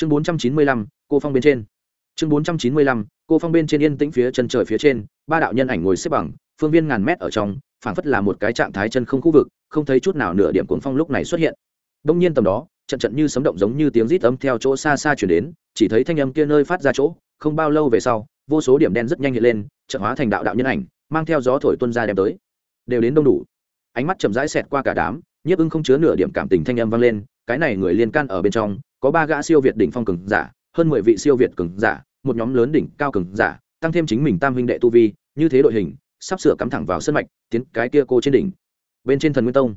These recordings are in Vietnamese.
chương bốn trăm chín mươi lăm, cô phong bên trên. Chương bốn trăm chín mươi lăm, cô phong bên trên yên tĩnh phía chân trời phía trên, ba đạo nhân ảnh ngồi xếp bằng, phương viên ngàn mét ở trong, phảng phất là một cái trạng thái chân không khu vực, không thấy chút nào nửa điểm cuồng phong lúc này xuất hiện. Đông nhiên tầm đó, trận trận như sấm động giống như tiếng rít âm theo chỗ xa xa chuyển đến, chỉ thấy thanh âm kia nơi phát ra chỗ, không bao lâu về sau, vô số điểm đen rất nhanh hiện lên trận hóa thành đạo đạo nhân ảnh, mang theo gió thổi tuân ra đem tới. Đều đến đông đủ. Ánh mắt chậm rãi xẹt qua cả đám, nhiếp ưng không chứa nửa điểm cảm tình thanh âm vang lên, cái này người liên can ở bên trong có ba gã siêu việt đỉnh phong cường giả, hơn mười vị siêu việt cường giả, một nhóm lớn đỉnh cao cường giả, tăng thêm chính mình tam huynh đệ tu vi, như thế đội hình, sắp sửa cắm thẳng vào sân mạch, tiến cái kia cô trên đỉnh. Bên trên thần nguyên tông,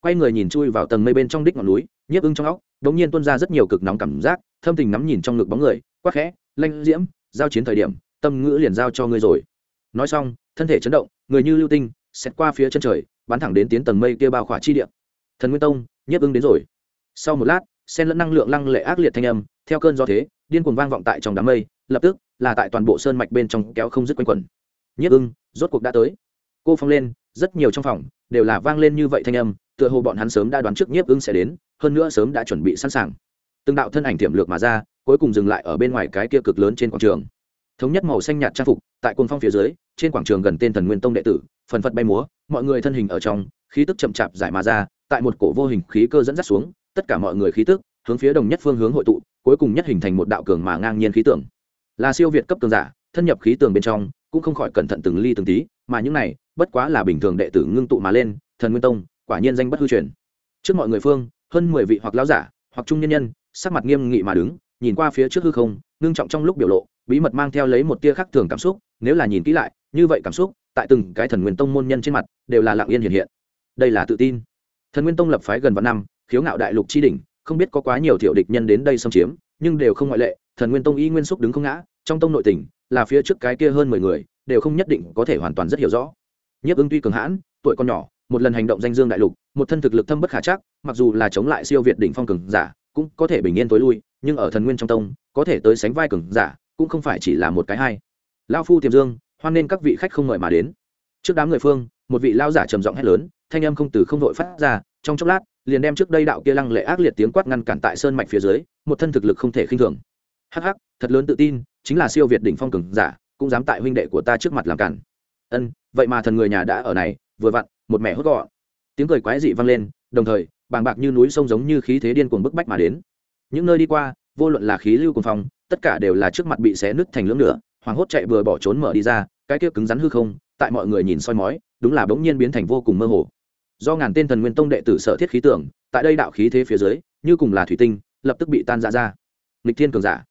quay người nhìn chui vào tầng mây bên trong đích ngọn núi, nhiếp ưng trong óc đột nhiên tuôn ra rất nhiều cực nóng cảm giác, thâm tình ngắm nhìn trong ngực bóng người, quắc khẽ, lanh diễm, giao chiến thời điểm, tâm ngữ liền giao cho ngươi rồi. Nói xong, thân thể chấn động, người như lưu tinh xét qua phía chân trời, bắn thẳng đến tiến tầng mây kia bao khỏa chi địa. Thần nguyên tông, nhiếp ưng đến rồi. Sau một lát sen lẫn năng lượng lăng lệ ác liệt thanh âm, theo cơn gió thế, điên cuồng vang vọng tại trong đám mây, lập tức là tại toàn bộ sơn mạch bên trong kéo không dứt quanh quẩn. Nhất ưng, rốt cuộc đã tới. Cô phong lên, rất nhiều trong phòng đều là vang lên như vậy thanh âm, tựa hồ bọn hắn sớm đã đoán trước nhiếp ưng sẽ đến, hơn nữa sớm đã chuẩn bị sẵn sàng. Từng đạo thân ảnh tiềm lược mà ra, cuối cùng dừng lại ở bên ngoài cái kia cực lớn trên quảng trường. Thống nhất màu xanh nhạt trang phục, tại cồn phong phía dưới, trên quảng trường gần tên thần nguyên tông đệ tử, phần phật bay múa, mọi người thân hình ở trong, khí tức chậm chạp giải mà ra, tại một cổ vô hình khí cơ dẫn dắt xuống tất cả mọi người khí tức, hướng phía đồng nhất phương hướng hội tụ, cuối cùng nhất hình thành một đạo cường mà ngang nhiên khí tượng. Là siêu việt cấp cường giả, thân nhập khí tường bên trong, cũng không khỏi cẩn thận từng ly từng tí, mà những này, bất quá là bình thường đệ tử ngưng tụ mà lên, thần nguyên tông, quả nhiên danh bất hư truyền. Trước mọi người phương, hơn mười vị hoặc lão giả, hoặc trung nhân nhân, sắc mặt nghiêm nghị mà đứng, nhìn qua phía trước hư không, ngưng trọng trong lúc biểu lộ, bí mật mang theo lấy một tia khác thường cảm xúc, nếu là nhìn kỹ lại, như vậy cảm xúc, tại từng cái thần nguyên tông môn nhân trên mặt, đều là lặng yên hiện hiện. Đây là tự tin. Thần nguyên tông lập phái gần vạn năm khiếu ngạo đại lục chi đỉnh, không biết có quá nhiều tiểu địch nhân đến đây xâm chiếm, nhưng đều không ngoại lệ, thần nguyên tông y nguyên xúc đứng không ngã, trong tông nội tỉnh, là phía trước cái kia hơn mười người, đều không nhất định có thể hoàn toàn rất hiểu rõ. Nhiếp ứng tuy cường hãn, tuổi còn nhỏ, một lần hành động danh dương đại lục, một thân thực lực thâm bất khả chắc, mặc dù là chống lại siêu việt đỉnh phong cường giả, cũng có thể bình yên tối lui, nhưng ở thần nguyên trong tông, có thể tới sánh vai cường giả, cũng không phải chỉ là một cái hay. Lao phu tiềm dương, hoan nên các vị khách không mời mà đến. Trước đám người phương, một vị lao giả trầm giọng hét lớn, thanh âm không từ không vội phát ra, trong chốc lát liền đem trước đây đạo kia lăng lệ ác liệt tiếng quát ngăn cản tại sơn mạch phía dưới, một thân thực lực không thể khinh thường. Hắc hắc, thật lớn tự tin, chính là siêu việt đỉnh phong cường giả, cũng dám tại huynh đệ của ta trước mặt làm cản. Ân, vậy mà thần người nhà đã ở này, vừa vặn, một mẹ hốt gọn. Tiếng cười quái dị vang lên, đồng thời, bàng bạc như núi sông giống như khí thế điên cuồng bức bách mà đến. Những nơi đi qua, vô luận là khí lưu cuồng phong, tất cả đều là trước mặt bị xé nứt thành lưỡng nữa hoàng hốt chạy vừa bỏ trốn mở đi ra, cái kia cứng rắn hư không, tại mọi người nhìn soi mói, đúng là bỗng nhiên biến thành vô cùng mơ hồ do ngàn tên thần nguyên tông đệ tử sở thiết khí tưởng, tại đây đạo khí thế phía dưới, như cùng là thủy tinh, lập tức bị tan ra ra. Nghịch thiên cường giả.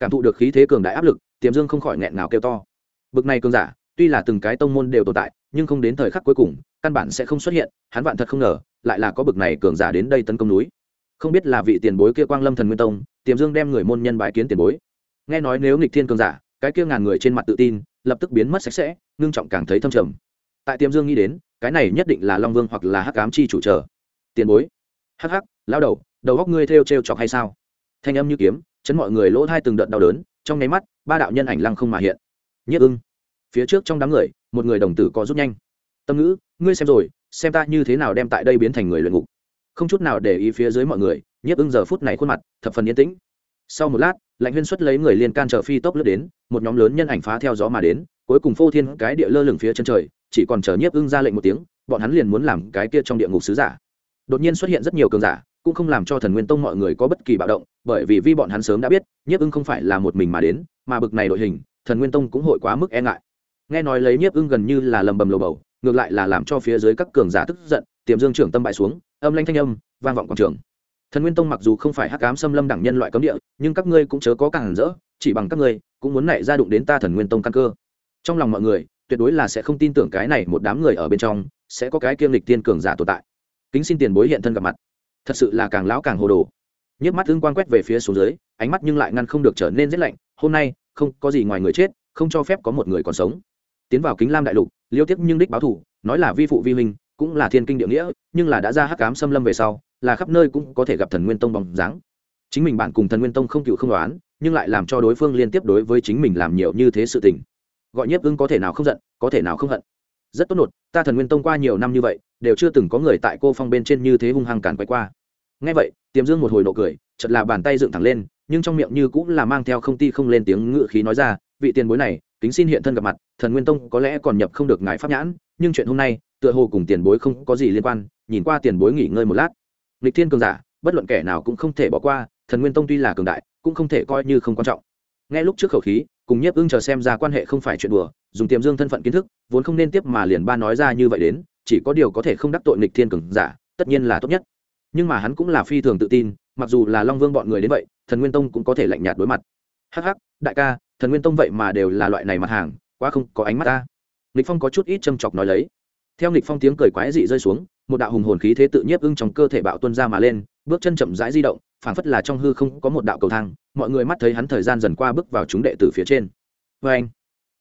Cảm thụ được khí thế cường đại áp lực, tiềm dương không khỏi nghẹn ngào kêu to. Bực này cường giả, tuy là từng cái tông môn đều tồn tại, nhưng không đến thời khắc cuối cùng, căn bản sẽ không xuất hiện, hắn vạn thật không ngờ, lại là có bực này cường giả đến đây tấn công núi. Không biết là vị tiền bối kia quang lâm thần nguyên tông, tiềm dương đem người môn nhân bãi kiến tiền bối. Nghe nói nếu nghịch thiên cường giả, cái kia ngàn người trên mặt tự tin, lập tức biến mất sạch sẽ, ngưng trọng càng thấy thâm trầm tại tiêm dương nghĩ đến, cái này nhất định là long vương hoặc là hắc ám chi chủ trở tiền bối. Hắc hắc, lao đầu đầu góc ngươi theo t chọc hay sao? Thanh âm như kiếm, chấn mọi người lỗ thai từng đợt đau đớn, trong nháy mắt, ba đạo nhân ảnh lăng không mà hiện. Nhất ưng. Phía trước trong đám người, một người đồng tử có rút nhanh. Tâm ngữ, ngươi xem rồi, xem ta như thế nào đem tại đây biến thành người luyện ngục. Không chút nào để ý phía dưới mọi người nhiếp ưng giờ phút này khuôn mặt, thập phần yên tĩnh. Sau một lát, lạnh huyên xuất lấy người liên can chờ phi tốc lướt đến, một nhóm lớn nhân ảnh phá theo gió mà đến cuối cùng phô thiên cái địa lơ lửng phía chân trời, chỉ còn chờ nhiếp ưng ra lệnh một tiếng, bọn hắn liền muốn làm cái kia trong địa ngục sứ giả. Đột nhiên xuất hiện rất nhiều cường giả, cũng không làm cho thần nguyên tông mọi người có bất kỳ bạo động, bởi vì vi bọn hắn sớm đã biết, nhiếp ưng không phải là một mình mà đến, mà bực này đội hình, thần nguyên tông cũng hội quá mức e ngại. Nghe nói lấy nhiếp ưng gần như là lầm bầm lầu bầu, ngược lại là làm cho phía dưới các cường giả tức giận, tiềm dương trưởng tâm bại xuống, âm lanh thanh âm, vang vọng quảng trường. Thần nguyên tông mặc dù không phải hắc cám xâm lâm đẳng nhân loại cấm địa, nhưng các ngươi cũng chớ có càng rỡ, chỉ bằng các ngươi, cũng muốn nảy ra đụng đến ta thần nguyên tông căn cơ trong lòng mọi người, tuyệt đối là sẽ không tin tưởng cái này một đám người ở bên trong sẽ có cái kiêm lịch tiên cường giả tồn tại. Kính xin tiền bối hiện thân gặp mặt. Thật sự là càng lão càng hồ đồ. Nhức mắt tương quan quét về phía xuống dưới, ánh mắt nhưng lại ngăn không được trở nên rét lạnh. Hôm nay, không có gì ngoài người chết, không cho phép có một người còn sống. Tiến vào kính lam đại lục, liêu tiếp nhưng đích báo thủ, nói là vi phụ vi huynh, cũng là thiên kinh địa nghĩa, nhưng là đã ra hắc cám xâm lâm về sau, là khắp nơi cũng có thể gặp thần nguyên tông bóng dáng. Chính mình bạn cùng thần nguyên tông không cựu không đoán, nhưng lại làm cho đối phương liên tiếp đối với chính mình làm nhiều như thế sự tình gọi nhiếp ưng có thể nào không giận, có thể nào không hận. Rất tốt nột, ta thần nguyên tông qua nhiều năm như vậy, đều chưa từng có người tại cô phong bên trên như thế hung hăng cản quay qua. Ngay vậy, tiềm dương một hồi nộ cười chật là bàn tay dựng thẳng lên, nhưng trong miệng như cũng là mang theo không ti không lên tiếng ngự khí nói ra, vị tiền bối này, kính xin hiện thân gặp mặt, thần nguyên tông có lẽ còn nhập không được ngài pháp nhãn, nhưng chuyện hôm nay, tựa hồ cùng tiền bối không có gì liên quan, nhìn qua tiền bối nghỉ ngơi một lát. Lịch thiên cường giả, bất luận kẻ nào cũng không thể bỏ qua, thần nguyên tông tuy là cường đại, cũng không thể coi như không quan trọng. Nghe lúc trước khẩu khí cùng nhiếp ưng chờ xem ra quan hệ không phải chuyện đùa, dùng tiềm dương thân phận kiến thức, vốn không nên tiếp mà liền ba nói ra như vậy đến, chỉ có điều có thể không đắc tội nghịch thiên cường giả, tất nhiên là tốt nhất. Nhưng mà hắn cũng là phi thường tự tin, mặc dù là long vương bọn người đến vậy, thần nguyên tông cũng có thể lạnh nhạt đối mặt. Hắc hắc, đại ca, thần nguyên tông vậy mà đều là loại này mặt hàng, quá không có ánh mắt ta. Nghịch phong có chút ít châm chọc nói lấy. Theo nghịch phong tiếng cười quái dị rơi xuống, một đạo hùng hồn khí thế tự nhiếp ưng trong cơ thể bạo tuân ra mà lên, bước chân chậm rãi di động phảng phất là trong hư không có một đạo cầu thang, mọi người mắt thấy hắn thời gian dần qua bước vào chúng đệ tử phía trên. Vê anh,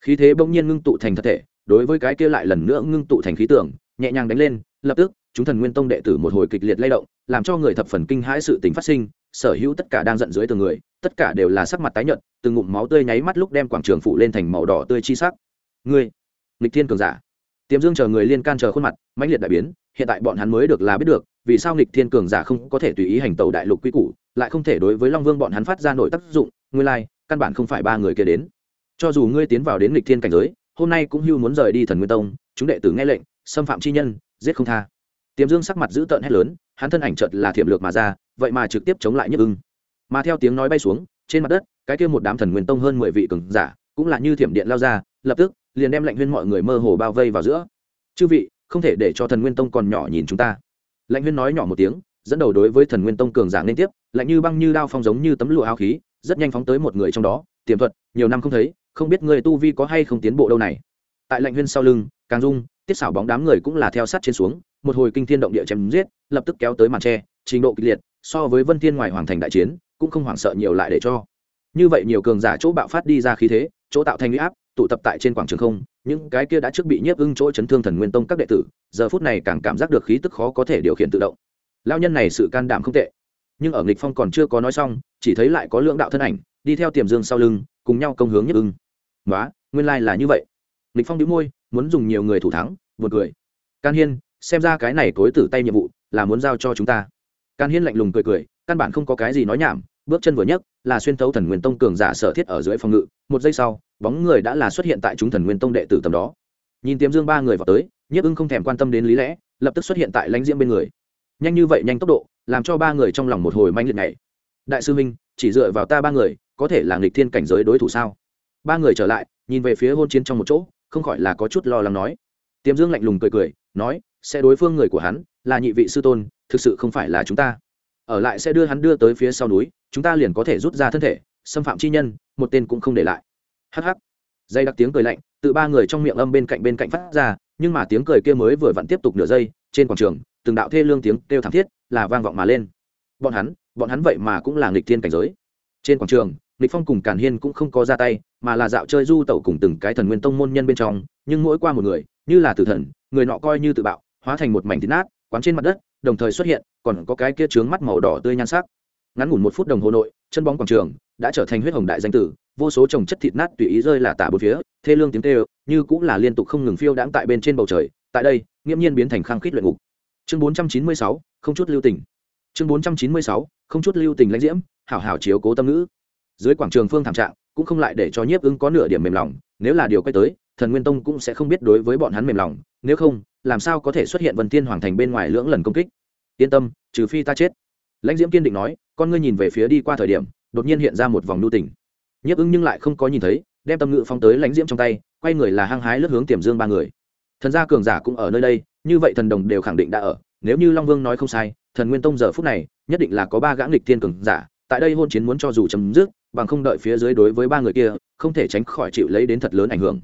khí thế bỗng nhiên ngưng tụ thành thật thể, đối với cái kia lại lần nữa ngưng tụ thành khí tượng, nhẹ nhàng đánh lên, lập tức, chúng thần nguyên tông đệ tử một hồi kịch liệt lay động, làm cho người thập phần kinh hãi sự tình phát sinh, sở hữu tất cả đang giận dưới từng người, tất cả đều là sắc mặt tái nhợt, từng ngụm máu tươi nháy mắt lúc đem quảng trường phụ lên thành màu đỏ tươi chi sắc. Ngươi, nghịch thiên cường giả tiềm dương chờ người liên can chờ khuôn mặt, mãnh liệt đại biến, hiện tại bọn hắn mới được là biết được, vì sao nghịch thiên cường giả không có thể tùy ý hành tẩu đại lục quy củ, lại không thể đối với long vương bọn hắn phát ra nội tác dụng, nguyên lai, căn bản không phải ba người kia đến. Cho dù ngươi tiến vào đến nghịch thiên cảnh giới, hôm nay cũng hưu muốn rời đi thần nguyên tông, chúng đệ tử nghe lệnh, xâm phạm chi nhân, giết không tha. Tiềm dương sắc mặt giữ tợn hét lớn, hắn thân ảnh chợt là thiểm lược mà ra, vậy mà trực tiếp chống lại nhức ưng. Mà theo tiếng nói bay xuống, trên mặt đất, cái kia một đám thần nguyên tông hơn mười vị cường giả cũng là như thiểm điện lao ra, lập tức, liền đem lệnh huyên mọi người mơ hồ bao vây vào giữa. Chư vị, không thể để cho thần nguyên tông còn nhỏ nhìn chúng ta. Lệnh huyên nói nhỏ một tiếng, dẫn đầu đối với thần nguyên tông cường giả liên tiếp, lạnh như băng như đao phong giống như tấm lụa áo khí, rất nhanh phóng tới một người trong đó, tiềm thuật, nhiều năm không thấy, không biết người tu vi có hay không tiến bộ đâu này. Tại lệnh huyên sau lưng, càng dung, tiết xảo bóng đám người cũng là theo sát trên xuống, một hồi kinh thiên động địa chém giết, lập tức kéo tới màn tre, trình độ kịch liệt, so với vân thiên ngoài hoàng thành đại chiến, cũng không hoảng sợ nhiều lại để cho. Như vậy nhiều cường giả chỗ bạo phát đi ra khí thế chỗ tạo thành uy áp, tụ tập tại trên quảng trường không, những cái kia đã trước bị nhiếp ưng chỗ chấn thương thần nguyên tông các đệ tử, giờ phút này càng cảm giác được khí tức khó có thể điều khiển tự động. Lao nhân này sự can đảm không tệ. Nhưng ở nghịch phong còn chưa có nói xong, chỉ thấy lại có lượng đạo thân ảnh, đi theo tiềm dương sau lưng, cùng nhau công hướng nhiếp ưng. Nói nguyên lai là như vậy. Nghịch phong đĩu môi, muốn dùng nhiều người thủ thắng, buồn cười. Can hiên, xem ra cái này tối tử tay nhiệm vụ là muốn giao cho chúng ta. Can hiên lạnh lùng cười cười, căn bản không có cái gì nói nhảm, bước chân vừa nhấc, là xuyên thấu thần nguyên tông cường giả sở thiết ở dưới phòng ngự, một giây sau bóng người đã là xuất hiện tại chúng thần nguyên tông đệ tử tầm đó. Nhìn tiêm dương ba người vào tới, nhiếp ưng không thèm quan tâm đến lý lẽ, lập tức xuất hiện tại lãnh diễm bên người. Nhanh như vậy nhanh tốc độ, làm cho ba người trong lòng một hồi manh liệt này đại sư minh, chỉ dựa vào ta ba người, có thể là nghịch thiên cảnh giới đối thủ sao? Ba người trở lại, nhìn về phía hôn chiến trong một chỗ, không khỏi là có chút lo lắng nói. Tiêm dương lạnh lùng cười cười, nói, sẽ đối phương người của hắn, là nhị vị sư tôn, thực sự không phải là chúng ta. Ở lại sẽ đưa hắn đưa tới phía sau núi, chúng ta liền có thể rút ra thân thể, xâm phạm chi nhân, một tên cũng không để lại hh dây đặc tiếng cười lạnh tự ba người trong miệng âm bên cạnh bên cạnh phát ra, nhưng mà tiếng cười kia mới vừa vặn tiếp tục nửa giây, trên quảng trường, từng đạo thê lương tiếng kêu thảm thiết, là vang vọng mà lên. Bọn hắn bọn hắn vậy mà cũng là nghịch thiên cảnh giới. Trên quảng trường, nghịch phong cùng càn hiên cũng không có ra tay, mà là dạo chơi du tẩu cùng từng cái thần nguyên tông môn nhân bên trong, nhưng mỗi qua một người, như là tử thần, người nọ coi như tự bạo, hóa thành một mảnh thịt nát, quán trên mặt đất, đồng thời xuất hiện, còn có cái kia trướng mắt màu đỏ tươi nhan sắc. Ngắn ngủn một phút đồng hồ nội, chân bóng quảng trường đã trở thành huyết hồng đại danh tử vô số trồng chất thịt nát tùy ý rơi là tả bốn phía, thê lương tiếng tê như cũng là liên tục không ngừng phiêu đãng tại bên trên bầu trời, tại đây, nghiễm nhiên biến thành khang khít luyện ngục. Chương bốn trăm chín mươi sáu, không chút lưu tình. Chương bốn trăm chín mươi sáu, không chút lưu tình lãnh diễm, hảo hảo chiếu cố tâm ngữ. Dưới quảng trường phương thảm trạng, cũng không lại để cho nhiếp ứng có nửa điểm mềm lòng, nếu là điều quay tới, thần nguyên tông cũng sẽ không biết đối với bọn hắn mềm lòng, nếu không, làm sao có thể xuất hiện vân thiên hoàng thành bên ngoài lưỡng lần công kích? Yên tâm, trừ phi ta chết. Lãnh diễm kiên định nói, con ngươi nhìn về phía đi qua thời điểm, đột nhiên hiện ra một vòng nu tình nhiếp ứng nhưng lại không có nhìn thấy, đem tâm ngự phong tới lãnh diễm trong tay, quay người là hăng hái lướt hướng tiềm dương ba người. Thần gia cường giả cũng ở nơi đây, như vậy thần đồng đều khẳng định đã ở, nếu như long vương nói không sai, thần nguyên tông giờ phút này, nhất định là có ba gã nghịch thiên cường giả, tại đây hôn chiến muốn cho dù chấm dứt, bằng không đợi phía dưới đối với ba người kia, không thể tránh khỏi chịu lấy đến thật lớn ảnh hưởng.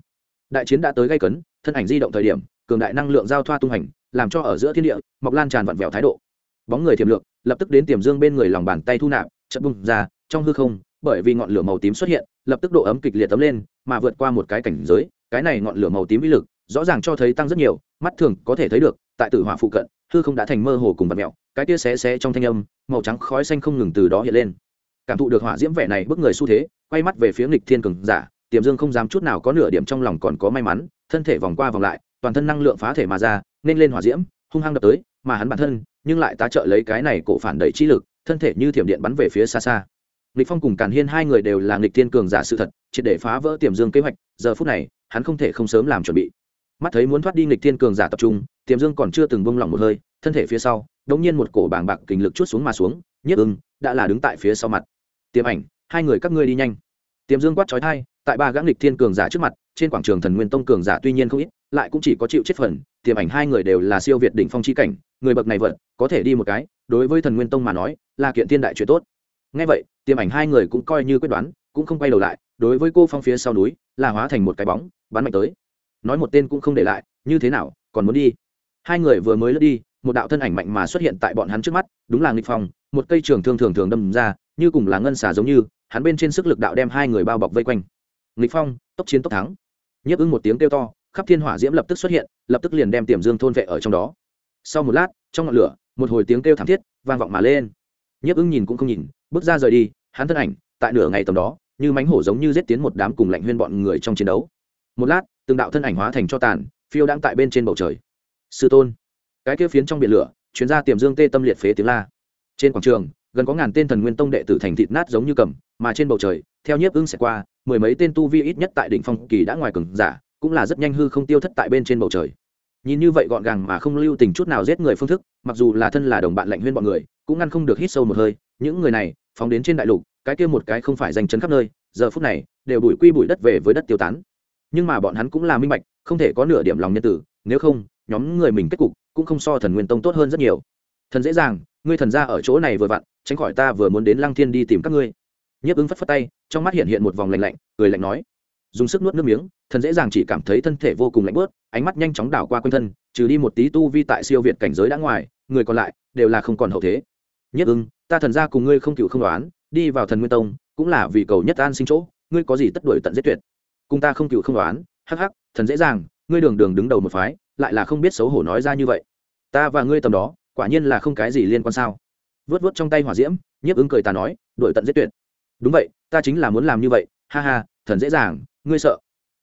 Đại chiến đã tới gây cấn, thân ảnh di động thời điểm, cường đại năng lượng giao thoa tung hành, làm cho ở giữa thiên địa, mọc lan tràn vặn vẹo thái độ. Bóng người thiềm lượng lập tức đến tiềm dương bên người lòng bàn tay thu nạp chậm bung ra, trong hư không bởi vì ngọn lửa màu tím xuất hiện, lập tức độ ấm kịch liệt tấm lên, mà vượt qua một cái cảnh giới, cái này ngọn lửa màu tím uy lực, rõ ràng cho thấy tăng rất nhiều, mắt thường có thể thấy được, tại tử hỏa phụ cận, hư không đã thành mơ hồ cùng vật mẹo, cái tia xé xé trong thanh âm, màu trắng khói xanh không ngừng từ đó hiện lên. Cảm thụ được hỏa diễm vẻ này bức người xu thế, quay mắt về phía nghịch thiên cường giả, tiềm dương không dám chút nào có nửa điểm trong lòng còn có may mắn, thân thể vòng qua vòng lại, toàn thân năng lượng phá thể mà ra, nên lên hỏa diễm, hung hăng đập tới, mà hắn bản thân, nhưng lại tá trợ lấy cái này cổ phản đẩy chi lực, thân thể như thiểm điện bắn về phía xa xa. Lịch phong cùng càn hiên hai người đều là nghịch thiên cường giả sự thật triệt để phá vỡ tiềm dương kế hoạch giờ phút này hắn không thể không sớm làm chuẩn bị. Mắt thấy muốn thoát đi nghịch thiên cường giả tập trung tiềm dương còn chưa từng buông lỏng một hơi thân thể phía sau đống nhiên một cổ bàng bạc kình lực chút xuống mà xuống nhất ưng đã là đứng tại phía sau mặt. Tiềm ảnh hai người các ngươi đi nhanh. Tiềm dương quát chói tai, tại ba gã nghịch thiên cường giả trước mặt trên quảng trường thần nguyên tông cường giả tuy nhiên không ít lại cũng chỉ có chịu chết phần tiềm ảnh hai người đều là siêu việt đỉnh phong chi cảnh người bậc này vận có thể đi một cái đối với thần nguyên tông mà nói là kiện thiên đại chuyện tốt ngay vậy, tiềm ảnh hai người cũng coi như quyết đoán, cũng không quay đầu lại, đối với cô phong phía sau núi, là hóa thành một cái bóng, bắn mạnh tới. Nói một tên cũng không để lại, như thế nào, còn muốn đi? Hai người vừa mới lướt đi, một đạo thân ảnh mạnh mà xuất hiện tại bọn hắn trước mắt, đúng là nghịch phong, một cây trường thương thường thường đâm ra, như cùng là ngân xà giống như, hắn bên trên sức lực đạo đem hai người bao bọc vây quanh. Nghịch phong, tốc chiến tốc thắng. Nhiếp ưng một tiếng kêu to, khắp thiên hỏa diễm lập tức xuất hiện, lập tức liền đem tiềm dương thôn vệ ở trong đó. Sau một lát, trong ngọn lửa, một hồi tiếng kêu thảm thiết, vang vọng mà lên. Nhiếp ưng nhìn cũng không nhìn bước ra rời đi, hắn thân ảnh, tại nửa ngày tầm đó, như mánh hổ giống như giết tiến một đám cùng lạnh huyên bọn người trong chiến đấu. Một lát, từng đạo thân ảnh hóa thành cho tàn, phiêu đang tại bên trên bầu trời. Sư tôn, cái kia phiến trong biển lửa, chuyến ra tiềm dương tê tâm liệt phế tiếng la. Trên quảng trường, gần có ngàn tên thần nguyên tông đệ tử thành thịt nát giống như cầm, mà trên bầu trời, theo nhiếp ưng sẽ qua, mười mấy tên tu vi ít nhất tại đỉnh phong kỳ đã ngoài cường giả, cũng là rất nhanh hư không tiêu thất tại bên trên bầu trời. Nhìn như vậy gọn gàng mà không lưu tình chút nào giết người phương thức, mặc dù là thân là đồng bạn lạnh huyên bọn người, cũng ngăn không được hít sâu một hơi, những người này phóng đến trên đại lục, cái kia một cái không phải danh chấn khắp nơi, giờ phút này, đều bụi quy bụi đất về với đất tiêu tán. Nhưng mà bọn hắn cũng là minh bạch, không thể có nửa điểm lòng nhân tử, nếu không, nhóm người mình kết cục cũng không so thần nguyên tông tốt hơn rất nhiều. Thần dễ dàng, ngươi thần ra ở chỗ này vừa vặn, tránh khỏi ta vừa muốn đến lăng thiên đi tìm các ngươi. Nhiếp ứng phất phất tay, trong mắt hiện hiện một vòng lạnh lạnh, cười lạnh nói. Dùng sức nuốt nước miếng, thần dễ dàng chỉ cảm thấy thân thể vô cùng lạnh bớt, ánh mắt nhanh chóng đảo qua quanh thân, trừ đi một tí tu vi tại siêu việt cảnh giới đã ngoài, người còn lại đều là không còn hậu thế. Nhất ưng ta thần gia cùng ngươi không cựu không đoán, đi vào thần nguyên tông, cũng là vì cầu nhất an sinh chỗ, ngươi có gì tất đuổi tận giết tuyệt. Cùng ta không cựu không đoán, hắc hắc, thần dễ dàng, ngươi đường đường đứng đầu một phái, lại là không biết xấu hổ nói ra như vậy. Ta và ngươi tầm đó, quả nhiên là không cái gì liên quan sao. Vớt vớt trong tay hỏa diễm, nhiếp ứng cười ta nói, đuổi tận giết tuyệt. Đúng vậy, ta chính là muốn làm như vậy, ha ha, thần dễ dàng, ngươi sợ.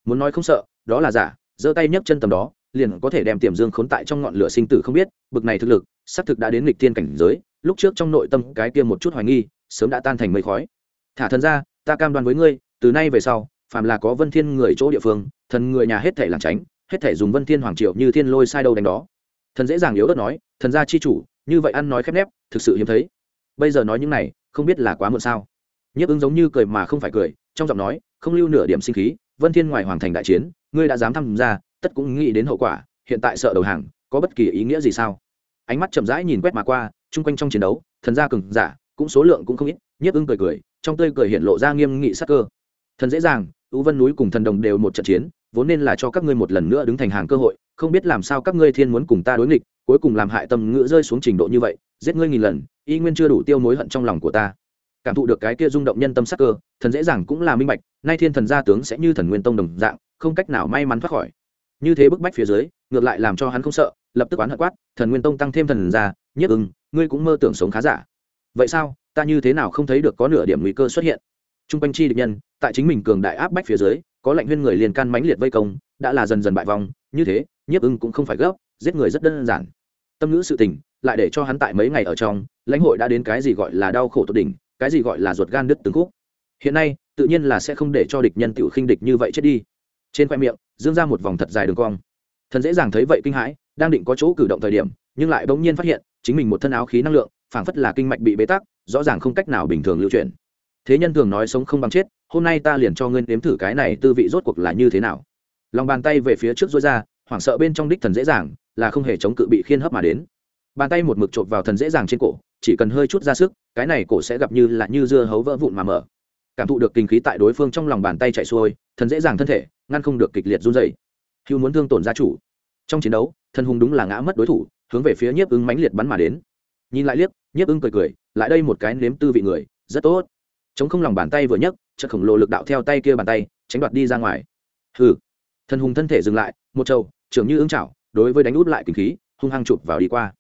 Muốn nói không sợ, đó là giả, giơ tay nhấc chân tầm đó, liền có thể đem tiềm dương khốn tại trong ngọn lửa sinh tử không biết, bực này thực lực xác thực đã đến lịch thiên cảnh giới lúc trước trong nội tâm cái kia một chút hoài nghi, sớm đã tan thành mây khói. Thả thần ra, ta cam đoan với ngươi, từ nay về sau, phàm là có vân thiên người chỗ địa phương, thần người nhà hết thể làm tránh, hết thể dùng vân thiên hoàng triệu như thiên lôi sai đâu đánh đó. Thần dễ dàng yếu ớt nói, thần gia chi chủ, như vậy ăn nói khép nép, thực sự hiếm thấy. Bây giờ nói những này, không biết là quá muộn sao. Nhiếp ứng giống như cười mà không phải cười, trong giọng nói, không lưu nửa điểm sinh khí, vân thiên ngoài hoàng thành đại chiến, ngươi đã dám tham gia, tất cũng nghĩ đến hậu quả, hiện tại sợ đầu hàng, có bất kỳ ý nghĩa gì sao? Ánh mắt chậm rãi nhìn quét mà qua chung quanh trong chiến đấu, thần gia cường giả, cũng số lượng cũng không ít, nhiếp ưng cười cười, trong tươi cười hiện lộ ra nghiêm nghị sắc cơ. Thần dễ dàng ưu vân núi cùng thần đồng đều một trận chiến, vốn nên là cho các ngươi một lần nữa đứng thành hàng cơ hội, không biết làm sao các ngươi thiên muốn cùng ta đối nghịch, cuối cùng làm hại tâm ngữ rơi xuống trình độ như vậy, giết ngươi nghìn lần, y nguyên chưa đủ tiêu mối hận trong lòng của ta. Cảm thụ được cái kia rung động nhân tâm sắc cơ, thần dễ dàng cũng là minh bạch, nay thiên thần gia tướng sẽ như thần nguyên tông đồng dạng, không cách nào may mắn thoát khỏi. Như thế bức bách phía dưới, ngược lại làm cho hắn không sợ lập tức oán hận quát thần nguyên tông tăng thêm thần ra, nhất ưng ngươi cũng mơ tưởng sống khá giả. Vậy sao? Ta như thế nào không thấy được có nửa điểm nguy cơ xuất hiện? T r u n g quanh chi địch nhân tại chính mình cường đại áp bách phía dưới có lệnh huyên người liền can mãnh liệt vây công đã là dần dần bại vong như thế nhiếp ưng cũng không phải gấp giết người rất đơn giản. Tâm ngữ sự tình lại để cho hắn tại mấy ngày ở trong lãnh hội đã đến cái gì gọi là đau khổ tột đỉnh cái gì gọi là ruột gan đứt từng khúc. Hiện nay tự nhiên là sẽ không để cho địch nhân tự khinh địch như vậy chết đi. Trên khoe miệng dương ra một vòng thật dài đường cong. Thần dễ dàng thấy vậy kinh hãi đang định có chỗ cử động thời điểm, nhưng lại bỗng nhiên phát hiện, chính mình một thân áo khí năng lượng, phảng phất là kinh mạch bị bế tắc, rõ ràng không cách nào bình thường lưu chuyển. Thế nhân thường nói sống không bằng chết, hôm nay ta liền cho ngươi nếm thử cái này tư vị rốt cuộc là như thế nào. Lòng bàn tay về phía trước dối ra, hoảng sợ bên trong đích thần dễ dàng, là không hề chống cự bị khiên hấp mà đến. Bàn tay một mực chộp vào thần dễ dàng trên cổ, chỉ cần hơi chút ra sức, cái này cổ sẽ gặp như là như dưa hấu vỡ vụn mà mở. Cảm thụ được kinh khí tại đối phương trong lòng bàn tay chạy xuôi, thần dễ dàng thân thể, ngăn không được kịch liệt run dày hưu muốn thương tổn gia chủ trong chiến đấu, thần hùng đúng là ngã mất đối thủ, hướng về phía nhiếp ưng mãnh liệt bắn mà đến. Nhìn lại liếc, nhiếp ưng cười cười, lại đây một cái nếm tư vị người, rất tốt. Chống không lòng bàn tay vừa nhấc chất khổng lồ lực đạo theo tay kia bàn tay, tránh đoạt đi ra ngoài. Hừ. Thần hùng thân thể dừng lại, một trâu, trưởng như ưng chảo, đối với đánh út lại kinh khí, hung hăng chụp vào đi qua.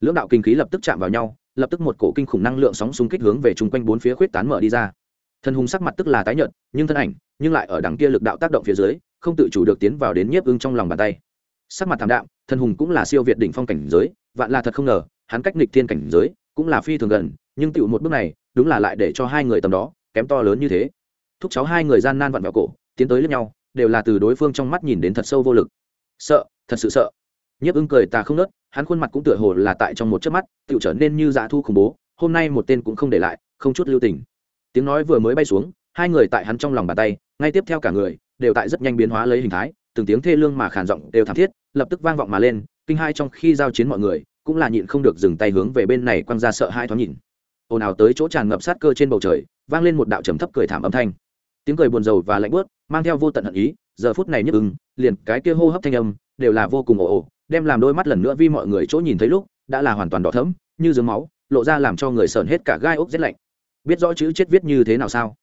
Lưỡng đạo kinh khí lập tức chạm vào nhau, lập tức một cổ kinh khủng năng lượng sóng xung kích hướng về chung quanh bốn phía khuyết tán mở đi ra. Thần hùng sắc mặt tức là tái nhợt, nhưng thân ảnh, nhưng lại ở đằng kia lực đạo tác động phía dưới, không tự chủ được tiến vào đến nhiếp ưng trong lòng bàn tay sắc mặt thảm đạm, thần hùng cũng là siêu việt đỉnh phong cảnh giới, vạn là thật không ngờ, hắn cách nghịch thiên cảnh giới cũng là phi thường gần, nhưng tựu một bước này, đúng là lại để cho hai người tầm đó kém to lớn như thế. Thúc cháu hai người gian nan vặn vẹo cổ, tiến tới lẫn nhau, đều là từ đối phương trong mắt nhìn đến thật sâu vô lực. Sợ, thật sự sợ. Nhiếp ưng cười ta không nớt, hắn khuôn mặt cũng tựa hồ là tại trong một chớp mắt, tựu trở nên như dạ thu khủng bố, hôm nay một tên cũng không để lại, không chút lưu tình. Tiếng nói vừa mới bay xuống, hai người tại hắn trong lòng bàn tay, ngay tiếp theo cả người, đều tại rất nhanh biến hóa lấy hình thái từng tiếng thê lương mà khàn giọng đều thảm thiết, lập tức vang vọng mà lên, kinh hai trong khi giao chiến mọi người, cũng là nhịn không được dừng tay hướng về bên này quăng ra sợ hai thoáng nhìn. Ồn ào tới chỗ tràn ngập sát cơ trên bầu trời, vang lên một đạo trầm thấp cười thảm âm thanh. Tiếng cười buồn rầu và lạnh buốt, mang theo vô tận hận ý, giờ phút này nhức ưng, liền cái kia hô hấp thanh âm, đều là vô cùng ồ ồ, đem làm đôi mắt lần nữa vi mọi người chỗ nhìn thấy lúc, đã là hoàn toàn đỏ thẫm, như dưới máu, lộ ra làm cho người sởn hết cả gai ốc rét lạnh. Biết rõ chữ chết viết như thế nào sao?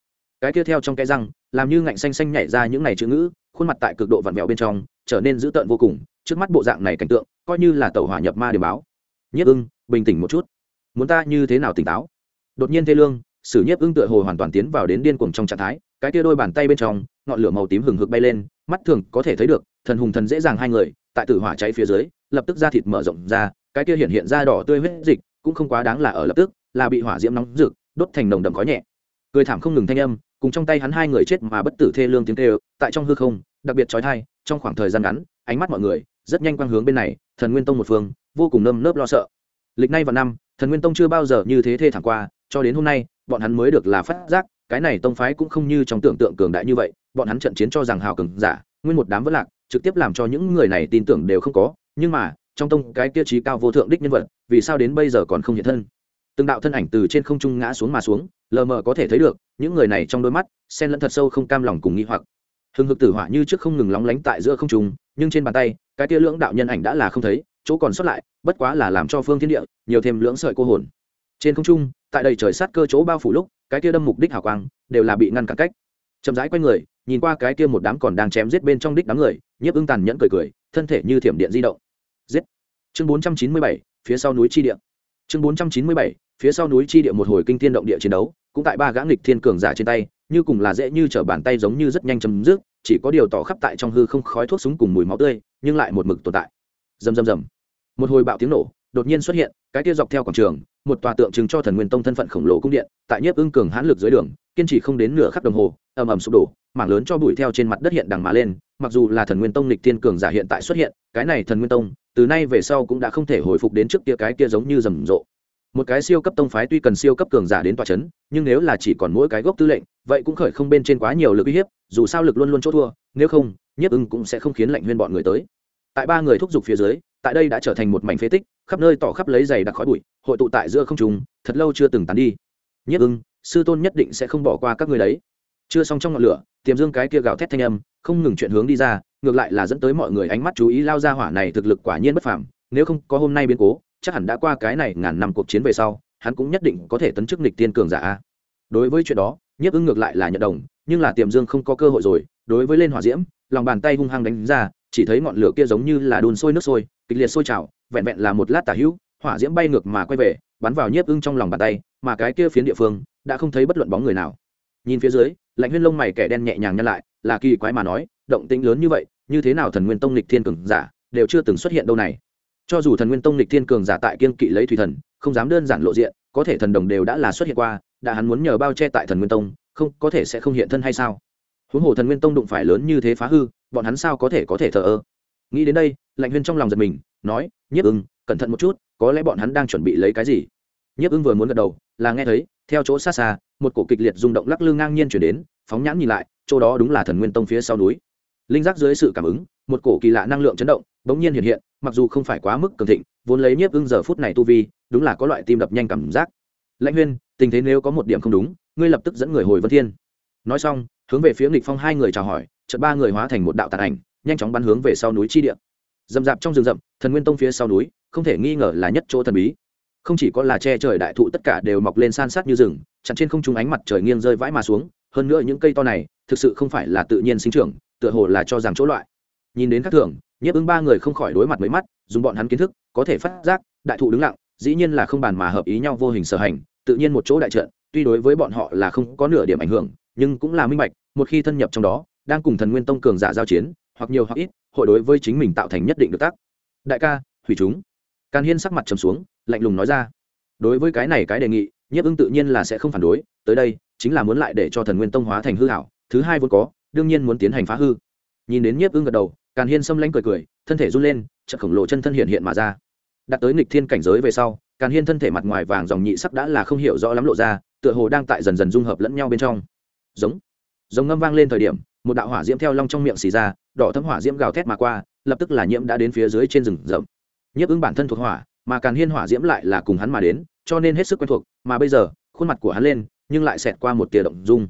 Cái kia theo trong cái răng, làm như ngạnh xanh xanh nhảy ra những này chữ ngữ khuôn mặt tại cực độ vặn vẹo bên trong, trở nên dữ tợn vô cùng, trước mắt bộ dạng này cảnh tượng, coi như là tàu hỏa nhập ma điểm báo. Nhất ưng, bình tĩnh một chút. Muốn ta như thế nào tỉnh táo? Đột nhiên thê lương, sử nhiếp ưng tựa hồ hoàn toàn tiến vào đến điên cuồng trong trạng thái, cái kia đôi bàn tay bên trong, ngọn lửa màu tím hừng hực bay lên, mắt thường có thể thấy được, thần hùng thần dễ dàng hai người, tại tử hỏa cháy phía dưới, lập tức da thịt mở rộng ra, cái kia hiện hiện ra đỏ tươi huyết dịch, cũng không quá đáng là ở lập tức, là bị hỏa diễm nóng rực, đốt thành nồng đậm khói nhẹ cười thảm không ngừng thanh âm, cùng trong tay hắn hai người chết mà bất tử thê lương tiếng kêu, tại trong hư không, đặc biệt trói thai trong khoảng thời gian ngắn, ánh mắt mọi người, rất nhanh quang hướng bên này, thần nguyên tông một phương, vô cùng nơm nớp lo sợ. Lịch nay vào năm, thần nguyên tông chưa bao giờ như thế thê thảm qua, cho đến hôm nay, bọn hắn mới được là phát giác, cái này tông phái cũng không như trong tưởng tượng cường đại như vậy, bọn hắn trận chiến cho rằng hào cường giả, nguyên một đám vỡ lạc, trực tiếp làm cho những người này tin tưởng đều không có, nhưng mà, trong tông cái tiêu chí cao vô thượng đích nhân vật, vì sao đến bây giờ còn không hiện thân? Từng đạo thân ảnh từ trên không trung ngã xuống mà xuống, lờ mờ có thể thấy được, những người này trong đôi mắt sen lẫn thật sâu không cam lòng cùng nghi hoặc. Hừng hực tử hỏa như trước không ngừng lóng lánh tại giữa không trung, nhưng trên bàn tay, cái tia lưỡng đạo nhân ảnh đã là không thấy, chỗ còn sót lại, bất quá là làm cho phương thiên địa, nhiều thêm lưỡng sợi cô hồn. Trên không trung, tại đầy trời sát cơ chỗ bao phủ lúc, cái tia đâm mục đích hào quang, đều là bị ngăn cản cách. Chậm rãi q u a y người, nhìn qua cái tia một đám còn đang chém giết bên trong đích đám người, nhiếp ưng tàn nhẫn cười cười, thân thể như thiểm điện di động. Giết. Chương bốn trăm chín mươi bảy, phía sau núi chi điện chương bốn trăm chín mươi bảy, phía sau núi chi địa một hồi kinh thiên động địa chiến đấu, cũng tại ba gã nghịch thiên cường giả trên tay, như cùng là dễ như trở bàn tay giống như rất nhanh chấm dứt, chỉ có điều tỏ khắp tại trong hư không khói thuốc súng cùng mùi máu tươi, nhưng lại một mực tồn tại. Rầm rầm rầm. Một hồi bạo tiếng nổ, đột nhiên xuất hiện, cái kia dọc theo quảng trường, một tòa tượng trưng cho thần nguyên tông thân phận khổng lồ cung điện, tại nhiếp ưng cường hãn lực dưới đường kiên trì không đến nửa khắc đồng hồ, ầm ầm sụp đổ, mảng lớn cho bụi theo trên mặt đất hiện đằng mà lên, mặc dù là thần nguyên tông lịch thiên cường giả hiện tại xuất hiện, cái này thần nguyên tông, từ nay về sau cũng đã không thể hồi phục đến trước kia cái kia giống như rầm rộ. Một cái siêu cấp tông phái tuy cần siêu cấp cường giả đến tòa c h ấ n nhưng nếu là chỉ còn mỗi cái gốc tư lệnh, vậy cũng khởi không bên trên quá nhiều lực uy hiếp, dù sao lực luôn luôn chỗ thua, nếu không, nhiếp ưng cũng sẽ không khiến lệnh huyên bọn người tới. Tại ba người thúc giục phía dưới, tại đây đã trở thành một mảnh phế tích, khắp nơi tỏ khắp lấy giày đặc khói bụi, hội tụ tại giữa không trùng thật lâu chưa từng tán đi. Nhiếp ưng sư tôn nhất định sẽ không bỏ qua các người đấy. Chưa xong trong ngọn lửa, tiềm dương cái kia gào thét thanh âm, không ngừng chuyện hướng đi ra, ngược lại là dẫn tới mọi người ánh mắt chú ý lao ra hỏa này thực lực quả nhiên bất phàm, nếu không có hôm nay biến cố, chắc hẳn đã qua cái này ngàn năm cuộc chiến về sau, hắn cũng nhất định có thể tấn chức nghịch tiên cường giả đối với chuyện đó, nhiếp ưng ngược lại là nhận đồng, nhưng là tiềm dương không có cơ hội rồi, đối với lên hỏa diễm, lòng bàn tay hung hăng đánh ra, chỉ thấy ngọn lửa kia giống như là đun sôi nước sôi, kịch liệt sôi trào, vẹn vẹn là một lát tả hữu, hỏa diễm bay ngược mà quay về, bắn vào nhiếp ưng trong lòng bàn tay, mà cái kia phiến địa phương đã không thấy bất luận bóng người nào. Nhìn phía dưới, lạnh huyên lông mày kẻ đen nhẹ nhàng nhăn lại, là kỳ quái mà nói, động tĩnh lớn như vậy, như thế nào thần nguyên tông lịch thiên cường giả đều chưa từng xuất hiện đâu này? Cho dù thần nguyên tông lịch thiên cường giả tại kiên kỵ lấy thủy thần, không dám đơn giản lộ diện, có thể thần đồng đều đã là xuất hiện qua, đã hắn muốn nhờ bao che tại thần nguyên tông, không, có thể sẽ không hiện thân hay sao? Huống hồ thần nguyên tông đụng phải lớn như thế phá hư, bọn hắn sao có thể có thể thờ ơ? Nghĩ đến đây, lạnh huyên trong lòng giật mình, nói nhiếp ưng, cẩn thận một chút, có lẽ bọn hắn đang chuẩn bị lấy cái gì? Nhiếp ưng vừa muốn gật đầu, là nghe thấy, theo chỗ xa xa, một cổ kịch liệt rung động lắc lư ngang nhiên chuyển đến, phóng nhãn nhìn lại, chỗ đó đúng là thần nguyên tông phía sau núi. Linh giác dưới sự cảm ứng, một cổ kỳ lạ năng lượng chấn động, bỗng nhiên hiện hiện, mặc dù không phải quá mức cường thịnh, vốn lấy nhiếp ưng giờ phút này tu vi, đúng là có loại tim đập nhanh cảm giác. Lãnh huyên, tình thế nếu có một điểm không đúng, ngươi lập tức dẫn người hồi vân thiên. Nói xong, hướng về phía nghịch phong hai người chào hỏi, chợt ba người hóa thành một đạo tàn ảnh, nhanh chóng bắn hướng về sau núi chi địa. Dầm dạp trong rừng rậm, thần nguyên tông phía sau núi, không thể nghi ngờ là nhất chỗ thần bí không chỉ có là che trời đại thụ tất cả đều mọc lên san sát như rừng, chặn trên không trung ánh mặt trời nghiêng rơi vãi mà xuống, hơn nữa những cây to này, thực sự không phải là tự nhiên sinh trưởng, tựa hồ là cho rằng chỗ loại. Nhìn đến các thường nhiếp ứng ba người không khỏi đối mặt mấy mắt, dùng bọn hắn kiến thức, có thể phát giác, đại thụ đứng lặng, dĩ nhiên là không bàn mà hợp ý nhau vô hình sở hành, tự nhiên một chỗ đại trận, tuy đối với bọn họ là không có nửa điểm ảnh hưởng, nhưng cũng là minh bạch, một khi thân nhập trong đó, đang cùng thần nguyên tông cường giả giao chiến, hoặc nhiều hoặc ít, hội đối với chính mình tạo thành nhất định được tác. Đại ca, hủy chúng. Càn hiên sắc mặt trầm xuống lạnh lùng nói ra. Đối với cái này cái đề nghị, nhiếp ưng tự nhiên là sẽ không phản đối, tới đây, chính là muốn lại để cho thần nguyên tông hóa thành hư hảo, thứ hai vốn có, đương nhiên muốn tiến hành phá hư. Nhìn đến nhiếp ưng gật đầu, càn hiên xâm lánh cười cười, thân thể run lên, chợt khổng lồ chân thân hiện hiện mà ra. Đặt tới nghịch thiên cảnh giới về sau, càn hiên thân thể mặt ngoài vàng dòng nhị sắc đã là không hiểu rõ lắm lộ ra, tựa hồ đang tại dần dần dung hợp lẫn nhau bên trong. Giống giống ngâm vang lên thời điểm, một đạo hỏa diễm theo long trong miệng xì ra, đỏ thấm hỏa diễm gào thét mà qua, lập tức là nhiễm đã đến phía dưới trên rừng rậm. Nhiếp ứng bản thân thuộc hỏa mà càn hiên hỏa diễm lại là cùng hắn mà đến, cho nên hết sức quen thuộc, mà bây giờ, khuôn mặt của hắn lên, nhưng lại xẹt qua một tia động dung.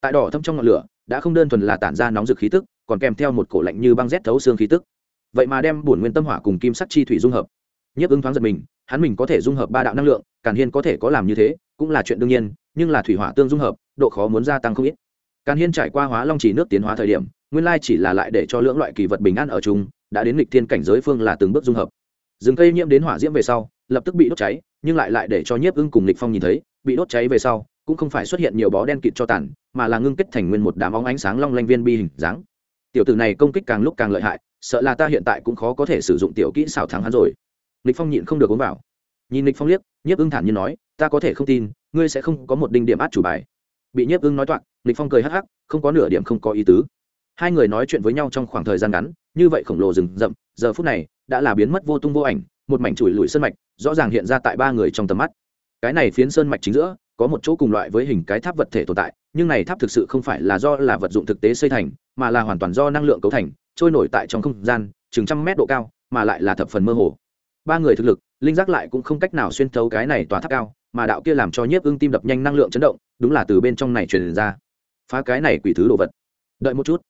Tại đỏ thâm trong ngọn lửa, đã không đơn thuần là tản ra nóng rực khí tức, còn kèm theo một cổ lạnh như băng rét thấu xương khí tức. Vậy mà đem bổn nguyên tâm hỏa cùng kim sắc chi thủy dung hợp. Nhiếp ứng thoáng giật mình, hắn mình có thể dung hợp ba đạo năng lượng, càn hiên có thể có làm như thế, cũng là chuyện đương nhiên, nhưng là thủy hỏa tương dung hợp, độ khó muốn gia tăng không ít. Càn hiên trải qua hóa long chỉ nước tiến hóa thời điểm, nguyên lai chỉ là lại để cho lưỡng loại kỳ vật bình an ở chung, đã đến lịch thiên cảnh giới phương là từng bước dung hợp rừng cây nhiễm đến hỏa diễm về sau, lập tức bị đốt cháy, nhưng lại lại để cho nhiếp ưng cùng lịch phong nhìn thấy, bị đốt cháy về sau, cũng không phải xuất hiện nhiều bó đen kịt cho tàn, mà là ngưng kết thành nguyên một đám óng ánh sáng long lanh viên bi hình dáng. Tiểu tử này công kích càng lúc càng lợi hại, sợ là ta hiện tại cũng khó có thể sử dụng tiểu kỹ xảo thắng hắn rồi. Lịch phong nhịn không được uống vào. Nhìn lịch phong liếc, nhiếp ưng thản nhiên nói, ta có thể không tin, ngươi sẽ không có một đinh điểm át chủ bài. Bị nhiếp ưng nói toạc, lịch phong cười hắc hắc, không có nửa điểm không có ý tứ. Hai người nói chuyện với nhau trong khoảng thời gian ngắn, như vậy khổng lồ rừng rậm, giờ phút này đã là biến mất vô tung vô ảnh, một mảnh chùi lùi sơn mạch, rõ ràng hiện ra tại ba người trong tầm mắt. Cái này phiến sơn mạch chính giữa, có một chỗ cùng loại với hình cái tháp vật thể tồn tại, nhưng này tháp thực sự không phải là do là vật dụng thực tế xây thành, mà là hoàn toàn do năng lượng cấu thành, trôi nổi tại trong không gian, chừng trăm mét độ cao, mà lại là thập phần mơ hồ. Ba người thực lực, linh giác lại cũng không cách nào xuyên thấu cái này tòa tháp cao, mà đạo kia làm cho nhiếp ưng tim đập nhanh năng lượng chấn động, đúng là từ bên trong này truyền ra. Phá cái này quỷ thứ đồ vật. Đợi một chút.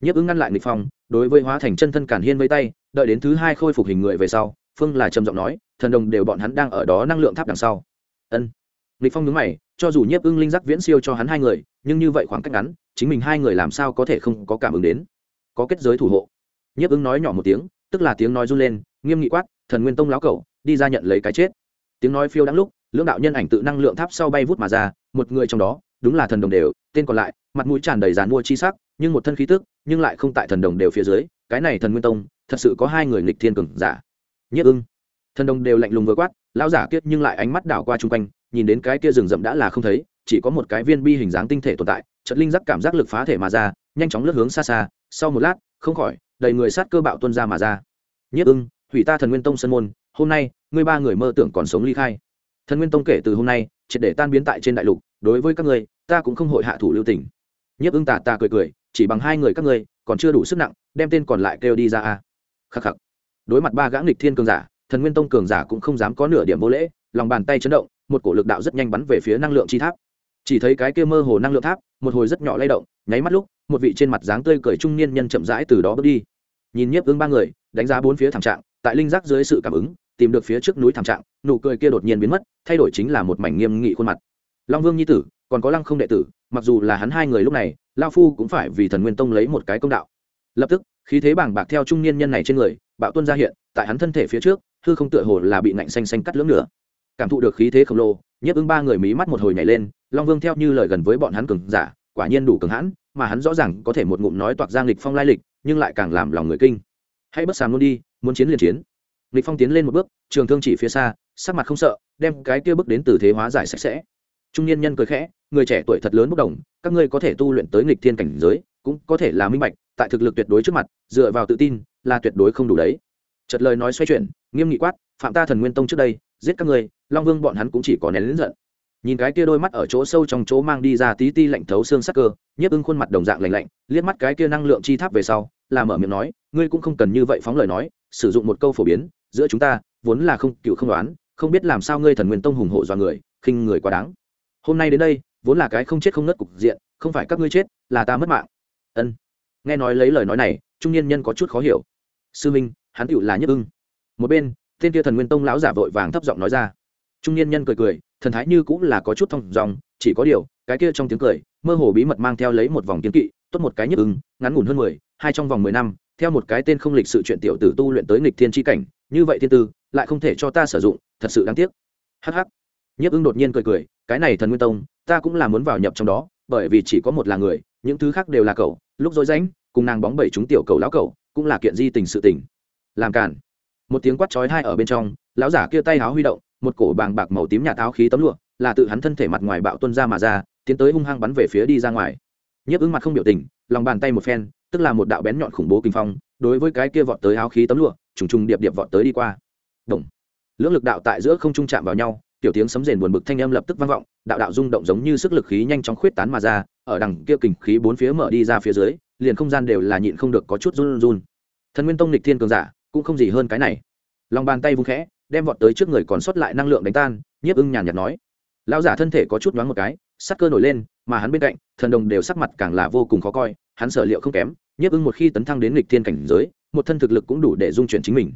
Nhiếp ưng ngăn lại nghịch phong, đối với hóa thành chân thân cản hiên với tay đợi đến thứ hai khôi phục hình người về sau, phương là trầm giọng nói, thần đồng đều bọn hắn đang ở đó năng lượng tháp đằng sau. Ân. Lịch phong nhướng mày, cho dù nhiếp ưng linh giác viễn siêu cho hắn hai người, nhưng như vậy khoảng cách ngắn, chính mình hai người làm sao có thể không có cảm ứng đến? Có kết giới thủ hộ. Nhiếp ưng nói nhỏ một tiếng, tức là tiếng nói run lên, nghiêm nghị quát, thần nguyên tông láo cẩu, đi ra nhận lấy cái chết. Tiếng nói phiêu đáng lúc, lưỡng đạo nhân ảnh tự năng lượng tháp sau bay vút mà ra, một người trong đó, đúng là thần đồng đều, tên còn lại, mặt mũi tràn đầy dàn mua chi sắc, nhưng một thân khí tức, nhưng lại không tại thần đồng đều phía dưới, cái này thần nguyên tông thật sự có hai người nghịch thiên cường giả. Nhất ưng. Thần đồng đều lạnh lùng vừa quát, lão giả kiết nhưng lại ánh mắt đảo qua chung quanh, nhìn đến cái kia rừng rậm đã là không thấy, chỉ có một cái viên bi hình dáng tinh thể tồn tại trận linh giác cảm giác lực phá thể mà ra, nhanh chóng lướt hướng xa xa, sau một lát, không khỏi, đầy người sát cơ bạo tuân ra mà ra. Nhất ưng, hủy ta thần nguyên tông sân môn, hôm nay, ngươi ba người mơ tưởng còn sống ly khai. Thần nguyên tông kể từ hôm nay, triệt để tan biến tại trên đại lục, đối với các ngươi, ta cũng không hội hạ thủ lưu tình. Nhiếp ưng tà tà cười cười, chỉ bằng hai người các ngươi, còn chưa đủ sức nặng, đem tên còn lại kêu đi ra a khắc khắc. Đối mặt ba gã nghịch thiên cường giả, thần nguyên tông cường giả cũng không dám có nửa điểm vô lễ, lòng bàn tay chấn động, một cổ lực đạo rất nhanh bắn về phía năng lượng chi tháp. Chỉ thấy cái kia mơ hồ năng lượng tháp, một hồi rất nhỏ lay động, nháy mắt lúc, một vị trên mặt dáng tươi cười trung niên nhân chậm rãi từ đó bước đi. Nhìn nhiếp ứng ba người, đánh giá bốn phía thảm trạng, tại linh giác dưới sự cảm ứng, tìm được phía trước núi thảm trạng, nụ cười kia đột nhiên biến mất, thay đổi chính là một mảnh nghiêm nghị khuôn mặt. Long vương nhi tử, còn có lăng không đệ tử, mặc dù là hắn hai người lúc này, lao phu cũng phải vì thần nguyên tông lấy một cái công đạo. Lập tức khí thế bảng bạc theo trung niên nhân này trên người, bạo tuân ra hiện, tại hắn thân thể phía trước, hư không tựa hồ là bị nạnh xanh xanh cắt lưỡng nữa cảm thụ được khí thế khổng lồ nhấp ứng ba người mí mắt một hồi nhảy lên, long vương theo như lời gần với bọn hắn cường giả, quả nhiên đủ cường hãn, mà hắn rõ ràng có thể một ngụm nói toạc giang lịch phong lai lịch, nhưng lại càng làm lòng người kinh. Hãy bất sàm luôn đi, muốn chiến liền chiến. Lịch phong tiến lên một bước, trường thương chỉ phía xa, sắc mặt không sợ, đem cái kia bước đến từ thế hóa giải sạch sẽ. Trung niên nhân cười khẽ, người trẻ tuổi thật lớn bốc đồng, các ngươi có thể tu luyện tới nghịch thiên cảnh giới cũng có thể là minh bạch, tại thực lực tuyệt đối trước mặt, dựa vào tự tin là tuyệt đối không đủ đấy. Trật lời nói xoay chuyển, nghiêm nghị quát, phạm ta thần nguyên tông trước đây, giết các ngươi, long vương bọn hắn cũng chỉ có nén lính giận. Nhìn cái kia đôi mắt ở chỗ sâu trong chỗ mang đi ra tí ti lạnh thấu xương sắc cơ, nhiếp ưng khuôn mặt đồng dạng lạnh lạnh, liếc mắt cái kia năng lượng chi tháp về sau, là mở miệng nói, ngươi cũng không cần như vậy phóng lời nói, sử dụng một câu phổ biến, giữa chúng ta vốn là không, cựu không đoán, không biết làm sao ngươi thần nguyên tông hùng hộ do người, khinh người quá đáng. Hôm nay đến đây, vốn là cái không chết không nớt cục diện, không phải các ngươi chết, là ta mất mạng ân. Nghe nói lấy lời nói này, trung niên nhân có chút khó hiểu. Sư minh, hắn tựu là nhất ưng. Một bên, tên kia thần nguyên tông lão giả vội vàng thấp giọng nói ra. Trung niên nhân cười cười, thần thái như cũng là có chút thông dòng, chỉ có điều, cái kia trong tiếng cười, mơ hồ bí mật mang theo lấy một vòng kiến kỵ, tốt một cái nhất ưng, ngắn ngủn hơn mười, hai trong vòng mười năm, theo một cái tên không lịch sự chuyện tiểu tử tu luyện tới nghịch thiên tri cảnh, như vậy thiên tư, lại không thể cho ta sử dụng, thật sự đáng tiếc. Hh nhất ưng đột nhiên cười cười, cái này thần nguyên tông, ta cũng là muốn vào nhập trong đó, bởi vì chỉ có một là người những thứ khác đều là cậu, lúc dối rãnh, cùng nàng bóng bảy chúng tiểu cầu lão cậu, cũng là kiện di tình sự tình. Làm cản một tiếng quát chói hai ở bên trong, lão giả kia tay háo huy động, một cổ bàng bạc màu tím nhà áo khí tấm lụa, là tự hắn thân thể mặt ngoài bạo tuân ra mà ra, tiến tới hung hăng bắn về phía đi ra ngoài. Nhiếp ứng mặt không biểu tình, lòng bàn tay một phen, tức là một đạo bén nhọn khủng bố kinh phong, đối với cái kia vọt tới áo khí tấm lụa, trùng trùng điệp điệp vọt tới đi qua. Động. lưỡng lực đạo tại giữa không trung chạm vào nhau, tiểu tiếng sấm rền buồn bực thanh âm lập tức vang vọng, đạo đạo rung động giống như sức lực khí nhanh chóng khuyết tán mà ra ở đằng kia kình khí bốn phía mở đi ra phía dưới, liền không gian đều là nhịn không được có chút run run. Thần nguyên tông lịch thiên cường giả, cũng không gì hơn cái này. Lòng bàn tay vung khẽ, đem vọt tới trước người còn sót lại năng lượng đánh tan, nhiếp ưng nhàn nhạt nói. Lão giả thân thể có chút nhoáng một cái, sắc cơ nổi lên, mà hắn bên cạnh, thần đồng đều sắc mặt càng là vô cùng khó coi, hắn sở liệu không kém, nhiếp ưng một khi tấn thăng đến lịch thiên cảnh giới, một thân thực lực cũng đủ để dung chuyển chính mình.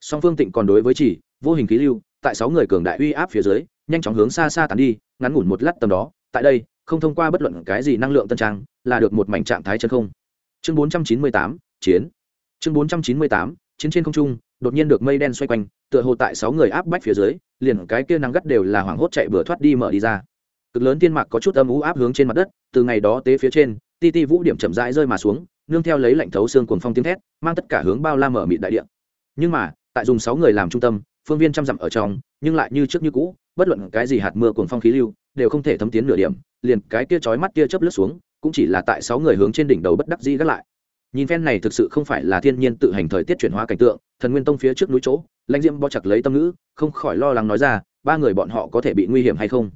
Song phương tịnh còn đối với chỉ, vô hình khí lưu, tại sáu người cường đại uy áp phía dưới, nhanh chóng hướng xa xa tán đi, ngắn ngủn một lát tầm đó, tại đây không thông qua bất luận cái gì năng lượng tân trang, là được một mảnh trạng thái chân không. Chương bốn trăm chín mươi tám, chiến. Chương bốn trăm chín mươi tám, chiến trên không trung, đột nhiên được mây đen xoay quanh, tựa hồ tại sáu người áp bách phía dưới, liền cái kia nắng gắt đều là hoảng hốt chạy bừa thoát đi mở đi ra. Cực lớn tiên mạc có chút âm ú áp hướng trên mặt đất, từ ngày đó tế phía trên, ti ti vũ điểm chậm rãi rơi mà xuống, nương theo lấy lạnh thấu xương cuồng phong tiếng thét, mang tất cả hướng bao la mở mịt đại địa. Nhưng mà, tại dùng sáu người làm trung tâm, phương viên trăm dặm ở trong, nhưng lại như trước như cũ, bất luận cái gì hạt mưa cuồng phong khí lưu đều không thể thấm tiến nửa điểm, liền cái kia chói mắt kia chớp lướt xuống, cũng chỉ là tại sáu người hướng trên đỉnh đầu bất đắc dĩ gác lại. Nhìn phen này thực sự không phải là thiên nhiên tự hành thời tiết chuyển hóa cảnh tượng, thần nguyên tông phía trước núi chỗ, lãnh diễm bó chặt lấy tâm ngữ, không khỏi lo lắng nói ra, ba người bọn họ có thể bị nguy hiểm hay không?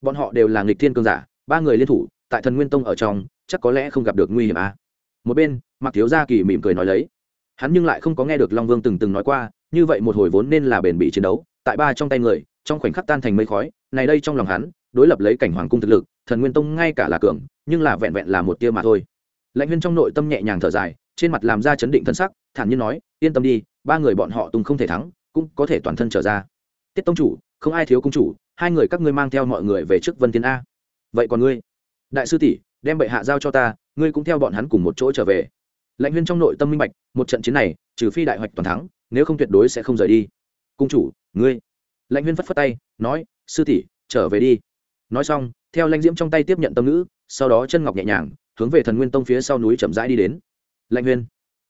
Bọn họ đều là nghịch thiên cương giả, ba người liên thủ, tại thần nguyên tông ở trong, chắc có lẽ không gặp được nguy hiểm à. một bên mặc thiếu gia kỳ mỉm cười nói lấy. Hắn nhưng lại không có nghe được long vương từng từng nói qua, như vậy một hồi vốn nên là bền bỉ chiến đấu, tại ba trong tay người, trong khoảnh khắc tan thành mây khói, này đây trong lòng hắn đối lập lấy cảnh hoàng cung thực lực, thần nguyên tông ngay cả là cường, nhưng là vẹn vẹn là một tia mà thôi. Lãnh huyên trong nội tâm nhẹ nhàng thở dài, trên mặt làm ra chấn định thân sắc, thản nhiên nói, yên tâm đi, ba người bọn họ tùng không thể thắng, cũng có thể toàn thân trở ra. Tiết tông chủ, không ai thiếu công chủ, hai người các ngươi mang theo mọi người về trước vân tiến a. Vậy còn ngươi? Đại sư tỷ, đem bệ hạ giao cho ta, ngươi cũng theo bọn hắn cùng một chỗ trở về. Lãnh huyên trong nội tâm minh bạch, một trận chiến này, trừ phi đại hoạch toàn thắng, nếu không tuyệt đối sẽ không rời đi. Cung chủ, ngươi? Lãnh huyên phất phất tay, nói, sư tỷ, trở về đi nói xong, theo lãnh diễm trong tay tiếp nhận tâm ngữ, sau đó chân ngọc nhẹ nhàng, hướng về thần nguyên tông phía sau núi chậm rãi đi đến. Lãnh huyên.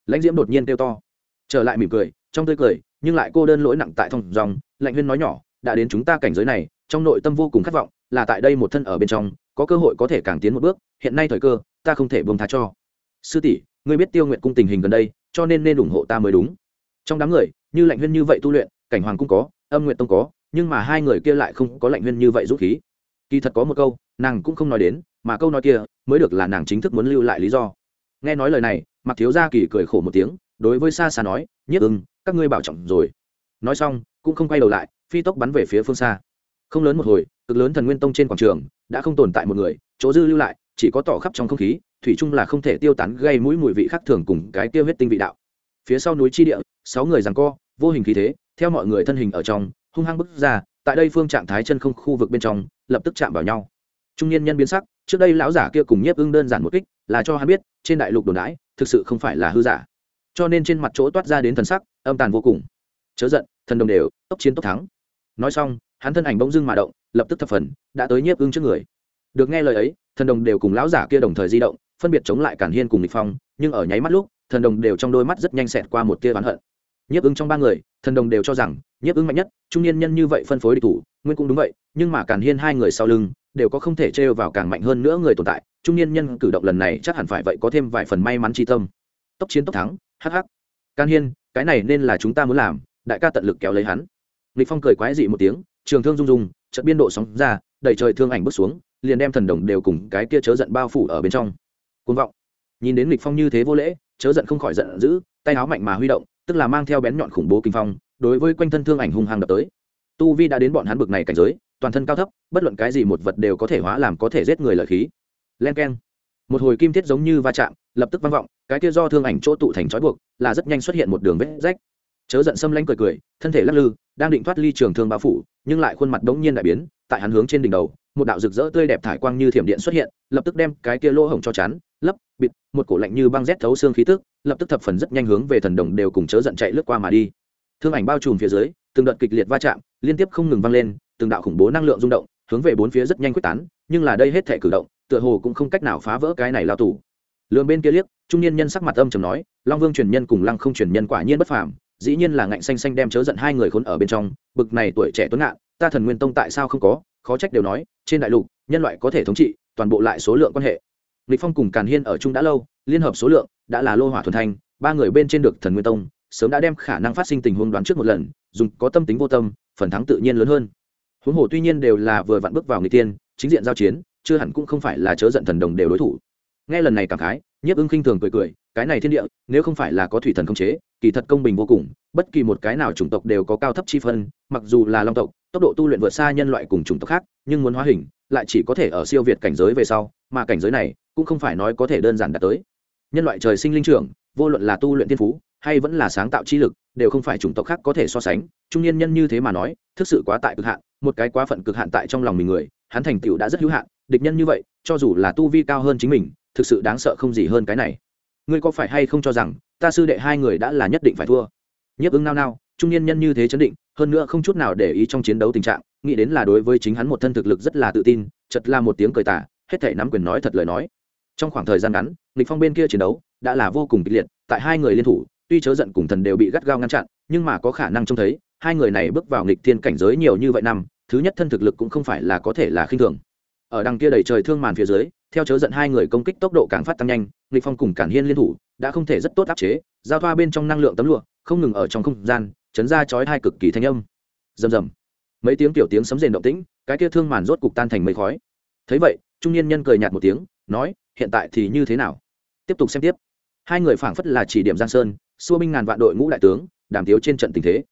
Lãnh diễm đột nhiên kêu to. Trở lại mỉm cười, trong tươi cười, nhưng lại cô đơn lỗi nặng tại thông dòng, lãnh huyên nói nhỏ, đã đến chúng ta cảnh giới này, trong nội tâm vô cùng khát vọng, là tại đây một thân ở bên trong, có cơ hội có thể càng tiến một bước, hiện nay thời cơ, ta không thể buông tha cho. Sư tỷ, ngươi biết tiêu nguyện cung tình hình gần đây, cho nên nên ủng hộ ta mới đúng. Trong đám người, như lạnh huyên như vậy tu luyện, cảnh hoàng cũng có, âm nguyện tông có, nhưng mà hai người kia lại không có lạnh huyên như vậy dũng khí kỳ thật có một câu, nàng cũng không nói đến, mà câu nói kia mới được là nàng chính thức muốn lưu lại lý do. Nghe nói lời này mặc thiếu gia kỳ cười khổ một tiếng, đối với xa xa nói, nhất ưng, các ngươi bảo trọng rồi. Nói xong, cũng không quay đầu lại, phi tốc bắn về phía phương xa. Không lớn một hồi, cực lớn thần nguyên tông trên quảng trường đã không tồn tại một người, chỗ dư lưu lại chỉ có tỏ khắp trong không khí, thủy chung là không thể tiêu tán gây mũi mùi vị khác thường cùng cái tiêu huyết tinh vị đạo. Phía sau núi chi địa, sáu người rằng co, vô hình khí thế, theo mọi người thân hình ở trong, hung hăng bức ra, tại đây phương trạng thái chân không khu vực bên trong lập tức chạm vào nhau. Trung niên nhân biến sắc, trước đây lão giả kia cùng nhiếp ưng đơn giản một kích, là cho hắn biết, trên đại lục đồn đãi, thực sự không phải là hư giả. Cho nên trên mặt chỗ toát ra đến thần sắc, âm tàn vô cùng. Chớ giận, thần đồng đều, tốc chiến tốc thắng. Nói xong, hắn thân ảnh bỗng dưng mà động, lập tức thập phần, đã tới nhiếp ưng trước người. Được nghe lời ấy, thần đồng đều cùng lão giả kia đồng thời di động, phân biệt chống lại cản hiên cùng địch phong, nhưng ở nháy mắt lúc, thần đồng đều trong đôi mắt rất nhanh xẹt qua một tia oán hận. Nhiếp ưng trong ba người, thần đồng đều cho rằng, nhiếp ưng mạnh nhất, trung niên nhân như vậy phân phối địch thủ nguyên cũng đúng vậy, nhưng mà Càn hiên hai người sau lưng đều có không thể trêu vào càng mạnh hơn nữa người tồn tại, trung niên nhân cử động lần này chắc hẳn phải vậy có thêm vài phần may mắn tri tâm. Tốc chiến tốc thắng hh Càn hiên, cái này nên là chúng ta muốn làm, đại ca tận lực kéo lấy hắn. Lịch phong cười quái dị một tiếng, trường thương rung rung trận biên độ sóng ra, đẩy trời thương ảnh bước xuống, liền đem thần đồng đều cùng cái kia chớ giận bao phủ ở bên trong. Cuồng vọng. Nhìn đến lịch phong như thế vô lễ, chớ giận không khỏi giận dữ, tay áo mạnh mà huy động, tức là mang theo bén nhọn khủng bố kinh phong, đối với quanh thân thương ảnh hung hăng đập tới tu vi đã đến bọn hắn bực này cảnh giới, toàn thân cao thấp, bất luận cái gì một vật đều có thể hóa làm có thể giết người lợi khí. Len keng. Một hồi kim thiết giống như va chạm, lập tức vang vọng, cái kia do thương ảnh chỗ tụ thành trói buộc, là rất nhanh xuất hiện một đường vết rách. Chớ giận xâm lanh cười cười, thân thể lắc lư, đang định thoát ly trường thương bao phủ, nhưng lại khuôn mặt đống nhiên đại biến, tại hắn hướng trên đỉnh đầu, một đạo rực rỡ tươi đẹp thải quang như thiểm điện xuất hiện, lập tức đem cái kia lỗ hổng cho chắn, lấp, bịt, một cổ lạnh như băng rét thấu xương khí tức, lập tức thập phần rất nhanh hướng về thần đồng đều cùng chớ giận chạy lướt qua mà đi. Thương ảnh bao trùm phía dưới từng đợt kịch liệt va chạm, liên tiếp không ngừng vang lên, từng đạo khủng bố năng lượng rung động, hướng về bốn phía rất nhanh quyết tán, nhưng là đây hết thể cử động, tựa hồ cũng không cách nào phá vỡ cái này lao tù. Lường bên kia liếc, trung niên nhân sắc mặt âm trầm nói, long vương truyền nhân cùng lăng không truyền nhân quả nhiên bất phàm, dĩ nhiên là ngạnh xanh xanh đem chớ giận hai người khốn ở bên trong, bực này tuổi trẻ tuấn ngạn, ta thần nguyên tông tại sao không có? Khó trách đều nói, trên đại lục, nhân loại có thể thống trị toàn bộ lại số lượng quan hệ. Lịch phong cùng càn hiên ở chung đã lâu, liên hợp số lượng đã là lô hỏa thuần thanh, ba người bên trên được thần nguyên tông, sớm đã đem khả năng phát sinh tình huống đoán trước một lần dùng có tâm tính vô tâm, phần thắng tự nhiên lớn hơn. Huống hồ tuy nhiên đều là vừa vặn bước vào người tiên chính diện giao chiến, chưa hẳn cũng không phải là chớ giận thần đồng đều đối thủ. Nghe lần này cảm khái, nhiếp ưng khinh thường cười cười, cái này thiên địa, nếu không phải là có thủy thần khống chế, kỳ thật công bình vô cùng, bất kỳ một cái nào chủng tộc đều có cao thấp chi phân, mặc dù là long tộc, tốc độ tu luyện vượt xa nhân loại cùng chủng tộc khác, nhưng muốn hóa hình, lại chỉ có thể ở siêu việt cảnh giới về sau, mà cảnh giới này, cũng không phải nói có thể đơn giản đạt tới nhân loại trời sinh linh trưởng, vô luận là tu luyện thiên phú, hay vẫn là sáng tạo chi lực, đều không phải chủng tộc khác có thể so sánh. Trung niên nhân như thế mà nói, thực sự quá tại cực hạn, một cái quá phận cực hạn tại trong lòng mình người, hắn thành tựu đã rất hữu hạn. Địch nhân như vậy, cho dù là tu vi cao hơn chính mình, thực sự đáng sợ không gì hơn cái này. Ngươi có phải hay không cho rằng, ta sư đệ hai người đã là nhất định phải thua? Nhiếp ứng nao nao, trung niên nhân như thế chấn định, hơn nữa không chút nào để ý trong chiến đấu tình trạng, nghĩ đến là đối với chính hắn một thân thực lực rất là tự tin chật là một tiếng cười tả hết thể nắm quyền nói thật lời nói trong khoảng thời gian ngắn, nghịch phong bên kia chiến đấu đã là vô cùng kịch liệt, tại hai người liên thủ, tuy chớ giận cùng thần đều bị gắt gao ngăn chặn, nhưng mà có khả năng trông thấy, hai người này bước vào nghịch thiên cảnh giới nhiều như vậy năm, thứ nhất thân thực lực cũng không phải là có thể là khinh thường. Ở đằng kia đầy trời thương màn phía dưới, theo chớ giận hai người công kích tốc độ càng phát tăng nhanh, nghịch phong cùng cản hiên liên thủ đã không thể rất tốt áp chế, giao thoa bên trong năng lượng tấm lụa, không ngừng ở trong không gian, chấn ra chói hai cực kỳ thanh âm. Rầm rầm. Mấy tiếng tiểu tiếng sấm rền động tĩnh, cái kia thương màn rốt cục tan thành mây khói. Thấy vậy, trung niên nhân cười nhạt một tiếng, nói hiện tại thì như thế nào? Tiếp tục xem tiếp. Hai người phảng phất là chỉ điểm giang sơn, xua binh ngàn vạn đội ngũ đại tướng, đàm tiếu trên trận tình thế.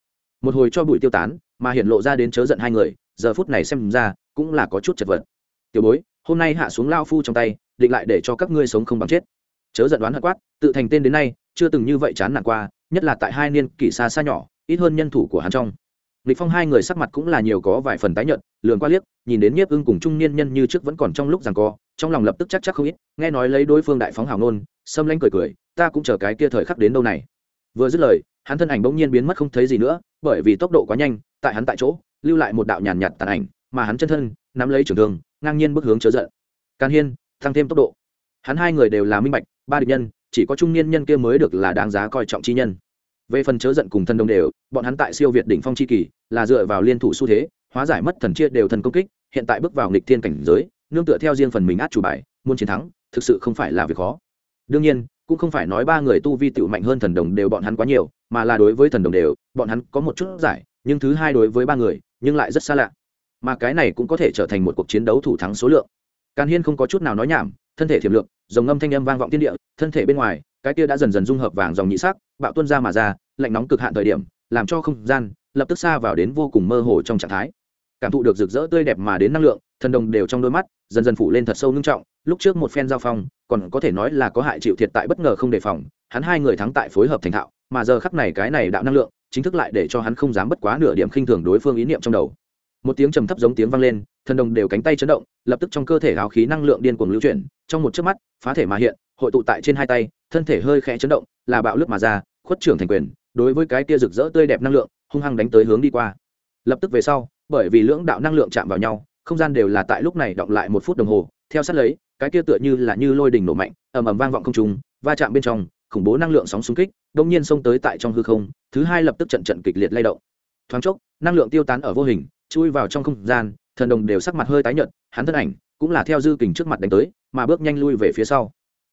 Một hồi cho bụi tiêu tán, mà hiện lộ ra đến chớ giận hai người, giờ phút này xem ra, cũng là có chút chật vật. Tiểu bối, hôm nay hạ xuống lao phu trong tay, định lại để cho các ngươi sống không bằng chết. Chớ giận đoán hận quát, tự thành tên đến nay, chưa từng như vậy chán nản qua, nhất là tại hai niên kỷ xa xa nhỏ, ít hơn nhân thủ của hắn trong. Lịch phong hai người sắc mặt cũng là nhiều có vài phần tái nhợt lường qua liếc, nhìn đến nhiếp ưng cùng trung niên nhân như trước vẫn còn trong lúc giằng co trong lòng lập tức chắc chắc không ít, nghe nói lấy đối phương đại phóng hào nôn xâm lanh cười cười, ta cũng chờ cái kia thời khắc đến đâu này. Vừa dứt lời, hắn thân ảnh bỗng nhiên biến mất không thấy gì nữa, bởi vì tốc độ quá nhanh, tại hắn tại chỗ, lưu lại một đạo nhàn nhạt tàn ảnh, mà hắn chân thân, nắm lấy trường thương, ngang nhiên bước hướng chớ giận. Can hiên, tăng thêm tốc độ. Hắn hai người đều là minh bạch, ba địch nhân, chỉ có trung niên nhân kia mới được là đáng giá coi trọng chi nhân. Về phần chớ giận cùng thân đồng đều, bọn hắn tại siêu việt đỉnh phong chi kỳ, là dựa vào liên thủ xu thế, hóa giải mất thần chia đều thần công kích, hiện tại bước vào nghịch thiên cảnh giới nương tựa theo riêng phần mình át chủ bài, muốn chiến thắng, thực sự không phải là việc khó. Đương nhiên, cũng không phải nói ba người tu vi tựu mạnh hơn thần đồng đều bọn hắn quá nhiều, mà là đối với thần đồng đều, bọn hắn có một chút giải, nhưng thứ hai đối với ba người, nhưng lại rất xa lạ. Mà cái này cũng có thể trở thành một cuộc chiến đấu thủ thắng số lượng. Càn hiên không có chút nào nói nhảm, thân thể thiểm lượng dòng ngâm thanh âm vang vọng thiên địa, thân thể bên ngoài, cái kia đã dần dần dung hợp vàng dòng nhị sắc, bạo tuân ra mà ra, lạnh nóng cực hạn thời điểm, làm cho không gian lập tức xa vào đến vô cùng mơ hồ trong trạng thái. Cảm thụ được rực rỡ tươi đẹp mà đến năng lượng thần đồng đều trong đôi mắt, dần dần phủ lên thật sâu nghiêm trọng, lúc trước một phen giao phong, còn có thể nói là có hại chịu thiệt tại bất ngờ không đề phòng, hắn hai người thắng tại phối hợp thành thạo, mà giờ khắc này cái này đạo năng lượng, chính thức lại để cho hắn không dám bất quá nửa điểm khinh thường đối phương ý niệm trong đầu. Một tiếng trầm thấp giống tiếng vang lên, thần đồng đều cánh tay chấn động, lập tức trong cơ thể áo khí năng lượng điên cuồng lưu chuyển, trong một chớp mắt, phá thể mà hiện, hội tụ tại trên hai tay, thân thể hơi khẽ chấn động, là bạo lướt mà ra, khuất trưởng thành quyền, đối với cái tia rực rỡ tươi đẹp năng lượng, hung hăng đánh tới hướng đi qua. Lập tức về sau, bởi vì lưỡng đạo năng lượng chạm vào nhau không gian đều là tại lúc này động lại một phút đồng hồ, theo sát lấy, cái kia tựa như là như lôi đình nổ mạnh, ầm ầm vang vọng không trùng va chạm bên trong, khủng bố năng lượng sóng xung kích đông nhiên xông tới tại trong hư không, thứ hai lập tức trận trận kịch liệt lay động. Thoáng chốc, năng lượng tiêu tán ở vô hình, chui vào trong không gian, thần đồng đều sắc mặt hơi tái nhợt, hắn thân ảnh cũng là theo dư kình trước mặt đánh tới, mà bước nhanh lui về phía sau.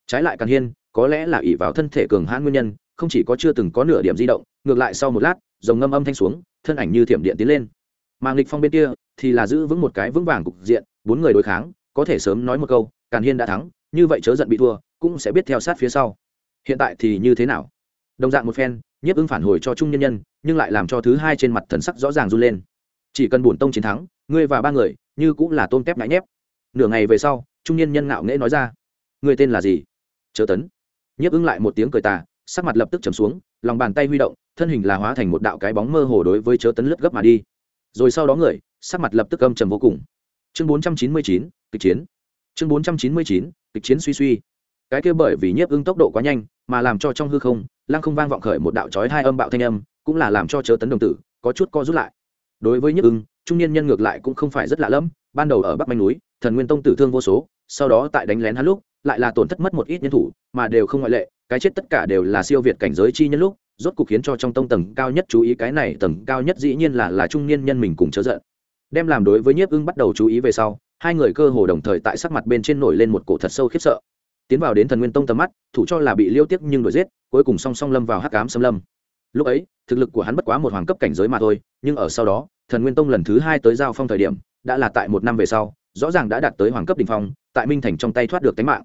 Trái lại càn hiên, có lẽ là ỷ vào thân thể cường hãn nguyên nhân, không chỉ có chưa từng có nửa điểm di động, ngược lại sau một lát, dòng ngâm âm thanh xuống, thân ảnh như thiểm điện tiến lên. Mà nghịch phong bên kia thì là giữ vững một cái vững vàng cục diện, bốn người đối kháng, có thể sớm nói một câu, càn hiên đã thắng, như vậy chớ giận bị thua, cũng sẽ biết theo sát phía sau. Hiện tại thì như thế nào? Đồng dạng một phen, nhiếp ứng phản hồi cho trung nhân nhân, nhưng lại làm cho thứ hai trên mặt thần sắc rõ ràng run lên. Chỉ cần bổn tông chiến thắng, ngươi và ba người, như cũng là tôm tép nhãi nhép. Nửa ngày về sau, trung nhân nhân ngạo nghễ nói ra người tên là gì? Chớ tấn. Nhiếp ứng lại một tiếng cười tà, sắc mặt lập tức trầm xuống, lòng bàn tay huy động, thân hình là hóa thành một đạo cái bóng mơ hồ đối với chớ tấn lướt gấp mà đi rồi sau đó người, sắc mặt lập tức âm trầm vô cùng. Chương bốn trăm chín mươi chín, kịch chiến. Chương bốn trăm chín mươi chín, kịch chiến suy suy. Cái kia bởi vì nhiếp ưng tốc độ quá nhanh, mà làm cho trong hư không, lăng không vang vọng khởi một đạo trói hai âm bạo thanh âm, cũng là làm cho chớ tấn đồng tử, có chút co rút lại. Đối với nhiếp ưng, trung niên nhân ngược lại cũng không phải rất lạ lẫm, ban đầu ở bắc manh núi, thần nguyên tông tử thương vô số, sau đó tại đánh lén hắn lúc, lại là tổn thất mất một ít nhân thủ, mà đều không ngoại lệ, cái chết tất cả đều là siêu việt cảnh giới chi nhân lúc rốt cục khiến cho trong tông tầng cao nhất chú ý cái này tầng cao nhất dĩ nhiên là là trung niên nhân mình cùng chớ giận. Đem làm đối với nhiếp ưng bắt đầu chú ý về sau, hai người cơ hồ đồng thời tại sắc mặt bên trên nổi lên một cổ thật sâu khiếp sợ. Tiến vào đến thần nguyên tông tầm mắt, thủ cho là bị liêu tiếc nhưng đuổi giết, cuối cùng song song lâm vào hắc cám xâm lâm. Lúc ấy, thực lực của hắn bất quá một hoàng cấp cảnh giới mà thôi, nhưng ở sau đó, thần nguyên tông lần thứ hai tới giao phong thời điểm, đã là tại một năm về sau, rõ ràng đã đạt tới hoàng cấp đ ỉ n h phong, tại minh thành trong tay thoát được tính mạng.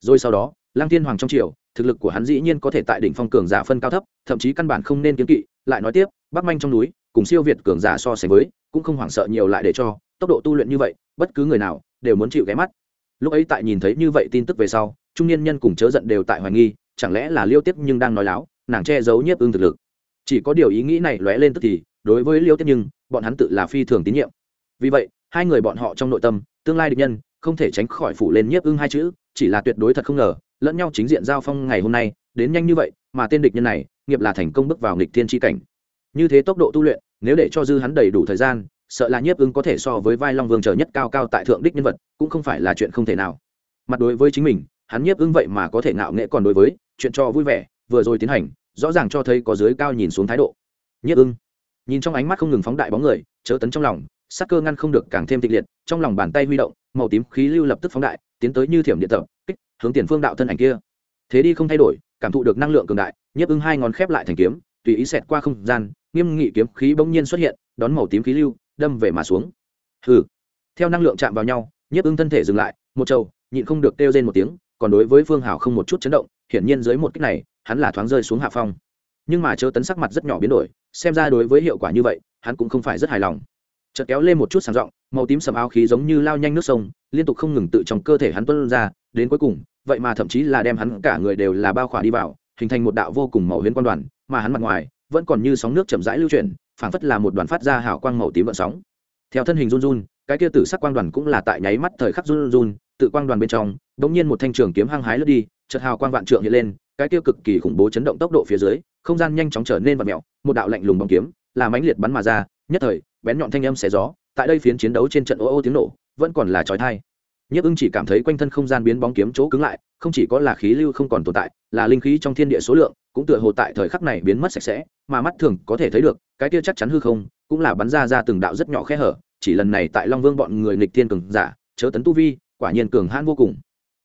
Rồi sau đó lang thiên hoàng trong triều, thực lực của hắn dĩ nhiên có thể tại đỉnh phong cường giả phân cao thấp, thậm chí căn bản không nên kiến kỵ, lại nói tiếp, bắc manh trong núi, cùng siêu việt cường giả so sánh với, cũng không hoảng sợ nhiều lại để cho, tốc độ tu luyện như vậy, bất cứ người nào đều muốn chịu ghé mắt. Lúc ấy tại nhìn thấy như vậy tin tức về sau, trung niên nhân cùng chớ giận đều tại hoài nghi, chẳng lẽ là liêu tiếp nhưng đang nói láo, nàng che giấu nhiếp ưng thực lực. Chỉ có điều ý nghĩ này lóe lên tức thì, đối với liêu tiếp nhưng, bọn hắn tự là phi thường tín nhiệm. Vì vậy, hai người bọn họ trong nội tâm, tương lai địch nhân, không thể tránh khỏi phủ lên nhiếp ưng hai chữ, chỉ là tuyệt đối thật không ngờ lẫn nhau chính diện giao phong ngày hôm nay, đến nhanh như vậy, mà tên địch nhân này, nghiệp là thành công bước vào nghịch thiên tri cảnh. Như thế tốc độ tu luyện, nếu để cho dư hắn đầy đủ thời gian, sợ là nhiếp ứng có thể so với vai long vương chờ nhất cao cao tại thượng đích nhân vật, cũng không phải là chuyện không thể nào. Mặt đối với chính mình, hắn nhiếp ứng vậy mà có thể ngạo nghệ còn đối với, chuyện cho vui vẻ, vừa rồi tiến hành, rõ ràng cho thấy có dưới cao nhìn xuống thái độ. Nhiếp ứng, nhìn trong ánh mắt không ngừng phóng đại bóng người, chớ tấn trong lòng, sắc cơ ngăn không được càng thêm tịch liệt, trong lòng bàn tay huy động, màu tím khí lưu lập tức phóng đại, tiến tới như thiểm điện tập, kích hướng tiền phương đạo thân ảnh kia. Thế đi không thay đổi, cảm thụ được năng lượng cường đại nhiếp ưng hai ngón khép lại thành kiếm, tùy ý xẹt qua không gian, nghiêm nghị kiếm khí bỗng nhiên xuất hiện, đón màu tím khí lưu, đâm về mà xuống. Hừ. Theo năng lượng chạm vào nhau nhiếp ưng thân thể dừng lại, một trâu nhịn không được kêu rên một tiếng, còn đối với phương hảo không một chút chấn động, hiển nhiên dưới một kích này, hắn là thoáng rơi xuống hạ phong. Nhưng mà chớ tấn sắc mặt rất nhỏ biến đổi, xem ra đối với hiệu quả như vậy, hắn cũng không phải rất hài lòng. Chợt kéo lên một chút sàng rộng màu tím sầm áo khí giống như lao nhanh nước sông, liên tục không ngừng tự trong cơ thể hắn tuân ra đến cuối cùng, vậy mà thậm chí là đem hắn cả người đều là bao khỏa đi vào, hình thành một đạo vô cùng màu huyễn quan đoàn, mà hắn mặt ngoài vẫn còn như sóng nước chậm rãi lưu chuyển, phảng phất là một đoàn phát ra hào quang màu tím vận sóng. Theo thân hình run run, cái kia tử sắc quang đoàn cũng là tại nháy mắt thời khắc run run, tự quang đoàn bên trong đống nhiên một thanh trường kiếm hăng hái lướt đi, chợt hào quang vạn trượng hiện lên, cái kia cực kỳ khủng bố chấn động tốc độ phía dưới, không gian nhanh chóng trở nên vật mèo, một đạo lạnh lùng bóng kiếm, là mãnh liệt bắn mà ra, nhất thời, bén nhọn thanh âm xé gió, tại đây phiến chiến đấu trên trận ô ô tiếng nổ, vẫn còn là trói thai nhiếp ưng chỉ cảm thấy quanh thân không gian biến bóng kiếm chỗ cứng lại, không chỉ có là khí lưu không còn tồn tại, là linh khí trong thiên địa số lượng, cũng tựa hồ tại thời khắc này biến mất sạch sẽ, mà mắt thường có thể thấy được, cái kia chắc chắn hư không, cũng là bắn ra ra từng đạo rất nhỏ khe hở, chỉ lần này tại long vương bọn người nghịch thiên cường giả, chớ tấn tu vi, quả nhiên cường hãn vô cùng.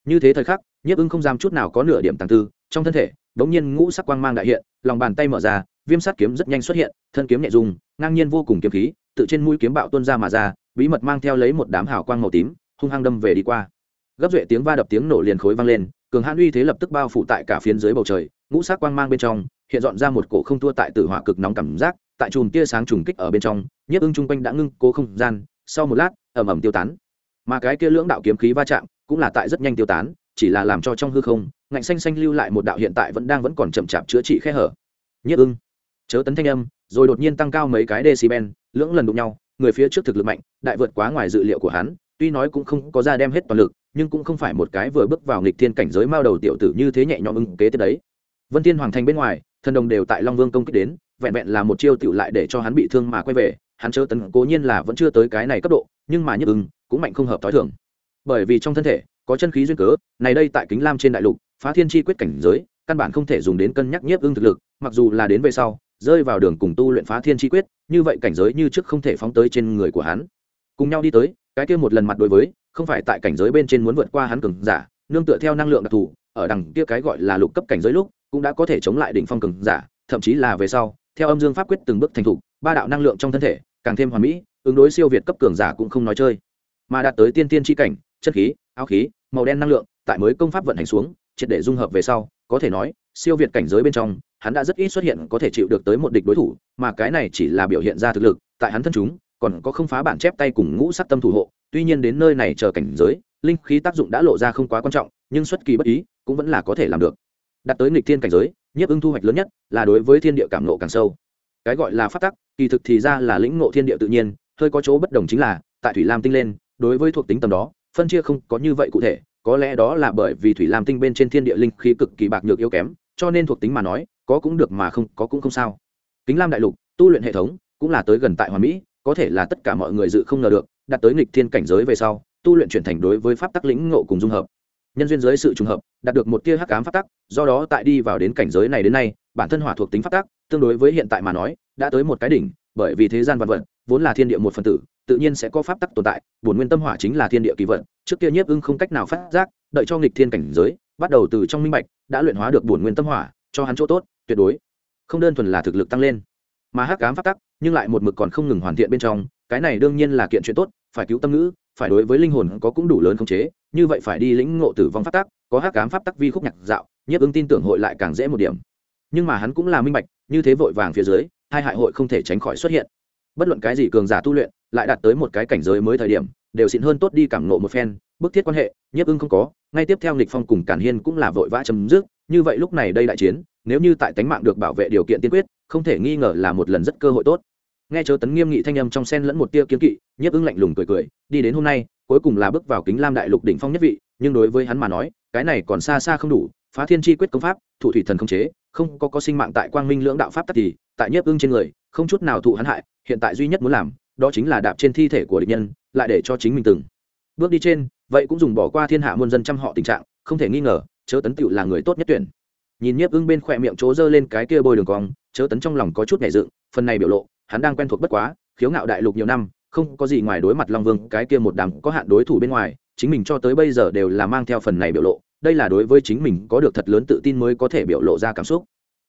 Như thế thời khắc, nhiếp ưng không dám chút nào có nửa điểm tàng tư, trong thân thể, đống nhiên ngũ sắc quang mang đại hiện, lòng bàn tay mở ra, viêm sát kiếm rất nhanh xuất hiện, thân kiếm nhẹ dùng, ngang nhiên vô cùng kiếm khí, tự trên mũi kiếm bạo tuôn ra mà ra, bí mật mang theo lấy một đám hào quang màu tím hung hăng đâm về đi qua. Gấp duệ tiếng va đập tiếng nổ liền khối vang lên, cường hãn uy thế lập tức bao phủ tại cả phiến dưới bầu trời, ngũ sắc quang mang bên trong, hiện dọn ra một cổ không thua tại tử hỏa cực nóng cảm giác, tại chùm tia sáng trùng kích ở bên trong, nhiếp ưng chung quanh đã ngưng cố không gian, sau một lát ẩm ẩm tiêu tán. Mà cái kia lưỡng đạo kiếm khí va chạm cũng là tại rất nhanh tiêu tán, chỉ là làm cho trong hư không, ngạnh xanh xanh lưu lại một đạo hiện tại vẫn đang vẫn còn chậm chạp chữa trị khe hở. Nhất ưng, chớ tấn thanh âm, rồi đột nhiên tăng cao mấy cái decibel, lưỡng lần đụng nhau, người phía trước thực lực mạnh, đại vượt quá ngoài dự liệu của hắn tuy nói cũng không có ra đem hết toàn lực, nhưng cũng không phải một cái vừa bước vào nghịch thiên cảnh giới mao đầu tiểu tử như thế nhẹ nhõm ứng kế tiếp đấy. Vân thiên hoàng thành bên ngoài, thần đồng đều tại long vương công kích đến, vẹn vẹn là một chiêu tiểu lại để cho hắn bị thương mà quay về, hắn chớ tấn cố nhiên là vẫn chưa tới cái này cấp độ, nhưng mà nhất ưng, cũng mạnh không hợp t h i thường. Bởi vì trong thân thể, có chân khí duyên cớ, này đây tại kính lam trên đại lục, phá thiên chi quyết cảnh giới, căn bản không thể dùng đến cân nhắc nhiếp ưng thực lực, mặc dù là đến về sau, rơi vào đường cùng tu luyện phá thiên chi quyết, như vậy cảnh giới như trước không thể phóng tới trên người của hắn. Cùng nhau đi tới cái kia một lần mặt đối với, không phải tại cảnh giới bên trên muốn vượt qua hắn cường giả, nương tựa theo năng lượng đặc thù, ở đằng kia cái gọi là lục cấp cảnh giới lúc, cũng đã có thể chống lại đỉnh phong cường giả, thậm chí là về sau, theo âm dương pháp quyết từng bước thành thục, ba đạo năng lượng trong thân thể, càng thêm hoàn mỹ, ứng đối siêu việt cấp cường giả cũng không nói chơi. Mà đạt tới tiên tiên chi cảnh, chất khí, áo khí, màu đen năng lượng, tại mới công pháp vận hành xuống, triệt để dung hợp về sau, có thể nói, siêu việt cảnh giới bên trong, hắn đã rất ít xuất hiện có thể chịu được tới một địch đối thủ, mà cái này chỉ là biểu hiện ra thực lực, tại hắn thân chúng còn có không phá bản chép tay cùng ngũ sắc tâm thủ hộ, tuy nhiên đến nơi này chờ cảnh giới, linh khí tác dụng đã lộ ra không quá quan trọng, nhưng xuất kỳ bất ý, cũng vẫn là có thể làm được. Đạt tới nghịch thiên cảnh giới, nhiếp ưng thu hoạch lớn nhất là đối với thiên địa cảm nộ càng sâu. Cái gọi là phát tắc, kỳ thực thì ra là lĩnh ngộ thiên địa tự nhiên, hơi có chỗ bất đồng chính là, tại thủy lam tinh lên, đối với thuộc tính tầm đó, phân chia không có như vậy cụ thể, có lẽ đó là bởi vì thủy lam tinh bên trên thiên địa linh khí cực kỳ bạc nhược yếu kém, cho nên thuộc tính mà nói, có cũng được mà không có cũng không sao. Kính lam đại lục, tu luyện hệ thống cũng là tới gần tại hoàn mỹ có thể là tất cả mọi người dự không ngờ được, đạt tới nghịch thiên cảnh giới về sau, tu luyện chuyển thành đối với pháp tắc lĩnh ngộ cùng dung hợp. Nhân duyên giới sự trùng hợp, đạt được một tia hắc ám pháp tắc, do đó tại đi vào đến cảnh giới này đến nay, bản thân hỏa thuộc tính pháp tắc, tương đối với hiện tại mà nói, đã tới một cái đỉnh, bởi vì thế gian vật vật, vốn là thiên địa một phần tử, tự nhiên sẽ có pháp tắc tồn tại, bổn nguyên tâm hỏa chính là thiên địa kỳ vận trước kia nhiếp ưng không cách nào phát giác, đợi cho nghịch thiên cảnh giới, bắt đầu từ trong minh bạch, đã luyện hóa được bổn nguyên tâm hỏa, cho hắn chỗ tốt, tuyệt đối. Không đơn thuần là thực lực tăng lên mà hắc ám pháp tắc, nhưng lại một mực còn không ngừng hoàn thiện bên trong, cái này đương nhiên là kiện chuyện tốt, phải cứu tâm ngữ, phải đối với linh hồn có cũng đủ lớn khống chế, như vậy phải đi lĩnh ngộ tử vong pháp tắc, có hắc ám pháp tắc vi khúc nhạc dạo, nhiếp ứng tin tưởng hội lại càng dễ một điểm. Nhưng mà hắn cũng là minh bạch, như thế vội vàng phía dưới, hai hại hội không thể tránh khỏi xuất hiện. Bất luận cái gì cường giả tu luyện, lại đạt tới một cái cảnh giới mới thời điểm, đều xịn hơn tốt đi cảm nộ một phen, bức thiết quan hệ, nhiếp ưng không có, ngay tiếp theo nghịch phong cùng cản hiên cũng là vội vã chấm dứt, như vậy lúc này đây đại chiến, nếu như tại tánh mạng được bảo vệ điều kiện tiên quyết không thể nghi ngờ là một lần rất cơ hội tốt. Nghe chớ tấn nghiêm nghị thanh âm trong sen lẫn một tia kiếm kỵ, nhiếp ưng lạnh lùng cười cười, đi đến hôm nay, cuối cùng là bước vào kính lam đại lục đỉnh phong nhất vị, nhưng đối với hắn mà nói, cái này còn xa xa không đủ, phá thiên chi quyết công pháp, thủ thủy thần không chế, không có có sinh mạng tại quang minh lưỡng đạo pháp tắc thì, tại nhiếp ưng trên người, không chút nào thụ hắn hại, hiện tại duy nhất muốn làm, đó chính là đạp trên thi thể của địch nhân, lại để cho chính mình từng bước đi trên, vậy cũng dùng bỏ qua thiên hạ muôn dân trăm họ tình trạng, không thể nghi ngờ, chớ tấn tựu là người tốt nhất tuyển. Nhìn nhiếp ưng bên khỏe miệng chỗ dơ lên cái kia bôi đường cong chớ tấn trong lòng có chút nhảy dựng, phần này biểu lộ, hắn đang quen thuộc bất quá, khiếu ngạo đại lục nhiều năm, không có gì ngoài đối mặt long vương, cái kia một đám có hạn đối thủ bên ngoài, chính mình cho tới bây giờ đều là mang theo phần này biểu lộ, đây là đối với chính mình có được thật lớn tự tin mới có thể biểu lộ ra cảm xúc.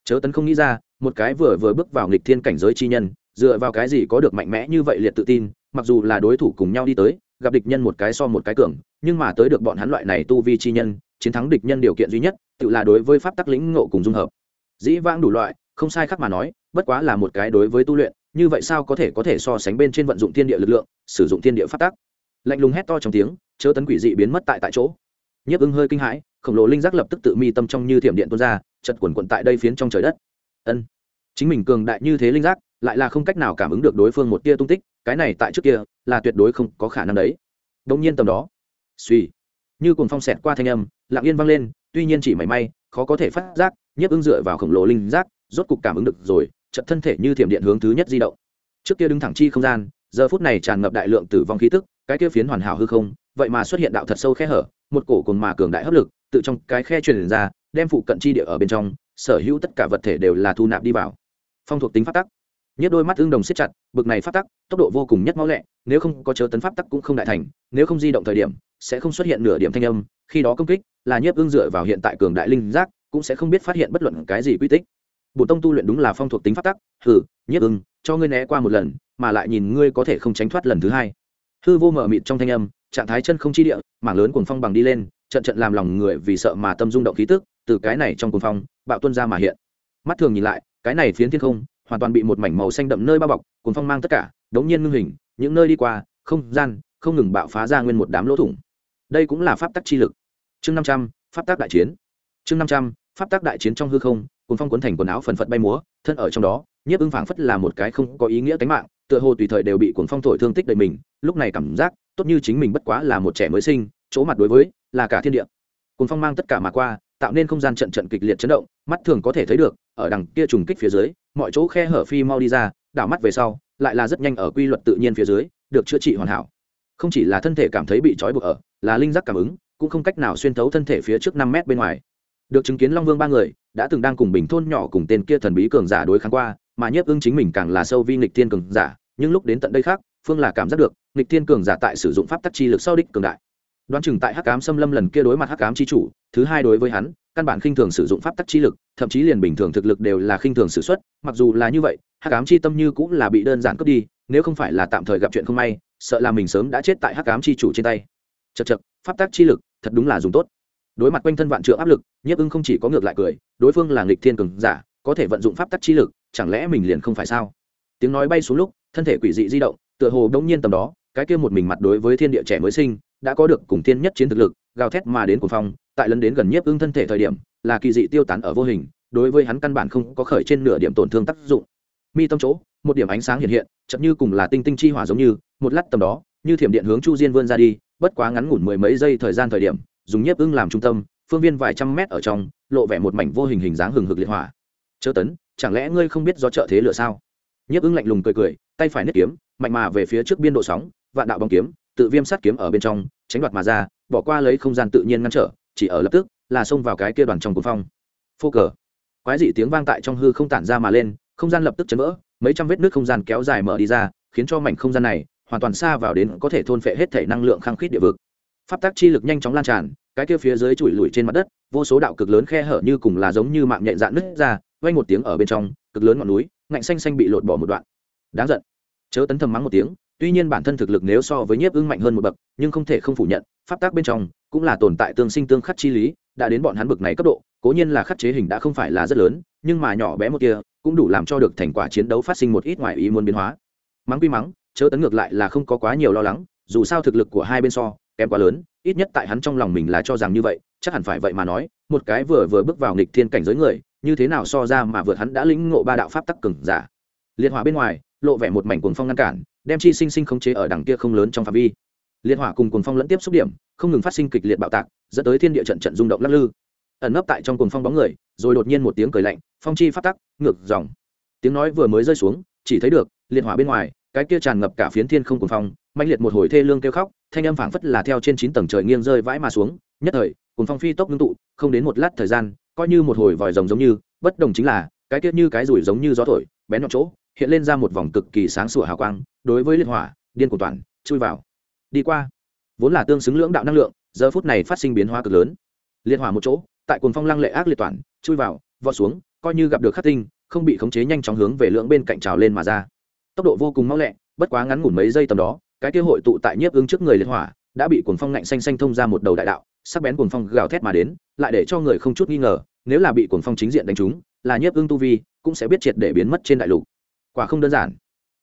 Chớ tấn không nghĩ ra, một cái vừa vừa bước vào nghịch thiên cảnh giới chi nhân, dựa vào cái gì có được mạnh mẽ như vậy liệt tự tin, mặc dù là đối thủ cùng nhau đi tới, gặp địch nhân một cái so một cái cường, nhưng mà tới được bọn hắn loại này tu vi chi nhân, chiến thắng địch nhân điều kiện duy nhất, tự là đối với pháp tắc lĩnh ngộ cùng dung hợp. Dĩ vãng đủ loại không sai khác mà nói, bất quá là một cái đối với tu luyện, như vậy sao có thể có thể so sánh bên trên vận dụng thiên địa lực lượng, sử dụng thiên địa pháp tắc? Lạnh lùng hét to trong tiếng, chớ tấn quỷ dị biến mất tại tại chỗ. Nhiếp ưng hơi kinh hãi, khổng lồ linh giác lập tức tự mi tâm trong như thiểm điện tuôn ra, chật quần quận tại đây phiến trong trời đất. Ân, chính mình cường đại như thế linh giác, lại là không cách nào cảm ứng được đối phương một tia tung tích, cái này tại trước kia, là tuyệt đối không có khả năng đấy. Đông nhiên tầm đó, suy, như cùng phong xẹt qua thanh âm, lặng yên vang lên, tuy nhiên chỉ mảy may, khó có thể phát giác, nhiếp ưng dựa vào khổng lồ linh giác rốt cục cảm ứng được rồi trận thân thể như thiểm điện hướng thứ nhất di động. Trước kia đứng thẳng chi không gian, giờ phút này tràn ngập đại lượng tử vong khí tức, cái kia phiến hoàn hảo hư không, vậy mà xuất hiện đạo thật sâu khe hở, một cổ cồn mà cường đại hấp lực, tự trong cái khe truyền ra, đem phụ cận chi địa ở bên trong, sở hữu tất cả vật thể đều là thu nạp đi vào. Phong thuộc tính phát tắc. Nhất đôi mắt ương đồng siết chặt, bực này phát tắc, tốc độ vô cùng nhất máu lẹ, nếu không có chớ tấn pháp tắc cũng không đại thành, nếu không di động thời điểm, sẽ không xuất hiện nửa điểm thanh âm, khi đó công kích, là nhiếp ương dựa vào hiện tại cường đại linh giác, cũng sẽ không biết phát hiện bất luận cái gì quy tích bộ tông tu luyện đúng là phong thuộc tính pháp tắc, hừ, nhiếp ưng, cho ngươi né qua một lần, mà lại nhìn ngươi có thể không tránh thoát lần thứ hai. Hư vô mở mịt trong thanh âm, trạng thái chân không chi địa, mảng lớn cuồng phong bằng đi lên, trận trận làm lòng người vì sợ mà tâm rung động khí tức, từ cái này trong cuồng phong, bạo tuân ra mà hiện. Mắt thường nhìn lại, cái này phiến thiên không, hoàn toàn bị một mảnh màu xanh đậm nơi bao bọc, cuồng phong mang tất cả, đống nhiên ngưng hình, những nơi đi qua, không gian, không ngừng bạo phá ra nguyên một đám lỗ thủng. Đây cũng là pháp tắc chi lực. Chương năm trăm, pháp tắc đại chiến. Chương năm trăm, pháp tắc đại chiến trong hư không cùng phong cuốn thành quần áo phần phật bay múa, thân ở trong đó, nhiếp ưng phảng phất là một cái không có ý nghĩa tính mạng, tựa hồ tùy thời đều bị cuồng phong thổi thương tích đầy mình, lúc này cảm giác, tốt như chính mình bất quá là một trẻ mới sinh, chỗ mặt đối với, là cả thiên địa. Cuồng phong mang tất cả mà qua, tạo nên không gian trận trận kịch liệt chấn động, mắt thường có thể thấy được, ở đằng kia trùng kích phía dưới, mọi chỗ khe hở phi mau đi ra, đảo mắt về sau, lại là rất nhanh ở quy luật tự nhiên phía dưới, được chữa trị hoàn hảo. Không chỉ là thân thể cảm thấy bị trói buộc ở, là linh giác cảm ứng, cũng không cách nào xuyên thấu thân thể phía trước năm mét bên ngoài được chứng kiến long vương ba người, đã từng đang cùng bình thôn nhỏ cùng tên kia thần bí cường giả đối kháng qua, mà nhiếp ưng chính mình càng là sâu vi nghịch thiên cường giả, nhưng lúc đến tận đây khác, phương là cảm giác được, nghịch thiên cường giả tại sử dụng pháp tắc chi lực sau đích cường đại. Đoán chừng tại hắc cám xâm lâm lần kia đối mặt hắc cám chi chủ, thứ hai đối với hắn, căn bản khinh thường sử dụng pháp tắc chi lực, thậm chí liền bình thường thực lực đều là khinh thường sử xuất, mặc dù là như vậy, hắc cám chi tâm như cũng là bị đơn giản cướp đi, nếu không phải là tạm thời gặp chuyện không may, sợ là mình sớm đã chết tại hắc cám chi chủ trên tay. Chật chật pháp tắc chi lực, thật đúng là dùng tốt đối mặt quanh thân vạn trượng áp lực, nhiếp ưng không chỉ có ngược lại cười, đối phương là nghịch thiên cường giả, có thể vận dụng pháp tắc chi lực, chẳng lẽ mình liền không phải sao? Tiếng nói bay xuống lúc, thân thể quỷ dị di động, tựa hồ đông nhiên tầm đó, cái kia một mình mặt đối với thiên địa trẻ mới sinh, đã có được cùng thiên nhất chiến thực lực, gào thét mà đến cuồng phong, tại lần đến gần nhiếp ưng thân thể thời điểm, là kỳ dị tiêu tán ở vô hình, đối với hắn căn bản không có khởi trên nửa điểm tổn thương tác dụng. Mi tâm chỗ, một điểm ánh sáng hiện hiện, chậm như cùng là tinh tinh chi hỏa giống như, một lát tầm đó, như thiểm điện hướng chu diên vươn ra đi, bất quá ngắn ngủn mười mấy giây thời gian thời điểm dùng nhiếp ưng làm trung tâm, phương viên vài trăm mét ở trong, lộ vẻ một mảnh vô hình hình dáng hừng hực liệt hỏa. Chớ tấn, chẳng lẽ ngươi không biết do trợ thế lửa sao? Nhiếp ưng lạnh lùng cười cười, tay phải nứt kiếm, mạnh mà về phía trước biên độ sóng, vạn đạo bóng kiếm, tự viêm sát kiếm ở bên trong, tránh đoạt mà ra, bỏ qua lấy không gian tự nhiên ngăn trở, chỉ ở lập tức, là xông vào cái kia đoàn trong cuồng phong. Phô cờ. Quái dị tiếng vang tại trong hư không tản ra mà lên, không gian lập tức chấn vỡ, mấy trăm vết nước không gian kéo dài mở đi ra, khiến cho mảnh không gian này hoàn toàn xa vào đến có thể thôn phệ hết thể năng lượng khăng khít địa vực pháp tác chi lực nhanh chóng lan tràn, cái kia phía dưới chùi lùi trên mặt đất, vô số đạo cực lớn khe hở như cùng là giống như mạng nhện dạn nứt ra, vang một tiếng ở bên trong, cực lớn ngọn núi, ngạnh xanh xanh bị lột bỏ một đoạn. Đáng giận. Chớ tấn thầm mắng một tiếng, tuy nhiên bản thân thực lực nếu so với nhiếp ưng mạnh hơn một bậc, nhưng không thể không phủ nhận, pháp tác bên trong cũng là tồn tại tương sinh tương khắc chi lý, đã đến bọn hắn bực này cấp độ, cố nhiên là khắc chế hình đã không phải là rất lớn, nhưng mà nhỏ bé một kia cũng đủ làm cho được thành quả chiến đấu phát sinh một ít ngoài ý muốn biến hóa. Mắng quy mắng, chớ tấn ngược lại là không có quá nhiều lo lắng, dù sao thực lực của hai bên so kém quá lớn, ít nhất tại hắn trong lòng mình là cho rằng như vậy, chắc hẳn phải vậy mà nói, một cái vừa vừa bước vào nghịch thiên cảnh giới người, như thế nào so ra mà vượt hắn đã lĩnh ngộ ba đạo pháp tắc cừng giả. Liệt hỏa bên ngoài, lộ vẻ một mảnh cuồng phong ngăn cản, đem chi sinh sinh khống chế ở đằng kia không lớn trong phạm vi. Liệt hỏa cùng cuồng phong lẫn tiếp xúc điểm, không ngừng phát sinh kịch liệt bạo tạc, dẫn tới thiên địa trận trận rung động lắc lư. Ẩn nấp tại trong cuồng phong bóng người, rồi đột nhiên một tiếng cười lạnh, phong chi phát tắc, ngược dòng. Tiếng nói vừa mới rơi xuống, chỉ thấy được, liệt hỏa bên ngoài, cái kia tràn ngập cả phiến thiên không cuồng phong mạnh liệt một hồi thê lương kêu khóc thanh âm phảng phất là theo trên chín tầng trời nghiêng rơi vãi mà xuống, nhất thời cùng phong phi tốc ngưng tụ, không đến một lát thời gian, coi như một hồi vòi rồng giống như, bất đồng chính là, cái kia như cái rủi giống như gió thổi, bén nhọn chỗ, hiện lên ra một vòng cực kỳ sáng sủa hào quang, đối với liên hỏa, điên của toàn, chui vào. Đi qua. Vốn là tương xứng lưỡng đạo năng lượng, giờ phút này phát sinh biến hóa cực lớn. Liên hỏa một chỗ, tại cuồng phong lăng lệ ác liệt toàn, chui vào, vọt xuống, coi như gặp được khắc tinh, không bị khống chế nhanh chóng hướng về lưỡng bên cạnh trào lên mà ra. Tốc độ vô cùng mau lẹ, bất quá ngắn ngủn mấy giây tầm đó cái kia hội tụ tại nhiếp ứng trước người liệt hỏa, đã bị cuồng phong ngạnh xanh xanh thông ra một đầu đại đạo, sắc bén cuồng phong gào thét mà đến, lại để cho người không chút nghi ngờ, nếu là bị cuồng phong chính diện đánh trúng, là nhiếp ứng tu vi cũng sẽ biết triệt để biến mất trên đại lục. Quả không đơn giản.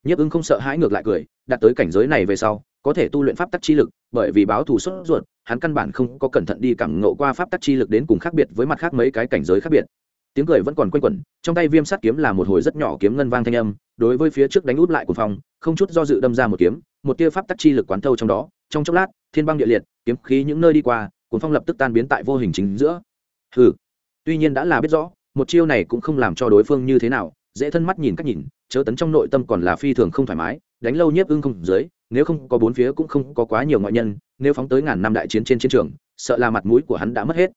Nhiếp ứng không sợ hãi ngược lại cười, đạt tới cảnh giới này về sau, có thể tu luyện pháp tắc chi lực, bởi vì báo thù xuất ruột, hắn căn bản không có cẩn thận đi cảm ngộ qua pháp tắc chi lực đến cùng khác biệt với mặt khác mấy cái cảnh giới khác biệt. Tiếng cười vẫn còn quanh quẩn, trong tay viêm sắt kiếm là một hồi rất nhỏ kiếm ngân vang thanh âm, đối với phía trước đánh út lại của phong, không chút do dự đâm ra một kiếm một tia pháp tắc chi lực quán thâu trong đó, trong chốc lát, thiên băng địa liệt, kiếm khí những nơi đi qua, cuốn phong lập tức tan biến tại vô hình chính giữa. Hừ. Tuy nhiên đã là biết rõ, một chiêu này cũng không làm cho đối phương như thế nào, dễ thân mắt nhìn cách nhìn, chớ tấn trong nội tâm còn là phi thường không thoải mái, đánh lâu nhiếp ưng không dưới, nếu không có bốn phía cũng không có quá nhiều ngoại nhân, nếu phóng tới ngàn năm đại chiến trên chiến trường, sợ là mặt mũi của hắn đã mất hết.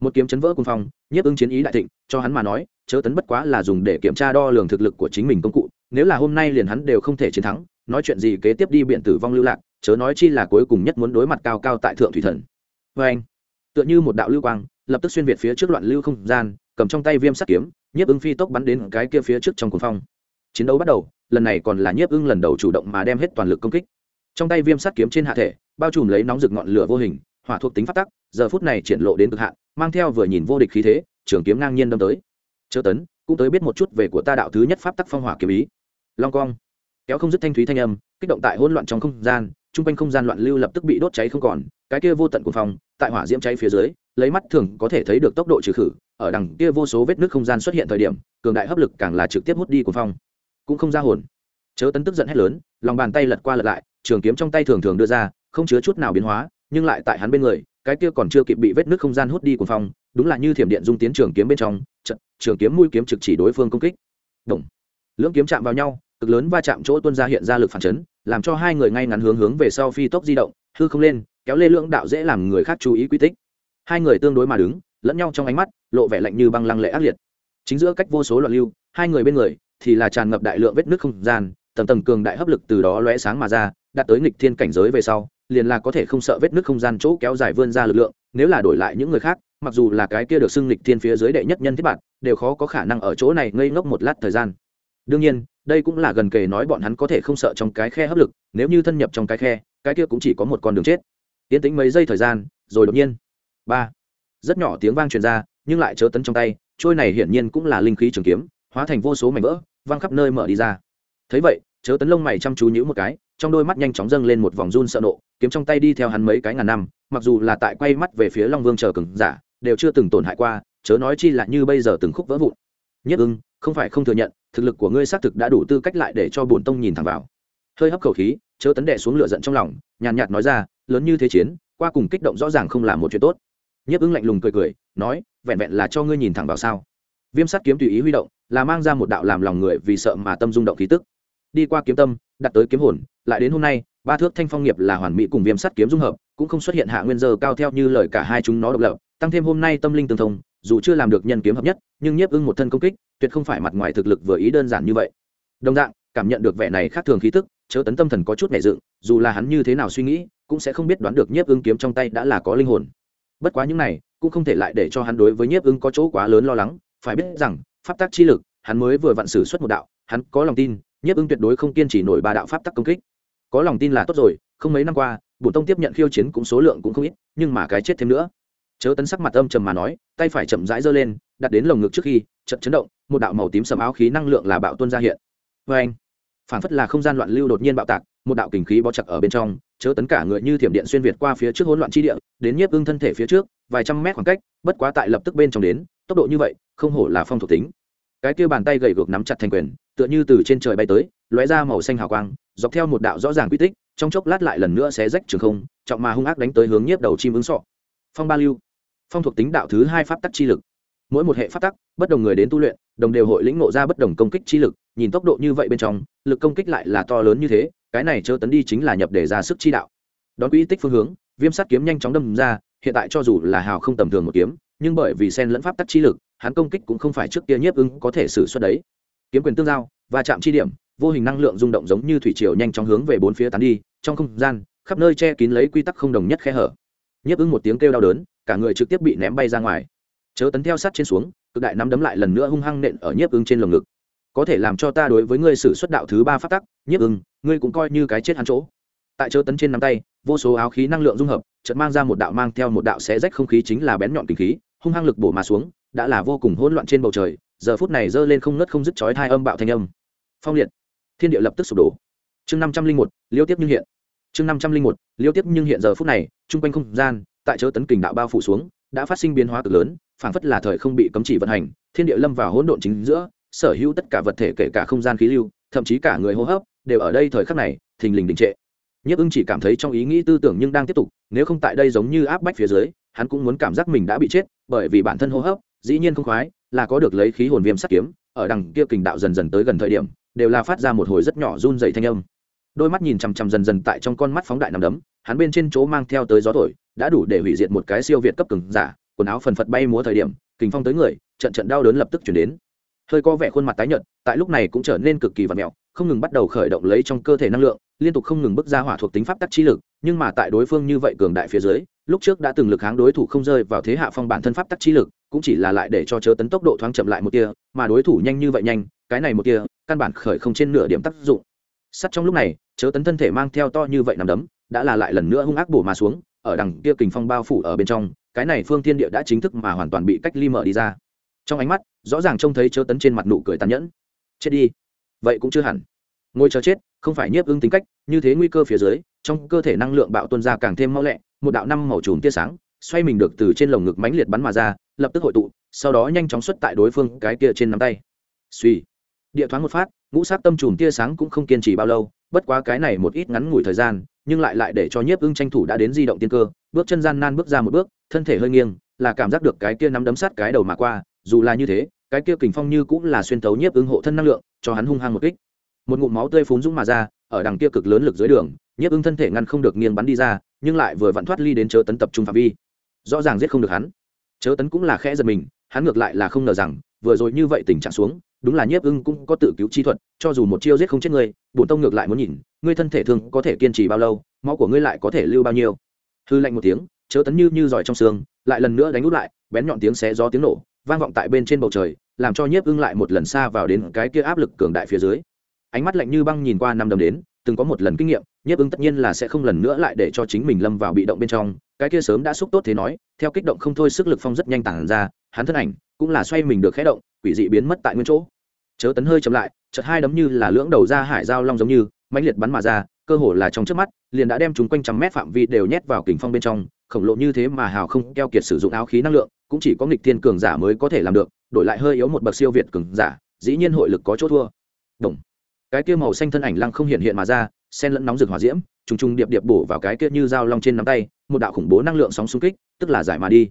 Một kiếm chấn vỡ cuốn phong, nhiếp ưng chiến ý đại thịnh, cho hắn mà nói, chớ tấn bất quá là dùng để kiểm tra đo lường thực lực của chính mình công cụ, nếu là hôm nay liền hắn đều không thể chiến thắng nói chuyện gì kế tiếp đi biện tử vong lưu lạc, chớ nói chi là cuối cùng nhất muốn đối mặt cao cao tại thượng thủy thần. Vê anh, tựa như một đạo lưu quang, lập tức xuyên việt phía trước loạn lưu không gian, cầm trong tay viêm sắt kiếm, nhiếp ưng phi tốc bắn đến cái kia phía trước trong cuồng phong. Chiến đấu bắt đầu, lần này còn là nhiếp ưng lần đầu chủ động mà đem hết toàn lực công kích. Trong tay viêm sắt kiếm trên hạ thể, bao trùm lấy nóng rực ngọn lửa vô hình, hỏa thuộc tính phát tắc, giờ phút này triển lộ đến cực hạn, mang theo vừa nhìn vô địch khí thế, trường kiếm ngang nhiên đâm tới. Chớ tấn, cũng tới biết một chút về của ta đạo thứ nhất pháp tắc phong hỏa kiếm ý. Long cong kéo không dứt thanh thúy thanh âm, kích động tại hỗn loạn trong không gian, chung quanh không gian loạn lưu lập tức bị đốt cháy không còn, cái kia vô tận của phòng tại hỏa diễm cháy phía dưới, lấy mắt thường có thể thấy được tốc độ trừ khử, ở đằng kia vô số vết nước không gian xuất hiện thời điểm, cường đại hấp lực càng là trực tiếp hút đi của phong. Cũng không ra hồn. Chớ tấn tức giận hét lớn, lòng bàn tay lật qua lật lại, trường kiếm trong tay thường thường đưa ra, không chứa chút nào biến hóa, nhưng lại tại hắn bên người, cái kia còn chưa kịp bị vết nước không gian hút đi của phong, đúng là như thiểm điện dung tiến trường kiếm bên trong, trận, trường kiếm mũi kiếm trực chỉ đối phương công kích. Động. Lưỡng kiếm chạm vào nhau cực lớn va chạm chỗ tuân ra hiện ra lực phản chấn, làm cho hai người ngay ngắn hướng hướng về sau phi tốc di động, hư không lên, kéo lê lưỡng đạo dễ làm người khác chú ý quy tích. Hai người tương đối mà đứng, lẫn nhau trong ánh mắt, lộ vẻ lạnh như băng lăng lệ ác liệt. Chính giữa cách vô số loạn lưu, hai người bên người, thì là tràn ngập đại lượng vết nước không gian, tầng tầng cường đại hấp lực từ đó lóe sáng mà ra, đạt tới nghịch thiên cảnh giới về sau, liền là có thể không sợ vết nước không gian chỗ kéo dài vươn ra lực lượng, nếu là đổi lại những người khác, mặc dù là cái kia được xưng nghịch thiên phía dưới đệ nhất nhân thiết bạn, đều khó có khả năng ở chỗ này ngây ngốc một lát thời gian. Đương nhiên đây cũng là gần kề nói bọn hắn có thể không sợ trong cái khe hấp lực, nếu như thân nhập trong cái khe, cái kia cũng chỉ có một con đường chết. Tiến tính mấy giây thời gian, rồi đột nhiên. Ba. Rất nhỏ tiếng vang truyền ra, nhưng lại chớ tấn trong tay, trôi này hiển nhiên cũng là linh khí trường kiếm, hóa thành vô số mảnh vỡ, văng khắp nơi mở đi ra. Thấy vậy, chớ tấn lông mày chăm chú nhữ một cái, trong đôi mắt nhanh chóng dâng lên một vòng run sợ nộ, kiếm trong tay đi theo hắn mấy cái ngàn năm, mặc dù là tại quay mắt về phía long vương chờ cừng giả, đều chưa từng tổn hại qua, chớ nói chi là như bây giờ từng khúc vỡ vụn. Nhất ưng, không phải không thừa nhận thực lực của ngươi xác thực đã đủ tư cách lại để cho bổn tông nhìn thẳng vào. Hơi hấp khẩu khí, chớ tấn đệ xuống lửa giận trong lòng, nhàn nhạt nói ra, lớn như thế chiến, qua cùng kích động rõ ràng không là một chuyện tốt. Nhiếp ứng lạnh lùng cười cười, nói, vẹn vẹn là cho ngươi nhìn thẳng vào sao? Viêm sắt kiếm tùy ý huy động, là mang ra một đạo làm lòng người vì sợ mà tâm rung động khí tức. Đi qua kiếm tâm, đặt tới kiếm hồn, lại đến hôm nay, ba thước thanh phong nghiệp là hoàn mỹ cùng viêm sắt kiếm dung hợp, cũng không xuất hiện hạ nguyên giờ cao theo như lời cả hai chúng nó độc lập, tăng thêm hôm nay tâm linh tương thông dù chưa làm được nhân kiếm hợp nhất, nhưng nhiếp ưng một thân công kích, tuyệt không phải mặt ngoài thực lực vừa ý đơn giản như vậy. Đồng dạng, cảm nhận được vẻ này khác thường khí tức, chớ tấn tâm thần có chút nảy dựng, dù là hắn như thế nào suy nghĩ, cũng sẽ không biết đoán được nhiếp ưng kiếm trong tay đã là có linh hồn. Bất quá những này, cũng không thể lại để cho hắn đối với nhiếp ưng có chỗ quá lớn lo lắng, phải biết rằng, pháp tắc chi lực, hắn mới vừa vặn xử xuất một đạo, hắn có lòng tin, nhiếp ưng tuyệt đối không kiên trì nổi ba đạo pháp tắc công kích. Có lòng tin là tốt rồi, không mấy năm qua, bổn tông tiếp nhận khiêu chiến cũng số lượng cũng không ít, nhưng mà cái chết thêm nữa chớ tấn sắc mặt âm trầm mà nói, tay phải chậm rãi giơ lên, đặt đến lồng ngực trước khi chật chấn động, một đạo màu tím sầm áo khí năng lượng là bạo tuân ra hiện. Vê anh phản phất là không gian loạn lưu đột nhiên bạo tạc, một đạo kình khí bó chặt ở bên trong, chớ tấn cả người như thiểm điện xuyên việt qua phía trước hỗn loạn chi địa, đến nhiếp ưng thân thể phía trước, vài trăm mét khoảng cách, bất quá tại lập tức bên trong đến, tốc độ như vậy, không hổ là phong thuộc tính. Cái kia bàn tay gầy gược nắm chặt thành quyền, tựa như từ trên trời bay tới, lóe ra màu xanh hào quang, dọc theo một đạo rõ ràng quy tích, trong chốc lát lại lần nữa xé rách trường không, trọng mà hung ác đánh tới hướng nhiếp đầu chim ứng sọ. Phong ba lưu phong thuộc tính đạo thứ hai pháp tắc chi lực. Mỗi một hệ pháp tắc, bất đồng người đến tu luyện, đồng đều hội lĩnh ngộ ra bất đồng công kích chi lực, nhìn tốc độ như vậy bên trong, lực công kích lại là to lớn như thế, cái này chớ tấn đi chính là nhập để ra sức chi đạo. Đón quỹ tích phương hướng, viêm sắt kiếm nhanh chóng đâm ra, hiện tại cho dù là hào không tầm thường một kiếm, nhưng bởi vì sen lẫn pháp tắc chi lực, hắn công kích cũng không phải trước kia nhiếp ứng có thể xử suất đấy. Kiếm quyền tương giao và chạm chi điểm, vô hình năng lượng rung động giống như thủy triều nhanh chóng hướng về bốn phía tán đi, trong không gian, khắp nơi che kín lấy quy tắc không đồng nhất khe hở nhiếp ưng một tiếng kêu đau đớn, cả người trực tiếp bị ném bay ra ngoài. Chớ tấn theo sát trên xuống, cực đại nắm đấm lại lần nữa hung hăng nện ở nhiếp ưng trên lồng ngực. Có thể làm cho ta đối với ngươi xử xuất đạo thứ ba phát tắc, nhiếp ưng ngươi cũng coi như cái chết hắn chỗ. Tại chớ tấn trên nắm tay, vô số áo khí năng lượng dung hợp, chợt mang ra một đạo mang theo một đạo xé rách không khí chính là bén nhọn kinh khí, hung hăng lực bổ mà xuống, đã là vô cùng hỗn loạn trên bầu trời, giờ phút này giơ lên không ngất không dứt chói hai âm bạo thanh âm. Phong liệt. Thiên địa lập tức sụp đổ. Chương năm trăm linh một, liêu tiếp như hiện chương năm trăm linh một, liêu tiếp nhưng hiện giờ phút này, chung quanh không gian, tại chớ tấn kình đạo bao phủ xuống, đã phát sinh biến hóa cực lớn, phảng phất là thời không bị cấm chỉ vận hành, thiên địa lâm vào hỗn độn chính giữa, sở hữu tất cả vật thể kể cả không gian khí lưu, thậm chí cả người hô hấp, đều ở đây thời khắc này, thình lình đình trệ. Nhiếp ưng chỉ cảm thấy trong ý nghĩ tư tưởng nhưng đang tiếp tục, nếu không tại đây giống như áp bách phía dưới, hắn cũng muốn cảm giác mình đã bị chết, bởi vì bản thân hô hấp, dĩ nhiên không khoái, là có được lấy khí hồn viêm sắt kiếm, ở đằng kia kình đạo dần dần tới gần thời điểm, đều là phát ra một hồi rất nhỏ run dày thanh âm đôi mắt nhìn chằm chằm dần dần tại trong con mắt phóng đại nằm đấm, hắn bên trên chỗ mang theo tới gió thổi, đã đủ để hủy diệt một cái siêu việt cấp cường giả, quần áo phần phật bay múa thời điểm, kình phong tới người, trận trận đau đớn lập tức chuyển đến. Hơi có vẻ khuôn mặt tái nhợt, tại lúc này cũng trở nên cực kỳ vật mẹo không ngừng bắt đầu khởi động lấy trong cơ thể năng lượng, liên tục không ngừng bước ra hỏa thuộc tính pháp tắc chi lực, nhưng mà tại đối phương như vậy cường đại phía dưới, lúc trước đã từng lực kháng đối thủ không rơi vào thế hạ phong bản thân pháp tắc chi lực, cũng chỉ là lại để cho chớ tấn tốc độ thoáng chậm lại một tia, mà đối thủ nhanh như vậy nhanh, cái này một tia, căn bản khởi không trên nửa điểm tác dụng sắt trong lúc này, chớ tấn thân thể mang theo to như vậy nằm đấm, đã là lại lần nữa hung ác bổ mà xuống, ở đằng kia kình phong bao phủ ở bên trong, cái này phương thiên địa đã chính thức mà hoàn toàn bị cách ly mở đi ra. Trong ánh mắt, rõ ràng trông thấy chớ tấn trên mặt nụ cười tàn nhẫn. Chết đi. Vậy cũng chưa hẳn. Ngồi chờ chết, không phải nhiếp ứng tính cách, như thế nguy cơ phía dưới, trong cơ thể năng lượng bạo tuân ra càng thêm mau lẹ, một đạo năm màu trùm tia sáng, xoay mình được từ trên lồng ngực mãnh liệt bắn mà ra, lập tức hội tụ, sau đó nhanh chóng xuất tại đối phương cái kia trên nắm tay. Suy địa thoáng một phát ngũ sát tâm trùm tia sáng cũng không kiên trì bao lâu, bất quá cái này một ít ngắn ngủi thời gian, nhưng lại lại để cho nhiếp ưng tranh thủ đã đến di động tiên cơ, bước chân gian nan bước ra một bước, thân thể hơi nghiêng, là cảm giác được cái kia nắm đấm sát cái đầu mà qua, dù là như thế, cái kia kình phong như cũng là xuyên tấu nhiếp ưng hộ thân năng lượng, cho hắn hung hăng một kích. Một ngụm máu tươi phúng dũng mà ra, ở đằng kia cực lớn lực dưới đường, nhiếp ưng thân thể ngăn không được nghiêng bắn đi ra, nhưng lại vừa vặn thoát ly đến chớ tấn tập trung phạm vi. Rõ ràng giết không được hắn. Chớ tấn cũng là khẽ giật mình, hắn ngược lại là không ngờ rằng, vừa rồi như vậy tình trạng xuống đúng là nhiếp ưng cũng có tự cứu chi thuật, cho dù một chiêu giết không chết ngươi, bổn tông ngược lại muốn nhìn, ngươi thân thể thường có thể kiên trì bao lâu, máu của ngươi lại có thể lưu bao nhiêu. Hư lạnh một tiếng, chớ tấn như như giỏi trong xương, lại lần nữa đánh út lại, bén nhọn tiếng xé gió tiếng nổ, vang vọng tại bên trên bầu trời, làm cho nhiếp ưng lại một lần xa vào đến cái kia áp lực cường đại phía dưới. Ánh mắt lạnh như băng nhìn qua năm đầm đến, từng có một lần kinh nghiệm, nhiếp ưng tất nhiên là sẽ không lần nữa lại để cho chính mình lâm vào bị động bên trong, cái kia sớm đã xúc tốt thế nói, theo kích động không thôi sức lực phong rất nhanh tản ra, hắn thân ảnh cũng là xoay mình được khẽ động, quỷ dị biến mất tại nguyên chỗ. Chớ tấn hơi chậm lại, chợt hai đấm như là lưỡng đầu ra hải giao long giống như, mãnh liệt bắn mà ra, cơ hồ là trong trước mắt, liền đã đem chúng quanh trăm mét phạm vi đều nhét vào kình phong bên trong, khổng lồ như thế mà hào không keo kiệt sử dụng áo khí năng lượng, cũng chỉ có nghịch thiên cường giả mới có thể làm được, đổi lại hơi yếu một bậc siêu việt cường giả, dĩ nhiên hội lực có chỗ thua. Đồng. cái kia màu xanh thân ảnh lăng không hiện hiện mà ra, sen lẫn nóng rực hỏa diễm, trùng trùng điệp điệp bổ vào cái kia như dao long trên nắm tay, một đạo khủng bố năng lượng sóng xung kích, tức là giải mà đi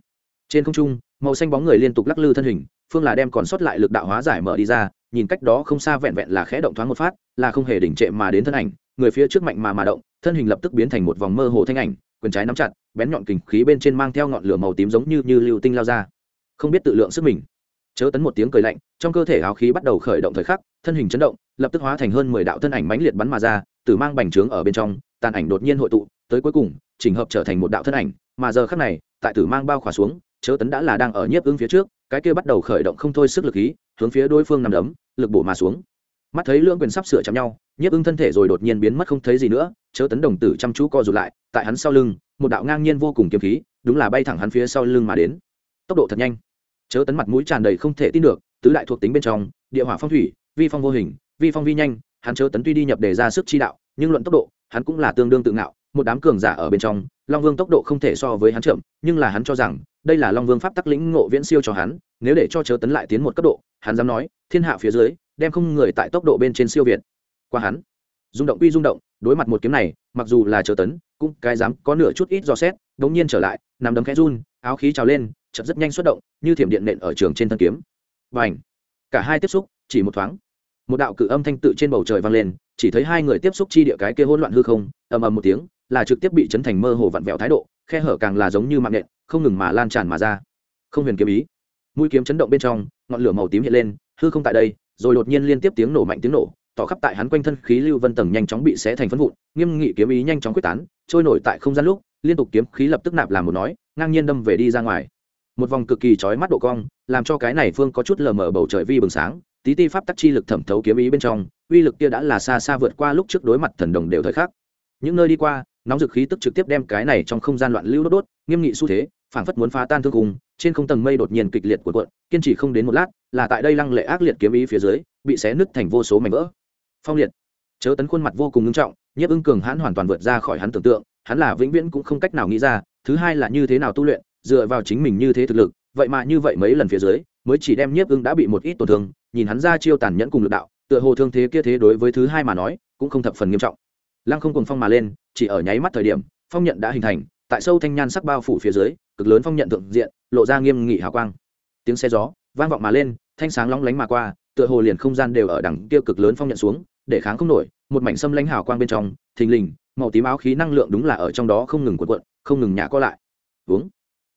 trên không trung, màu xanh bóng người liên tục lắc lư thân hình, phương là đem còn sót lại lực đạo hóa giải mở đi ra, nhìn cách đó không xa vẹn vẹn là khẽ động thoáng một phát, là không hề đỉnh trệ mà đến thân ảnh, người phía trước mạnh mà mà động, thân hình lập tức biến thành một vòng mơ hồ thanh ảnh, quyền trái nắm chặt, bén nhọn kình khí bên trên mang theo ngọn lửa màu tím giống như như lưu tinh lao ra. Không biết tự lượng sức mình. Chớ tấn một tiếng cười lạnh, trong cơ thể áo khí bắt đầu khởi động thời khắc, thân hình chấn động, lập tức hóa thành hơn mười đạo thân ảnh mãnh liệt bắn mà ra tử mang bành trướng ở bên trong, tàn ảnh đột nhiên hội tụ, tới cuối cùng, chỉnh hợp trở thành một đạo thân ảnh, mà giờ khắc này, tại tử mang bao khỏa xuống chớ tấn đã là đang ở nhiếp ứng phía trước, cái kia bắt đầu khởi động không thôi sức lực khí, hướng phía đối phương nằm đấm, lực bổ mà xuống. Mắt thấy lưỡng quyền sắp sửa chạm nhau, nhiếp ưng thân thể rồi đột nhiên biến mất không thấy gì nữa, chớ tấn đồng tử chăm chú co rụt lại, tại hắn sau lưng, một đạo ngang nhiên vô cùng kiếm khí, đúng là bay thẳng hắn phía sau lưng mà đến. Tốc độ thật nhanh. Chớ tấn mặt mũi tràn đầy không thể tin được, tứ đại thuộc tính bên trong, địa hỏa phong thủy, vi phong vô hình, vi phong vi nhanh, hắn chớ tấn tuy đi nhập để ra sức chi đạo, nhưng luận tốc độ, hắn cũng là tương đương tự ngạo, một đám cường giả ở bên trong, long vương tốc độ không thể so với hắn chậm, nhưng là hắn cho rằng đây là long vương pháp tắc lĩnh ngộ viễn siêu cho hắn, nếu để cho chớ tấn lại tiến một cấp độ, hắn dám nói, thiên hạ phía dưới, đem không người tại tốc độ bên trên siêu việt. Qua hắn, rung động uy rung động, đối mặt một kiếm này, mặc dù là chớ tấn, cũng cái dám có nửa chút ít do xét, đống nhiên trở lại, nằm đấm khẽ run, áo khí trào lên, chợt rất nhanh xuất động, như thiểm điện nện ở trường trên thân kiếm. Và ảnh cả hai tiếp xúc, chỉ một thoáng. Một đạo cự âm thanh tự trên bầu trời vang lên, chỉ thấy hai người tiếp xúc chi địa cái kia hỗn loạn hư không, ầm ầm một tiếng, là trực tiếp bị chấn thành mơ hồ vặn vẹo thái độ khe hở càng là giống như mạng nện không ngừng mà lan tràn mà ra. Không huyền kiếm ý. Mũi kiếm chấn động bên trong, ngọn lửa màu tím hiện lên, hư không tại đây, rồi đột nhiên liên tiếp tiếng nổ mạnh tiếng nổ, tỏ khắp tại hắn quanh thân khí lưu vân tầng nhanh chóng bị xé thành phân vụn, nghiêm nghị kiếm ý nhanh chóng quyết tán, trôi nổi tại không gian lúc, liên tục kiếm khí lập tức nạp làm một nói, ngang nhiên đâm về đi ra ngoài. Một vòng cực kỳ chói mắt độ cong, làm cho cái này phương có chút lờ mờ bầu trời vi bừng sáng, tí ti pháp tắc chi lực thẩm thấu kiếm ý bên trong, uy lực kia đã là xa xa vượt qua lúc trước đối mặt thần đồng đều thời khắc. Những nơi đi qua nóng dực khí tức trực tiếp đem cái này trong không gian loạn lưu đốt đốt, nghiêm nghị xu thế, phảng phất muốn phá tan thương cùng, trên không tầng mây đột nhiên kịch liệt của cuộn, kiên trì không đến một lát, là tại đây lăng lệ ác liệt kiếm ý phía dưới, bị xé nứt thành vô số mảnh vỡ. Phong liệt. Chớ tấn khuôn mặt vô cùng nghiêm trọng, nhiếp ưng cường hãn hoàn toàn vượt ra khỏi hắn tưởng tượng, hắn là vĩnh viễn cũng không cách nào nghĩ ra, thứ hai là như thế nào tu luyện, dựa vào chính mình như thế thực lực, vậy mà như vậy mấy lần phía dưới, mới chỉ đem nhiếp ưng đã bị một ít tổn thương, nhìn hắn ra chiêu tàn nhẫn cùng lực đạo, tựa hồ thương thế kia thế đối với thứ hai mà nói, cũng không thập phần nghiêm trọng. Lăng không cùng phong mà lên chỉ ở nháy mắt thời điểm, phong nhận đã hình thành, tại sâu thanh nhan sắc bao phủ phía dưới, cực lớn phong nhận thượng diện, lộ ra nghiêm nghị hào quang. Tiếng xe gió, vang vọng mà lên, thanh sáng lóng lánh mà qua, tựa hồ liền không gian đều ở đằng kia cực lớn phong nhận xuống, để kháng không nổi, một mảnh xâm lãnh hào quang bên trong, thình lình, màu tím áo khí năng lượng đúng là ở trong đó không ngừng cuộn cuộn, không ngừng nhả co lại. Uống.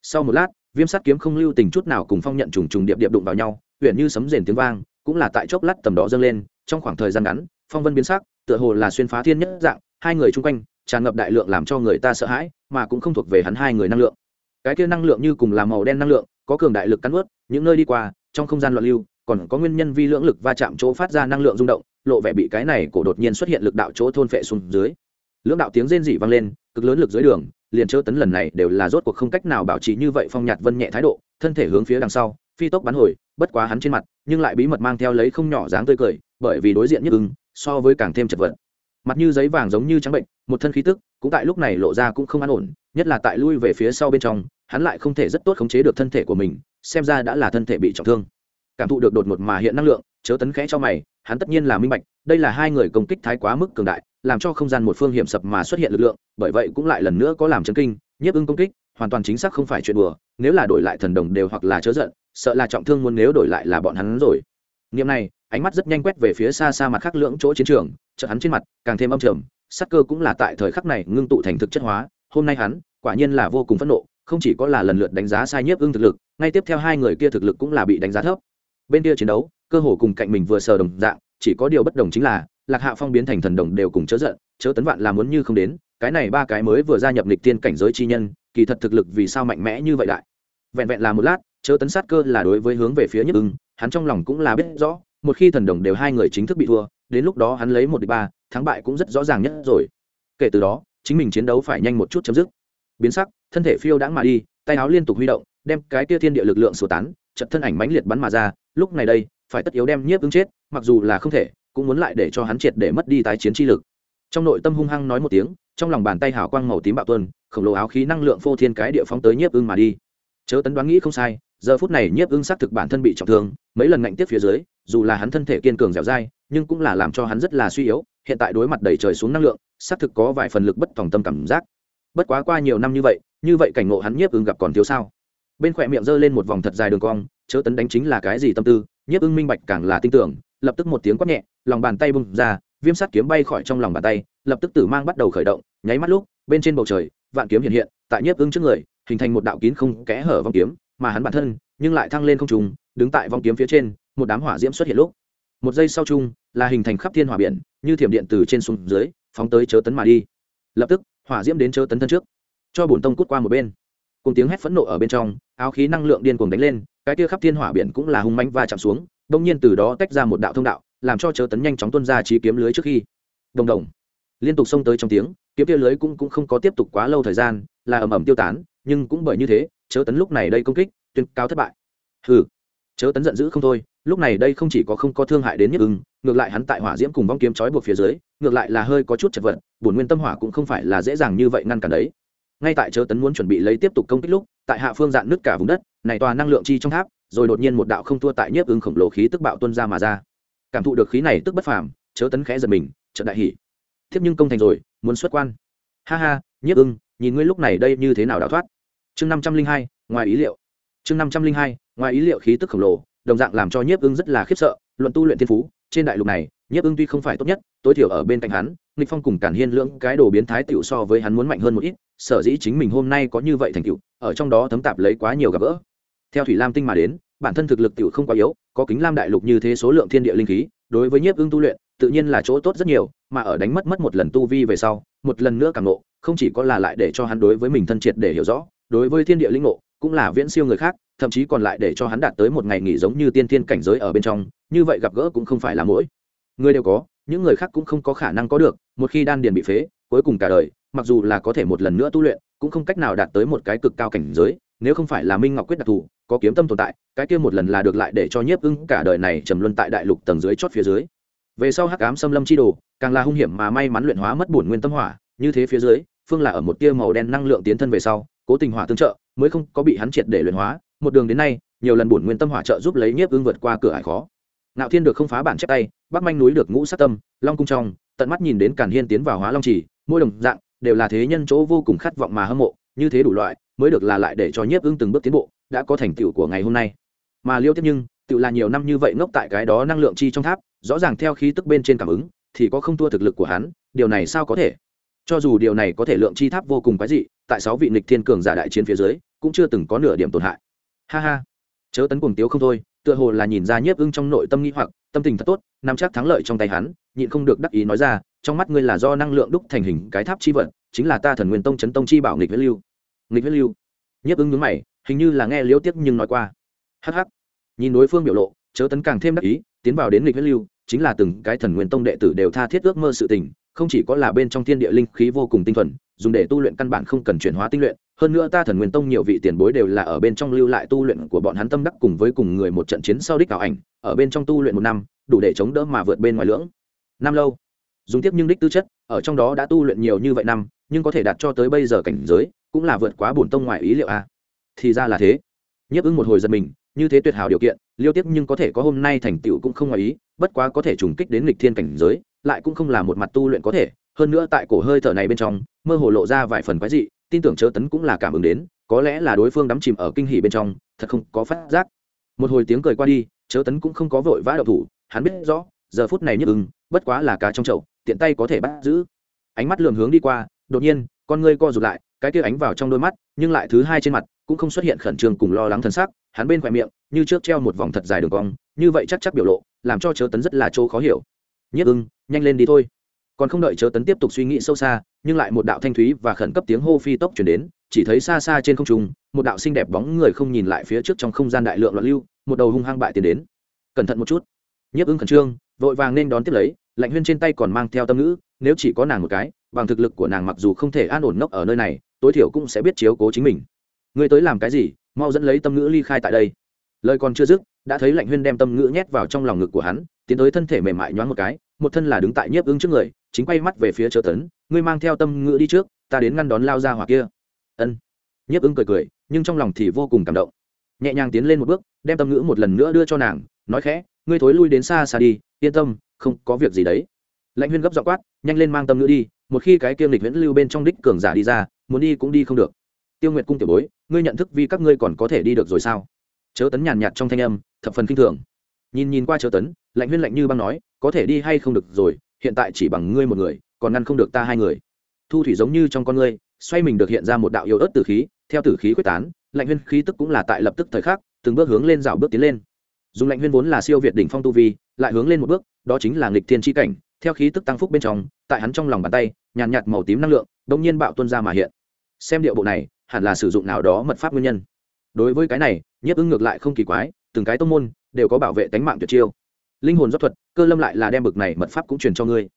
Sau một lát, viêm sắt kiếm không lưu tình chút nào cùng phong nhận trùng trùng điệp điệp đụng vào nhau huyện như sấm rền tiếng vang, cũng là tại chốc lát tầm đó dâng lên, trong khoảng thời gian ngắn, phong vân biến sắc, tựa hồ là xuyên phá thiên nhất dạng, hai người chung quanh tràn ngập đại lượng làm cho người ta sợ hãi, mà cũng không thuộc về hắn hai người năng lượng. Cái kia năng lượng như cùng là màu đen năng lượng, có cường đại lực cắn ướt những nơi đi qua, trong không gian loạn lưu, còn có nguyên nhân vi lưỡng lực va chạm chỗ phát ra năng lượng rung động, lộ vẻ bị cái này cổ đột nhiên xuất hiện lực đạo chỗ thôn phệ xuống dưới. Lưỡng đạo tiếng rên rỉ vang lên, cực lớn lực dưới đường, liền chớ tấn lần này đều là rốt cuộc không cách nào bảo trì như vậy phong nhạt vân nhẹ thái độ, thân thể hướng phía đằng sau, phi tốc bắn hồi, bất quá hắn trên mặt, nhưng lại bí mật mang theo lấy không nhỏ dáng tươi cười, bởi vì đối diện nhất ưng, so với càng thêm chật vật mặt như giấy vàng giống như trắng bệnh, một thân khí tức, cũng tại lúc này lộ ra cũng không an ổn, nhất là tại lui về phía sau bên trong, hắn lại không thể rất tốt khống chế được thân thể của mình, xem ra đã là thân thể bị trọng thương. Cảm thụ được đột ngột mà hiện năng lượng, chớ tấn khẽ cho mày, hắn tất nhiên là minh bạch, đây là hai người công kích thái quá mức cường đại, làm cho không gian một phương hiểm sập mà xuất hiện lực lượng, bởi vậy cũng lại lần nữa có làm chấn kinh, nhiếp ưng công kích, hoàn toàn chính xác không phải chuyện đùa, nếu là đổi lại thần đồng đều hoặc là chớ giận, sợ là trọng thương muốn nếu đổi lại là bọn hắn rồi. Niệm này, ánh mắt rất nhanh quét về phía xa xa mặt khác lưỡng chỗ chiến trường chợt hắn trên mặt càng thêm âm trầm, sắc cơ cũng là tại thời khắc này ngưng tụ thành thực chất hóa, hôm nay hắn quả nhiên là vô cùng phẫn nộ, không chỉ có là lần lượt đánh giá sai nhiếp ưng thực lực, ngay tiếp theo hai người kia thực lực cũng là bị đánh giá thấp. Bên kia chiến đấu, cơ hồ cùng cạnh mình vừa sờ đồng dạng, chỉ có điều bất đồng chính là, lạc hạ phong biến thành thần đồng đều cùng chớ giận, chớ tấn vạn là muốn như không đến, cái này ba cái mới vừa gia nhập lịch tiên cảnh giới chi nhân, kỳ thật thực lực vì sao mạnh mẽ như vậy đại? Vẹn vẹn là một lát, chớ tấn sát cơ là đối với hướng về phía nhất ưng, hắn trong lòng cũng là biết rõ một khi thần đồng đều hai người chính thức bị thua, đến lúc đó hắn lấy một đ ba, thắng bại cũng rất rõ ràng nhất rồi. Kể từ đó, chính mình chiến đấu phải nhanh một chút chấm dứt. Biến sắc, thân thể phiêu đãng mà đi, tay áo liên tục huy động, đem cái tia thiên địa lực lượng sổ tán, chật thân ảnh mãnh liệt bắn mà ra, lúc này đây, phải tất yếu đem nhiếp ứng chết, mặc dù là không thể, cũng muốn lại để cho hắn triệt để mất đi tái chiến chi lực. Trong nội tâm hung hăng nói một tiếng, trong lòng bàn tay hào quang màu tím bạo tuân khổng lồ áo khí năng lượng phô thiên cái địa phóng tới nhiếp ưng mà đi. Chớ tấn đoán nghĩ không sai giờ phút này nhiếp ưng xác thực bản thân bị trọng thương, mấy lần ngạnh tiếp phía dưới, dù là hắn thân thể kiên cường dẻo dai, nhưng cũng là làm cho hắn rất là suy yếu, hiện tại đối mặt đẩy trời xuống năng lượng, xác thực có vài phần lực bất tòng tâm cảm giác. Bất quá qua nhiều năm như vậy như vậy cảnh ngộ hắn nhiếp ưng gặp còn thiếu sao? Bên khỏe miệng giơ lên một vòng thật dài đường cong, chớ tấn đánh chính là cái gì tâm tư, nhiếp ưng minh bạch càng là tin tưởng, lập tức một tiếng quát nhẹ, lòng bàn tay bung ra, viêm sắt kiếm bay khỏi trong lòng bàn tay, lập tức tử mang bắt đầu khởi động, nháy mắt lúc, bên trên bầu trời, vạn kiếm hiện hiện, tại nhiếp ưng trước người, hình thành một đạo kín không kẽ hở vòng kiếm mà hắn bản thân, nhưng lại thăng lên không trùng đứng tại vòng kiếm phía trên, một đám hỏa diễm xuất hiện lúc. Một giây sau chung, là hình thành khắp thiên hỏa biển, như thiểm điện từ trên xuống dưới, phóng tới chớ tấn mà đi. Lập tức, hỏa diễm đến chớ tấn thân trước, cho bổn tông cút qua một bên. Cùng tiếng hét phẫn nộ ở bên trong, áo khí năng lượng điên cuồng đánh lên, cái kia khắp thiên hỏa biển cũng là hung mãnh và chạm xuống đông nhiên từ đó tách ra một đạo thông đạo, làm cho chớ tấn nhanh chóng tuân ra trí kiếm lưới trước khi. Đồng đồng. Liên tục xông tới trong tiếng, kiếm kia lưới cũng cũng không có tiếp tục quá lâu thời gian, là ầm ầm tiêu tán, nhưng cũng bởi như thế chớ tấn lúc này đây công kích, tuyên cao thất bại. Hừ, chớ tấn giận dữ không thôi, lúc này đây không chỉ có không có thương hại đến nhất ưng, ngược lại hắn tại hỏa diễm cùng vong kiếm trói buộc phía dưới, ngược lại là hơi có chút chật vật, bổn nguyên tâm hỏa cũng không phải là dễ dàng như vậy ngăn cản đấy. Ngay tại chớ tấn muốn chuẩn bị lấy tiếp tục công kích lúc, tại hạ phương dạn nứt cả vùng đất, này tòa năng lượng chi trong tháp, rồi đột nhiên một đạo không thua tại nhiếp ưng khổng lồ khí tức bạo tuân ra mà ra. Cảm thụ được khí này tức bất phàm, chớ tấn khẽ giật mình trận đại hỉ. Thiếp nhưng công thành rồi, muốn xuất quan. Ha ha nhiếp ưng, nhìn ngươi lúc này đây như thế nào đào thoát chương năm trăm linh hai, ngoài ý liệu. Chương năm trăm linh hai, ngoài ý liệu khí tức khổng lồ, đồng dạng làm cho nhiếp ưng rất là khiếp sợ, luận tu luyện thiên phú, trên đại lục này, nhiếp ưng tuy không phải tốt nhất, tối thiểu ở bên cạnh hắn, nghịch phong cùng cản hiên lưỡng cái đồ biến thái tiểu so với hắn muốn mạnh hơn một ít, sở dĩ chính mình hôm nay có như vậy thành tựu, ở trong đó thấm tạp lấy quá nhiều gặp gỡ. Theo thủy lam tinh mà đến, bản thân thực lực tiểu không quá yếu, có kính lam đại lục như thế số lượng thiên địa linh khí, đối với nhiếp ưng tu luyện, tự nhiên là chỗ tốt rất nhiều, mà ở đánh mất mất một lần tu vi về sau, một lần nữa càng nộ không chỉ có là lại để cho hắn đối với mình thân triệt để hiểu rõ đối với thiên địa linh ngộ, cũng là viễn siêu người khác, thậm chí còn lại để cho hắn đạt tới một ngày nghỉ giống như tiên thiên cảnh giới ở bên trong, như vậy gặp gỡ cũng không phải là mỗi. Người đều có, những người khác cũng không có khả năng có được, một khi đan điền bị phế, cuối cùng cả đời, mặc dù là có thể một lần nữa tu luyện, cũng không cách nào đạt tới một cái cực cao cảnh giới, nếu không phải là minh ngọc quyết đặc thù, có kiếm tâm tồn tại, cái kia một lần là được lại để cho nhiếp ưng cả đời này trầm luân tại đại lục tầng dưới chót phía dưới. Về sau hắc ám xâm lâm chi đồ, càng là hung hiểm mà may mắn luyện hóa mất bổn nguyên tâm hỏa, như thế phía dưới, phương là ở một tia màu đen năng lượng tiến thân về sau cố tình hỏa tương trợ, mới không có bị hắn triệt để luyện hóa. Một đường đến nay, nhiều lần bổn nguyên tâm hỏa trợ giúp lấy nhiếp ưng vượt qua cửa ải khó. Ngạo thiên được không phá bản chép tay, bắc manh núi được ngũ sát tâm, long cung trong, tận mắt nhìn đến càn hiên tiến vào hóa long trì, mỗi đồng dạng đều là thế nhân chỗ vô cùng khát vọng mà hâm mộ, như thế đủ loại, mới được là lại để cho nhiếp ưng từng bước tiến bộ, đã có thành tựu của ngày hôm nay. Mà liêu tiếp nhưng tự là nhiều năm như vậy ngốc tại cái đó năng lượng chi trong tháp, rõ ràng theo khí tức bên trên cảm ứng, thì có không thua thực lực của hắn, điều này sao có thể? Cho dù điều này có thể lượng chi tháp vô cùng quái dị, tại sáu vị nịch thiên cường giả đại chiến phía dưới, cũng chưa từng có nửa điểm tổn hại. Ha ha. Chớ tấn cuồng tiếu không thôi, tựa hồ là nhìn ra nhiếp ưng trong nội tâm nghĩ hoặc, tâm tình thật tốt, nắm chắc thắng lợi trong tay hắn, nhịn không được đắc ý nói ra, trong mắt ngươi là do năng lượng đúc thành hình cái tháp chi vận chính là ta thần nguyên tông chấn tông chi bảo nghịch huyết lưu. Nghịch huyết lưu. Nhiếp ưng nhướng mày, hình như là nghe liễu tiếc nhưng nói qua. Hh nhìn đối phương biểu lộ, chớ tấn càng thêm đắc ý, tiến vào đến nghịch huyết lưu, chính là từng cái thần nguyên tông đệ tử đều tha thiết ước mơ sự tình không chỉ có là bên trong thiên địa linh khí vô cùng tinh thuần, dùng để tu luyện căn bản không cần chuyển hóa tinh luyện, hơn nữa ta thần nguyên tông nhiều vị tiền bối đều là ở bên trong lưu lại tu luyện của bọn hắn tâm đắc cùng với cùng người một trận chiến sau đích ảo ảnh, ở bên trong tu luyện một năm, đủ để chống đỡ mà vượt bên ngoài lưỡng năm lâu, dùng tiếp nhưng đích tư chất, ở trong đó đã tu luyện nhiều như vậy năm, nhưng có thể đạt cho tới bây giờ cảnh giới, cũng là vượt quá bổn tông ngoài ý liệu a à. thì ra là thế nhấp ứng một hồi giật mình, như thế tuyệt hảo điều kiện, liêu tiếp nhưng có thể có hôm nay thành tựu cũng không ngoài ý, bất quá có thể trùng kích đến lịch thiên cảnh giới lại cũng không là một mặt tu luyện có thể, hơn nữa tại cổ hơi thở này bên trong, mơ hồ lộ ra vài phần quái dị, tin tưởng chớ tấn cũng là cảm ứng đến, có lẽ là đối phương đắm chìm ở kinh hỉ bên trong, thật không có phát giác. Một hồi tiếng cười qua đi, chớ tấn cũng không có vội vã đậu thủ, hắn biết rõ, giờ phút này nhức ứng, bất quá là cá trong chậu, tiện tay có thể bắt giữ. Ánh mắt lường hướng đi qua, đột nhiên, con ngươi co rụt lại, cái kia ánh vào trong đôi mắt, nhưng lại thứ hai trên mặt, cũng không xuất hiện khẩn trương cùng lo lắng thân sắc, hắn bên khỏe miệng, như trước treo một vòng thật dài đường cong, như vậy chắc chắc biểu lộ, làm cho chớ tấn rất là chỗ khó hiểu. Nhất ưng nhanh lên đi thôi. Còn không đợi chớ tấn tiếp tục suy nghĩ sâu xa, nhưng lại một đạo thanh thúy và khẩn cấp tiếng hô phi tốc chuyển đến, chỉ thấy xa xa trên không trung, một đạo xinh đẹp bóng người không nhìn lại phía trước trong không gian đại lượng loạn lưu, một đầu hung hăng bại tiến đến. Cẩn thận một chút. Nhiếp ứng khẩn trương, vội vàng nên đón tiếp lấy, lạnh huyên trên tay còn mang theo tâm ngữ, nếu chỉ có nàng một cái, bằng thực lực của nàng mặc dù không thể an ổn ngốc ở nơi này, tối thiểu cũng sẽ biết chiếu cố chính mình. Người tới làm cái gì? Mau dẫn lấy tâm ngữ ly khai tại đây. Lời còn chưa dứt, đã thấy lạnh huyên đem tâm ngữ nhét vào trong lòng ngực của hắn, tiến tới thân thể mềm mại nhoáng một cái một thân là đứng tại nhiếp ứng trước người, chính quay mắt về phía chớ tấn, ngươi mang theo tâm ngữ đi trước, ta đến ngăn đón lao ra hoặc kia. Ân. Nhiếp ứng cười cười, nhưng trong lòng thì vô cùng cảm động. Nhẹ nhàng tiến lên một bước, đem tâm ngữ một lần nữa đưa cho nàng, nói khẽ, ngươi thối lui đến xa xa đi, yên tâm, không có việc gì đấy. Lãnh huyên gấp dọ quát, nhanh lên mang tâm ngữ đi, một khi cái kiêm lịch viễn lưu bên trong đích cường giả đi ra, muốn đi cũng đi không được. Tiêu nguyệt cung tiểu bối, ngươi nhận thức vì các ngươi còn có thể đi được rồi sao? Chớ tấn nhàn nhạt trong thanh âm, thập phần kinh thường. Nhìn nhìn qua chớ tấn lạnh huyên lạnh như băng nói, có thể đi hay không được rồi, hiện tại chỉ bằng ngươi một người, còn ngăn không được ta hai người. Thu thủy giống như trong con ngươi, xoay mình được hiện ra một đạo yếu ớt tử khí, theo tử khí quyết tán, lạnh huyên khí tức cũng là tại lập tức thời khắc, từng bước hướng lên rào bước tiến lên. Dùng lạnh huyên vốn là siêu việt đỉnh phong tu vi, lại hướng lên một bước, đó chính là nghịch thiên tri cảnh, theo khí tức tăng phúc bên trong, tại hắn trong lòng bàn tay, nhàn nhạt màu tím năng lượng đông nhiên bạo tuân ra mà hiện. Xem điệu bộ này, hẳn là sử dụng nào đó mật pháp nguyên nhân. Đối với cái này, nhiếp ứng ngược lại không kỳ quái, từng cái tông môn đều có bảo vệ tánh mạng tuyệt chiêu linh hồn giáp thuật, cơ lâm lại là đem bực này mật pháp cũng truyền cho ngươi.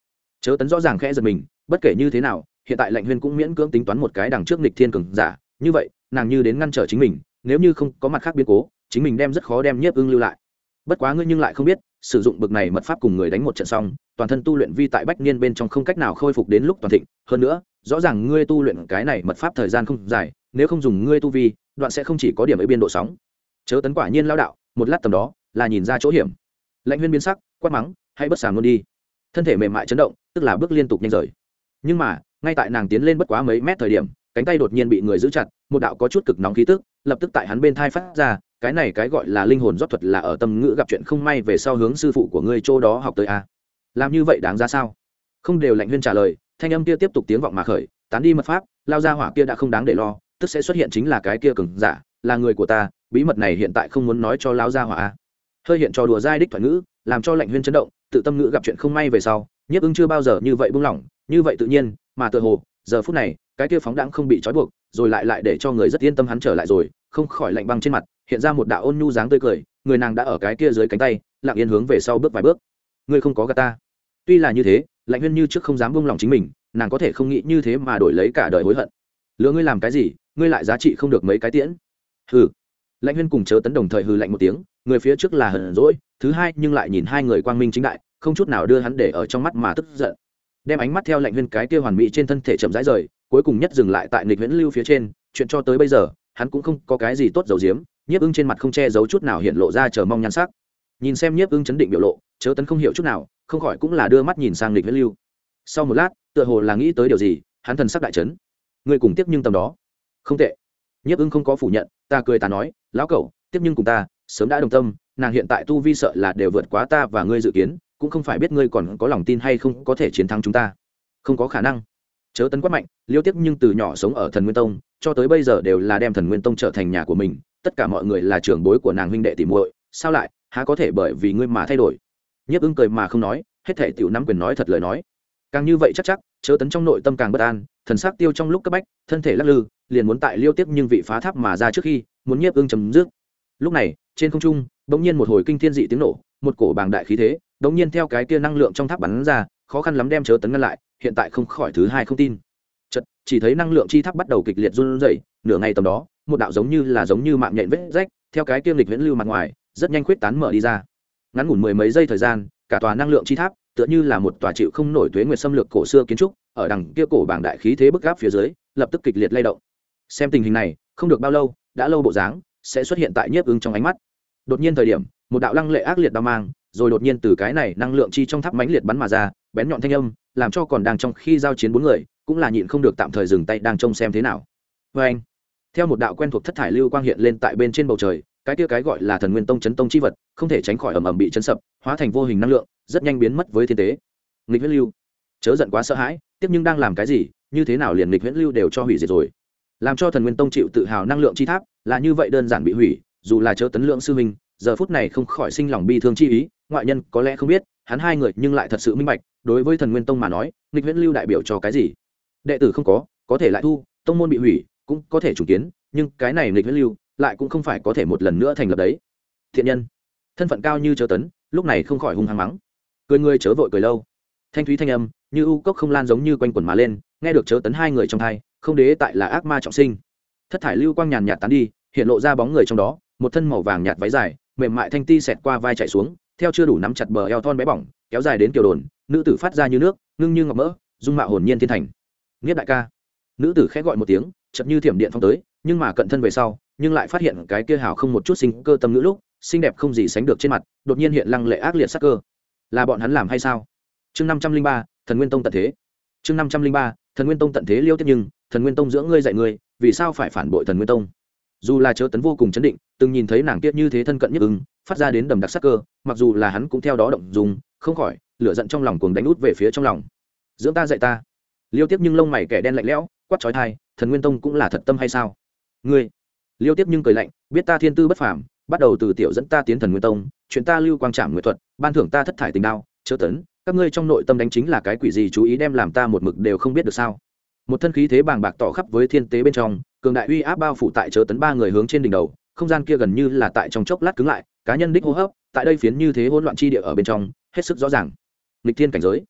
Chớ tấn rõ ràng khẽ giật mình, bất kể như thế nào, hiện tại lệnh huyên cũng miễn cưỡng tính toán một cái đằng trước nịch thiên cường giả. Như vậy, nàng như đến ngăn trở chính mình, nếu như không có mặt khác biến cố, chính mình đem rất khó đem nhiếp ưng lưu lại. Bất quá ngươi nhưng lại không biết, sử dụng bực này mật pháp cùng người đánh một trận xong, toàn thân tu luyện vi tại bách niên bên trong không cách nào khôi phục đến lúc toàn thịnh. Hơn nữa, rõ ràng ngươi tu luyện cái này mật pháp thời gian không dài, nếu không dùng ngươi tu vi, đoạn sẽ không chỉ có điểm ở biên độ sóng. Chớ tấn quả nhiên lao đạo, một lát tầm đó, là nhìn ra chỗ hiểm lãnh huyên biến sắc, quát mắng, hãy bất sàng luôn đi. Thân thể mềm mại chấn động, tức là bước liên tục nhanh rời. Nhưng mà, ngay tại nàng tiến lên bất quá mấy mét thời điểm, cánh tay đột nhiên bị người giữ chặt, một đạo có chút cực nóng khí tức, lập tức tại hắn bên thai phát ra, cái này cái gọi là linh hồn rót thuật là ở tâm ngữ gặp chuyện không may về sau hướng sư phụ của ngươi chỗ đó học tới a. Làm như vậy đáng ra sao? Không đều lạnh huyên trả lời, thanh âm kia tiếp tục tiếng vọng mà khởi, tán đi mật pháp, lao ra hỏa kia đã không đáng để lo, tức sẽ xuất hiện chính là cái kia cừng giả, là người của ta, bí mật này hiện tại không muốn nói cho lao ra hỏa a hơi hiện trò đùa dai đích thoại ngữ, làm cho lệnh huyên chấn động, tự tâm ngữ gặp chuyện không may về sau, nhiếp ứng chưa bao giờ như vậy buông lỏng, như vậy tự nhiên, mà tự hồ, giờ phút này, cái kia phóng đãng không bị trói buộc, rồi lại lại để cho người rất yên tâm hắn trở lại rồi, không khỏi lạnh băng trên mặt, hiện ra một đạo ôn nhu dáng tươi cười, người nàng đã ở cái kia dưới cánh tay, lặng yên hướng về sau bước vài bước. Ngươi không có gà ta. Tuy là như thế, lạnh huyên như trước không dám buông lòng chính mình, nàng có thể không nghĩ như thế mà đổi lấy cả đời hối hận. Lựa ngươi làm cái gì, ngươi lại giá trị không được mấy cái tiễn. Hừ. Lạnh huyên cùng chớ tấn đồng thời hừ lạnh một tiếng người phía trước là hận rỗi thứ hai nhưng lại nhìn hai người quang minh chính đại, không chút nào đưa hắn để ở trong mắt mà tức giận. Đem ánh mắt theo lạnh huyên cái kia hoàn mỹ trên thân thể chậm rãi rời, cuối cùng nhất dừng lại tại nghịch viễn lưu phía trên, chuyện cho tới bây giờ, hắn cũng không có cái gì tốt dầu diếm nhiếp ưng trên mặt không che giấu chút nào hiện lộ ra chờ mong nhan sắc. Nhìn xem nhiếp ưng chấn định biểu lộ, chớ tấn không hiểu chút nào, không khỏi cũng là đưa mắt nhìn sang lịch viễn lưu. Sau một lát, tựa hồ là nghĩ tới điều gì, hắn thần sắc đại chấn. Người cùng tiếp nhưng tầm đó. Không tệ. Nhiếp ưng không có phủ nhận, ta cười ta nói, lão cẩu, tiếp nhưng cùng ta sớm đã đồng tâm, nàng hiện tại tu vi sợ là đều vượt quá ta và ngươi dự kiến, cũng không phải biết ngươi còn có lòng tin hay không có thể chiến thắng chúng ta. Không có khả năng. Chớ tấn quát mạnh, liêu tiếp nhưng từ nhỏ sống ở thần nguyên tông, cho tới bây giờ đều là đem thần nguyên tông trở thành nhà của mình, tất cả mọi người là trưởng bối của nàng huynh đệ tìm muội, sao lại, há có thể bởi vì ngươi mà thay đổi? Nhiếp ưng cười mà không nói, hết thể tiểu nắm quyền nói thật lời nói. Càng như vậy chắc chắc, chớ tấn trong nội tâm càng bất an, thần sắc tiêu trong lúc cấp bách, thân thể lắc lư, liền muốn tại liêu tiếp nhưng vị phá tháp mà ra trước khi, muốn nhiếp ưng chấm dứt lúc này, trên không trung, bỗng nhiên một hồi kinh thiên dị tiếng nổ, một cổ bàng đại khí thế, bỗng nhiên theo cái kia năng lượng trong tháp bắn ra, khó khăn lắm đem chớ tấn ngăn lại, hiện tại không khỏi thứ hai không tin. Chật chỉ thấy năng lượng chi tháp bắt đầu kịch liệt run rẩy, nửa ngày tầm đó, một đạo giống như là giống như mạng nhện vết rách, theo cái kiêm lịch viễn lưu mặt ngoài, rất nhanh khuyết tán mở đi ra. Ngắn ngủn mười mấy giây thời gian, cả tòa năng lượng chi tháp, tựa như là một tòa chịu không nổi tuế nguyệt xâm lược cổ xưa kiến trúc, ở đằng kia cổ bảng đại khí thế bức gáp phía dưới, lập tức kịch liệt lay động. Xem tình hình này, không được bao lâu, đã lâu bộ dáng sẽ xuất hiện tại nhiếp ứng trong ánh mắt. Đột nhiên thời điểm, một đạo lăng lệ ác liệt đao mang, rồi đột nhiên từ cái này năng lượng chi trong tháp mãnh liệt bắn mà ra, bén nhọn thanh âm, làm cho còn đang trong khi giao chiến bốn người, cũng là nhịn không được tạm thời dừng tay đang trông xem thế nào. Vê anh. Theo một đạo quen thuộc thất thải lưu quang hiện lên tại bên trên bầu trời, cái kia cái gọi là thần nguyên tông chấn tông chi vật, không thể tránh khỏi ầm ầm bị chấn sập, hóa thành vô hình năng lượng, rất nhanh biến mất với thiên tế. Nghịch huyết lưu. Chớ giận quá sợ hãi, tiếp nhưng đang làm cái gì, như thế nào liền nghịch huyết lưu đều cho hủy diệt rồi. Làm cho thần nguyên tông chịu tự hào năng lượng chi tháp là như vậy đơn giản bị hủy, dù là chớ tấn lượng sư minh giờ phút này không khỏi sinh lòng bi thương chi ý, ngoại nhân có lẽ không biết, hắn hai người nhưng lại thật sự minh bạch, đối với thần nguyên tông mà nói, nghịch viễn lưu đại biểu cho cái gì? Đệ tử không có có thể lại thu, tông môn bị hủy, cũng có thể chủ kiến, nhưng cái này nghịch viễn lưu, lại cũng không phải có thể một lần nữa thành lập đấy. Thiện nhân, thân phận cao như chớ tấn, lúc này không khỏi hung hăng mắng. Cười người chớ vội cười lâu. Thanh thúy thanh âm, như u cốc không lan giống như quanh quần mà lên, nghe được chớ tấn hai người trong thai không đế tại là ác ma trọng sinh thất thải lưu quang nhàn nhạt tán đi, hiện lộ ra bóng người trong đó, một thân màu vàng nhạt váy dài, mềm mại thanh ti xẹt qua vai chạy xuống, theo chưa đủ nắm chặt bờ eo thon bé bỏng, kéo dài đến kiều đồn, nữ tử phát ra như nước, ngưng như ngọc mỡ, dung mạo hồn nhiên thiên thành. Nghiết đại ca. Nữ tử khẽ gọi một tiếng chậm như thiểm điện phong tới, nhưng mà cận thân về sau, nhưng lại phát hiện cái kia hào không một chút sinh cơ tâm nữ lúc, xinh đẹp không gì sánh được trên mặt, đột nhiên hiện lăng lệ ác liệt sắc cơ. Là bọn hắn làm hay sao? Chương năm trăm linh ba, thần nguyên tông tận thế. Chương năm trăm linh ba, thần nguyên tông tận thế liêu tiếp nhưng, thần nguyên tông dưỡng ngươi dạy ngươi vì sao phải phản bội thần nguyên tông? Dù là chớ tấn vô cùng chấn định, từng nhìn thấy nàng tiết như thế thân cận nhất ứng, phát ra đến đầm đặc sắc cơ, mặc dù là hắn cũng theo đó động dùng không khỏi, lửa giận trong lòng cuồng đánh út về phía trong lòng. Dưỡng ta dạy ta. Liêu tiếp nhưng lông mày kẻ đen lạnh lẽo, quát trói thai thần nguyên tông cũng là thật tâm hay sao? Ngươi. Liêu tiếp nhưng cười lạnh, biết ta thiên tư bất phàm, bắt đầu từ tiểu dẫn ta tiến thần nguyên tông, chuyện ta lưu quang trảm nguyện thuật, ban thưởng ta thất thải tình đao, chớ tấn, các ngươi trong nội tâm đánh chính là cái quỷ gì chú ý đem làm ta một mực đều không biết được sao? Một thân khí thế bàng bạc tỏ khắp với thiên tế bên trong, cường đại uy áp bao phủ tại chớ tấn ba người hướng trên đỉnh đầu, không gian kia gần như là tại trong chốc lát cứng lại, cá nhân đích hô hấp, tại đây phiến như thế hỗn loạn chi địa ở bên trong, hết sức rõ ràng. Nghịch thiên cảnh giới.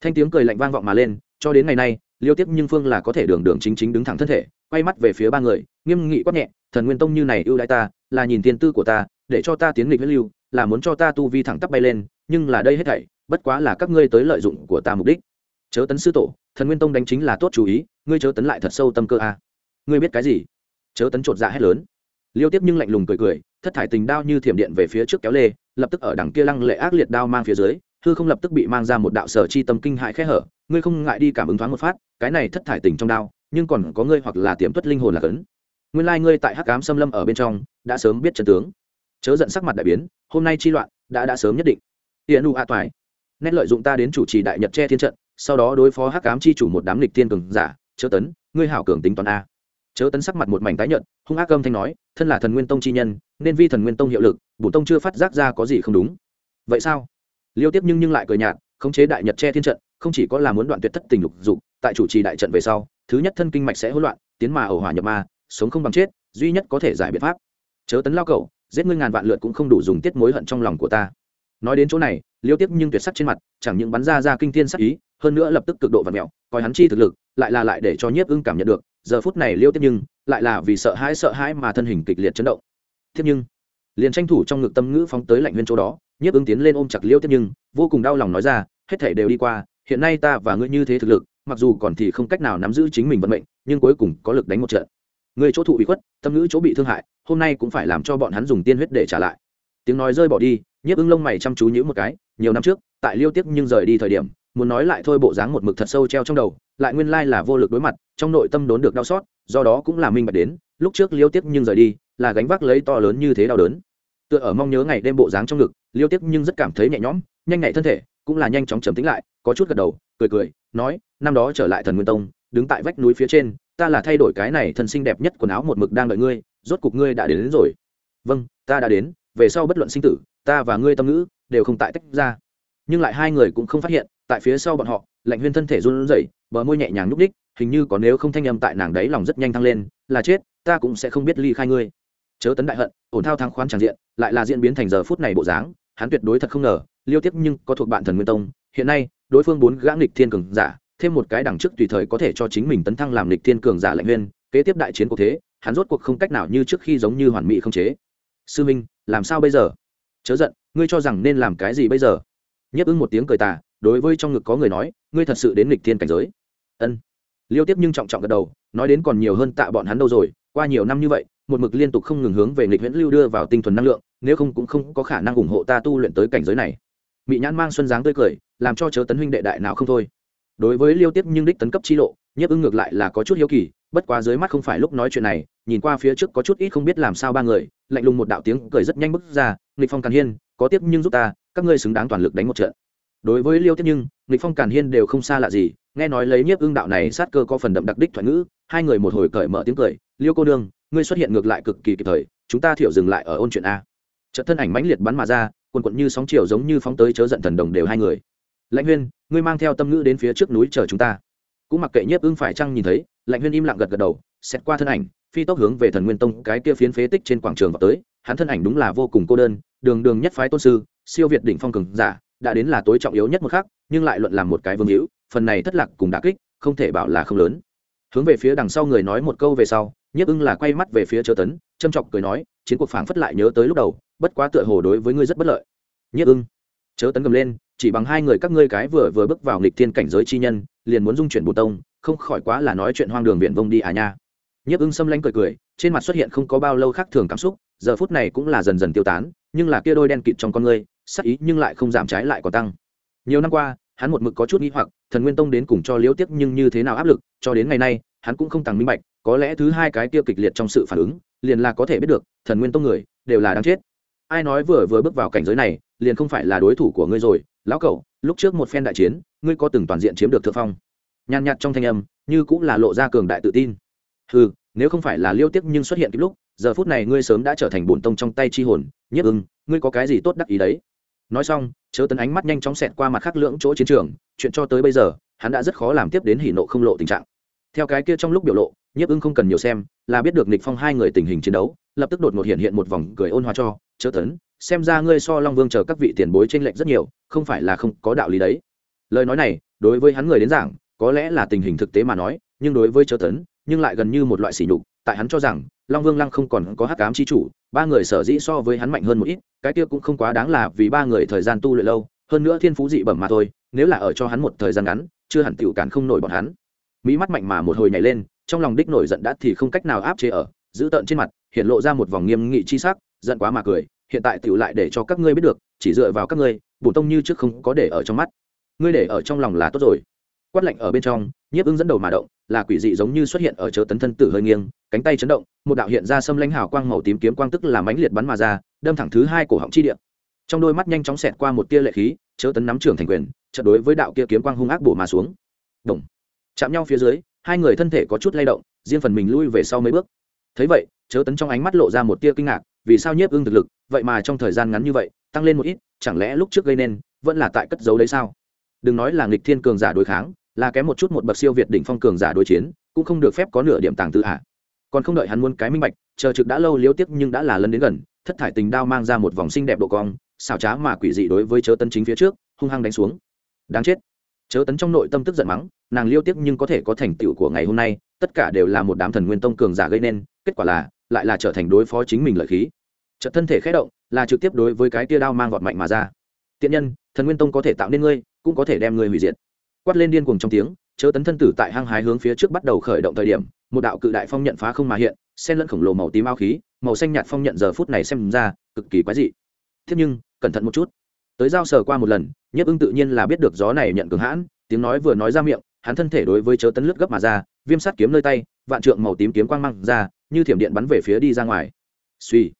Thanh tiếng cười lạnh vang vọng mà lên, cho đến ngày nay, liêu tiếp nhưng phương là có thể đường đường chính chính đứng thẳng thân thể, quay mắt về phía ba người, nghiêm nghị quát nhẹ, thần nguyên tông như này ưu đãi ta, là nhìn tiên tư của ta, để cho ta tiến nghịch với lưu, là muốn cho ta tu vi thẳng tắp bay lên, nhưng là đây hết thảy, bất quá là các ngươi tới lợi dụng của ta mục đích. Chớ tấn sư tổ thần nguyên tông đánh chính là tốt chú ý, ngươi chớ tấn lại thật sâu tâm cơ a. Ngươi biết cái gì? Chớ tấn chột dạ hét lớn. Liêu tiếp nhưng lạnh lùng cười cười, thất thải tình đao như thiểm điện về phía trước kéo lê, lập tức ở đằng kia lăng lệ ác liệt đao mang phía dưới, hư không lập tức bị mang ra một đạo sở chi tâm kinh hại khẽ hở, ngươi không ngại đi cảm ứng thoáng một phát, cái này thất thải tình trong đao, nhưng còn có ngươi hoặc là tiềm tuất linh hồn là cấn. Nguyên lai ngươi tại hắc ám xâm lâm ở bên trong, đã sớm biết chân tướng. Chớ giận sắc mặt đại biến, hôm nay chi loạn, đã đã sớm nhất định. Hiện u a toài nét lợi dụng ta đến chủ trì đại nhật che thiên trận sau đó đối phó hắc ám chi chủ một đám lịch tiên cường giả, chớ tấn, ngươi hảo cường tính toán a. Chớ tấn sắc mặt một mảnh tái nhợt, hung ác âm thanh nói, thân là thần nguyên tông chi nhân, nên vi thần nguyên tông hiệu lực bổn tông chưa phát giác ra có gì không đúng. Vậy sao? Liêu tiếp nhưng nhưng lại cười nhạt, khống chế đại nhật che thiên trận, không chỉ có là muốn đoạn tuyệt thất tình lục dục, tại chủ trì đại trận về sau, thứ nhất thân kinh mạch sẽ hỗn loạn, tiến mà ẩu hỏa nhập ma, sống không bằng chết, duy nhất có thể giải biện pháp. Chớ tấn lao cầu giết ngươi ngàn vạn lượt cũng không đủ dùng tiết mối hận trong lòng của ta. Nói đến chỗ này, liêu tiếp nhưng tuyệt sắc trên mặt, chẳng những bắn ra ra kinh thiên sắc ý hơn nữa lập tức cực độ và mẹo, coi hắn chi thực lực, lại là lại để cho nhiếp ưng cảm nhận được, giờ phút này liêu tiếp nhưng lại là vì sợ hãi sợ hãi mà thân hình kịch liệt chấn động. Tiếp nhưng, liền tranh thủ trong ngực tâm ngữ phóng tới lạnh nguyên chỗ đó, nhiếp ưng tiến lên ôm chặt liêu tiếp nhưng, vô cùng đau lòng nói ra, hết thể đều đi qua, hiện nay ta và ngươi như thế thực lực, mặc dù còn thì không cách nào nắm giữ chính mình vận mệnh, nhưng cuối cùng có lực đánh một trận. Người chỗ thụ bị khuất, tâm ngữ chỗ bị thương hại, hôm nay cũng phải làm cho bọn hắn dùng tiên huyết để trả lại. Tiếng nói rơi bỏ đi, nhiếp ưng lông mày chăm chú nhữ một cái, nhiều năm trước, tại liêu tiếp nhưng rời đi thời điểm muốn nói lại thôi bộ dáng một mực thật sâu treo trong đầu lại nguyên lai là vô lực đối mặt trong nội tâm đốn được đau xót do đó cũng là minh bạch đến lúc trước liêu tiếp nhưng rời đi là gánh vác lấy to lớn như thế đau đớn. Tựa ở mong nhớ ngày đêm bộ dáng trong ngực liêu tiếp nhưng rất cảm thấy nhẹ nhõm nhanh nhạy thân thể cũng là nhanh chóng trầm tính lại có chút gật đầu cười cười nói năm đó trở lại thần nguyên tông đứng tại vách núi phía trên ta là thay đổi cái này thần xinh đẹp nhất quần áo một mực đang đợi ngươi rốt cục ngươi đã đến, đến rồi. Vâng ta đã đến về sau bất luận sinh tử ta và ngươi tâm ngữ đều không tại tách ra. Nhưng lại hai người cũng không phát hiện tại phía sau bọn họ, lạnh huyên thân thể run rẩy, bờ môi nhẹ nhàng núp đích hình như có nếu không thanh âm tại nàng đấy lòng rất nhanh thăng lên, là chết, ta cũng sẽ không biết ly khai ngươi. Chớ tấn đại hận, ổn thao thang khoán tràng diện, lại là diễn biến thành giờ phút này bộ dáng, hắn tuyệt đối thật không ngờ, liêu tiếp nhưng có thuộc bạn thần nguyên tông, hiện nay, đối phương bốn gã nghịch thiên cường giả, thêm một cái đằng trước tùy thời có thể cho chính mình tấn thăng làm nghịch thiên cường giả lạnh huyên, kế tiếp đại chiến cuộc thế, hắn rốt cuộc không cách nào như trước khi giống như hoàn mỹ không chế. Sư minh, làm sao bây giờ? Chớ giận, ngươi cho rằng nên làm cái gì bây giờ? Nhấp ứng một tiếng cười tà đối với trong ngực có người nói, ngươi thật sự đến nghịch thiên cảnh giới. Ân. Liêu tiếp nhưng trọng trọng gật đầu, nói đến còn nhiều hơn tạ bọn hắn đâu rồi, qua nhiều năm như vậy, một mực liên tục không ngừng hướng về nghịch viễn lưu đưa vào tinh thuần năng lượng, nếu không cũng không có khả năng ủng hộ ta tu luyện tới cảnh giới này. Mỹ nhãn mang xuân dáng tươi cười, làm cho chớ tấn huynh đệ đại nào không thôi. Đối với liêu tiếp nhưng đích tấn cấp chi lộ, nhiếp ưng ngược lại là có chút hiếu kỳ, bất quá dưới mắt không phải lúc nói chuyện này, nhìn qua phía trước có chút ít không biết làm sao ba người, lạnh lùng một đạo tiếng cười rất nhanh bước ra, nghịch phong càn hiên, có tiếp nhưng giúp ta, các ngươi xứng đáng toàn lực đánh một trận đối với liêu tiếp nhưng nghịch phong càn hiên đều không xa lạ gì, nghe nói lấy nhiếp ưng đạo này sát cơ có phần đậm đặc đích thoại ngữ, hai người một hồi cởi mở tiếng cười, liêu cô đương ngươi xuất hiện ngược lại cực kỳ kịp thời, chúng ta thiểu dừng lại ở ôn chuyện a. Trận thân ảnh mãnh liệt bắn mà ra, quần quận như sóng chiều giống như phóng tới chớ giận thần đồng đều hai người. Lãnh huyên, ngươi mang theo tâm ngữ đến phía trước núi chờ chúng ta. Cũng mặc kệ nhiếp ưng phải chăng nhìn thấy, lãnh huyên im lặng gật gật đầu, xét qua thân ảnh, phi tốc hướng về thần nguyên tông cái kia phiến phế tích trên quảng trường vào tới. Hắn thân ảnh đúng là vô cùng cô đơn, đường đường nhất phái tôn sư, siêu việt đỉnh phong cường giả đã đến là tối trọng yếu nhất một khác nhưng lại luận làm một cái vương hữu, phần này thất lạc cùng đả kích, không thể bảo là không lớn. Hướng về phía đằng sau người nói một câu về sau, nhiếp ưng là quay mắt về phía chớ tấn, châm chọc cười nói, chiến cuộc phảng phất lại nhớ tới lúc đầu, bất quá tựa hồ đối với ngươi rất bất lợi. Nhiếp ưng chớ tấn cầm lên, chỉ bằng hai người các ngươi cái vừa vừa bước vào nghịch thiên cảnh giới chi nhân, liền muốn dung chuyển bồ tông, không khỏi quá là nói chuyện hoang đường viện vông đi à nha. Nhiếp ưng xâm lanh cười cười, trên mặt xuất hiện không có bao lâu khác thường cảm xúc, giờ phút này cũng là dần dần tiêu tán, nhưng là kia đôi đen kịt trong con ngươi sắc ý nhưng lại không giảm trái lại còn tăng. Nhiều năm qua, hắn một mực có chút nghĩ hoặc, thần nguyên tông đến cùng cho liễu tiếc nhưng như thế nào áp lực, cho đến ngày nay, hắn cũng không tăng minh bạch, có lẽ thứ hai cái tiêu kịch liệt trong sự phản ứng, liền là có thể biết được, thần nguyên tông người, đều là đáng chết. Ai nói vừa vừa bước vào cảnh giới này, liền không phải là đối thủ của ngươi rồi, lão cậu lúc trước một phen đại chiến, ngươi có từng toàn diện chiếm được thượng phong? Nhàn nhạt trong thanh âm, như cũng là lộ ra cường đại tự tin. Ừ nếu không phải là liêu tiếc nhưng xuất hiện kịp lúc, giờ phút này ngươi sớm đã trở thành bổn tông trong tay chi hồn, nhất ưng, ngươi có cái gì tốt đắc ý đấy? Nói xong, chớ tấn ánh mắt nhanh chóng xẹt qua mặt khác lưỡng chỗ chiến trường, chuyện cho tới bây giờ, hắn đã rất khó làm tiếp đến hỉ nộ không lộ tình trạng. Theo cái kia trong lúc biểu lộ, nhiếp ưng không cần nhiều xem, là biết được nịch phong hai người tình hình chiến đấu, lập tức đột ngột hiện hiện một vòng cười ôn hòa cho, chớ tấn, xem ra ngươi so long vương chờ các vị tiền bối trên lệnh rất nhiều, không phải là không có đạo lý đấy. Lời nói này, đối với hắn người đến giảng, có lẽ là tình hình thực tế mà nói, nhưng đối với chớ tấn, nhưng lại gần như một loại sỉ nhục tại hắn cho rằng, long vương lăng không còn có hắc cám chi chủ, ba người sở dĩ so với hắn mạnh hơn một ít, cái kia cũng không quá đáng là vì ba người thời gian tu luyện lâu, hơn nữa thiên phú dị bẩm mà thôi, nếu là ở cho hắn một thời gian ngắn, chưa hẳn tiểu cản không nổi bọn hắn. Mỹ mắt mạnh mà một hồi nhảy lên, trong lòng đích nổi giận đã thì không cách nào áp chế ở, giữ tợn trên mặt, hiện lộ ra một vòng nghiêm nghị chi sắc, giận quá mà cười, hiện tại tiểu lại để cho các ngươi biết được, chỉ dựa vào các ngươi, bổ tông như trước không có để ở trong mắt. Ngươi để ở trong lòng là tốt rồi. Quát lạnh ở bên trong, nhiếp ưng dẫn đầu mà động, là quỷ dị giống như xuất hiện ở chớ tấn thân tử hơi nghiêng cánh tay chấn động, một đạo hiện ra xâm lãnh hào quang màu tím kiếm quang tức là mãnh liệt bắn mà ra, đâm thẳng thứ hai cổ họng chi địa. Trong đôi mắt nhanh chóng xẹt qua một tia lệ khí, chớ tấn nắm trưởng thành quyền trận đối với đạo kia kiếm quang hung ác bổ mà xuống. Đồng. Chạm nhau phía dưới, hai người thân thể có chút lay động, riêng phần mình lui về sau mấy bước. Thấy vậy, chớ tấn trong ánh mắt lộ ra một tia kinh ngạc, vì sao nhiếp ưng thực lực, vậy mà trong thời gian ngắn như vậy, tăng lên một ít, chẳng lẽ lúc trước gây nên, vẫn là tại cất giấu đấy sao? Đừng nói là nghịch thiên cường giả đối kháng, là kém một chút một bậc siêu việt đỉnh phong cường giả đối chiến, cũng không được phép có nửa điểm tàng tự hạ à còn không đợi hắn muốn cái minh bạch, chờ trực đã lâu liêu tiếp nhưng đã là lần đến gần, thất thải tình đao mang ra một vòng xinh đẹp độ cong, xảo trá mà quỷ dị đối với chớ tấn chính phía trước, hung hăng đánh xuống. Đáng chết. Chớ tấn trong nội tâm tức giận mắng, nàng liêu tiếp nhưng có thể có thành tựu của ngày hôm nay, tất cả đều là một đám thần nguyên tông cường giả gây nên, kết quả là, lại là trở thành đối phó chính mình lợi khí. Trận thân thể khé động, là trực tiếp đối với cái tia đao mang vọt mạnh mà ra. Tiện nhân, thần nguyên tông có thể tạo nên ngươi, cũng có thể đem ngươi hủy diệt. Quát lên điên cuồng trong tiếng, chớ tấn thân tử tại hang hái hướng phía trước bắt đầu khởi động thời điểm một đạo cự đại phong nhận phá không mà hiện, xen lẫn khổng lồ màu tím ao khí, màu xanh nhạt phong nhận giờ phút này xem ra, cực kỳ quái dị. Thế nhưng, cẩn thận một chút. Tới giao sờ qua một lần, nhiếp ưng tự nhiên là biết được gió này nhận cường hãn, tiếng nói vừa nói ra miệng, hắn thân thể đối với chớ tấn lướt gấp mà ra, viêm sắt kiếm nơi tay, vạn trượng màu tím kiếm quang mang ra, như thiểm điện bắn về phía đi ra ngoài. Suy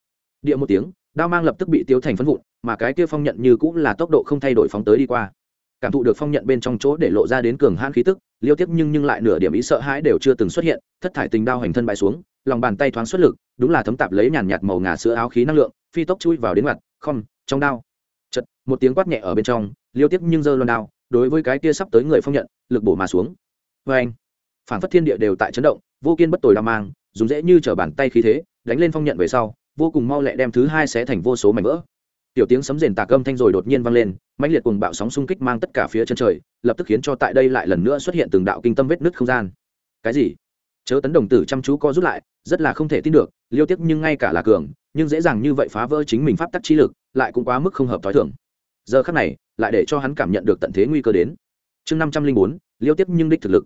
địa một tiếng, đao mang lập tức bị tiêu thành phân vụn, mà cái kia phong nhận như cũng là tốc độ không thay đổi phóng tới đi qua. Cảm thụ được phong nhận bên trong chỗ để lộ ra đến cường hãn khí tức liêu tiếp nhưng nhưng lại nửa điểm ý sợ hãi đều chưa từng xuất hiện, thất thải tình đao hành thân bại xuống, lòng bàn tay thoáng xuất lực, đúng là thấm tạp lấy nhàn nhạt màu ngà sữa áo khí năng lượng, phi tốc chui vào đến mặt, không, trong đao. Chật một tiếng quát nhẹ ở bên trong, liêu tiếp nhưng giơ loan đao, đối với cái kia sắp tới người phong nhận, lực bổ mà xuống. Vê anh phản phất thiên địa đều tại chấn động, vô kiên bất tồi đao mang, dùng dễ như trở bàn tay khí thế, đánh lên phong nhận về sau, vô cùng mau lẹ đem thứ hai sẽ thành vô số mảnh vỡ tiểu tiếng sấm rền tạc âm thanh rồi đột nhiên vang lên, mãnh liệt cùng bạo sóng xung kích mang tất cả phía chân trời, lập tức khiến cho tại đây lại lần nữa xuất hiện từng đạo kinh tâm vết nứt không gian. Cái gì? Chớ tấn đồng tử chăm chú co rút lại, rất là không thể tin được, liêu tiếc nhưng ngay cả là cường, nhưng dễ dàng như vậy phá vỡ chính mình pháp tắc trí lực, lại cũng quá mức không hợp t h o i thưởng giờ khắc này, lại để cho hắn cảm nhận được tận thế nguy cơ đến. Chương năm trăm linh bốn, liêu tiếc nhưng đích thực lực.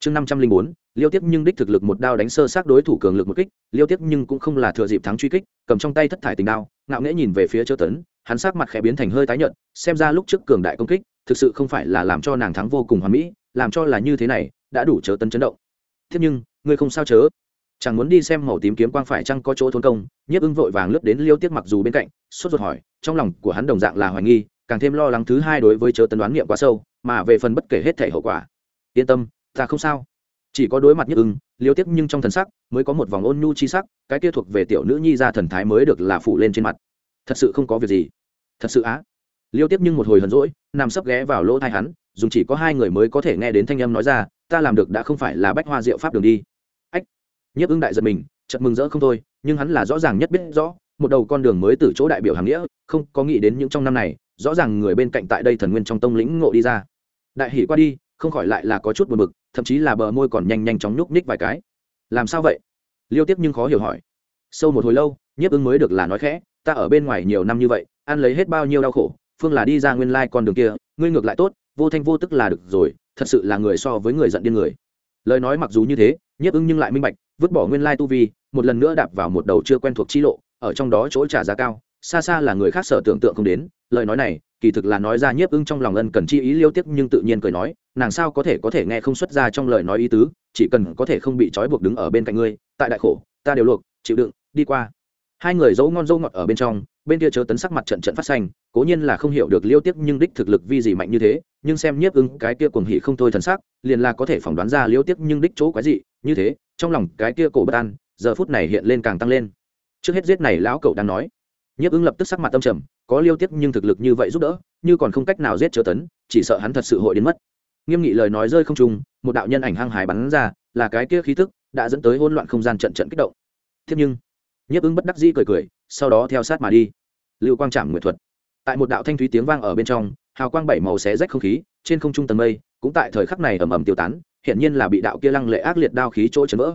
Chương năm trăm linh bốn liêu tiếp nhưng đích thực lực một đao đánh sơ sát đối thủ cường lực một kích, liêu tiếp nhưng cũng không là thừa dịp thắng truy kích, cầm trong tay thất thải tình đao, ngạo nghễ nhìn về phía chớ tấn, hắn sắc mặt khẽ biến thành hơi tái nhợt, xem ra lúc trước cường đại công kích, thực sự không phải là làm cho nàng thắng vô cùng hoàn mỹ, làm cho là như thế này, đã đủ chớ tấn chấn động. Thế nhưng, ngươi không sao chớ? Chẳng muốn đi xem màu tím kiếm quang phải chăng có chỗ thôn công, nhiếp ưng vội vàng lướt đến liêu tiếp mặc dù bên cạnh, sốt ruột hỏi, trong lòng của hắn đồng dạng là hoài nghi, càng thêm lo lắng thứ hai đối với chớ tấn đoán nghiệm quá sâu, mà về phần bất kể hết thể hậu quả. Yên tâm, ta không sao chỉ có đối mặt nhất ưng, liêu tiếc nhưng trong thần sắc mới có một vòng ôn nhu chi sắc, cái kia thuộc về tiểu nữ nhi ra thần thái mới được là phủ lên trên mặt. Thật sự không có việc gì. Thật sự á. Liêu tiếp nhưng một hồi hờn rỗi nằm sấp ghé vào lỗ thai hắn, dùng chỉ có hai người mới có thể nghe đến thanh âm nói ra, ta làm được đã không phải là bách hoa diệu pháp đường đi. Ách. Nhiếp ưng đại giật mình chật mừng rỡ không thôi, nhưng hắn là rõ ràng nhất biết rõ, một đầu con đường mới từ chỗ đại biểu hàng nghĩa, không có nghĩ đến những trong năm này, rõ ràng người bên cạnh tại đây thần nguyên trong tông lĩnh ngộ đi ra. Đại hỷ qua đi, không khỏi lại là có chút buồn bực thậm chí là bờ môi còn nhanh nhanh chóng nhúc nhích vài cái. Làm sao vậy? Liêu tiếp nhưng khó hiểu hỏi. Sâu một hồi lâu, nhiếp ưng mới được là nói khẽ, ta ở bên ngoài nhiều năm như vậy, ăn lấy hết bao nhiêu đau khổ, phương là đi ra nguyên lai con đường kia, ngươi ngược lại tốt, vô thanh vô tức là được rồi, thật sự là người so với người giận điên người. Lời nói mặc dù như thế, nhiếp ưng nhưng lại minh bạch, vứt bỏ nguyên lai tu vi, một lần nữa đạp vào một đầu chưa quen thuộc chi lộ, ở trong đó chỗ trả giá cao, xa xa là người khác sở tưởng tượng không đến. Lời nói này, kỳ thực là nói ra nhiếp ưng trong lòng ân cần chi ý liêu tiếc nhưng tự nhiên cười nói nàng sao có thể có thể nghe không xuất ra trong lời nói ý tứ, chỉ cần có thể không bị trói buộc đứng ở bên cạnh ngươi, tại đại khổ, ta đều luộc, chịu đựng, đi qua. Hai người dấu ngon dâu ngọt ở bên trong, bên kia chớ tấn sắc mặt trận trận phát xanh, cố nhiên là không hiểu được liêu tiếc nhưng đích thực lực vi gì mạnh như thế, nhưng xem nhiếp ứng cái kia cuồng hỉ không thôi thần sắc, liền là có thể phỏng đoán ra liêu tiếc nhưng đích chỗ quái dị, như thế, trong lòng cái kia cổ bất an, giờ phút này hiện lên càng tăng lên. Trước hết giết này lão cậu đang nói. Nhiếp ứng lập tức sắc mặt tâm trầm, có liêu tiếp nhưng thực lực như vậy giúp đỡ, như còn không cách nào giết chớ tấn, chỉ sợ hắn thật sự hội đến mất nghiêm nghị lời nói rơi không trùng một đạo nhân ảnh hăng hái bắn ra, là cái kia khí tức đã dẫn tới hỗn loạn không gian trận trận kích động. Thế nhưng, nhiếp ứng bất đắc dĩ cười cười, sau đó theo sát mà đi. Lưu quang trảm nguyệt thuật. Tại một đạo thanh thúy tiếng vang ở bên trong, hào quang bảy màu xé rách không khí, trên không trung tầng mây, cũng tại thời khắc này ầm ầm tiêu tán hiện nhiên là bị đạo kia lăng lệ ác liệt đao khí chỗ chấn vỡ.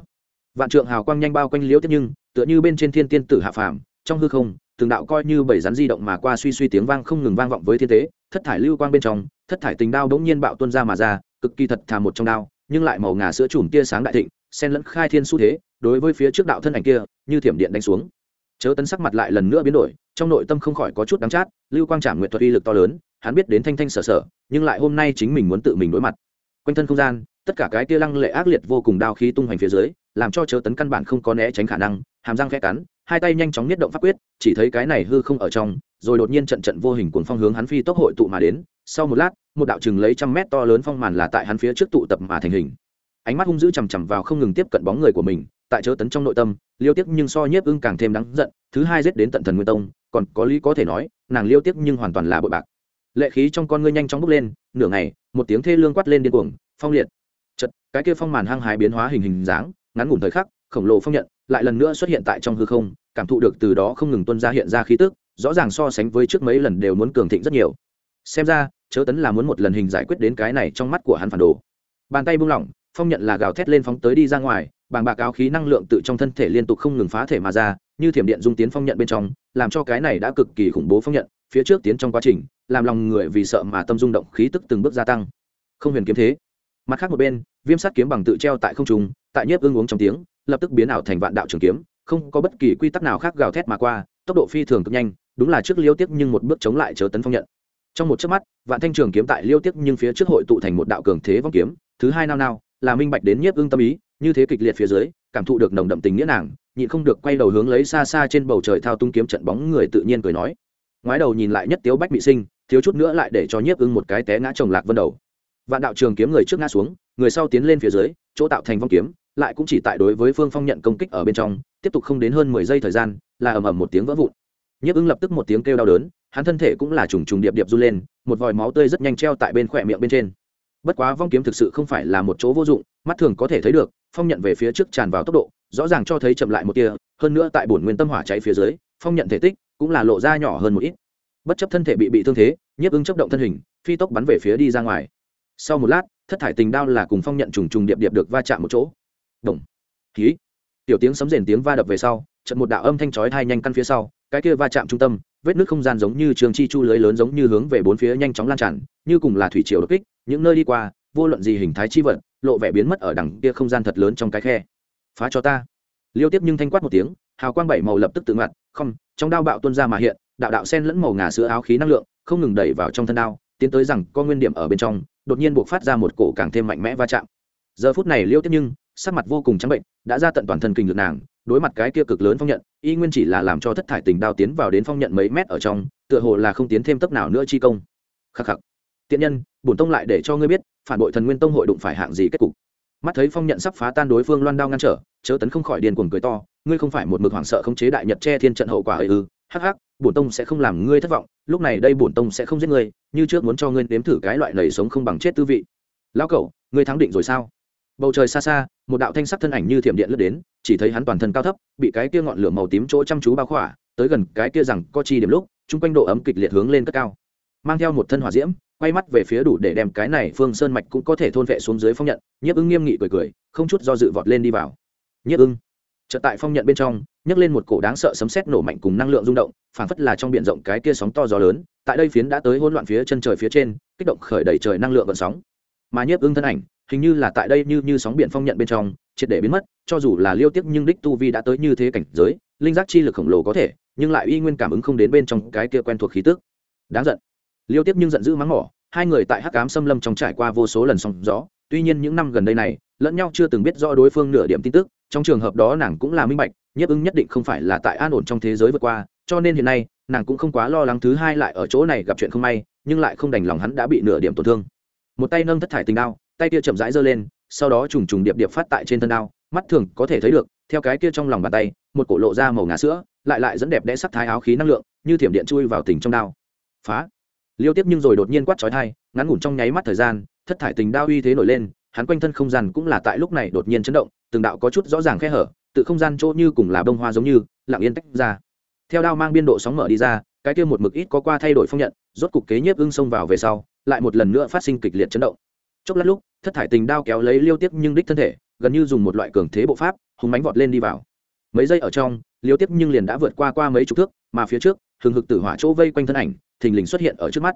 Vạn trượng hào quang nhanh bao quanh liễu tiếp nhưng, tựa như bên trên thiên tiên tử hạ phàm, trong hư không, từng đạo coi như bảy rắn di động mà qua suy suy tiếng vang không ngừng vang vọng với thiên tế, thất thải lưu quang bên trong thất thải tình đao đống nhiên bạo tuôn ra mà ra, cực kỳ thật thà một trong đao, nhưng lại màu ngà sữa chùm tia sáng đại thịnh, xen lẫn khai thiên xu thế, đối với phía trước đạo thân ảnh kia, như thiểm điện đánh xuống. Chớ tấn sắc mặt lại lần nữa biến đổi, trong nội tâm không khỏi có chút đắng chát, lưu quang trảm nguyện thuật uy lực to lớn, hắn biết đến thanh thanh sở sở, nhưng lại hôm nay chính mình muốn tự mình đối mặt. Quanh thân không gian, tất cả cái kia lăng lệ ác liệt vô cùng đao khí tung hoành phía dưới làm cho chớ tấn căn bản không có né tránh khả năng, hàm răng khẽ cắn, hai tay nhanh chóng nhất động pháp quyết, chỉ thấy cái này hư không ở trong, rồi đột nhiên trận trận vô hình cuồng phong hướng hắn phi tốc hội tụ mà đến. Sau một lát, một đạo chừng lấy trăm mét to lớn phong màn là tại hắn phía trước tụ tập mà thành hình. Ánh mắt hung dữ chằm chằm vào không ngừng tiếp cận bóng người của mình, tại chớ tấn trong nội tâm, liêu tiếc nhưng so nhiếp ưng càng thêm đáng giận, thứ hai giết đến tận thần nguyên tông, còn có lý có thể nói, nàng liêu tiếc nhưng hoàn toàn là bội bạc. Lệ khí trong con ngươi nhanh chóng bốc lên, nửa ngày, một tiếng thê lương quát lên điên cuồng, phong liệt. Chật cái kia phong màn hăng hái biến hóa hình hình dáng ngắn ngủn thời khắc, khổng lồ phong nhận lại lần nữa xuất hiện tại trong hư không, cảm thụ được từ đó không ngừng tuân ra hiện ra khí tức, rõ ràng so sánh với trước mấy lần đều muốn cường thịnh rất nhiều. Xem ra, chớ tấn là muốn một lần hình giải quyết đến cái này trong mắt của hắn phản đồ. Bàn tay buông lỏng, phong nhận là gào thét lên phóng tới đi ra ngoài, bàng bạc áo khí năng lượng tự trong thân thể liên tục không ngừng phá thể mà ra, như thiểm điện dung tiến phong nhận bên trong, làm cho cái này đã cực kỳ khủng bố phong nhận, phía trước tiến trong quá trình, làm lòng người vì sợ mà tâm rung động khí tức từng bước gia tăng. Không huyền kiếm thế. Mặt khác một bên, viêm sắt kiếm bằng tự treo tại không trung tại nhiếp ưng uống trong tiếng, lập tức biến ảo thành vạn đạo trường kiếm, không có bất kỳ quy tắc nào khác gào thét mà qua, tốc độ phi thường cực nhanh, đúng là trước liêu tiếc nhưng một bước chống lại chớ tấn phong nhận. Trong một chớp mắt, vạn thanh trường kiếm tại liêu tiếc nhưng phía trước hội tụ thành một đạo cường thế vong kiếm, thứ hai nao nao, là minh bạch đến nhiếp ưng tâm ý, như thế kịch liệt phía dưới, cảm thụ được nồng đậm tình nghĩa nàng, nhịn không được quay đầu hướng lấy xa xa trên bầu trời thao tung kiếm trận bóng người tự nhiên cười nói. Ngoái đầu nhìn lại nhất tiếu bách mỹ sinh, thiếu chút nữa lại để cho nhiếp ưng một cái té ngã chồng lạc vân đầu. Vạn đạo trường kiếm người trước ngã xuống, người sau tiến lên phía dưới, chỗ tạo thành vong kiếm lại cũng chỉ tại đối với phương phong nhận công kích ở bên trong, tiếp tục không đến hơn mười giây thời gian, là ầm ầm một tiếng vỡ vụn. Nhiếp ứng lập tức một tiếng kêu đau đớn, hắn thân thể cũng là trùng trùng điệp điệp run lên, một vòi máu tươi rất nhanh treo tại bên khỏe miệng bên trên. Bất quá vong kiếm thực sự không phải là một chỗ vô dụng, mắt thường có thể thấy được, phong nhận về phía trước tràn vào tốc độ, rõ ràng cho thấy chậm lại một tia, hơn nữa tại bổn nguyên tâm hỏa cháy phía dưới, phong nhận thể tích cũng là lộ ra nhỏ hơn một ít. Bất chấp thân thể bị bị thương thế, nhiếp ứng chấp động thân hình, phi tốc bắn về phía đi ra ngoài. Sau một lát, thất thải tình đao là cùng phong nhận trùng trùng điệp điệp được va chạm một chỗ đồng. Khí tiểu tiếng sấm rền tiếng va đập về sau trận một đạo âm thanh chói thai nhanh căn phía sau, cái kia va chạm trung tâm, vết nước không gian giống như trường chi chu lưới lớn giống như hướng về bốn phía nhanh chóng lan tràn, như cùng là thủy triều đột kích, những nơi đi qua, vô luận gì hình thái chi vật, lộ vẻ biến mất ở đằng kia không gian thật lớn trong cái khe. Phá cho ta. Liêu tiếp nhưng thanh quát một tiếng, hào quang bảy màu lập tức tự ngặt không, trong đao bạo tuôn ra mà hiện, đạo đạo sen lẫn màu ngà sữa áo khí năng lượng, không ngừng đẩy vào trong thân đao, tiến tới rằng có nguyên điểm ở bên trong, đột nhiên buộc phát ra một cổ càng thêm mạnh mẽ va chạm. Giờ phút này liêu tiếp nhưng sắc mặt vô cùng trắng bệnh, đã ra tận toàn thân kinh lực nàng, đối mặt cái kia cực lớn phong nhận, y nguyên chỉ là làm cho thất thải tình đao tiến vào đến phong nhận mấy mét ở trong, tựa hồ là không tiến thêm tốc nào nữa chi công. Khắc khắc. Tiện nhân, bổn tông lại để cho ngươi biết, phản bội thần nguyên tông hội đụng phải hạng gì kết cục. Mắt thấy phong nhận sắp phá tan đối phương loan đao ngăn trở, chớ tấn không khỏi điền cuồng cười to, ngươi không phải một mực hoảng sợ không chế đại nhật che thiên trận hậu quả ấy ư? Hắc hắc, bổn tông sẽ không làm ngươi thất vọng, lúc này đây bổn tông sẽ không giết ngươi, như trước muốn cho ngươi nếm thử cái loại lầy sống không bằng chết tư vị. Lão cẩu, ngươi thắng định rồi sao? Bầu trời xa xa, một đạo thanh sắc thân ảnh như thiểm điện lướt đến, chỉ thấy hắn toàn thân cao thấp, bị cái kia ngọn lửa màu tím chỗ chăm chú bao khỏa, tới gần cái kia rằng có chi điểm lúc, chung quanh độ ấm kịch liệt hướng lên cất cao. Mang theo một thân hỏa diễm, quay mắt về phía đủ để đem cái này phương sơn mạch cũng có thể thôn vệ xuống dưới phong nhận, nhiếp ưng nghiêm nghị cười cười, không chút do dự vọt lên đi vào. Nhiếp ưng, chợt tại phong nhận bên trong, nhấc lên một cổ đáng sợ sấm sét nổ mạnh cùng năng lượng rung động, phảng phất là trong biển rộng cái kia sóng to gió lớn, tại đây phiến đã tới hỗn loạn phía chân trời phía trên, kích động khởi đẩy trời năng lượng vận sóng. Mà nhiếp ưng thân ảnh hình như là tại đây như như sóng biển phong nhận bên trong, triệt để biến mất, cho dù là liêu tiếc nhưng đích tu vi đã tới như thế cảnh giới, linh giác chi lực khổng lồ có thể, nhưng lại uy nguyên cảm ứng không đến bên trong cái kia quen thuộc khí tức. Đáng giận. Liêu tiếc nhưng giận dữ mắng mỏ, hai người tại hắc ám xâm lâm trong trải qua vô số lần sóng gió, tuy nhiên những năm gần đây này, lẫn nhau chưa từng biết rõ đối phương nửa điểm tin tức, trong trường hợp đó nàng cũng là minh bạch, nhiếp ứng nhất định không phải là tại an ổn trong thế giới vượt qua, cho nên hiện nay, nàng cũng không quá lo lắng thứ hai lại ở chỗ này gặp chuyện không may, nhưng lại không đành lòng hắn đã bị nửa điểm tổn thương. Một tay nâng thất thải tình đao tay kia chậm rãi giơ lên, sau đó trùng trùng điệp điệp phát tại trên thân đao, mắt thường có thể thấy được, theo cái kia trong lòng bàn tay, một cổ lộ ra màu ngà sữa, lại lại dẫn đẹp đẽ sắc thái áo khí năng lượng, như thiểm điện chui vào tỉnh trong đao. Phá. Liêu tiếp nhưng rồi đột nhiên quát trói thai ngắn ngủn trong nháy mắt thời gian, thất thải tình đao uy thế nổi lên, hắn quanh thân không gian cũng là tại lúc này đột nhiên chấn động, từng đạo có chút rõ ràng khe hở, tự không gian chỗ như cùng là bông hoa giống như, lặng yên tách ra. Theo đao mang biên độ sóng mở đi ra, cái kia một mực ít có qua thay đổi phong nhận, rốt cục kế nhiếp ưng xông vào về sau, lại một lần nữa phát sinh kịch liệt chấn động chốc lát lúc, thất thải tình đao kéo lấy liêu tiếp nhưng đích thân thể, gần như dùng một loại cường thế bộ pháp hùng mánh vọt lên đi vào. Mấy giây ở trong, liêu tiếp nhưng liền đã vượt qua qua mấy chục thước, mà phía trước, hừng hực tử hỏa chỗ vây quanh thân ảnh, thình lình xuất hiện ở trước mắt.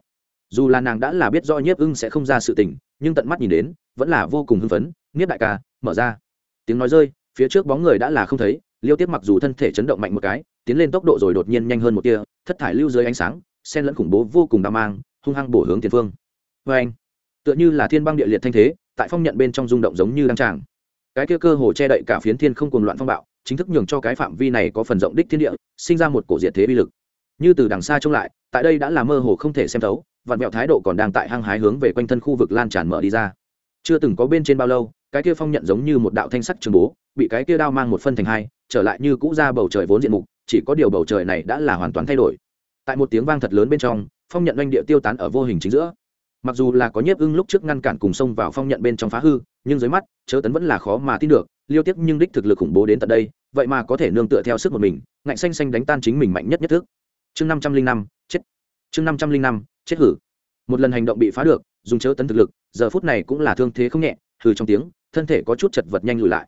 Dù là nàng đã là biết do nhiếp ưng sẽ không ra sự tình, nhưng tận mắt nhìn đến, vẫn là vô cùng hưng phấn, nhiếp đại ca, mở ra. Tiếng nói rơi, phía trước bóng người đã là không thấy, liêu tiếp mặc dù thân thể chấn động mạnh một cái, tiến lên tốc độ rồi đột nhiên nhanh hơn một tia, thất thải lưu dưới ánh sáng sen lẫn khủng bố vô cùng đa mang, hung hăng bổ hướng tiền phương. Vê anh tựa như là thiên băng địa liệt thanh thế, tại phong nhận bên trong rung động giống như đăng tràng. Cái kia cơ hồ che đậy cả phiến thiên không cuồng loạn phong bạo, chính thức nhường cho cái phạm vi này có phần rộng đích thiên địa, sinh ra một cổ diệt thế bi lực. Như từ đằng xa trông lại, tại đây đã là mơ hồ không thể xem thấu, vạn mẹo thái độ còn đang tại hăng hái hướng về quanh thân khu vực lan tràn mở đi ra. Chưa từng có bên trên bao lâu, cái kia phong nhận giống như một đạo thanh sắc trường bố, bị cái kia đao mang một phân thành hai, trở lại như cũ ra bầu trời vốn diện mục, chỉ có điều bầu trời này đã là hoàn toàn thay đổi. Tại một tiếng vang thật lớn bên trong, phong nhận oanh địa tiêu tán ở vô hình chính giữa mặc dù là có nhiếp ưng lúc trước ngăn cản cùng xông vào phong nhận bên trong phá hư, nhưng dưới mắt, chớ tấn vẫn là khó mà tin được, liêu tiếp nhưng đích thực lực khủng bố đến tận đây, vậy mà có thể nương tựa theo sức một mình, ngạnh xanh xanh đánh tan chính mình mạnh nhất nhất thức. Chương năm trăm linh năm, chết. Chương năm trăm linh năm, chết hử. Một lần hành động bị phá được, dùng chớ tấn thực lực, giờ phút này cũng là thương thế không nhẹ, hừ trong tiếng, thân thể có chút chật vật nhanh lùi lại.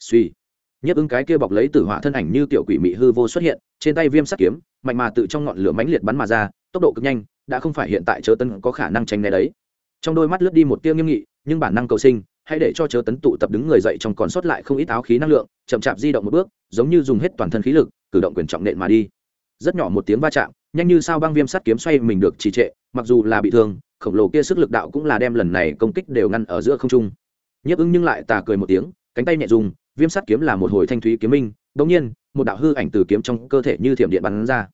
Suy. Nhấp ứng cái kia bọc lấy tử hỏa thân ảnh như tiểu quỷ mị hư vô xuất hiện, trên tay viêm sắt kiếm, mạnh mà tự trong ngọn lửa mãnh liệt bắn mà ra tốc độ cực nhanh, đã không phải hiện tại chớ tấn có khả năng tránh né đấy. Trong đôi mắt lướt đi một tia nghiêm nghị, nhưng bản năng cầu sinh, hãy để cho chớ tấn tụ tập đứng người dậy trong còn sót lại không ít áo khí năng lượng, chậm chạp di động một bước, giống như dùng hết toàn thân khí lực, cử động quyền trọng nện mà đi. Rất nhỏ một tiếng va chạm, nhanh như sao băng viêm sắt kiếm xoay mình được trì trệ, mặc dù là bị thương, khổng lồ kia sức lực đạo cũng là đem lần này công kích đều ngăn ở giữa không trung. Nhấp ứng nhưng lại tà cười một tiếng, cánh tay nhẹ dùng, viêm sắt kiếm là một hồi thanh thúy kiếm minh đ nhiên, một đạo hư ảnh từ kiếm trong cơ thể như thiểm điện bắn ra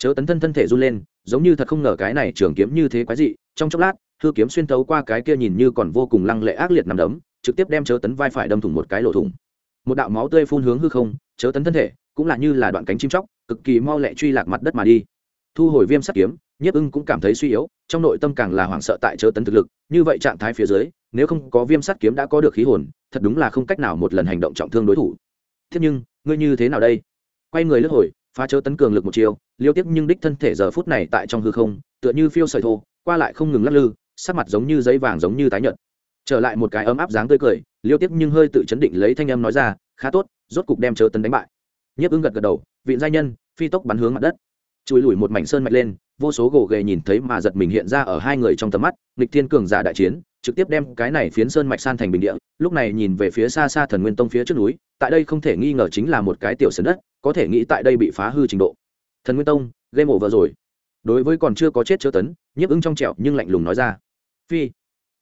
chớ tấn thân thân thể run lên, giống như thật không ngờ cái này trường kiếm như thế quái dị, trong chốc lát hư kiếm xuyên thấu qua cái kia nhìn như còn vô cùng lăng lệ ác liệt nằm đấm, trực tiếp đem chớ tấn vai phải đâm thủng một cái lỗ thủng. Một đạo máu tươi phun hướng hư không, chớ tấn thân thể, cũng là như là đoạn cánh chim chóc, cực kỳ mau lẹ truy lạc mặt đất mà đi. Thu hồi viêm sắt kiếm, nhiếp ưng cũng cảm thấy suy yếu, trong nội tâm càng là hoảng sợ tại chớ tấn thực lực, như vậy trạng thái phía dưới, nếu không có viêm sắt kiếm đã có được khí hồn, thật đúng là không cách nào một lần hành động trọng thương đối thủ. Thế nhưng, ngươi như thế nào đây? Quay người lướt hồi phá chớ tấn cường lực một chiều, liêu tiếp nhưng đích thân thể giờ phút này tại trong hư không, tựa như phiêu sợi thô, qua lại không ngừng lắc lư, sắc mặt giống như giấy vàng giống như tái nhợt. Trở lại một cái ấm áp dáng tươi cười, liêu tiếp nhưng hơi tự chấn định lấy thanh âm nói ra, khá tốt, rốt cục đem chớ tấn đánh bại. Nhấp ứng gật gật đầu, vị giai nhân, phi tốc bắn hướng mặt đất. Chùi lùi một mảnh sơn mạch lên, vô số gỗ ghề nhìn thấy mà giật mình hiện ra ở hai người trong tầm mắt, nghịch thiên cường giả đại chiến trực tiếp đem cái này phiến sơn mạch san thành bình địa, lúc này nhìn về phía xa xa thần nguyên tông phía trước núi, tại đây không thể nghi ngờ chính là một cái tiểu sân đất, có thể nghĩ tại đây bị phá hư trình độ. Thần nguyên tông, game over rồi. Đối với còn chưa có chết chớ tấn, nhiếp ứng trong trẹo nhưng lạnh lùng nói ra. Phi,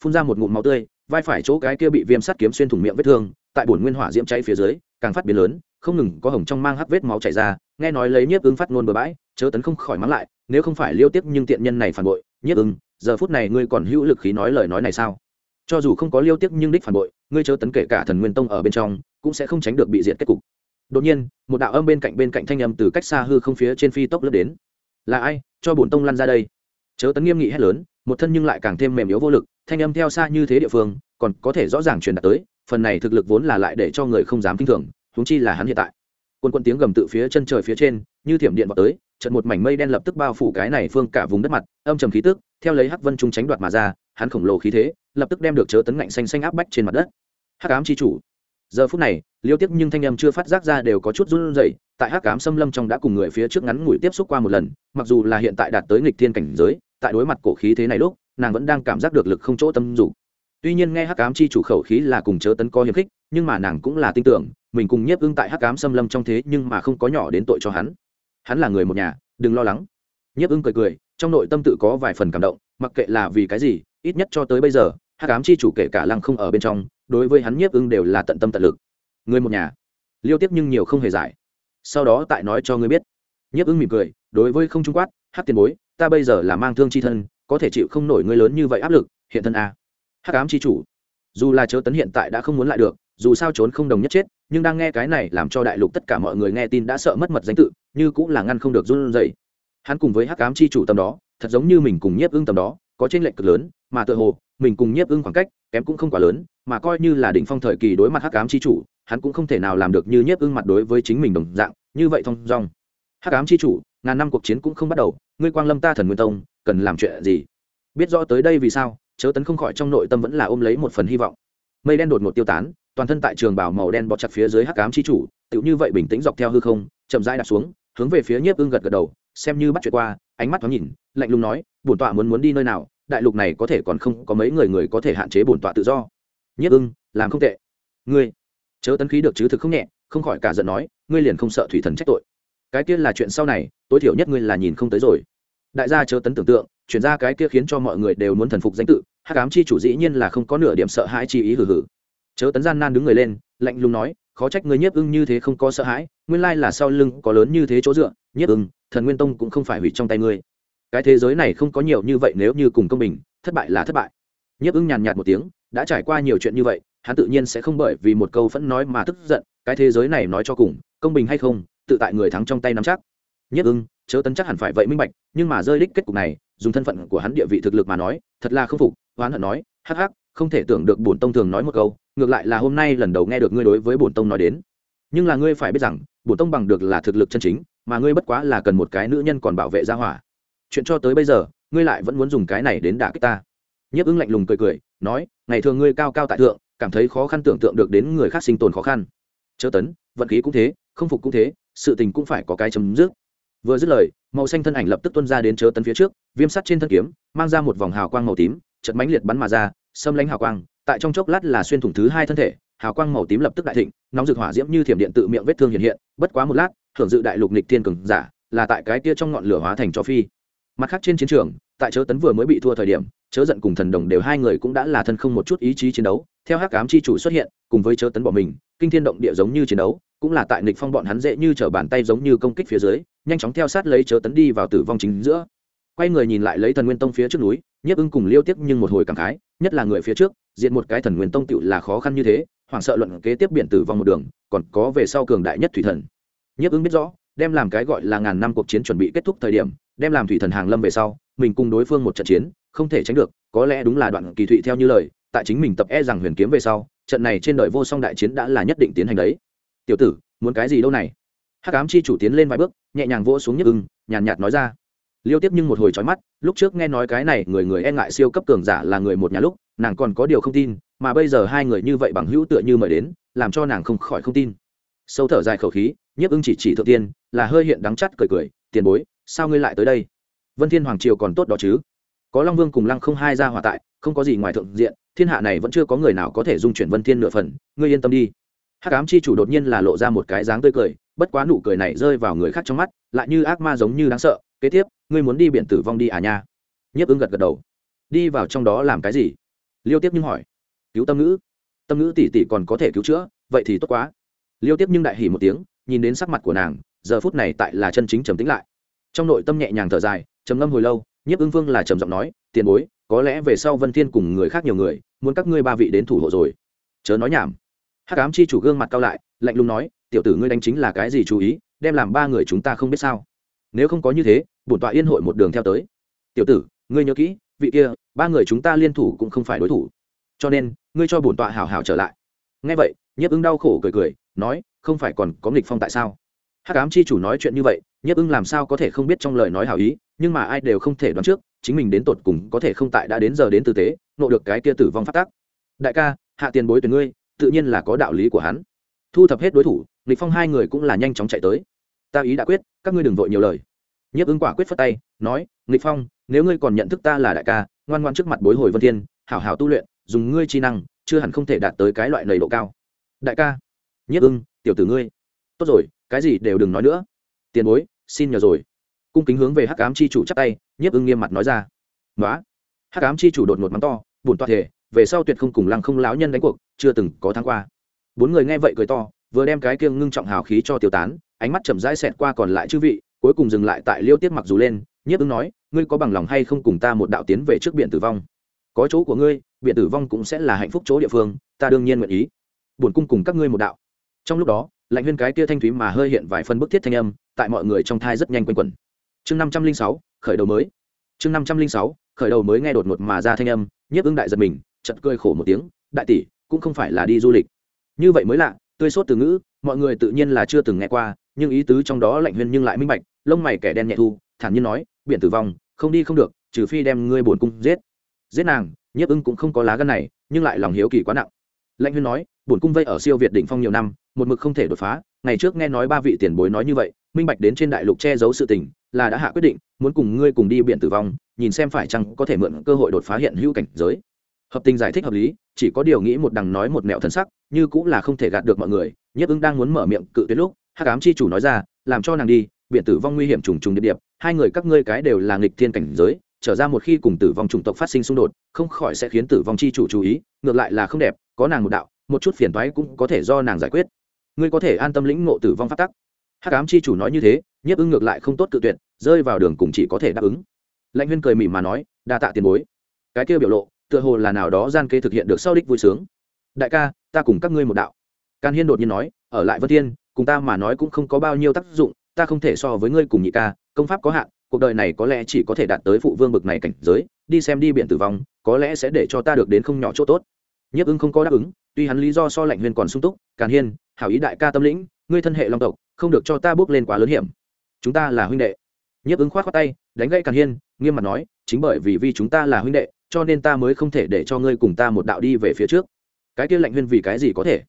phun ra một ngụm máu tươi, vai phải chỗ cái kia bị viêm sắt kiếm xuyên thủng miệng vết thương, tại bổn nguyên hỏa diễm cháy phía dưới, càng phát biến lớn, không ngừng có hồng trong mang hắc vết máu chảy ra, nghe nói lấy nhiếp ứng phát ngôn bừa bãi, chớ tấn không khỏi mắng lại, nếu không phải liêu tiếp nhưng tiện nhân này phản bội, nhiếp ứng giờ phút này ngươi còn hữu lực khí nói lời nói này sao? Cho dù không có liêu tiếc nhưng đích phản bội, ngươi chớ tấn kể cả thần nguyên tông ở bên trong, cũng sẽ không tránh được bị diệt kết cục. Đột nhiên, một đạo âm bên cạnh bên cạnh thanh âm từ cách xa hư không phía trên phi tốc lướt đến. Là ai? Cho bổn tông lăn ra đây. Chớ tấn nghiêm nghị hét lớn, một thân nhưng lại càng thêm mềm yếu vô lực, thanh âm theo xa như thế địa phương, còn có thể rõ ràng truyền đạt tới, phần này thực lực vốn là lại để cho người không dám kinh thường, huống chi là hắn hiện tại. Quân quân tiếng gầm tự phía chân trời phía trên, như thiểm điện vào tới trận một mảnh mây đen lập tức bao phủ cái này phương cả vùng đất mặt, âm trầm khí tức, theo lấy hắc vân trung tránh đoạt mà ra, hắn khổng lồ khí thế, lập tức đem được chớ tấn ngạnh xanh xanh áp bách trên mặt đất. Hắc ám chi chủ. Giờ phút này, liêu tiếc nhưng thanh âm chưa phát giác ra đều có chút run rẩy, tại hắc ám xâm lâm trong đã cùng người phía trước ngắn ngủi tiếp xúc qua một lần, mặc dù là hiện tại đạt tới nghịch thiên cảnh giới, tại đối mặt cổ khí thế này lúc, nàng vẫn đang cảm giác được lực không chỗ tâm dục. Tuy nhiên nghe hắc ám chi chủ khẩu khí là cùng chớ tấn co hiềm khích, nhưng mà nàng cũng là tin tưởng, mình cùng nhiếp ưng tại hắc ám xâm lâm trong thế nhưng mà không có nhỏ đến tội cho hắn hắn là người một nhà, đừng lo lắng. Nhiếp ưng cười cười, trong nội tâm tự có vài phần cảm động, mặc kệ là vì cái gì, ít nhất cho tới bây giờ, hắc ám chi chủ kể cả lăng không ở bên trong, đối với hắn nhiếp ưng đều là tận tâm tận lực. Người một nhà. Liêu tiếp nhưng nhiều không hề giải. Sau đó tại nói cho ngươi biết. Nhiếp ưng mỉm cười, đối với không trung quát, hắc tiền bối, ta bây giờ là mang thương chi thân, có thể chịu không nổi ngươi lớn như vậy áp lực, hiện thân a. Hắc ám chi chủ. Dù là chớ tấn hiện tại đã không muốn lại được, dù sao trốn không đồng nhất chết nhưng đang nghe cái này làm cho đại lục tất cả mọi người nghe tin đã sợ mất mật danh tự, như cũng là ngăn không được run rẩy. Hắn cùng với hắc ám chi chủ tâm đó, thật giống như mình cùng nhiếp ưng tầm đó, có trên lệch cực lớn, mà tự hồ, mình cùng nhiếp ưng khoảng cách, kém cũng không quá lớn, mà coi như là đỉnh phong thời kỳ đối mặt hắc ám chi chủ, hắn cũng không thể nào làm được như nhiếp ưng mặt đối với chính mình đồng dạng, như vậy thông dong. Hắc ám chi chủ, ngàn năm cuộc chiến cũng không bắt đầu, ngươi quang lâm ta thần nguyên tông, cần làm chuyện gì? Biết rõ tới đây vì sao, chớ tấn không khỏi trong nội tâm vẫn là ôm lấy một phần hy vọng. Mây đen đột ngột tiêu tán toàn thân tại trường bảo màu đen bọt chặt phía dưới hắc ám chi chủ, tựu như vậy bình tĩnh dọc theo hư không, chậm rãi đặt xuống, hướng về phía nhiếp ưng gật gật đầu, xem như bắt chuyện qua, ánh mắt thoáng nhìn, lạnh lùng nói, bổn tọa muốn muốn đi nơi nào, đại lục này có thể còn không, có mấy người người có thể hạn chế bổn tọa tự do. Nhiếp ưng, làm không tệ. Ngươi, chớ tấn khí được chứ thực không nhẹ, không khỏi cả giận nói, ngươi liền không sợ thủy thần trách tội. Cái kia là chuyện sau này, tối thiểu nhất ngươi là nhìn không tới rồi. Đại gia chớ tấn tưởng tượng, chuyển ra cái kia khiến cho mọi người đều muốn thần phục danh tự hát cám chi chủ dĩ nhiên là không có nửa điểm sợ hãi chi ý hử hử chớ tấn gian nan đứng người lên, lạnh lùng nói, khó trách người nhiếp ưng như thế không có sợ hãi, nguyên lai là sau lưng có lớn như thế chỗ dựa, nhiếp ưng, thần nguyên tông cũng không phải hủy trong tay ngươi. Cái thế giới này không có nhiều như vậy nếu như cùng công bình, thất bại là thất bại. Nhiếp ưng nhàn nhạt một tiếng, đã trải qua nhiều chuyện như vậy, hắn tự nhiên sẽ không bởi vì một câu phẫn nói mà tức giận, cái thế giới này nói cho cùng, công bình hay không, tự tại người thắng trong tay nắm chắc. Nhất ưng, chớ tấn chắc hẳn phải vậy minh bạch, nhưng mà rơi đích kết cục này, dùng thân phận của hắn địa vị thực lực mà nói, thật là không phục hoán hận nói, hắc hắc không thể tưởng được bổn tông thường nói một câu, ngược lại là hôm nay lần đầu nghe được ngươi đối với bổn tông nói đến. Nhưng là ngươi phải biết rằng, bổn tông bằng được là thực lực chân chính, mà ngươi bất quá là cần một cái nữ nhân còn bảo vệ gia hỏa. Chuyện cho tới bây giờ, ngươi lại vẫn muốn dùng cái này đến đả kích ta. Nhiếp ứng lạnh lùng cười cười, nói, ngày thường ngươi cao cao tại thượng, cảm thấy khó khăn tưởng tượng được đến người khác sinh tồn khó khăn. Chớ tấn, vận khí cũng thế, không phục cũng thế, sự tình cũng phải có cái chấm dứt. Vừa dứt lời, màu xanh thân ảnh lập tức tuân ra đến chớ tấn phía trước, viêm sắt trên thân kiếm, mang ra một vòng hào quang màu tím chật mãnh liệt bắn mà ra xâm lánh hào quang, tại trong chốc lát là xuyên thủng thứ hai thân thể, hào quang màu tím lập tức đại thịnh, nóng rực hỏa diễm như thiểm điện tự miệng vết thương hiện hiện, bất quá một lát, thưởng dự đại lục nịch thiên cường giả, là tại cái kia trong ngọn lửa hóa thành cho phi. Mặt khác trên chiến trường, tại chớ tấn vừa mới bị thua thời điểm, chớ giận cùng thần đồng đều hai người cũng đã là thân không một chút ý chí chiến đấu, theo hắc ám chi chủ xuất hiện, cùng với chớ tấn bỏ mình, kinh thiên động địa giống như chiến đấu, cũng là tại nịch phong bọn hắn dễ như trở bàn tay giống như công kích phía dưới, nhanh chóng theo sát lấy chớ tấn đi vào tử vong chính giữa. Quay người nhìn lại lấy thần nguyên tông phía trước núi nhiếp ưng cùng liêu tiếp nhưng một hồi cảm khái, nhất là người phía trước, diện một cái thần nguyên tông tựu là khó khăn như thế, hoảng sợ luận kế tiếp biển tử vong một đường, còn có về sau cường đại nhất thủy thần. Nhiếp ưng biết rõ, đem làm cái gọi là ngàn năm cuộc chiến chuẩn bị kết thúc thời điểm, đem làm thủy thần hàng lâm về sau, mình cùng đối phương một trận chiến, không thể tránh được, có lẽ đúng là đoạn kỳ thụy theo như lời, tại chính mình tập e rằng huyền kiếm về sau, trận này trên đời vô song đại chiến đã là nhất định tiến hành đấy. Tiểu tử, muốn cái gì đâu này? Hắc ám chi chủ tiến lên vài bước, nhẹ nhàng vỗ xuống nhức ưng, nhàn nhạt nói ra liêu tiếp nhưng một hồi trói mắt, lúc trước nghe nói cái này người người e ngại siêu cấp cường giả là người một nhà lúc, nàng còn có điều không tin, mà bây giờ hai người như vậy bằng hữu tựa như mời đến, làm cho nàng không khỏi không tin. Sâu thở dài khẩu khí, nhiếp ưng chỉ chỉ thượng tiên, là hơi hiện đắng chắt cười cười, tiền bối, sao ngươi lại tới đây? Vân thiên hoàng triều còn tốt đó chứ? Có long vương cùng lăng không hai ra hòa tại, không có gì ngoài thượng diện, thiên hạ này vẫn chưa có người nào có thể dung chuyển vân thiên nửa phần, ngươi yên tâm đi. Hắc ám chi chủ đột nhiên là lộ ra một cái dáng tươi cười, bất quá nụ cười này rơi vào người khác trong mắt, lại như ác ma giống như đáng sợ, kế tiếp ngươi muốn đi biển tử vong đi à nha? Nhiếp ứng gật gật đầu. Đi vào trong đó làm cái gì? Liêu tiếp nhưng hỏi. Cứu tâm ngữ. Tâm ngữ tỷ tỷ còn có thể cứu chữa, vậy thì tốt quá. Liêu tiếp nhưng đại hỉ một tiếng, nhìn đến sắc mặt của nàng, giờ phút này tại là chân chính trầm tĩnh lại. Trong nội tâm nhẹ nhàng thở dài, trầm ngâm hồi lâu, nhiếp ứng vương là trầm giọng nói, tiền bối, có lẽ về sau vân thiên cùng người khác nhiều người, muốn các ngươi ba vị đến thủ hộ rồi. Chớ nói nhảm. Hát cám chi chủ gương mặt cao lại, lạnh lùng nói, tiểu tử ngươi đánh chính là cái gì chú ý, đem làm ba người chúng ta không biết sao. Nếu không có như thế bổn tọa yên hội một đường theo tới. Tiểu tử, ngươi nhớ kỹ, vị kia, ba người chúng ta liên thủ cũng không phải đối thủ. Cho nên, ngươi cho bổn tọa hảo hảo trở lại. Nghe vậy, nhiếp ưng đau khổ cười cười, nói, không phải còn có nghịch phong tại sao? Hắc ám chi chủ nói chuyện như vậy, nhiếp ưng làm sao có thể không biết trong lời nói hảo ý, nhưng mà ai đều không thể đoán trước, chính mình đến tột cùng có thể không tại đã đến giờ đến tư tế nộ được cái kia tử vong phát tác. Đại ca, hạ tiền bối tuyển ngươi, tự nhiên là có đạo lý của hắn. Thu thập hết đối thủ, nghịch phong hai người cũng là nhanh chóng chạy tới. Ta ý đã quyết, các ngươi đừng vội nhiều lời nhiếp ứng quả quyết phất tay, nói, nghịch phong, nếu ngươi còn nhận thức ta là đại ca, ngoan ngoan trước mặt bối hồi vân thiên, hảo hảo tu luyện, dùng ngươi chi năng, chưa hẳn không thể đạt tới cái loại lầy độ cao. Đại ca. Nhiếp ưng tiểu tử ngươi. Tốt rồi, cái gì đều đừng nói nữa. Tiền bối, xin nhờ rồi. Cung kính hướng về hắc ám chi chủ chắp tay, nhiếp ưng nghiêm mặt nói ra. Nói hắc ám chi chủ đột ngột mắng to buồn toa thể, về sau tuyệt không cùng lăng không láo nhân đánh cuộc, chưa từng có tháng qua. Bốn người nghe vậy cười to, vừa đem cái kiêng ngưng trọng hào khí cho tiêu tán, ánh mắt chậm rãi xẹt qua còn lại chư vị cuối cùng dừng lại tại liêu tiết mặc dù lên, nhiếp ứng nói, ngươi có bằng lòng hay không cùng ta một đạo tiến về trước biển tử vong? Có chỗ của ngươi, biển tử vong cũng sẽ là hạnh phúc chỗ địa phương, ta đương nhiên nguyện ý. Buồn cung cùng các ngươi một đạo. Trong lúc đó, lạnh huyên cái kia thanh thúy mà hơi hiện vài phân bức thiết thanh âm, tại mọi người trong thai rất nhanh quanh quẩn. Chương năm trăm linh sáu, khởi đầu mới. Chương năm trăm linh sáu, khởi đầu mới nghe đột ngột mà ra thanh âm, nhiếp ứng đại giật mình chật cười khổ một tiếng, đại tỷ, cũng không phải là đi du lịch. Như vậy mới lạ, tươi sốt từ ngữ, mọi người tự nhiên là chưa từng nghe qua nhưng ý tứ trong đó lạnh huyên nhưng lại minh bạch, lông mày kẻ đen nhẹ thu, thản nhiên nói, biển tử vong, không đi không được, trừ phi đem ngươi bổn cung giết. Giết nàng, nhiếp ưng cũng không có lá gân này, nhưng lại lòng hiếu kỳ quá nặng. Lạnh huyên nói, bổn cung vây ở siêu việt đỉnh phong nhiều năm, một mực không thể đột phá, ngày trước nghe nói ba vị tiền bối nói như vậy, minh bạch đến trên đại lục che giấu sự tình, là đã hạ quyết định, muốn cùng ngươi cùng đi biển tử vong, nhìn xem phải chăng có thể mượn cơ hội đột phá hiện hữu cảnh giới. Hợp tình giải thích hợp lý, chỉ có điều nghĩ một đằng nói một mẹo thân sắc, như cũng là không thể gạt được mọi người nhất ứng đang muốn mở miệng cự tuyệt lúc hát Ám chi chủ nói ra, làm cho nàng đi biện tử vong nguy hiểm trùng trùng điệp điệp, hai người các ngươi cái đều là nghịch thiên cảnh giới, trở ra một khi cùng tử vong chủng tộc phát sinh xung đột, không khỏi sẽ khiến tử vong chi chủ chú ý, ngược lại là không đẹp, có nàng một đạo, một chút phiền toái cũng có thể do nàng giải quyết. Ngươi có thể an tâm lĩnh ngộ tử vong phát tắc. Hắc ám chi chủ nói như thế, nhiếp ưng ngược lại không tốt cự tuyệt, rơi vào đường cùng chỉ có thể đáp ứng. Lãnh huyên cười mỉm mà nói, đa tạ tiền bối. Cái kia biểu lộ, tựa hồ là nào đó gian kê thực hiện được sau đích vui sướng. Đại ca, ta cùng các ngươi một đạo. Can hiên đột nhiên nói, ở lại vân thiên cùng ta mà nói cũng không có bao nhiêu tác dụng, ta không thể so với ngươi cùng nhị ca, công pháp có hạn, cuộc đời này có lẽ chỉ có thể đạt tới phụ vương bực này cảnh giới, đi xem đi biển tử vong, có lẽ sẽ để cho ta được đến không nhỏ chỗ tốt. Nhiếp ưng không có đáp ứng, tuy hắn lý do so lạnh huyền còn sung túc, càn hiên, hảo ý đại ca tâm lĩnh, ngươi thân hệ long tộc, không được cho ta bước lên quá lớn hiểm. Chúng ta là huynh đệ. Nhiếp ứng khoát khoát tay, đánh gãy càn hiên, nghiêm mặt nói, chính bởi vì vì chúng ta là huynh đệ, cho nên ta mới không thể để cho ngươi cùng ta một đạo đi về phía trước. Cái kia lạnh huyên vì cái gì có thể?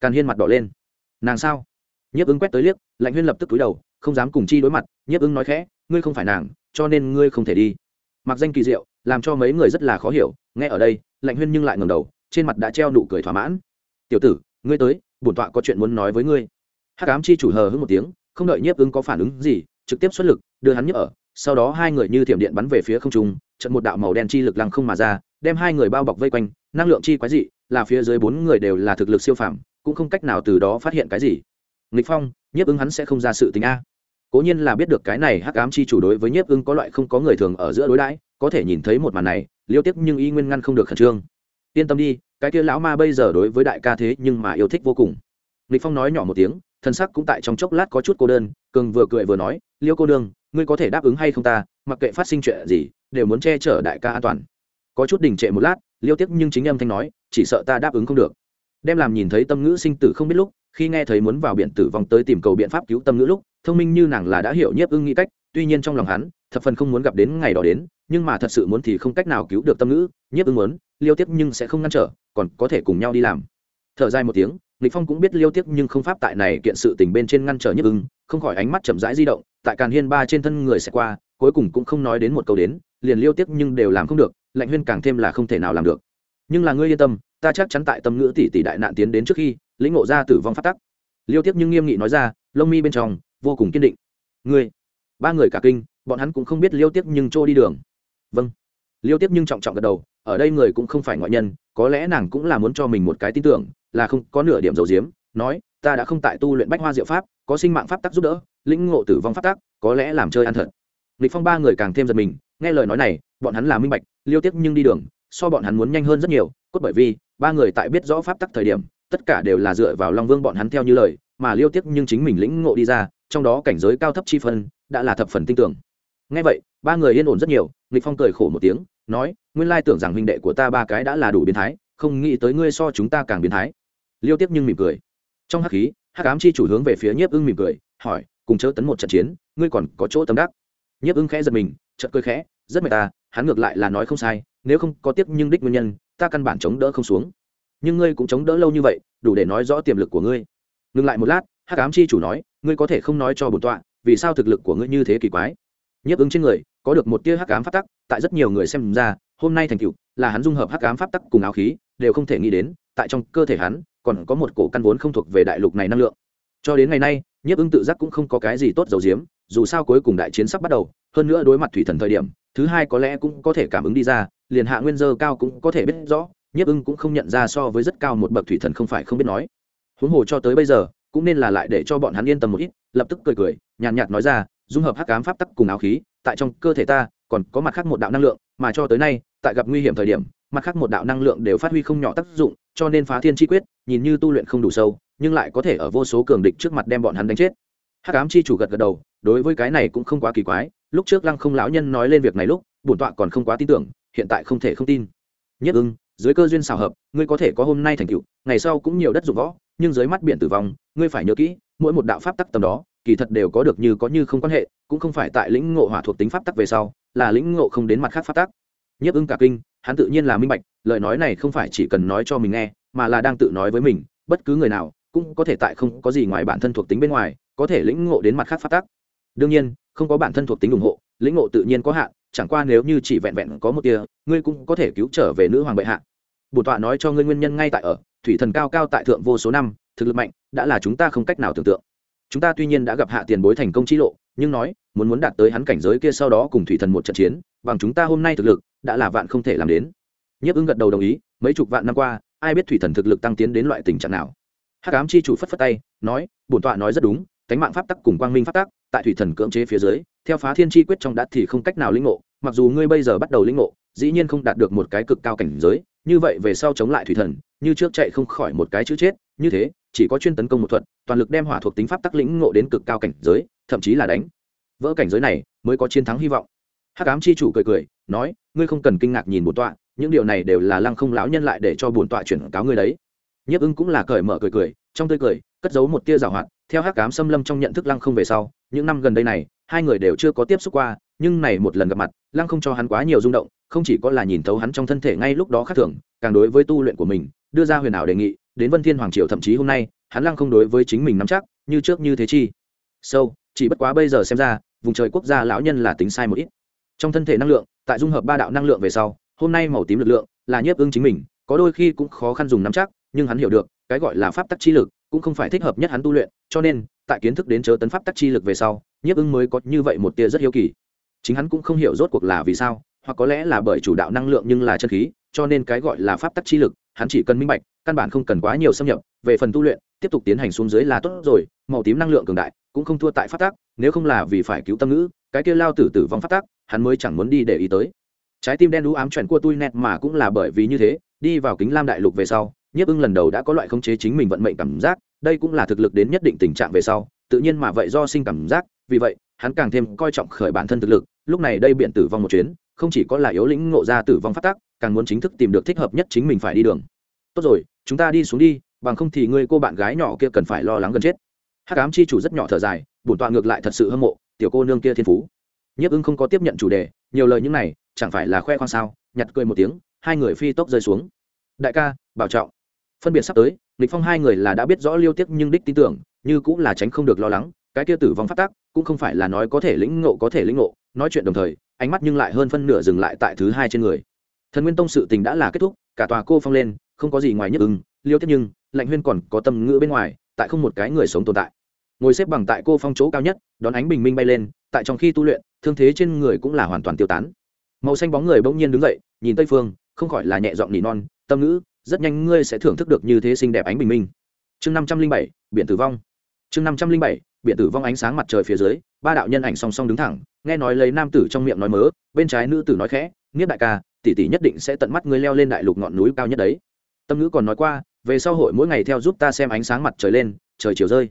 Càn hiên mặt đỏ lên. Nàng sao? Nhiếp ứng quét tới liếc, lạnh huyên lập tức cúi đầu, không dám cùng chi đối mặt, nhiếp ứng nói khẽ, ngươi không phải nàng, cho nên ngươi không thể đi. Mặc danh kỳ diệu, làm cho mấy người rất là khó hiểu, nghe ở đây, lạnh huyên nhưng lại ngầm đầu, trên mặt đã treo nụ cười thỏa mãn. Tiểu tử, ngươi tới, bổn tọa có chuyện muốn nói với ngươi. Hắc ám chi chủ hờ hững một tiếng, không đợi nhiếp ứng có phản ứng gì, trực tiếp xuất lực, đưa hắn nhấp ở, sau đó hai người như thiểm điện bắn về phía không trung, trận một đạo màu đen chi lực lăng không mà ra, đem hai người bao bọc vây quanh, năng lượng chi quái dị, là phía dưới bốn người đều là thực lực siêu phàm, cũng không cách nào từ đó phát hiện cái gì nghịch phong, nhiếp ứng hắn sẽ không ra sự tình a. Cố nhiên là biết được cái này hắc ám chi chủ đối với nhiếp ứng có loại không có người thường ở giữa đối đãi, có thể nhìn thấy một màn này, liêu tiếp nhưng y nguyên ngăn không được khẩn trương. Yên tâm đi, cái kia lão ma bây giờ đối với đại ca thế nhưng mà yêu thích vô cùng. Nghịch phong nói nhỏ một tiếng thân sắc cũng tại trong chốc lát có chút cô đơn, cường vừa cười vừa nói, liêu cô đương ngươi có thể đáp ứng hay không ta? Mặc kệ phát sinh chuyện gì, đều muốn che chở đại ca an toàn. Có chút đình trệ một lát, liêu tiếp nhưng chính âm thanh nói, chỉ sợ ta đáp ứng không được. Đem làm nhìn thấy tâm ngữ sinh tử không biết lúc khi nghe thấy muốn vào biển tử vong tới tìm cầu biện pháp cứu tâm ngữ lúc, thông minh như nàng là đã hiểu nhiếp ưng nghĩ cách, tuy nhiên trong lòng hắn, thập phần không muốn gặp đến ngày đó đến, nhưng mà thật sự muốn thì không cách nào cứu được tâm ngữ, nhiếp ưng muốn, liêu tiếp nhưng sẽ không ngăn trở, còn có thể cùng nhau đi làm. Thở dài một tiếng lịch phong cũng biết liêu tiếc nhưng không pháp tại này kiện sự tình bên trên ngăn trở nhiếp ưng, không khỏi ánh mắt chậm rãi di động, tại càn hiên ba trên thân người sẽ qua, cuối cùng cũng không nói đến một câu đến, liền liêu tiếc nhưng đều làm không được, lạnh huyên càng thêm là không thể nào làm được. Nhưng là ngươi yên tâm, ta chắc chắn tại tâm ngữ tỷ tỷ đại nạn tiến đến trước khi lĩnh ngộ ra tử vong phát tắc. Liêu tiếp nhưng nghiêm nghị nói ra, lông mi bên trong, vô cùng kiên định. Ngươi, ba người cả kinh, bọn hắn cũng không biết liêu tiếp nhưng trôi đi đường. Vâng. Liêu tiếp nhưng trọng trọng gật đầu, ở đây người cũng không phải ngoại nhân, có lẽ nàng cũng là muốn cho mình một cái tin tưởng, là không có nửa điểm dầu diếm, nói, ta đã không tại tu luyện bách hoa diệu pháp, có sinh mạng pháp tắc giúp đỡ, lĩnh ngộ tử vong pháp tắc, có lẽ làm chơi ăn thật. Lịch phong ba người càng thêm giật mình, nghe lời nói này, bọn hắn là minh bạch, liêu tiếp nhưng đi đường, so bọn hắn muốn nhanh hơn rất nhiều, cốt bởi vì, ba người tại biết rõ pháp tắc thời điểm tất cả đều là dựa vào long vương bọn hắn theo như lời, mà liêu tiếp nhưng chính mình lĩnh ngộ đi ra, trong đó cảnh giới cao thấp chi phân, đã là thập phần tinh tưởng nghe vậy, ba người yên ổn rất nhiều, nghịch phong cười khổ một tiếng, nói, nguyên lai tưởng rằng huynh đệ của ta ba cái đã là đủ biến thái, không nghĩ tới ngươi so chúng ta càng biến thái. Liêu tiếp nhưng mỉm cười. Trong hắc khí, hắc ám chi chủ hướng về phía nhiếp ưng mỉm cười, hỏi, cùng chớ tấn một trận chiến, ngươi còn có chỗ tâm đắc? Nhiếp ưng khẽ giật mình, chợt cười khẽ, rất mệt ta, hắn ngược lại là nói không sai, nếu không có tiếp nhưng đích nguyên nhân, ta căn bản chống đỡ không xuống nhưng ngươi cũng chống đỡ lâu như vậy, đủ để nói rõ tiềm lực của ngươi. Ngừng lại một lát, hắc ám chi chủ nói, ngươi có thể không nói cho bổn tọa, vì sao thực lực của ngươi như thế kỳ quái? Nhiếp ứng trên người, có được một tia hắc ám pháp tắc, tại rất nhiều người xem ra, hôm nay thành cựu là hắn dung hợp hắc ám pháp tắc cùng áo khí, đều không thể nghĩ đến, tại trong cơ thể hắn, còn có một cổ căn vốn không thuộc về đại lục này năng lượng. Cho đến ngày nay, nhiếp ứng tự giác cũng không có cái gì tốt dầu diếm dù sao cuối cùng đại chiến sắp bắt đầu, hơn nữa đối mặt thủy thần thời điểm, thứ hai có lẽ cũng có thể cảm ứng đi ra, liền hạ nguyên dơ cao cũng có thể biết rõ nhiếp ưng cũng không nhận ra so với rất cao một bậc thủy thần không phải không biết nói. Huống hồ cho tới bây giờ, cũng nên là lại để cho bọn hắn yên tâm một ít, lập tức cười cười, nhàn nhạt nói ra, dung hợp hắc ám pháp tắc cùng áo khí, tại trong cơ thể ta, còn có mặt khác một đạo năng lượng, mà cho tới nay, tại gặp nguy hiểm thời điểm, mặt khác một đạo năng lượng đều phát huy không nhỏ tác dụng, cho nên phá thiên chi quyết, nhìn như tu luyện không đủ sâu, nhưng lại có thể ở vô số cường địch trước mặt đem bọn hắn đánh chết. Hắc ám chi chủ gật gật đầu, đối với cái này cũng không quá kỳ quái, lúc trước lăng không lão nhân nói lên việc này lúc, bổn tọa còn không quá tin tưởng, hiện tại không thể không tin. Nhất ưng dưới cơ duyên xào hợp, ngươi có thể có hôm nay thành tựu, ngày sau cũng nhiều đất dụng võ, nhưng dưới mắt biển tử vong, ngươi phải nhớ kỹ, mỗi một đạo pháp tắc tầm đó, kỳ thật đều có được như có như không quan hệ, cũng không phải tại lĩnh ngộ hỏa thuộc tính pháp tắc về sau, là lĩnh ngộ không đến mặt khác pháp tắc. Nhiếp ưng cả kinh, hắn tự nhiên là minh bạch, lời nói này không phải chỉ cần nói cho mình nghe, mà là đang tự nói với mình, bất cứ người nào cũng có thể tại không có gì ngoài bản thân thuộc tính bên ngoài, có thể lĩnh ngộ đến mặt khác pháp tắc. Đương nhiên, không có bản thân thuộc tính ủng hộ, lĩnh ngộ tự nhiên có hạn chẳng qua nếu như chỉ vẹn vẹn có một tia, ngươi cũng có thể cứu trở về nữ hoàng bệ hạ. Bổn tọa nói cho ngươi nguyên nhân ngay tại ở, thủy thần cao cao tại thượng vô số năm, thực lực mạnh, đã là chúng ta không cách nào tưởng tượng. Chúng ta tuy nhiên đã gặp hạ tiền bối thành công chi lộ, nhưng nói, muốn muốn đạt tới hắn cảnh giới kia sau đó cùng thủy thần một trận chiến, bằng chúng ta hôm nay thực lực, đã là vạn không thể làm đến. Nhấp ứng gật đầu đồng ý, mấy chục vạn năm qua, ai biết thủy thần thực lực tăng tiến đến loại tình trạng nào. Hát cám chi chủ phất phất tay, nói bổn tọa nói rất đúng cánh mạng pháp tắc cùng quang minh pháp tắc, tại thủy thần cưỡng chế phía dưới theo phá thiên chi quyết trong đã thì không cách nào linh ngộ, mặc dù ngươi bây giờ bắt đầu linh ngộ, dĩ nhiên không đạt được một cái cực cao cảnh giới, như vậy về sau chống lại thủy thần, như trước chạy không khỏi một cái chữ chết, như thế, chỉ có chuyên tấn công một thuật, toàn lực đem hỏa thuộc tính pháp tắc lĩnh ngộ đến cực cao cảnh giới, thậm chí là đánh. Vỡ cảnh giới này mới có chiến thắng hy vọng. Hắc ám chi chủ cười cười, nói, ngươi không cần kinh ngạc nhìn bổn tọa, những điều này đều là lăng không lão nhân lại để cho bổn tọa chuyển cáo ngươi đấy. Nhiếp ưng cũng là cởi mở cười cười, trong tươi cười, cất giấu một tia giảo hoạt, theo hắc ám xâm lâm trong nhận thức lăng không về sau, những năm gần đây này hai người đều chưa có tiếp xúc qua nhưng này một lần gặp mặt lăng không cho hắn quá nhiều rung động không chỉ có là nhìn thấu hắn trong thân thể ngay lúc đó khác thường càng đối với tu luyện của mình đưa ra huyền ảo đề nghị đến vân thiên hoàng triều thậm chí hôm nay hắn lăng không đối với chính mình nắm chắc như trước như thế chi. Sâu、so, chỉ bất quá bây giờ xem ra vùng trời quốc gia lão nhân là tính sai một ít. Trong thân thể năng lượng tại dung hợp ba đạo năng lượng về sau hôm nay màu tím lực lượng là nhiếp ưng chính mình có đôi khi cũng khó khăn dùng nắm chắc nhưng hắn hiểu được cái gọi là pháp tắc chi lực cũng không phải thích hợp nhất hắn tu luyện, cho nên, tại kiến thức đến chớ tấn pháp tắc chi lực về sau, nhiếp ưng mới có như vậy một tia rất hiếu kỳ. Chính hắn cũng không hiểu rốt cuộc là vì sao, hoặc có lẽ là bởi chủ đạo năng lượng nhưng là chân khí, cho nên cái gọi là pháp tắc chi lực, hắn chỉ cần minh bạch, căn bản không cần quá nhiều xâm nhập, về phần tu luyện, tiếp tục tiến hành xuống dưới là tốt rồi, màu tím năng lượng cường đại, cũng không thua tại pháp tắc, nếu không là vì phải cứu tâm ngữ, cái kia lao tử tử vong pháp tắc, hắn mới chẳng muốn đi để ý tới. Trái tim đen đũ ám chuẩn của tôi nẹt mà cũng là bởi vì như thế, đi vào kính lam đại lục về sau nhiếp ưng lần đầu đã có loại khống chế chính mình vận mệnh cảm giác, đây cũng là thực lực đến nhất định tình trạng về sau, tự nhiên mà vậy do sinh cảm giác, vì vậy, hắn càng thêm coi trọng khởi bản thân thực lực, lúc này đây biện tử vong một chuyến, không chỉ có là yếu lĩnh ngộ ra tử vong phát tác càng muốn chính thức tìm được thích hợp nhất chính mình phải đi đường. Tốt rồi, chúng ta đi xuống đi, bằng không thì ngươi cô bạn gái nhỏ kia cần phải lo lắng gần chết. Hắc ám chi chủ rất nhỏ thở dài, bổn tọa ngược lại thật sự hâm mộ, tiểu cô nương kia thiên phú. Nhiếp ưng không có tiếp nhận chủ đề, nhiều lời những này, chẳng phải là khoe khoang sao, nhặt cười một tiếng, hai người phi tốc rơi xuống. Đại ca, bảo trọng phân biệt sắp tới, lịch phong hai người là đã biết rõ liêu tiếc nhưng đích tin tưởng, như cũng là tránh không được lo lắng, cái kia tử vong phát tác, cũng không phải là nói có thể lĩnh ngộ, có thể lĩnh ngộ. Nói chuyện đồng thời, ánh mắt nhưng lại hơn phân nửa dừng lại tại thứ hai trên người. Thần nguyên tông sự tình đã là kết thúc, cả tòa cô phong lên, không có gì ngoài nhất ưng liêu tiếc nhưng, lạnh huyên còn có tâm ngữ bên ngoài, tại không một cái người sống tồn tại. Ngồi xếp bằng tại cô phong chỗ cao nhất, đón ánh bình minh bay lên, tại trong khi tu luyện, thương thế trên người cũng là hoàn toàn tiêu tán. Màu xanh bóng người bỗng nhiên đứng dậy, nhìn tây phương, không khỏi là nhẹ giọng nỉ non, tâm ngữ rất nhanh ngươi sẽ thưởng thức được như thế xinh đẹp ánh bình minh. Chương năm trăm linh bảy, biển tử vong. Chương năm trăm linh bảy, biển tử vong ánh sáng mặt trời phía dưới, ba đạo nhân ảnh song song đứng thẳng, nghe nói lấy nam tử trong miệng nói mớ, bên trái nữ tử nói khẽ nghiết đại ca, tỷ tỷ nhất định sẽ tận mắt ngươi leo lên đại lục ngọn núi cao nhất đấy. Tâm ngữ còn nói qua, về sau hội mỗi ngày theo giúp ta xem ánh sáng mặt trời lên, trời chiều rơi.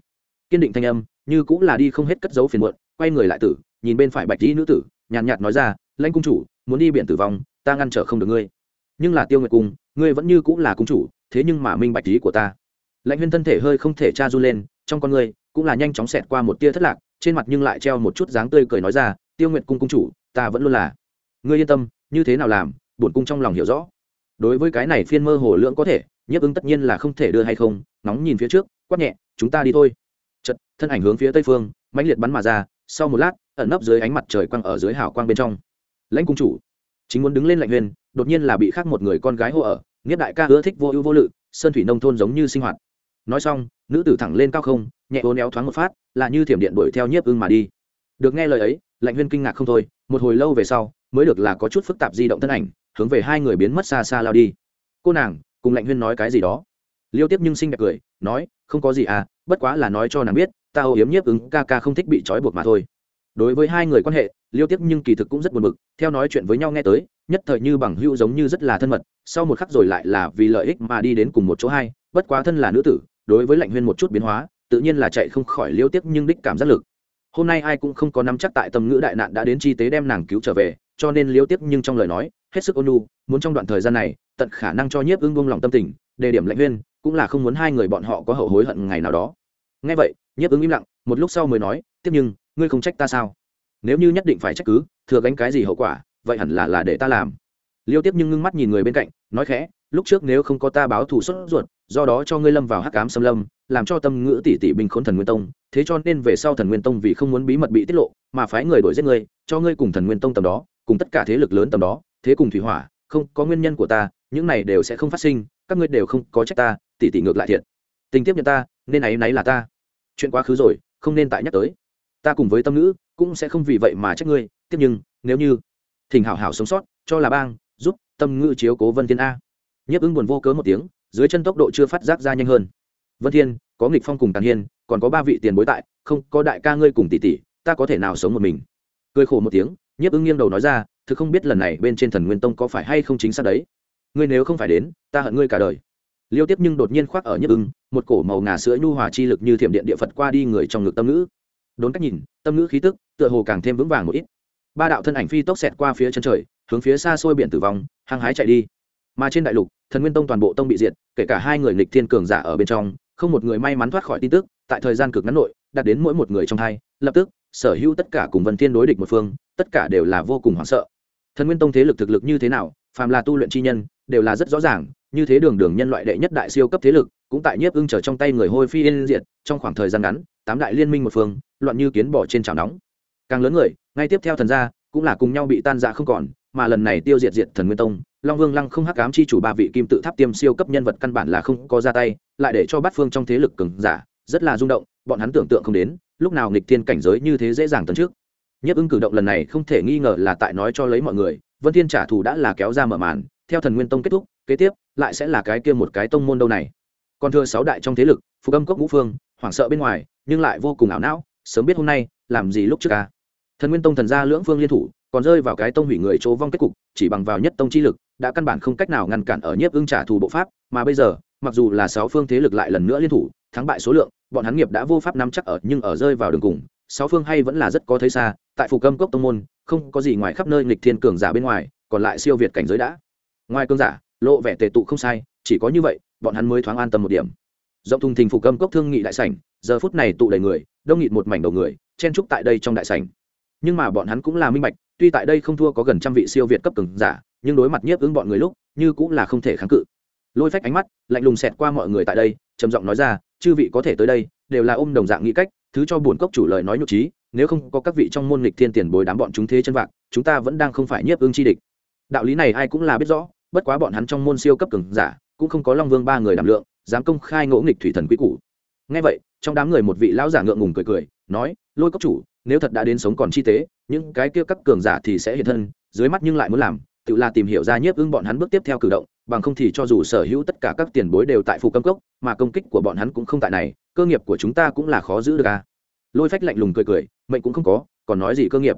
Kiên định thanh âm, như cũng là đi không hết cất dấu phiền muộn, quay người lại tử, nhìn bên phải bạch dĩ nữ tử, nhàn nhạt nói ra, lãnh cung chủ, muốn đi biển tử vong, ta ngăn trở không được ngươi. Nhưng là tiêu nguyệt cung ngươi vẫn như cũng là cung chủ, thế nhưng mà minh bạch ý của ta. Lãnh huyên thân thể hơi không thể tra du lên, trong con ngươi cũng là nhanh chóng xẹt qua một tia thất lạc, trên mặt nhưng lại treo một chút dáng tươi cười nói ra, tiêu nguyện cung cung chủ, ta vẫn luôn là. Ngươi yên tâm, như thế nào làm, bổn cung trong lòng hiểu rõ. Đối với cái này phiên mơ hồ lưỡng có thể, nhiếp ứng tất nhiên là không thể đưa hay không nóng nhìn phía trước, quát nhẹ, chúng ta đi thôi. Chật thân ảnh hướng phía tây phương, mãnh liệt bắn mà ra, sau một lát, ẩn nấp dưới ánh mặt trời quang ở dưới hào quang bên trong. Lãnh cung chủ chính muốn đứng lên lạnh huyền, đột nhiên là bị khác một người con gái hô ở, nghiếp đại ca ưa thích vô ưu vô lự, sơn thủy nông thôn giống như sinh hoạt. Nói xong, nữ tử thẳng lên cao không, nhẹ ố néo thoáng một phát, là như thiểm điện đuổi theo nhiếp ưng mà đi. Được nghe lời ấy, lạnh huyên kinh ngạc không thôi, một hồi lâu về sau, mới được là có chút phức tạp di động thân ảnh, hướng về hai người biến mất xa xa lao đi. Cô nàng, cùng lạnh huyên nói cái gì đó. Liêu tiếp nhưng xinh đẹp cười, nói, không có gì à bất quá là nói cho nàng biết, ta ô yếm nhiếp ứng ca ca không thích bị trói buộc mà thôi. Đối với hai người quan hệ liêu tiếp nhưng kỳ thực cũng rất buồn bực, theo nói chuyện với nhau nghe tới, nhất thời như bằng hữu giống như rất là thân mật, sau một khắc rồi lại là vì lợi ích mà đi đến cùng một chỗ hai, bất quá thân là nữ tử, đối với lạnh huyên một chút biến hóa, tự nhiên là chạy không khỏi liêu tiếp nhưng đích cảm giác lực. Hôm nay ai cũng không có nắm chắc tại tâm ngữ đại nạn đã đến chi tế đem nàng cứu trở về, cho nên liêu tiếp nhưng trong lời nói, hết sức ôn nhu, muốn trong đoạn thời gian này, tận khả năng cho nhiếp ưng bông lòng tâm tình, đề điểm lạnh huyên, cũng là không muốn hai người bọn họ có hậu hối hận ngày nào đó. Nghe vậy, nhiếp ứng im lặng, một lúc sau mới nói, tiếp nhưng, ngươi không trách ta sao? Nếu như nhất định phải trách cứ, thừa gánh cái gì hậu quả, vậy hẳn là là để ta làm. Liêu tiếp nhưng ngưng mắt nhìn người bên cạnh, nói khẽ, lúc trước nếu không có ta báo thù xuất ruột, do đó cho ngươi lâm vào hắc cám xâm lâm, làm cho tâm ngữ tỷ tỷ binh khốn thần nguyên tông, thế cho nên về sau thần nguyên tông vì không muốn bí mật bị tiết lộ, mà phái người đuổi giết ngươi, cho ngươi cùng thần nguyên tông tầm đó, cùng tất cả thế lực lớn tầm đó, thế cùng thủy hỏa, không có nguyên nhân của ta, những này đều sẽ không phát sinh, các ngươi đều không có trách ta, tỷ tỷ ngược lại thiện tình tiếp nhận ta, nên ấy nấy là ta. Chuyện quá khứ rồi, không nên tại nhắc tới. Ta cùng với tâm ngữ cũng sẽ không vì vậy mà trách ngươi, tiếp nhưng, nếu như thỉnh hảo hảo sống sót, cho là bang, giúp, tâm ngữ chiếu cố vân thiên a. Nhiếp ứng buồn vô cớ một tiếng, dưới chân tốc độ chưa phát giác ra nhanh hơn. Vân thiên, có nghịch phong cùng tàn hiên, còn có ba vị tiền bối tại, không, có đại ca ngươi cùng tỷ tỷ, ta có thể nào sống một mình? Cười khổ một tiếng, nhiếp ứng nghiêng đầu nói ra, thực không biết lần này bên trên thần nguyên tông có phải hay không chính xác đấy. Ngươi nếu không phải đến, ta hận ngươi cả đời. Liêu tiếp nhưng đột nhiên khoác ở nhiếp ứng, một cổ màu ngà sữa nhu hòa chi lực như thiểm điện địa phật qua đi người trong ngực tâm ngữ đốn cách nhìn, tâm ngữ khí tức, tựa hồ càng thêm vững vàng một ít. Ba đạo thân ảnh phi tốc xẹt qua phía chân trời, hướng phía xa xôi biển tử vong, hăng hái chạy đi. Mà trên đại lục, thần nguyên tông toàn bộ tông bị diệt, kể cả hai người nghịch thiên cường giả ở bên trong, không một người may mắn thoát khỏi tin tức, tại thời gian cực ngắn nội, đạt đến mỗi một người trong hai, lập tức, sở hữu tất cả cùng vân thiên đối địch một phương, tất cả đều là vô cùng hoảng sợ. Thần nguyên tông thế lực thực lực như thế nào, phàm là tu luyện chi nhân, đều là rất rõ ràng, như thế đường đường nhân loại đệ nhất đại siêu cấp thế lực, cũng tại nhiếp ưng trở trong tay người hôi phi yên diệt, trong khoảng thời gian ngắn, tám đại liên minh một phương loạn như kiến bỏ trên chảo nóng. Càng lớn người, ngay tiếp theo thần gia, cũng là cùng nhau bị tan rã không còn, mà lần này tiêu diệt diệt thần nguyên tông, long vương lăng không hắc ám chi chủ ba vị kim tự tháp tiêm siêu cấp nhân vật căn bản là không có ra tay, lại để cho bát phương trong thế lực cường giả rất là rung động, bọn hắn tưởng tượng không đến, lúc nào nghịch thiên cảnh giới như thế dễ dàng tấn trước. Nhất ứng cử động lần này không thể nghi ngờ là tại nói cho lấy mọi người, vân thiên trả thù đã là kéo ra mở màn, theo thần nguyên tông kết thúc, kế tiếp lại sẽ là cái kia một cái tông môn đâu này. Còn thưa sáu đại trong thế lực, phục âm cốc ngũ phương, hoảng sợ bên ngoài, nhưng lại vô cùng ảo não sớm biết hôm nay, làm gì lúc trước ca thần nguyên tông thần gia lưỡng phương liên thủ, còn rơi vào cái tông hủy người chỗ vong kết cục, chỉ bằng vào nhất tông chi lực, đã căn bản không cách nào ngăn cản ở nhiếp ưng trả thù bộ pháp, mà bây giờ, mặc dù là sáu phương thế lực lại lần nữa liên thủ, thắng bại số lượng, bọn hắn nghiệp đã vô pháp nắm chắc ở, nhưng ở rơi vào đường cùng, sáu phương hay vẫn là rất có thấy xa, tại phủ câm cốc tông môn, không có gì ngoài khắp nơi nghịch thiên cường giả bên ngoài, còn lại siêu việt cảnh giới đã. Ngoài cương giả, lộ vẻ tề tụ không sai, chỉ có như vậy, bọn hắn mới thoáng an tâm một điểm rộng thùng thình phục âm cốc thương nghị đại sảnh, giờ phút này tụ đầy người, đông nghịt một mảnh đầu người, chen trúc tại đây trong đại sảnh. Nhưng mà bọn hắn cũng là minh bạch, tuy tại đây không thua có gần trăm vị siêu việt cấp cường giả, nhưng đối mặt nhiếp ứng bọn người lúc, như cũng là không thể kháng cự. Lôi phách ánh mắt, lạnh lùng xẹt qua mọi người tại đây, trầm giọng nói ra, chư vị có thể tới đây, đều là ôm đồng dạng nghĩ cách, thứ cho buồn cốc chủ lời nói nhục trí, nếu không có các vị trong môn lịch thiên tiền bồi đám bọn chúng thế chân vạc, chúng ta vẫn đang không phải nhiếp ương chi địch. Đạo lý này ai cũng là biết rõ, bất quá bọn hắn trong môn siêu cấp cường giả, cũng không có long vương ba người đảm lượng dám công khai ngỗ nghịch thủy thần quý cũ ngay vậy, trong đám người một vị lão giả ngượng ngùng cười cười, nói, lôi cốc chủ, nếu thật đã đến sống còn chi tế, những cái kia các cường giả thì sẽ hiện thân, dưới mắt nhưng lại muốn làm, tự là tìm hiểu ra nhiếp ưng bọn hắn bước tiếp theo cử động, bằng không thì cho dù sở hữu tất cả các tiền bối đều tại phụ cấm cốc, mà công kích của bọn hắn cũng không tại này, cơ nghiệp của chúng ta cũng là khó giữ được à. Lôi phách lạnh lùng cười cười, mệnh cũng không có, còn nói gì cơ nghiệp?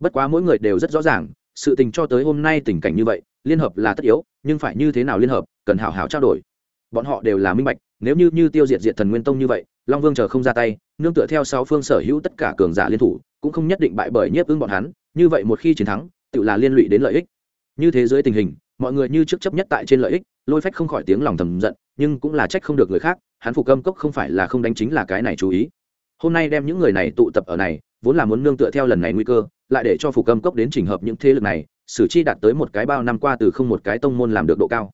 Bất quá mỗi người đều rất rõ ràng, sự tình cho tới hôm nay tình cảnh như vậy, liên hợp là tất yếu, nhưng phải như thế nào liên hợp, cần hảo hảo trao đổi bọn họ đều là minh bạch, nếu như như tiêu diệt diệt thần nguyên tông như vậy, long vương chờ không ra tay, nương tựa theo sáu phương sở hữu tất cả cường giả liên thủ, cũng không nhất định bại bởi nhiếp ưng bọn hắn, như vậy một khi chiến thắng, tự là liên lụy đến lợi ích. Như thế giới tình hình, mọi người như trước chấp nhất tại trên lợi ích, lôi phách không khỏi tiếng lòng thầm giận, nhưng cũng là trách không được người khác, hắn phục âm cốc không phải là không đánh chính là cái này chú ý. Hôm nay đem những người này tụ tập ở này, vốn là muốn nương tựa theo lần này nguy cơ, lại để cho phục âm cốc đến trình hợp những thế lực này, sử chi đạt tới một cái bao năm qua từ không một cái tông môn làm được độ cao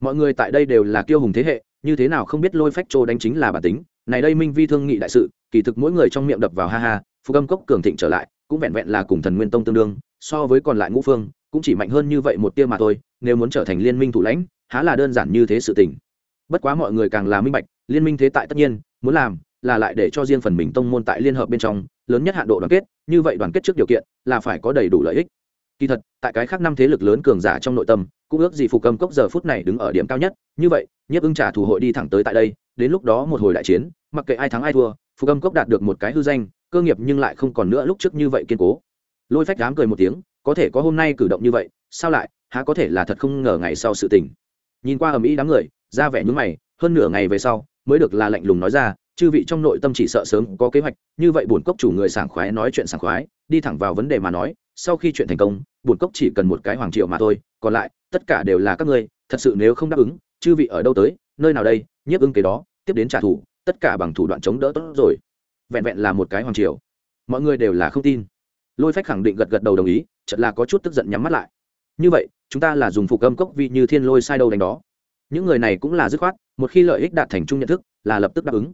mọi người tại đây đều là kiêu hùng thế hệ, như thế nào không biết lôi phách trô đánh chính là bản tính. Này đây minh vi thương nghị đại sự, kỳ thực mỗi người trong miệng đập vào ha ha phụ âm cốc cường thịnh trở lại, cũng vẹn vẹn là cùng thần nguyên tông tương đương, so với còn lại ngũ phương, cũng chỉ mạnh hơn như vậy một tia mà thôi, nếu muốn trở thành liên minh thủ lãnh, há là đơn giản như thế sự tình. Bất quá mọi người càng là minh bạch, liên minh thế tại tất nhiên, muốn làm là lại để cho riêng phần mình tông môn tại liên hợp bên trong, lớn nhất hạn độ đoàn kết, như vậy đoàn kết trước điều kiện, là phải có đầy đủ lợi ích kỳ thật, tại cái khác năm thế lực lớn cường giả trong nội tâm, cũng ước gì phục cầm cốc giờ phút này đứng ở điểm cao nhất. Như vậy, nhiếp ưng trả thù hội đi thẳng tới tại đây, đến lúc đó một hồi đại chiến, mặc kệ ai thắng ai thua phục cầm cốc đạt được một cái hư danh, cơ nghiệp nhưng lại không còn nữa lúc trước như vậy kiên cố. Lôi phách đám cười một tiếng, có thể có hôm nay cử động như vậy, sao lại, há có thể là thật không ngờ ngày sau sự tình? Nhìn qua ầm ĩ đám người, ra vẻ nhúng mày, hơn nửa ngày về sau, mới được là lạnh lùng nói ra, chư vị trong nội tâm chỉ sợ sớm có kế hoạch, như vậy bổn cốc chủ người sảng khoái nói chuyện sảng khoái, đi thẳng vào vấn đề mà nói sau khi chuyện thành công, bổn cốc chỉ cần một cái hoàng triệu mà thôi, còn lại, tất cả đều là các ngươi, thật sự nếu không đáp ứng, chư vị ở đâu tới, nơi nào đây, nhiếp ứng kế đó, tiếp đến trả thù, tất cả bằng thủ đoạn chống đỡ tốt rồi. Vẹn vẹn là một cái hoàng triều. Mọi người đều là không tin. Lôi phách khẳng định gật gật đầu đồng ý chật là có chút tức giận nhắm mắt lại. Như vậy, chúng ta là dùng phục âm cốc vị như thiên lôi sai đâu đánh đó. Những người này cũng là dứt khoát, một khi lợi ích đạt thành chung nhận thức, là lập tức đáp ứng.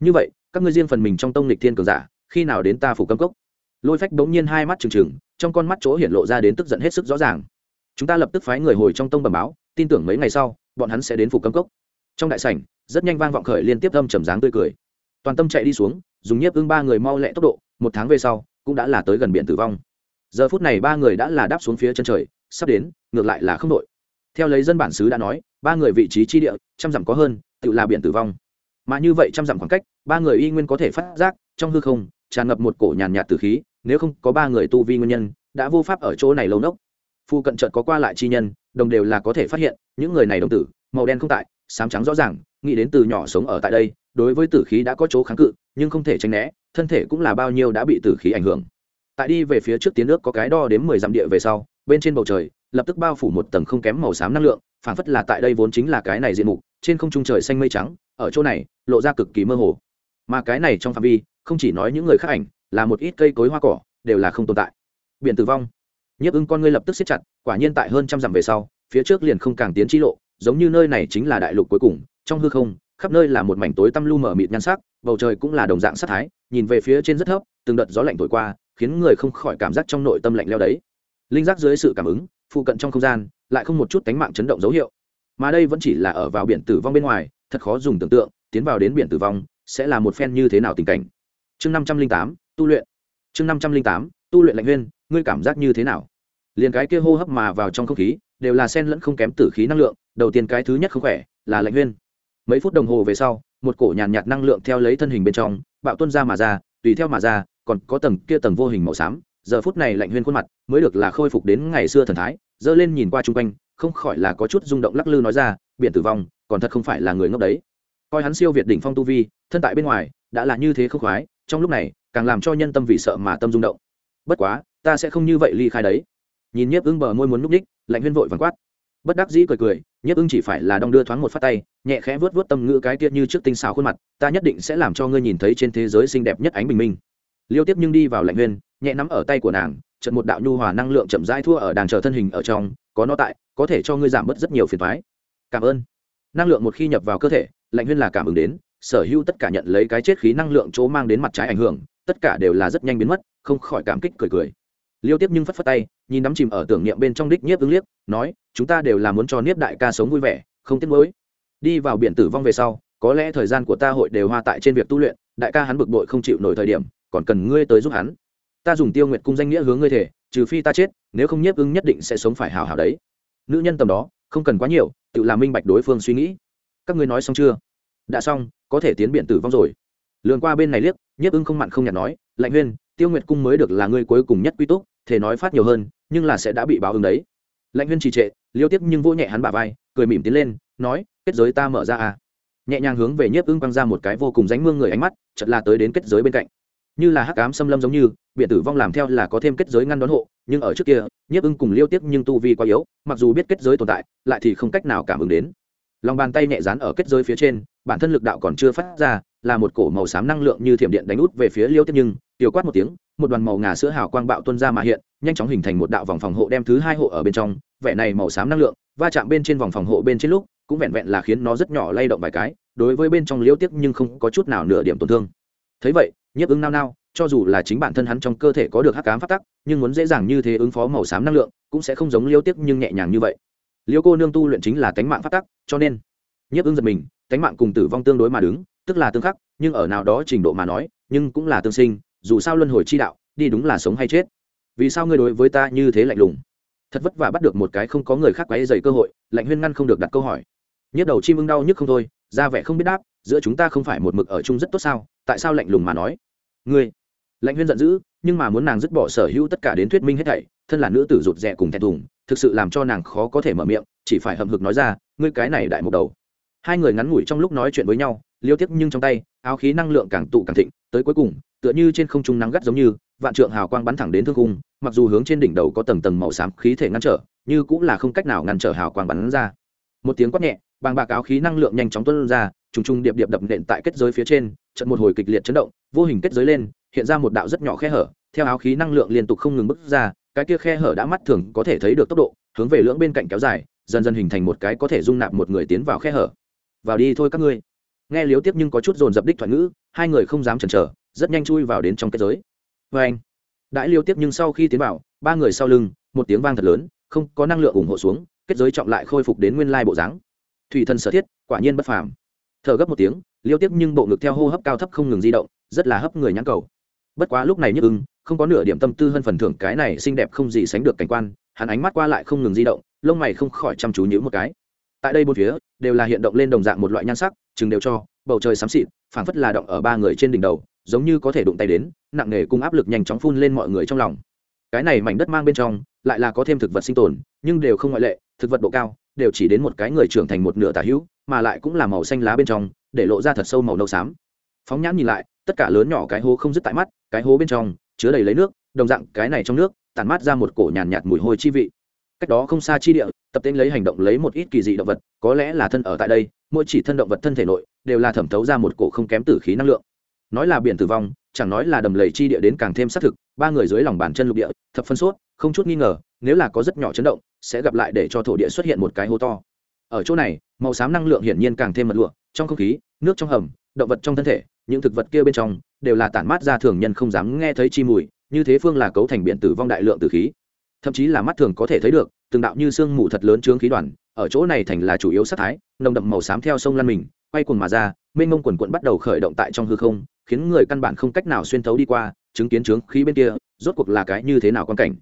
Như vậy, các ngươi riêng phần mình trong tông lịch thiên cường giả, khi nào đến ta phục âm cốc? Lôi phách bỗng nhiên hai mắt trừng trừng, trong con mắt chỗ hiện lộ ra đến tức giận hết sức rõ ràng. Chúng ta lập tức phái người hồi trong tông bẩm báo, tin tưởng mấy ngày sau, bọn hắn sẽ đến phủ cấm cốc. Trong đại sảnh, rất nhanh vang vọng khởi liên tiếp âm trầm dáng tươi cười. Toàn tâm chạy đi xuống, dùng nhiếp ưng ba người mau lẹ tốc độ, một tháng về sau, cũng đã là tới gần biển tử vong. Giờ phút này ba người đã là đáp xuống phía chân trời, sắp đến, ngược lại là không đội. Theo lấy dân bản xứ đã nói, ba người vị trí chi địa, trăm dặm có hơn tự là biển tử vong. Mà như vậy trăm dặm khoảng cách, ba người y nguyên có thể phát giác, trong hư không, tràn ngập một cổ nhàn nhạt tử khí nếu không có ba người tu vi nguyên nhân, đã vô pháp ở chỗ này lâu nốc. Phu cận trợt có qua lại chi nhân, đồng đều là có thể phát hiện, những người này đồng tử, màu đen không tại sám trắng rõ ràng, nghĩ đến từ nhỏ sống ở tại đây, đối với tử khí đã có chỗ kháng cự, nhưng không thể tránh né, thân thể cũng là bao nhiêu đã bị tử khí ảnh hưởng. Tại đi về phía trước tiến nước có cái đo đến mười dặm địa về sau, bên trên bầu trời, lập tức bao phủ một tầng không kém màu xám năng lượng, phảng phất là tại đây vốn chính là cái này diện mục, trên không trung trời xanh mây trắng, ở chỗ này, lộ ra cực kỳ mơ hồ. Mà cái này trong phạm vi, không chỉ nói những người khác ảnh là một ít cây cối hoa cỏ, đều là không tồn tại. Biển tử vong. Nhiếp ưng con ngươi lập tức siết chặt, quả nhiên tại hơn trăm dặm về sau, phía trước liền không càng tiến trí lộ, giống như nơi này chính là đại lục cuối cùng, trong hư không, khắp nơi là một mảnh tối tăm lu mở mịt nhan sắc, bầu trời cũng là đồng dạng sắc thái, nhìn về phía trên rất thấp, từng đợt gió lạnh thổi qua, khiến người không khỏi cảm giác trong nội tâm lạnh leo đấy. Linh giác dưới sự cảm ứng, phụ cận trong không gian, lại không một chút cánh mạng chấn động dấu hiệu. Mà đây vẫn chỉ là ở vào biển tử vong bên ngoài, thật khó dùng tưởng tượng, tiến vào đến biển tử vong, sẽ là một phen như thế nào tình cảnh. Chương năm trăm linh tám tu luyện. Chương năm trăm linh tám, tu luyện lạnh huyên, ngươi cảm giác như thế nào? Liền cái kia hô hấp mà vào trong không khí, đều là sen lẫn không kém tử khí năng lượng, đầu tiên cái thứ nhất không khỏe, là lạnh huyên. Mấy phút đồng hồ về sau, một cổ nhàn nhạt năng lượng theo lấy thân hình bên trong, bạo tuân ra mà ra, tùy theo mà ra, còn có tầng kia tầng vô hình màu xám. Giờ phút này lạnh huyên khuôn mặt mới được là khôi phục đến ngày xưa thần thái dơ lên nhìn qua chung quanh, không khỏi là có chút rung động lắc lư nói ra, biển tử vong, còn thật không phải là người ngốc đấy. Coi hắn siêu việt đỉnh phong tu vi, thân tại bên ngoài, đã là như thế không khoái trong lúc này, càng làm cho nhân tâm vì sợ mà tâm rung động. Bất quá, ta sẽ không như vậy ly khai đấy. Nhìn nhiếp ưng bờ môi muốn núp ních lạnh huyên vội vàng quát. Bất đắc dĩ cười cười, nhiếp ưng chỉ phải là đong đưa thoáng một phát tay, nhẹ khẽ vớt vớt tâm ngữ cái tiết như trước tinh xảo khuôn mặt, ta nhất định sẽ làm cho ngươi nhìn thấy trên thế giới xinh đẹp nhất ánh bình minh. Liêu tiếp nhưng đi vào lạnh huyên, nhẹ nắm ở tay của nàng trận một đạo nhu hòa năng lượng chậm rãi thua ở đàng chờ thân hình ở trong, có nó tại, có thể cho ngươi giảm bớt rất nhiều phiền thoái cảm ơn. Năng lượng một khi nhập vào cơ thể, lạnh huyên là cảm ứng đến sở hữu tất cả nhận lấy cái chết khí năng lượng chỗ mang đến mặt trái ảnh hưởng, tất cả đều là rất nhanh biến mất, không khỏi cảm kích cười cười. Liêu tiếp nhưng phất phất tay, nhìn đắm chìm ở tưởng niệm bên trong đích nhiếp ứng liếc, nói, chúng ta đều là muốn cho niếp đại ca sống vui vẻ, không tiếc nuối. Đi vào biển tử vong về sau, có lẽ thời gian của ta hội đều hoa tại trên việc tu luyện, đại ca hắn bực bội không chịu nổi thời điểm, còn cần ngươi tới giúp hắn. Ta dùng tiêu nguyệt cung danh nghĩa hướng ngươi thể, trừ phi ta chết, nếu không nhiếp ứng nhất định sẽ sống phải hào hào đấy. Nữ nhân tầm đó, không cần quá nhiều, tự làm minh bạch đối phương suy nghĩ. Các ngươi nói xong chưa? Đã xong, có thể tiến biển tử vong rồi. Lường qua bên này liếc, nhiếp ưng không mặn không nhạt nói, lạnh huyên, tiêu nguyệt cung mới được là ngươi cuối cùng nhất quy túc, thể nói phát nhiều hơn, nhưng là sẽ đã bị báo ứng đấy. Lạnh huyên trì trệ, liêu tiếp nhưng vỗ nhẹ hắn bả vai, cười mỉm tiến lên, nói, kết giới ta mở ra à? Nhẹ nhàng hướng về nhiếp ưng quăng ra một cái vô cùng ránh mương người ánh mắt chật là tới đến kết giới bên cạnh. Như là hắc ám xâm lâm giống như biện tử vong làm theo là có thêm kết giới ngăn đón hộ, nhưng ở trước kia, nhiếp ưng cùng liêu tiếp nhưng tu vi quá yếu, mặc dù biết kết giới tồn tại, lại thì không cách nào cảm ứng đến lòng bàn tay nhẹ dán ở kết giới phía trên, bản thân lực đạo còn chưa phát ra, là một cổ màu xám năng lượng như thiểm điện đánh út về phía liêu tiếp nhưng, tiểu quát một tiếng, một đoàn màu ngà sữa hào quang bạo tuân ra mà hiện, nhanh chóng hình thành một đạo vòng phòng hộ đem thứ hai hộ ở bên trong, vẻ này màu xám năng lượng, va chạm bên trên vòng phòng hộ bên trên lúc, cũng vẹn vẹn là khiến nó rất nhỏ lay động vài cái, đối với bên trong liêu tiếp nhưng không có chút nào nửa điểm tổn thương. Thấy vậy, nhiếp ứng nao nao, cho dù là chính bản thân hắn trong cơ thể có được hắc cám phát tắc, nhưng muốn dễ dàng như thế ứng phó màu xám năng lượng, cũng sẽ không giống liêu tiếp nhưng nhẹ nhàng như vậy liêu cô nương tu luyện chính là tánh mạng phát tắc, cho nên, nhiếp ứng giật mình, tánh mạng cùng tử vong tương đối mà đứng, tức là tương khắc, nhưng ở nào đó trình độ mà nói, nhưng cũng là tương sinh, dù sao luân hồi chi đạo, đi đúng là sống hay chết. Vì sao ngươi đối với ta như thế lạnh lùng? Thật vất vả bắt được một cái không có người khác quấy dày cơ hội, lạnh huyên ngăn không được đặt câu hỏi. Nhất đầu chim ưng đau nhức không thôi ra vẻ không biết đáp, giữa chúng ta không phải một mực ở chung rất tốt sao, tại sao lạnh lùng mà nói? Ngươi, lạnh huyên giận dữ, nhưng mà muốn nàng dứt bỏ sở hữu tất cả đến thuyết minh hết thảy, thân là nữ tử rụt rè cùng thẹn thùng thực sự làm cho nàng khó có thể mở miệng, chỉ phải hậm hực nói ra, ngươi cái này đại một đầu. Hai người ngắn ngủi trong lúc nói chuyện với nhau, liêu tiếc nhưng trong tay, áo khí năng lượng càng tụ càng thịnh, tới cuối cùng, tựa như trên không trung nắng gắt giống như, vạn trượng hào quang bắn thẳng đến thương cung mặc dù hướng trên đỉnh đầu có tầng tầng màu xám khí thể ngăn trở, như cũng là không cách nào ngăn trở hào quang bắn ra. Một tiếng quát nhẹ, bàng bạc áo khí năng lượng nhanh chóng tuôn ra, trùng trùng điệp điệp đập nện tại kết giới phía trên trận một hồi kịch liệt chấn động, vô hình kết giới lên, hiện ra một đạo rất nhỏ khe hở, theo áo khí năng lượng liên tục không ngừng bứt ra cái kia khe hở đã mắt thường có thể thấy được tốc độ, hướng về lưỡng bên cạnh kéo dài, dần dần hình thành một cái có thể dung nạp một người tiến vào khe hở. Vào đi thôi các ngươi. Nghe liếu tiếp nhưng có chút dồn dập đích thoại ngữ, hai người không dám chần chờ, rất nhanh chui vào đến trong kết giới. Vê anh đã liêu tiếp nhưng sau khi tiến vào, ba người sau lưng, một tiếng vang thật lớn, không có năng lượng ủng hộ xuống, kết giới trọng lại khôi phục đến nguyên lai bộ dáng. Thủy thần sở thiết, quả nhiên bất phàm. Thở gấp một tiếng liêu tiếp nhưng bộ ngực theo hô hấp cao thấp không ngừng di động, rất là hấp người nhãn cầu bất quá lúc này nhức ưng không có nửa điểm tâm tư hơn phần thưởng cái này xinh đẹp không gì sánh được cảnh quan, hắn ánh mắt qua lại không ngừng di động, lông mày không khỏi chăm chú nhữ một cái. Tại đây bốn phía, đều là hiện động lên đồng dạng một loại nhan sắc, chừng đều cho, bầu trời xám xịt, phảng phất là động ở ba người trên đỉnh đầu, giống như có thể đụng tay đến, nặng nề cung áp lực nhanh chóng phun lên mọi người trong lòng. Cái này mảnh đất mang bên trong, lại là có thêm thực vật sinh tồn, nhưng đều không ngoại lệ, thực vật độ cao, đều chỉ đến một cái người trưởng thành một nửa tả hữu, mà lại cũng là màu xanh lá bên trong, để lộ ra thật sâu màu nâu xám phóng nhãn nhìn lại tất cả lớn nhỏ cái hố không dứt tại mắt cái hố bên trong chứa đầy lấy nước đồng dạng cái này trong nước tản mát ra một cổ nhàn nhạt, nhạt mùi hôi chi vị. Cách đó không xa chi địa tập tên lấy hành động lấy một ít kỳ dị động vật có lẽ là thân ở tại đây mỗi chỉ thân động vật thân thể nội đều là thẩm thấu ra một cổ không kém tử khí năng lượng. Nói là biển tử vong chẳng nói là đầm lầy chi địa đến càng thêm xác thực ba người dưới lòng bàn chân lục địa thập phân suốt không chút nghi ngờ nếu là có rất nhỏ chấn động sẽ gặp lại để cho thổ địa xuất hiện một cái hố to. Ở chỗ này màu xám năng lượng hiển nhiên càng thêm mật lụa trong không khí nước trong hầm, động vật trong thân thể, những thực vật kia bên trong đều là tản mát ra thường nhân không dám nghe thấy chi mùi, như thế phương là cấu thành biển tử vong đại lượng tử khí. Thậm chí là mắt thường có thể thấy được, từng đạo như sương mù thật lớn trướng khí đoàn, ở chỗ này thành là chủ yếu sát thái, nồng đậm màu xám theo sông lăn mình, quay cuồng mà ra, mênh mông quần quận bắt đầu khởi động tại trong hư không, khiến người căn bản không cách nào xuyên thấu đi qua, chứng kiến trướng khí bên kia, rốt cuộc là cái như thế nào quan cảnh.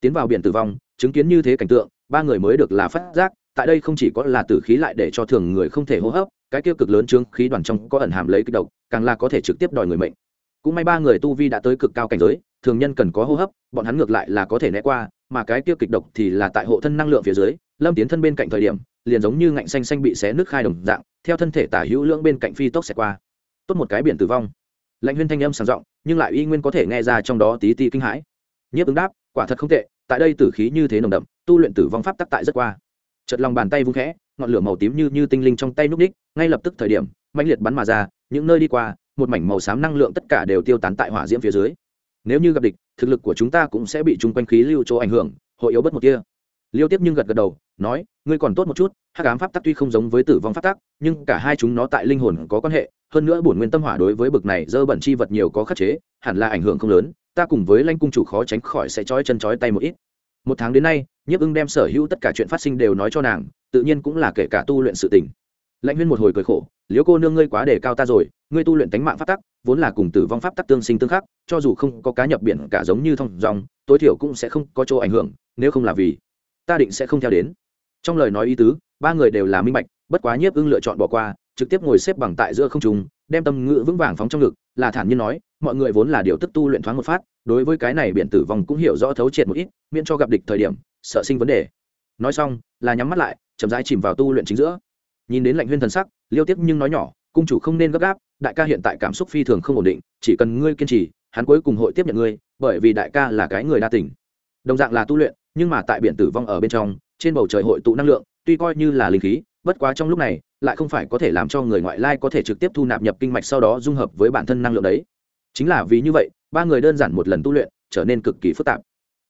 Tiến vào biển tử vong, chứng kiến như thế cảnh tượng, ba người mới được là phát giác, tại đây không chỉ có là tử khí lại để cho thường người không thể hô hấp cái kia cực lớn trướng khí đoàn trong có ẩn hàm lấy kích độc, càng là có thể trực tiếp đòi người mệnh. Cũng may ba người tu vi đã tới cực cao cảnh giới, thường nhân cần có hô hấp, bọn hắn ngược lại là có thể né qua, mà cái kia kịch độc thì là tại hộ thân năng lượng phía dưới, lâm tiến thân bên cạnh thời điểm, liền giống như ngạnh xanh xanh bị xé nước khai đồng dạng, theo thân thể tả hữu lưỡng bên cạnh phi tốc xẹt qua. Tốt một cái biển tử vong. Lãnh huyên thanh âm sàng giọng, nhưng lại y nguyên có thể nghe ra trong đó tí ti kinh hãi. Nhiếp ứng đáp, quả thật không tệ, tại đây tử khí như thế nồng đậm, tu luyện tử vong pháp tắc tại rất qua. Chật lòng bàn tay vung khẽ ngọn lửa màu tím như như tinh linh trong tay núp ních ngay lập tức thời điểm mạnh liệt bắn mà ra, những nơi đi qua, một mảnh màu xám năng lượng tất cả đều tiêu tán tại hỏa diễm phía dưới. Nếu như gặp địch, thực lực của chúng ta cũng sẽ bị chung quanh khí lưu chỗ ảnh hưởng, hội yếu bất một kia liêu tiếp nhưng gật gật đầu, nói, ngươi còn tốt một chút, hắc ám pháp tắc tuy không giống với tử vong pháp tắc, nhưng cả hai chúng nó tại linh hồn có quan hệ, hơn nữa bổn nguyên tâm hỏa đối với bực này dơ bẩn chi vật nhiều có khắc chế, hẳn là ảnh hưởng không lớn, ta cùng với lanh cung chủ khó tránh khỏi sẽ trói chân trói tay một ít. Một tháng đến nay, nhiếp ưng đem sở hữu tất cả chuyện phát sinh đều nói cho nàng tự nhiên cũng là kể cả tu luyện sự tình. Lãnh huyên một hồi cười khổ liếu cô nương ngươi quá đề cao ta rồi, ngươi tu luyện tánh mạng pháp tắc, vốn là cùng tử vong pháp tắc tương sinh tương khắc, cho dù không có cá nhập biển cả giống như thông dòng, tối thiểu cũng sẽ không có chỗ ảnh hưởng, nếu không là vì ta định sẽ không theo đến. Trong lời nói ý tứ, ba người đều là minh bạch, bất quá nhiếp ưng lựa chọn bỏ qua, trực tiếp ngồi xếp bằng tại giữa không trung, đem tâm ngữ vững vàng phóng trong ngực, là thản nhiên nói, mọi người vốn là điều tức tu luyện thoáng một phát, đối với cái này biển tử vong cũng hiểu rõ thấu triệt một ít, miễn cho gặp địch thời điểm, sợ sinh vấn đề. Nói xong, là nhắm mắt lại chậm rãi chìm vào tu luyện chính giữa. Nhìn đến lạnh huyên thần sắc, liêu tiếp nhưng nói nhỏ, cung chủ không nên gấp gáp, đại ca hiện tại cảm xúc phi thường không ổn định, chỉ cần ngươi kiên trì, hắn cuối cùng hội tiếp nhận ngươi, bởi vì đại ca là cái người đa tình. Đồng dạng là tu luyện, nhưng mà tại biển tử vong ở bên trong, trên bầu trời hội tụ năng lượng, tuy coi như là linh khí, bất quá trong lúc này, lại không phải có thể làm cho người ngoại lai có thể trực tiếp thu nạp nhập kinh mạch sau đó dung hợp với bản thân năng lượng đấy. Chính là vì như vậy, ba người đơn giản một lần tu luyện, trở nên cực kỳ phức tạp.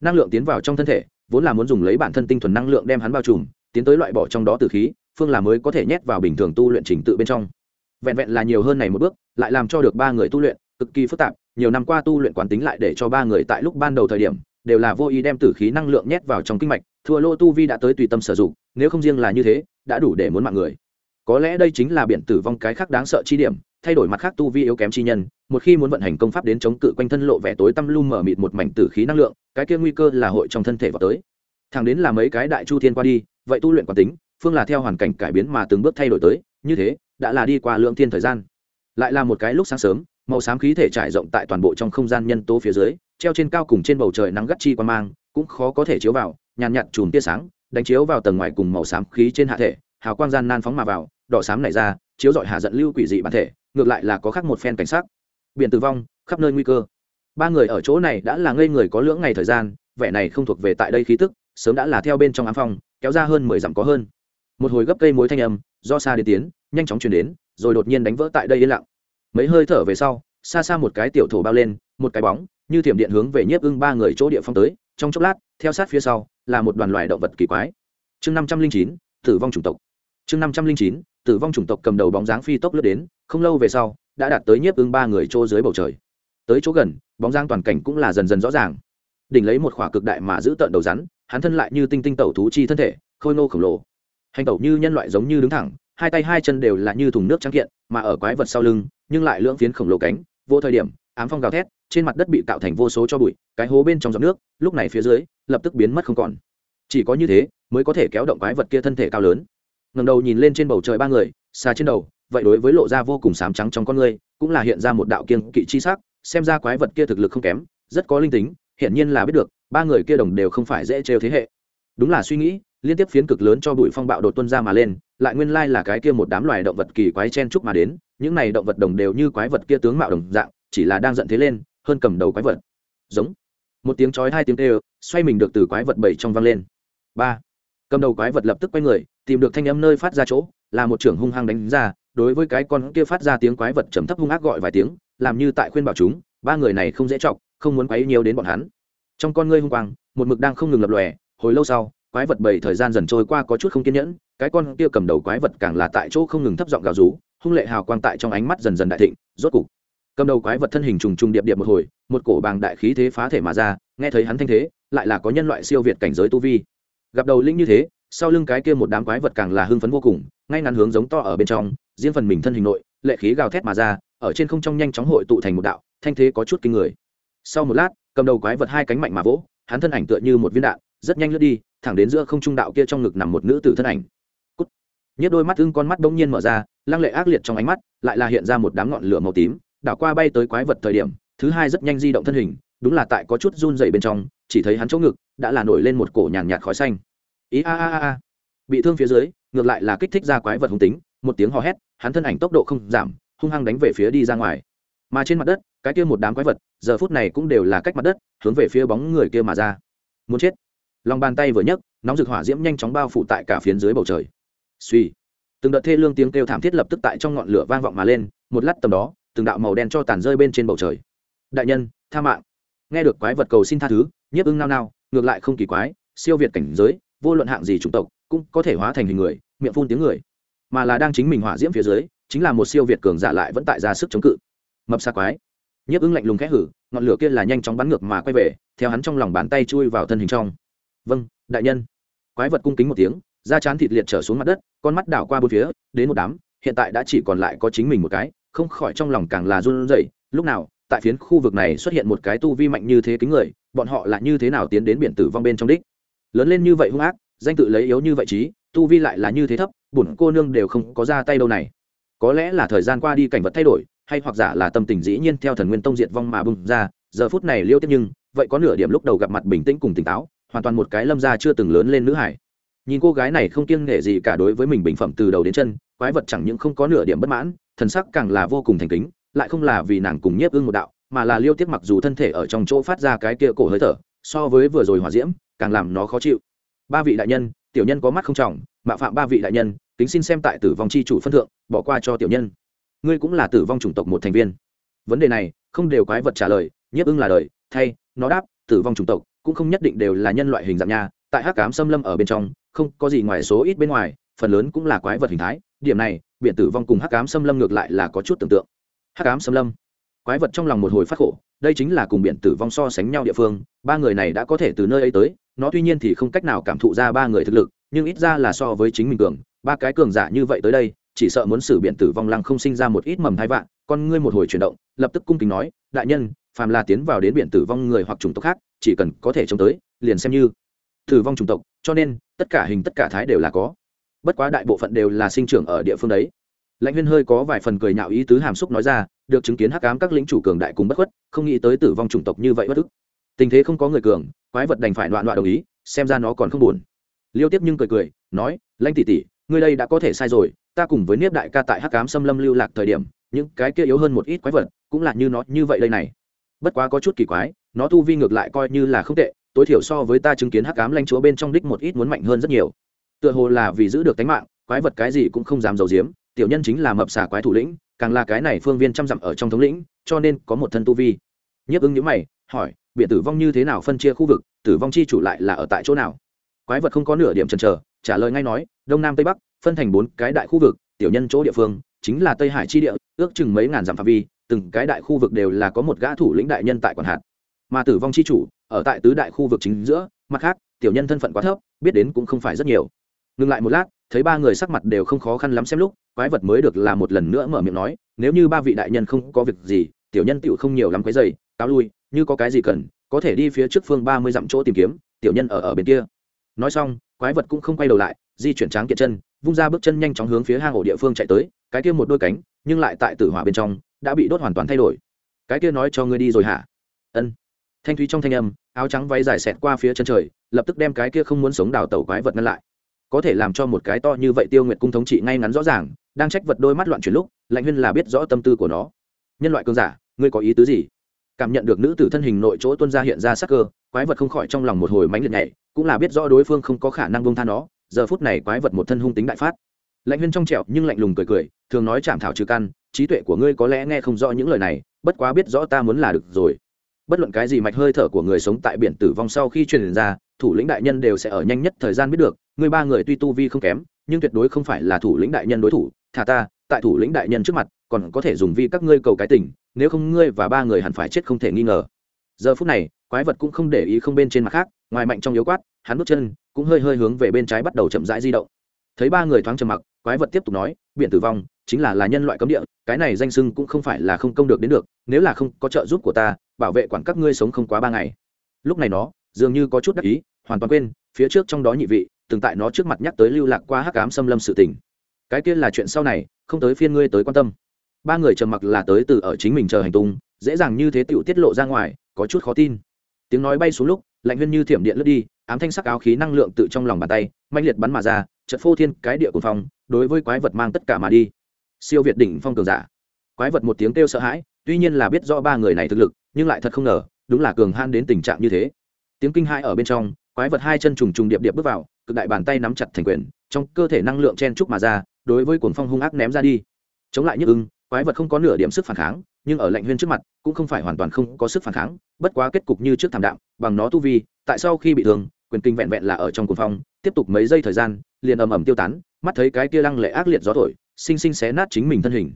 Năng lượng tiến vào trong thân thể, vốn là muốn dùng lấy bản thân tinh thuần năng lượng đem hắn bao trùm tiến tới loại bỏ trong đó từ khí, phương là mới có thể nhét vào bình thường tu luyện trình tự bên trong. Vẹn vẹn là nhiều hơn này một bước, lại làm cho được ba người tu luyện, cực kỳ phức tạp, nhiều năm qua tu luyện quán tính lại để cho ba người tại lúc ban đầu thời điểm, đều là vô ý đem tử khí năng lượng nhét vào trong kinh mạch, thua lô tu vi đã tới tùy tâm sử dụng, nếu không riêng là như thế, đã đủ để muốn mạng người. Có lẽ đây chính là biển tử vong cái khác đáng sợ chi điểm, thay đổi mặt khác tu vi yếu kém chi nhân, một khi muốn vận hành công pháp đến chống cự quanh thân lộ vẻ tối tăm lu mở mịt một mảnh tử khí năng lượng, cái kia nguy cơ là hội trong thân thể vào tới. Thẳng đến là mấy cái đại chu thiên qua đi vậy tu luyện quán tính, phương là theo hoàn cảnh cải biến mà từng bước thay đổi tới, như thế, đã là đi qua lượng thiên thời gian. Lại là một cái lúc sáng sớm, màu xám khí thể trải rộng tại toàn bộ trong không gian nhân tố phía dưới, treo trên cao cùng trên bầu trời nắng gắt chi quan mang, cũng khó có thể chiếu vào, nhàn nhạt chùm tia sáng, đánh chiếu vào tầng ngoài cùng màu xám khí trên hạ thể, hào quang gian nan phóng mà vào, đỏ xám này ra, chiếu dọi hạ giận lưu quỷ dị bản thể, ngược lại là có khác một phen cảnh sát biển tử vong, khắp nơi nguy cơ. Ba người ở chỗ này đã là ngây người có lưỡng ngày thời gian, vẻ này không thuộc về tại đây khí tức, sớm đã là theo bên trong ám phong kéo ra hơn mười dặm có hơn. Một hồi gấp cây mối thanh âm, do xa đến tiến, nhanh chóng chuyển đến, rồi đột nhiên đánh vỡ tại đây yên lặng. Mấy hơi thở về sau xa xa một cái tiểu thổ bao lên, một cái bóng, như thiểm điện hướng về nhiếp ưng ba người chỗ địa phong tới, trong chốc lát, theo sát phía sau, là một đoàn loài động vật kỳ quái. Chương năm trăm linh chín, tử vong chủng tộc. Chương năm trăm linh chín, tử vong chủng tộc cầm đầu bóng dáng phi tốc lướt đến, không lâu về sau, đã đạt tới nhiếp ưng ba người chỗ dưới bầu trời. Tới chỗ gần, bóng dáng toàn cảnh cũng là dần dần rõ ràng đỉnh lấy một khỏa cực đại mà giữ tợn đầu rắn, hắn thân lại như tinh tinh tẩu thú chi thân thể, khôi nô khổng lồ. Hành tẩu như nhân loại giống như đứng thẳng, hai tay hai chân đều là như thùng nước trắng kiện, mà ở quái vật sau lưng, nhưng lại lưỡng phiến khổng lồ cánh, vô thời điểm, ám phong gào thét, trên mặt đất bị tạo thành vô số cho bụi, cái hố bên trong giọt nước, lúc này phía dưới, lập tức biến mất không còn. Chỉ có như thế, mới có thể kéo động quái vật kia thân thể cao lớn. Ngầm đầu nhìn lên trên bầu trời ba người, xa trên đầu, vậy đối với lộ ra vô cùng sám trắng trong con người, cũng là hiện ra một đạo kiên kỵ chi sắc, xem ra quái vật kia thực lực không kém, rất có linh tính hiện nhiên là biết được, ba người kia đồng đều không phải dễ trêu thế hệ. Đúng là suy nghĩ, liên tiếp phiến cực lớn cho bụi phong bạo đột tuân ra mà lên, lại nguyên lai là cái kia một đám loài động vật kỳ quái chen chúc mà đến, những này động vật đồng đều như quái vật kia tướng mạo đồng dạng, chỉ là đang giận thế lên, hơn cầm đầu quái vật. Giống. Một tiếng chói hai tiếng kêu, xoay mình được từ quái vật bảy trong vang lên. Ba. Cầm đầu quái vật lập tức quay người, tìm được thanh âm nơi phát ra chỗ, là một trưởng hung hăng đánh ra, đối với cái con kia phát ra tiếng quái vật trầm thấp hung ác gọi vài tiếng, làm như tại khuyên bảo chúng, ba người này không dễ chọc không muốn quấy nhiều đến bọn hắn. Trong con ngươi hung quang, một mực đang không ngừng lập lòe, hồi lâu sau, quái vật bảy thời gian dần trôi qua có chút không kiên nhẫn, cái con kia cầm đầu quái vật càng là tại chỗ không ngừng thấp giọng gào rú, hung lệ hào quang tại trong ánh mắt dần dần đại thịnh, rốt cục, cầm đầu quái vật thân hình trùng trùng điệp điệp một hồi, một cổ bàng đại khí thế phá thể mà ra, nghe thấy hắn thanh thế, lại là có nhân loại siêu việt cảnh giới tu vi. Gặp đầu linh như thế, sau lưng cái kia một đám quái vật càng là hưng phấn vô cùng, ngay ngắn hướng giống to ở bên trong, riêng phần mình thân hình nội, lệ khí gào thét mà ra, ở trên không trong nhanh chóng hội tụ thành một đạo, thanh thế có chút kinh người sau một lát, cầm đầu quái vật hai cánh mạnh mà vỗ, hắn thân ảnh tựa như một viên đạn, rất nhanh lướt đi, thẳng đến giữa không trung đạo kia trong ngực nằm một nữ tử thân ảnh. Cút. nhất đôi mắt ưng con mắt bỗng nhiên mở ra, lăng lệ ác liệt trong ánh mắt, lại là hiện ra một đám ngọn lửa màu tím, đảo qua bay tới quái vật thời điểm, thứ hai rất nhanh di động thân hình, đúng là tại có chút run dày bên trong, chỉ thấy hắn chỗ ngực, đã là nổi lên một cổ nhàn nhạt khói xanh. Ý a a a. Bị thương phía dưới, ngược lại là kích thích ra quái vật hung tính, một tiếng hò hét, hắn thân ảnh tốc độ không giảm, hung hăng đánh về phía đi ra ngoài. Mà trên mặt đất cái kia một đám quái vật, giờ phút này cũng đều là cách mặt đất, hướng về phía bóng người kia mà ra. Muốn chết. Lòng bàn tay vừa nhấc, nóng rực hỏa diễm nhanh chóng bao phủ tại cả phiến dưới bầu trời. Suy. Từng đợt thê lương tiếng kêu thảm thiết lập tức tại trong ngọn lửa vang vọng mà lên, một lát tầm đó, từng đạo màu đen cho tàn rơi bên trên bầu trời. Đại nhân, tha mạng. Nghe được quái vật cầu xin tha thứ, nhiếp ưng nao nao, ngược lại không kỳ quái, siêu việt cảnh giới, vô luận hạng gì chủng tộc, cũng có thể hóa thành hình người, miệng phun tiếng người. Mà là đang chính mình hỏa diễm phía dưới, chính là một siêu việt cường giả lại vẫn tại ra sức chống cự. Mập xa quái nhiếp ứng lạnh lùng khẽ hử, ngọn lửa kia là nhanh chóng bắn ngược mà quay về, theo hắn trong lòng bàn tay chui vào thân hình trong. Vâng đại nhân. Quái vật cung kính một tiếng, da chán thịt liệt trở xuống mặt đất, con mắt đảo qua bốn phía, đến một đám, hiện tại đã chỉ còn lại có chính mình một cái, không khỏi trong lòng càng là run rẩy. Lúc nào, tại phiến khu vực này xuất hiện một cái tu vi mạnh như thế kính người, bọn họ là như thế nào tiến đến biển tử vong bên trong đích? Lớn lên như vậy hung ác, danh tự lấy yếu như vậy trí, tu vi lại là như thế thấp, bổn cô nương đều không có ra tay đâu này. Có lẽ là thời gian qua đi cảnh vật thay đổi hay hoặc giả là tâm tình dĩ nhiên theo thần nguyên tông diệt vong mà bung ra, giờ phút này liêu tiếp nhưng, vậy có nửa điểm lúc đầu gặp mặt bình tĩnh cùng tỉnh táo, hoàn toàn một cái lâm gia chưa từng lớn lên nữ hải. Nhìn cô gái này không kiêng nghệ gì cả đối với mình bình phẩm từ đầu đến chân, quái vật chẳng những không có nửa điểm bất mãn, thần sắc càng là vô cùng thành kính, lại không là vì nàng cùng nhiếp ưng một đạo, mà là liêu tiếp mặc dù thân thể ở trong chỗ phát ra cái kia cổ hơi thở, so với vừa rồi hòa diễm, càng làm nó khó chịu. Ba vị đại nhân, tiểu nhân có mắt không trọng, mạo phạm ba vị đại nhân tính xin xem tại tử vong chi chủ phân thượng, bỏ qua cho tiểu nhân ngươi cũng là tử vong chủng tộc một thành viên. Vấn đề này, không đều quái vật trả lời, nhiếp ưng là đời, thay, nó đáp, tử vong chủng tộc, cũng không nhất định đều là nhân loại hình dạng nha, tại hắc cám xâm lâm ở bên trong, không có gì ngoài số ít bên ngoài, phần lớn cũng là quái vật hình thái, điểm này, biển tử vong cùng hắc cám xâm lâm ngược lại là có chút tưởng tượng. Hắc cám xâm lâm, quái vật trong lòng một hồi phát khổ, đây chính là cùng biển tử vong so sánh nhau địa phương, ba người này đã có thể từ nơi ấy tới, nó tuy nhiên thì không cách nào cảm thụ ra ba người thực lực, nhưng ít ra là so với chính mình cường, ba cái cường giả như vậy tới đây chỉ sợ muốn xử biển tử vong lăng không sinh ra một ít mầm thai vạn, con ngươi một hồi chuyển động, lập tức cung kính nói, đại nhân, phàm là tiến vào đến biển tử vong người hoặc chủng tộc khác, chỉ cần có thể chống tới, liền xem như tử vong chủng tộc, cho nên, tất cả hình tất cả thái đều là có. Bất quá đại bộ phận đều là sinh trưởng ở địa phương đấy. Lãnh huyên hơi có vài phần cười nhạo ý tứ hàm xúc nói ra, được chứng kiến hắc ám các lĩnh chủ cường đại cùng bất khuất, không nghĩ tới tử vong chủng tộc như vậy bất ức. Tình thế không có người cường, quái vật đành phải loạn loạn đồng ý, xem ra nó còn không buồn. Liêu tiếp nhưng cười cười, nói, lãnh tỷ tỷ, ngươi đây đã có thể sai rồi ta cùng với niếp đại ca tại hắc cám xâm lâm lưu lạc thời điểm, những cái kia yếu hơn một ít quái vật cũng là như nó như vậy đây này. Bất quá có chút kỳ quái, nó tu vi ngược lại coi như là không tệ, tối thiểu so với ta chứng kiến hắc cám lanh chúa bên trong đích một ít muốn mạnh hơn rất nhiều. Tựa hồ là vì giữ được tính mạng, quái vật cái gì cũng không dám giấu giếm, tiểu nhân chính là mập xà quái thủ lĩnh, càng là cái này phương viên trăm dặm ở trong thống lĩnh, cho nên có một thân tu vi. Nhiếp ứng nhữ mày, hỏi biện tử vong như thế nào phân chia khu vực, tử vong chi chủ lại là ở tại chỗ nào? Quái vật không có nửa điểm chần chờ, trả lời ngay nói, đông nam tây bắc phân thành bốn cái đại khu vực, tiểu nhân chỗ địa phương, chính là tây hải chi địa, ước chừng mấy ngàn dặm phạm vi, từng cái đại khu vực đều là có một gã thủ lĩnh đại nhân tại quản hạt. Mà tử vong chi chủ, ở tại tứ đại khu vực chính giữa, mặt khác, tiểu nhân thân phận quá thấp, biết đến cũng không phải rất nhiều. Ngừng lại một lát, thấy ba người sắc mặt đều không khó khăn lắm xem lúc, quái vật mới được là một lần nữa mở miệng nói, nếu như ba vị đại nhân không có việc gì, tiểu nhân tựu không nhiều lắm quái dày cáo lui, như có cái gì cần, có thể đi phía trước phương ba mươi dặm chỗ tìm kiếm, tiểu nhân ở ở bên kia. Nói xong, quái vật cũng không quay đầu lại, di chuyển tráng kiện chân vung ra bước chân nhanh chóng hướng phía hang ổ địa phương chạy tới, cái kia một đôi cánh, nhưng lại tại tử hỏa bên trong, đã bị đốt hoàn toàn thay đổi. Cái kia nói cho ngươi đi rồi hả? Ân. Thanh thúy trong thanh âm, áo trắng váy dài xẹt qua phía chân trời, lập tức đem cái kia không muốn sống đào tẩu quái vật ngăn lại. Có thể làm cho một cái to như vậy tiêu nguyệt cung thống trị ngay ngắn rõ ràng, đang trách vật đôi mắt loạn chuyển lúc, lạnh huyên là biết rõ tâm tư của nó. Nhân loại cơn giả, ngươi có ý tứ gì? Cảm nhận được nữ tử thân hình nội chỗ tuân ra hiện ra sắc cơ, quái vật không khỏi trong lòng một hồi mánh liệt nhảy, cũng là biết rõ đối phương không có khả năng bông tha nó giờ phút này quái vật một thân hung tính đại phát. Lạnh huyên trong trẹo nhưng lạnh lùng cười cười, thường nói chạm thảo trừ căn, trí tuệ của ngươi có lẽ nghe không rõ những lời này, bất quá biết rõ ta muốn là được rồi. Bất luận cái gì mạch hơi thở của người sống tại biển tử vong sau khi truyền ra, thủ lĩnh đại nhân đều sẽ ở nhanh nhất thời gian biết được, ngươi ba người tuy tu vi không kém, nhưng tuyệt đối không phải là thủ lĩnh đại nhân đối thủ, thả ta, tại thủ lĩnh đại nhân trước mặt, còn có thể dùng vi các ngươi cầu cái tình, nếu không ngươi và ba người hẳn phải chết không thể nghi ngờ. Giờ phút này, quái vật cũng không để ý không bên trên mặt khác ngoài mạnh trong yếu quát, hắn bước chân cũng hơi hơi hướng về bên trái bắt đầu chậm rãi di động. Thấy ba người thoáng trầm mặc, quái vật tiếp tục nói, biển tử vong chính là là nhân loại cấm địa, cái này danh sưng cũng không phải là không công được đến được, nếu là không có trợ giúp của ta, bảo vệ quản các ngươi sống không quá ba ngày. Lúc này nó dường như có chút đắc ý, hoàn toàn quên, phía trước trong đó nhị vị, từng tại nó trước mặt nhắc tới lưu lạc qua hắc ám xâm lâm sự tình. Cái kia là chuyện sau này, không tới phiên ngươi tới quan tâm. Ba người trầm mặc là tới từ ở chính mình chờ hành tung, dễ dàng như thế tựu tiết lộ ra ngoài, có chút khó tin. Tiếng nói bay xuống lúc lạnh huyên như thiểm điện lướt đi, ám thanh sắc áo khí năng lượng tự trong lòng bàn tay mạnh liệt bắn mà ra chật phô thiên cái địa của phong, đối với quái vật mang tất cả mà đi. Siêu việt đỉnh phong cường giả. Quái vật một tiếng kêu sợ hãi, tuy nhiên là biết rõ ba người này thực lực, nhưng lại thật không ngờ, đúng là cường han đến tình trạng như thế. Tiếng kinh hãi ở bên trong, quái vật hai chân trùng trùng điệp điệp bước vào, cực đại bàn tay nắm chặt thành quyền, trong cơ thể năng lượng chen trúc mà ra, đối với cuồng phong hung ác ném ra đi. Chống lại nhức ưng quái vật không có nửa điểm sức phản kháng, nhưng ở lạnh huyên trước mặt, cũng không phải hoàn toàn không có sức phản kháng, bất quá kết cục như trước thảm đạm, bằng nó tu vi, tại sau khi bị thương, quyền kinh vẹn vẹn là ở trong cuồng phong, tiếp tục mấy giây thời gian, liền ầm ầm tiêu tán, mắt thấy cái kia lăng lệ ác liệt gió thổi, sinh sinh xé nát chính mình thân hình.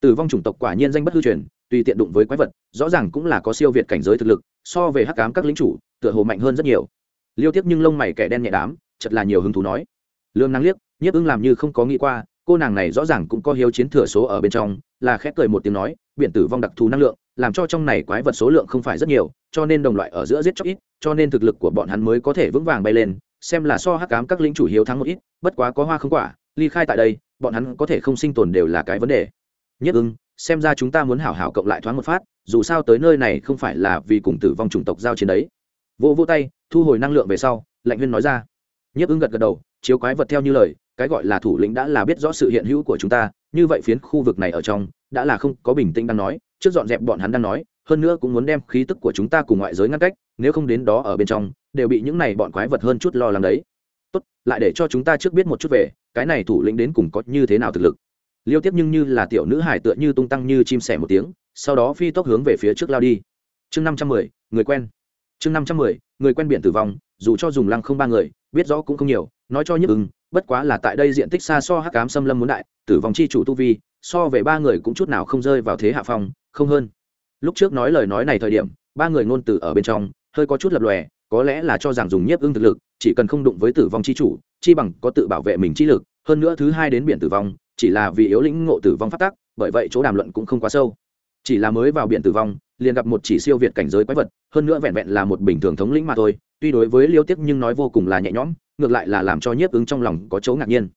Tử vong chủng tộc quả nhiên danh bất hư truyền, tùy tiện đụng với quái vật, rõ ràng cũng là có siêu việt cảnh giới thực lực, so về hắc cám các lính chủ, tựa hồ mạnh hơn rất nhiều. Liêu tiếp nhưng lông mày kẻ đen nhẹ đám chật là nhiều hứng thú nói. Lương năng liếc, nhiếp ưng làm như không có nghĩ qua, cô nàng này rõ ràng cũng có hiếu chiến thừa số ở bên trong là khép cười một tiếng nói, biển tử vong đặc thù năng lượng, làm cho trong này quái vật số lượng không phải rất nhiều, cho nên đồng loại ở giữa giết chóc ít, cho nên thực lực của bọn hắn mới có thể vững vàng bay lên, xem là so hắc cám các lính chủ hiếu thắng một ít, bất quá có hoa không quả, ly khai tại đây, bọn hắn có thể không sinh tồn đều là cái vấn đề. Nhất ưng, xem ra chúng ta muốn hảo hảo cộng lại thoáng một phát, dù sao tới nơi này không phải là vì cùng tử vong chủng tộc giao chiến đấy. Vô vỗ tay, thu hồi năng lượng về sau, lạnh huyên nói ra. Nhất ưng gật gật đầu, chiếu quái vật theo như lời, cái gọi là thủ lĩnh đã là biết rõ sự hiện hữu của chúng ta như vậy phiến khu vực này ở trong, đã là không có bình tĩnh đang nói, trước dọn dẹp bọn hắn đang nói, hơn nữa cũng muốn đem khí tức của chúng ta cùng ngoại giới ngăn cách, nếu không đến đó ở bên trong, đều bị những này bọn quái vật hơn chút lo lắng đấy. Tốt, lại để cho chúng ta trước biết một chút về, cái này thủ lĩnh đến cùng có như thế nào thực lực. Liêu tiếp nhưng như là tiểu nữ hải tựa như tung tăng như chim sẻ một tiếng, sau đó phi tốc hướng về phía trước lao đi. Chương năm trăm mười, người quen. Chương năm trăm mười, người quen biển tử vong, dù cho dùng lăng không ba người, biết rõ cũng không nhiều, nói cho nhức ứng bất quá là tại đây diện tích xa so hắc cám xâm lâm muốn đại, tử vong chi chủ tu vi, so về ba người cũng chút nào không rơi vào thế hạ phong, không hơn. Lúc trước nói lời nói này thời điểm, ba người ngôn từ ở bên trong, hơi có chút lập lòe, có lẽ là cho rằng dùng nhiếp ưng thực lực, chỉ cần không đụng với tử vong chi chủ, chi bằng có tự bảo vệ mình chi lực, hơn nữa thứ hai đến biển tử vong, chỉ là vì yếu lĩnh ngộ tử vong phát tác bởi vậy chỗ đàm luận cũng không quá sâu. Chỉ là mới vào biển tử vong, liền gặp một chỉ siêu việt cảnh giới quái vật, hơn nữa vẹn vẹn là một bình thường thống lĩnh mà thôi, tuy đối với liêu tiếc nhưng nói vô cùng là nhẹ nhõm ngược lại là làm cho nhiếp ứng trong lòng có chỗ ngạc nhiên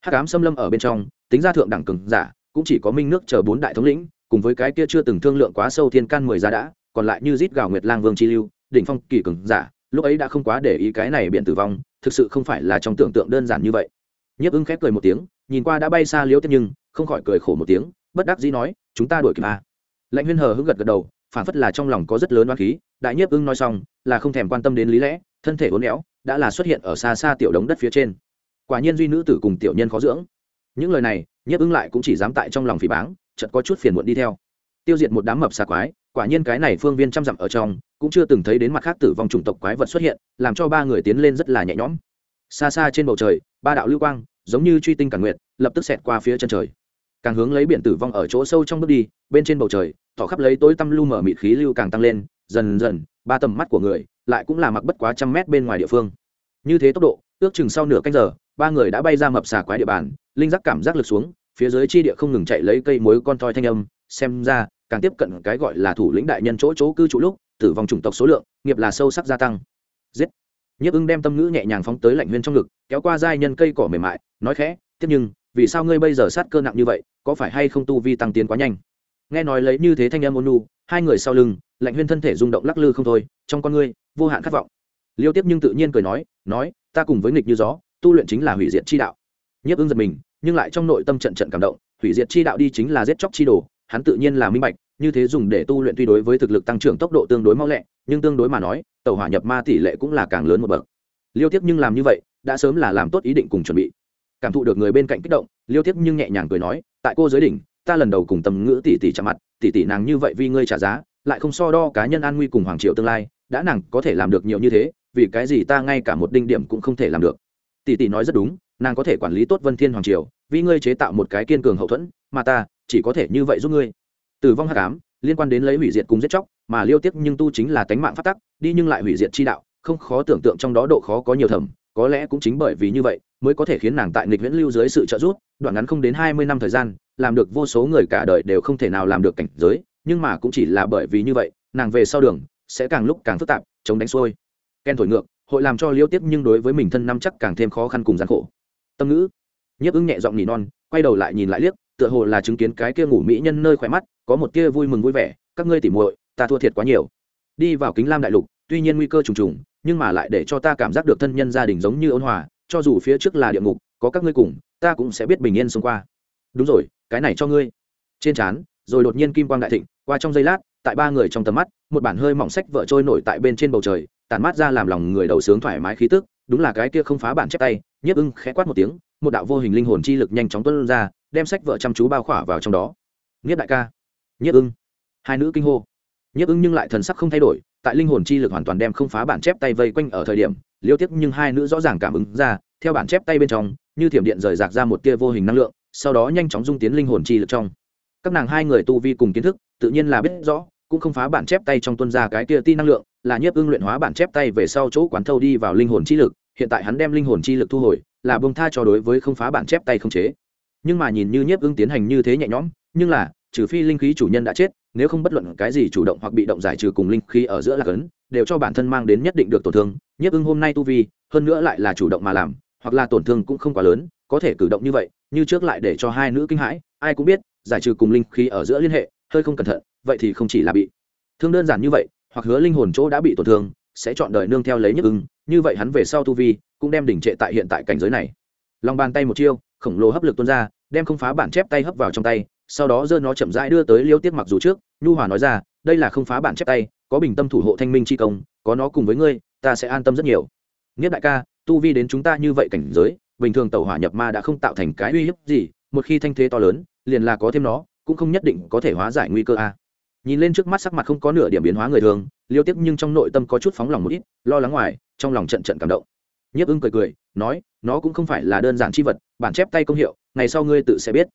hắc ám xâm lâm ở bên trong, tính ra thượng đẳng cường giả, cũng chỉ có minh nước chờ bốn đại thống lĩnh, cùng với cái kia chưa từng thương lượng quá sâu thiên can mười gia đã, còn lại như rít gào nguyệt lang vương chi lưu, đỉnh phong kỳ cường giả, lúc ấy đã không quá để ý cái này biện tử vong, thực sự không phải là trong tưởng tượng đơn giản như vậy nhiếp ứng khép cười một tiếng, nhìn qua đã bay xa liễu tiếp nhưng, không khỏi cười khổ một tiếng, bất đắc dĩ nói, chúng ta đuổi kịp à. lãnh huyên hờ hững gật gật đầu, phản phất là trong lòng có rất lớn oan khí, đại nhiếp ưng nói xong, là không thèm quan tâm đến lý lẽ, thân thể uốn éo đã là xuất hiện ở xa xa tiểu đống đất phía trên. Quả nhiên duy nữ tử cùng tiểu nhân khó dưỡng. Những lời này, nhiếp ưng lại cũng chỉ dám tại trong lòng phỉ báng, chợt có chút phiền muộn đi theo. Tiêu diệt một đám mập xà quái, quả nhiên cái này phương viên trăm dặm ở trong, cũng chưa từng thấy đến mặt khác tử vong chủng tộc quái vật xuất hiện, làm cho ba người tiến lên rất là nhẹ nhõm. Xa xa trên bầu trời, ba đạo lưu quang, giống như truy tinh cản nguyệt, lập tức xẹt qua phía chân trời. Càng hướng lấy biển tử vong ở chỗ sâu trong bước đi, bên trên bầu trời tỏ khắp lấy tối tăm lu mở mịt khí lưu càng tăng lên, dần dần ba tầm mắt của người lại cũng là mặc bất quá trăm mét bên ngoài địa phương. Như thế tốc độ, ước chừng sau nửa canh giờ, ba người đã bay ra mập xà quái địa bàn, linh giác cảm giác lực xuống, phía dưới chi địa không ngừng chạy lấy cây mối con thoi thanh âm, xem ra, càng tiếp cận cái gọi là thủ lĩnh đại nhân chỗ chỗ cư trú lúc, tử vong chủng tộc số lượng, nghiệp là sâu sắc gia tăng. Giết! Nhấp ưng đem tâm ngữ nhẹ nhàng phóng tới lạnh huyên trong ngực, kéo qua giai nhân cây cỏ mềm mại, nói khẽ, tiếp nhưng, vì sao ngươi bây giờ sát cơ nặng như vậy, có phải hay không tu vi tăng tiến quá nhanh? Nghe nói lấy như thế thanh âm ôn nu hai người sau lưng lạnh huyên thân thể rung động lắc lư không thôi, trong con ngươi, vô hạn khát vọng. Liêu tiếp nhưng tự nhiên cười nói nói, ta cùng với nghịch như gió, tu luyện chính là hủy diệt chi đạo. Nhiếp ứng giật mình, nhưng lại trong nội tâm trận trận cảm động, hủy diệt chi đạo đi chính là giết chóc chi đồ, hắn tự nhiên là minh bạch, như thế dùng để tu luyện tuy đối với thực lực tăng trưởng tốc độ tương đối mau lẹ, nhưng tương đối mà nói, tàu hỏa nhập ma tỷ lệ cũng là càng lớn một bậc. Liêu tiếp nhưng làm như vậy, đã sớm là làm tốt ý định cùng chuẩn bị. Cảm thụ được người bên cạnh kích động, liêu tiếp nhưng nhẹ nhàng cười nói, tại cô giới đỉnh, ta lần đầu cùng tầm ngữ tỷ tỷ chạm mặt, tỷ tỷ nàng như vậy vì ngươi trả giá lại không so đo cá nhân an nguy cùng hoàng triệu tương lai, đã nàng có thể làm được nhiều như thế, vì cái gì ta ngay cả một đinh điểm cũng không thể làm được? Tỷ tỷ nói rất đúng, nàng có thể quản lý tốt vân thiên hoàng triều, vì ngươi chế tạo một cái kiên cường hậu thuẫn, mà ta chỉ có thể như vậy giúp ngươi. Tử vong hắc ám, liên quan đến lấy hủy diệt cùng giết chóc, mà liêu tiếc nhưng tu chính là tánh mạng phát tắc, đi nhưng lại hủy diệt chi đạo, không khó tưởng tượng trong đó độ khó có nhiều thầm, có lẽ cũng chính bởi vì như vậy mới có thể khiến nàng tại nghịch viễn lưu dưới sự trợ giúp, đoạn ngắn không đến hai mươi năm thời gian, làm được vô số người cả đời đều không thể nào làm được cảnh giới nhưng mà cũng chỉ là bởi vì như vậy, nàng về sau đường, sẽ càng lúc càng phức tạp, chống đánh xuôi. Ken thổi ngược, hội làm cho liêu tiếp nhưng đối với mình thân năm chắc càng thêm khó khăn cùng gian khổ. Tâm ngữ, nhiếp ứng nhẹ giọng nỉ non, quay đầu lại nhìn lại liếc, tựa hồ là chứng kiến cái kia ngủ mỹ nhân nơi khỏe mắt, có một kia vui mừng vui vẻ, các ngươi tỉ muội, ta thua thiệt quá nhiều. Đi vào kính lam đại lục, tuy nhiên nguy cơ trùng trùng, nhưng mà lại để cho ta cảm giác được thân nhân gia đình giống như ôn hòa, cho dù phía trước là địa ngục, có các ngươi cùng, ta cũng sẽ biết bình yên xông qua. Đúng rồi, cái này cho ngươi. Trên trán rồi đột nhiên kim quang đại thịnh, qua trong giây lát, tại ba người trong tầm mắt, một bản hơi mỏng sách vợ trôi nổi tại bên trên bầu trời, tản mát ra làm lòng người đầu sướng thoải mái khí tức, đúng là cái kia không phá bản chép tay, nhiếp ưng khẽ quát một tiếng, một đạo vô hình linh hồn chi lực nhanh chóng tuân ra, đem sách vợ chăm chú bao khỏa vào trong đó. Nhiếp đại ca. Nhiếp ưng. Hai nữ kinh hô. Nhiếp ưng nhưng lại thần sắc không thay đổi, tại linh hồn chi lực hoàn toàn đem không phá bản chép tay vây quanh ở thời điểm, liêu tiếp nhưng hai nữ rõ ràng cảm ứng ra, theo bản chép tay bên trong, như thiểm điện rời rạc ra một tia vô hình năng lượng, sau đó nhanh chóng dung tiến linh hồn chi lực trong các nàng hai người tu vi cùng kiến thức, tự nhiên là biết rõ, cũng không phá bản chép tay trong tuân ra cái kia ti năng lượng, là nhiếp ưng luyện hóa bản chép tay về sau chỗ quán thâu đi vào linh hồn chi lực, hiện tại hắn đem linh hồn chi lực thu hồi, là bông tha cho đối với không phá bản chép tay không chế. Nhưng mà nhìn như nhiếp ưng tiến hành như thế nhẹ nhõm, nhưng là, trừ phi linh khí chủ nhân đã chết, nếu không bất luận cái gì chủ động hoặc bị động giải trừ cùng linh khí ở giữa là cấn, đều cho bản thân mang đến nhất định được tổn thương, nhiếp ưng hôm nay tu vi, hơn nữa lại là chủ động mà làm, hoặc là tổn thương cũng không quá lớn, có thể cử động như vậy, như trước lại để cho hai nữ kinh hãi, ai cũng biết giải trừ cùng linh khí ở giữa liên hệ, hơi không cẩn thận, vậy thì không chỉ là bị thương đơn giản như vậy, hoặc hứa linh hồn chỗ đã bị tổn thương, sẽ chọn đời nương theo lấy nhức ứng như vậy hắn về sau tu vi cũng đem đỉnh trệ tại hiện tại cảnh giới này. Lòng bàn tay một chiêu, khổng lồ hấp lực tuôn ra, đem không phá bản chép tay hấp vào trong tay, sau đó giơ nó chậm rãi đưa tới liêu tiết mặc dù trước, nhu hòa nói ra, đây là không phá bản chép tay, có bình tâm thủ hộ thanh minh chi công, có nó cùng với ngươi, ta sẽ an tâm rất nhiều. Nhất đại ca, tu vi đến chúng ta như vậy cảnh giới, bình thường tàu hỏa nhập ma đã không tạo thành cái uy hiếp gì, một khi thanh thế to lớn liền là có thêm nó, cũng không nhất định có thể hóa giải nguy cơ a. Nhìn lên trước mắt sắc mặt không có nửa điểm biến hóa người thường, liêu tiếp nhưng trong nội tâm có chút phóng lòng một ít, lo lắng ngoài, trong lòng trận trận cảm động. Nhiếp ưng cười cười, nói, nó cũng không phải là đơn giản c h i vật, bản chép tay công hiệu, ngày sau ngươi tự sẽ biết.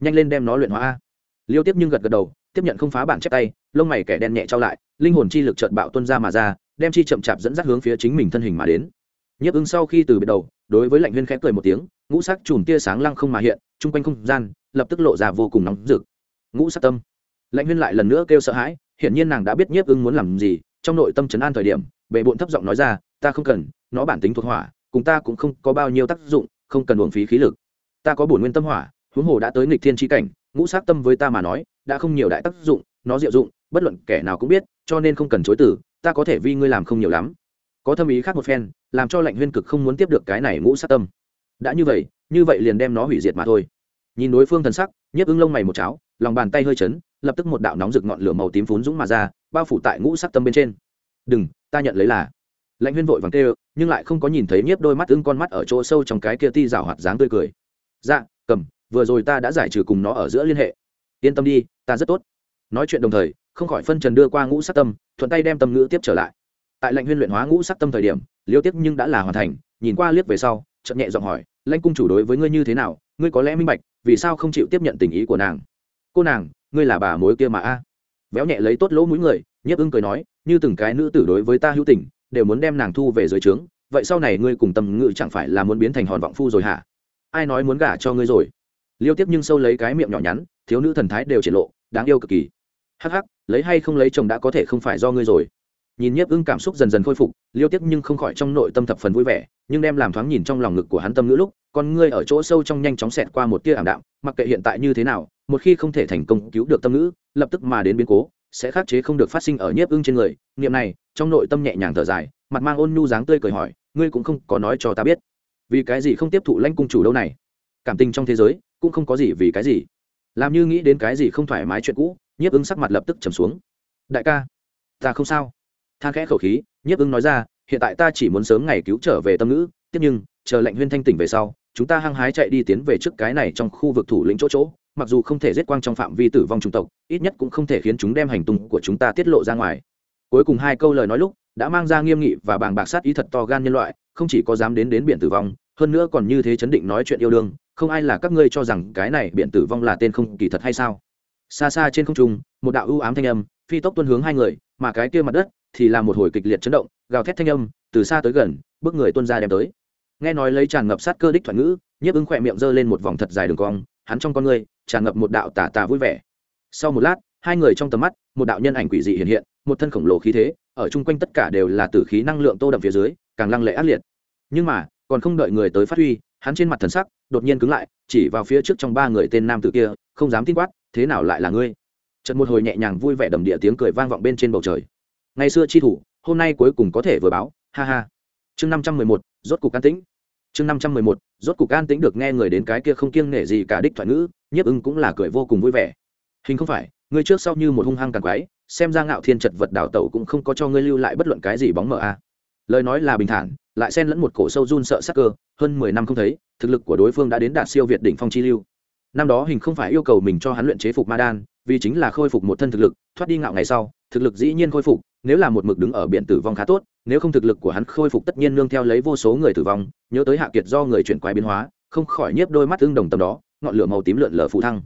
Nhanh lên đem nó luyện hóa a. Liêu tiếp nhưng gật gật đầu, tiếp nhận không phá bản chép tay, lông mày kẻ đen nhẹ trao lại, linh hồn chi lực trợt bạo tuân ra mà ra, đem chi chậm chạp dẫn dắt hướng phía chính mình thân hình mà đến. Nhiếp ưng sau khi từ biệt đầu, đối với lạnh huyên khẽ cười một tiếng, ngũ sắc chùm tia sáng lăng không mà hiện, chung quanh không gian lập tức lộ ra vô cùng nóng rực. Ngũ sát tâm. Lãnh huyên lại lần nữa kêu sợ hãi, hiển nhiên nàng đã biết nhiếp ưng muốn làm gì, trong nội tâm trấn an thời điểm bệ bộn thấp giọng nói ra, ta không cần, nó bản tính thuộc hỏa, cùng ta cũng không có bao nhiêu tác dụng, không cần uổng phí khí lực. Ta có bổn nguyên tâm hỏa, huống hồ đã tới nghịch thiên tri cảnh, ngũ sát tâm với ta mà nói, đã không nhiều đại tác dụng, nó diệu dụng, bất luận kẻ nào cũng biết, cho nên không cần chối từ, ta có thể vì ngươi làm không nhiều lắm. Có thâm ý khác một phen, làm cho lệnh huyên cực không muốn tiếp được cái này ngũ sát tâm. Đã như vậy như vậy liền đem nó hủy diệt mà thôi nhìn đối phương thần sắc, nhiếp ưng lông mày một cháo, lòng bàn tay hơi chấn, lập tức một đạo nóng rực ngọn lửa màu tím phún dũng mà ra, bao phủ tại ngũ sắc tâm bên trên. Đừng, ta nhận lấy là. Lãnh huyên vội vàng kêu, nhưng lại không có nhìn thấy nhiếp đôi mắt ưng con mắt ở chỗ sâu trong cái kia ti rào hoạt dáng tươi cười. Dạ cầm, vừa rồi ta đã giải trừ cùng nó ở giữa liên hệ. Yên tâm đi, ta rất tốt. Nói chuyện đồng thời, không khỏi phân trần đưa qua ngũ sắc tâm, thuận tay đem tâm ngữ tiếp trở lại. Tại lãnh huyên luyện hóa ngũ sắc tâm thời điểm, liêu tiếp nhưng đã là hoàn thành, nhìn qua liếc về sau chậm nhẹ giọng hỏi, lãnh cung chủ đối với ngươi như thế nào? Ngươi có lẽ minh bạch, vì sao không chịu tiếp nhận tình ý của nàng? Cô nàng, ngươi là bà mối kia mà a. Véo nhẹ lấy tốt lỗ mũi người nhiếp ưng cười nói, như từng cái nữ tử đối với ta hữu tình, đều muốn đem nàng thu về dưới trướng, vậy sau này ngươi cùng tâm ngự chẳng phải là muốn biến thành hòn vọng phu rồi hả? Ai nói muốn gả cho ngươi rồi? Liêu tiếp nhưng sâu lấy cái miệng nhỏ nhắn, thiếu nữ thần thái đều triển lộ, đáng yêu cực kỳ. Hắc hắc, lấy hay không lấy chồng đã có thể không phải do ngươi rồi. Nhìn nhiếp ưng cảm xúc dần dần khôi phục, liêu tiếp nhưng không khỏi trong nội tâm thập phần vui vẻ, nhưng đem làm thoáng nhìn trong lòng ngực của hắn tâm ngữ lúc con ngươi ở chỗ sâu trong nhanh chóng xẹt qua một tia ảm đạm, mặc kệ hiện tại như thế nào, một khi không thể thành công cứu được tâm ngữ, lập tức mà đến biến cố, sẽ khắc chế không được phát sinh ở nhiếp ưng trên người. Niệm này, trong nội tâm nhẹ nhàng thở dài, mặt mang ôn nhu dáng tươi cười hỏi, ngươi cũng không có nói cho ta biết, vì cái gì không tiếp thụ lãnh cung chủ đâu này? Cảm tình trong thế giới, cũng không có gì vì cái gì. Làm như nghĩ đến cái gì không thoải mái chuyện cũ, nhiếp ưng sắc mặt lập tức trầm xuống. Đại ca, ta không sao. Than khẽ khẩu khí, nhiếp ưng nói ra, hiện tại ta chỉ muốn sớm ngày cứu trở về tâm ngữ, tiếp nhưng, chờ lệnh huyên thanh tỉnh về sau chúng ta hăng hái chạy đi tiến về trước cái này trong khu vực thủ lĩnh chỗ chỗ, mặc dù không thể giết quang trong phạm vi tử vong chủng tộc, ít nhất cũng không thể khiến chúng đem hành tung của chúng ta tiết lộ ra ngoài. Cuối cùng hai câu lời nói lúc, đã mang ra nghiêm nghị và bàng bạc sát ý thật to gan nhân loại, không chỉ có dám đến đến biển tử vong, hơn nữa còn như thế chấn định nói chuyện yêu đương, không ai là các ngươi cho rằng cái này biển tử vong là tên không kỳ thật hay sao? Xa xa trên không trung, một đạo ưu ám thanh âm, phi tốc tuân hướng hai người, mà cái kia mặt đất thì là một hồi kịch liệt chấn động, gào thét thanh âm, từ xa tới gần, bước người tuân ra đem tới nghe nói lấy tràn ngập sát cơ đích thoại ngữ, nhiếp ứng khỏe miệng giơ lên một vòng thật dài đường cong, hắn trong con người tràn ngập một đạo tà tà vui vẻ. Sau một lát, hai người trong tầm mắt, một đạo nhân ảnh quỷ dị hiện hiện, một thân khổng lồ khí thế, ở chung quanh tất cả đều là tử khí năng lượng tô đậm phía dưới, càng lăng lệ ác liệt. Nhưng mà, còn không đợi người tới phát huy, hắn trên mặt thần sắc đột nhiên cứng lại, chỉ vào phía trước trong ba người tên nam tử kia, không dám tin quát, thế nào lại là ngươi? Trận một hồi nhẹ nhàng vui vẻ đầm địa tiếng cười vang vọng bên trên bầu trời. Ngày xưa chi thủ, hôm nay cuối cùng có thể vừa báo, ha ha. Chương năm trăm mười một, rốt cục can tĩnh chương năm trăm mười một, rốt cục an tĩnh được nghe người đến cái kia không kiêng nể gì cả đích thoại ngữ, nhiếp ưng cũng là cười vô cùng vui vẻ. Hình không phải ngươi trước sau như một hung hăng càng quái xem ra ngạo thiên chật vật đảo tẩu cũng không có cho ngươi lưu lại bất luận cái gì bóng mờ a lời nói là bình thản, lại xen lẫn một cổ sâu run sợ sắc cơ, hơn mười năm không thấy, thực lực của đối phương đã đến đạt siêu việt đỉnh phong chi lưu. Năm đó hình không phải yêu cầu mình cho hắn luyện chế phục ma đan, vì chính là khôi phục một thân thực lực, thoát đi ngạo ngày sau, thực lực dĩ nhiên khôi phục nếu là một mực đứng ở biển tử vong khá tốt, nếu không thực lực của hắn khôi phục tất nhiên nương theo lấy vô số người tử vong, nhớ tới hạ kiệt do người chuyển quái biến hóa, không khỏi nhiếp đôi mắt ưng đồng tầm đó, ngọn lửa màu tím lượn lờ phụ thăng.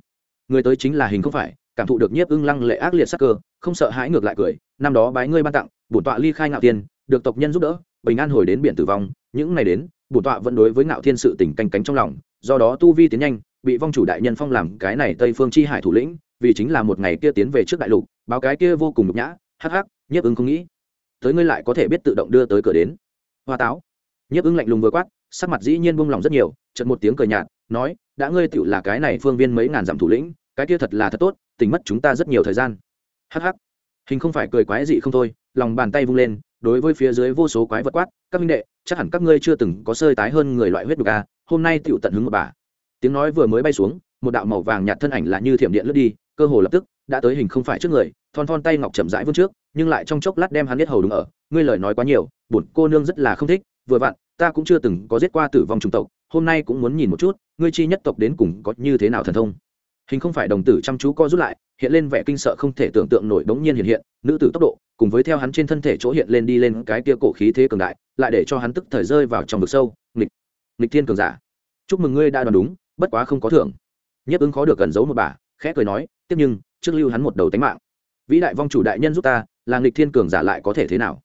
Người tới chính là hình không phải, cảm thụ được nhiếp ưng lăng lệ ác liệt sắc cơ, không sợ hãi ngược lại cười, năm đó bái ngươi ban tặng, bổn tọa ly khai ngạo tiên được tộc nhân giúp đỡ, bình an hồi đến biển tử vong, những ngày đến, bổn tọa vẫn đối với ngạo thiên sự tình canh cánh trong lòng, do đó tu vi tiến nhanh, bị vong chủ đại nhân phong làm cái này tây phương chi hải thủ lĩnh, vì chính là một ngày kia tiến về trước đại lục, báo cái kia vô cùng nhục nhã, hắc hắc nhiếp ứng không nghĩ, tới ngươi lại có thể biết tự động đưa tới cửa đến. Hoa táo. Nhiếp ứng lạnh lùng vừa quát, sắc mặt dĩ nhiên buông lòng rất nhiều, chợt một tiếng cười nhạt, nói, đã ngươi tựu là cái này phương viên mấy ngàn dặm thủ lĩnh, cái kia thật là thật tốt, tình mất chúng ta rất nhiều thời gian. Hắc hắc. Hình không phải cười quái dị không thôi, lòng bàn tay vung lên, đối với phía dưới vô số quái vật quát, các minh đệ, chắc hẳn các ngươi chưa từng có sơi tái hơn người loại huyết đục a hôm nay tựu tận hứng một bà. Tiếng nói vừa mới bay xuống, một đạo màu vàng nhạt thân ảnh là như thiểm điện lướt đi, cơ hồ lập tức đã tới hình không phải trước người, thon thon tay ngọc chậm rãi vươn trước, nhưng lại trong chốc lát đem hắn biết hầu đúng ở. Ngươi lời nói quá nhiều, bổn cô nương rất là không thích, vừa vặn, ta cũng chưa từng có giết qua tử vong trùng tộc, hôm nay cũng muốn nhìn một chút, ngươi chi nhất tộc đến cùng có như thế nào thần thông. Hình không phải đồng tử chăm chú co rút lại, hiện lên vẻ kinh sợ không thể tưởng tượng nổi bỗng nhiên hiện hiện, nữ tử tốc độ, cùng với theo hắn trên thân thể chỗ hiện lên đi lên cái tia cổ khí thế cường đại, lại để cho hắn tức thời rơi vào trong vực sâu. Nghịch nghịch thiên cường giả. Chúc mừng ngươi đã đoán đúng, bất quá không có thưởng. Nhất ứng khó được gần giấu một bà, khẽ cười nói, tiếp nhưng trước lưu hắn một đầu tánh mạng. Vĩ đại vong chủ đại nhân giúp ta, là nghịch thiên cường giả lại có thể thế nào?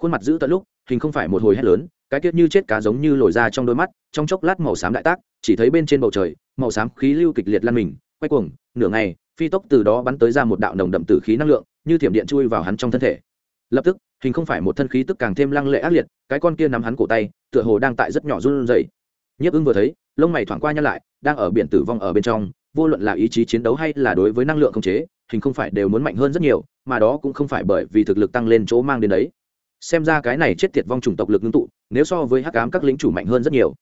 Khuôn mặt giữ tận lúc, hình không phải một hồi hét lớn, cái tiết như chết cá giống như lồi ra trong đôi mắt, trong chốc lát màu xám đại tác, chỉ thấy bên trên bầu trời, màu xám khí lưu kịch liệt lan mình, quay cuồng, nửa ngày, phi tốc từ đó bắn tới ra một đạo nồng đậm tử khí năng lượng, như thiểm điện chui vào hắn trong thân thể. Lập tức, hình không phải một thân khí tức càng thêm lăng lệ ác liệt, cái con kia nắm hắn cổ tay, tựa hồ đang tại rất nhỏ run rẩy. Nhiếp ưng vừa thấy, lông mày thoảng qua nhăn lại, đang ở biển tử vong ở bên trong vô luận là ý chí chiến đấu hay là đối với năng lượng khống chế, hình không phải đều muốn mạnh hơn rất nhiều, mà đó cũng không phải bởi vì thực lực tăng lên chỗ mang đến đấy. Xem ra cái này chết tiệt vong chủng tộc lực ngưng tụ, nếu so với hắc ám các lính chủ mạnh hơn rất nhiều.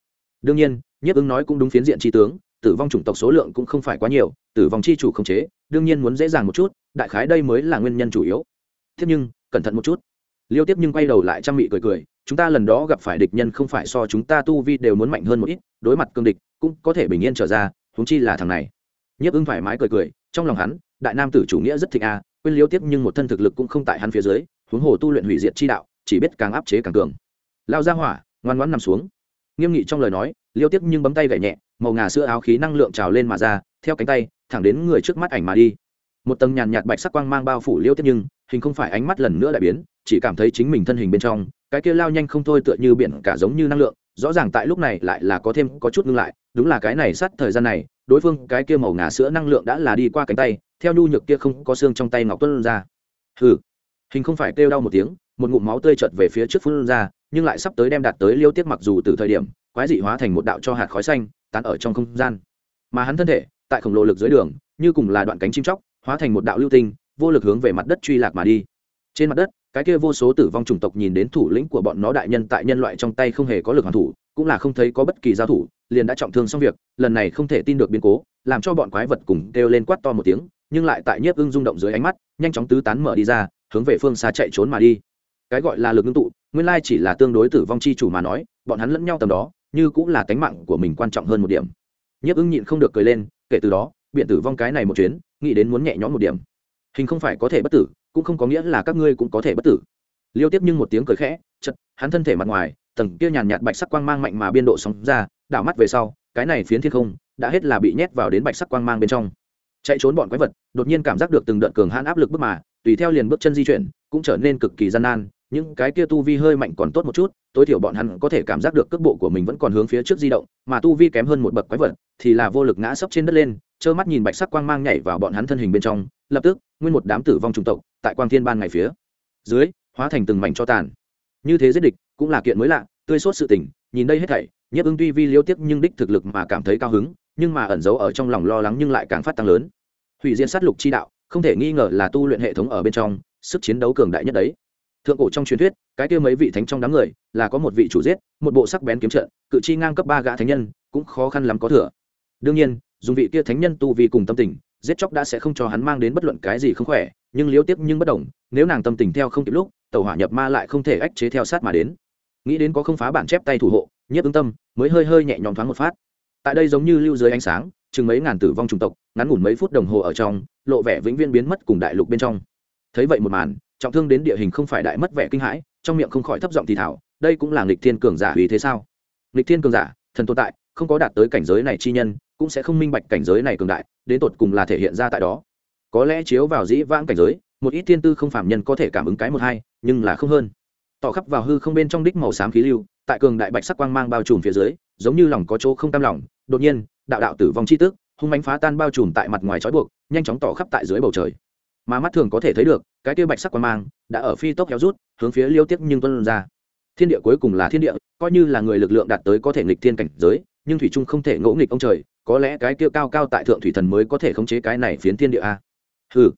Đương nhiên, nhiếp ứng nói cũng đúng phiến diện tri tướng, tử vong chủng tộc số lượng cũng không phải quá nhiều, tử vong chi chủ không chế, đương nhiên muốn dễ dàng một chút, đại khái đây mới là nguyên nhân chủ yếu. Thế nhưng, cẩn thận một chút. Liêu tiếp nhưng quay đầu lại trang mị cười cười, chúng ta lần đó gặp phải địch nhân không phải so chúng ta tu vi đều muốn mạnh hơn một ít, đối mặt cương địch, cũng có thể bình yên trở ra, huống chi là thằng này nhiếp ưng thoải mái cười cười, trong lòng hắn, đại nam tử chủ nghĩa rất thịnh a, quên liêu tiếp nhưng một thân thực lực cũng không tại hắn phía dưới, huống hồ tu luyện hủy diệt chi đạo, chỉ biết càng áp chế càng cường. Lao ra hỏa, ngoan ngoãn nằm xuống. Nghiêm nghị trong lời nói, liêu tiếp nhưng bấm tay gậy nhẹ, màu ngà sữa áo khí năng lượng trào lên mà ra, theo cánh tay, thẳng đến người trước mắt ảnh mà đi. Một tầng nhàn nhạt bạch sắc quang mang bao phủ liêu tiếp nhưng, hình không phải ánh mắt lần nữa đại biến, chỉ cảm thấy chính mình thân hình bên trong, cái kia lao nhanh không thôi tựa như biển cả giống như năng lượng, rõ ràng tại lúc này lại là có thêm có chút ngưng lại đúng là cái này sát thời gian này, đối phương cái kia màu ngà sữa năng lượng đã là đi qua cánh tay, theo nhu nhược kia không có xương trong tay ngọc tuân ra. Hừ. Hình không phải kêu đau một tiếng, một ngụm máu tươi chợt về phía trước phun ra, nhưng lại sắp tới đem đạt tới liêu tiết mặc dù từ thời điểm, quái dị hóa thành một đạo cho hạt khói xanh, tán ở trong không gian. Mà hắn thân thể, tại khổng lồ lực dưới đường, như cùng là đoạn cánh chim chóc, hóa thành một đạo lưu tinh, vô lực hướng về mặt đất truy lạc mà đi. Trên mặt đất, cái kia vô số tử vong chủng tộc nhìn đến thủ lĩnh của bọn nó đại nhân tại nhân loại trong tay không hề có lực hoàn thủ, cũng là không thấy có bất kỳ giao thủ liền đã trọng thương xong việc, lần này không thể tin được biến cố, làm cho bọn quái vật cùng kêu lên quát to một tiếng, nhưng lại tại nhiếp ưng rung động dưới ánh mắt, nhanh chóng tứ tán mở đi ra, hướng về phương xa chạy trốn mà đi. Cái gọi là lực ngưng tụ, nguyên lai chỉ là tương đối tử vong chi chủ mà nói, bọn hắn lẫn nhau tầm đó, như cũng là tánh mạng của mình quan trọng hơn một điểm. Nhiếp ưng nhịn không được cười lên, kể từ đó, biện tử vong cái này một chuyến, nghĩ đến muốn nhẹ nhõm một điểm. Hình không phải có thể bất tử, cũng không có nghĩa là các ngươi cũng có thể bất tử. Liêu tiếp nhưng một tiếng cười khẽ chật hắn thân thể mặt ngoài, tầng kia nhàn nhạt bạch sắc quang mang mạnh mà biên độ sóng ra đảo mắt về sau, cái này phiến thiên không đã hết là bị nhét vào đến bạch sắc quang mang bên trong. Chạy trốn bọn quái vật, đột nhiên cảm giác được từng đợt cường hãn áp lực bước mà, tùy theo liền bước chân di chuyển, cũng trở nên cực kỳ gian nan, những cái kia tu vi hơi mạnh còn tốt một chút, tối thiểu bọn hắn có thể cảm giác được cước bộ của mình vẫn còn hướng phía trước di động, mà tu vi kém hơn một bậc quái vật thì là vô lực ngã sấp trên đất lên, trơ mắt nhìn bạch sắc quang mang nhảy vào bọn hắn thân hình bên trong, lập tức, nguyên một đám tử vong trùng tộc tại quang thiên ban ngày phía dưới, hóa thành từng mảnh cho tàn. Như thế giết địch cũng là kiện mới lạ, tươi sốt sự tình, nhìn đây hết thảy nhiếp ưng tuy vi liêu tiếc nhưng đích thực lực mà cảm thấy cao hứng, nhưng mà ẩn giấu ở trong lòng lo lắng nhưng lại càng phát tăng lớn. Hủy diệt sát lục chi đạo, không thể nghi ngờ là tu luyện hệ thống ở bên trong, sức chiến đấu cường đại nhất đấy. Thượng cổ trong truyền thuyết, cái kia mấy vị thánh trong đám người, là có một vị chủ giết, một bộ sắc bén kiếm trận, cự chi ngang cấp ba gã thánh nhân, cũng khó khăn lắm có thừa. Đương nhiên, dùng vị kia thánh nhân tu vi cùng tâm tình, giết chóc đã sẽ không cho hắn mang đến bất luận cái gì không khỏe, nhưng liếu tiếp nhưng bất đồng nếu nàng tâm tình theo không kịp lúc, tàu hỏa nhập ma lại không thể ách chế theo sát mà đến. Nghĩ đến có không phá bản chép tay thủ hộ nhiếp ứng tâm, mới hơi hơi nhẹ nhõm thoáng một phát. Tại đây giống như lưu dưới ánh sáng, chừng mấy ngàn tử vong chủng tộc, ngắn ngủn mấy phút đồng hồ ở trong, lộ vẻ vĩnh viễn biến mất cùng đại lục bên trong. Thấy vậy một màn, trọng thương đến địa hình không phải đại mất vẻ kinh hãi, trong miệng không khỏi thấp giọng thì thảo đây cũng là nghịch thiên cường giả vì thế sao? Nghịch thiên cường giả, thần tồn tại, không có đạt tới cảnh giới này chi nhân, cũng sẽ không minh bạch cảnh giới này cường đại, đến tột cùng là thể hiện ra tại đó. Có lẽ chiếu vào dĩ vãng cảnh giới, một ít thiên tư không phạm nhân có thể cảm ứng cái một hai, nhưng là không hơn. Tỏ khắp vào hư không bên trong đích màu xám khí lưu tại cường đại bạch sắc quang mang bao trùm phía dưới, giống như lòng có chỗ không tam lòng, đột nhiên, đạo đạo tử vong chi tức, hung mánh phá tan bao trùm tại mặt ngoài trói buộc, nhanh chóng tỏ khắp tại dưới bầu trời. Mà mắt thường có thể thấy được, cái kia bạch sắc quang mang đã ở phi tốc héo rút, hướng phía liêu tiếc nhưng tuân ra. Thiên địa cuối cùng là thiên địa, coi như là người lực lượng đạt tới có thể nghịch thiên cảnh giới, nhưng thủy trung không thể ngỗ nghịch ông trời, có lẽ cái kia cao cao tại thượng thủy thần mới có thể khống chế cái này phiến thiên địa a. Hừ.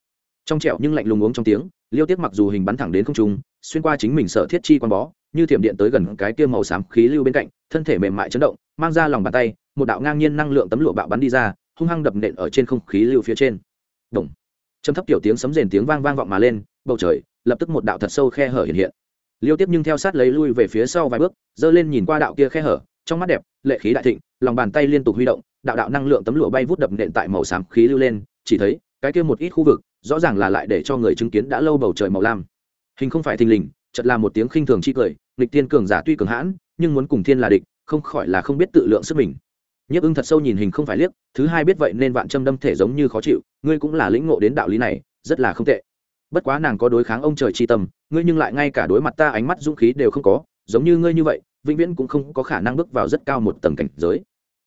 Trong trẹo nhưng lạnh lùng uống trong tiếng, liêu tiếc mặc dù hình bắn thẳng đến không trung, xuyên qua chính mình sợ thiết chi quan bó như thiểm điện tới gần cái kia màu xám khí lưu bên cạnh thân thể mềm mại chấn động mang ra lòng bàn tay một đạo ngang nhiên năng lượng tấm lụa bạo bắn đi ra hung hăng đập nện ở trên không khí lưu phía trên Động. Trầm thấp tiểu tiếng sấm rền tiếng vang vang vọng mà lên, bầu trời lập tức một đạo thật sâu khe hở hiện hiện. Liêu tiếp nhưng theo sát lấy lui về phía sau vài bước, dơ lên nhìn qua đạo kia khe hở, trong mắt đẹp, lệ khí đại thịnh, lòng bàn tay liên tục huy động, đạo đạo năng lượng tấm lụa bay vút đập nện tại màu xám khí lưu lên, chỉ thấy cái kia một ít khu vực, rõ ràng là lại để cho người chứng kiến đã lâu bầu trời màu lam. Hình không phải thình lình, chợt là một tiếng khinh thường chi cười, lịch tiên cường giả tuy cường hãn, nhưng muốn cùng thiên là địch, không khỏi là không biết tự lượng sức mình. Nhiếp ưng thật sâu nhìn hình không phải liếc thứ hai biết vậy nên vạn châm đâm thể giống như khó chịu ngươi cũng là lĩnh ngộ đến đạo lý này rất là không tệ. Bất quá nàng có đối kháng ông trời chi tâm ngươi nhưng lại ngay cả đối mặt ta ánh mắt dũng khí đều không có giống như ngươi như vậy vĩnh viễn cũng không có khả năng bước vào rất cao một tầng cảnh giới.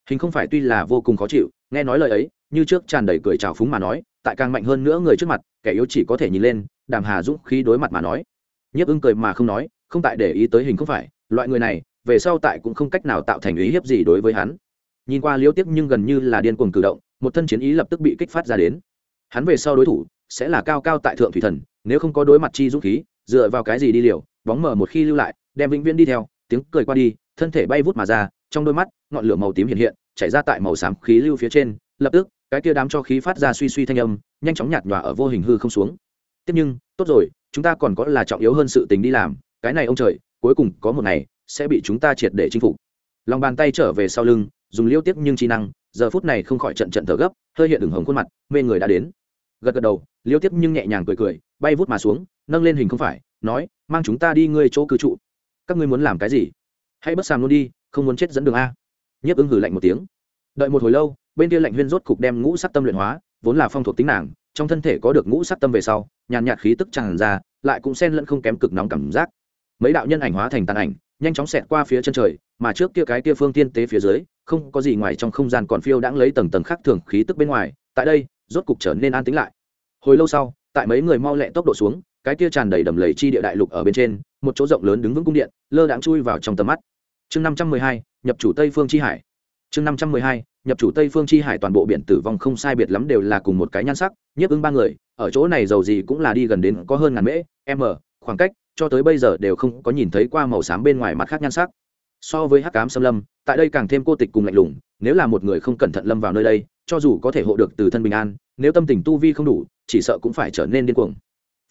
Hình không phải tuy là vô cùng khó chịu nghe nói lời ấy như trước tràn đầy cười trào phúng mà nói tại càng mạnh hơn nữa người trước mặt kẻ yếu chỉ có thể nhìn lên đàm hà dũng khí đối mặt mà nói nhiếp ưng cười mà không nói, không tại để ý tới hình không phải, loại người này, về sau tại cũng không cách nào tạo thành ý hiếp gì đối với hắn. Nhìn qua liêu tiếc nhưng gần như là điên cuồng cử động, một thân chiến ý lập tức bị kích phát ra đến. Hắn về sau đối thủ, sẽ là cao cao tại thượng thủy thần, nếu không có đối mặt chi dũng khí, dựa vào cái gì đi liều, bóng mở một khi lưu lại, đem vĩnh viễn đi theo, tiếng cười qua đi, thân thể bay vút mà ra, trong đôi mắt, ngọn lửa màu tím hiện hiện, chảy ra tại màu xám khí lưu phía trên, lập tức, cái kia đám cho khí phát ra suy suy thanh âm, nhanh chóng nhạt nhòa ở vô hình hư không xuống tiếp nhưng, tốt rồi, chúng ta còn có là trọng yếu hơn sự tình đi làm, cái này ông trời, cuối cùng có một ngày, sẽ bị chúng ta triệt để chinh phục. Lòng bàn tay trở về sau lưng, dùng liêu tiếp nhưng chi năng, giờ phút này không khỏi trận trận thở gấp, hơi hiện đường hồng khuôn mặt, mê người đã đến. Gật gật đầu, liêu tiếp nhưng nhẹ nhàng cười cười, bay vút mà xuống, nâng lên hình không phải, nói, mang chúng ta đi ngươi chỗ cư trụ. Các ngươi muốn làm cái gì? Hãy bất sàm luôn đi, không muốn chết dẫn đường a. Nhấp ưng hử lạnh một tiếng. Đợi một hồi lâu, bên kia lạnh huyên rốt cục đem ngũ sắc tâm luyện hóa, vốn là phong thuộc tính nàng, trong thân thể có được ngũ sắc tâm về sau nhàn nhạt khí tức tràn ra, lại cũng xen lẫn không kém cực nóng cảm giác. Mấy đạo nhân ảnh hóa thành tàn ảnh, nhanh chóng xẹt qua phía chân trời, mà trước kia cái kia phương tiên tế phía dưới, không có gì ngoài trong không gian còn phiêu đãng lấy tầng tầng khác thường khí tức bên ngoài, tại đây, rốt cục trở nên an tĩnh lại. Hồi lâu sau, tại mấy người mau lẹ tốc độ xuống, cái kia tràn đầy đầm lầy chi địa đại lục ở bên trên, một chỗ rộng lớn đứng vững cung điện, lơ đãng chui vào trong tầm mắt. Chương năm trăm mười hai, nhập chủ tây phương chi hải chương năm trăm mười hai, nhập chủ tây phương chi hải toàn bộ biển tử vong không sai biệt lắm đều là cùng một cái nhan sắc, nhiếp ứng ba người, ở chỗ này dầu gì cũng là đi gần đến có hơn ngàn mễ m khoảng cách, cho tới bây giờ đều không có nhìn thấy qua màu xám bên ngoài mặt khác nhan sắc. So với hắc cám xâm lâm, tại đây càng thêm cô tịch cùng lạnh lùng, nếu là một người không cẩn thận lâm vào nơi đây, cho dù có thể hộ được từ thân bình an, nếu tâm tình tu vi không đủ, chỉ sợ cũng phải trở nên điên cuồng.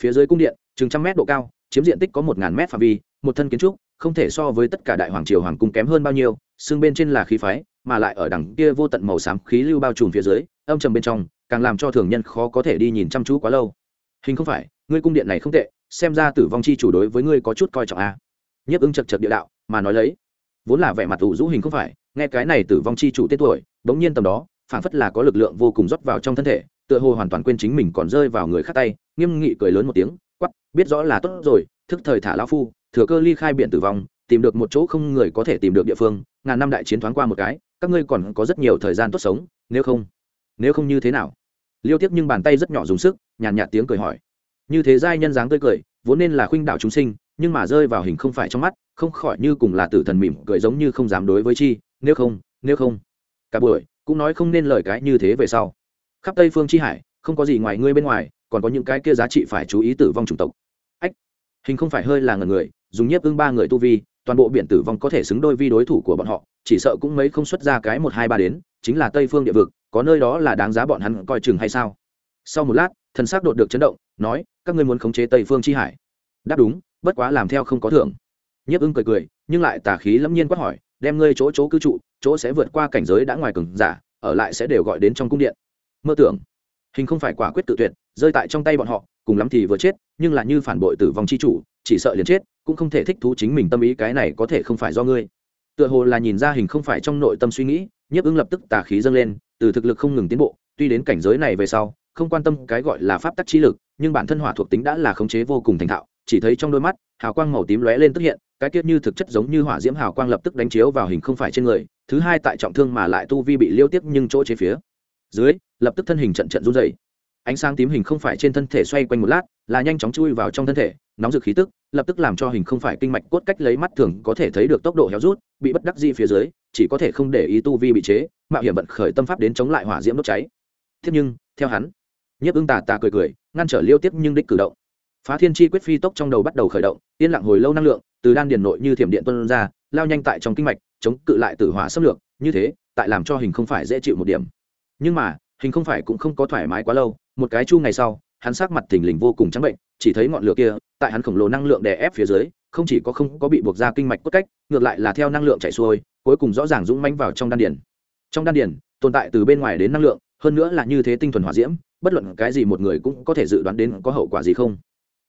Phía dưới cung điện, chừng trăm mét độ cao, chiếm diện tích có một ngàn mét phạm vi, một thân kiến trúc, không thể so với tất cả đại hoàng triều hoàng cung kém hơn bao nhiêu xương bên trên là khí phái mà lại ở đằng kia vô tận màu xám khí lưu bao trùm phía dưới, âm trầm bên trong, càng làm cho thường nhân khó có thể đi nhìn chăm chú quá lâu hình không phải, ngươi cung điện này không tệ, xem ra tử vong chi chủ đối với ngươi có chút coi trọng a à. nhiếp ứng chật chật địa đạo, mà nói lấy, vốn là vẻ mặt ủ rũ hình không phải, nghe cái này tử vong chi chủ tên tuổi, bỗng nhiên tầm đó phản phất là có lực lượng vô cùng rót vào trong thân thể, tựa hồ hoàn toàn quên chính mình còn rơi vào người khác tay, nghiêm nghị cười lớn một tiếng quắp biết rõ là tốt rồi, thức thời thả lão phu, thừa cơ ly khai biển tử vong, tìm được một chỗ không người có thể tìm được địa phương, ngàn năm đại chiến thoáng qua một cái các ngươi còn có rất nhiều thời gian tốt sống, nếu không nếu không như thế nào? Liêu tiếp nhưng bàn tay rất nhỏ dùng sức, nhàn nhạt tiếng cười hỏi. Như thế giai nhân dáng tươi cười, vốn nên là khuynh đạo chúng sinh, nhưng mà rơi vào hình không phải trong mắt, không khỏi như cùng là tử thần mỉm cười giống như không dám đối với chi, nếu không nếu không. Cả buổi, cũng nói không nên lời cái như thế về sau. Khắp tây phương chi hải, không có gì ngoài ngươi bên ngoài, còn có những cái kia giá trị phải chú ý tử vong chủng tộc. Ách, hình không phải hơi là ngần người, dùng nhiếp ưng ba người tu vi, toàn bộ biển tử vong có thể xứng đôi vi đối thủ của bọn họ chỉ sợ cũng mấy không xuất ra cái một hai ba đến, chính là tây phương địa vực, có nơi đó là đáng giá bọn hắn coi chừng hay sao? Sau một lát, thần sắc đột được chấn động, nói, các ngươi muốn khống chế tây phương chi hải. Đáp đúng, bất quá làm theo không có thưởng. Nhiếp ưng cười cười, nhưng lại tà khí lâm nhiên quát hỏi, đem ngươi chỗ chỗ cư trụ, chỗ sẽ vượt qua cảnh giới đã ngoài cường giả, ở lại sẽ đều gọi đến trong cung điện. Mơ tưởng, hình không phải quả quyết tự tuyệt, rơi tại trong tay bọn họ, cùng lắm thì vừa chết, nhưng là như phản bội tử vong chi chủ, chỉ sợ liền chết, cũng không thể thích thú chính mình tâm ý cái này có thể không phải do ngươi tựa hồ là nhìn ra hình không phải trong nội tâm suy nghĩ, nhiếp ứng lập tức tà khí dâng lên, từ thực lực không ngừng tiến bộ, tuy đến cảnh giới này về sau, không quan tâm cái gọi là pháp tắc trí lực, nhưng bản thân hỏa thuộc tính đã là khống chế vô cùng thành thạo, chỉ thấy trong đôi mắt, hào quang màu tím lóe lên tức hiện, cái tiết như thực chất giống như hỏa diễm hào quang lập tức đánh chiếu vào hình không phải trên người, thứ hai tại trọng thương mà lại tu vi bị liêu tiếp nhưng chỗ chế phía dưới, lập tức thân hình trận trận run dày ánh sáng tím hình không phải trên thân thể xoay quanh một lát, là nhanh chóng chui vào trong thân thể, nóng rực khí tức, lập tức làm cho hình không phải kinh mạch cốt cách lấy mắt thường có thể thấy được tốc độ héo rút bị bất đắc di phía dưới, chỉ có thể không để ý tu vi bị chế, mạo hiểm vận khởi tâm pháp đến chống lại hỏa diễm đốt cháy. Thế nhưng, theo hắn, nhiếp ưng tà tà cười cười, ngăn trở liêu tiếp nhưng đích cử động. Phá thiên chi quyết phi tốc trong đầu bắt đầu khởi động, yên lặng hồi lâu năng lượng, từ đan điền nội như thiểm điện tuân ra, lao nhanh tại trong kinh mạch, chống cự lại tử hỏa xâm lược, như thế, tại làm cho hình không phải dễ chịu một điểm. Nhưng mà, hình không phải cũng không có thoải mái quá lâu, một cái chu ngày sau, hắn sắc mặt thình lình vô cùng trắng bệnh, chỉ thấy ngọn lửa kia, tại hắn khổng lồ năng lượng đè ép phía dưới không chỉ có không có bị buộc ra kinh mạch cốt cách, ngược lại là theo năng lượng chảy xuôi, cuối cùng rõ ràng dũng mãnh vào trong đan điền. Trong đan điền, tồn tại từ bên ngoài đến năng lượng, hơn nữa là như thế tinh thuần hỏa diễm, bất luận cái gì một người cũng có thể dự đoán đến có hậu quả gì không.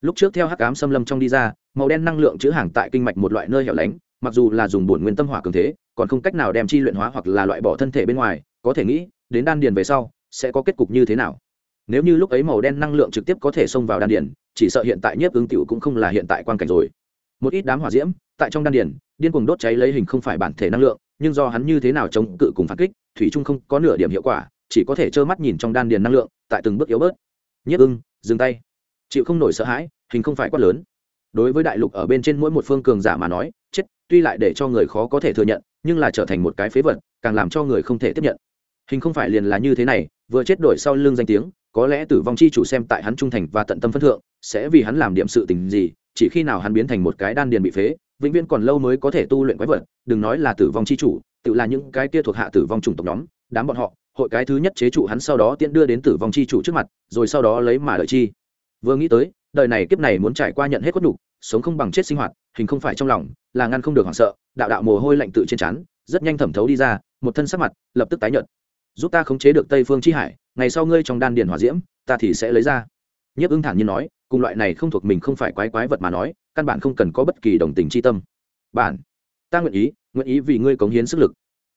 Lúc trước theo hắc ám xâm lâm trong đi ra, màu đen năng lượng chứa hàng tại kinh mạch một loại nơi hẻo lánh, mặc dù là dùng bổn nguyên tâm hỏa cường thế, còn không cách nào đem chi luyện hóa hoặc là loại bỏ thân thể bên ngoài, có thể nghĩ, đến đan điền về sau, sẽ có kết cục như thế nào. Nếu như lúc ấy màu đen năng lượng trực tiếp có thể xông vào đan điền, chỉ sợ hiện tại nhiếp ứng tiểu cũng không là hiện tại quan cảnh rồi một ít đám hỏa diễm, tại trong đan điền, điên cuồng đốt cháy lấy hình không phải bản thể năng lượng, nhưng do hắn như thế nào chống cự cùng phản kích, thủy trung không có nửa điểm hiệu quả, chỉ có thể trơ mắt nhìn trong đan điền năng lượng, tại từng bước yếu bớt. Nhất ưng, dừng tay. Chịu không nổi sợ hãi, hình không phải quát lớn. Đối với đại lục ở bên trên mỗi một phương cường giả mà nói, chết, tuy lại để cho người khó có thể thừa nhận, nhưng là trở thành một cái phế vật, càng làm cho người không thể tiếp nhận. Hình không phải liền là như thế này, vừa chết đổi sau lưng danh tiếng, có lẽ tử vong chi chủ xem tại hắn trung thành và tận tâm phân thượng, sẽ vì hắn làm điểm sự tình gì chỉ khi nào hắn biến thành một cái đan điền bị phế vĩnh viễn còn lâu mới có thể tu luyện quái vật đừng nói là tử vong chi chủ tự là những cái kia thuộc hạ tử vong chủng tộc nhóm đám bọn họ hội cái thứ nhất chế trụ hắn sau đó tiễn đưa đến tử vong chi chủ trước mặt rồi sau đó lấy mà đợi chi. Vừa nghĩ tới đời này kiếp này muốn trải qua nhận hết khuất đủ, sống không bằng chết sinh hoạt hình không phải trong lòng là ngăn không được hoảng sợ đạo đạo mồ hôi lạnh tự trên trán rất nhanh thẩm thấu đi ra một thân sắc mặt lập tức tái nhợt. Giúp ta khống chế được tây phương chi hải ngày sau ngươi trong đan điền hỏa diễm ta thì sẽ lấy ra nhiếp ưng thản nhiên nói, cùng loại này không thuộc mình không phải quái quái vật mà nói, căn bản không cần có bất kỳ đồng tình chi tâm. Bản, ta nguyện ý nguyện ý vì ngươi cống hiến sức lực.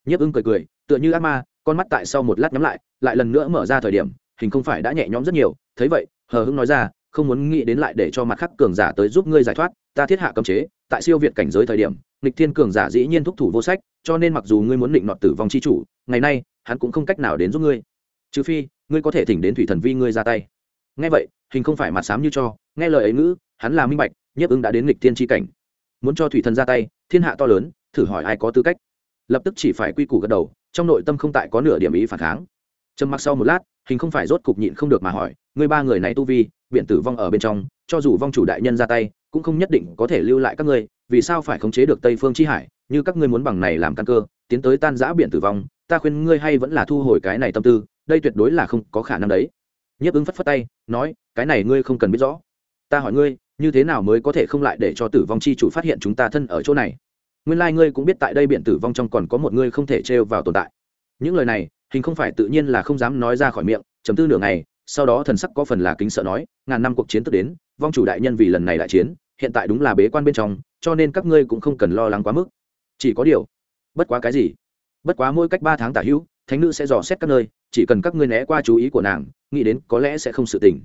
Nhiếp ưng cười cười, tựa như ác ma, con mắt tại sau một lát nhắm lại lại lần nữa mở ra thời điểm, hình không phải đã nhẹ nhõm rất nhiều, thấy vậy, hờ hưng nói ra, không muốn nghĩ đến lại để cho mặt khắc cường giả tới giúp ngươi giải thoát, ta thiết hạ cấm chế, tại siêu việt cảnh giới thời điểm, nghịch thiên cường giả dĩ nhiên thúc thủ vô sách, cho nên mặc dù ngươi muốn định nọt tử vong chi chủ, ngày nay, hắn cũng không cách nào đến giúp ngươi. Trừ phi, ngươi có thể thỉnh đến thủy thần vi ngươi ra tay. Nghe vậy hình không phải mặt sám như cho, nghe lời ấy ngữ, hắn là minh bạch, nhiếp ứng đã đến nghịch thiên tri cảnh. Muốn cho thủy thần ra tay, thiên hạ to lớn, thử hỏi ai có tư cách. Lập tức chỉ phải quy củ gật đầu, trong nội tâm không tại có nửa điểm ý phản kháng. Trầm mặc sau một lát, hình không phải rốt cục nhịn không được mà hỏi người ba người này tu vi biện tử vong ở bên trong, cho dù vong chủ đại nhân ra tay, cũng không nhất định có thể lưu lại các ngươi, vì sao phải khống chế được tây phương chi hải, như các ngươi muốn bằng này làm căn cơ, tiến tới tan giã biển tử vong, ta khuyên ngươi hay vẫn là thu hồi cái này tâm tư, đây tuyệt đối là không có khả năng đấy nhấp ứng phất phất tay, nói, cái này ngươi không cần biết rõ. Ta hỏi ngươi, như thế nào mới có thể không lại để cho tử vong chi chủ phát hiện chúng ta thân ở chỗ này? Nguyên lai、like、ngươi cũng biết tại đây biển tử vong trong còn có một ngươi không thể trêu vào tồn tại. Những lời này, hình không phải tự nhiên là không dám nói ra khỏi miệng chấm tư nửa ngày, sau đó thần sắc có phần là kính sợ nói, ngàn năm cuộc chiến tức đến, vong chủ đại nhân vì lần này đại chiến, hiện tại đúng là bế quan bên trong, cho nên các ngươi cũng không cần lo lắng quá mức. Chỉ có điều, bất quá cái gì? Bất quá mỗi cách ba tháng tả hữu, thánh nữ sẽ dò xét các nơi chỉ cần các ngươi né qua chú ý của nàng, nghĩ đến có lẽ sẽ không sự tình.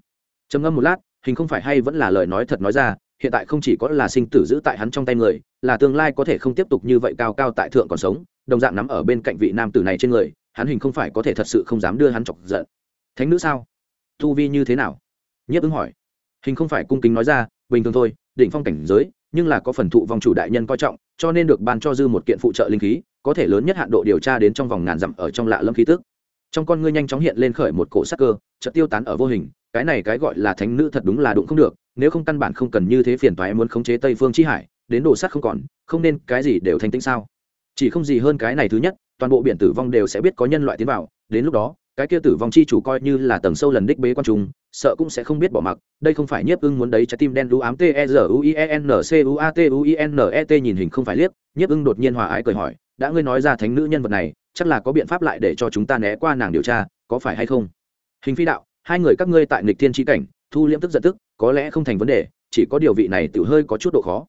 Trầm ngâm một lát, hình không phải hay vẫn là lời nói thật nói ra, hiện tại không chỉ có là sinh tử giữ tại hắn trong tay người, là tương lai có thể không tiếp tục như vậy cao cao tại thượng còn sống, đồng dạng nắm ở bên cạnh vị nam tử này trên người, hắn hình không phải có thể thật sự không dám đưa hắn chọc giận. Thánh nữ sao? Thu vi như thế nào? Nhất ứng hỏi. Hình không phải cung kính nói ra, bình thường thôi định phong cảnh giới, nhưng là có phần thụ vòng chủ đại nhân coi trọng, cho nên được ban cho dư một kiện phụ trợ linh khí, có thể lớn nhất hạn độ điều tra đến trong vòng ngàn dặm ở trong lạ lâm khí tức trong con ngươi nhanh chóng hiện lên khởi một cổ sắc cơ, chợt tiêu tán ở vô hình, cái này cái gọi là thánh nữ thật đúng là đụng không được, nếu không căn bản không cần như thế phiền toái muốn khống chế tây phương chi hải, đến đồ sắt không còn, không nên cái gì đều thành tĩnh sao? Chỉ không gì hơn cái này thứ nhất, toàn bộ biển tử vong đều sẽ biết có nhân loại tiến vào, đến lúc đó, cái kia tử vong chi chủ coi như là tầng sâu lần đích bế quan trung sợ cũng sẽ không biết bỏ mặc, đây không phải nhiếp ưng muốn đấy, trái tim đen đu ám t e r u i e n c u a t u i e n e t nhìn hình không phải liếc, nhiếp ưng đột nhiên hòa ái cười hỏi, đã ngươi nói ra thánh nữ nhân vật này chắc là có biện pháp lại để cho chúng ta né qua nàng điều tra, có phải hay không? Hình phi đạo, hai người các ngươi tại nghịch thiên tri cảnh, thu liễm tức giận tức, có lẽ không thành vấn đề, chỉ có điều vị này tự hơi có chút độ khó.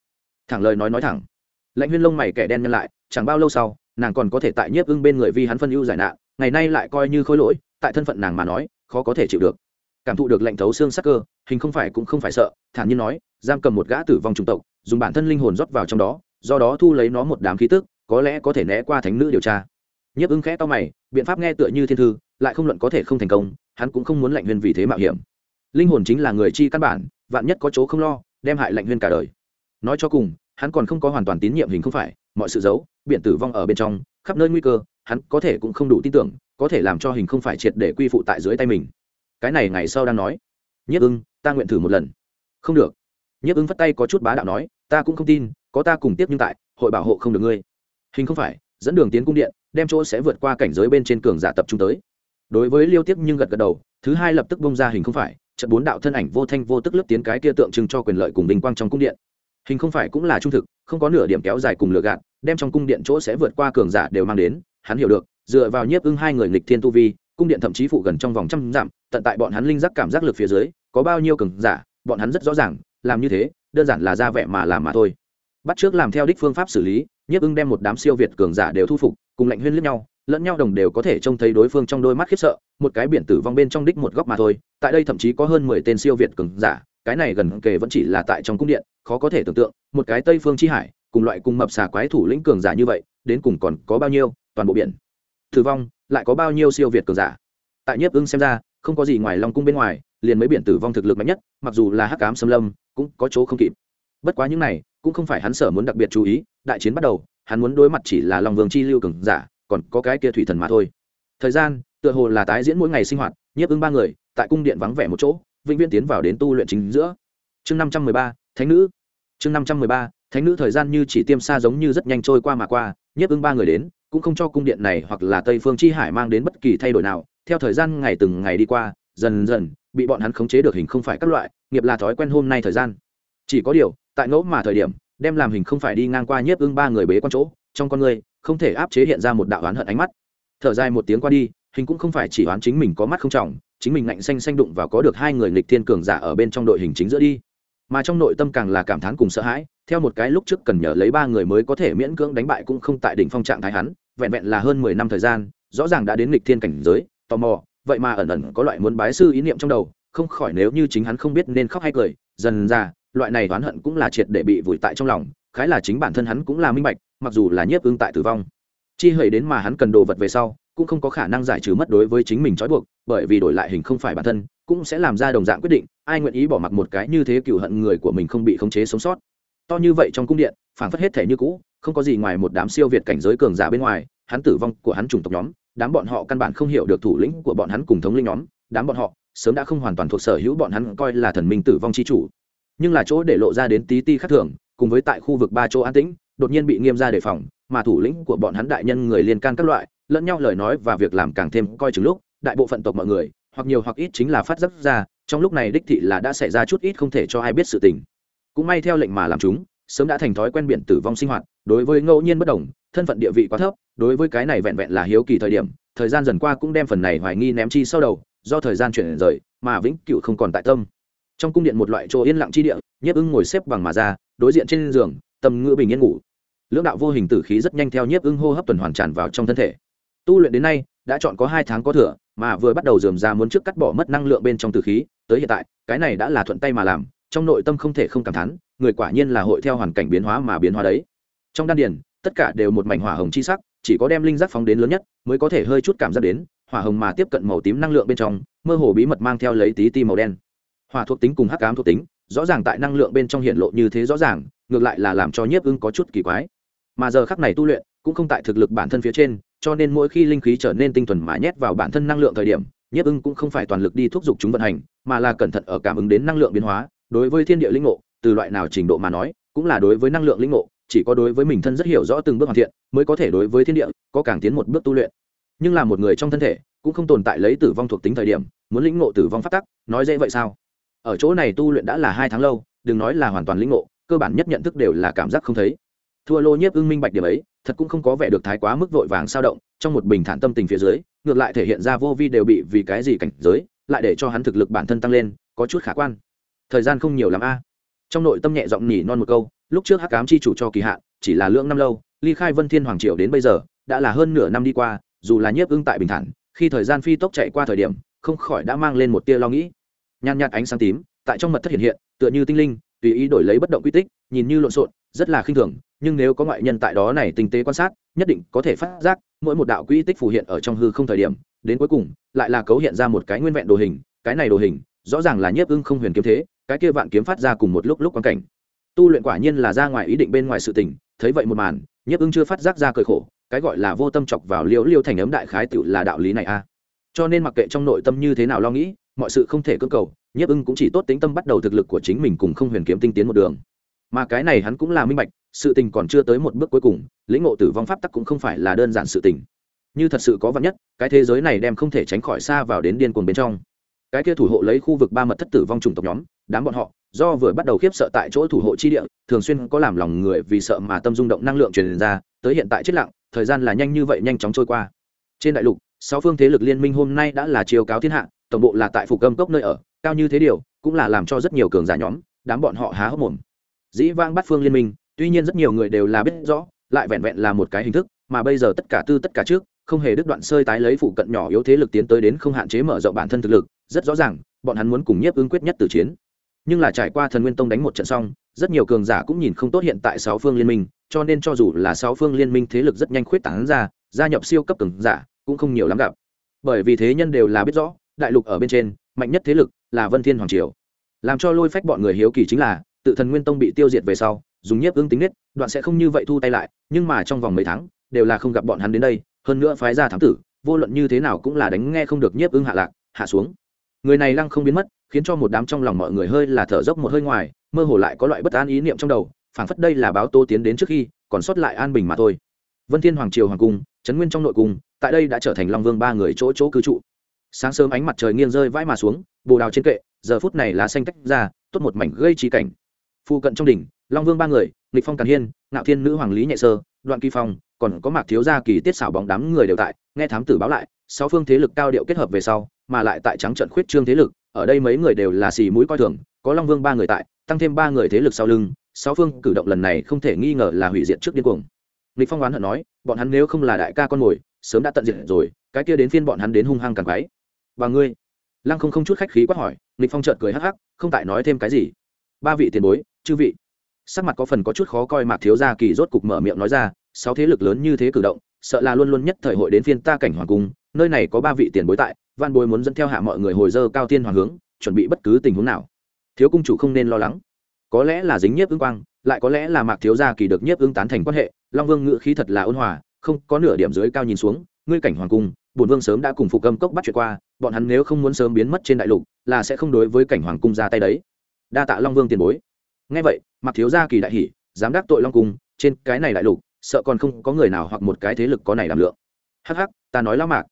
Thẳng lời nói nói thẳng. Lãnh huyên lông mày kẻ đen nhân lại, chẳng bao lâu sau, nàng còn có thể tại nhiếp ưng bên người vi hắn phân ưu giải nạn, ngày nay lại coi như khôi lỗi, tại thân phận nàng mà nói, khó có thể chịu được. Cảm thụ được lệnh thấu xương sắc cơ, hình không phải cũng không phải sợ, thản nhiên nói, giam cầm một gã tử vong chủng tộc, dùng bản thân linh hồn rót vào trong đó, do đó thu lấy nó một đám khí tức, có lẽ có thể né qua thánh nữ điều tra nhiếp ưng khẽ to mày, biện pháp nghe tựa như thiên thư, lại không luận có thể không thành công, hắn cũng không muốn lạnh huyên vì thế mạo hiểm. Linh hồn chính là người chi căn bản, vạn nhất có chỗ không lo, đem hại lạnh huyên cả đời. Nói cho cùng, hắn còn không có hoàn toàn tín nhiệm hình không phải, mọi sự giấu biện tử vong ở bên trong, khắp nơi nguy cơ, hắn có thể cũng không đủ tin tưởng, có thể làm cho hình không phải triệt để quy phụ tại dưới tay mình. Cái này ngày sau đang nói. Nhất ưng ta nguyện thử một lần. Không được. Nhất ưng phất tay có chút bá đạo nói, ta cũng không tin, có ta cùng tiếp nhưng tại, hội bảo hộ không được ngươi. Hình không phải dẫn đường tiến cung điện, đem chỗ sẽ vượt qua cảnh giới bên trên cường giả tập trung tới. Đối với liêu tiếp nhưng gật gật đầu, thứ hai lập tức bông ra hình không phải, trận bốn đạo thân ảnh vô thanh vô tức lướt tiến cái kia tượng trưng cho quyền lợi cùng bình quang trong cung điện. Hình không phải cũng là trung thực, không có nửa điểm kéo dài cùng lừa gạt, đem trong cung điện chỗ sẽ vượt qua cường giả đều mang đến, hắn hiểu được, dựa vào nhiếp ưng hai người nghịch thiên tu vi, cung điện thậm chí phụ gần trong vòng trăm dặm, tận tại bọn hắn linh giác cảm giác lực phía dưới, có bao nhiêu cường giả, bọn hắn rất rõ ràng, làm như thế, đơn giản là ra vẻ mà làm mà thôi. Bắt trước làm theo đích phương pháp xử lý nhiếp ưng đem một đám siêu việt cường giả đều thu phục, cùng lạnh huyên lướt nhau, lẫn nhau đồng đều có thể trông thấy đối phương trong đôi mắt khiếp sợ, một cái biển tử vong bên trong đích một góc mà thôi, tại đây thậm chí có hơn mười tên siêu việt cường giả, cái này gần kề vẫn chỉ là tại trong cung điện, khó có thể tưởng tượng, một cái tây phương chi hải, cùng loại cùng mập xà quái thủ lĩnh cường giả như vậy, đến cùng còn có bao nhiêu, toàn bộ biển tử vong, lại có bao nhiêu siêu việt cường giả? Tại nhiếp ưng xem ra, không có gì ngoài long cung bên ngoài, liền mấy biển tử vong thực lực mạnh nhất, mặc dù là hắc cám xâm lâm, cũng có chỗ không kịp. Bất quá những này, cũng không phải hắn sở muốn đặc biệt chú ý đại chiến bắt đầu, hắn muốn đối mặt chỉ là long vương chi lưu cường giả, còn có cái kia thủy thần mà thôi. Thời gian, tựa hồ là tái diễn mỗi ngày sinh hoạt, nhiếp ưng ba người, tại cung điện vắng vẻ một chỗ, vĩnh viễn tiến vào đến tu luyện chính giữa. Chương năm trăm mười ba, thánh nữ. Chương năm trăm mười ba, thánh nữ thời gian như chỉ tiêm xa giống như rất nhanh trôi qua mà qua, nhiếp ưng ba người đến, cũng không cho cung điện này hoặc là tây phương chi hải mang đến bất kỳ thay đổi nào. Theo thời gian ngày từng ngày đi qua, dần dần, bị bọn hắn khống chế được hình không phải các loại, nghiệp là thói quen hôm nay thời gian. Chỉ có điều, tại ngẫu mà thời điểm đem làm hình không phải đi ngang qua nhiếp ưng ba người bế con chỗ, trong con người, không thể áp chế hiện ra một đạo oán hận ánh mắt. Thở dài một tiếng qua đi, hình cũng không phải chỉ oán chính mình có mắt không trọng, chính mình ngạnh xanh xanh đụng vào có được hai người nghịch thiên cường giả ở bên trong đội hình chính giữa đi. Mà trong nội tâm càng là cảm thán cùng sợ hãi, theo một cái lúc trước cần nhờ lấy ba người mới có thể miễn cưỡng đánh bại cũng không tại đỉnh phong trạng thái hắn, vẹn vẹn là hơn mười năm thời gian, rõ ràng đã đến nghịch thiên cảnh giới, tò mò, vậy mà ẩn ẩn có loại muốn bái sư ý niệm trong đầu, không khỏi nếu như chính hắn không biết nên khóc hay cười, dần ra loại này oán hận cũng là triệt để bị vùi tại trong lòng, khái là chính bản thân hắn cũng là minh bạch, mặc dù là nhiếp ưng tại tử vong. Chi hầy đến mà hắn cần đồ vật về sau, cũng không có khả năng giải trừ mất đối với chính mình trói buộc, bởi vì đổi lại hình không phải bản thân, cũng sẽ làm ra đồng dạng quyết định, ai nguyện ý bỏ mặc một cái như thế cựu hận người của mình không bị khống chế sống sót. To như vậy trong cung điện, phảng phất hết thể như cũ, không có gì ngoài một đám siêu việt cảnh giới cường giả bên ngoài, hắn tử vong của hắn chủng tộc nhóm, đám bọn họ căn bản không hiểu được thủ lĩnh của bọn hắn cùng thống linh nhóm, đám bọn họ sớm đã không hoàn toàn thuộc sở hữu bọn hắn coi là thần minh tử vong chi chủ nhưng là chỗ để lộ ra đến tí ti khác thường, cùng với tại khu vực ba chỗ an tĩnh, đột nhiên bị nghiêm ra đề phòng, mà thủ lĩnh của bọn hắn đại nhân người liên can các loại, lẫn nhau lời nói và việc làm càng thêm coi chừng lúc, đại bộ phận tộc mọi người, hoặc nhiều hoặc ít chính là phát giác ra, trong lúc này đích thị là đã xảy ra chút ít không thể cho ai biết sự tình. Cũng may theo lệnh mà làm chúng, sớm đã thành thói quen biển tử vong sinh hoạt, đối với ngẫu nhiên bất đồng, thân phận địa vị quá thấp, đối với cái này vẹn vẹn là hiếu kỳ thời điểm, thời gian dần qua cũng đem phần này hoài nghi ném chi sau đầu, do thời gian chuyển rời, mà vĩnh cựu không còn tại tâm trong cung điện một loại chỗ yên lặng chi địa, nhiếp ưng ngồi xếp bằng mà ra, đối diện trên giường, tầm ngữ bình yên ngủ. Lưỡng đạo vô hình tử khí rất nhanh theo nhiếp ưng hô hấp tuần hoàn tràn vào trong thân thể. Tu luyện đến nay, đã chọn có hai tháng có thừa, mà vừa bắt đầu dườm ra muốn trước cắt bỏ mất năng lượng bên trong tử khí, tới hiện tại, cái này đã là thuận tay mà làm, trong nội tâm không thể không cảm thán, người quả nhiên là hội theo hoàn cảnh biến hóa mà biến hóa đấy. Trong đan điền, tất cả đều một mảnh hỏa hồng chi sắc, chỉ có đem linh giác phóng đến lớn nhất, mới có thể hơi chút cảm giác đến, hỏa hồng mà tiếp cận màu tím năng lượng bên trong, mơ hồ bí mật mang theo lấy tí ti màu đen hỏa thuộc tính cùng hắc ám thuộc tính, rõ ràng tại năng lượng bên trong hiện lộ như thế rõ ràng, ngược lại là làm cho nhiếp ưng có chút kỳ quái. Mà giờ khắc này tu luyện, cũng không tại thực lực bản thân phía trên, cho nên mỗi khi linh khí trở nên tinh thuần mà nhét vào bản thân năng lượng thời điểm, nhiếp ưng cũng không phải toàn lực đi thúc giục chúng vận hành, mà là cẩn thận ở cảm ứng đến năng lượng biến hóa, đối với thiên địa linh ngộ, từ loại nào trình độ mà nói, cũng là đối với năng lượng linh ngộ, chỉ có đối với mình thân rất hiểu rõ từng bước hoàn thiện, mới có thể đối với thiên địa, có càng tiến một bước tu luyện. Nhưng là một người trong thân thể, cũng không tồn tại lấy tử vong thuộc tính thời điểm, muốn lĩnh ngộ tử vong phát tắc, nói dễ vậy sao? Ở chỗ này tu luyện đã là hai tháng lâu, đừng nói là hoàn toàn lĩnh ngộ, cơ bản nhất nhận thức đều là cảm giác không thấy. Thua lô nhiếp ưng minh bạch điểm ấy, thật cũng không có vẻ được thái quá mức vội vàng sao động, trong một bình thản tâm tình phía dưới, ngược lại thể hiện ra vô vi đều bị vì cái gì cảnh giới, lại để cho hắn thực lực bản thân tăng lên, có chút khả quan. Thời gian không nhiều l a. Trong nội tâm nhẹ giọng nhỉ non một câu, lúc trước hắc cám chi chủ cho kỳ hạn, chỉ là lượng năm lâu, ly khai vân thiên hoàng triều đến bây giờ, đã là hơn nửa năm đi qua, dù là nhiếp ưng tại bình thản, khi thời gian phi tốc chạy qua thời điểm, không khỏi đã mang lên một tia lo nghĩ nhàn nhạt ánh sáng tím tại trong mật thất hiện hiện, tựa như tinh linh, tùy ý đổi lấy bất động quy tích, nhìn như lộn xộn, rất là khinh thường, nhưng nếu có ngoại nhân tại đó này tinh tế quan sát, nhất định có thể phát giác mỗi một đạo quy tích phù hiện ở trong hư không thời điểm, đến cuối cùng, lại là cấu hiện ra một cái nguyên vẹn đồ hình, cái này đồ hình, rõ ràng là nhiếp ưng không huyền kiếm thế, cái kia vạn kiếm phát ra cùng một lúc lúc quan cảnh. Tu luyện quả nhiên là ra ngoài ý định bên ngoài sự tình, thấy vậy một màn, nhiếp ưng chưa phát giác ra cởi khổ, cái gọi là vô tâm chọc vào liễu liêu thành ấm đại khái tựu là đạo lý này a. Cho nên mặc kệ trong nội tâm như thế nào lo nghĩ mọi sự không thể cưỡng cầu, nhiếp ưng cũng chỉ tốt tính tâm bắt đầu thực lực của chính mình cùng không huyền kiếm tinh tiến một đường. Mà cái này hắn cũng là minh bạch, sự tình còn chưa tới một bước cuối cùng, lĩnh ngộ tử vong pháp tắc cũng không phải là đơn giản sự tình. Như thật sự có vật nhất, cái thế giới này đem không thể tránh khỏi xa vào đến điên cuồng bên trong. Cái kia thủ hộ lấy khu vực ba mật thất tử vong trùng tộc nhóm, đám bọn họ, do vừa bắt đầu khiếp sợ tại chỗ thủ hộ chi địa, thường xuyên có làm lòng người vì sợ mà tâm rung động năng lượng truyền ra, tới hiện tại chết lặng, thời gian là nhanh như vậy nhanh chóng trôi qua. Trên đại lục, sáu phương thế lực liên minh hôm nay đã là chiều cáo thiên hạ tổng bộ là tại phủ câm cốc nơi ở, cao như thế điều, cũng là làm cho rất nhiều cường giả nhóm, đám bọn họ há hốc mồm. Dĩ vang bắt phương liên minh, tuy nhiên rất nhiều người đều là biết rõ, lại vẹn vẹn là một cái hình thức, mà bây giờ tất cả tư tất cả trước, không hề đứt đoạn sơi tái lấy phụ cận nhỏ yếu thế lực tiến tới đến không hạn chế mở rộng bản thân thực lực, rất rõ ràng, bọn hắn muốn cùng nhiếp ứng quyết nhất từ chiến. Nhưng là trải qua thần nguyên tông đánh một trận xong, rất nhiều cường giả cũng nhìn không tốt hiện tại sáu phương liên minh, cho nên cho dù là sáu phương liên minh thế lực rất nhanh khuyết tảng ra, gia nhập siêu cấp cường giả cũng không nhiều lắm gặp. Bởi vì thế nhân đều là biết rõ đại lục ở bên trên, mạnh nhất thế lực là vân thiên hoàng triều. Làm cho lôi phách bọn người hiếu kỳ chính là, tự thần nguyên tông bị tiêu diệt về sau, dùng nhiếp ứng tính nết, đoạn sẽ không như vậy thu tay lại, nhưng mà trong vòng mấy tháng, đều là không gặp bọn hắn đến đây, hơn nữa phái ra thám tử, vô luận như thế nào cũng là đánh nghe không được nhiếp ứng hạ lạc, hạ xuống. Người này lăng không biến mất, khiến cho một đám trong lòng mọi người hơi là thở dốc một hơi ngoài, mơ hồ lại có loại bất an ý niệm trong đầu, phảng phất đây là báo tô tiến đến trước khi, còn sót lại an bình mà thôi. Vân thiên hoàng triều hoàng cung trấn nguyên trong nội cung, tại đây đã trở thành long vương ba người chỗ chỗ cư trụ sáng sớm ánh mặt trời nghiêng rơi vãi mà xuống, bồ đào trên kệ, giờ phút này lá xanh tách ra, tốt một mảnh gây trí cảnh. Phụ cận trong đỉnh, long vương ba người, nghịch phong càn hiên, ngạo thiên nữ hoàng lý nhẹ sơ, đoạn kỳ phong, còn có mạc thiếu gia kỳ tiết xảo bóng đám người đều tại, nghe thám tử báo lại, sáu phương thế lực cao điệu kết hợp về sau, mà lại tại trắng trận khuyết trương thế lực, ở đây mấy người đều là xì mũi coi thường, có long vương ba người tại, tăng thêm ba người thế lực sau lưng, sáu phương cử động lần này không thể nghi ngờ là hủy diệt trước điên cuồng. Lịch phong oán hận nói, bọn hắn nếu không là đại ca con mồi, sớm đã tận diệt rồi, cái kia đến phiên bọn hắn đến hung hăng càng quái và ngươi? Lăng không không chút khách khí quát hỏi lịch phong chợt cười hắc hắc, không tại nói thêm cái gì. Ba vị tiền bối, chư vị. Sắc mặt có phần có chút khó coi mạc thiếu gia kỳ rốt cục mở miệng nói ra, sáu thế lực lớn như thế cử động, sợ là luôn luôn nhất thời hội đến phiên ta cảnh hoàng cung, nơi này có ba vị tiền bối tại văn bối muốn dẫn theo hạ mọi người hồi dơ cao tiên hoàng hướng, chuẩn bị bất cứ tình huống nào. Thiếu cung chủ không nên lo lắng. Có lẽ là dính nhiếp ứng quang, lại có lẽ là mạc thiếu gia kỳ được nhiếp ứng tán thành quan hệ, long vương ngự khí thật là ôn hòa, không có nửa điểm dưới cao nhìn xuống, ngươi cảnh hoàng cung bổn vương sớm đã cùng phục âm cốc bắt chuyện qua, bọn hắn nếu không muốn sớm biến mất trên đại lục, là sẽ không đối với cảnh hoàng cung ra tay đấy. Đa tạ long vương tiền bối. Ngay vậy mặc thiếu gia kỳ đại hỷ dám đắc tội long cung, trên cái này đại lục, sợ còn không có người nào hoặc một cái thế lực có này làm lượng. Hắc hắc, ta nói lão mạc.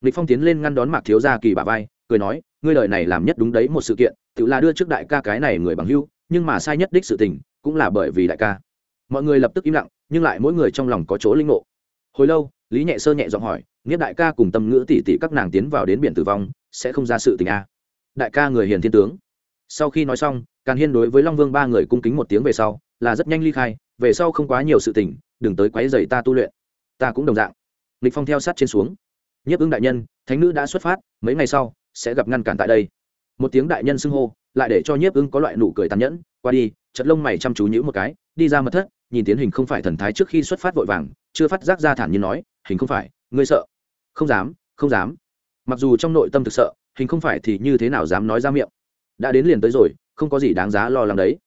Lịch phong tiến lên ngăn đón mạc thiếu gia kỳ bà vai, cười nói, ngươi lời này làm nhất đúng đấy một sự kiện, tự là đưa trước đại ca cái này người bằng hưu, nhưng mà sai nhất đích sự tình, cũng là bởi vì đại ca. Mọi người lập tức im lặng, nhưng lại mỗi người trong lòng có chỗ linh ngộ. Hồi lâu lý nhẹ sơ nhẹ giọng hỏi nghĩa đại ca cùng tâm ngữ tỷ tỷ các nàng tiến vào đến biển tử vong, sẽ không ra sự tình a đại ca người hiền thiên tướng. Sau khi nói xong, càn hiên đối với long vương ba người cung kính một tiếng về sau, là rất nhanh ly khai, về sau không quá nhiều sự tình, đừng tới quấy dày ta tu luyện. Ta cũng đồng dạng. Lịch phong theo sát trên xuống. Nhiếp ứng đại nhân, thánh nữ đã xuất phát, mấy ngày sau, sẽ gặp ngăn cản tại đây. Một tiếng đại nhân xưng hô, lại để cho nhiếp ứng có loại nụ cười tàn nhẫn, qua đi. Chật lông mày chăm chú nhữ một cái, đi ra mật thất, nhìn tiến hình không phải thần thái trước khi xuất phát vội vàng, chưa phát giác ra thản nhiên nói hình không phải, ngươi sợ. Không dám không dám. Mặc dù trong nội tâm thực sợ, hình không phải thì như thế nào dám nói ra miệng. Đã đến liền tới rồi, không có gì đáng giá lo lắng đấy.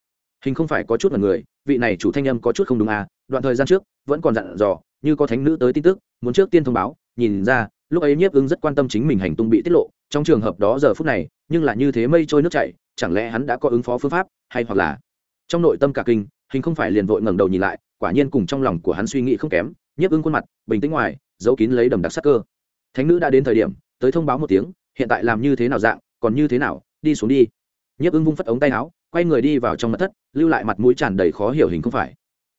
Hình không phải có chút là người, vị này chủ thanh âm có chút không đúng à đoạn thời gian trước, vẫn còn dặn dò, như có thánh nữ tới tin tức, muốn trước tiên thông báo, nhìn ra, lúc ấy nhiếp ứng rất quan tâm chính mình hành tung bị tiết lộ, trong trường hợp đó giờ phút này, nhưng là như thế mây trôi nước chảy, chẳng lẽ hắn đã có ứng phó phương pháp, hay hoặc là? Trong nội tâm cả kinh, hình không phải liền vội ngẩng đầu nhìn lại, quả nhiên cùng trong lòng của hắn suy nghĩ không kém nhiếp ưng khuôn mặt, bình tĩnh ngoài, giấu kín lấy đầm đặc sắc cơ. Thánh nữ đã đến thời điểm, tới thông báo một tiếng, hiện tại làm như thế nào dạng, còn như thế nào, đi xuống đi. Nhiếp ưng vung phất ống tay áo, quay người đi vào trong mật thất, lưu lại mặt mũi tràn đầy khó hiểu hình không phải.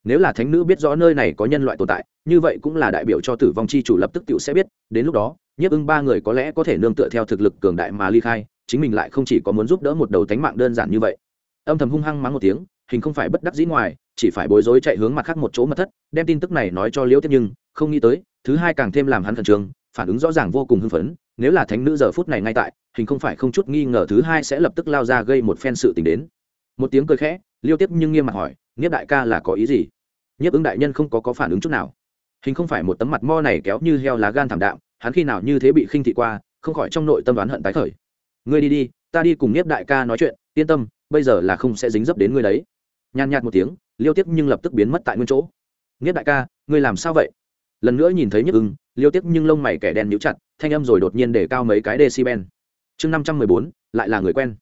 Nếu là thánh nữ biết rõ nơi này có nhân loại tồn tại, như vậy cũng là đại biểu cho tử vong chi chủ lập tức tựu sẽ biết, đến lúc đó, nhiếp ưng ba người có lẽ có thể nương tựa theo thực lực cường đại mà ly khai, chính mình lại không chỉ có muốn giúp đỡ một đầu tánh mạng đơn giản như vậy. Âm thầm hung hăng mắng một tiếng hình không phải bất đắc dĩ ngoài, chỉ phải bối rối chạy hướng mặt khác một chỗ mật thất, đem tin tức này nói cho liễu tiếp nhưng, không nghĩ tới, thứ hai càng thêm làm hắn khẩn trương, phản ứng rõ ràng vô cùng hưng phấn, nếu là thánh nữ giờ phút này ngay tại, hình không phải không chút nghi ngờ thứ hai sẽ lập tức lao ra gây một phen sự tình đến. Một tiếng cười khẽ, liêu tiếp nhưng nghiêm mặt hỏi, nghiếp đại ca là có ý gì? Nhiếp ứng đại nhân không có có phản ứng chút nào. Hình không phải một tấm mặt mo này kéo như heo lá gan thảm đạm, hắn khi nào như thế bị khinh thị qua, không khỏi trong nội tâm đoán hận tái khởi. Ngươi đi đi, ta đi cùng nhiếp đại ca nói chuyện, yên tâm, bây giờ là không sẽ dính dấp đến ngươi đấy nhàn nhạt một tiếng, liêu tiếp nhưng lập tức biến mất tại nguyên chỗ. Nhiếp đại ca, ngươi làm sao vậy? Lần nữa nhìn thấy nhức ưng, liêu tiếp nhưng lông mày kẻ đen nhíu chặt, thanh âm rồi đột nhiên để cao mấy cái decibel. Chương năm trăm mười bốn, lại là người quen.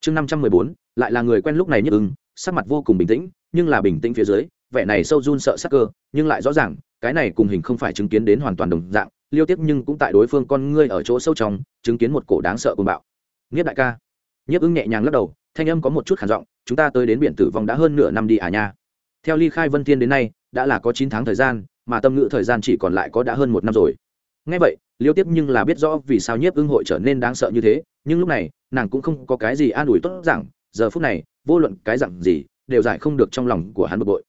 Chương năm trăm mười bốn, lại là người quen lúc này nhức ưng, sắc mặt vô cùng bình tĩnh, nhưng là bình tĩnh phía dưới, vẻ này sâu run sợ sắc cơ, nhưng lại rõ ràng, cái này cùng hình không phải chứng kiến đến hoàn toàn đồng dạng, liêu tiếp nhưng cũng tại đối phương con ngươi ở chỗ sâu trong, chứng kiến một cổ đáng sợ cùng bạo. Nghiếp đại ca. Nhiếp ưng nhẹ nhàng lắc đầu, thanh âm có một chút khản giọng chúng ta tới đến biển tử vong đã hơn nửa năm đi à nha. Theo ly khai vân thiên đến nay, đã là có chín tháng thời gian, mà tâm ngữ thời gian chỉ còn lại có đã hơn một năm rồi. Ngay vậy, liêu tiếp nhưng là biết rõ vì sao nhiếp ưng hội trở nên đáng sợ như thế, nhưng lúc này, nàng cũng không có cái gì an ủi tốt rằng, giờ phút này, vô luận cái dặn gì, đều giải không được trong lòng của hắn bực bội.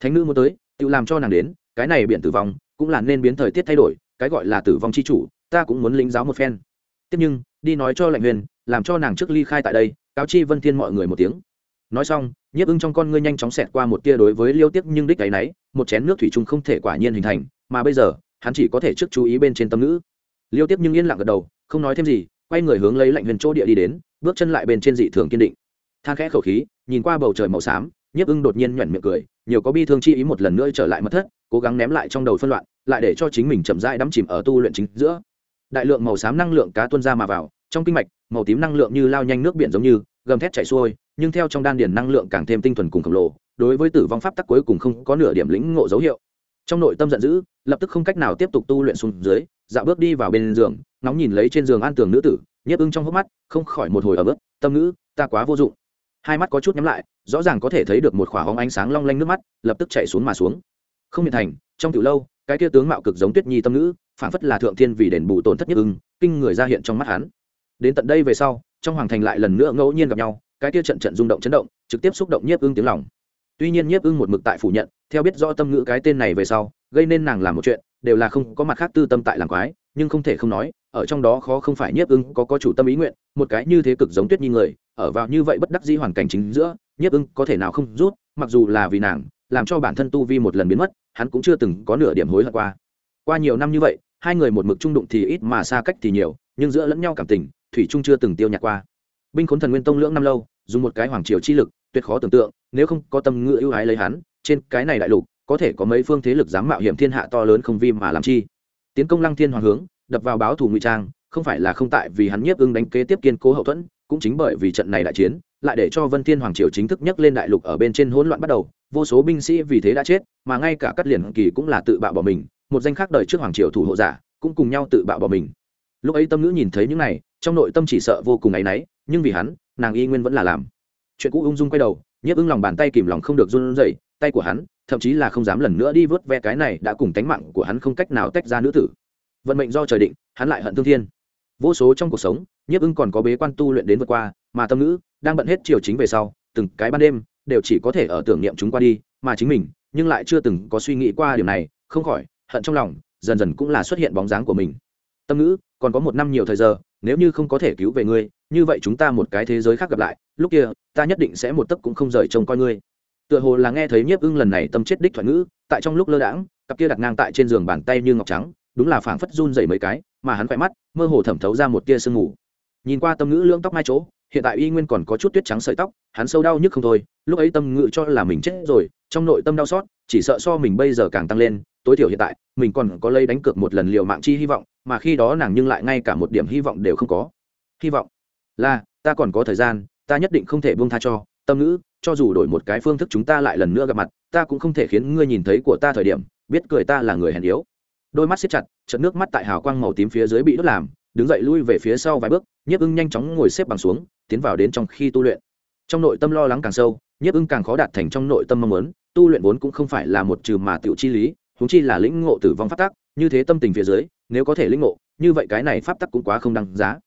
Thánh nữ muốn tới, tự làm cho nàng đến, cái này biển tử vong cũng là nên biến thời tiết thay đổi, cái gọi là tử vong chi chủ, ta cũng muốn lính giáo một phen. Tiếp nhưng, đi nói cho lệnh huyền, làm cho nàng trước ly khai tại đây, cáo chi vân thiên mọi người một tiếng nói xong, nhiếp ưng trong con ngươi nhanh chóng xẹt qua một tia đối với liêu tiếc nhưng đích ấy náy, một chén nước thủy chung không thể quả nhiên hình thành, mà bây giờ, hắn chỉ có thể trước chú ý bên trên tâm ngữ. Liêu tiếp nhưng yên lặng gật đầu, không nói thêm gì, quay người hướng lấy lạnh huyền chỗ địa đi đến, bước chân lại bên trên dị thường kiên định. Than khẽ khẩu khí, nhìn qua bầu trời màu xám, nhiếp ưng đột nhiên nhoẻn miệng cười, nhiều có bi thương chi ý một lần nữa trở lại mất thất, cố gắng ném lại trong đầu phân loạn, lại để cho chính mình chậm rãi đắm chìm ở tu luyện chính giữa. Đại lượng màu xám năng lượng cá tuân ra mà vào, trong kinh mạch, màu tím năng lượng như lao nhanh nước biển giống như, gầm thét chảy xuôi nhưng theo trong đan điền năng lượng càng thêm tinh thuần cùng khổng lồ, đối với tử vong pháp tắc cuối cùng không có nửa điểm lĩnh ngộ dấu hiệu. Trong nội tâm giận dữ, lập tức không cách nào tiếp tục tu luyện xuống dưới, dạo bước đi vào bên giường nóng nhìn lấy trên giường an tường nữ tử nhấp ưng trong hốc mắt, không khỏi một hồi ở bước tâm ngữ, ta quá vô dụng. Hai mắt có chút nhắm lại, rõ ràng có thể thấy được một khỏa hóng ánh sáng long lanh nước mắt, lập tức chạy xuống mà xuống. Không hiện thành, trong từ lâu, cái kia tướng mạo cực giống tuyết nhi tâm ngữ phản phất là thượng thiên vì đền bù tổn thất nhất ưng, kinh người ra hiện trong mắt hắn. Đến tận đây về sau, trong hoàng thành lại lần nữa ngẫu nhiên gặp nhau cái kia trận trận rung động chấn động, trực tiếp xúc động nhiếp ưng tiếng lòng. Tuy nhiên nhiếp ưng một mực tại phủ nhận, theo biết rõ tâm ngữ cái tên này về sau, gây nên nàng làm một chuyện, đều là không có mặt khác tư tâm tại làm quái, nhưng không thể không nói, ở trong đó khó không phải nhiếp ưng có có chủ tâm ý nguyện, một cái như thế cực giống tuyết nhi người, ở vào như vậy bất đắc dĩ hoàn cảnh chính giữa, nhiếp ưng có thể nào không rút, mặc dù là vì nàng, làm cho bản thân tu vi một lần biến mất, hắn cũng chưa từng có nửa điểm hối hận qua. Qua nhiều năm như vậy, hai người một mực trung đụng thì ít mà xa cách thì nhiều, nhưng giữa lẫn nhau cảm tình, thủy trung chưa từng tiêu nhạt qua. Binh khốn thần nguyên tông lưỡng năm lâu dùng một cái hoàng triều chi lực, tuyệt khó tưởng tượng, nếu không có tâm ngữ ưu ái lấy hắn, trên cái này đại lục, có thể có mấy phương thế lực dám mạo hiểm thiên hạ to lớn không vi mà làm chi. Tiến công lăng thiên hoàng hướng, đập vào báo thủ ngụy trang, không phải là không tại vì hắn nhiếp ưng đánh kế tiếp kiên cố hậu thuẫn, cũng chính bởi vì trận này đại chiến, lại để cho vân thiên hoàng triều chính thức nhấc lên đại lục ở bên trên hỗn loạn bắt đầu. Vô số binh sĩ vì thế đã chết, mà ngay cả cắt liền kỳ cũng là tự bạo bỏ mình, một danh khác đời trước hoàng triều thủ hộ giả cũng cùng nhau tự bạo bỏ mình. Lúc ấy tâm ngữ nhìn thấy những này, trong nội tâm chỉ sợ vô cùng áy náy, nhưng vì hắn nàng y nguyên vẫn là làm. Chuyện cũ ung dung quay đầu, nhiếp ưng lòng bàn tay kìm lòng không được run rẩy, tay của hắn, thậm chí là không dám lần nữa đi vớt ve cái này đã cùng tánh mạng của hắn không cách nào tách ra nữ tử. Vận mệnh do trời định, hắn lại hận thương thiên. Vô số trong cuộc sống, nhiếp ưng còn có bế quan tu luyện đến vượt qua, mà tâm ngữ, đang bận hết chiều chính về sau, từng cái ban đêm, đều chỉ có thể ở tưởng niệm chúng qua đi, mà chính mình, nhưng lại chưa từng có suy nghĩ qua điều này, không khỏi hận trong lòng, dần dần cũng là xuất hiện bóng dáng của mình. Tâm ngữ, còn có một năm nhiều thời giờ nếu như không có thể cứu về ngươi, như vậy chúng ta một cái thế giới khác gặp lại, lúc kia, ta nhất định sẽ một tấc cũng không rời trông coi ngươi. Tựa hồ là nghe thấy nhiếp ưng lần này tâm chết đích thoại ngữ, tại trong lúc lơ đãng, cặp kia đặt ngang tại trên giường bàn tay như ngọc trắng, đúng là phảng phất run dày mấy cái, mà hắn khỏe mắt, mơ hồ thẩm thấu ra một tia sương mù. Nhìn qua tâm ngữ lưỡng tóc mai chỗ, hiện tại y nguyên còn có chút tuyết trắng sợi tóc, hắn sâu đau nhức không thôi, lúc ấy tâm ngữ cho là mình chết rồi, trong nội tâm đau xót, chỉ sợ so mình bây giờ càng tăng lên, tối thiểu hiện tại, mình còn có lấy đánh cược một lần liều mạng chi hy vọng mà khi đó nàng nhưng lại ngay cả một điểm hy vọng đều không có. Hy vọng là, ta còn có thời gian, ta nhất định không thể buông tha cho, tâm ngữ, cho dù đổi một cái phương thức chúng ta lại lần nữa gặp mặt, ta cũng không thể khiến ngươi nhìn thấy của ta thời điểm, biết cười ta là người hèn yếu. Đôi mắt siết chặt trận nước mắt tại hào quang màu tím phía dưới bị đốt làm, đứng dậy lui về phía sau vài bước, nhiếp ưng nhanh chóng ngồi xếp bằng xuống, tiến vào đến trong khi tu luyện. Trong nội tâm lo lắng càng sâu, nhiếp ưng càng khó đạt thành trong nội tâm mong muốn, tu luyện vốn cũng không phải là một trừ mà tiểu chi lý húng chi là lĩnh ngộ tử vong pháp tắc, như thế tâm tình phía dưới nếu có thể lĩnh ngộ, như vậy cái này pháp tắc cũng quá không đăng giá.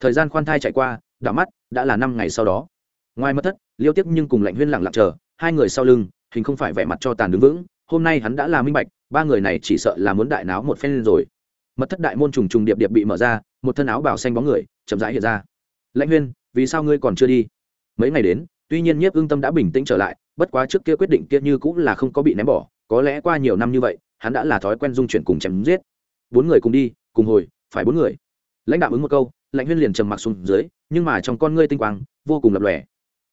Thời gian khoan thai chạy qua, đảo mắt, đã là năm ngày sau đó. Ngoài mất thất, liêu tiếp nhưng cùng lạnh huyên lặng lặng chờ, hai người sau lưng, hình không phải vẻ mặt cho tàn đứng vững, hôm nay hắn đã là minh bạch, ba người này chỉ sợ là muốn đại náo một phen rồi. Mật thất đại môn trùng trùng điệp điệp bị mở ra, một thân áo bảo xanh bóng người, chậm rãi hiện ra. Lãnh huyên, vì sao ngươi còn chưa đi? Mấy ngày đến, tuy nhiên nhiếp ương tâm đã bình tĩnh trở lại, bất quá trước kia quyết định kia như cũng là không có bị ném bỏ, có lẽ qua nhiều năm như vậy, hắn đã là thói quen dung chuyển cùng chém giết bốn người cùng đi, cùng hồi, phải bốn người. Lãnh đạo ứng một câu, lãnh huyên liền trầm mặc xuống dưới, nhưng mà trong con ngươi tinh quang, vô cùng lập lòe.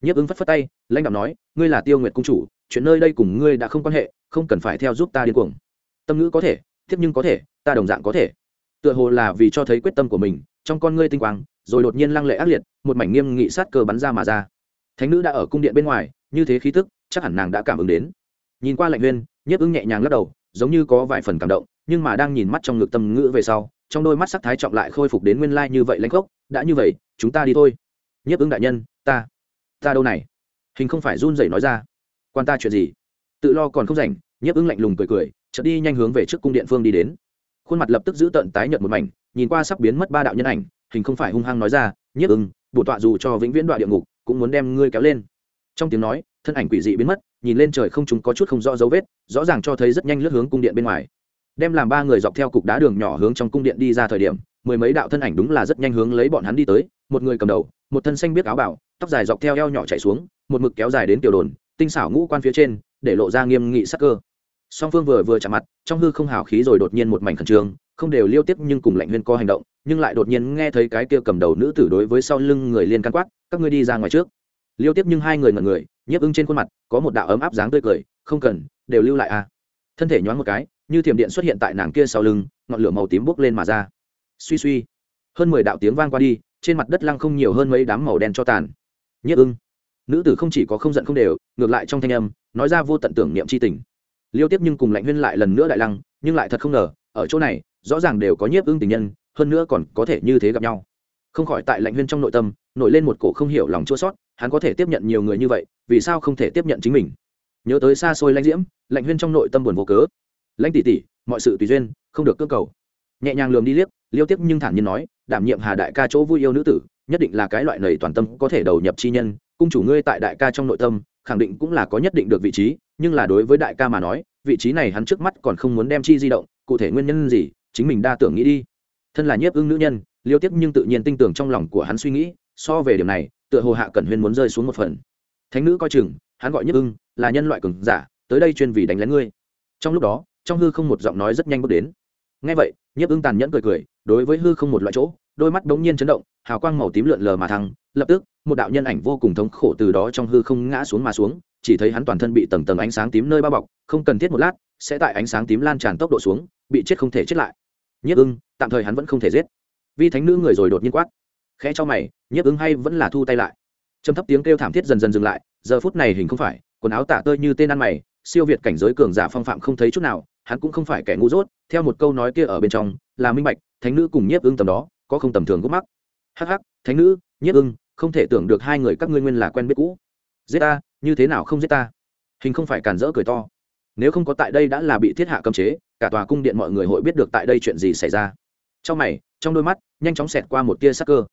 Nhiếp ứng phất phất tay, lãnh đạo nói, ngươi là tiêu nguyệt cung chủ, chuyện nơi đây cùng ngươi đã không quan hệ, không cần phải theo giúp ta điên cuồng. Tâm ngữ có thể tiếp nhưng có thể, ta đồng dạng có thể. Tựa hồ là vì cho thấy quyết tâm của mình, trong con ngươi tinh quang, rồi đột nhiên lăng lệ ác liệt, một mảnh nghiêm nghị sát cơ bắn ra mà ra. Thánh nữ đã ở cung điện bên ngoài, như thế khí tức, chắc hẳn nàng đã cảm ứng đến. Nhìn qua lạnh huyên, nhiếp ứng nhẹ nhàng lắc đầu, giống như có vài phần cảm động nhưng mà đang nhìn mắt trong ngực tâm ngữ về sau trong đôi mắt sắc thái trọng lại khôi phục đến nguyên lai như vậy lãnh gốc, đã như vậy chúng ta đi thôi. Nhiếp ứng đại nhân ta ta đâu này? Hình không phải run rẩy nói ra. Quan ta chuyện gì? Tự lo còn không rảnh nhiếp ứng lạnh lùng cười cười chợt đi nhanh hướng về trước cung điện phương đi đến. Khuôn mặt lập tức giữ tận tái nhợt một mảnh nhìn qua sắp biến mất ba đạo nhân ảnh hình không phải hung hăng nói ra nhiếp ứng bổ tọa dù cho vĩnh viễn đoạn địa ngục cũng muốn đem ngươi kéo lên. Trong tiếng nói thân ảnh quỷ dị biến mất nhìn lên trời không chúng có chút không rõ dấu vết rõ ràng cho thấy rất nhanh lướt hướng cung điện bên ngoài đem làm ba người dọc theo cục đá đường nhỏ hướng trong cung điện đi ra thời điểm, mười mấy đạo thân ảnh đúng là rất nhanh hướng lấy bọn hắn đi tới, một người cầm đầu, một thân xanh biết áo bảo, tóc dài dọc theo eo nhỏ chạy xuống, một mực kéo dài đến tiểu đồn, tinh xảo ngũ quan phía trên, để lộ ra nghiêm nghị sắc cơ song phương vừa vừa chạm mặt, trong hư không hào khí rồi đột nhiên một mảnh khẩn trương, không đều liêu tiếp nhưng cùng lạnh huyên co hành động, nhưng lại đột nhiên nghe thấy cái kia cầm đầu nữ tử đối với sau lưng người liên can quát, các ngươi đi ra ngoài trước liêu tiếp nhưng hai người ngẩn người, nhiếp ưng trên khuôn mặt, có một đạo ấm áp dáng tươi cười, không cần, đều lưu lại a à thân thể nhoáng một cái, như thiểm điện xuất hiện tại nàng kia sau lưng, ngọn lửa màu tím bốc lên mà ra. Suy suy, hơn mười đạo tiếng vang qua đi, trên mặt đất lăng không nhiều hơn mấy đám màu đen cho tàn. Nhiếp ưng. Nữ tử không chỉ có không giận không đều, ngược lại trong thanh âm, nói ra vô tận tưởng niệm c h i tình. Liêu tiếp nhưng cùng lạnh huyên lại lần nữa đại lăng, nhưng lại thật không ngờ, ở chỗ này, rõ ràng đều có nhiếp ưng tình nhân, hơn nữa còn có thể như thế gặp nhau. Không khỏi tại lạnh huyên trong nội tâm, nổi lên một cổ không hiểu lòng chua sót hắn có thể tiếp nhận nhiều người như vậy, vì sao không thể tiếp nhận chính mình? Nhớ tới xa xôi lãnh diễm, lạnh huyên trong nội tâm buồn vô cớ. Lãnh tỷ tỷ, mọi sự tùy duyên, không được cơ cầu. Nhẹ nhàng lườm đi liếc, liêu tiếp nhưng thản nhiên nói, đảm nhiệm hà đại ca chỗ vui yêu nữ tử, nhất định là cái loại nầy toàn tâm có thể đầu nhập chi nhân, cung chủ ngươi tại đại ca trong nội tâm, khẳng định cũng là có nhất định được vị trí, nhưng là đối với đại ca mà nói, vị trí này hắn trước mắt còn không muốn đem chi di động, cụ thể nguyên nhân gì, chính mình đa tưởng nghĩ đi. Thân là nhiếp ưng nữ nhân, liêu tiếp nhưng tự nhiên tin tưởng trong lòng của hắn suy nghĩ, so về điểm này, tựa hồ hạ cẩn huyên muốn rơi xuống một phần. Thánh nữ coi chừng hắn gọi Nhất ưng, là nhân loại cường giả, tới đây chuyên vì đánh lén ngươi. Trong lúc đó, trong hư không một giọng nói rất nhanh bước đến. Ngay vậy nhiếp ưng tàn nhẫn cười cười, đối với hư không một loại chỗ, đôi mắt bỗng nhiên chấn động, hào quang màu tím lượn lờ mà thăng, lập tức, một đạo nhân ảnh vô cùng thống khổ từ đó trong hư không ngã xuống mà xuống, chỉ thấy hắn toàn thân bị tầng tầng ánh sáng tím nơi bao bọc, không cần thiết một lát, sẽ tại ánh sáng tím lan tràn tốc độ xuống, bị chết không thể chết lại. Nhiếp ưng, tạm thời hắn vẫn không thể giết. Vi thánh nữ người rồi đột nhiên quát. Khẽ cho mày nhiếp ưng hay vẫn là thu tay lại trầm thấp tiếng kêu thảm thiết dần dần dừng lại, giờ phút này hình không phải, quần áo tả tơi như tên ăn mày, siêu việt cảnh giới cường giả phong phạm không thấy chút nào, hắn cũng không phải kẻ ngu dốt, theo một câu nói kia ở bên trong, là minh bạch, thánh nữ cùng nhiếp ưng tầm đó, có không tầm thường gốc mắc. Hắc hắc, thánh nữ, nhiếp ưng, không thể tưởng được hai người các ngươi nguyên là quen biết cũ. Giết ta, như thế nào không giết ta? Hình không phải cản rỡ cười to. Nếu không có tại đây đã là bị thiết hạ cấm chế, cả tòa cung điện mọi người hội biết được tại đây chuyện gì xảy ra. Trong mày, trong đôi mắt, nhanh chóng xẹt qua một tia sắc cơ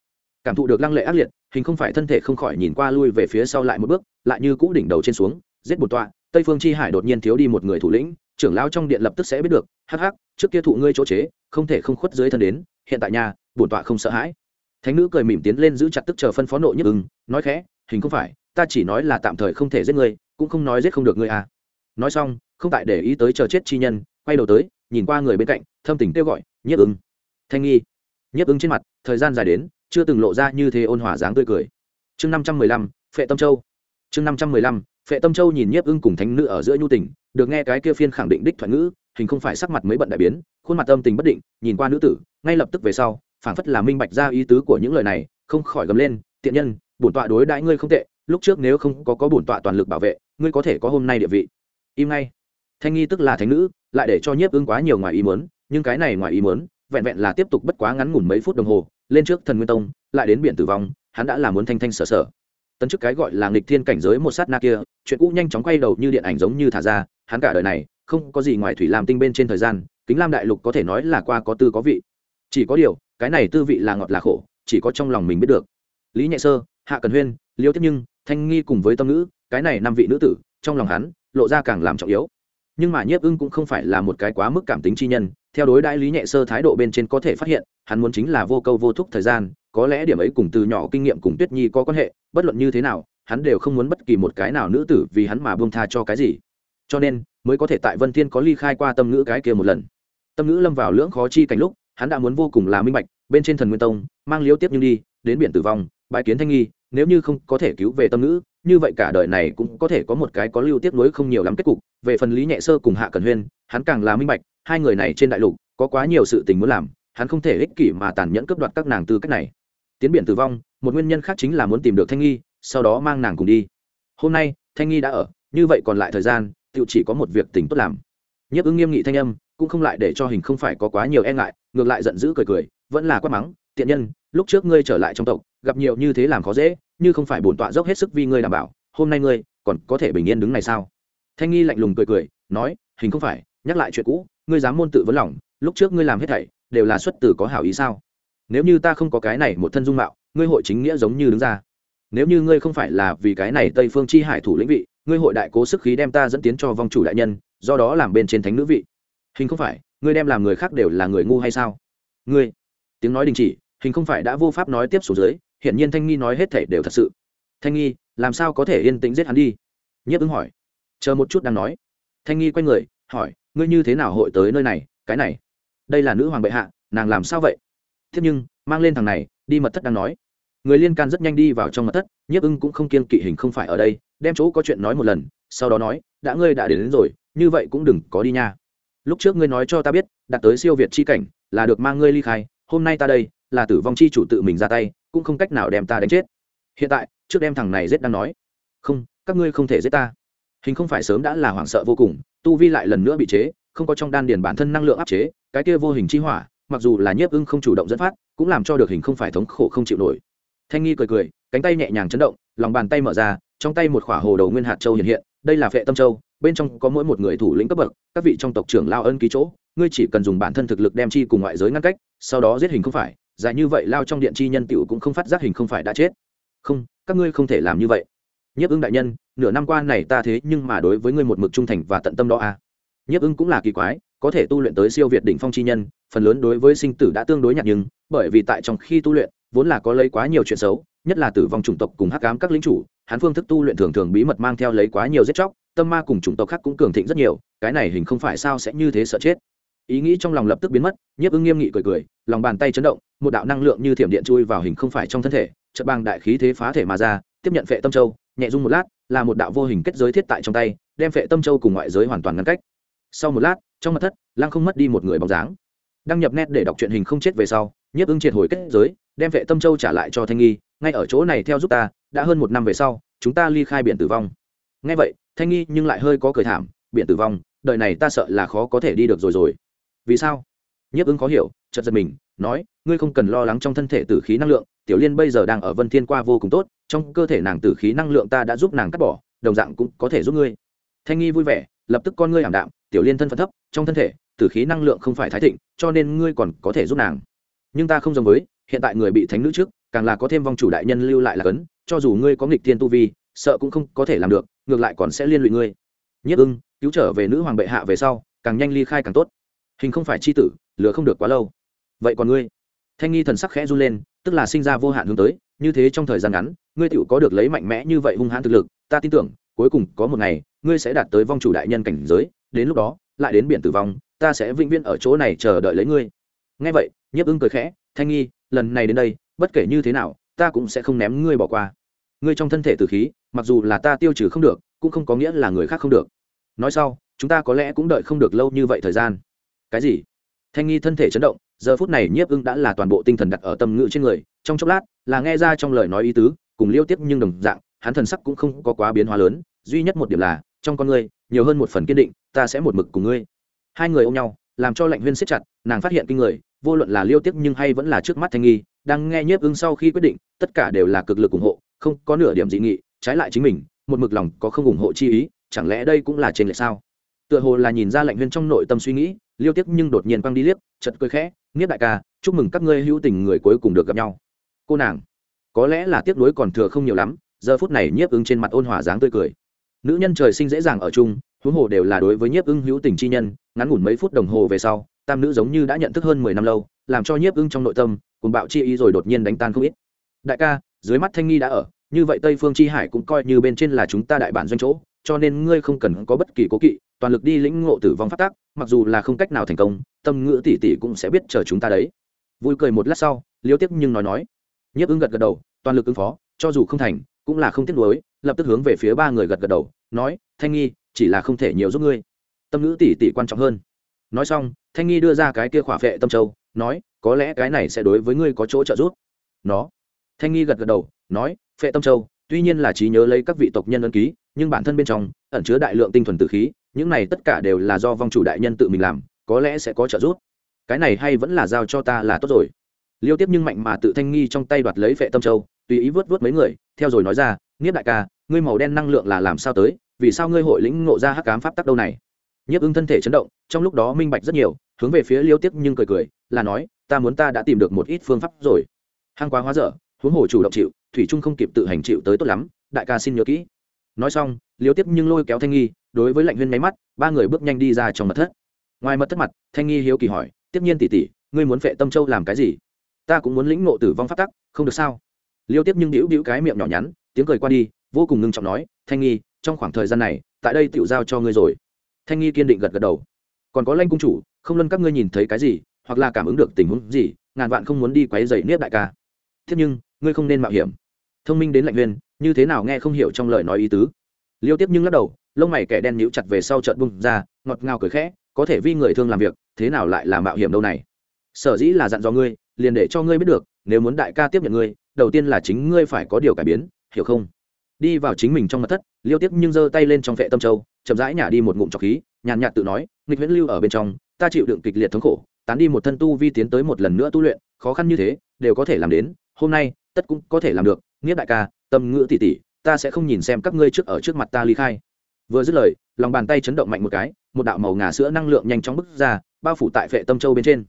cảm thụ được lăng lệ ác liệt, hình không phải thân thể không khỏi nhìn qua lui về phía sau lại một bước, lại như cũ đỉnh đầu trên xuống, giết một tọa, tây phương chi hải đột nhiên thiếu đi một người thủ lĩnh, trưởng lão trong điện lập tức sẽ biết được, hắc hắc, trước kia thụ ngươi chỗ chế, không thể không khuất dưới thân đến, hiện tại nhà, bổn tọa không sợ hãi. Thánh nữ cười mỉm tiến lên giữ chặt tức chờ phân phó nội nhất ưng, nói khẽ, hình không phải, ta chỉ nói là tạm thời không thể giết ngươi, cũng không nói giết không được ngươi à. Nói xong, không tại để ý tới chờ chết chi nhân, quay đầu tới, nhìn qua người bên cạnh, thâm tình kêu gọi nhiếp ưng. Thanh nghi nhiếp ưng trên mặt, thời gian dài đến chưa từng lộ ra như thế ôn hòa dáng tươi cười. Chương năm trăm mười lăm, phệ tâm châu. Chương năm trăm mười lăm, phệ tâm châu nhìn nhiếp ưng cùng thánh nữ ở giữa nhu tình, được nghe cái kia phiên khẳng định đích thoại ngữ, hình không phải sắc mặt mấy bận đại biến, khuôn mặt âm tình bất định, nhìn qua nữ tử, ngay lập tức về sau, phảng phất là minh bạch ra ý tứ của những lời này, không khỏi gầm lên, tiện nhân, bổn tọa đối đãi ngươi không tệ, lúc trước nếu không có có bổn tọa toàn lực bảo vệ, ngươi có thể có hôm nay địa vị. Im ngay. Thanh nghi tức là thánh nữ, lại để cho nhiếp ưng quá nhiều ngoài ý muốn, nhưng cái này ngoài ý muốn, vẹn vẹn là tiếp tục bất quá ngắn ngủn mấy phút đồng hồ lên trước thần nguyên tông, lại đến biển tử vong, hắn đã là muốn thanh thanh sở sở. Tấn chức cái gọi là nghịch thiên cảnh giới một sát na kia, chuyện cũ nhanh chóng quay đầu như điện ảnh giống như thả ra, hắn cả đời này không có gì ngoài thủy làm tinh bên trên thời gian, kính lam đại lục có thể nói là qua có tư có vị. Chỉ có điều, cái này tư vị là ngọt là khổ, chỉ có trong lòng mình biết được. Lý nhẹ sơ, hạ cần huyên, liêu tiếp nhưng, thanh nghi cùng với tâm ngữ, cái này năm vị nữ tử, trong lòng hắn, lộ ra càng làm trọng yếu. Nhưng mà nhiếp ưng cũng không phải là một cái quá mức cảm tính chi nhân theo đối đãi lý nhẹ sơ thái độ bên trên có thể phát hiện, hắn muốn chính là vô câu vô thúc thời gian, có lẽ điểm ấy cùng từ nhỏ kinh nghiệm cùng tuyết nhi có quan hệ, bất luận như thế nào, hắn đều không muốn bất kỳ một cái nào nữ tử vì hắn mà buông tha cho cái gì. Cho nên, mới có thể tại vân thiên có ly khai qua tâm ngữ cái kia một lần. Tâm ngữ lâm vào lưỡng khó chi cảnh lúc, hắn đã muốn vô cùng là minh bạch, bên trên thần nguyên tông, mang liếu tiếp nhưng đi, đến biển tử vong bãi kiến thanh nghi, nếu như không có thể cứu về tâm ngữ, như vậy cả đời này cũng có thể có một cái có lưu tiếp nối không nhiều lắm kết cục. Về phần lý nhẹ sơ cùng hạ cần huyên, hắn càng là minh bạch hai người này trên đại lục, có quá nhiều sự tình muốn làm, hắn không thể ích kỷ mà tàn nhẫn cướp đoạt các nàng tư cách này. Tiến biển tử vong, một nguyên nhân khác chính là muốn tìm được thanh nghi, sau đó mang nàng cùng đi. Hôm nay, thanh nghi đã ở, như vậy còn lại thời gian tự chỉ có một việc tình tốt làm. Nhấp ứng nghiêm nghị thanh âm, cũng không lại để cho hình không phải có quá nhiều e ngại, ngược lại giận dữ cười cười, vẫn là quát mắng, tiện nhân, lúc trước ngươi trở lại trong tộc, gặp nhiều như thế làm khó dễ, như không phải bổn tọa dốc hết sức vì ngươi đảm bảo, hôm nay ngươi còn có thể bình yên đứng này sao? Thanh nghi lạnh lùng cười cười, nói, hình không phải nhắc lại chuyện cũ, ngươi dám môn tự vấn lòng, lúc trước ngươi làm hết thảy, đều là xuất từ có hảo ý sao? Nếu như ta không có cái này một thân dung mạo, ngươi hội chính nghĩa giống như đứng ra. Nếu như ngươi không phải là vì cái này tây phương chi hải thủ lĩnh vị, ngươi hội đại cố sức khí đem ta dẫn tiến cho vong chủ đại nhân, do đó làm bên trên thánh nữ vị. Hình không phải, ngươi đem làm người khác đều là người ngu hay sao? Ngươi, tiếng nói đình chỉ, hình không phải đã vô pháp nói tiếp xuống dưới, hiển nhiên thanh nghi nói hết thể đều thật sự. Thanh nghi, làm sao có thể yên tĩnh giết hắn đi? Nhất ứng hỏi. Chờ một chút đang nói. Thanh nghi quay người, hỏi ngươi như thế nào hội tới nơi này cái này? Đây là nữ hoàng bệ hạ nàng làm sao vậy? Thế nhưng mang lên thằng này đi mật thất đang nói. Người liên can rất nhanh đi vào trong mật thất nhiếp ưng cũng không kiên kỵ hình không phải ở đây đem chỗ có chuyện nói một lần sau đó nói đã ngươi đã đến, đến rồi như vậy cũng đừng có đi nha. Lúc trước ngươi nói cho ta biết đạt tới siêu việt chi cảnh là được mang ngươi ly khai hôm nay ta đây là tử vong chi chủ tự mình ra tay cũng không cách nào đem ta đánh chết. Hiện tại trước đem thằng này giết đang nói. Không các ngươi không thể giết ta. Hình không phải sớm đã là hoảng sợ vô cùng tu vi lại lần nữa bị chế, không có trong đan điền bản thân năng lượng áp chế, cái kia vô hình chi hỏa, mặc dù là nhiếp ưng không chủ động dẫn phát, cũng làm cho được hình không phải thống khổ không chịu nổi. Thanh nghi cười cười, cánh tay nhẹ nhàng chấn động, lòng bàn tay mở ra, trong tay một khỏa hồ đầu nguyên hạt châu hiện hiện, đây là phệ tâm châu, bên trong có mỗi một người thủ lĩnh cấp bậc, các vị trong tộc trưởng lao ân ký chỗ, ngươi chỉ cần dùng bản thân thực lực đem chi cùng ngoại giới ngăn cách, sau đó giết hình không phải, dài như vậy lao trong điện chi nhân tiểu cũng không phát giác hình không phải đã chết. Không, các ngươi không thể làm như vậy nhiếp ưng đại nhân, nửa năm qua này ta thế nhưng mà đối với ngươi một mực trung thành và tận tâm đó a à. nhiếp ưng cũng là kỳ quái, có thể tu luyện tới siêu việt đỉnh phong chi nhân, phần lớn đối với sinh tử đã tương đối nhạt nhưng bởi vì tại trong khi tu luyện, vốn là có lấy quá nhiều chuyện xấu, nhất là tử vong chủng tộc cùng hắc ám các lính chủ, hắn phương thức tu luyện thường thường bí mật mang theo lấy quá nhiều giết chóc, tâm ma cùng chủng tộc khác cũng cường thịnh rất nhiều, cái này hình không phải sao sẽ như thế sợ chết ý nghĩ trong lòng lập tức biến mất, nhiếp ưng nghiêm nghị cười cười, lòng bàn tay chấn động, một đạo năng lượng như thiểm điện chui vào hình không phải trong thân thể, chợt bang đại khí thế phá thể mà ra, tiếp nhận phệ tâm châu nhẹ rung một lát, là một đạo vô hình kết giới thiết tại trong tay, đem phệ tâm châu cùng ngoại giới hoàn toàn ngăn cách. Sau một lát, trong mật thất, lăng không mất đi một người bóng dáng. Đăng nhập nét để đọc truyện hình không chết về sau, nhiếp ưng triệt hồi kết giới, đem vệ tâm châu trả lại cho thanh nghi, ngay ở chỗ này theo giúp ta, đã hơn một năm về sau, chúng ta ly khai biển tử vong. Ngay vậy, thanh nghi nhưng lại hơi có cười thảm, biển tử vong, đời này ta sợ là khó có thể đi được rồi rồi. Vì sao? Nhiếp ứng khó hiểu chật giật mình, nói, ngươi không cần lo lắng trong thân thể tử khí năng lượng, tiểu liên bây giờ đang ở vân thiên qua vô cùng tốt, trong cơ thể nàng tử khí năng lượng ta đã giúp nàng cắt bỏ, đồng dạng cũng có thể giúp ngươi. Thanh nghi vui vẻ, lập tức con ngươi ảm đạm, tiểu liên thân phận thấp, trong thân thể, tử khí năng lượng không phải thái thịnh, cho nên ngươi còn có thể giúp nàng. Nhưng ta không giống với, hiện tại người bị thánh nữ trước, càng là có thêm vong chủ đại nhân lưu lại là cấn, cho dù ngươi có nghịch thiên tu vi, sợ cũng không có thể làm được, ngược lại còn sẽ liên lụy ngươi. Nhất ưng, cứu trở về nữ hoàng bệ hạ về sau, càng nhanh ly khai càng tốt. Hình không phải c h i tử, lừa không được quá lâu vậy còn ngươi? Thanh nghi thần sắc khẽ run lên, tức là sinh ra vô hạn hướng tới, như thế trong thời gian ngắn, ngươi tựu có được lấy mạnh mẽ như vậy hung hãn thực lực, ta tin tưởng, cuối cùng có một ngày, ngươi sẽ đạt tới vong chủ đại nhân cảnh giới, đến lúc đó, lại đến biển tử vong, ta sẽ vĩnh viễn ở chỗ này chờ đợi lấy ngươi. Ngay vậy, nhiếp ưng cười khẽ, thanh nghi, lần này đến đây, bất kể như thế nào, ta cũng sẽ không ném ngươi bỏ qua. Ngươi trong thân thể tử khí, mặc dù là ta tiêu trừ không được, cũng không có nghĩa là người khác không được. Nói sau, chúng ta có lẽ cũng đợi không được lâu như vậy thời gian. Cái gì? Thanh nghi thân thể chấn động, giờ phút này nhiếp ưng đã là toàn bộ tinh thần đặt ở tâm ngữ trên người, trong chốc lát, là nghe ra trong lời nói ý tứ, cùng liêu tiếp nhưng đồng dạng, hắn thần sắc cũng không có quá biến hóa lớn, duy nhất một điểm là, trong con ngươi, nhiều hơn một phần kiên định, ta sẽ một mực cùng ngươi. Hai người ôm nhau, làm cho lạnh huyên siết chặt, nàng phát hiện kinh người, vô luận là liêu tiếp nhưng hay vẫn là trước mắt thanh nghi, đang nghe nhiếp ưng sau khi quyết định, tất cả đều là cực lực ủng hộ, không có nửa điểm dị nghị, trái lại chính mình, một mực lòng có không ủng hộ chi ý, chẳng lẽ đây cũng là trên lệ sao? Tựa hồ là nhìn ra lạnh huyên trong nội tâm suy nghĩ liêu tiếc nhưng đột nhiên quăng đi liếc chật cười khẽ, nghiếp đại ca, chúc mừng các ngươi hữu tình người cuối cùng được gặp nhau. Cô nàng, có lẽ là tiếc nuối còn thừa không nhiều lắm, giờ phút này nhiếp ứng trên mặt ôn hòa dáng tươi cười. Nữ nhân trời sinh dễ dàng ở chung, huống hồ đều là đối với nhiếp ưng hữu tình chi nhân, ngắn ngủn mấy phút đồng hồ về sau, tam nữ giống như đã nhận thức hơn mười năm lâu, làm cho nhiếp ưng trong nội tâm cùng bạo chi ý rồi đột nhiên đánh tan không ít. Đại ca, dưới mắt thanh nghi đã ở, như vậy tây phương chi hải cũng coi như bên trên là chúng ta đại bản doanh chỗ cho nên ngươi không cần có bất kỳ cố kỵ, toàn lực đi lĩnh ngộ tử vong phát tác mặc dù là không cách nào thành công, tâm ngữ tỷ tỷ cũng sẽ biết chờ chúng ta đấy. Vui cười một lát sau, liêu tiếp nhưng nói nói. Nhiếp ứng gật gật đầu, toàn lực ứng phó, cho dù không thành, cũng là không tiếc nuối, lập tức hướng về phía ba người gật gật đầu, nói, thanh nghi, chỉ là không thể nhiều giúp ngươi. Tâm ngữ tỷ tỷ quan trọng hơn. Nói xong, thanh nghi đưa ra cái kia khỏa phệ tâm châu, nói, có lẽ cái này sẽ đối với ngươi có chỗ trợ giúp. Nó. Thanh nghi gật gật đầu, nói phệ tâm châu, tuy nhiên là trí nhớ lấy các vị tộc nhân ân ký nhưng bản thân bên trong ẩn chứa đại lượng tinh thuần tử khí, những này tất cả đều là do vong chủ đại nhân tự mình làm, có lẽ sẽ có trợ giúp. Cái này hay vẫn là giao cho ta là tốt rồi. Liêu tiếp nhưng mạnh mà tự thanh nghi trong tay đoạt lấy vệ tâm châu, tùy ý vớt vớt mấy người, theo rồi nói ra nghiếp đại ca, ngươi màu đen năng lượng là làm sao tới, vì sao ngươi hội lĩnh ngộ ra hắc cám pháp tắc đâu này? Nhiếp ưng thân thể chấn động, trong lúc đó minh bạch rất nhiều, hướng về phía liêu tiếp nhưng cười cười, là nói, ta muốn ta đã tìm được một ít phương pháp rồi. Hăng quá hóa dở, huống hồ chủ động chịu, thủy trung không kịp tự hành chịu tới tốt lắm, đại ca xin nhớ kỹ nói xong, liêu tiếp nhưng lôi kéo thanh nghi, đối với lạnh huyên máy mắt, ba người bước nhanh đi ra trong mật thất. Ngoài mật thất mặt, thanh nghi hiếu kỳ hỏi, tiếp nhiên tỷ tỷ, ngươi muốn phệ tâm châu làm cái gì? Ta cũng muốn lĩnh ngộ tử vong phát tắc, không được sao? Liêu tiếp nhưng đĩu đĩu cái miệng nhỏ nhắn, tiếng cười qua đi, vô cùng ngưng trọng nói, thanh nghi, trong khoảng thời gian này, tại đây tựu giao cho ngươi rồi. Thanh nghi kiên định gật gật đầu. Còn có lanh cung chủ, không luân các ngươi nhìn thấy cái gì, hoặc là cảm ứng được tình huống gì, ngàn vạn không muốn đi quấy dày niết đại ca. Thế nhưng, ngươi không nên mạo hiểm thông minh đến lạnh huyền, như thế nào nghe không hiểu trong lời nói ý tứ. Liêu tiếp nhưng lắc đầu, lông mày kẻ đen nhíu chặt về sau trận bung ra, ngọt ngào cười khẽ, có thể vi người thương làm việc, thế nào lại là mạo hiểm đâu này? Sở dĩ là dặn dò ngươi, liền để cho ngươi biết được, nếu muốn đại ca tiếp nhận ngươi, đầu tiên là chính ngươi phải có điều cải biến, hiểu không? Đi vào chính mình trong mật thất, liêu tiếp nhưng giơ tay lên trong vệ tâm châu, chậm rãi nhả đi một ngụm trọc khí, nhàn nhạt tự nói, nghịch viễn lưu ở bên trong, ta chịu đựng kịch liệt thống khổ, tán đi một thân tu vi tiến tới một lần nữa tu luyện, khó khăn như thế, đều có thể làm đến, hôm nay, tất cũng có thể làm được nghĩa đại ca, tâm ngữ tỷ tỷ ta sẽ không nhìn xem các ngươi trước ở trước mặt ta ly khai. Vừa dứt lời, lòng bàn tay chấn động mạnh một cái, một đạo màu ngà sữa năng lượng nhanh chóng bứt ra, bao phủ tại vệ tâm châu bên trên.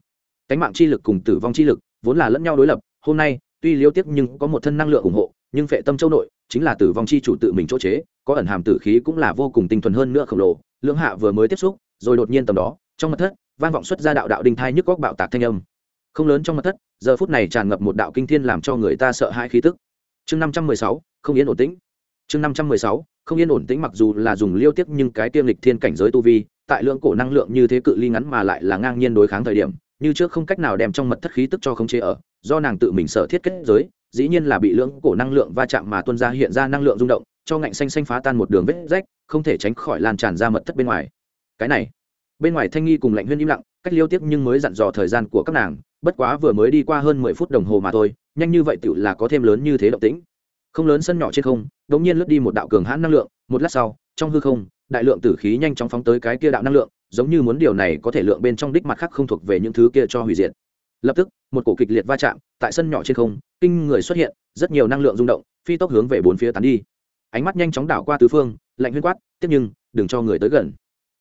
Cánh mạng chi lực cùng tử vong chi lực vốn là lẫn nhau đối lập, hôm nay, tuy liêu tiếc nhưng có một thân năng lượng ủng hộ, nhưng vệ tâm châu nội chính là tử vong chi chủ tự mình chỗ chế, có ẩn hàm tử khí cũng là vô cùng tinh thuần hơn nữa khổng lồ. Lưỡng hạ vừa mới tiếp xúc, rồi đột nhiên tầm đó, trong mật thất, vang vọng xuất ra đạo đạo đinh thai nhức góc bạo tạc thanh âm. Không lớn trong mật thất, giờ phút này tràn ngập một đạo kinh thiên làm cho người ta sợ hãi khí tức chương năm trăm mười sáu, không yên ổn tĩnh. Chương năm trăm mười sáu, không yên ổn tĩnh mặc dù là dùng liêu tiếp nhưng cái tiêm lịch thiên cảnh giới tu vi, tại lượng cổ năng lượng như thế cự ly ngắn mà lại là ngang nhiên đối kháng thời điểm, như trước không cách nào đem trong mật thất khí tức cho khống chế ở, do nàng tự mình sở thiết kết giới, dĩ nhiên là bị lưỡng cổ năng lượng va chạm mà tuân ra hiện ra năng lượng rung động, cho ngạnh xanh xanh phá tan một đường vết rách, không thể tránh khỏi lan tràn ra mật thất bên ngoài. Cái này, bên ngoài thanh nghi cùng lạnh huyên im lặng, cách liêu tiếp nhưng mới dặn dò thời gian của các nàng, bất quá vừa mới đi qua hơn mười phút đồng hồ mà thôi nhanh như vậy tựu là có thêm lớn như thế động tĩnh. Không lớn sân nhỏ trên không đ ỗ n g nhiên lướt đi một đạo cường hãn năng lượng, một lát sau, trong hư không, đại lượng tử khí nhanh chóng phóng tới cái kia đạo năng lượng, giống như muốn điều này có thể lượng bên trong đích mặt khác không thuộc về những thứ kia cho hủy diệt. Lập tức, một cổ kịch liệt va chạm, tại sân nhỏ trên không, kinh người xuất hiện, rất nhiều năng lượng rung động, phi tốc hướng về bốn phía tán đi. Ánh mắt nhanh chóng đảo qua tứ phương, lạnh huyên quát, tiếp nhưng, đừng cho người tới gần.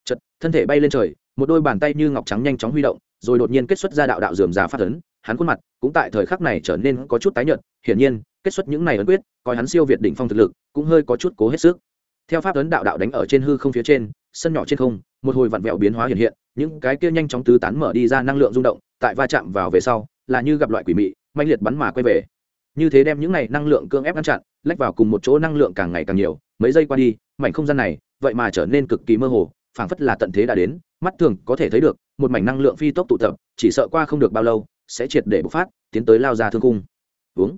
Chật thân thể bay lên trời, một đôi bàn tay như ngọc trắng nhanh chóng huy động, rồi đột nhiên kết xuất ra đạo đạo dườm già phát ấn hắn khuôn mặt cũng tại thời khắc này trở nên có chút tái nhợt, hiển nhiên, kết xuất những này ấn quyết, coi hắn siêu việt đỉnh phong thực lực, cũng hơi có chút cố hết sức. Theo pháp ấn đạo đạo đánh ở trên hư không phía trên, sân nhỏ trên không, một hồi vặn vẹo biến hóa hiện hiện, những cái kia nhanh chóng tứ tán mở đi ra năng lượng rung động, tại va chạm vào về sau, là như gặp loại quỷ mị manh liệt bắn mà quay về. Như thế đem những này năng lượng cương ép ngăn chặn, lách vào cùng một chỗ năng lượng càng ngày càng nhiều, mấy giây qua đi, mảnh không gian này, vậy mà trở nên cực kỳ mơ hồ, phảng phất là tận thế đã đến, mắt thường có thể thấy được, một mảnh năng lượng phi tốc tụ tập, chỉ sợ qua không được bao lâu sẽ triệt để bộc phát, tiến tới lao ra thương cung uống.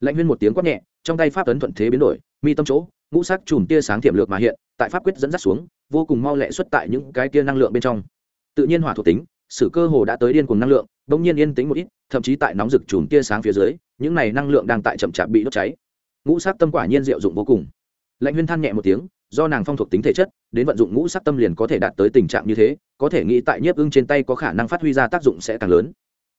Lãnh huyên một tiếng quát nhẹ, trong tay pháp ấn thuận thế biến đổi, mi tâm chỗ, ngũ sắc chùm tia sáng tiềm lược mà hiện, tại pháp quyết dẫn dắt xuống, vô cùng mau lẹ xuất tại những cái tia năng lượng bên trong. Tự nhiên hỏa thuộc tính, sử cơ hồ đã tới điên cùng năng lượng, bỗng nhiên yên tĩnh một ít, thậm chí tại nóng rực chùm tia sáng phía dưới, những này năng lượng đang tại chậm chạp bị đốt cháy. Ngũ sắc tâm quả nhiên diệu dụng vô cùng. Lãnh huyên than nhẹ một tiếng, do nàng phong thuộc tính thể chất, đến vận dụng ngũ sắc tâm liền có thể đạt tới tình trạng như thế, có thể nghĩ tại nhiếp ưng trên tay có khả năng phát huy ra tác dụng sẽ càng lớn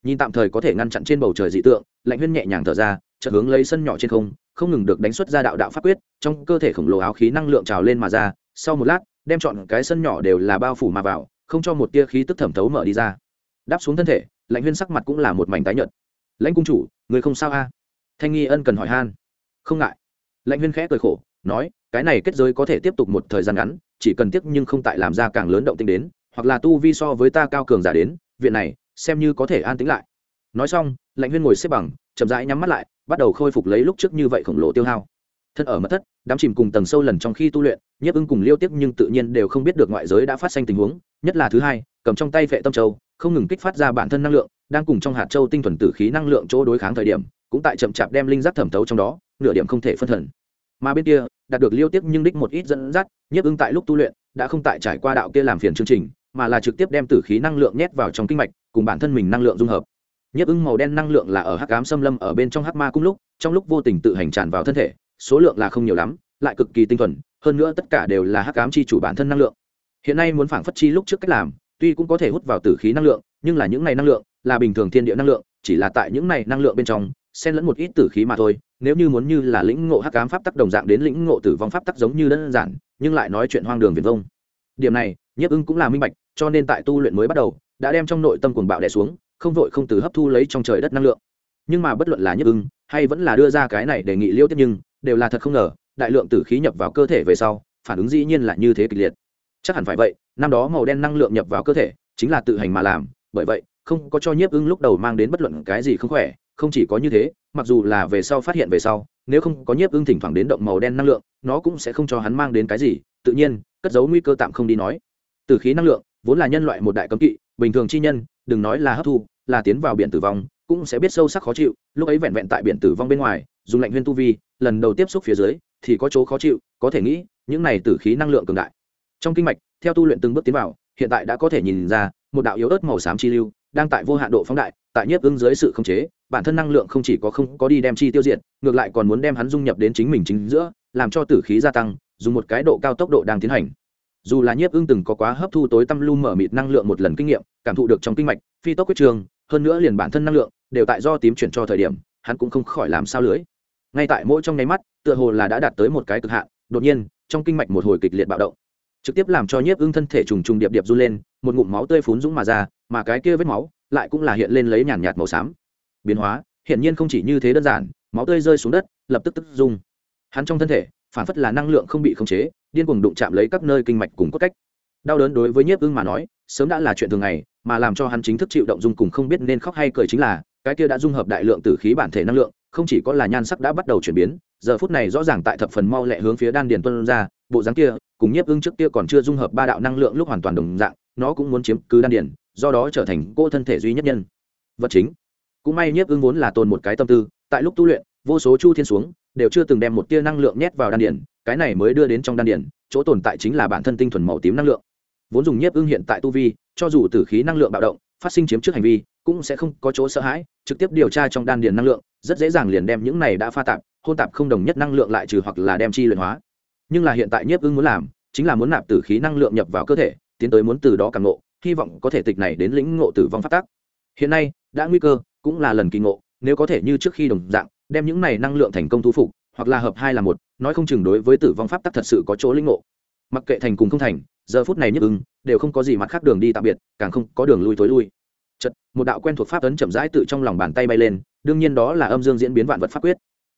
nhìn tạm thời có thể ngăn chặn trên bầu trời dị tượng, lạnh huyên nhẹ nhàng thở ra, chợt hướng lấy sân nhỏ trên không không ngừng được đánh xuất ra đạo đạo pháp quyết, trong cơ thể khổng lồ áo khí năng lượng trào lên mà ra, sau một lát, đem chọn cái sân nhỏ đều là bao phủ mà vào, không cho một tia khí tức thẩm thấu mở đi ra. Đáp xuống thân thể, lạnh huyên sắc mặt cũng là một mảnh tái nhợt. Lãnh cung chủ, người không sao a? Thanh nghi ân cần hỏi han. Không ngại. Lãnh huyên khẽ cười khổ, nói, cái này kết giới có thể tiếp tục một thời gian ngắn, chỉ cần tiếc nhưng không tại làm ra càng lớn động tinh đến, hoặc là tu vi so với ta cao cường giả đến, viện này xem như có thể an tĩnh lại. Nói xong, lạnh huyên ngồi xếp bằng, chậm rãi nhắm mắt lại, bắt đầu khôi phục lấy lúc trước như vậy khổng lồ tiêu hao. Thân ở mật thất, đám chìm cùng tầng sâu lần trong khi tu luyện, nhiếp ưng cùng liêu tiếp nhưng tự nhiên đều không biết được ngoại giới đã phát sinh tình huống, nhất là thứ hai, cầm trong tay vệ tâm châu, không ngừng kích phát ra bản thân năng lượng, đang cùng trong hạt châu tinh thuần tử khí năng lượng chỗ đối kháng thời điểm, cũng tại chậm chạp đem linh giác thẩm thấu trong đó, nửa điểm không thể phân thần. Mà bên kia, đạt được liêu tiếp nhưng đích một ít dẫn dắt, nhiếp ưng tại lúc tu luyện, đã không tại trải qua đạo kia làm phiền chương trình, mà là trực tiếp đem tử khí năng lượng nhét vào trong kinh mạch cùng bản thân mình năng lượng dung hợp. Nhiếp ưng màu đen năng lượng là ở hắc ám xâm lâm ở bên trong hắc ma cung lúc, trong lúc vô tình tự hành tràn vào thân thể, số lượng là không nhiều lắm, lại cực kỳ tinh thuần, hơn nữa tất cả đều là hắc ám chi chủ bản thân năng lượng. Hiện nay muốn phản phất chi lúc trước cách làm, tuy cũng có thể hút vào tử khí năng lượng, nhưng là những này năng lượng là bình thường thiên địa năng lượng, chỉ là tại những này năng lượng bên trong, xen lẫn một ít tử khí mà thôi. Nếu như muốn như là lĩnh ngộ hắc ám pháp tắc đồng dạng đến lĩnh ngộ tử vong pháp tắc giống như đơn giản, nhưng lại nói chuyện hoang đường viển vông. Điểm này nhiếp ưng cũng là minh bạch, cho nên tại tu luyện mới bắt đầu đã đem trong nội tâm cuồng bạo đè xuống, không vội không từ hấp thu lấy trong trời đất năng lượng. Nhưng mà bất luận là nhiếp ưng, hay vẫn là đưa ra cái này đề nghị liêu tiếp nhưng, đều là thật không ngờ, đại lượng tử khí nhập vào cơ thể về sau, phản ứng dĩ nhiên là như thế kịch liệt. Chắc hẳn phải vậy, năm đó màu đen năng lượng nhập vào cơ thể, chính là tự hành mà làm, bởi vậy, không có cho nhiếp ưng lúc đầu mang đến bất luận cái gì không khỏe, không chỉ có như thế, mặc dù là về sau phát hiện về sau, nếu không có nhiếp ưng thỉnh thoảng đến động màu đen năng lượng, nó cũng sẽ không cho hắn mang đến cái gì, tự nhiên, cất giấu nguy cơ tạm không đi nói. Từ khí năng lượng, vốn là nhân loại một đại cấm kỵ bình thường chi nhân, đừng nói là hấp thu, là tiến vào biển tử vong, cũng sẽ biết sâu sắc khó chịu, lúc ấy vẹn vẹn tại biển tử vong bên ngoài, dùng lạnh huyên tu vi, lần đầu tiếp xúc phía dưới, thì có chỗ khó chịu, có thể nghĩ, những này tử khí năng lượng cường đại. Trong kinh mạch, theo tu luyện từng bước tiến vào, hiện tại đã có thể nhìn ra, một đạo yếu ớt màu xám chi lưu, đang tại vô hạn độ phóng đại, tại nhiếp ứng dưới sự khống chế, bản thân năng lượng không chỉ có không có đi đem chi tiêu diệt, ngược lại còn muốn đem hắn dung nhập đến chính mình chính giữa, làm cho tử khí gia tăng, dùng một cái độ cao tốc độ đang tiến hành dù là nhiếp ưng từng có quá hấp thu tối tăm lu mở mịt năng lượng một lần kinh nghiệm, cảm thụ được trong kinh mạch, phi tốc quyết trường, hơn nữa liền bản thân năng lượng, đều tại do tím chuyển cho thời điểm, hắn cũng không khỏi làm sao lưới. Ngay tại mỗi trong nháy mắt, tựa hồ là đã đạt tới một cái cực hạn, đột nhiên, trong kinh mạch một hồi kịch liệt bạo động. Trực tiếp làm cho nhiếp ưng thân thể trùng trùng điệp điệp run lên, một ngụm máu tươi phún dũng mà ra, mà cái kia vết máu lại cũng là hiện lên lấy nhàn nhạt màu xám. Biến hóa hiện nhiên không chỉ như thế đơn giản, máu tươi rơi xuống đất, lập tức tức dung hắn trong thân thể phản phất là năng lượng không bị khống chế, điên cuồng đụng chạm lấy các nơi kinh mạch cùng cốt cách. Đau đớn đối với nhiếp ưng mà nói, sớm đã là chuyện thường ngày, mà làm cho hắn chính thức chịu động dung cùng không biết nên khóc hay cười chính là, cái kia đã dung hợp đại lượng tử khí bản thể năng lượng, không chỉ có là nhan sắc đã bắt đầu chuyển biến, giờ phút này rõ ràng tại thập phần mau lẹ hướng phía đan điền tuân ra, bộ dáng kia, cùng nhiếp ưng trước kia còn chưa dung hợp ba đạo năng lượng lúc hoàn toàn đồng dạng, nó cũng muốn chiếm cứ đan điền, do đó trở thành cô thân thể duy nhất nhân. Vật chính. Cũng may nhiếp ưng vốn là tồn một cái tâm tư, tại lúc tu luyện vô số chu thiên xuống đều chưa từng đem một tia năng lượng nhét vào đan điển, cái này mới đưa đến trong đan điển, chỗ tồn tại chính là bản thân tinh thuần màu tím năng lượng. Vốn dùng nhiếp ưng hiện tại tu vi cho dù tử khí năng lượng bạo động phát sinh chiếm trước hành vi cũng sẽ không có chỗ sợ hãi trực tiếp điều tra trong đan điền năng lượng rất dễ dàng liền đem những này đã pha tạp hôn tạp không đồng nhất năng lượng lại trừ hoặc là đem chi luyện hóa. Nhưng là hiện tại nhiếp ưng muốn làm chính là muốn nạp tử khí năng lượng nhập vào cơ thể tiến tới muốn từ đó càng ngộ hy vọng có thể tịch này đến lĩnh ngộ tử vong phát tác hiện nay đã nguy cơ cũng là lần kỳ ngộ nếu có thể như trước khi đồng dạng đem những này năng lượng thành công thu phục, hoặc là hợp hai là một, nói không chừng đối với tử vong pháp tắc thật sự có chỗ linh ngộ. Mặc kệ thành cùng không thành, giờ phút này nhất ứng đều không có gì mặt khác đường đi tạm biệt, càng không có đường lui tối lui. Chật một đạo quen thuộc pháp ấn chậm rãi tự trong lòng bàn tay bay lên, đương nhiên đó là âm dương diễn biến vạn vật pháp quyết.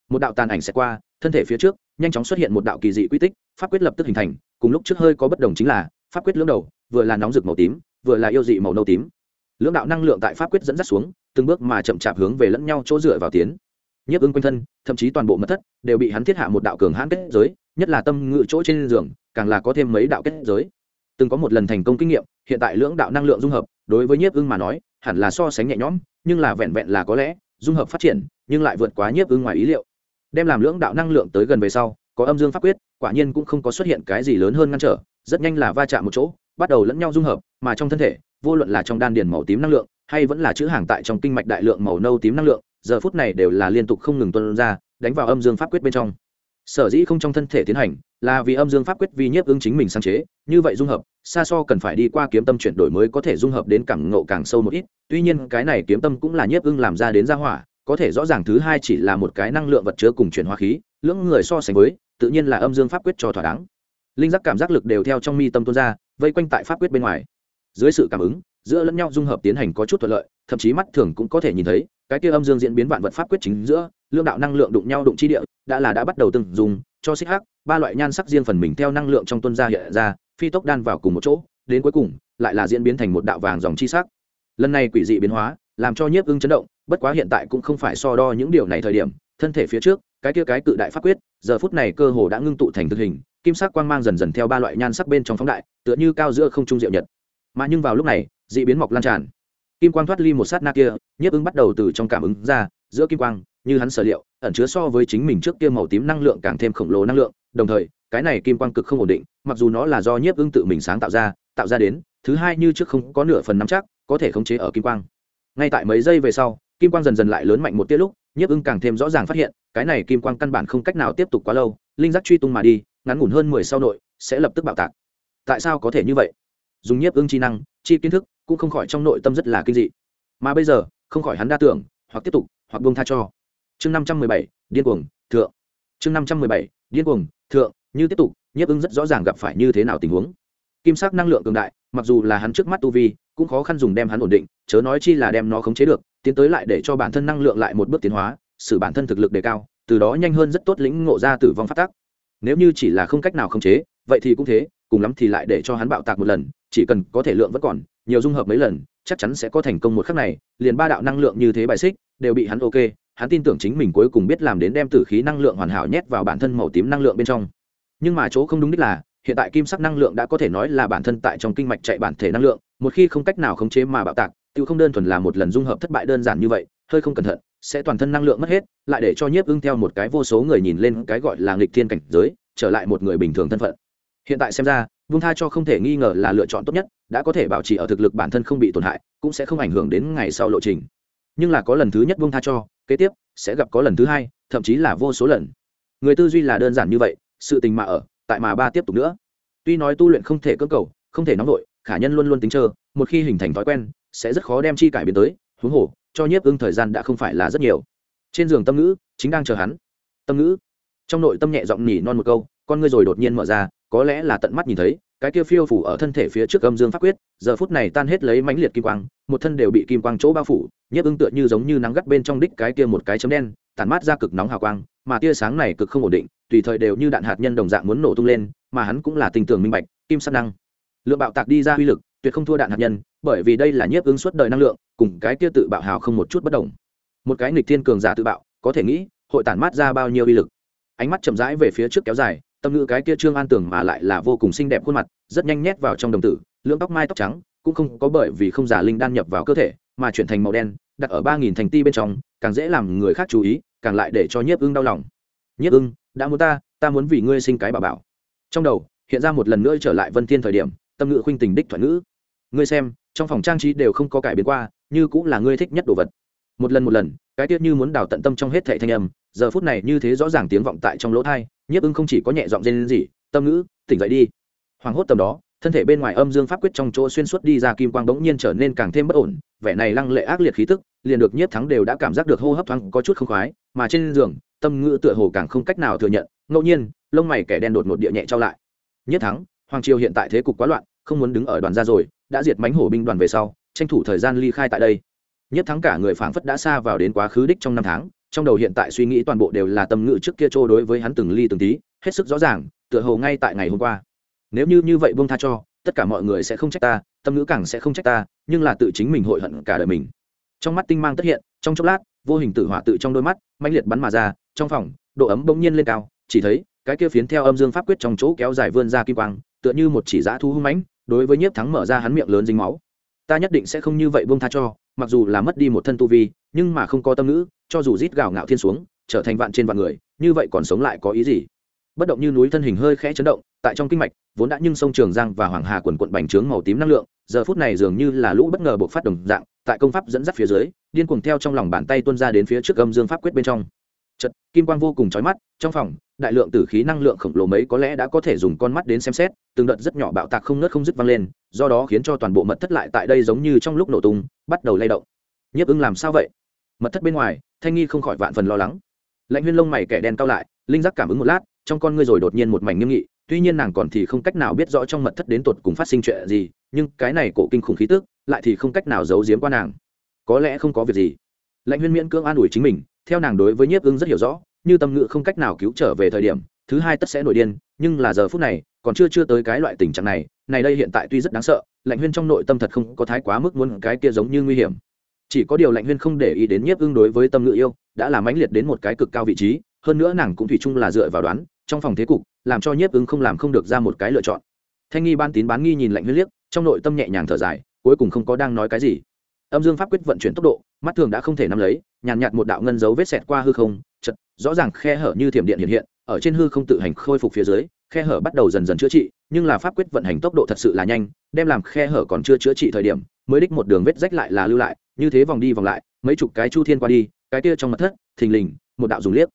Một đạo tàn ảnh sẽ qua, thân thể phía trước, nhanh chóng xuất hiện một đạo kỳ dị quy tích, pháp quyết lập tức hình thành, cùng lúc trước hơi có bất đồng chính là, pháp quyết lưỡng đầu, vừa là nóng rực màu tím, vừa là yêu dị màu nâu tím. Lưỡng đạo năng lượng tại pháp quyết dẫn dắt xuống, từng bước mà chậm chạp hướng về lẫn nhau chỗ dựa vào tiến nhiếp ưng quanh thân, thậm chí toàn bộ mật thất đều bị hắn thiết hạ một đạo cường hãn kết giới, nhất là tâm ngự chỗ trên giường, càng là có thêm mấy đạo kết giới. Từng có một lần thành công kinh nghiệm, hiện tại lưỡng đạo năng lượng dung hợp, đối với nhiếp ưng mà nói, hẳn là so sánh nhẹ nhõm, nhưng là vẹn vẹn là có lẽ, dung hợp phát triển, nhưng lại vượt quá nhiếp ưng ngoài ý liệu. Đem làm lưỡng đạo năng lượng tới gần về sau, có âm dương pháp quyết, quả nhiên cũng không có xuất hiện cái gì lớn hơn ngăn trở, rất nhanh là va chạm một chỗ, bắt đầu lẫn nhau dung hợp, mà trong thân thể, vô luận là trong đan điền màu tím năng lượng, hay vẫn là chữ hàng tại trong kinh mạch đại lượng màu nâu tím năng lượng giờ phút này đều là liên tục không ngừng tuân ra, đánh vào âm dương pháp quyết bên trong. Sở dĩ không trong thân thể tiến hành, là vì âm dương pháp quyết vi nhiếp ứng chính mình sáng chế, như vậy dung hợp, xa so cần phải đi qua kiếm tâm chuyển đổi mới có thể dung hợp đến càng ngộ càng sâu một ít, tuy nhiên cái này kiếm tâm cũng là nhiếp ưng làm ra đến gia hỏa, có thể rõ ràng thứ hai chỉ là một cái năng lượng vật chứa cùng chuyển hóa khí, lưỡng người so sánh với, tự nhiên là âm dương pháp quyết cho thỏa đáng. Linh giác cảm giác lực đều theo trong mi tâm tuôn ra, vây quanh tại pháp quyết bên ngoài. Dưới sự cảm ứng, giữa lẫn nhau dung hợp tiến hành có chút thuận lợi, thậm chí mắt thường cũng có thể nhìn thấy cái kia âm dương diễn biến vạn vật pháp quyết chính giữa lương đạo năng lượng đụng nhau đụng chi địa, đã là đã bắt đầu từng dùng, cho xích hắc, ba loại nhan sắc riêng phần mình theo năng lượng trong tuân gia hiện ra, phi tốc đan vào cùng một chỗ, đến cuối cùng, lại là diễn biến thành một đạo vàng dòng chi sắc. Lần này quỷ dị biến hóa, làm cho nhiếp ưng chấn động, bất quá hiện tại cũng không phải so đo những điều này thời điểm, thân thể phía trước, cái kia cái cự đại pháp quyết, giờ phút này cơ hồ đã ngưng tụ thành thực hình, kim sắc quang mang dần dần theo ba loại nhan sắc bên trong phóng đại, tựa như cao giữa không trung diệu nhật. Mà nhưng vào lúc này d ị biến mọc lan tràn kim quang thoát ly một sát na kia, nhiếp ứng bắt đầu từ trong cảm ứng ra, giữa kim quang, như hắn sở liệu, ẩn chứa so với chính mình trước kia màu tím năng lượng càng thêm khổng lồ năng lượng. Đồng thời, cái này kim quang cực không ổn định, mặc dù nó là do nhiếp ứng tự mình sáng tạo ra tạo ra đến, thứ hai như trước không có nửa phần nắm chắc, có thể khống chế ở kim quang. Ngay tại mấy giây về sau, kim quang dần dần lại lớn mạnh một tiết lúc, nhiếp ứng càng thêm rõ ràng phát hiện, cái này kim quang căn bản không cách nào tiếp tục quá lâu, linh giác truy tung mà đi, ngắn ngủn hơn mười sau nội, sẽ lập tức bạo tạc. Tại sao có thể như vậy? Dùng nhiếp ứng chi năng, chi kiến thức cũng không khỏi trong nội tâm rất là kinh dị. Mà bây giờ, không khỏi hắn đa tưởng, hoặc tiếp tục, hoặc buông tha cho. Chương năm trăm mười bảy, điên cuồng, thượng. Chương năm trăm mười bảy, điên cuồng, thượng, như tiếp tục, nhiếp ưng rất rõ ràng gặp phải như thế nào tình huống. Kim sắc năng lượng cường đại, mặc dù là hắn trước mắt tu vi, cũng khó khăn dùng đem hắn ổn định, chớ nói chi là đem nó khống chế được, tiến tới lại để cho bản thân năng lượng lại một bước tiến hóa xử bản thân thực lực đề cao, từ đó nhanh hơn rất tốt lĩnh ngộ ra tử vong phát tác. Nếu như chỉ là không cách nào khống chế, vậy thì cũng thế, cùng lắm thì lại để cho hắn bạo tạc một lần, chỉ cần có thể lượng vẫn còn nhiều dung hợp mấy lần, chắc chắn sẽ có thành công một khắc này, liền ba đạo năng lượng như thế bài xích đều bị hắn ok, hắn tin tưởng chính mình cuối cùng biết làm đến đem tử khí năng lượng hoàn hảo nhét vào bản thân màu tím năng lượng bên trong. Nhưng mà chỗ không đúng đích là, hiện tại kim sắc năng lượng đã có thể nói là bản thân tại trong kinh mạch chạy bản thể năng lượng, một khi không cách nào khống chế mà bạo tạc, tự không đơn thuần là một lần dung hợp thất bại đơn giản như vậy, hơi không cẩn thận, sẽ toàn thân năng lượng mất hết, lại để cho nhiếp ưng theo một cái vô số người nhìn lên cái gọi là nghịch thiên cảnh giới, trở lại một người bình thường thân phận hiện tại xem ra vung tha cho không thể nghi ngờ là lựa chọn tốt nhất, đã có thể bảo trì ở thực lực bản thân không bị tổn hại, cũng sẽ không ảnh hưởng đến ngày sau lộ trình. Nhưng là có lần thứ nhất vung tha cho, kế tiếp sẽ gặp có lần thứ hai, thậm chí là vô số lần. Người tư duy là đơn giản như vậy, sự tình mà ở, tại mà ba tiếp tục nữa. Tuy nói tu luyện không thể cơ cầu, không thể nóng vội, khả nhân luôn luôn tính chờ, một khi hình thành thói quen, sẽ rất khó đem chi cải biến tới, huống hồ, cho nhiếp ưng thời gian đã không phải là rất nhiều. Trên giường tâm ngữ, chính đang chờ hắn. Tâm ngữ. Trong nội tâm nhẹ giọng nhỉ non một câu, con ngươi rồi đột nhiên mở ra có lẽ là tận mắt nhìn thấy, cái kia phiêu phủ ở thân thể phía trước âm dương pháp quyết, giờ phút này tan hết lấy mãnh liệt kim quang, một thân đều bị kim quang chỗ bao phủ, nhiếp ưng tựa như giống như nắng gắt bên trong đích cái kia một cái chấm đen, tản mát ra cực nóng hào quang, mà tia sáng này cực không ổn định, tùy thời đều như đạn hạt nhân đồng dạng muốn nổ tung lên, mà hắn cũng là tình tưởng minh bạch, kim sắc năng. Lượng bạo tạc đi ra uy lực, tuyệt không thua đạn hạt nhân, bởi vì đây là nhiếp ứng suốt đời năng lượng, cùng cái kia tự bạo hào không một chút bất đồng. Một cái nghịch thiên cường giả tự bạo, có thể nghĩ, hội tản mát ra bao nhiêu uy lực. Ánh mắt chậm rãi về phía trước kéo dài tâm ngữ cái kia trương an tưởng mà lại là vô cùng xinh đẹp khuôn mặt, rất nhanh nhét vào trong đồng tử, lưỡng tóc mai tóc trắng, cũng không có bởi vì không giả linh đan nhập vào cơ thể, mà chuyển thành màu đen, đặt ở ba nghìn thành ti bên trong, càng dễ làm người khác chú ý, càng lại để cho nhiếp ưng đau lòng. Nhiếp ưng, đã muốn ta ta muốn vì ngươi sinh cái bà bảo. Trong đầu, hiện ra một lần nữa trở lại vân thiên thời điểm, tâm ngữ khuynh tình đích thuận ngữ. Ngươi xem, trong phòng trang trí đều không có cải biến qua, như cũng là ngươi thích nhất đồ vật. Một lần một lần, cái tiết như muốn đào tận tâm trong hết thệ thanh âm giờ phút này như thế rõ ràng tiếng vọng tại trong lỗ thai, nhiếp ưng không chỉ có nhẹ giọng lên gì tâm ngữ, tỉnh dậy đi. Hoàng hốt tầm đó, thân thể bên ngoài âm dương pháp quyết trong chỗ xuyên suốt đi ra kim quang bỗng nhiên trở nên càng thêm bất ổn, vẻ này lăng lệ ác liệt khí tức, liền được nhiếp thắng đều đã cảm giác được hô hấp thoáng có chút không khoái, mà trên giường, tâm ngữ tựa hồ càng không cách nào thừa nhận, ngẫu nhiên, lông mày kẻ đen đột một địa nhẹ trao lại. Nhiếp thắng, hoàng triều hiện tại thế cục quá loạn, không muốn đứng ở đoàn ra rồi, đã diệt mánh hổ binh đoàn về sau, tranh thủ thời gian ly khai tại đây. Nhất thắng cả người phảng phất đã xa vào đến quá khứ đích trong năm tháng trong đầu hiện tại suy nghĩ toàn bộ đều là tâm ngữ trước kia trô đối với hắn từng ly từng tí, hết sức rõ ràng, tựa hồ ngay tại ngày hôm qua. Nếu như như vậy buông tha cho, tất cả mọi người sẽ không trách ta, tâm ngữ càng sẽ không trách ta, nhưng là tự chính mình hội hận cả đời mình. Trong mắt tinh mang tất hiện, trong chốc lát, vô hình tử hỏa tự trong đôi mắt, mãnh liệt bắn mà ra, trong phòng, độ ấm bỗng nhiên lên cao, chỉ thấy, cái kia phiến theo âm dương pháp quyết trong chỗ kéo dài vươn ra kim quang, tựa như một chỉ giã thu hung mãnh, đối với nhiếp thắng mở ra hắn miệng lớn dính máu. Ta nhất định sẽ không như vậy buông tha cho, mặc dù là mất đi một thân tu vi, nhưng mà không có tâm ngữ cho dù rít gào ngạo thiên xuống, trở thành vạn trên vạn người, như vậy còn sống lại có ý gì? Bất động như núi thân hình hơi khẽ chấn động, tại trong kinh mạch, vốn đã nhưng sông trường giang và hoàng hà quần quận bành trướng màu tím năng lượng, giờ phút này dường như là lũ bất ngờ buộc phát đồng dạng, tại công pháp dẫn dắt phía dưới, điên cuồng theo trong lòng bàn tay tuôn ra đến phía trước âm dương pháp quyết bên trong. Chật kim quang vô cùng chói mắt, trong phòng, đại lượng tử khí năng lượng khổng lồ mấy có lẽ đã có thể dùng con mắt đến xem xét, từng đợt rất nhỏ bạo tạc không nớt không dứt vang lên, do đó khiến cho toàn bộ mật thất lại tại đây giống như trong lúc nổ tung, bắt đầu lay động. Nhiếp ưng làm sao vậy? Mật thất bên ngoài thanh nghi không khỏi vạn phần lo lắng. Lãnh huyên lông mày kẻ đen cao lại, linh giác cảm ứng một lát, trong con ngươi rồi đột nhiên một mảnh nghiêm nghị, tuy nhiên nàng còn thì không cách nào biết rõ trong mật thất đến tột cùng phát sinh chuyện gì, nhưng cái này cổ kinh khủng khí tức, lại thì không cách nào giấu giếm qua nàng. Có lẽ không có việc gì. Lãnh huyên miễn cưỡng an ủi chính mình, theo nàng đối với nhiếp ưng rất hiểu rõ, như tâm ngự không cách nào cứu trở về thời điểm, thứ hai tất sẽ nổi điên, nhưng là giờ phút này, còn chưa chưa tới cái loại tình trạng này này đây hiện tại tuy rất đáng sợ Lãnh huyên trong nội tâm thật không có thái quá mức muốn cái kia giống như nguy hiểm chỉ có điều lạnh huyên không để ý đến nhiếp ưng đối với tâm ngự yêu, đã làm mãnh liệt đến một cái cực cao vị trí, hơn nữa nàng cũng thủy chung là dựa vào đoán, trong phòng thế cục, làm cho nhiếp ưng không làm không được ra một cái lựa chọn. Thanh nghi ban tín bán nghi nhìn lạnh huyên liếc, trong nội tâm nhẹ nhàng thở dài, cuối cùng không có đang nói cái gì. Âm dương pháp quyết vận chuyển tốc độ, mắt thường đã không thể nắm lấy, nhàn nhạt một đạo ngân dấu vết xẹt qua hư không chật rõ ràng khe hở như thiểm điện hiện hiện ở trên hư không tự hành khôi phục phía dưới, khe hở bắt đầu dần dần chữa trị, nhưng là pháp quyết vận hành tốc độ thật sự là nhanh, đem làm khe hở còn chưa chữa trị thời điểm, mới đích một đường vết rách lại là lưu lại, như thế vòng đi vòng lại, mấy chục cái chu thiên qua đi, cái kia trong mặt thất, thình lình, một đạo dùng liếc.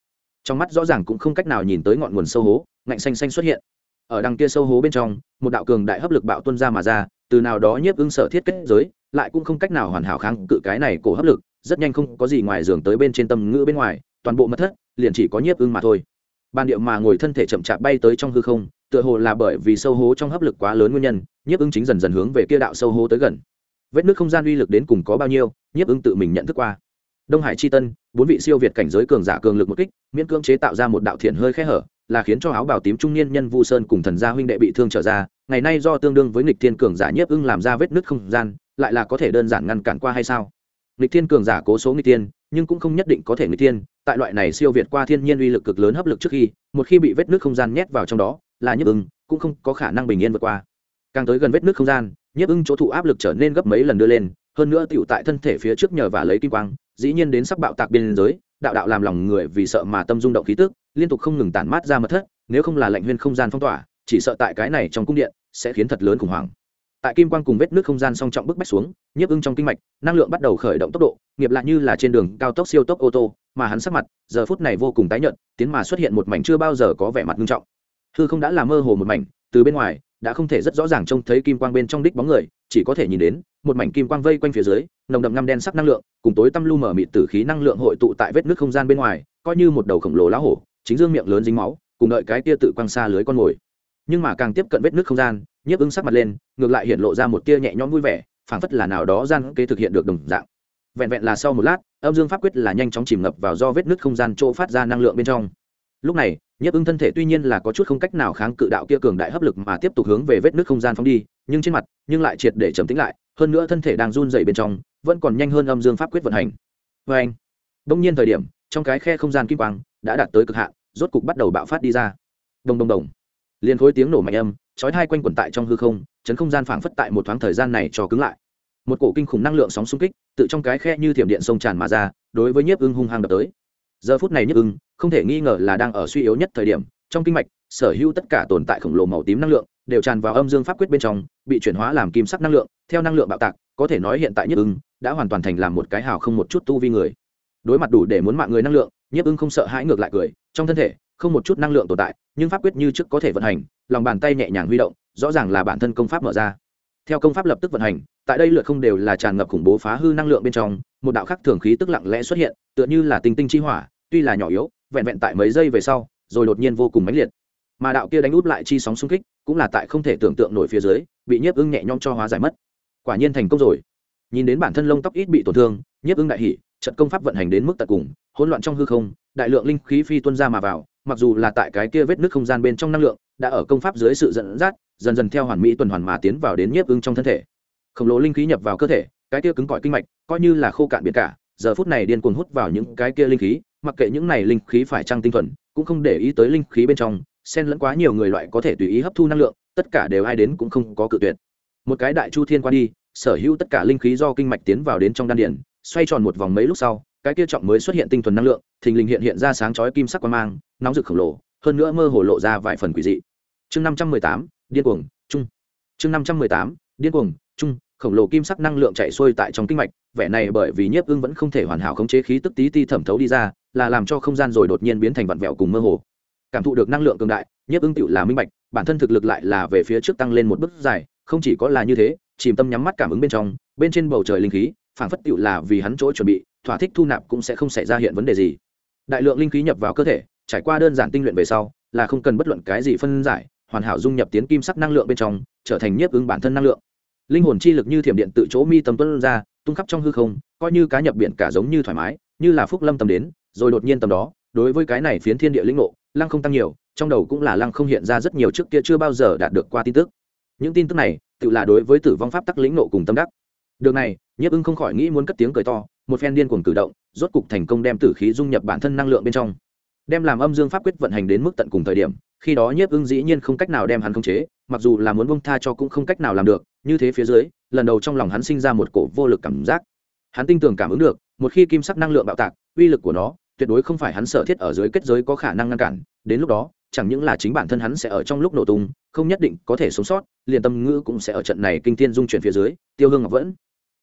Trong mắt rõ ràng cũng không cách nào nhìn tới ngọn nguồn sâu hố, ngạnh xanh xanh xuất hiện. Ở đằng kia sâu hố bên trong, một đạo cường đại hấp lực bạo tuân ra mà ra, từ nào đó nhiếp ưng sở thiết kết giới, lại cũng không cách nào hoàn hảo kháng cự cái này cổ hấp lực, rất nhanh không có gì ngoài giường tới bên trên tâm ngữ bên ngoài, toàn bộ mất thất, liền chỉ có nhiếp ưng mà thôi ban điệu mà ngồi thân thể chậm chạp bay tới trong hư không, tựa hồ là bởi vì sâu hố trong hấp lực quá lớn nguyên nhân, nhiếp ứng chính dần dần hướng về kia đạo sâu hố tới gần vết nước không gian uy lực đến cùng có bao nhiêu, nhiếp ứng tự mình nhận thức qua đông hải chi tân, bốn vị siêu việt cảnh giới cường giả cường lực một kích, miễn cưỡng chế tạo ra một đạo thiện hơi khẽ hở, là khiến cho áo bào tím trung niên nhân vu sơn cùng thần gia huynh đệ bị thương trở ra, ngày nay do tương đương với nghịch thiên cường giả nhiếp ưng làm ra vết nứt không gian, lại là có thể đơn giản ngăn cản qua hay sao nghịch thiên cường giả cố số nghịch tiên nhưng cũng không nhất định có thể người tiên tại loại này siêu việt qua thiên nhiên uy lực cực lớn hấp lực trước khi, một khi bị vết nước không gian nhét vào trong đó, là nhiếp ưng, cũng không có khả năng bình yên vượt qua. Càng tới gần vết nước không gian, nhiếp ưng chỗ thụ áp lực trở nên gấp mấy lần đưa lên, hơn nữa tựu tại thân thể phía trước nhờ và lấy kim quang, dĩ nhiên đến sắc bạo tạc biên giới, đạo đạo làm lòng người vì sợ mà tâm rung động khí tức, liên tục không ngừng tản mát ra mật thất, nếu không là lệnh huyên không gian phong tỏa, chỉ sợ tại cái này trong cung điện sẽ khiến thật lớn khủng hoảng. Tại kim quang cùng vết nước không gian song trọng bức bách xuống nhiếp ưng trong kinh mạch, năng lượng bắt đầu khởi động tốc độ, nghiệp lại như là trên đường cao tốc siêu tốc ô tô, mà hắn sắc mặt, giờ phút này vô cùng tái nhợt, tiến mà xuất hiện một mảnh chưa bao giờ có vẻ mặt nghiêm trọng. Hư không đã là mơ hồ một mảnh, từ bên ngoài, đã không thể rất rõ ràng trông thấy kim quang bên trong đích bóng người, chỉ có thể nhìn đến, một mảnh kim quang vây quanh phía dưới, nồng đậm ngăm đen sắc năng lượng, cùng tối tăm lu mở mịt tử khí năng lượng hội tụ tại vết nước không gian bên ngoài, coi như một đầu khổng lồ lá hổ, chính dương miệng lớn dính máu, cùng đợi cái tia tự quang xa lưới con mồi. Nhưng mà càng tiếp cận vết nước không gian, nhiếp ứng sắc mặt lên, ngược lại hiện lộ ra một tia nhẹ nhõm vui vẻ phảng phất là nào đó gian kế thực hiện được đồng dạng. Vẹn vẹn là sau một lát, âm dương pháp quyết là nhanh chóng chìm ngập vào do vết nước không gian chỗ phát ra năng lượng bên trong. Lúc này, nhiếp ưng thân thể tuy nhiên là có chút không cách nào kháng cự đạo kia cường đại hấp lực mà tiếp tục hướng về vết nước không gian phóng đi, nhưng trên mặt, nhưng lại triệt để trầm tĩnh lại, hơn nữa thân thể đang run dày bên trong, vẫn còn nhanh hơn âm dương pháp quyết vận hành. Vê anh đông nhiên thời điểm, trong cái khe không gian kim quang đã đạt tới cực hạn, rốt cục bắt đầu bạo phát đi ra. Đồng đồng đồng liền khối tiếng nổ mạnh âm chói hai quanh quẩn tại trong hư không, chấn không gian phảng phất tại một thoáng thời gian này cho cứng lại. Một cổ kinh khủng năng lượng sóng xung kích, tự trong cái khe như thiểm điện sông tràn mà ra, đối với nhiếp ưng hung hăng đập tới. Giờ phút này nhiếp ưng, không thể nghi ngờ là đang ở suy yếu nhất thời điểm, trong kinh mạch, sở hữu tất cả tồn tại khổng lồ màu tím năng lượng, đều tràn vào âm dương pháp quyết bên trong, bị chuyển hóa làm kim sắc năng lượng, theo năng lượng bạo tạc, có thể nói hiện tại nhiếp ưng đã hoàn toàn thành làm một cái hào không một chút tu vi người. Đối mặt đủ để muốn mạng người năng lượng, nhiếp ưng không sợ hãi ngược lại cười, trong thân thể, không một chút năng lượng tồn tại, nhưng pháp quyết như trước có thể vận hành lòng bàn tay nhẹ nhàng huy động, rõ ràng là bản thân công pháp mở ra. Theo công pháp lập tức vận hành, tại đây lượt không đều là tràn ngập khủng bố phá hư năng lượng bên trong, một đạo khắc thường khí tức lặng lẽ xuất hiện, tựa như là tinh tinh chi hỏa, tuy là nhỏ yếu, vẹn vẹn tại mấy giây về sau, rồi đột nhiên vô cùng mãnh liệt. Mà đạo kia đánh út lại chi sóng xung kích, cũng là tại không thể tưởng tượng nổi phía dưới, bị nhiếp ưng nhẹ nhõm cho hóa giải mất. Quả nhiên thành công rồi. Nhìn đến bản thân lông tóc ít bị tổn thương, nhiếp ưng đại hỉ, trận công pháp vận hành đến mức tận cùng, hỗn loạn trong hư không, đại lượng linh khí phi tuân ra mà vào mặc dù là tại cái kia vết nước không gian bên trong năng lượng, đã ở công pháp dưới sự dẫn dắt, dần dần theo hoàn mỹ tuần hoàn mà tiến vào đến nhiếp ưng trong thân thể. Khổng lồ linh khí nhập vào cơ thể, cái kia cứng cỏi kinh mạch, coi như là khô cạn biệt cả, giờ phút này điên cuồng hút vào những cái kia linh khí, mặc kệ những này linh khí phải trăng tinh thuần, cũng không để ý tới linh khí bên trong, xen lẫn quá nhiều người loại có thể tùy ý hấp thu năng lượng, tất cả đều ai đến cũng không có cự tuyệt. Một cái đại chu thiên qua đi, sở hữu tất cả linh khí do kinh mạch tiến vào đến trong đan điển xoay tròn một vòng mấy lúc sau, cái kia trọng mới xuất hiện tinh thuần năng lượng, thình lình hiện hiện ra sáng chói kim sắc quang mang nóng rực khổng lồ, hơn nữa mơ hồ lộ ra vài phần quỷ dị. Chương năm trăm mười tám, điên cuồng trung chương năm trăm mười tám, điên cuồng trung khổng lồ kim sắc năng lượng chạy xuôi tại trong kinh mạch, vẻ này bởi vì nhiếp ưng vẫn không thể hoàn hảo khống chế khí tức tí ti thẩm thấu đi ra, là làm cho không gian rồi đột nhiên biến thành vặn vẹo cùng mơ hồ. Cảm thụ được năng lượng cường đại, nhiếp ưng tựu là minh bạch, bản thân thực lực lại là về phía trước tăng lên một bước dài, không chỉ có là như thế, chìm tâm nhắm mắt cảm ứng bên trong, bên trên bầu trời linh khí, phảng phất tựu là vì hắn chỗ chuẩn bị, thỏa thích thu nạp cũng sẽ không xảy ra hiện vấn đề gì. Đại lượng linh khí nhập vào cơ thể trải qua đơn giản tinh luyện về sau, là không cần bất luận cái gì phân giải, hoàn hảo dung nhập tiến kim sắc năng lượng bên trong, trở thành nhiếp ứng bản thân năng lượng. Linh hồn chi lực như thiểm điện tự chỗ mi tâm tuân ra, tung khắp trong hư không, coi như cá nhập biển cả giống như thoải mái, như là phúc lâm tầm đến, rồi đột nhiên tầm đó, đối với cái này phiến thiên địa lĩnh ngộ, lăng không tăng nhiều, trong đầu cũng là lăng không hiện ra rất nhiều trước kia chưa bao giờ đạt được qua tin tức. Những tin tức này, tự là đối với tử vong pháp tắc lĩnh ngộ cùng tâm đắc. Được này, nhiếp ưng không khỏi nghĩ muốn cất tiếng cười to, một phen điên cuồng cử động, rốt cục thành công đem tử khí dung nhập bản thân năng lượng bên trong đem làm âm dương pháp quyết vận hành đến mức tận cùng thời điểm, khi đó nhiếp ưng dĩ nhiên không cách nào đem hắn khống chế, mặc dù là muốn bông tha cho cũng không cách nào làm được, như thế phía dưới, lần đầu trong lòng hắn sinh ra một cổ vô lực cảm giác. Hắn tin tưởng cảm ứng được, một khi kim sắc năng lượng bạo tạc, uy lực của nó, tuyệt đối không phải hắn sở thiết ở dưới kết giới có khả năng ngăn cản, đến lúc đó, chẳng những là chính bản thân hắn sẽ ở trong lúc nổ tung, không nhất định có thể sống sót, liền tâm ngữ cũng sẽ ở trận này kinh thiên dung chuyển phía dưới, tiêu hương ngọc vẫn.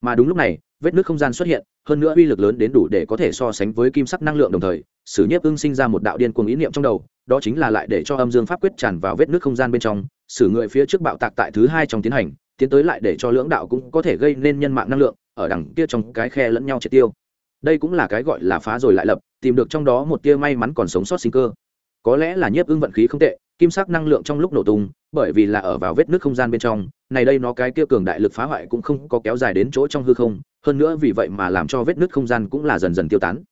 Mà đúng lúc này vết nước không gian xuất hiện, hơn nữa uy lực lớn đến đủ để có thể so sánh với kim sắc năng lượng đồng thời, sử nhiếp ưng sinh ra một đạo điên cuồng ý niệm trong đầu, đó chính là lại để cho âm dương pháp quyết tràn vào vết nước không gian bên trong, sử người phía trước bạo tạc tại thứ hai trong tiến hành, tiến tới lại để cho lưỡng đạo cũng có thể gây nên nhân mạng năng lượng, ở đằng kia trong cái khe lẫn nhau triệt tiêu. Đây cũng là cái gọi là phá rồi lại lập, tìm được trong đó một tia may mắn còn sống sót sinh cơ. Có lẽ là nhiếp ưng vận khí không tệ, kim sắc năng lượng trong lúc nổ tung, bởi vì là ở vào vết nước không gian bên trong, này đây nó cái kia cường đại lực phá hoại cũng không có kéo dài đến chỗ trong hư không hơn nữa vì vậy mà làm cho vết nước không gian cũng là dần dần tiêu tán.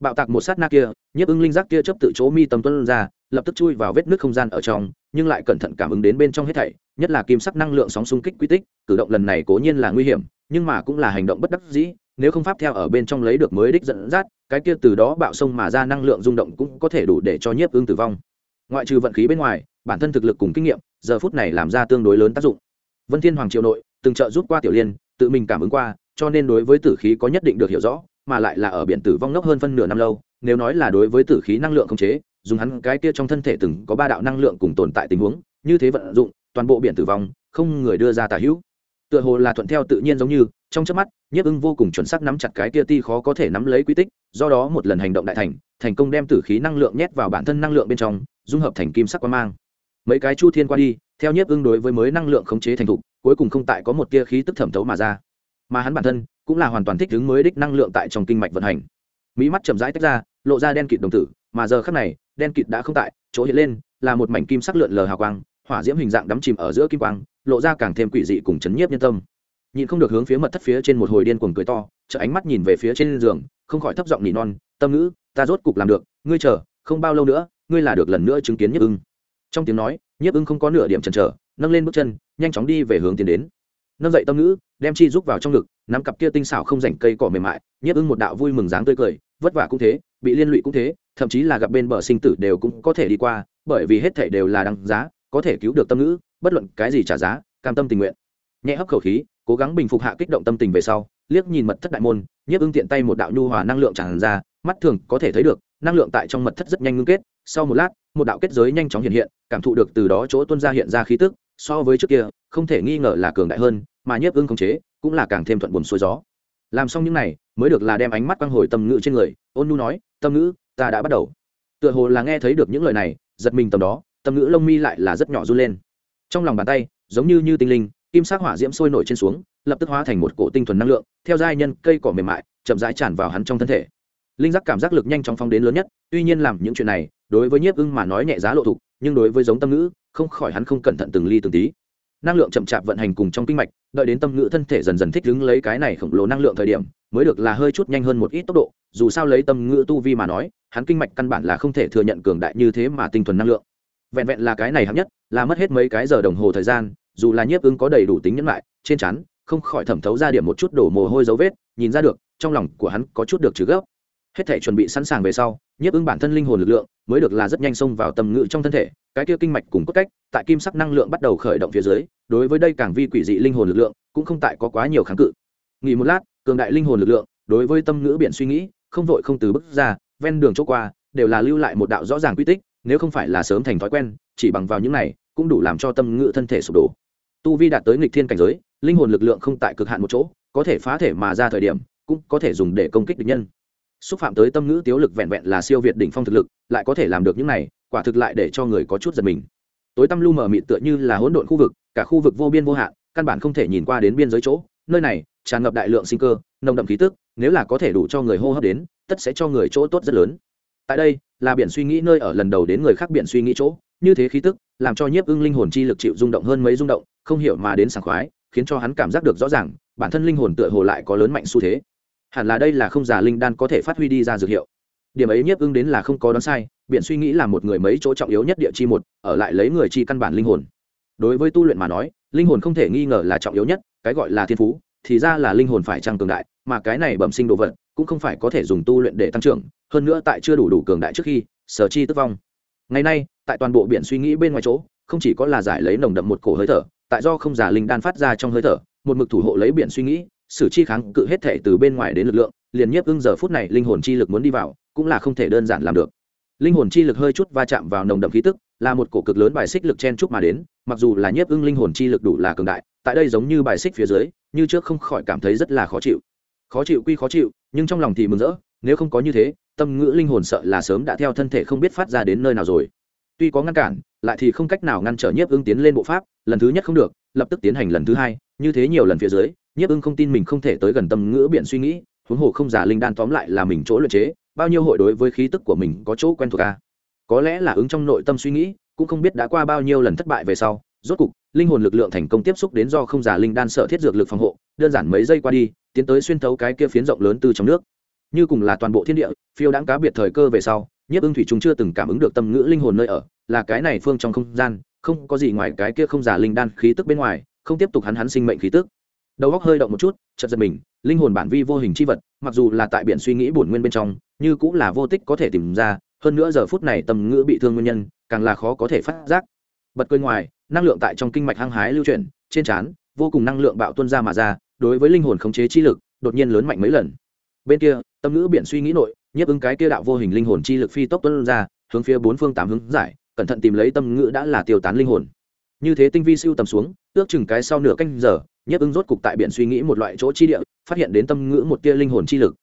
Bạo tạc một sát na kia, nhiếp ưng linh giác kia chấp tự chỗ mi tâm tuân ra, lập tức chui vào vết nước không gian ở trong, nhưng lại cẩn thận cảm ứng đến bên trong hết thảy, nhất là kim sắc năng lượng sóng xung kích quy tích, cử động lần này cố nhiên là nguy hiểm, nhưng mà cũng là hành động bất đắc dĩ, nếu không pháp theo ở bên trong lấy được mới đích dẫn dắt, cái kia từ đó bạo sông mà ra năng lượng rung động cũng có thể đủ để cho nhiếp ưng tử vong. Ngoại trừ vận khí bên ngoài, bản thân thực lực cùng kinh nghiệm, giờ phút này làm ra tương đối lớn tác dụng. Vân thiên hoàng triều nội, từng trợ giúp qua tiểu liên, tự mình cảm ứng qua cho nên đối với tử khí có nhất định được hiểu rõ, mà lại là ở biển tử vong ngốc hơn phân nửa năm lâu, nếu nói là đối với tử khí năng lượng không chế, dùng hắn cái kia trong thân thể từng có ba đạo năng lượng cùng tồn tại tình huống, như thế vận dụng, toàn bộ biển tử vong, không người đưa ra tà hữu. Tựa hồ là thuận theo tự nhiên giống như, trong chớp mắt, nhiếp ưng vô cùng chuẩn xác nắm chặt cái kia ti khó có thể nắm lấy quy tích, do đó một lần hành động đại thành thành công đem tử khí năng lượng nhét vào bản thân năng lượng bên trong, dung hợp thành kim sắc quang mang. Mấy cái chu thiên qua đi, theo nhiếp ưng đối với mới năng lượng khống chế thành thục, cuối cùng không tại có một tia khí tức thẩm thấu mà ra mà hắn bản thân cũng là hoàn toàn thích ứng mới đích năng lượng tại trong kinh mạch vận hành. Mỹ mắt chậm rãi tách ra, lộ ra đen kịt đồng tử, mà giờ khắc này, đen kịt đã không tại, chỗ hiện lên là một mảnh kim sắc lượn lờ hào quang, hỏa diễm hình dạng đắm chìm ở giữa kim quang, lộ ra càng thêm quỷ dị cùng chấn nhiếp nhân tâm. Nhìn không được hướng phía mật thất phía trên một hồi điên cuồng cười to chợ ánh mắt nhìn về phía trên giường, không khỏi thấp giọng nỉ non, tâm ngữ, ta rốt cục làm được, ngươi chờ, không bao lâu nữa, ngươi là được lần nữa chứng kiến nhiếp ưng. Trong tiếng nói, nhiếp ưng không có nửa điểm chần chờ, nâng lên bước chân, nhanh chóng đi về hướng tiến đến nâng dậy tâm ngữ, đem chi rúc vào trong ngực, nắm cặp kia tinh xảo không rảnh cây cỏ mềm mại, nhiếp ưng một đạo vui mừng dáng tươi cười, vất vả cũng thế, bị liên lụy cũng thế, thậm chí là gặp bên bờ sinh tử đều cũng có thể đi qua, bởi vì hết thể đều là đăng giá, có thể cứu được tâm ngữ, bất luận cái gì trả giá, cam tâm tình nguyện. Nhẹ hấp khẩu khí, cố gắng bình phục hạ kích động tâm tình về sau, liếc nhìn mật thất đại môn, nhiếp ưng tiện tay một đạo nhu hòa năng lượng tràn ra, mắt thường có thể thấy được, năng lượng tại trong mật thất rất nhanh ngưng kết, sau một lát, một đạo kết giới nhanh chóng hiện hiện, cảm thụ được từ đó chỗ tuân ra hiện ra khí tức, so với trước kia, không thể nghi ngờ là cường đại hơn mà nhiếp ưng khống chế, cũng là càng thêm thuận buồn xuôi gió. Làm xong những này, mới được là đem ánh mắt quang hồi tâm ngữ trên người, ôn nu nói, tâm ngữ, ta đã bắt đầu. Tựa hồ là nghe thấy được những lời này, giật mình tầm đó, tâm ngữ lông mi lại là rất nhỏ run lên. Trong lòng bàn tay, giống như như tinh linh, kim sắc hỏa diễm sôi nổi trên xuống, lập tức hóa thành một cổ tinh thuần năng lượng, theo giai nhân cây cỏ mềm mại, chậm rãi tràn vào hắn trong thân thể. Linh giác cảm giác lực nhanh chóng phóng đến lớn nhất, tuy nhiên làm những chuyện này, đối với nhiếp ưng mà nói nhẹ giá lộ thục, nhưng đối với giống tâm ngữ, không khỏi hắn không cẩn thận từng ly từng tí. Năng lượng chậm chạp vận hành cùng trong kinh mạch đợi đến tâm ngữ thân thể dần dần thích ứng lấy cái này khổng lồ năng lượng thời điểm, mới được là hơi chút nhanh hơn một ít tốc độ, dù sao lấy tâm ngữ tu vi mà nói, hắn kinh mạch căn bản là không thể thừa nhận cường đại như thế mà tinh thuần năng lượng. Vẹn vẹn là cái này hạng nhất, là mất hết mấy cái giờ đồng hồ thời gian, dù là nhiếp ứng có đầy đủ tính nhẫn lại, trên chắn không khỏi thẩm thấu ra điểm một chút đổ mồ hôi dấu vết, nhìn ra được, trong lòng của hắn có chút được trừ gấp. Hết thể chuẩn bị sẵn sàng về sau nhiếp ưng bản thân linh hồn lực lượng mới được là rất nhanh xông vào tầm ngự trong thân thể, cái kia kinh mạch cùng cốt cách tại kim sắc năng lượng bắt đầu khởi động phía dưới, đối với đây càng vi quỷ dị linh hồn lực lượng cũng không tại có quá nhiều kháng cự. Nghỉ một lát, cường đại linh hồn lực lượng đối với tâm ngữ biển suy nghĩ, không vội không từ bước ra, ven đường chỗ qua, đều là lưu lại một đạo rõ ràng quy tích, nếu không phải là sớm thành thói quen, chỉ bằng vào những này cũng đủ làm cho tâm ngữ thân thể sụp đổ. Tu vi đạt tới nghịch thiên cảnh giới, linh hồn lực lượng không tại cực hạn một chỗ, có thể phá thể mà ra thời điểm, cũng có thể dùng để công kích địch nhân xúc phạm tới tâm ngữ tiếu lực vẹn vẹn là siêu việt đỉnh phong thực lực, lại có thể làm được những này, quả thực lại để cho người có chút giật mình. Tối tăm lu mờ mịt tựa như là hỗn độn khu vực, cả khu vực vô biên vô hạn, căn bản không thể nhìn qua đến biên giới chỗ. Nơi này, tràn ngập đại lượng sinh cơ, nồng đậm khí tức, nếu là có thể đủ cho người hô hấp đến, tất sẽ cho người chỗ tốt rất lớn. Tại đây, là biển suy nghĩ nơi ở lần đầu đến người khác biển suy nghĩ chỗ. Như thế khí tức, làm cho nhiếp ưng linh hồn chi lực chịu rung động hơn mấy rung động, không hiểu mà đến sảng khoái, khiến cho hắn cảm giác được rõ ràng, bản thân linh hồn tựa hồ lại có lớn mạnh xu thế hẳn là đây là không giả linh đan có thể phát huy đi ra dược hiệu. Điểm ấy nhiếp ưng đến là không có đoán sai, biện suy nghĩ là một người mấy chỗ trọng yếu nhất địa chi một, ở lại lấy người chi căn bản linh hồn. Đối với tu luyện mà nói, linh hồn không thể nghi ngờ là trọng yếu nhất, cái gọi là thiên phú, thì ra là linh hồn phải trăng cường đại, mà cái này bẩm sinh đồ vật, cũng không phải có thể dùng tu luyện để tăng trưởng, hơn nữa tại chưa đủ đủ cường đại trước khi, sở chi tức vong. Ngày nay, tại toàn bộ biển suy nghĩ bên ngoài chỗ, không chỉ có là giải lấy nồng đậm một cổ hơi thở, tại do không giả linh đan phát ra trong hơi thở, một mực thủ hộ lấy biển suy nghĩ sử chi kháng cự hết thể từ bên ngoài đến lực lượng, liền nhiếp ưng giờ phút này linh hồn chi lực muốn đi vào, cũng là không thể đơn giản làm được. Linh hồn chi lực hơi chút va chạm vào nồng đậm khí tức, là một cổ cực lớn bài xích lực chen chúc mà đến, mặc dù là nhiếp ưng linh hồn chi lực đủ là cường đại, tại đây giống như bài xích phía dưới, như trước không khỏi cảm thấy rất là khó chịu. Khó chịu quy khó chịu, nhưng trong lòng thì mừng rỡ, nếu không có như thế, tâm ngữ linh hồn sợ là sớm đã theo thân thể không biết phát ra đến nơi nào rồi. Tuy có ngăn cản, lại thì không cách nào ngăn trở nhiếp ưng tiến lên bộ pháp, lần thứ nhất không được, lập tức tiến hành lần thứ hai, như thế nhiều lần phía dưới nhiếp ưng không tin mình không thể tới gần tâm ngữ biện suy nghĩ, huống hồ không giả linh đan tóm lại là mình chỗ luyện chế, bao nhiêu hội đối với khí tức của mình có chỗ quen thuộc à? có lẽ là ứng trong nội tâm suy nghĩ, cũng không biết đã qua bao nhiêu lần thất bại về sau, rốt cục, linh hồn lực lượng thành công tiếp xúc đến do không giả linh đan sợ thiết dược lực phòng hộ, đơn giản mấy giây qua đi, tiến tới xuyên thấu cái kia phiến rộng lớn từ trong nước như cùng là toàn bộ thiên địa, phiêu đáng cá biệt thời cơ về sau, nhiếp ưng thủy chúng chưa từng cảm ứng được tâm ngữ linh hồn nơi ở, là cái này phương trong không gian, không có gì ngoài cái kia không giả linh đan khí tức bên ngoài, không tiếp tục hắn hắn sinh mệnh khí tức đầu óc hơi động một chút, chợt giật mình, linh hồn bản vi vô hình chi vật, mặc dù là tại biển suy nghĩ bổn nguyên bên trong, như cũng là vô tích có thể tìm ra, hơn nữa giờ phút này tâm ngữ bị thương nguyên nhân, càng là khó có thể phát giác. Bật cười ngoài, năng lượng tại trong kinh mạch hăng hái lưu chuyển, trên trán, vô cùng năng lượng bạo tuân ra mà ra, đối với linh hồn khống chế chi lực, đột nhiên lớn mạnh mấy lần. Bên kia, tâm ngữ biển suy nghĩ nội nhiếp ứng cái kia đạo vô hình linh hồn chi lực phi tốc tuân ra, hướng phía bốn phương tám hướng giải, cẩn thận tìm lấy tâm ngữ đã là tiêu tán linh hồn. Như thế tinh vi siêu tầm xuống, ước chừng cái sau nửa canh giờ nhiếp ưng rốt cục tại biển suy nghĩ một loại chỗ chi địa, phát hiện đến tâm ngữ một tia linh hồn chi lực.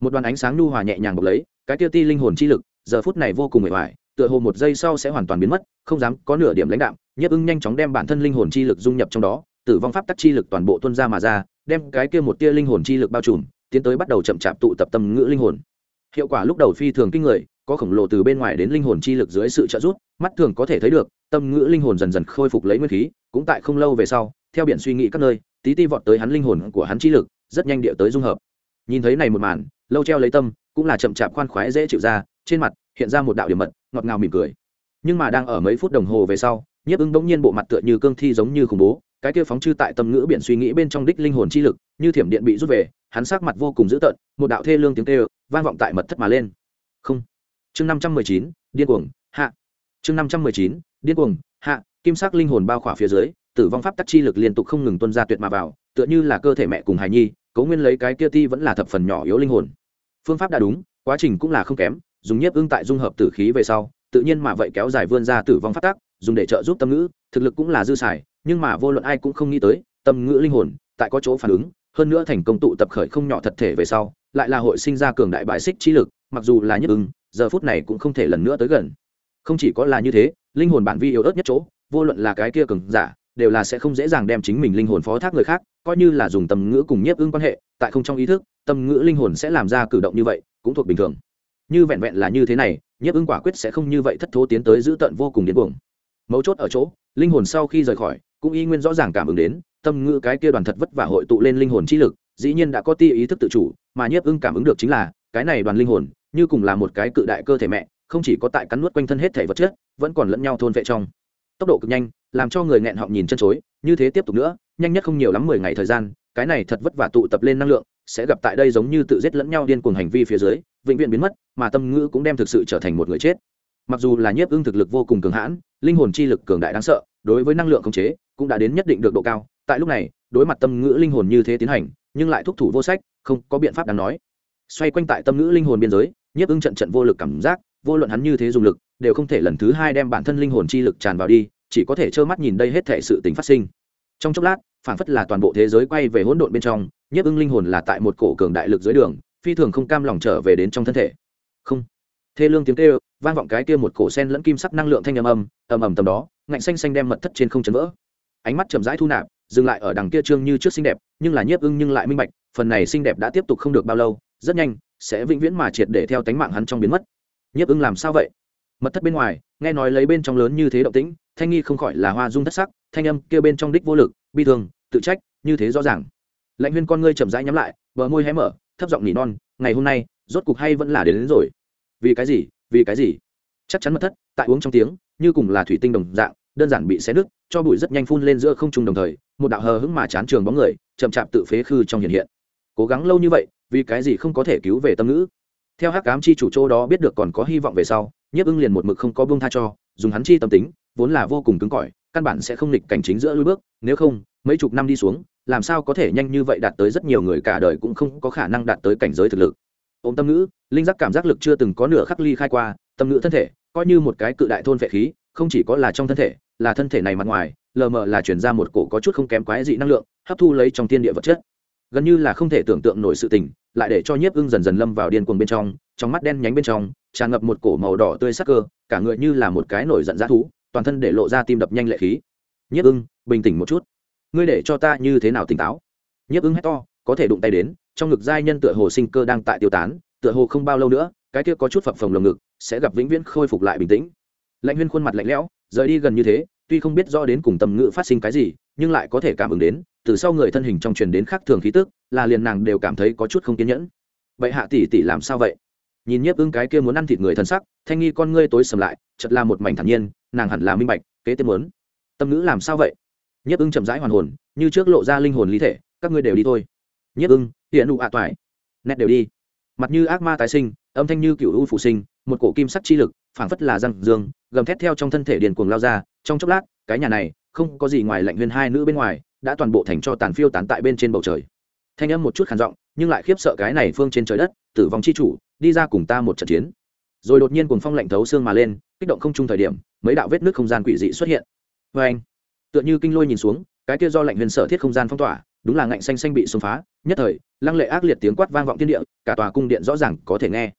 Một đoàn ánh sáng nhu hòa nhẹ nhàng bộc lấy, cái tia ti linh hồn chi lực, giờ phút này vô cùng mệt mỏi tựa hồ một giây sau sẽ hoàn toàn biến mất, không dám có nửa điểm lãnh đạm. Nhiếp ưng nhanh chóng đem bản thân linh hồn chi lực dung nhập trong đó, tử vong pháp tắc chi lực toàn bộ tuân ra mà ra, đem cái kia một tia linh hồn chi lực bao trùm, tiến tới bắt đầu chậm chạp tụ tập tâm ngữ linh hồn. Hiệu quả lúc đầu phi thường kinh người, có khổng lồ từ bên ngoài đến linh hồn chi lực dưới sự trợ giúp, mắt thường có thể thấy được, tâm ngữ linh hồn dần dần khôi phục lấy nguyên khí, cũng tại không lâu về sau theo biển suy nghĩ các nơi, tí ti vọt tới hắn linh hồn của hắn chi lực, rất nhanh địa tới dung hợp. Nhìn thấy này một màn, lâu treo lấy tâm, cũng là chậm chạp khoan khoái dễ chịu ra, trên mặt hiện ra một đạo điểm mật, ngọt ngào mỉm cười. Nhưng mà đang ở mấy phút đồng hồ về sau, nhiếp ưng bỗng nhiên bộ mặt tựa như cương thi giống như khủng bố, cái kia phóng chư tại tâm ngữ biển suy nghĩ bên trong đích linh hồn chi lực, như thiểm điện bị rút về, hắn sắc mặt vô cùng dữ tợn, một đạo thê lương tiếng kêu, vang vọng tại mật thất mà lên. Không. Chương năm trăm mười chín, điên cuồng, hạ. Chương năm trăm mười chín, điên cuồng, hạ, kim sắc linh hồn bao khỏa phía dưới tử vong pháp tắc chi lực liên tục không ngừng tuân ra tuyệt mà vào, tựa như là cơ thể mẹ cùng hài nhi, cấu nguyên lấy cái kia ti vẫn là thập phần nhỏ yếu linh hồn. Phương pháp đã đúng, quá trình cũng là không kém, dùng nhiếp ưng tại dung hợp tử khí về sau, tự nhiên mà vậy kéo dài vươn ra tử vong pháp tắc, dùng để trợ giúp tâm ngữ, thực lực cũng là dư xài, nhưng mà vô luận ai cũng không nghĩ tới, tâm ngữ linh hồn, tại có chỗ phản ứng, hơn nữa thành công tụ tập khởi không nhỏ thật thể về sau, lại là hội sinh ra cường đại bài xích trí lực, mặc dù là nhất ưng, giờ phút này cũng không thể lần nữa tới gần. Không chỉ có là như thế, linh hồn bản vi yếu ớt nhất chỗ, vô luận là cái kia cường giả đều là sẽ không dễ dàng đem chính mình linh hồn phó thác người khác, coi như là dùng tâm ngữ cùng nhiếp ưng quan hệ, tại không trong ý thức, tâm ngữ linh hồn sẽ làm ra cử động như vậy, cũng thuộc bình thường. Như vẹn vẹn là như thế này, nhiếp ưng quả quyết sẽ không như vậy thất thố tiến tới giữ tận vô cùng điên cuồng. Mấu chốt ở chỗ, linh hồn sau khi rời khỏi, cũng y nguyên rõ ràng cảm ứng đến, tâm ngữ cái kia đoàn thật vất vả hội tụ lên linh hồn chi lực, dĩ nhiên đã có ti ý thức tự chủ, mà nhiếp ưng cảm ứng được chính là, cái này đoàn linh hồn, như cùng là một cái cự đại cơ thể mẹ, không chỉ có tại cắn nuốt quanh thân hết thể vật chất, vẫn còn lẫn nhau thôn vệ trong tốc độ cực nhanh, làm cho người nghẹn họng nhìn chân chối, như thế tiếp tục nữa, nhanh nhất không nhiều lắm mười ngày thời gian, cái này thật vất vả tụ tập lên năng lượng, sẽ gặp tại đây giống như tự giết lẫn nhau điên cuồng hành vi phía dưới, vĩnh viễn biến mất, mà tâm ngữ cũng đem thực sự trở thành một người chết. Mặc dù là nhiếp ưng thực lực vô cùng cường hãn, linh hồn chi lực cường đại đáng sợ, đối với năng lượng khống chế cũng đã đến nhất định được độ cao, tại lúc này, đối mặt tâm ngữ linh hồn như thế tiến hành, nhưng lại thúc thủ vô sách, không có biện pháp đáng nói. Xoay quanh tại tâm ngữ linh hồn biên giới, nhiếp ưng trận trận vô lực cảm giác vô luận hắn như thế dùng lực, đều không thể lần thứ hai đem bản thân linh hồn chi lực tràn vào đi, chỉ có thể trơ mắt nhìn đây hết thể sự tình phát sinh. Trong chốc lát phản phất là toàn bộ thế giới quay về hỗn độn bên trong, nhiếp ưng linh hồn là tại một cổ cường đại lực dưới đường, phi thường không cam lòng trở về đến trong thân thể. Không. Thê lương tiếng kêu, vang vọng cái kia một cổ sen lẫn kim sắc năng lượng thanh âm âm, ầm ầm tầm đó, ngạnh xanh xanh đem mật thất trên không chấn vỡ. Ánh mắt chậm rãi thu nạp, dừng lại ở đằng kia trương như trước xinh đẹp, nhưng là nhiếp ưng nhưng lại minh bạch, phần này xinh đẹp đã tiếp tục không được bao lâu, rất nhanh, sẽ vĩnh viễn mà triệt để theo tánh mạng hắn trong biến mất nhiếp ưng làm sao vậy? Mật thất bên ngoài nghe nói lấy bên trong lớn như thế động tĩnh thanh nghi không khỏi là hoa dung thất sắc thanh âm kia bên trong đích vô lực bi thương tự trách như thế rõ ràng. Lãnh huyên con ngươi chậm rãi nhắm lại bờ môi hé mở thấp giọng nỉ non ngày hôm nay rốt cục hay vẫn là đến, đến rồi. Vì cái gì? Vì cái gì? Chắc chắn mật thất tại uống trong tiếng như cùng là thủy tinh đồng dạng đơn giản bị xé nứt cho bụi rất nhanh phun lên giữa không trung đồng thời một đạo hờ hững mà chán trường bóng người chậm chạp tự phế khư trong hiện hiện. Cố gắng lâu như vậy vì cái gì không có thể cứu về tâm ngữ? Theo hắc ám chi chủ chỗ đó biết được còn có hy vọng về sau, nhiếp ưng liền một mực không có buông tha cho, dùng hắn chi tâm tính, vốn là vô cùng cứng cỏi, căn bản sẽ không lịch cảnh chính giữa lui bước, nếu không, mấy chục năm đi xuống, làm sao có thể nhanh như vậy đạt tới rất nhiều người cả đời cũng không có khả năng đạt tới cảnh giới thực lực. Ôm tâm ngữ, linh giác cảm giác lực chưa từng có nửa khắc ly khai qua, tâm ngữ thân thể, coi như một cái cự đại thôn vệ khí, không chỉ có là trong thân thể, là thân thể này mặt ngoài, lờ mờ là chuyển ra một cổ có chút không kém quái dị năng lượng, hấp thu lấy trong tiên địa vật chất. Gần như là không thể tưởng tượng nổi sự tình lại để cho nhiếp ưng dần dần lâm vào điên cuồng bên trong trong mắt đen nhánh bên trong, tràn ngập một cổ màu đỏ tươi sắc cơ, cả người như là một cái nổi giận dã thú, toàn thân để lộ ra tim đập nhanh lệ khí. Nhiếp ưng, bình tĩnh một chút. Ngươi để cho ta như thế nào tỉnh táo? Nhiếp ưng hét to, có thể đụng tay đến, trong ngực giai nhân tựa hồ sinh cơ đang tại tiêu tán, tựa hồ không bao lâu nữa, cái kia có chút phập phồng lồng ngực, sẽ gặp vĩnh viễn khôi phục lại bình tĩnh. Lạnh huyên khuôn mặt lạnh lẽo, rời đi gần như thế, tuy không biết rõ đến cùng tâm ngữ phát sinh cái gì, nhưng lại có thể cảm ứng đến từ sau người thân hình trong truyền đến khác thường khí tức, là liền nàng đều cảm thấy có chút không kiên nhẫn. Vậy hạ tỷ tỷ làm sao vậy? Nhìn nhiếp ưng cái kia muốn ăn thịt người thân sắc, thanh nghi con ngươi tối sầm lại chật là một mảnh thản nhiên, nàng hẳn là minh bạch, kế tiếp muốn. Tâm ngữ làm sao vậy? Nhiếp ưng chậm rãi hoàn hồn, như trước lộ ra linh hồn lý thể, các ngươi đều đi thôi. Nhiếp ưng hiện nụ ạ toại. Nét đều đi. Mặt như ác ma tái sinh, âm thanh như cựu u phụ sinh, một cổ kim sắc chi lực, phảng phất là răng dương, gầm thét theo trong thân thể điền cuồng lao ra. Trong chốc lát, cái nhà này, không có gì ngoài lạnh huyên hai nữ bên ngoài đã toàn bộ thành cho tàn phiêu tán tại bên trên bầu trời. Thanh âm một chút khản giọng, nhưng lại khiếp sợ cái này phương trên trời đất, tử vong chi chủ, đi ra cùng ta một trận chiến. Rồi đột nhiên cùng phong lạnh thấu xương mà lên, kích động không chung thời điểm, mấy đạo vết nước không gian quỷ dị xuất hiện. Vê anh, tựa như kinh lôi nhìn xuống, cái kia do lạnh huyền sở thiết không gian phong tỏa, đúng là ngạnh xanh xanh bị xông phá, nhất thời, lăng lệ ác liệt tiếng quát vang vọng thiên địa, cả tòa cung điện rõ ràng có thể nghe.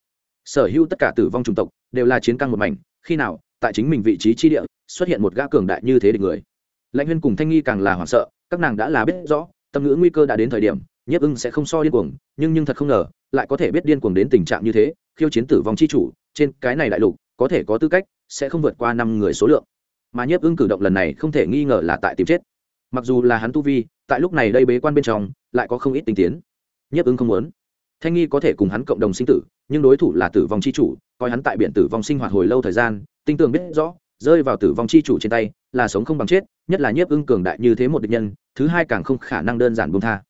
Sở hữu tất cả tử vong chủng tộc, đều là chiến căng một mảnh, khi nào, tại chính mình vị trí chi địa, xuất hiện một gã cường đại như thế địch người. Lãnh huyên cùng thanh nghi càng là hoảng sợ các nàng đã là biết rõ, tâm ngữ nguy cơ đã đến thời điểm, nhiếp ưng sẽ không so điên cuồng, nhưng nhưng thật không ngờ, lại có thể biết điên cuồng đến tình trạng như thế, khiêu chiến tử vong chi chủ, trên cái này đại lục, có thể có tư cách, sẽ không vượt qua năm người số lượng. Mà nhiếp ưng cử động lần này không thể nghi ngờ là tại tìm chết. Mặc dù là hắn tu vi, tại lúc này đây bế quan bên trong, lại có không ít tinh tiến. Nhiếp ưng không muốn. Thanh nghi có thể cùng hắn cộng đồng sinh tử, nhưng đối thủ là tử vong chi chủ, coi hắn tại biển tử vong sinh hoạt hồi lâu thời gian, tinh tường biết rõ rơi vào tử vong chi chủ trên tay, là sống không bằng chết, nhất là nhiếp ưng cường đại như thế một địch nhân, thứ hai càng không khả năng đơn giản buông tha.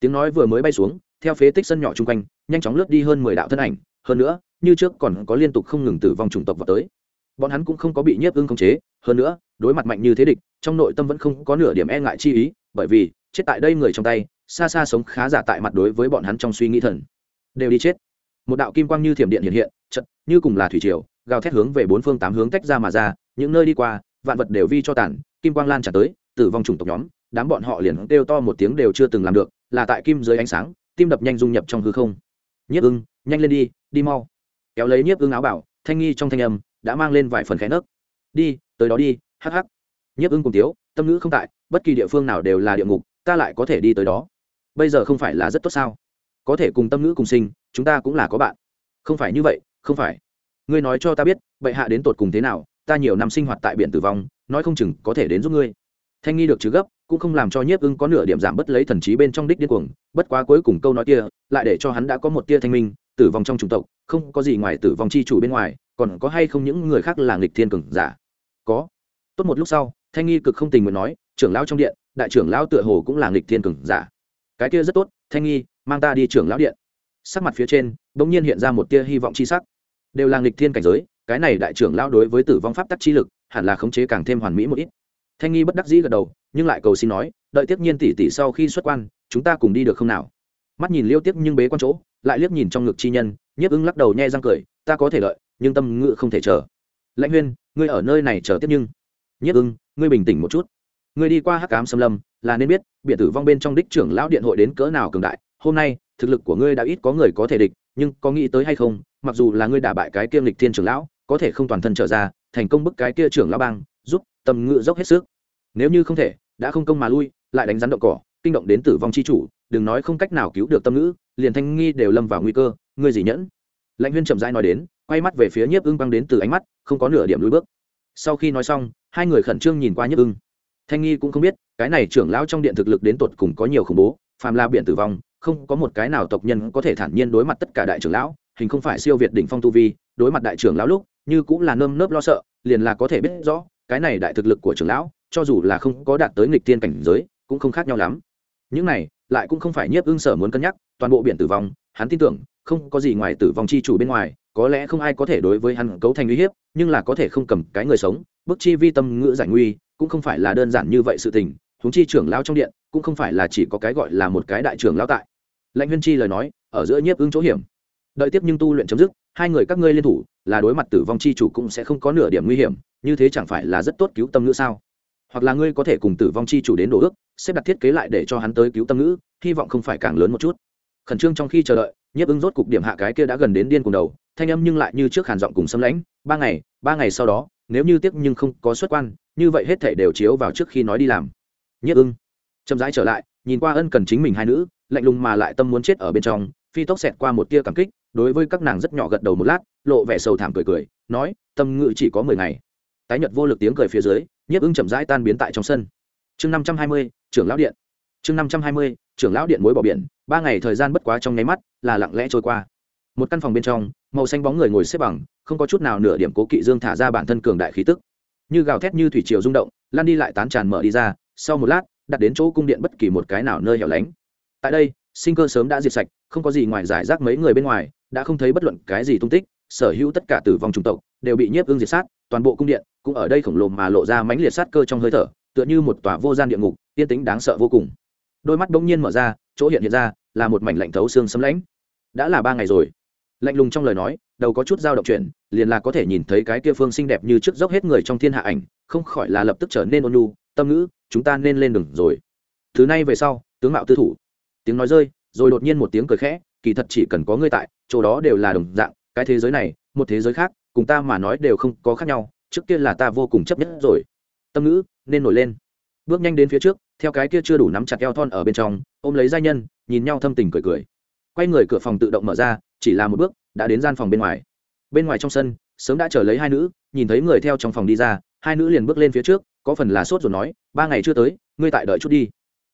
Tiếng nói vừa mới bay xuống, theo phế tích sân nhỏ chung quanh, nhanh chóng lướt đi hơn mười đạo thân ảnh, hơn nữa, như trước còn có liên tục không ngừng tử vong chủng tộc vào tới. Bọn hắn cũng không có bị nhiếp ưng khống chế, hơn nữa, đối mặt mạnh như thế địch, trong nội tâm vẫn không có nửa điểm e ngại chi ý, bởi vì, chết tại đây người trong tay, xa xa sống khá giả tại mặt đối với bọn hắn trong suy nghĩ thần. Đều đi chết. Một đạo kim quang như thiểm điện hiện hiện chật như cùng là thủy triều, gào thét hướng về bốn phương tám hướng tách ra mà ra những nơi đi qua, vạn vật đều vi cho tàn, kim quang lan trả tới, tử vong chủng tộc nhóm, đám bọn họ liền kêu to một tiếng đều chưa từng làm được, là tại kim dưới ánh sáng, tim đập nhanh dung nhập trong hư không. Nhiếp ưng, nhanh lên đi đi mau. Kéo lấy nhiếp ưng áo bảo, thanh nghi trong thanh âm, đã mang lên vài phần khẽ nấc. Đi, tới đó đi, hắc hắc. Nhiếp ưng cùng tiếu, tâm ngữ không tại, bất kỳ địa phương nào đều là địa ngục, ta lại có thể đi tới đó. Bây giờ không phải là rất tốt sao? Có thể cùng tâm ngữ cùng sinh, chúng ta cũng là có bạn. Không phải như vậy, không phải. Ngươi nói cho ta biết, bệ hạ đến tột cùng thế nào ta nhiều năm sinh hoạt tại biển tử vong, nói không chừng có thể đến giúp ngươi. Thanh nghi được chứ gấp, cũng không làm cho nhiếp ưng có nửa điểm giảm bất lấy thần trí bên trong đích điên cuồng, bất quá cuối cùng câu nói kia, lại để cho hắn đã có một tia thanh minh, tử vong trong chủng tộc, không có gì ngoài tử vong chi chủ bên ngoài, còn có hay không những người khác là nghịch thiên cường giả? Có. Tốt một lúc sau, thanh nghi cực không tình nguyện nói, trưởng lão trong điện, đại trưởng lão tựa hồ cũng là nghịch thiên cường giả. Cái kia rất tốt, thanh nghi, mang ta đi trưởng lão điện. Sắc mặt phía trên đ ỗ n g nhiên hiện ra một tia hy vọng c h i sắc. Đều là nghịch thiên cảnh giới cái này đại trưởng lão đối với tử vong pháp tắc chi lực, hẳn là khống chế càng thêm hoàn mỹ một ít. Thanh nghi bất đắc dĩ gật đầu, nhưng lại cầu xin nói, đợi tiếp nhiên tỷ tỷ sau khi xuất quan, chúng ta cùng đi được không nào? Mắt nhìn liêu tiếp nhưng bế quan chỗ, lại liếc nhìn trong ngực chi nhân, nhiếp ưng lắc đầu nhe răng cười, ta có thể lợi, nhưng tâm ngự không thể chờ. Lãnh huyên, ngươi ở nơi này chờ tiếp nhưng. Nhiếp ưng, ngươi bình tĩnh một chút. Ngươi đi qua hắc cám xâm lâm, là nên biết biện tử vong bên trong đích trưởng lão điện hội đến cỡ nào cường đại. Hôm nay, thực lực của ngươi đã ít có người có thể địch, nhưng có nghĩ tới hay không, mặc dù là ngươi đả bại cái kiêm lịch thiên trưởng lão có thể không toàn thân trở ra, thành công bức cái kia trưởng lão bang, giúp tầm ngự dốc hết sức. Nếu như không thể, đã không công mà lui, lại đánh rắn động cỏ, kinh động đến tử vong chi chủ, đừng nói không cách nào cứu được tâm ngữ liền thanh nghi đều lâm vào nguy cơ, ngươi gì nhẫn? Lãnh huyên chậm rãi nói đến, quay mắt về phía nhiếp ưng băng đến từ ánh mắt, không có nửa điểm lùi bước. Sau khi nói xong, hai người khẩn trương nhìn qua nhiếp ưng. Thanh nghi cũng không biết, cái này trưởng lão trong điện thực lực đến tột cùng có nhiều khủng bố, phàm la biển tử vong, không có một cái nào tộc nhân có thể thản nhiên đối mặt tất cả đại trưởng lão, hình không phải siêu việt đỉnh phong tu vi, đối mặt đại trưởng lão lúc như cũng là nơm nớp lo sợ, liền là có thể biết rõ, cái này đại thực lực của trưởng lão, cho dù là không có đạt tới nghịch tiên cảnh giới, cũng không khác nhau lắm. Những này, lại cũng không phải nhiếp ưng sở muốn cân nhắc, toàn bộ biển tử vong, hắn tin tưởng, không có gì ngoài tử vong chi chủ bên ngoài, có lẽ không ai có thể đối với hắn cấu thành uy hiếp, nhưng là có thể không cầm cái người sống, bức chi vi tâm ngữ giải nguy, cũng không phải là đơn giản như vậy sự tình, huống chi trưởng lão trong điện, cũng không phải là chỉ có cái gọi là một cái đại trưởng lão tại. Lãnh huyên chi lời nói, ở giữa nhiếp ứng chỗ hiểm đợi tiếp nhưng tu luyện chấm dứt, hai người các ngươi liên thủ, là đối mặt tử vong chi chủ cũng sẽ không có nửa điểm nguy hiểm, như thế chẳng phải là rất tốt cứu tâm ngữ sao? Hoặc là ngươi có thể cùng tử vong chi chủ đến đổ ước, xếp đặt thiết kế lại để cho hắn tới cứu tâm ngữ, hy vọng không phải càng lớn một chút. Khẩn trương trong khi chờ đợi, nhiếp ứng rốt cục điểm hạ cái kia đã gần đến điên cùng đầu, thanh âm nhưng lại như trước hàn giọng cùng xâm lãnh, ba ngày ba ngày sau đó, nếu như tiếc nhưng không có xuất quan, như vậy hết thể đều chiếu vào trước khi nói đi làm. Nhiếp ưng chậm rãi trở lại, nhìn qua ân cần chính mình hai nữ, lạnh lùng mà lại tâm muốn chết ở bên trong, phi tốc xẹt qua một tia cảm kích đối với các nàng rất nhỏ gật đầu một lát, lộ vẻ sầu thảm cười cười, nói, tâm ngự chỉ có mười ngày. Tái nhật vô lực tiếng cười phía dưới, nhiếp ưng chậm rãi tan biến tại trong sân. Chương năm trăm hai mươi, trưởng lão điện. Chương năm trăm hai mươi, trưởng lão điện mối bỏ biển, ba ngày thời gian bất quá trong nháy mắt, là lặng lẽ trôi qua. Một căn phòng bên trong, màu xanh bóng người ngồi xếp bằng, không có chút nào nửa điểm cố kỵ dương thả ra bản thân cường đại khí tức. Như gào thét như thủy triều rung động, lan đi lại tán tràn mở đi ra, sau một lát, đặt đến chỗ cung điện bất kỳ một cái nào nơi hẻo lánh. Tại đây sinh cơ sớm đã diệt sạch, không có gì ngoài giải rác mấy người bên ngoài, đã không thấy bất luận cái gì tung tích, sở hữu tất cả tử vong chủng tộc đều bị nhiếp ương diệt sát, toàn bộ cung điện cũng ở đây khổng lồ mà lộ ra mãnh liệt sát cơ trong hơi thở, tựa như một tòa vô gian địa ngục, yên tính đáng sợ vô cùng. Đôi mắt bỗng nhiên mở ra, chỗ hiện hiện ra là một mảnh lạnh thấu xương sấm lãnh đã là ba ngày rồi. Lạnh lùng trong lời nói, đầu có chút dao động chuyển, liền là có thể nhìn thấy cái kia phương xinh đẹp như trước dốc hết người trong thiên hạ ảnh, không khỏi là lập tức trở nên ôn nhu, tâm ngữ, chúng ta nên lên đường rồi. Thứ này về sau, tướng mạo tư thủ tiếng nói rơi, rồi đột nhiên một tiếng cười khẽ, kỳ thật chỉ cần có ngươi tại, chỗ đó đều là đồng dạng, cái thế giới này, một thế giới khác, cùng ta mà nói đều không có khác nhau, trước kia là ta vô cùng chấp nhất rồi. Tâm ngữ, nên nổi lên. Bước nhanh đến phía trước, theo cái kia chưa đủ nắm chặt eo thon ở bên trong, ôm lấy giai nhân, nhìn nhau thâm tình cười cười. Quay người cửa phòng tự động mở ra, chỉ là một bước, đã đến gian phòng bên ngoài. Bên ngoài trong sân, sớm đã chờ lấy hai nữ, nhìn thấy người theo trong phòng đi ra, hai nữ liền bước lên phía trước, có phần là sốt rồi nói, ba ngày chưa tới, ngươi tại đợi chút đi.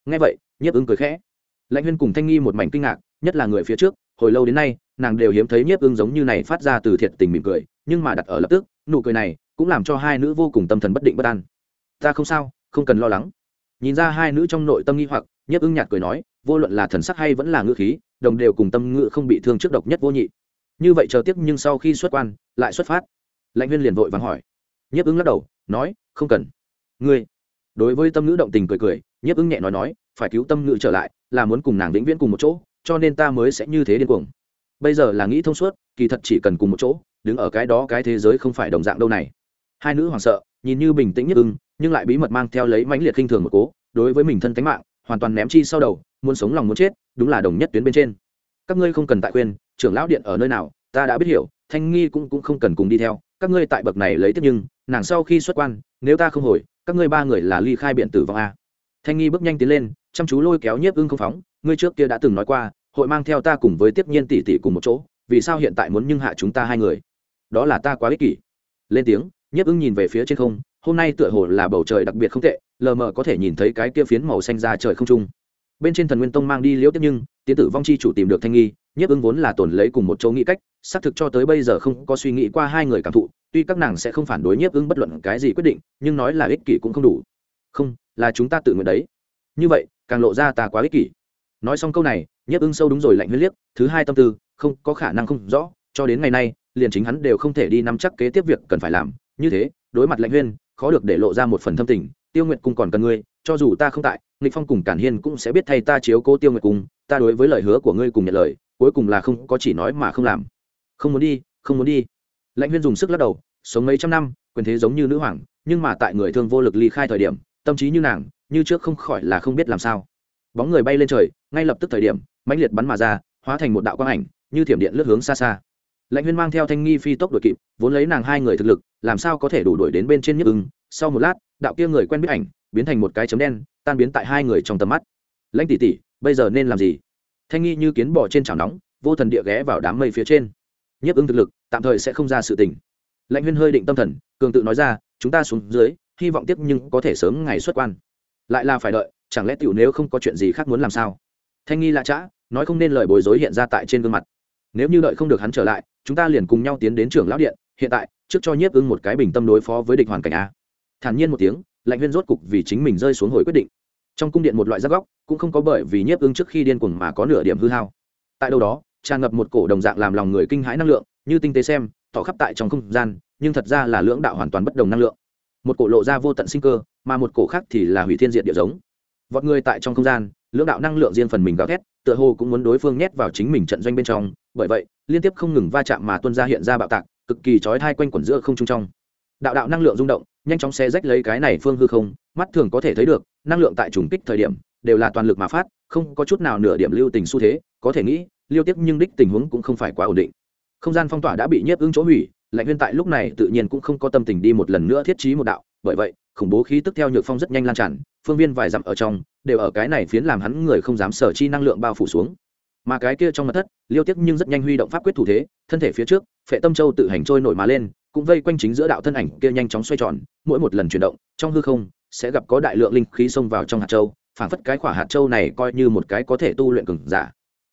Nghe vậy, nhiếp ứng cười khẽ lãnh huyên cùng thanh nghi một mảnh kinh ngạc, nhất là người phía trước, hồi lâu đến nay, nàng đều hiếm thấy nhiếp ưng giống như này phát ra từ thiệt tình mỉm cười, nhưng mà đặt ở lập tức, nụ cười này cũng làm cho hai nữ vô cùng tâm thần bất định bất an. Ta không sao, không cần lo lắng. Nhìn ra hai nữ trong nội tâm nghi hoặc, nhiếp ưng nhạt cười nói, vô luận là thần sắc hay vẫn là ngữ khí, đồng đều cùng tâm ngữ không bị thương trước độc nhất vô nhị. Như vậy chờ tiếp nhưng sau khi xuất quan, lại xuất phát. Lãnh huyên liền vội vàng hỏi. Nhiếp ưng lắc đầu, nói, không cần. Ngươi? Đối với tâm ngữ động tình cười cười, nhiếp ưng nhẹ nói nói, phải cứu tâm ngữ trở lại là muốn cùng nàng vĩnh viễn cùng một chỗ, cho nên ta mới sẽ như thế điên cuồng. Bây giờ là nghĩ thông suốt, kỳ thật chỉ cần cùng một chỗ, đứng ở cái đó cái thế giới không phải đồng dạng đâu này. Hai nữ hoảng sợ, nhìn như bình tĩnh nhất ưng, nhưng lại bí mật mang theo lấy mãnh liệt khinh thường một cố, đối với mình thân tánh mạng, hoàn toàn ném chi sau đầu, muốn sống lòng muốn chết, đúng là đồng nhất tuyến bên trên. Các ngươi không cần tại khuyên, trưởng lão điện ở nơi nào, ta đã biết hiểu, thanh nghi cũng cũng không cần cùng đi theo, các ngươi tại bậc này lấy tiếp nhưng, nàng sau khi xuất quan, nếu ta không hồi, các ngươi ba người là ly khai biện tử vong a. Thanh nghi bước nhanh tiến lên chăm chú lôi kéo nhiếp ưng không phóng, ngươi trước kia đã từng nói qua, hội mang theo ta cùng với tiếp nhiên tỷ tỷ cùng một chỗ, vì sao hiện tại muốn nhưng hạ chúng ta hai người? Đó là ta quá ích kỷ. Lên tiếng, nhiếp ưng nhìn về phía trên không, hôm nay tựa hồ là bầu trời đặc biệt không tệ, lờ mờ có thể nhìn thấy cái kia phiến màu xanh ra trời không trung. Bên trên thần nguyên tông mang đi liễu tiếp nhưng, tiến tử vong chi chủ tìm được thanh nghi, nhiếp ưng vốn là tồn lấy cùng một chỗ nghĩ cách, xác thực cho tới bây giờ không có suy nghĩ qua hai người cảm thụ, tuy các nàng sẽ không phản đối nhiếp ưng bất luận cái gì quyết định, nhưng nói là ích kỷ cũng không đủ. Không, là chúng ta tự nguyện đấy. Như vậy càng lộ ra ta quá ích kỷ. Nói xong câu này, nhiếp ưng sâu đúng rồi lạnh huyết liếc, thứ hai tâm tư, không có khả năng không rõ, cho đến ngày nay, liền chính hắn đều không thể đi nắm chắc kế tiếp việc cần phải làm. Như thế, đối mặt lạnh huyên, khó được để lộ ra một phần thâm tình. Tiêu nguyện cung còn cần ngươi, cho dù ta không tại, nghịch phong cùng cản hiên cũng sẽ biết thay ta chiếu cố tiêu nguyện cung, ta đối với lời hứa của ngươi cùng nhận lời, cuối cùng là không có chỉ nói mà không làm. Không muốn đi, không muốn đi. Lãnh huyên dùng sức lắc đầu, sống mấy trăm năm, quyền thế giống như nữ hoàng, nhưng mà tại người thương vô lực ly khai thời điểm, tâm trí như nàng như trước không khỏi là không biết làm sao. Bóng người bay lên trời, ngay lập tức thời điểm, mãnh liệt bắn mà ra, hóa thành một đạo quang ảnh, như thiểm điện lướt hướng xa xa. Lãnh huyên mang theo thanh nghi phi tốc đội kịp, vốn lấy nàng hai người thực lực, làm sao có thể đủ đuổi đến bên trên nhức ưng. Sau một lát, đạo kia người quen biết ảnh, biến thành một cái chấm đen, tan biến tại hai người trong tầm mắt. Lãnh tỷ tỷ, bây giờ nên làm gì? Thanh nghi như kiến bò trên chảo nóng, vô thần địa ghé vào đám mây phía trên. Nhất ứng thực lực, tạm thời sẽ không ra sự tình. Lãnh huyên hơi định tâm thần, cường tự nói ra, chúng ta xuống dưới, hy vọng tiếp nhưng có thể sớm ngày xuất quan lại là phải đợi, chẳng lẽ tiểu nếu không có chuyện gì khác muốn làm sao? Thanh nghi lạ chã nói không nên lời bối rối hiện ra tại trên gương mặt. Nếu như đợi không được hắn trở lại, chúng ta liền cùng nhau tiến đến trường lão điện, hiện tại, trước cho nhiếp ưng một cái bình tâm đối phó với địch hoàn cảnh a. Thản nhiên một tiếng, lạnh huyên rốt cục vì chính mình rơi xuống hồi quyết định. Trong cung điện một loại giác góc, cũng không có bởi vì nhiếp ưng trước khi điên cuồng mà có nửa điểm hư hao. Tại đâu đó, tràn ngập một cổ đồng dạng làm lòng người kinh hãi năng lượng, như tinh tế xem, tỏ khắp tại trong không gian, nhưng thật ra là lưỡng đạo hoàn toàn bất đồng năng lượng một cổ lộ ra vô tận sinh cơ, mà một cổ khác thì là hủy thiên diện địa giống. Vọt người tại trong không gian, lưỡng đạo năng lượng riêng phần mình gào thét, tựa hồ cũng muốn đối phương nhét vào chính mình trận doanh bên trong. Bởi vậy, liên tiếp không ngừng va chạm mà tuân ra hiện ra bạo tạc, cực kỳ chói thai quanh quẩn giữa không trung trong. Đạo đạo năng lượng rung động, nhanh chóng xe rách lấy cái này phương hư không, mắt thường có thể thấy được, năng lượng tại trùng kích thời điểm, đều là toàn lực mà phát, không có chút nào nửa điểm lưu tình xu thế, có thể nghĩ, liêu tiếp nhưng đích tình huống cũng không phải quá ổn định. Không gian phong tỏa đã bị nhiếp ứng chỗ hủy lạnh huyên tại lúc này tự nhiên cũng không có tâm tình đi một lần nữa thiết trí một đạo, bởi vậy, khủng bố khí tức theo nhược phong rất nhanh lan tràn, phương viên vài dặm ở trong, đều ở cái này phiến làm hắn người không dám sở chi năng lượng bao phủ xuống. Mà cái kia trong mặt thất, liêu tiếc nhưng rất nhanh huy động pháp quyết thủ thế, thân thể phía trước, phệ tâm châu tự hành trôi nổi mà lên, cũng vây quanh chính giữa đạo thân ảnh kia nhanh chóng xoay tròn, mỗi một lần chuyển động, trong hư không, sẽ gặp có đại lượng linh khí xông vào trong hạt châu, phảng phất cái khỏa hạt châu này coi như một cái có thể tu luyện cường giả.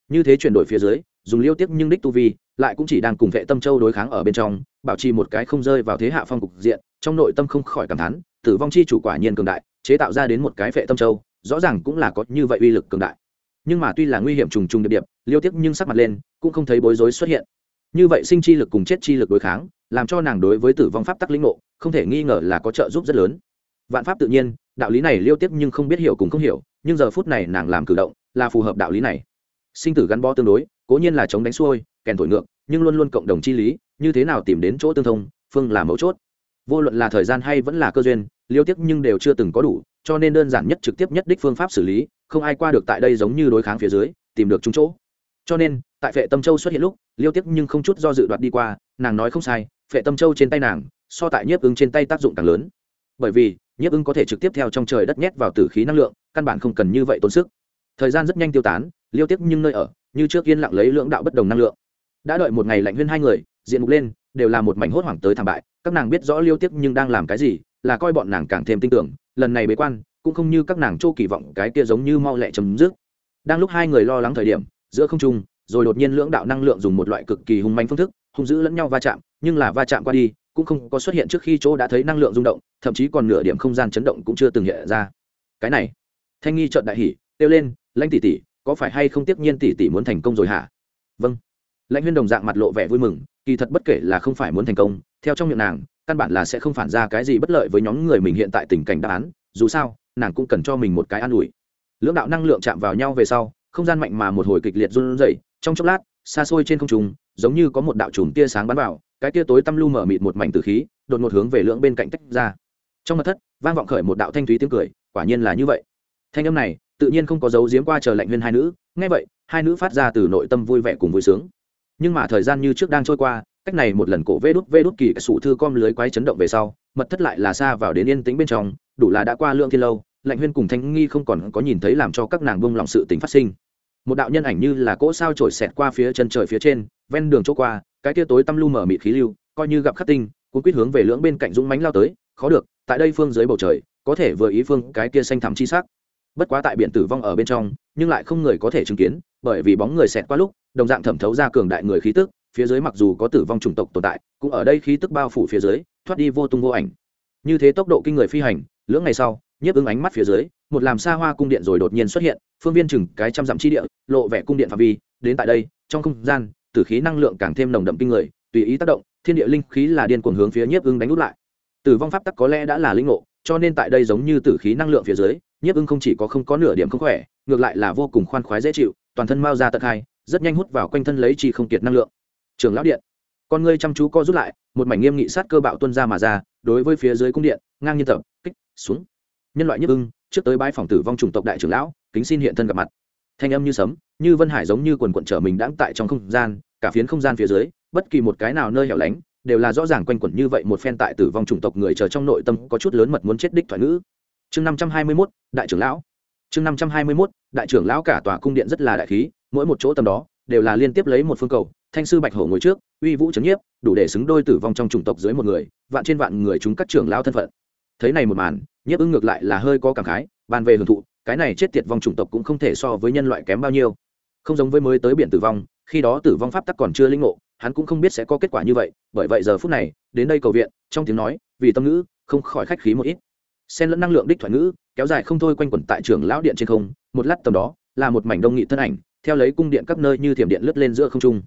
Như thế chuyển đổi phía dưới, dùng liêu tiếc nhưng đích tu vi lại cũng chỉ đang cùng vệ tâm châu đối kháng ở bên trong, bảo trì một cái không rơi vào thế hạ phong cục diện, trong nội tâm không khỏi cảm thán, tử vong chi chủ quả nhiên cường đại, chế tạo ra đến một cái vệ tâm châu, rõ ràng cũng là có như vậy uy lực cường đại. Nhưng mà tuy là nguy hiểm trùng trùng điệp điệp liêu tiếc nhưng sắc mặt lên, cũng không thấy bối rối xuất hiện. Như vậy sinh chi lực cùng chết chi lực đối kháng, làm cho nàng đối với tử vong pháp tắc linh ngộ, không thể nghi ngờ là có trợ giúp rất lớn. Vạn pháp tự nhiên, đạo lý này liêu tiếp nhưng không biết hiểu cũng không hiểu, nhưng giờ phút này nàng làm cử động, là phù hợp đạo lý này. Sinh tử gắn bó tương đối, cố nhiên là chống đánh xuôi kèn thổi ngược, nhưng luôn luôn cộng đồng chi lý, như thế nào tìm đến chỗ tương thông, phương là mấu chốt. Vô luận là thời gian hay vẫn là cơ duyên, liêu tiếc nhưng đều chưa từng có đủ, cho nên đơn giản nhất trực tiếp nhất đích phương pháp xử lý, không ai qua được tại đây giống như đối kháng phía dưới, tìm được chúng chỗ. Cho nên, tại phệ tâm châu xuất hiện lúc, liêu tiếc nhưng không chút do dự đoạt đi qua, nàng nói không sai, phệ tâm châu trên tay nàng, so tại nhiếp ứng trên tay tác dụng càng lớn. Bởi vì, nhiếp ứng có thể trực tiếp theo trong trời đất nhét vào tử khí năng lượng, căn bản không cần như vậy tốn sức. Thời gian rất nhanh tiêu tán, liêu tiếc nhưng nơi ở, như trước yên lặng lấy lưỡng đạo bất đồng năng lượng đã đợi một ngày lạnh huyên hai người, diện mục lên, đều là một mảnh hốt hoảng tới thảm bại. Các nàng biết rõ liêu tiếc nhưng đang làm cái gì, là coi bọn nàng càng thêm tin tưởng. Lần này bế quan, cũng không như các nàng châu kỳ vọng, cái kia giống như mau lẹ chấm dứt. Đang lúc hai người lo lắng thời điểm, giữa không trung, rồi đột nhiên lưỡng đạo năng lượng dùng một loại cực kỳ hung manh phương thức, hung dữ lẫn nhau va chạm, nhưng là va chạm qua đi, cũng không có xuất hiện trước khi chỗ đã thấy năng lượng rung động, thậm chí còn nửa điểm không gian chấn động cũng chưa từng hiện ra. Cái này, thanh nghi trợn đại hỉ, kêu lên, lãnh tỷ tỷ, có phải hay không tiếc nhiên tỷ tỷ muốn thành công rồi hả? Vâng lãnh huyên đồng dạng mặt lộ vẻ vui mừng, kỳ thật bất kể là không phải muốn thành công, theo trong miệng nàng, căn bản là sẽ không phản ra cái gì bất lợi với nhóm người mình hiện tại tình cảnh đáp án, dù sao, nàng cũng cần cho mình một cái an ủi. Lưỡng đạo năng lượng chạm vào nhau về sau, không gian mạnh mà một hồi kịch liệt run rẩy, trong chốc lát, xa xôi trên không trung, giống như có một đạo chùm tia sáng bắn vào, cái tia tối tăm lu mở mịt một mảnh từ khí, đột ngột hướng về lưỡng bên cạnh tách ra. Trong mặt thất, vang vọng khởi một đạo thanh thúy tiếng cười, quả nhiên là như vậy. Thanh âm này, tự nhiên không có dấu giếm qua chờ lạnh huyên hai nữ, nghe vậy, hai nữ phát ra từ nội tâm vui vẻ cùng vui sướng nhưng mà thời gian như trước đang trôi qua, cách này một lần cổ vê đút vê đút kỳ sủ thư com lưới quái chấn động về sau, mật thất lại là xa vào đến yên tĩnh bên trong, đủ là đã qua lượng thiên lâu, lạnh huyên cùng thanh nghi không còn có nhìn thấy làm cho các nàng bông lòng sự tính phát sinh. Một đạo nhân ảnh như là cỗ sao trổi xẹt qua phía chân trời phía trên, ven đường chỗ qua, cái tia tối tăm lu mở mịt khí lưu, coi như gặp khắc tinh cũng quyết hướng về lưỡng bên cạnh dũng mánh lao tới, khó được, tại đây phương dưới bầu trời, có thể vừa ý phương cái kia xanh thẳm chi sắc bất quá tại biển tử vong ở bên trong, nhưng lại không người có thể chứng kiến, bởi vì bóng người xẹt qua lúc, đồng dạng thẩm thấu ra cường đại người khí tức, phía dưới mặc dù có tử vong chủng tộc tồn tại, cũng ở đây khí tức bao phủ phía dưới, thoát đi vô tung vô ảnh. Như thế tốc độ kinh người phi hành, lưỡng ngày sau, nhiếp ứng ánh mắt phía dưới, một làm xa hoa cung điện rồi đột nhiên xuất hiện, phương viên chừng cái trăm dặm chi địa, lộ vẻ cung điện phạm vi, đến tại đây, trong không gian, tử khí năng lượng càng thêm nồng đậm kinh người, tùy ý tác động, thiên địa linh khí là điên cuồng hướng phía nhiếp ứng đánh út lại. Tử vong pháp tắc có lẽ đã là linh ngộ, cho nên tại đây giống như tử khí năng lượng phía dưới nhiếp ưng không chỉ có không có nửa điểm không khỏe, ngược lại là vô cùng khoan khoái dễ chịu, toàn thân mau ra tận hai, rất nhanh hút vào quanh thân lấy chi không kiệt năng lượng. Trường lão điện. Con ngươi chăm chú co rút lại, một mảnh nghiêm nghị sát cơ bạo tuân ra mà ra, đối với phía dưới cung điện, ngang nhiên tập, kích, xuống. Nhân loại nhiếp ưng, trước tới bãi phòng tử vong chủng tộc đại trưởng lão, kính xin hiện thân gặp mặt. Thanh âm như sấm, như vân hải giống như quần quận trở mình đãng tại trong không gian, cả phiến không gian phía dưới, bất kỳ một cái nào nơi hẻo lánh, đều là rõ ràng quanh quẩn như vậy một phen tại tử vong chủng tộc người chờ trong nội tâm có chút lớn mật muốn chết đích thoại ngữ chương năm trăm hai mươi mốt, đại trưởng lão. Chương năm trăm hai mươi mốt, đại trưởng lão cả tòa cung điện rất là đại khí, mỗi một chỗ tầm đó đều là liên tiếp lấy một phương cầu, thanh sư bạch hổ ngồi trước, uy vũ trấn nhiếp, đủ để xứng đôi tử vong trong chủng tộc dưới một người, vạn trên vạn người chúng các trưởng lão thân phận. Thấy này một màn, nhiếp ứng ngược lại là hơi có cảm khái, bàn về hưởng thụ, cái này chết tiệt vong chủng tộc cũng không thể so với nhân loại kém bao nhiêu. Không giống với mới tới biển tử vong, khi đó tử vong pháp tắc còn chưa linh ngộ, hắn cũng không biết sẽ có kết quả như vậy, bởi vậy giờ phút này, đến đây cầu viện, trong tiếng nói, vì tâm ngữ, không khỏi khách khí một ít xen lẫn năng lượng đích thoại ngữ, kéo dài không thôi quanh quẩn tại trường lão điện trên không, một lát tầm đó, là một mảnh đông nghị thân ảnh, theo lấy cung điện các nơi như thiểm điện lướt lên giữa không trung.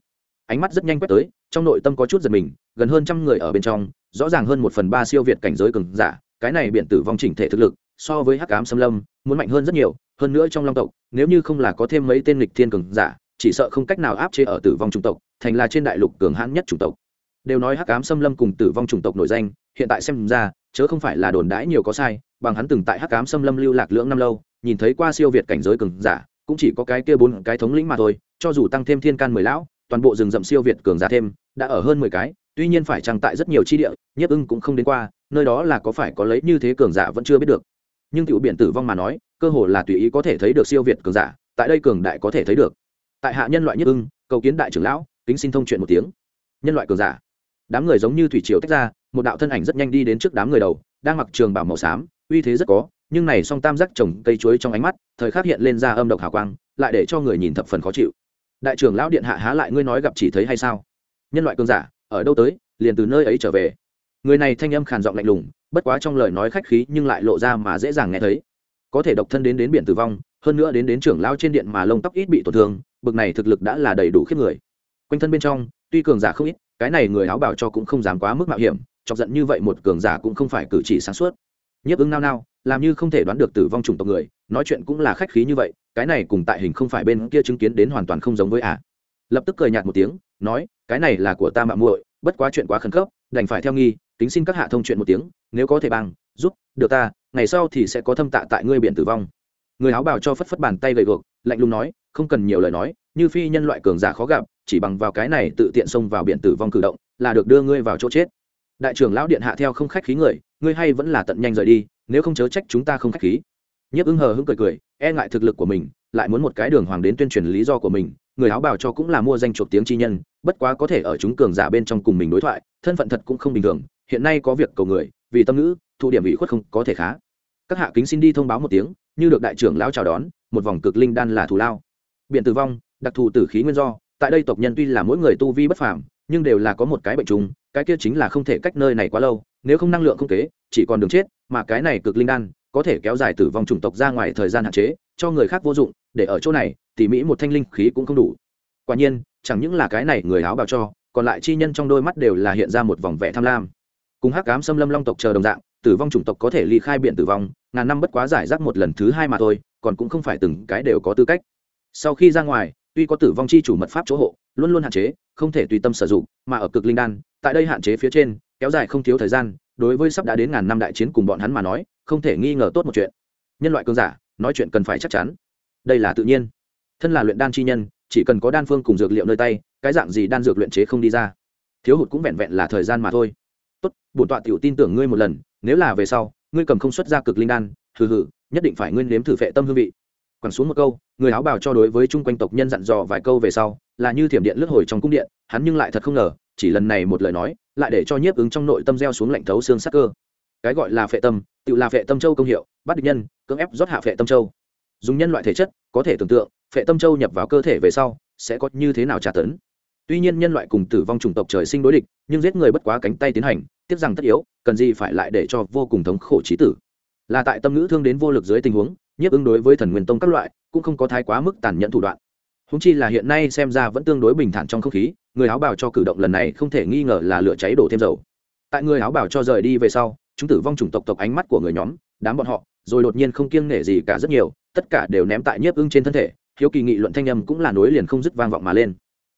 Ánh mắt rất nhanh quét tới, trong nội tâm có chút giật mình, gần hơn trăm người ở bên trong, rõ ràng hơn một phần ba siêu việt cảnh giới cường giả, cái này biện tử vong chỉnh thể thực lực, so với hắc ám xâm lâm, muốn mạnh hơn rất nhiều, hơn nữa trong long tộc, nếu như không là có thêm mấy tên lịch thiên cường giả, chỉ sợ không cách nào áp chế ở tử vong chủng tộc, thành là trên đại lục cường hãn nhất chủng tộc. Đều nói hắc ám xâm lâm cùng tử vong chủng tộc nổi danh, hiện tại xem ra chớ không phải là đồn đãi nhiều có sai, bằng hắn từng tại hắc cám xâm lâm lưu lạc lưỡng năm lâu, nhìn thấy qua siêu việt cảnh giới cường giả, cũng chỉ có cái kia bốn cái thống lĩnh mà thôi, cho dù tăng thêm thiên can mười lão, toàn bộ rừng rậm siêu việt cường giả thêm, đã ở hơn mười cái, tuy nhiên phải trang tại rất nhiều chi địa nhiếp ưng cũng không đến qua, nơi đó là có phải có lấy như thế cường giả vẫn chưa biết được. Nhưng tiểu biển tử vong mà nói, cơ hồ là tùy ý có thể thấy được siêu việt cường giả, tại đây cường đại có thể thấy được. Tại hạ nhân loại nhất ưng, cầu kiến đại trưởng lão, kính xin thông chuyện một tiếng. Nhân loại cường giả. Đám người giống như thủy triều tách ra một đạo thân ảnh rất nhanh đi đến trước đám người đầu, đang mặc trường bảo màu xám, uy thế rất có, nhưng này song tam giác trồng cây chuối trong ánh mắt, thời khắc hiện lên ra âm độc hào quang, lại để cho người nhìn thập phần khó chịu. Đại trưởng lão điện hạ há lại ngươi nói gặp chỉ thấy hay sao? Nhân loại cường giả, ở đâu tới, liền từ nơi ấy trở về. Người này thanh âm khàn giọng lạnh lùng, bất quá trong lời nói khách khí nhưng lại lộ ra mà dễ dàng nghe thấy. Có thể độc thân đến đến biển tử vong, hơn nữa đến đến trưởng lao trên điện mà lông tóc ít bị tổn thương, bực này thực lực đã là đầy đủ khiếp người. Quanh thân bên trong, tuy cường giả không ít, cái này người áo bảo cho cũng không dám quá mức mạo hiểm chọc giận như vậy một cường giả cũng không phải cử chỉ sáng suốt. Nhiếp ứng nao nao, làm như không thể đoán được tử vong chủng tộc người, nói chuyện cũng là khách khí như vậy, cái này cùng tại hình không phải bên kia chứng kiến đến hoàn toàn không giống với ả à. lập tức cười nhạt một tiếng, nói, cái này là của ta mạng muội, bất quá chuyện quá khẩn cấp, đành phải theo nghi, kính xin các hạ thông chuyện một tiếng, nếu có thể bằng, giúp, được ta, ngày sau thì sẽ có thâm tạ tại ngươi biển tử vong. Người áo bào cho phất phất bàn tay gầy gộc lạnh lùng nói, không cần nhiều lời nói, như phi nhân loại cường giả khó gặp, chỉ bằng vào cái này tự tiện xông vào biển tử vong cử động, là được đưa ngươi vào chỗ chết đại trưởng lão điện hạ theo không khách khí người, ngươi hay vẫn là tận nhanh rời đi, nếu không chớ trách chúng ta không khách khí. Nhiếp ứng hờ hững cười cười e ngại thực lực của mình, lại muốn một cái đường hoàng đến tuyên truyền lý do của mình, người áo bào cho cũng là mua danh chuộc tiếng chi nhân, bất quá có thể ở chúng cường giả bên trong cùng mình đối thoại, thân phận thật cũng không bình thường, hiện nay có việc cầu người, vì tâm ngữ thụ điểm ủy khuất không có thể khá. Các hạ kính xin đi thông báo một tiếng, như được đại trưởng lão chào đón, một vòng cực linh đan là thù lao. Biện tử vong, đặc thù tử khí nguyên do, tại đây tộc nhân tuy là mỗi người tu vi bất phàm, nhưng đều là có một cái bệnh trùng cái kia chính là không thể cách nơi này quá lâu, nếu không năng lượng không kế, chỉ còn đường chết, mà cái này cực linh đan, có thể kéo dài tử vong chủng tộc ra ngoài thời gian hạn chế, cho người khác vô dụng, để ở chỗ này, tỉ mỹ một thanh linh khí cũng không đủ. Quả nhiên, chẳng những là cái này người áo bào cho, còn lại chi nhân trong đôi mắt đều là hiện ra một vòng vẻ tham lam. Cùng hắc cám xâm lâm long tộc chờ đồng dạng, tử vong chủng tộc có thể ly khai biển tử vong, ngàn năm bất quá giải rác một lần thứ hai mà thôi, còn cũng không phải từng cái đều có tư cách. Sau khi ra ngoài, tuy có tử vong chi chủ mật pháp chỗ hộ, luôn luôn hạn chế, không thể tùy tâm sử dụng, mà ở cực linh đan tại đây hạn chế phía trên, kéo dài không thiếu thời gian, đối với sắp đã đến ngàn năm đại chiến cùng bọn hắn mà nói, không thể nghi ngờ tốt một chuyện. Nhân loại cơn giả, nói chuyện cần phải chắc chắn. Đây là tự nhiên. Thân là luyện đan chi nhân, chỉ cần có đan phương cùng dược liệu nơi tay, cái dạng gì đan dược luyện chế không đi ra. Thiếu hụt cũng vẹn vẹn là thời gian mà thôi. Tốt, bổn tọa tiểu tin tưởng ngươi một lần, nếu là về sau, ngươi cầm không xuất ra cực linh đan, hừ hừ, nhất định phải ngươi nếm thử phệ tâm hương vị quẳng xuống một câu, người áo bào cho đối với chung quanh tộc nhân dặn dò vài câu về sau, là như thiểm điện lướt hồi trong cung điện, hắn nhưng lại thật không ngờ, chỉ lần này một lời nói, lại để cho nhiếp ứng trong nội tâm gieo xuống lạnh thấu xương sắc cơ. Cái gọi là phệ tâm, tự là phệ tâm châu công hiệu, bắt địch nhân, cưỡng ép rót hạ phệ tâm châu. Dùng nhân loại thể chất, có thể tưởng tượng, phệ tâm châu nhập vào cơ thể về sau, sẽ có như thế nào tra tấn. Tuy nhiên nhân loại cùng tử vong chủng tộc trời sinh đối địch, nhưng giết người bất quá cánh tay tiến hành, tiếc rằng tất yếu, cần gì phải lại để cho vô cùng thống khổ trí tử. Là tại tâm ngữ thương đến vô lực dưới tình huống nhiếp ứng đối với thần nguyên tông các loại, cũng không có thái quá mức tàn nhẫn thủ đoạn. Húng chi là hiện nay xem ra vẫn tương đối bình thản trong không khí, người áo bào cho cử động lần này không thể nghi ngờ là lửa cháy đổ thêm dầu. Tại người áo bào cho rời đi về sau, chúng tử vong chủng tộc tộc ánh mắt của người nhóm, đám bọn họ, rồi đột nhiên không kiêng nể gì cả rất nhiều, tất cả đều ném tại nhiếp ưng trên thân thể, hiếu kỳ nghị luận thanh âm cũng là nối liền không dứt vang vọng mà lên.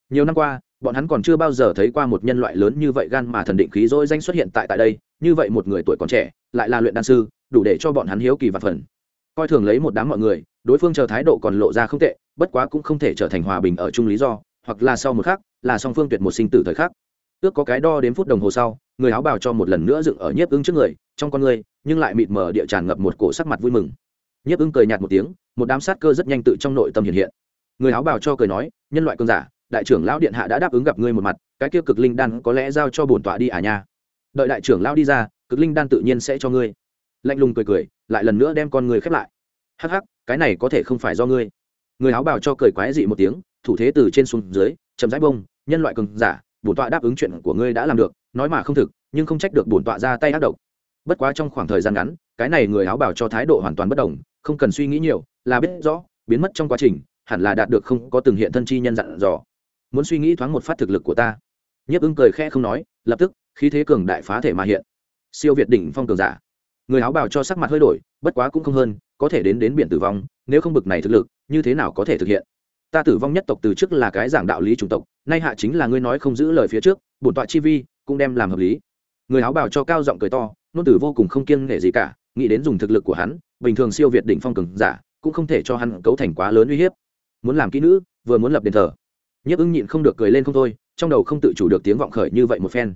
Nhiều năm qua, bọn hắn còn chưa bao giờ thấy qua một nhân loại lớn như vậy gan mà thần định khí dỗi danh xuất hiện tại tại đây, như vậy một người tuổi còn trẻ, lại là luyện đan sư, đủ để cho bọn hắn hiếu kỳ và phần coi thường lấy một đám mọi người, đối phương chờ thái độ còn lộ ra không tệ, bất quá cũng không thể trở thành hòa bình ở chung lý do, hoặc là sau một khắc, là song phương tuyệt một sinh tử thời khắc. Ước có cái đo đến phút đồng hồ sau, người áo bào cho một lần nữa dựng ở nhiếp ứng trước người, trong con người, nhưng lại mịt mờ địa tràn ngập một cổ sắc mặt vui mừng. Nhiếp ứng cười nhạt một tiếng, một đám sát cơ rất nhanh tự trong nội tâm hiện hiện. Người áo bào cho cười nói, nhân loại cơn giả, đại trưởng lão điện hạ đã đáp ứng gặp ngươi một mặt, cái kia cực linh đan có lẽ giao cho bổn tọa đi à nha. Đợi đại trưởng lão đi ra, cực linh đan tự nhiên sẽ cho ngươi lạnh lùng cười cười, lại lần nữa đem con người khép lại. Hắc hắc, cái này có thể không phải do ngươi. Người áo bào cho cười quái dị một tiếng, thủ thế từ trên xuống dưới, chậm rãi bông, nhân loại cường giả, bổn tọa đáp ứng chuyện của ngươi đã làm được, nói mà không thực, nhưng không trách được bổn tọa ra tay ác độc. Bất quá trong khoảng thời gian ngắn, cái này người áo bào cho thái độ hoàn toàn bất đồng, không cần suy nghĩ nhiều, là biết rõ, biến mất trong quá trình, hẳn là đạt được không có từng hiện thân chi nhân dặn dò. Muốn suy nghĩ thoáng một phát thực lực của ta. Nhiếp ứng cười khẽ không nói, lập tức, khí thế cường đại phá thể mà hiện. Siêu việt đỉnh phong cường giả người áo bào cho sắc mặt hơi đổi, bất quá cũng không hơn, có thể đến đến biển tử vong, nếu không bực này thực lực, như thế nào có thể thực hiện? Ta tử vong nhất tộc từ trước là cái giảng đạo lý chủng tộc, nay hạ chính là ngươi nói không giữ lời phía trước, bổn tọa chi vi, cũng đem làm hợp lý. Người áo bào cho cao giọng cười to, nôn tử vô cùng không kiêng nể gì cả, nghĩ đến dùng thực lực của hắn, bình thường siêu việt đỉnh phong cường giả, cũng không thể cho hắn cấu thành quá lớn uy hiếp. Muốn làm kỹ nữ, vừa muốn lập đền thờ. Nhấp ưng nhịn không được cười lên không thôi, trong đầu không tự chủ được tiếng vọng khởi như vậy một phen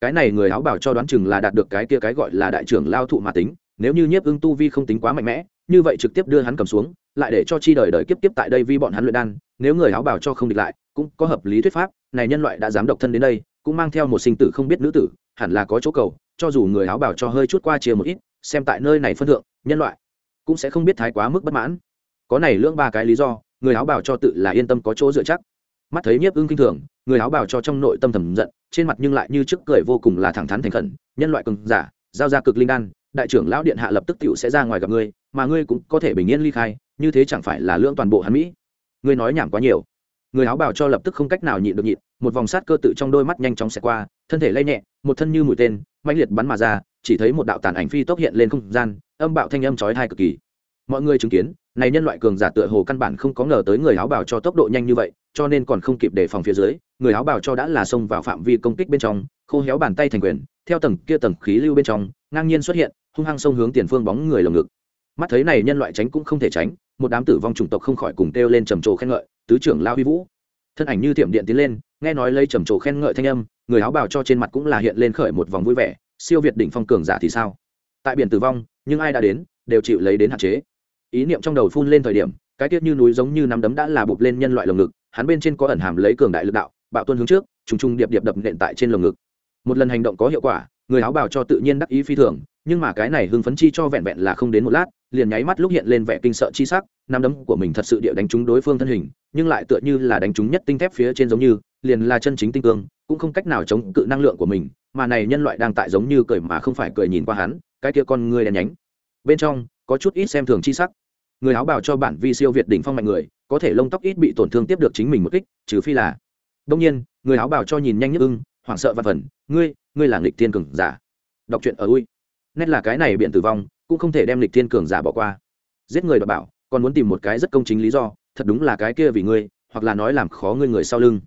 cái này người áo bảo cho đoán chừng là đạt được cái kia cái gọi là đại trưởng lao thụ mà tính, nếu như nhiếp ưng tu vi không tính quá mạnh mẽ, như vậy trực tiếp đưa hắn cầm xuống, lại để cho chi đời đời kiếp tiếp tại đây vi bọn hắn luyện đan, nếu người áo bảo cho không địch lại, cũng có hợp lý thuyết pháp, này nhân loại đã dám độc thân đến đây, cũng mang theo một sinh tử không biết nữ tử, hẳn là có chỗ cầu, cho dù người áo bảo cho hơi chút qua chia một ít, xem tại nơi này phân thượng, nhân loại cũng sẽ không biết thái quá mức bất mãn. Có này lưỡng ba cái lý do, người áo bảo cho tự là yên tâm có chỗ dựa chắc mắt thấy nhiếp ưng kinh thường, người áo bảo cho trong nội tâm thầm giận, trên mặt nhưng lại như trước cười vô cùng là thẳng thắn thành khẩn, nhân loại cường giả, giao ra cực linh đan, đại trưởng lão điện hạ lập tức tựu sẽ ra ngoài gặp ngươi, mà ngươi cũng có thể bình yên ly khai, như thế chẳng phải là lưỡng toàn bộ hắn mỹ? Ngươi nói nhảm quá nhiều. Người áo bảo cho lập tức không cách nào nhịn được nhịn, một vòng sát cơ tự trong đôi mắt nhanh chóng xẹt qua, thân thể lay nhẹ, một thân như mũi tên mạnh liệt bắn mà ra, chỉ thấy một đạo tàn ảnh phi tốc hiện lên không gian, âm bạo thanh âm chói tai cực kỳ. Mọi người chứng kiến, này nhân loại cường giả tựa hồ căn bản không có ngờ tới người áo bào cho tốc độ nhanh như vậy cho nên còn không kịp đề phòng phía dưới, người áo bào cho đã là xông vào phạm vi công kích bên trong, khô héo bàn tay thành quyền, theo tầng kia tầng khí lưu bên trong, ngang nhiên xuất hiện, hung hăng xông hướng tiền phương bóng người lồng ngực. Mắt thấy này nhân loại tránh cũng không thể tránh, một đám tử vong chủng tộc không khỏi cùng kêu lên trầm trồ khen ngợi, tứ trưởng lao huy vũ. Thân ảnh như tiệm điện tiến lên, nghe nói lấy trầm trồ khen ngợi thanh âm, người áo bào cho trên mặt cũng là hiện lên khởi một vòng vui vẻ, siêu việt đỉnh phong cường giả thì sao? Tại biển tử vong, nhưng ai đã đến, đều chịu lấy đến hạn chế. Ý niệm trong đầu phun lên thời điểm, cái tiết như núi giống như nắm đấm đã là bụp lên nhân loại lồng ngực hắn bên trên có ẩn hàm lấy cường đại lực đạo, bạo tuân hướng trước, trùng trùng điệp điệp đập nện tại trên lồng ngực. Một lần hành động có hiệu quả, người áo bào cho tự nhiên đắc ý phi thường, nhưng mà cái này hưng phấn chi cho vẹn vẹn là không đến một lát, liền nháy mắt lúc hiện lên vẻ kinh sợ chi sắc nắm đấm của mình thật sự địa đánh trúng đối phương thân hình, nhưng lại tựa như là đánh trúng nhất tinh thép phía trên giống như, liền là chân chính tinh cương, cũng không cách nào chống cự năng lượng của mình, mà này nhân loại đang tại giống như cười mà không phải cười nhìn qua hắn, cái kia con người đen nhánh. Bên trong, có chút ít xem thường chi sắc. Người áo bào cho bản vi siêu việt đỉnh phong mạnh người có thể lông tóc ít bị tổn thương tiếp được chính mình một kích, trừ phi là. Đông nhiên, người áo bào cho nhìn nhanh nhất ưng, hoảng sợ và phần, ngươi ngươi là nghịch thiên cường giả. Đọc truyện ở ui. Nét là cái này biện tử vong, cũng không thể đem lịch thiên cường giả bỏ qua. Giết người đ bảo, còn muốn tìm một cái rất công chính lý do, thật đúng là cái kia vì ngươi, hoặc là nói làm khó ngươi người sau lưng.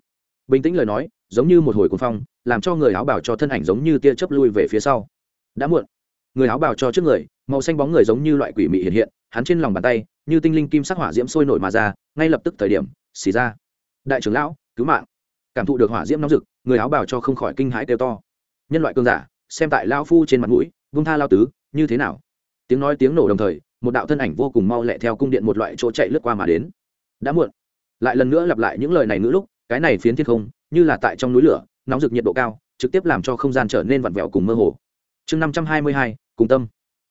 Bình tĩnh lời nói, giống như một hồi cuồng phong, làm cho người áo bảo cho thân ảnh giống như tia chớp lui về phía sau. Đã muộn. Người áo bảo cho trước người, màu xanh bóng người giống như loại quỷ mị hiện hiện, hắn trên lòng bàn tay như tinh linh kim sắc hỏa diễm sôi nổi mà ra, ngay lập tức thời điểm, xì ra. Đại trưởng lão, cứu mạng. Cảm thụ được hỏa diễm nóng rực, người áo bảo cho không khỏi kinh hãi kêu to. Nhân loại cương giả, xem tại lao phu trên mặt mũi, vung tha lao tứ, như thế nào? Tiếng nói tiếng nổ đồng thời, một đạo thân ảnh vô cùng mau lẹ theo cung điện một loại chỗ chạy lướt qua mà đến. Đã muộn. Lại lần nữa lặp lại những lời này ngữ lúc, cái này phiến thiên không, như là tại trong núi lửa, nóng rực nhiệt độ cao, trực tiếp làm cho không gian trở nên vặn vẹo cùng mơ hồ. Chương năm trăm hai mươi hai, cùng tâm.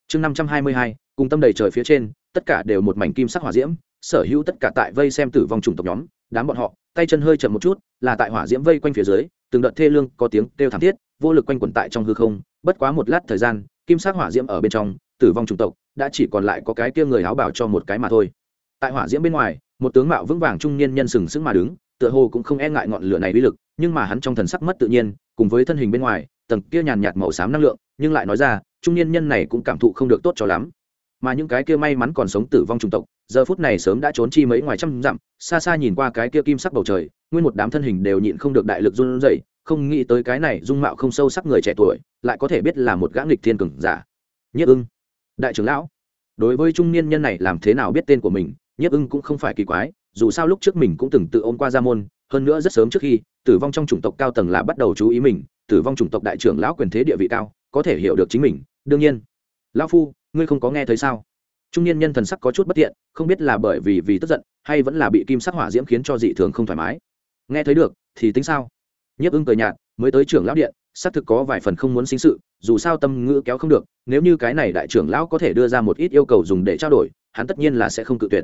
Chương năm trăm hai mươi hai, cùng tâm đầy trời phía trên tất cả đều một mảnh kim sắc hỏa diễm, sở hữu tất cả tại vây xem tử vong chủng tộc nhóm, đám bọn họ, tay chân hơi chậm một chút, là tại hỏa diễm vây quanh phía dưới, từng đợt thê lương có tiếng kêu thảm thiết, vô lực quanh quẩn tại trong hư không, bất quá một lát thời gian, kim sắc hỏa diễm ở bên trong, tử vong chủng tộc, đã chỉ còn lại có cái kia người áo bảo cho một cái mà thôi. Tại hỏa diễm bên ngoài, một tướng mạo vững vàng trung niên nhân sừng sững mà đứng, tựa hồ cũng không e ngại ngọn lửa này uy lực, nhưng mà hắn trong thần sắc mất tự nhiên, cùng với thân hình bên ngoài, tầng kia nhàn nhạt màu xám năng lượng, nhưng lại nói ra, trung niên nhân này cũng cảm thụ không được tốt cho lắm mà những cái kia may mắn còn sống tử vong chủng tộc, giờ phút này sớm đã trốn chi mấy ngoài trăm dặm, xa xa nhìn qua cái kia kim sắc bầu trời, nguyên một đám thân hình đều nhịn không được đại lực run rẩy, không nghĩ tới cái này dung mạo không sâu sắc người trẻ tuổi, lại có thể biết là một gã nghịch thiên cường giả. Nhất ưng, đại trưởng lão, đối với trung niên nhân này làm thế nào biết tên của mình, nhất ưng cũng không phải kỳ quái, dù sao lúc trước mình cũng từng tự ôm qua gia môn, hơn nữa rất sớm trước khi, tử vong trong chủng tộc cao tầng là bắt đầu chú ý mình, tử vong chủng tộc đại trưởng lão quyền thế địa vị cao, có thể hiểu được chính mình, đương nhiên, lão phu ngươi không có nghe thấy sao? Trung niên nhân thần sắc có chút bất tiện, không biết là bởi vì vì tức giận, hay vẫn là bị kim sắc hỏa diễm khiến cho dị thường không thoải mái. Nghe thấy được, thì tính sao? Nhấp ưng cười nhạt, mới tới trưởng lão điện, xác thực có vài phần không muốn sinh sự, dù sao tâm ngữ kéo không được, nếu như cái này đại trưởng lão có thể đưa ra một ít yêu cầu dùng để trao đổi, hắn tất nhiên là sẽ không cự tuyệt.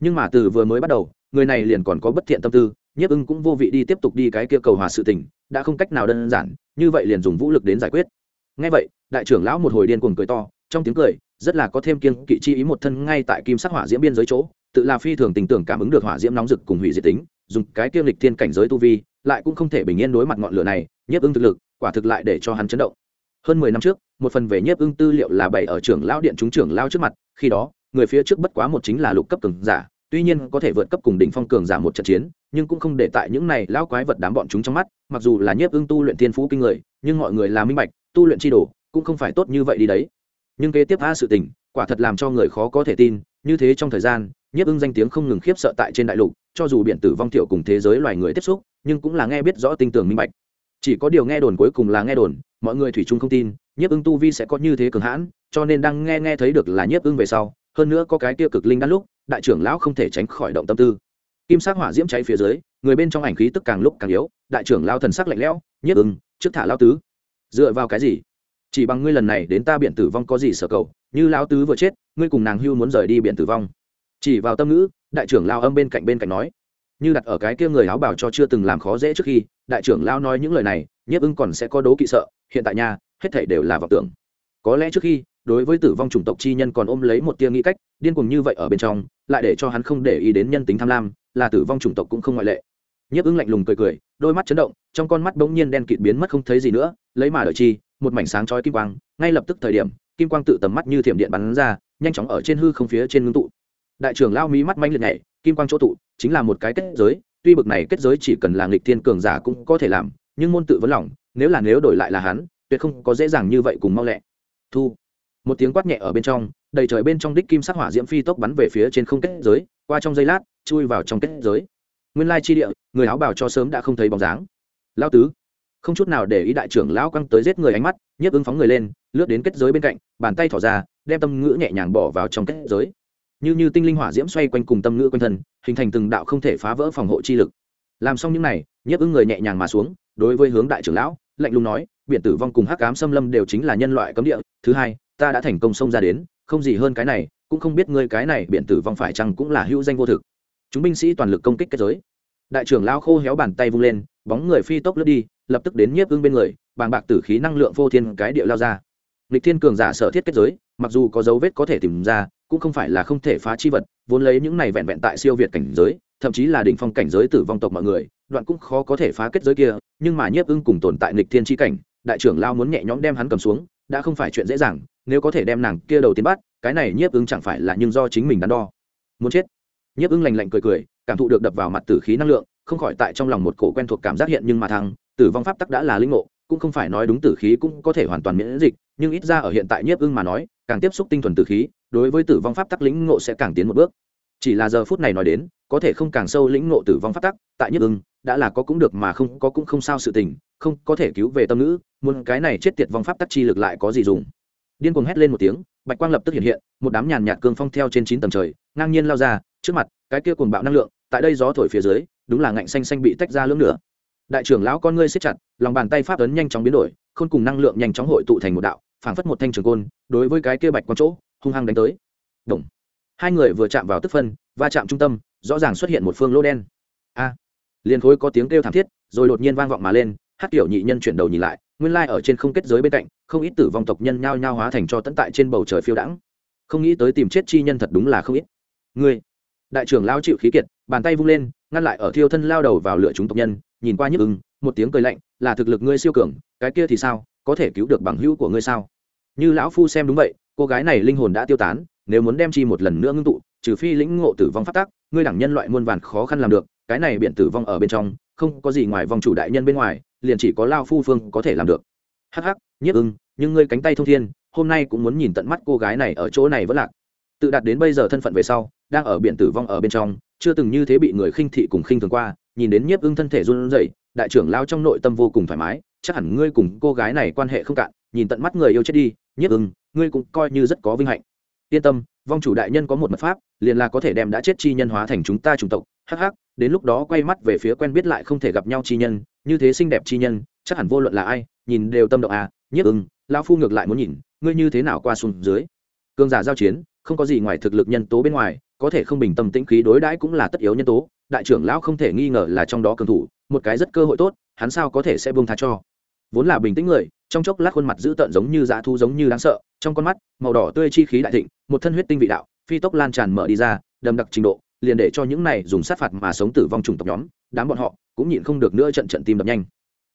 Nhưng mà từ vừa mới bắt đầu, người này liền còn có bất thiện tâm tư, nhiếp ưng cũng vô vị đi tiếp tục đi cái kia cầu hòa sự tình, đã không cách nào đơn giản, như vậy liền dùng vũ lực đến giải quyết. Ngay vậy, đại trưởng lão một hồi điên cuồng cười to, trong tiếng cười rất là có thêm kiên kỵ chi ý một thân ngay tại kim sắc hỏa diễm biên giới chỗ, tự là phi thường tình tưởng cảm ứng được hỏa diễm nóng rực cùng hủy diệt tính, dùng cái kiêm lịch thiên cảnh giới tu vi, lại cũng không thể bình yên đối mặt ngọn lửa này, nhiếp ưng thực lực, quả thực lại để cho hắn chấn động. Hơn mười năm trước, một phần về nhiếp ưng tư liệu là bày ở trưởng lão điện chúng trưởng lao trước mặt, khi đó, người phía trước bất quá một chính là lục cấp cường giả, tuy nhiên có thể vượt cấp cùng đỉnh phong cường giả một trận chiến, nhưng cũng không để tại những này lão quái vật đám bọn chúng trong mắt, mặc dù là nhiếp ưng tu luyện thiên phú kinh người, nhưng mọi người là minh bạch, tu luyện chi đồ, cũng không phải tốt như vậy đi đấy nhưng kế tiếp a sự tình, quả thật làm cho người khó có thể tin, như thế trong thời gian, nhiếp ưng danh tiếng không ngừng khiếp sợ tại trên đại lục, cho dù biển tử vong thiệu cùng thế giới loài người tiếp xúc, nhưng cũng là nghe biết rõ tinh tường minh bạch. Chỉ có điều nghe đồn cuối cùng là nghe đồn, mọi người thủy chung không tin, nhiếp ưng tu vi sẽ có như thế cường hãn, cho nên đang nghe nghe thấy được là nhiếp ưng về sau, hơn nữa có cái kia cực linh đan lúc, đại trưởng lão không thể tránh khỏi động tâm tư. Kim sắc hỏa diễm cháy phía dưới, người bên trong ảnh khí tức càng lúc càng yếu, đại trưởng lao thần sắc lạnh lẽo, nhiếp ưng, trước thả lao tứ. Dựa vào cái gì? Chỉ bằng ngươi lần này đến ta biển tử vong có gì sở cầu, như lão tứ vừa chết, ngươi cùng nàng hưu muốn rời đi biển tử vong. Chỉ vào tâm ngữ, đại trưởng lao âm bên cạnh bên cạnh nói. Như đặt ở cái kia người áo bảo cho chưa từng làm khó dễ trước khi, đại trưởng lao nói những lời này, nhiếp ưng còn sẽ có đố kỵ sợ, hiện tại nhà hết thảy đều là vọng tưởng. Có lẽ trước khi, đối với tử vong chủng tộc chi nhân còn ôm lấy một tia nghĩ cách, điên cuồng như vậy ở bên trong, lại để cho hắn không để ý đến nhân tính tham lam, là tử vong chủng tộc cũng không ngoại lệ nhiếp ưng lạnh lùng cười cười, đôi mắt chấn động, trong con mắt bỗng nhiên đen kịt biến mất không thấy gì nữa, lấy mà đợi chi, một mảnh sáng chói kim quang, ngay lập tức thời điểm, kim quang tự tầm mắt như thiểm điện bắn ra, nhanh chóng ở trên hư không phía trên ngưng tụ. Đại trưởng lao mí mắt manh liệt nhảy, kim quang chỗ tụ, chính là một cái kết giới, tuy bực này kết giới chỉ cần là nghịch thiên cường giả cũng có thể làm, nhưng môn tự vấn lòng nếu là nếu đổi lại là hắn, tuyệt không có dễ dàng như vậy cùng mau lẹ. Thu. Một tiếng quát nhẹ ở bên trong, đầy trời bên trong đích kim sắc hỏa diễm phi tốc bắn về phía trên không kết giới, qua trong giây lát, chui vào trong kết giới nguyên lai chi địa, người áo bào cho sớm đã không thấy bóng dáng. Lao tứ, không chút nào để ý đại trưởng lão quăng tới giết người ánh mắt nhiếp ứng phóng người lên, lướt đến kết giới bên cạnh, bàn tay thỏ ra, đem tâm ngữ nhẹ nhàng bỏ vào trong kết giới. Như như tinh linh hỏa diễm xoay quanh cùng tâm ngữ quanh thân, hình thành từng đạo không thể phá vỡ phòng hộ chi lực. Làm xong những này nhiếp ứng người nhẹ nhàng mà xuống, đối với hướng đại trưởng lão, lạnh lùng nói, biển tử vong cùng hắc cám xâm lâm đều chính là nhân loại cấm địa, thứ hai, ta đã thành công xông ra đến, không gì hơn cái này, cũng không biết ngươi cái này biển tử vong phải chăng cũng là hữu danh vô thực chúng binh sĩ toàn lực công kích kết giới. Đại trưởng lao khô héo bàn tay vung lên, bóng người phi tốc lướt đi, lập tức đến nhiếp ưng bên người, bàng bạc tử khí năng lượng vô thiên cái địa lao ra. Lịch thiên cường giả sở thiết kết giới, mặc dù có dấu vết có thể tìm ra, cũng không phải là không thể phá chi vật, vốn lấy những này vẹn vẹn tại siêu việt cảnh giới, thậm chí là đỉnh phong cảnh giới tử vong tộc mọi người, đoạn cũng khó có thể phá kết giới kia, nhưng mà nhiếp ưng cùng tồn tại lịch thiên chi cảnh, đại trưởng lao muốn nhẹ nhõm đem hắn cầm xuống, đã không phải chuyện dễ dàng, nếu có thể đem nàng kia đầu tiến bắt, cái này nhiếp ưng chẳng phải là nhưng do chính mình đắn đo. Muốn chết nhiếp ưng lành lạnh cười cười, cảm thụ được đập vào mặt tử khí năng lượng, không khỏi tại trong lòng một cổ quen thuộc cảm giác hiện nhưng mà thằng tử vong pháp tắc đã là linh ngộ, cũng không phải nói đúng tử khí cũng có thể hoàn toàn miễn dịch, nhưng ít ra ở hiện tại nhiếp ưng mà nói, càng tiếp xúc tinh thuần tử khí, đối với tử vong pháp tắc lĩnh ngộ sẽ càng tiến một bước. Chỉ là giờ phút này nói đến, có thể không càng sâu lĩnh ngộ tử vong pháp tắc, tại nhiếp ưng, đã là có cũng được mà không có cũng không sao sự tình, không có thể cứu về tâm ngữ, muốn cái này chết tiệt vong pháp tắc chi lực lại có gì dùng. Điên cuồng hét lên một tiếng, bạch quang lập tức hiện hiện, một đám nhàn nhạt cương phong theo trên chín tầng trời, ngang nhiên lao ra trước mặt, cái kia cuồng bạo năng lượng, tại đây gió thổi phía dưới, đúng là ngạnh xanh xanh bị tách ra lưỡng nữa đại trưởng lão con ngươi siết chặt, lòng bàn tay pháp ấn nhanh chóng biến đổi, khôn cùng năng lượng nhanh chóng hội tụ thành một đạo, phảng phất một thanh trường côn, đối với cái kia bạch quang chỗ, hung hăng đánh tới. Động. hai người vừa chạm vào tức phân, va chạm trung tâm, rõ ràng xuất hiện một phương lô đen. A. Liền khối có tiếng kêu thảm thiết, rồi đột nhiên vang vọng mà lên hát tiểu nhị nhân chuyển đầu nhìn lại, nguyên lai ở trên không kết giới bên cạnh, không ít tử vong tộc nhân nhao nhao hóa thành cho tận tại trên bầu trời phiêu đãng. Không nghĩ tới tìm chết chi nhân thật đúng là không ít. Ngươi đại trưởng lao chịu khí kiệt, bàn tay vung lên, ngăn lại ở thiêu thân lao đầu vào lửa chúng tộc nhân, nhìn qua nhức ưng, một tiếng cười lạnh, là thực lực ngươi siêu cường, cái kia thì sao? Có thể cứu được bằng hữu của ngươi sao? Như lão phu xem đúng vậy, cô gái này linh hồn đã tiêu tán, nếu muốn đem chi một lần nữa ngưng tụ, trừ phi lĩnh ngộ tử vong phát tác ngươi đẳng nhân loại muôn vàn khó khăn làm được, cái này biện tử vong ở bên trong, không có gì ngoài vòng chủ đại nhân bên ngoài, liền chỉ có lao phu phương có thể làm được. Hắc hắc nhiếp ưng, nhưng ngươi cánh tay thông thiên, hôm nay cũng muốn nhìn tận mắt cô gái này ở chỗ này vẫn lạc tự đạt đến bây giờ thân phận về sau, đang ở biển tử vong ở bên trong, chưa từng như thế bị người khinh thị cùng khinh thường qua, nhìn đến nhiếp ưng thân thể run rẩy, đại trưởng lao trong nội tâm vô cùng thoải mái, chắc hẳn ngươi cùng cô gái này quan hệ không cạn, nhìn tận mắt người yêu chết đi, nhiếp ưng, ngươi cũng coi như rất có vinh hạnh. Yên tâm, vong chủ đại nhân có một mật pháp, liền là có thể đem đã chết chi nhân hóa thành chúng ta chủng tộc. Hắc hắc, đến lúc đó quay mắt về phía quen biết lại không thể gặp nhau chi nhân, như thế xinh đẹp chi nhân, chắc hẳn vô luận là ai, nhìn đều tâm động à nhiếp ưng lao phu ngược lại muốn nhìn, ngươi như thế nào qua xuống dưới. Cương giả giao chiến không có gì ngoài thực lực nhân tố bên ngoài, có thể không bình tâm tĩnh khí đối đãi cũng là tất yếu nhân tố, đại trưởng lão không thể nghi ngờ là trong đó cường thủ, một cái rất cơ hội tốt, hắn sao có thể sẽ buông tha cho? Vốn là bình tĩnh người, trong chốc lát khuôn mặt dữ tợn giống như dã thu giống như đáng sợ, trong con mắt, màu đỏ tươi chi khí đại thịnh, một thân huyết tinh vị đạo, phi tốc lan tràn mở đi ra đầm đặc trình độ, liền để cho những này dùng sát phạt mà sống tử vong trùng tộc nhóm, đám bọn họ cũng nhịn không được nữa trận trận tim đập nhanh.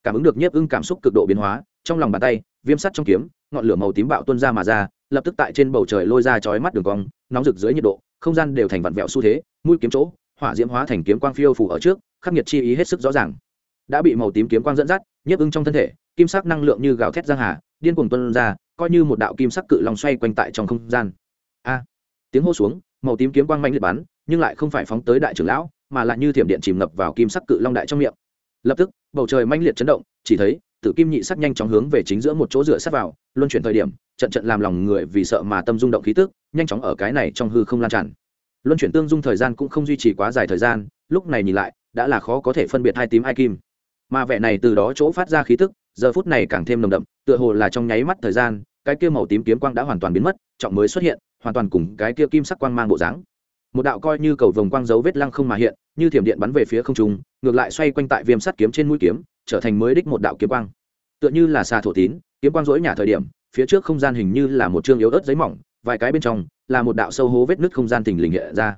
Cảm ứng được nhiếp ưng cảm xúc cực độ biến hóa, trong lòng bàn tay, viêm sắt trong kiếm, ngọn lửa màu tím bạo tuôn ra mà ra lập tức tại trên bầu trời lôi ra chói mắt đường cong, nóng rực dưới nhiệt độ, không gian đều thành vặn vẹo xu thế, mũi kiếm chỗ, hỏa diễm hóa thành kiếm quang phiêu phủ ở trước, khắc nghiệt chi ý hết sức rõ ràng. Đã bị màu tím kiếm quang dẫn dắt, nhiếp ưng trong thân thể, kim sắc năng lượng như gào thét giang hà, điên cuồng tuôn ra, coi như một đạo kim sắc cự long xoay quanh tại trong không gian. A! Tiếng hô xuống, màu tím kiếm quang mạnh liệt bắn, nhưng lại không phải phóng tới đại trưởng lão, mà lại như thiểm điện chìm ngập vào kim sắc cự long đại trong miệng. Lập tức, bầu trời manh liệt chấn động, chỉ thấy tử kim nhị sắc nhanh chóng hướng về chính giữa một chỗ rửa sát vào, luân chuyển thời điểm, trận trận làm lòng người vì sợ mà tâm rung động khí tức, nhanh chóng ở cái này trong hư không lan tràn. Luân chuyển tương dung thời gian cũng không duy trì quá dài thời gian, lúc này nhìn lại, đã là khó có thể phân biệt hai tím hai kim. Mà vẻ này từ đó chỗ phát ra khí tức, giờ phút này càng thêm nồng đậm, tựa hồ là trong nháy mắt thời gian, cái kia màu tím kiếm quang đã hoàn toàn biến mất, trọng mới xuất hiện, hoàn toàn cùng cái kia kim sắc quang mang bộ dáng. Một đạo coi như cầu vồng quang dấu vết lăng không mà hiện, như thiểm điện bắn về phía không trung, ngược lại xoay quanh tại viêm sắt kiếm trên mũi kiếm trở thành mới đích một đạo kiếm quang. Tựa như là xà thổ tín, kiếm quang rỗi nhà thời điểm, phía trước không gian hình như là một chương yếu ớt giấy mỏng, vài cái bên trong là một đạo sâu hố vết nứt không gian tình lình hiện ra.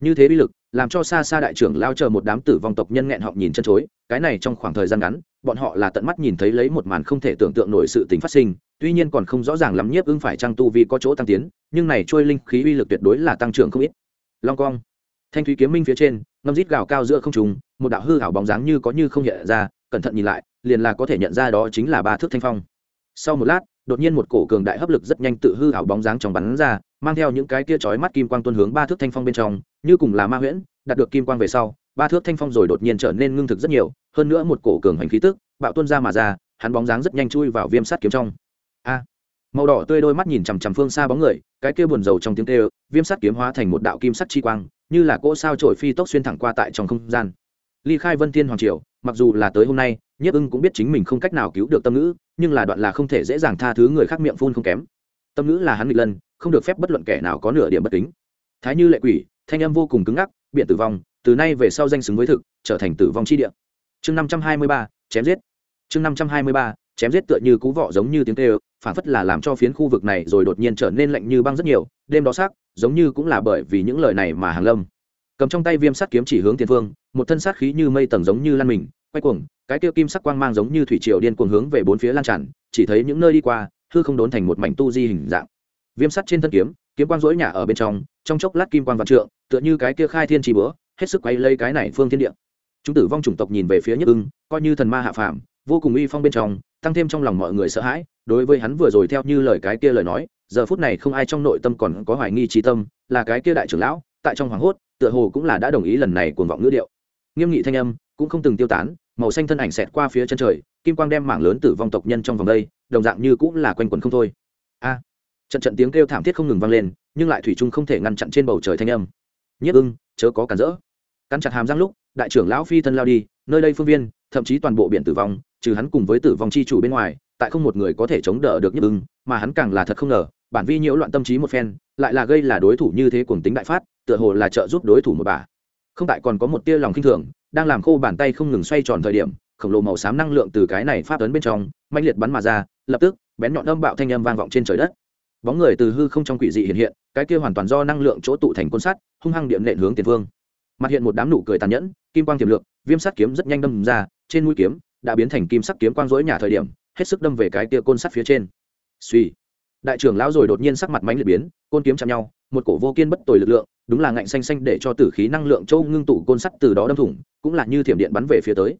Như thế bi lực, làm cho xa xa đại trưởng lao chờ một đám tử vong tộc nhân nghẹn họng nhìn chân chối, cái này trong khoảng thời gian ngắn, bọn họ là tận mắt nhìn thấy lấy một màn không thể tưởng tượng nổi sự tình phát sinh, tuy nhiên còn không rõ ràng lắm nhiếp ưng phải trang tu vì có chỗ tăng tiến, nhưng này trôi linh khí uy lực tuyệt đối là tăng trưởng không ít. Long cong thanh thúy kiếm minh phía trên, ngâm rít gào cao giữa không trùng một đạo hư hảo bóng dáng như có như không hiện ra cẩn thận nhìn lại, liền là có thể nhận ra đó chính là ba thước thanh phong. Sau một lát, đột nhiên một cổ cường đại hấp lực rất nhanh tự hư ảo bóng dáng trong bắn ra, mang theo những cái kia chói mắt kim quang tuôn hướng ba thước thanh phong bên trong, như cùng là ma huyễn, đạt được kim quang về sau, ba thước thanh phong rồi đột nhiên trở nên ngưng thực rất nhiều, hơn nữa một cổ cường hành khí tức, bạo tuôn ra mà ra, hắn bóng dáng rất nhanh chui vào viêm sắt kiếm trong. A! Màu đỏ tươi đôi mắt nhìn chằm chằm phương xa bóng người, cái kia buồn rầu trong tiếng tê viêm sắt kiếm hóa thành một đạo kim sắt chi quang, như là cỗ sao trổi phi tốc xuyên thẳng qua tại trong không gian ly khai vân thiên hoàng triều, mặc dù là tới hôm nay, nhiếp ưng cũng biết chính mình không cách nào cứu được tâm ngữ, nhưng là đoạn là không thể dễ dàng tha thứ người khác miệng phun không kém. Tâm ngữ là hắn nghịch lân không được phép bất luận kẻ nào có nửa điểm bất kính. Thái như lệ quỷ, thanh âm vô cùng cứng ngắc, biện tử vong, từ nay về sau danh xứng với thực, trở thành tử vong chi địa. Chương năm trăm hai mươi ba, chém giết. Chương năm trăm hai mươi ba, chém giết tựa như cú vọ giống như tiếng kêu, phản phất là làm cho phiến khu vực này rồi đột nhiên trở nên lạnh như băng rất nhiều, đêm đó sắc giống như cũng là bởi vì những lời này mà hàng lâm. Cầm trong tay viêm sắt kiếm chỉ hướng tiền phương một thân sát khí như mây tầng giống như lan mình, quay cuồng, cái kia kim sắc quang mang giống như thủy triều điên cuồng hướng về bốn phía lan tràn, chỉ thấy những nơi đi qua, hư không đốn thành một mảnh tu di hình dạng. Viêm sắt trên thân kiếm kiếm quang rỗi nhả ở bên trong trong chốc lát kim quang vạn trượng, tựa như cái kia khai thiên trì bữa hết sức quay lấy cái này phương thiên địa. Chúng tử vong chủng tộc nhìn về phía nhất ưng, coi như thần ma hạ phàm, vô cùng uy phong bên trong, tăng thêm trong lòng mọi người sợ hãi, đối với hắn vừa rồi theo như lời cái kia lời nói, giờ phút này không ai trong nội tâm còn có hoài nghi trí tâm, là cái kia đại trưởng lão, tại trong hoàng hốt, tựa hồ cũng là đã đồng ý lần này cuồng vọng ngữ điệu nghiêm nghị thanh âm, cũng không từng tiêu tán, màu xanh thân ảnh xẹt qua phía chân trời, kim quang đem mảng lớn tử vong tộc nhân trong vòng đây, đồng dạng như cũng là quanh quần không thôi. A! Trận trận tiếng kêu thảm thiết không ngừng vang lên, nhưng lại thủy chung không thể ngăn chặn trên bầu trời thanh âm. Nhất ưng, chớ có cản rỡ. Cắn chặt hàm răng lúc, đại trưởng lão phi thân lao đi, nơi đây phương viên, thậm chí toàn bộ biển tử vong, trừ hắn cùng với tử vong chi chủ bên ngoài, tại không một người có thể chống đỡ được nhất ưng, mà hắn càng là thật không ngờ, bản vi nhiễu loạn tâm trí một phen, lại là gây là đối thủ như thế cuồng tính đại phát, tựa hồ là trợ giúp đối thủ một bà không tại còn có một tia lòng khinh thường, đang làm khô bàn tay không ngừng xoay tròn thời điểm, khổng lồ màu xám năng lượng từ cái này phát ấn bên trong mạnh liệt bắn mà ra, lập tức, bén nhọn âm bạo thanh âm vang vọng trên trời đất. Bóng người từ hư không trong quỷ dị hiện hiện, cái kia hoàn toàn do năng lượng chỗ tụ thành côn sắt, hung hăng điện nện hướng tiền phương mặt hiện một đám nụ cười tàn nhẫn, kim quang tiềm lượng viêm sắt kiếm rất nhanh đâm ra, trên mũi kiếm đã biến thành kim sắc kiếm quang rỗi nhà thời điểm, hết sức đâm về cái kia côn sắt phía trên. Suy đại trưởng lão rồi đột nhiên sắc mặt mánh liệt biến, côn kiếm chạm nhau, một cổ vô kiên bất tồi lực lượng đúng là ngạnh xanh xanh để cho tử khí năng lượng châu ngưng tụ côn sắt từ đó đâm thủng, cũng là như thiểm điện bắn về phía tới.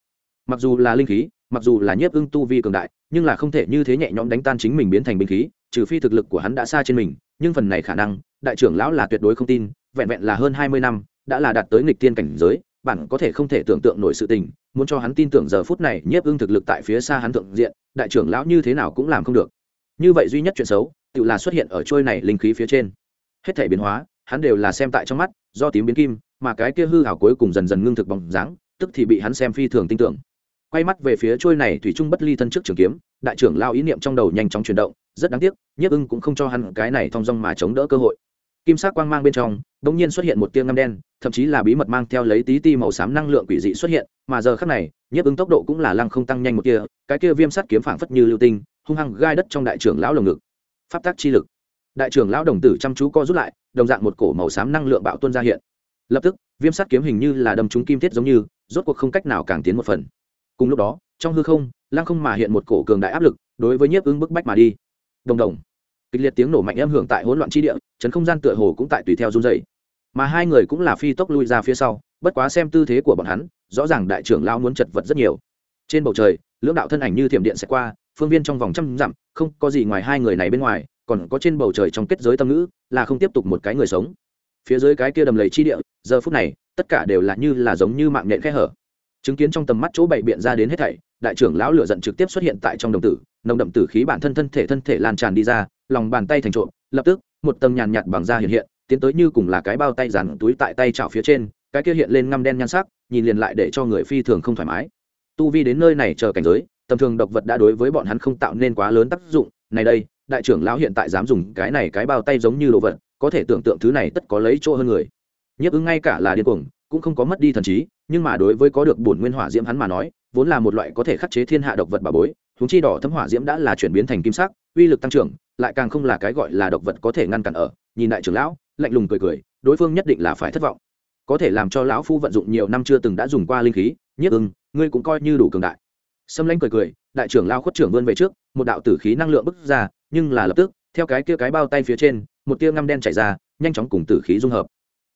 Mặc dù là linh khí, mặc dù là nhiếp ưng tu vi cường đại, nhưng là không thể như thế nhẹ nhõm đánh tan chính mình biến thành binh khí, trừ phi thực lực của hắn đã xa trên mình, nhưng phần này khả năng, đại trưởng lão là tuyệt đối không tin, vẹn vẹn là hơn hai mươi năm, đã là đạt tới nghịch tiên cảnh giới bản có thể không thể tưởng tượng nổi sự tình, muốn cho hắn tin tưởng giờ phút này nhiếp ưng thực lực tại phía xa hắn thượng diện, đại trưởng lão như thế nào cũng làm không được. Như vậy duy nhất chuyện xấu, tự là xuất hiện ở trôi này linh khí phía trên. Hết thể biến hóa hắn đều là xem tại trong mắt, do tím biến kim, mà cái kia hư hảo cuối cùng dần dần ngưng thực bóng dáng, tức thì bị hắn xem phi thường tin tưởng. Quay mắt về phía trôi này thủy trung bất ly thân trước trường kiếm, đại trưởng lao ý niệm trong đầu nhanh chóng chuyển động, rất đáng tiếc, nhiếp ưng cũng không cho hắn cái này thong dong mà chống đỡ cơ hội. Kim sắc quang mang bên trong đ ỗ n g nhiên xuất hiện một tia ngâm đen, thậm chí là bí mật mang theo lấy tí ti màu xám năng lượng quỷ dị xuất hiện, mà giờ khác này, nhiếp ưng tốc độ cũng là lăng không tăng nhanh một kia cái kia viêm sắt kiếm phảng phất như lưu tinh, hung hăng gai đất trong đại trưởng lão lồng ngực. Pháp tác chi lực. Đại trưởng lão đồng tử chăm chú co rút lại đồng dạng một cổ màu xám năng lượng bạo tuôn ra hiện. Lập tức, viêm sắt kiếm hình như là đâm trúng kim thiết giống như, rốt cuộc không cách nào càng tiến một phần. Cùng lúc đó, trong hư không, lăng không mà hiện một cổ cường đại áp lực, đối với nhiếp ứng bức bách mà đi. Đồng đồng. Kịch liệt tiếng nổ mạnh âm hưởng tại hỗn loạn chi địa, chấn không gian tựa hồ cũng tại tùy theo run dày mà hai người cũng là phi tốc lui ra phía sau, bất quá xem tư thế của bọn hắn, rõ ràng đại trưởng lao muốn chật vật rất nhiều. Trên bầu trời, lưỡng đạo thân ảnh như thiểm điện sẽ qua, phương viên trong vòng trăm dặm, không có gì ngoài hai người này bên ngoài còn có trên bầu trời trong kết giới tâm ngữ, là không tiếp tục một cái người sống. Phía dưới cái kia đầm lầy chi địa, giờ phút này, tất cả đều là như là giống như mạng nhện khe hở. Chứng kiến trong tầm mắt chỗ bày biện ra đến hết thảy, đại trưởng lão lửa giận trực tiếp xuất hiện tại trong đồng tử, nồng đậm tử khí bản thân thân thể thân thể lan tràn đi ra, lòng bàn tay thành trộm, lập tức, một tầng nhàn nhạt bằng da hiện hiện, tiến tới như cùng là cái bao tay dàn túi tại tay chảo phía trên, cái kia hiện lên ngăm đen nhan sắc, nhìn liền lại để cho người phi thường không thoải mái. Tu vi đến nơi này chờ cảnh giới, tầm thường độc vật đã đối với bọn hắn không tạo nên quá lớn tác dụng, này đây đại trưởng lão hiện tại dám dùng cái này cái bao tay giống như đồ vật, có thể tưởng tượng thứ này tất có lấy chỗ hơn người. Nhiếp ứng ngay cả là điên cuồng, cũng không có mất đi thần trí, nhưng mà đối với có được bổn nguyên hỏa diễm hắn mà nói, vốn là một loại có thể khắc chế thiên hạ độc vật bà bối húng chi đỏ thấm hỏa diễm đã là chuyển biến thành kim sắc, uy lực tăng trưởng, lại càng không là cái gọi là độc vật có thể ngăn cản ở, nhìn đại trưởng lão, lạnh lùng cười cười, đối phương nhất định là phải thất vọng. Có thể làm cho lão phu vận dụng nhiều năm chưa từng đã dùng qua linh khí, nhiếp ưng ngươi cũng coi như đủ cường đại. Xâm lanh cười cười, đại trưởng lao khuất trưởng vươn về trước, một đạo tử khí năng lượng bức ra nhưng là lập tức, theo cái kia cái bao tay phía trên, một tia ngăm đen chảy ra, nhanh chóng cùng tử khí dung hợp.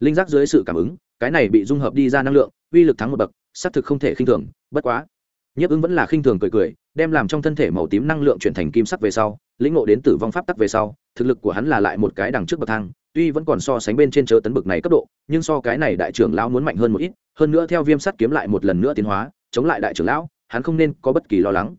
Linh giác dưới sự cảm ứng, cái này bị dung hợp đi ra năng lượng, uy lực thắng một bậc, xác thực không thể khinh thường, bất quá. Nhiếp ứng vẫn là khinh thường cười cười, đem làm trong thân thể màu tím năng lượng chuyển thành kim sắc về sau, lĩnh ngộ đến tử vong pháp tắc về sau, thực lực của hắn là lại một cái đằng trước bậc thang, tuy vẫn còn so sánh bên trên chớ tấn bực này cấp độ, nhưng so cái này đại trưởng lão muốn mạnh hơn một ít, hơn nữa theo viêm sắt kiếm lại một lần nữa tiến hóa, chống lại đại trưởng lão, hắn không nên có bất kỳ lo lắng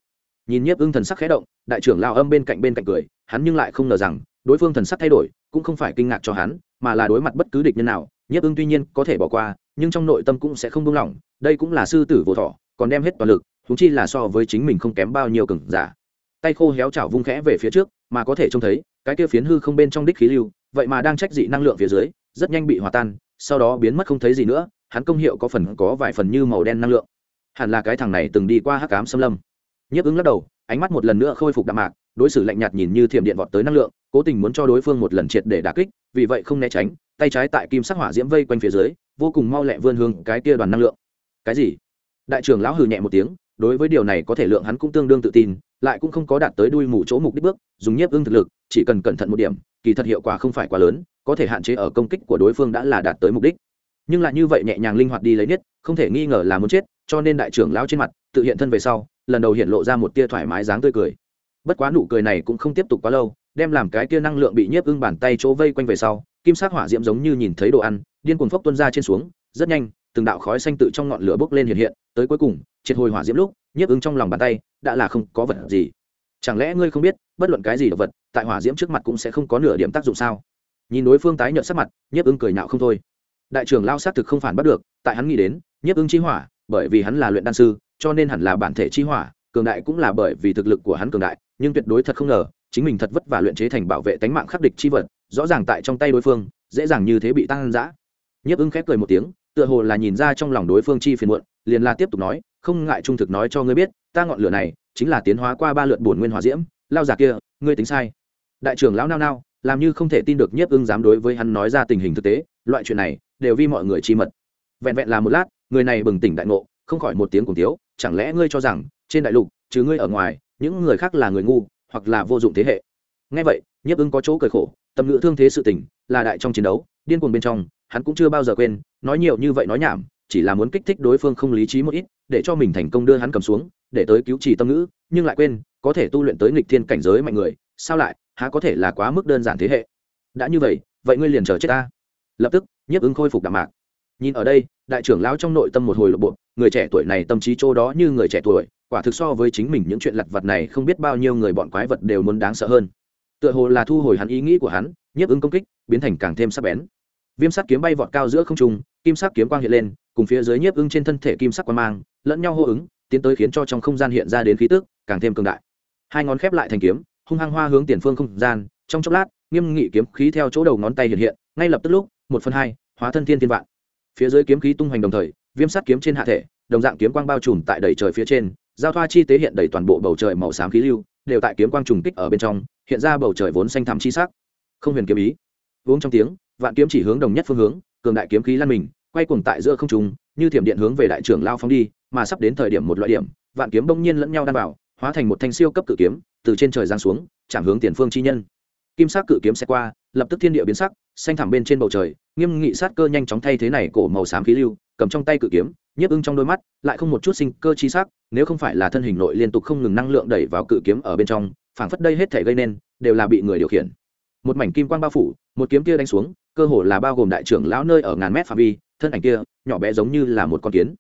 nhìn nhiếp ưng thần sắc khẽ động, đại trưởng lao âm bên cạnh bên cạnh cười, hắn nhưng lại không ngờ rằng, đối phương thần sắc thay đổi, cũng không phải kinh ngạc cho hắn, mà là đối mặt bất cứ địch nhân nào, nhiếp ưng tuy nhiên có thể bỏ qua, nhưng trong nội tâm cũng sẽ không buông lỏng, đây cũng là sư tử vô thọ, còn đem hết toàn lực thúng chi là so với chính mình không kém bao nhiêu cừng giả. Tay khô héo chảo vung khẽ về phía trước, mà có thể trông thấy, cái kia phiến hư không bên trong đích khí lưu, vậy mà đang trách dị năng lượng phía dưới, rất nhanh bị hòa tan, sau đó biến mất không thấy gì nữa, hắn công hiệu có phần có vài phần như màu đen năng lượng. Hẳn là cái thằng này từng đi qua hắc cám xâm lâm nhiếp ứng lắc đầu, ánh mắt một lần nữa khôi phục đạm mạc, đối xử lạnh nhạt nhìn như thiểm điện vọt tới năng lượng, cố tình muốn cho đối phương một lần triệt để đả kích, vì vậy không né tránh, tay trái tại kim sắc hỏa diễm vây quanh phía dưới, vô cùng mau lẹ vươn hương cái kia đoàn năng lượng. Cái gì? Đại trưởng lão hừ nhẹ một tiếng, đối với điều này có thể lượng hắn cũng tương đương tự tin, lại cũng không có đạt tới đuôi mù chỗ mục đích bước, dùng nhiếp ưng thực lực, chỉ cần cẩn thận một điểm, kỳ thật hiệu quả không phải quá lớn, có thể hạn chế ở công kích của đối phương đã là đạt tới mục đích. Nhưng lại như vậy nhẹ nhàng linh hoạt đi lấy nhất không thể nghi ngờ là muốn chết, cho nên đại trưởng lão trên mặt, tự hiện thân về sau lần đầu hiện lộ ra một tia thoải mái dáng tươi cười. Bất quá nụ cười này cũng không tiếp tục quá lâu, đem làm cái tia năng lượng bị nhiếp ưng bàn tay chỗ vây quanh về sau, kim sắc hỏa diễm giống như nhìn thấy đồ ăn, điên cuồng phốc tuân ra trên xuống, rất nhanh, từng đạo khói xanh tự trong ngọn lửa bốc lên hiện hiện, tới cuối cùng, triệt hồi hỏa diễm lúc, nhiếp ưng trong lòng bàn tay, đã là không có vật gì. Chẳng lẽ ngươi không biết, bất luận cái gì động vật, tại hỏa diễm trước mặt cũng sẽ không có nửa điểm tác dụng sao? Nhìn đối phương tái nhợt sắc mặt, nhiếp ưng cười nhạo không thôi. Đại trưởng lao xác thực không phản bắt được, tại hắn nghĩ đến, nhiếp ưng chi hỏa, bởi vì hắn là luyện đan sư cho nên hẳn là bản thể chi hỏa, cường đại cũng là bởi vì thực lực của hắn cường đại, nhưng tuyệt đối thật không ngờ, chính mình thật vất vả luyện chế thành bảo vệ tánh mạng khắc địch chi vật, rõ ràng tại trong tay đối phương, dễ dàng như thế bị tăng giã nhiếp ưng khép cười một tiếng, tựa hồ là nhìn ra trong lòng đối phương chi phiền muộn, liền là tiếp tục nói, không ngại trung thực nói cho ngươi biết, ta ngọn lửa này chính là tiến hóa qua ba lượt bổn nguyên hỏa diễm, lao giả kia, ngươi tính sai. Đại trưởng lão nao nao, làm như không thể tin được nhiếp ưng dám đối với hắn nói ra tình hình thực tế, loại chuyện này đều vì mọi người chi mật. Vẹn vẹn là một lát, người này bừng tỉnh đại ngộ không khỏi một tiếng cùng tiếu chẳng lẽ ngươi cho rằng, trên đại lục chứ ngươi ở ngoài, những người khác là người ngu, hoặc là vô dụng thế hệ? Ngay vậy, nhiếp ưng có chỗ cười khổ, tâm ngữ thương thế sự tình, là đại trong chiến đấu, điên cuồng bên trong, hắn cũng chưa bao giờ quên, nói nhiều như vậy nói nhảm, chỉ là muốn kích thích đối phương không lý trí một ít, để cho mình thành công đưa hắn cầm xuống, để tới cứu trì tâm ngữ, nhưng lại quên, có thể tu luyện tới nghịch thiên cảnh giới mạnh người, sao lại, há có thể là quá mức đơn giản thế hệ? Đã như vậy vậy ngươi liền chờ chết ta. Lập tức, nhiếp ứng khôi phục đạm mạc. Nhìn ở đây đại trưởng lão trong nội tâm một hồi lộ bộ, người trẻ tuổi này tâm trí chỗ đó như người trẻ tuổi, quả thực so với chính mình những chuyện lặt vặt này không biết bao nhiêu người bọn quái vật đều muốn đáng sợ hơn. Tựa hồ là thu hồi hắn ý nghĩ của hắn, nhiếp ứng công kích, biến thành càng thêm sắc bén. Viêm sắc kiếm bay vọt cao giữa không trung, kim sắc kiếm quang hiện lên, cùng phía dưới nhiếp ưng trên thân thể kim sắc quang mang, lẫn nhau hô ứng, tiến tới khiến cho trong không gian hiện ra đến khí tức càng thêm cường đại. Hai ngón khép lại thành kiếm, hung hăng hoa hướng tiền phương không gian, trong chốc lát, nghiêm nghị kiếm khí theo chỗ đầu ngón tay hiện hiện, ngay lập tức lúc, một phần hai, hóa thân thiên thiên vạn phía dưới kiếm khí tung hoành đồng thời, viêm sắt kiếm trên hạ thể, đồng dạng kiếm quang bao trùm tại đầy trời phía trên, giao thoa chi tế hiện đầy toàn bộ bầu trời màu xám khí lưu, đều tại kiếm quang trùng kích ở bên trong, hiện ra bầu trời vốn xanh thẳm chi sắc. Không huyền kiếm ý. Uống trong tiếng, vạn kiếm chỉ hướng đồng nhất phương hướng, cường đại kiếm khí lan mình, quay cuồng tại giữa không trung, như thiểm điện hướng về đại trưởng lao phóng đi, mà sắp đến thời điểm một loại điểm, vạn kiếm bỗng nhiên lẫn nhau đan vào, hóa thành một thanh siêu cấp cự kiếm, từ trên trời giáng xuống, chạm hướng tiền phương chi nhân. Kim sắc cự kiếm sẽ qua lập tức thiên địa biến sắc, xanh thẳm bên trên bầu trời, nghiêm nghị sát cơ nhanh chóng thay thế này cổ màu xám khí lưu, cầm trong tay cự kiếm, nhiếp ưng trong đôi mắt, lại không một chút sinh cơ chi sắc, nếu không phải là thân hình nội liên tục không ngừng năng lượng đẩy vào cự kiếm ở bên trong, phảng phất đây hết thể gây nên, đều là bị người điều khiển. Một mảnh kim quang bao phủ, một kiếm kia đánh xuống, cơ hồ là bao gồm đại trưởng lão nơi ở ngàn mét phạm vi, thân ảnh kia, nhỏ bé giống như là một con kiến.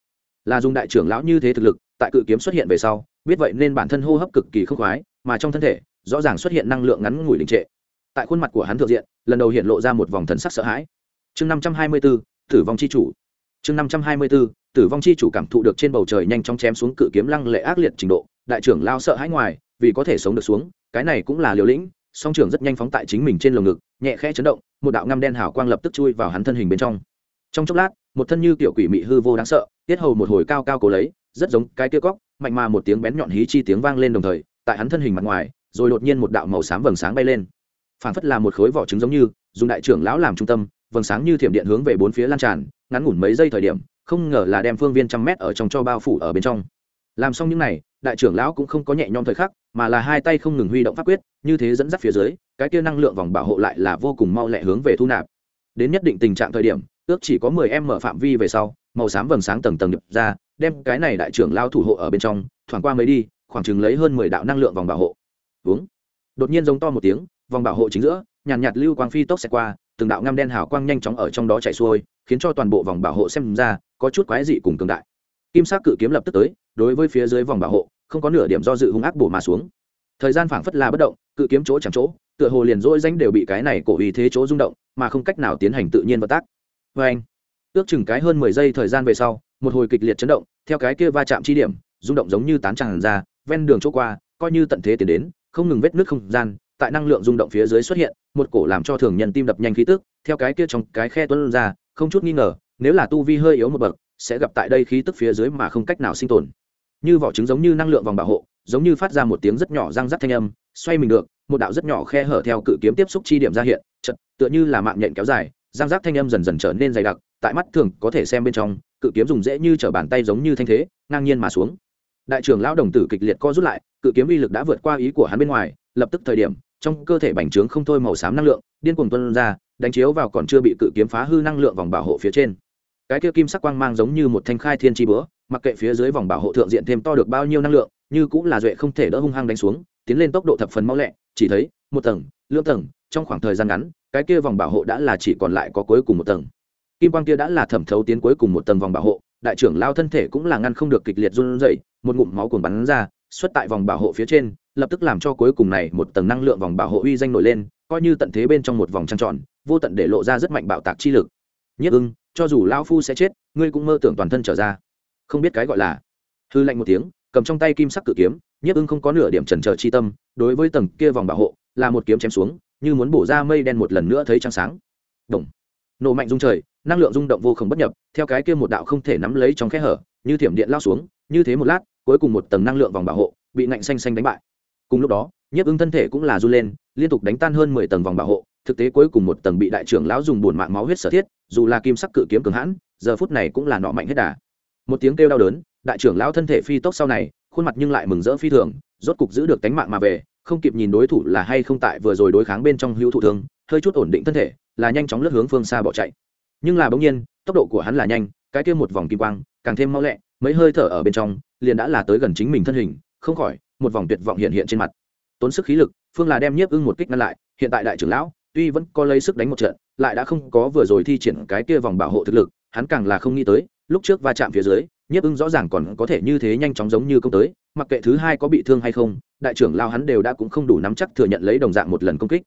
Là dùng đại trưởng lão như thế thực lực, tại cự kiếm xuất hiện về sau, biết vậy nên bản thân hô hấp cực kỳ không khoái, mà trong thân thể, rõ ràng xuất hiện năng lượng ngắn ngủi đình trệ tại khuôn mặt của hắn thượng diện, lần đầu hiện lộ ra một vòng thần sắc sợ hãi. Chương năm trăm hai mươi bốn tử vong c h i chủ. Chương năm trăm hai mươi bốn tử vong c h i chủ cảm thụ được trên bầu trời nhanh chóng chém xuống cự kiếm lăng lệ ác liệt trình độ, đại trưởng lao sợ hãi ngoài, vì có thể sống được xuống, cái này cũng là liều lĩnh, song trưởng rất nhanh phóng tại chính mình trên lồng ngực, nhẹ khẽ chấn động, một đạo ngăm đen hào quang lập tức chui vào hắn thân hình bên trong. Trong chốc lát, một thân như kiểu quỷ mị hư vô đáng sợ, tiết hầu một hồi cao cao cố lấy, rất giống cái kia cóc, mạnh mà một tiếng bén nhọn hí chi tiếng vang lên đồng thời, tại hắn thân hình mặt ngoài, rồi đột nhiên một đạo màu xám vầng sáng bay lên phản phất là một khối vỏ trứng giống như, dùng đại trưởng lão làm trung tâm, vầng sáng như thiểm điện hướng về bốn phía lan tràn, ngắn ngủn mấy giây thời điểm, không ngờ là đem phương viên trăm mét ở trong cho bao phủ ở bên trong. Làm xong những này, đại trưởng lão cũng không có nhẹ nhõm thời khắc, mà là hai tay không ngừng huy động pháp quyết, như thế dẫn dắt phía dưới, cái kia năng lượng vòng bảo hộ lại là vô cùng mau lẹ hướng về thu nạp. Đến nhất định tình trạng thời điểm, ước chỉ có mười em mở phạm vi về sau, màu xám vầng sáng tầng tầng nhập ra, đem cái này đại trưởng lao thủ hộ ở bên trong, thoảng qua mới đi, khoảng chừng lấy hơn mười đạo năng lượng vòng bảo hộ. Uống đột nhiên giống to một tiếng vòng bảo hộ chính giữa nhàn nhạt, nhạt lưu quang phi tốc xẹt qua từng đạo ngăm đen hào quang nhanh chóng ở trong đó chạy xuôi khiến cho toàn bộ vòng bảo hộ xem ra có chút quái dị cùng cường đại. Kim sắc cự kiếm lập tức tới đối với phía dưới vòng bảo hộ không có nửa điểm do dự hung ác bổ mà xuống. Thời gian phảng phất là bất động cự kiếm chỗ chẳng chỗ tựa hồ liền rỗi danh đều bị cái này cổ ý thế chỗ rung động mà không cách nào tiến hành tự nhiên vận tác. Vê anh ước chừng cái hơn mười giây thời gian về sau một hồi kịch liệt chấn động theo cái kia va chạm chi điểm rung động giống như tán tràn ra ven đường chỗ qua coi như tận thế tiến đến không ngừng vết nước không gian tại năng lượng rung động phía dưới xuất hiện, một cổ làm cho thường nhân tim đập nhanh khí tức, theo cái kia trong cái khe tuân ra, không chút nghi ngờ, nếu là tu vi hơi yếu một bậc, sẽ gặp tại đây khí tức phía dưới mà không cách nào sinh tồn. Như vỏ trứng giống như năng lượng vòng bảo hộ, giống như phát ra một tiếng rất nhỏ răng rắc thanh âm, xoay mình được, một đạo rất nhỏ khe hở theo cự kiếm tiếp xúc chi điểm ra hiện chật tựa như là mạng nhện kéo dài, răng rác thanh âm dần dần trở nên dày đặc, tại mắt thường có thể xem bên trong, cự kiếm dùng dễ như t bàn tay giống như thanh thế, ngang nhiên mà xuống. Đại trưởng lão đồng tử kịch liệt co rút lại, cự kiếm uy lực đã vượt qua ý của hắn bên ngoài, lập tức thời điểm trong cơ thể bành trướng không thôi màu xám năng lượng, điên cuồng tuân ra, đánh chiếu vào còn chưa bị cự kiếm phá hư năng lượng vòng bảo hộ phía trên. Cái kia kim sắc quang mang giống như một thanh khai thiên chi bữa mặc kệ phía dưới vòng bảo hộ thượng diện thêm to được bao nhiêu năng lượng, như cũng là duệ không thể đỡ hung hăng đánh xuống, tiến lên tốc độ thập phần mau lẹ, chỉ thấy, một tầng, lưỡng tầng, trong khoảng thời gian ngắn, cái kia vòng bảo hộ đã là chỉ còn lại có cuối cùng một tầng. Kim quang kia đã là thẩm thấu tiến cuối cùng một tầng vòng bảo hộ, đại trưởng lao thân thể cũng là ngăn không được kịch liệt run rẩy, một ngụm máu cuồng bắn ra, xuất tại vòng bảo hộ phía trên lập tức làm cho cuối cùng này một tầng năng lượng vòng bảo hộ uy danh nổi lên, coi như tận thế bên trong một vòng trăng tròn, vô tận để lộ ra rất mạnh bạo tạc chi lực. Nhất ưng, cho dù lao phu sẽ chết, ngươi cũng mơ tưởng toàn thân trở ra. Không biết cái gọi là. Hư lạnh một tiếng, cầm trong tay kim sắc cự kiếm nhiếp ưng không có nửa điểm trần trờ chi tâm, đối với tầng kia vòng bảo hộ, là một kiếm chém xuống, như muốn bổ ra mây đen một lần nữa thấy trăng sáng. Động. nổ mạnh rung trời, năng lượng rung động vô cùng bất nhập, theo cái kia một đạo không thể nắm lấy trong khe hở, như thiểm điện lao xuống, như thế một lát, cuối cùng một tầng năng lượng vòng bảo hộ, bị ngạnh xanh xanh đánh bại cùng lúc đó, nhiếp ưng thân thể cũng là run lên, liên tục đánh tan hơn mười tầng vòng bảo hộ, thực tế cuối cùng một tầng bị đại trưởng lão dùng buồn mạng máu huyết sở thiết, dù là kim sắc cự kiếm cường hãn, giờ phút này cũng là nọ mạnh hết đà. Một tiếng kêu đau đớn, đại trưởng lão thân thể phi tốc sau này, khuôn mặt nhưng lại mừng rỡ phi thường, rốt cục giữ được tánh mạng mà về, không kịp nhìn đối thủ là hay không tại vừa rồi đối kháng bên trong hữu thủ thương, hơi chút ổn định thân thể, là nhanh chóng lướt hướng phương xa bỏ chạy. Nhưng là bỗng nhiên, tốc độ của hắn là nhanh, cái kia một vòng kim quang, càng thêm mau lẹ, mấy hơi thở ở bên trong, liền đã là tới gần chính mình thân hình, không khỏi một vòng tuyệt vọng hiện hiện trên mặt. Tốn sức khí lực, phương là đem nhiếp ưng một kích ngăn lại, hiện tại đại trưởng lão, tuy vẫn có lấy sức đánh một trận, lại đã không có vừa rồi thi triển cái kia vòng bảo hộ thực lực, hắn càng là không nghĩ tới, lúc trước va chạm phía dưới, nhiếp ưng rõ ràng còn có thể như thế nhanh chóng giống như công tới, mặc kệ thứ hai có bị thương hay không, đại trưởng lao hắn đều đã cũng không đủ nắm chắc thừa nhận lấy đồng dạng một lần công kích.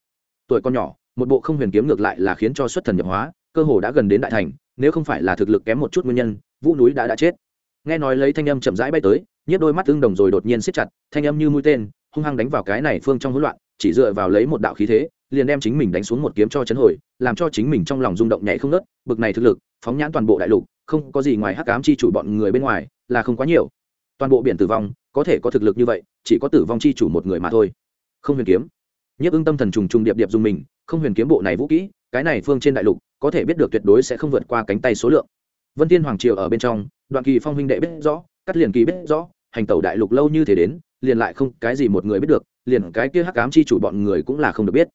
Tuổi con nhỏ, một bộ không huyền kiếm ngược lại là khiến cho xuất thần nhập hóa, cơ hồ đã gần đến đại thành, nếu không phải là thực lực kém một chút nguyên nhân, vũ núi đã đã chết. Nghe nói lấy thanh âm chậm rãi bay tới nhiếp đôi mắt ưng đồng rồi đột nhiên siết chặt, thanh âm như mũi tên, hung hăng đánh vào cái này phương trong hỗn loạn, chỉ dựa vào lấy một đạo khí thế, liền đem chính mình đánh xuống một kiếm cho chấn hồi, làm cho chính mình trong lòng rung động nhảy không nớt bực này thực lực, phóng nhãn toàn bộ đại lục, không có gì ngoài hắc ám chi chủ bọn người bên ngoài, là không quá nhiều. Toàn bộ biển tử vong, có thể có thực lực như vậy, chỉ có tử vong chi chủ một người mà thôi. Không huyền kiếm. Nhiếp ưng tâm thần trùng trùng điệp điệp dùng mình, không huyền kiếm bộ này vũ kỹ, cái này phương trên đại lục, có thể biết được tuyệt đối sẽ không vượt qua cánh tay số lượng. Vân thiên hoàng triều ở bên trong, đoạn kỳ phong huynh đệ biết rõ cắt liền kỳ biết rõ, hành tẩu đại lục lâu như thế đến, liền lại không cái gì một người biết được, liền cái kia hắc cám chi chủ bọn người cũng là không được biết.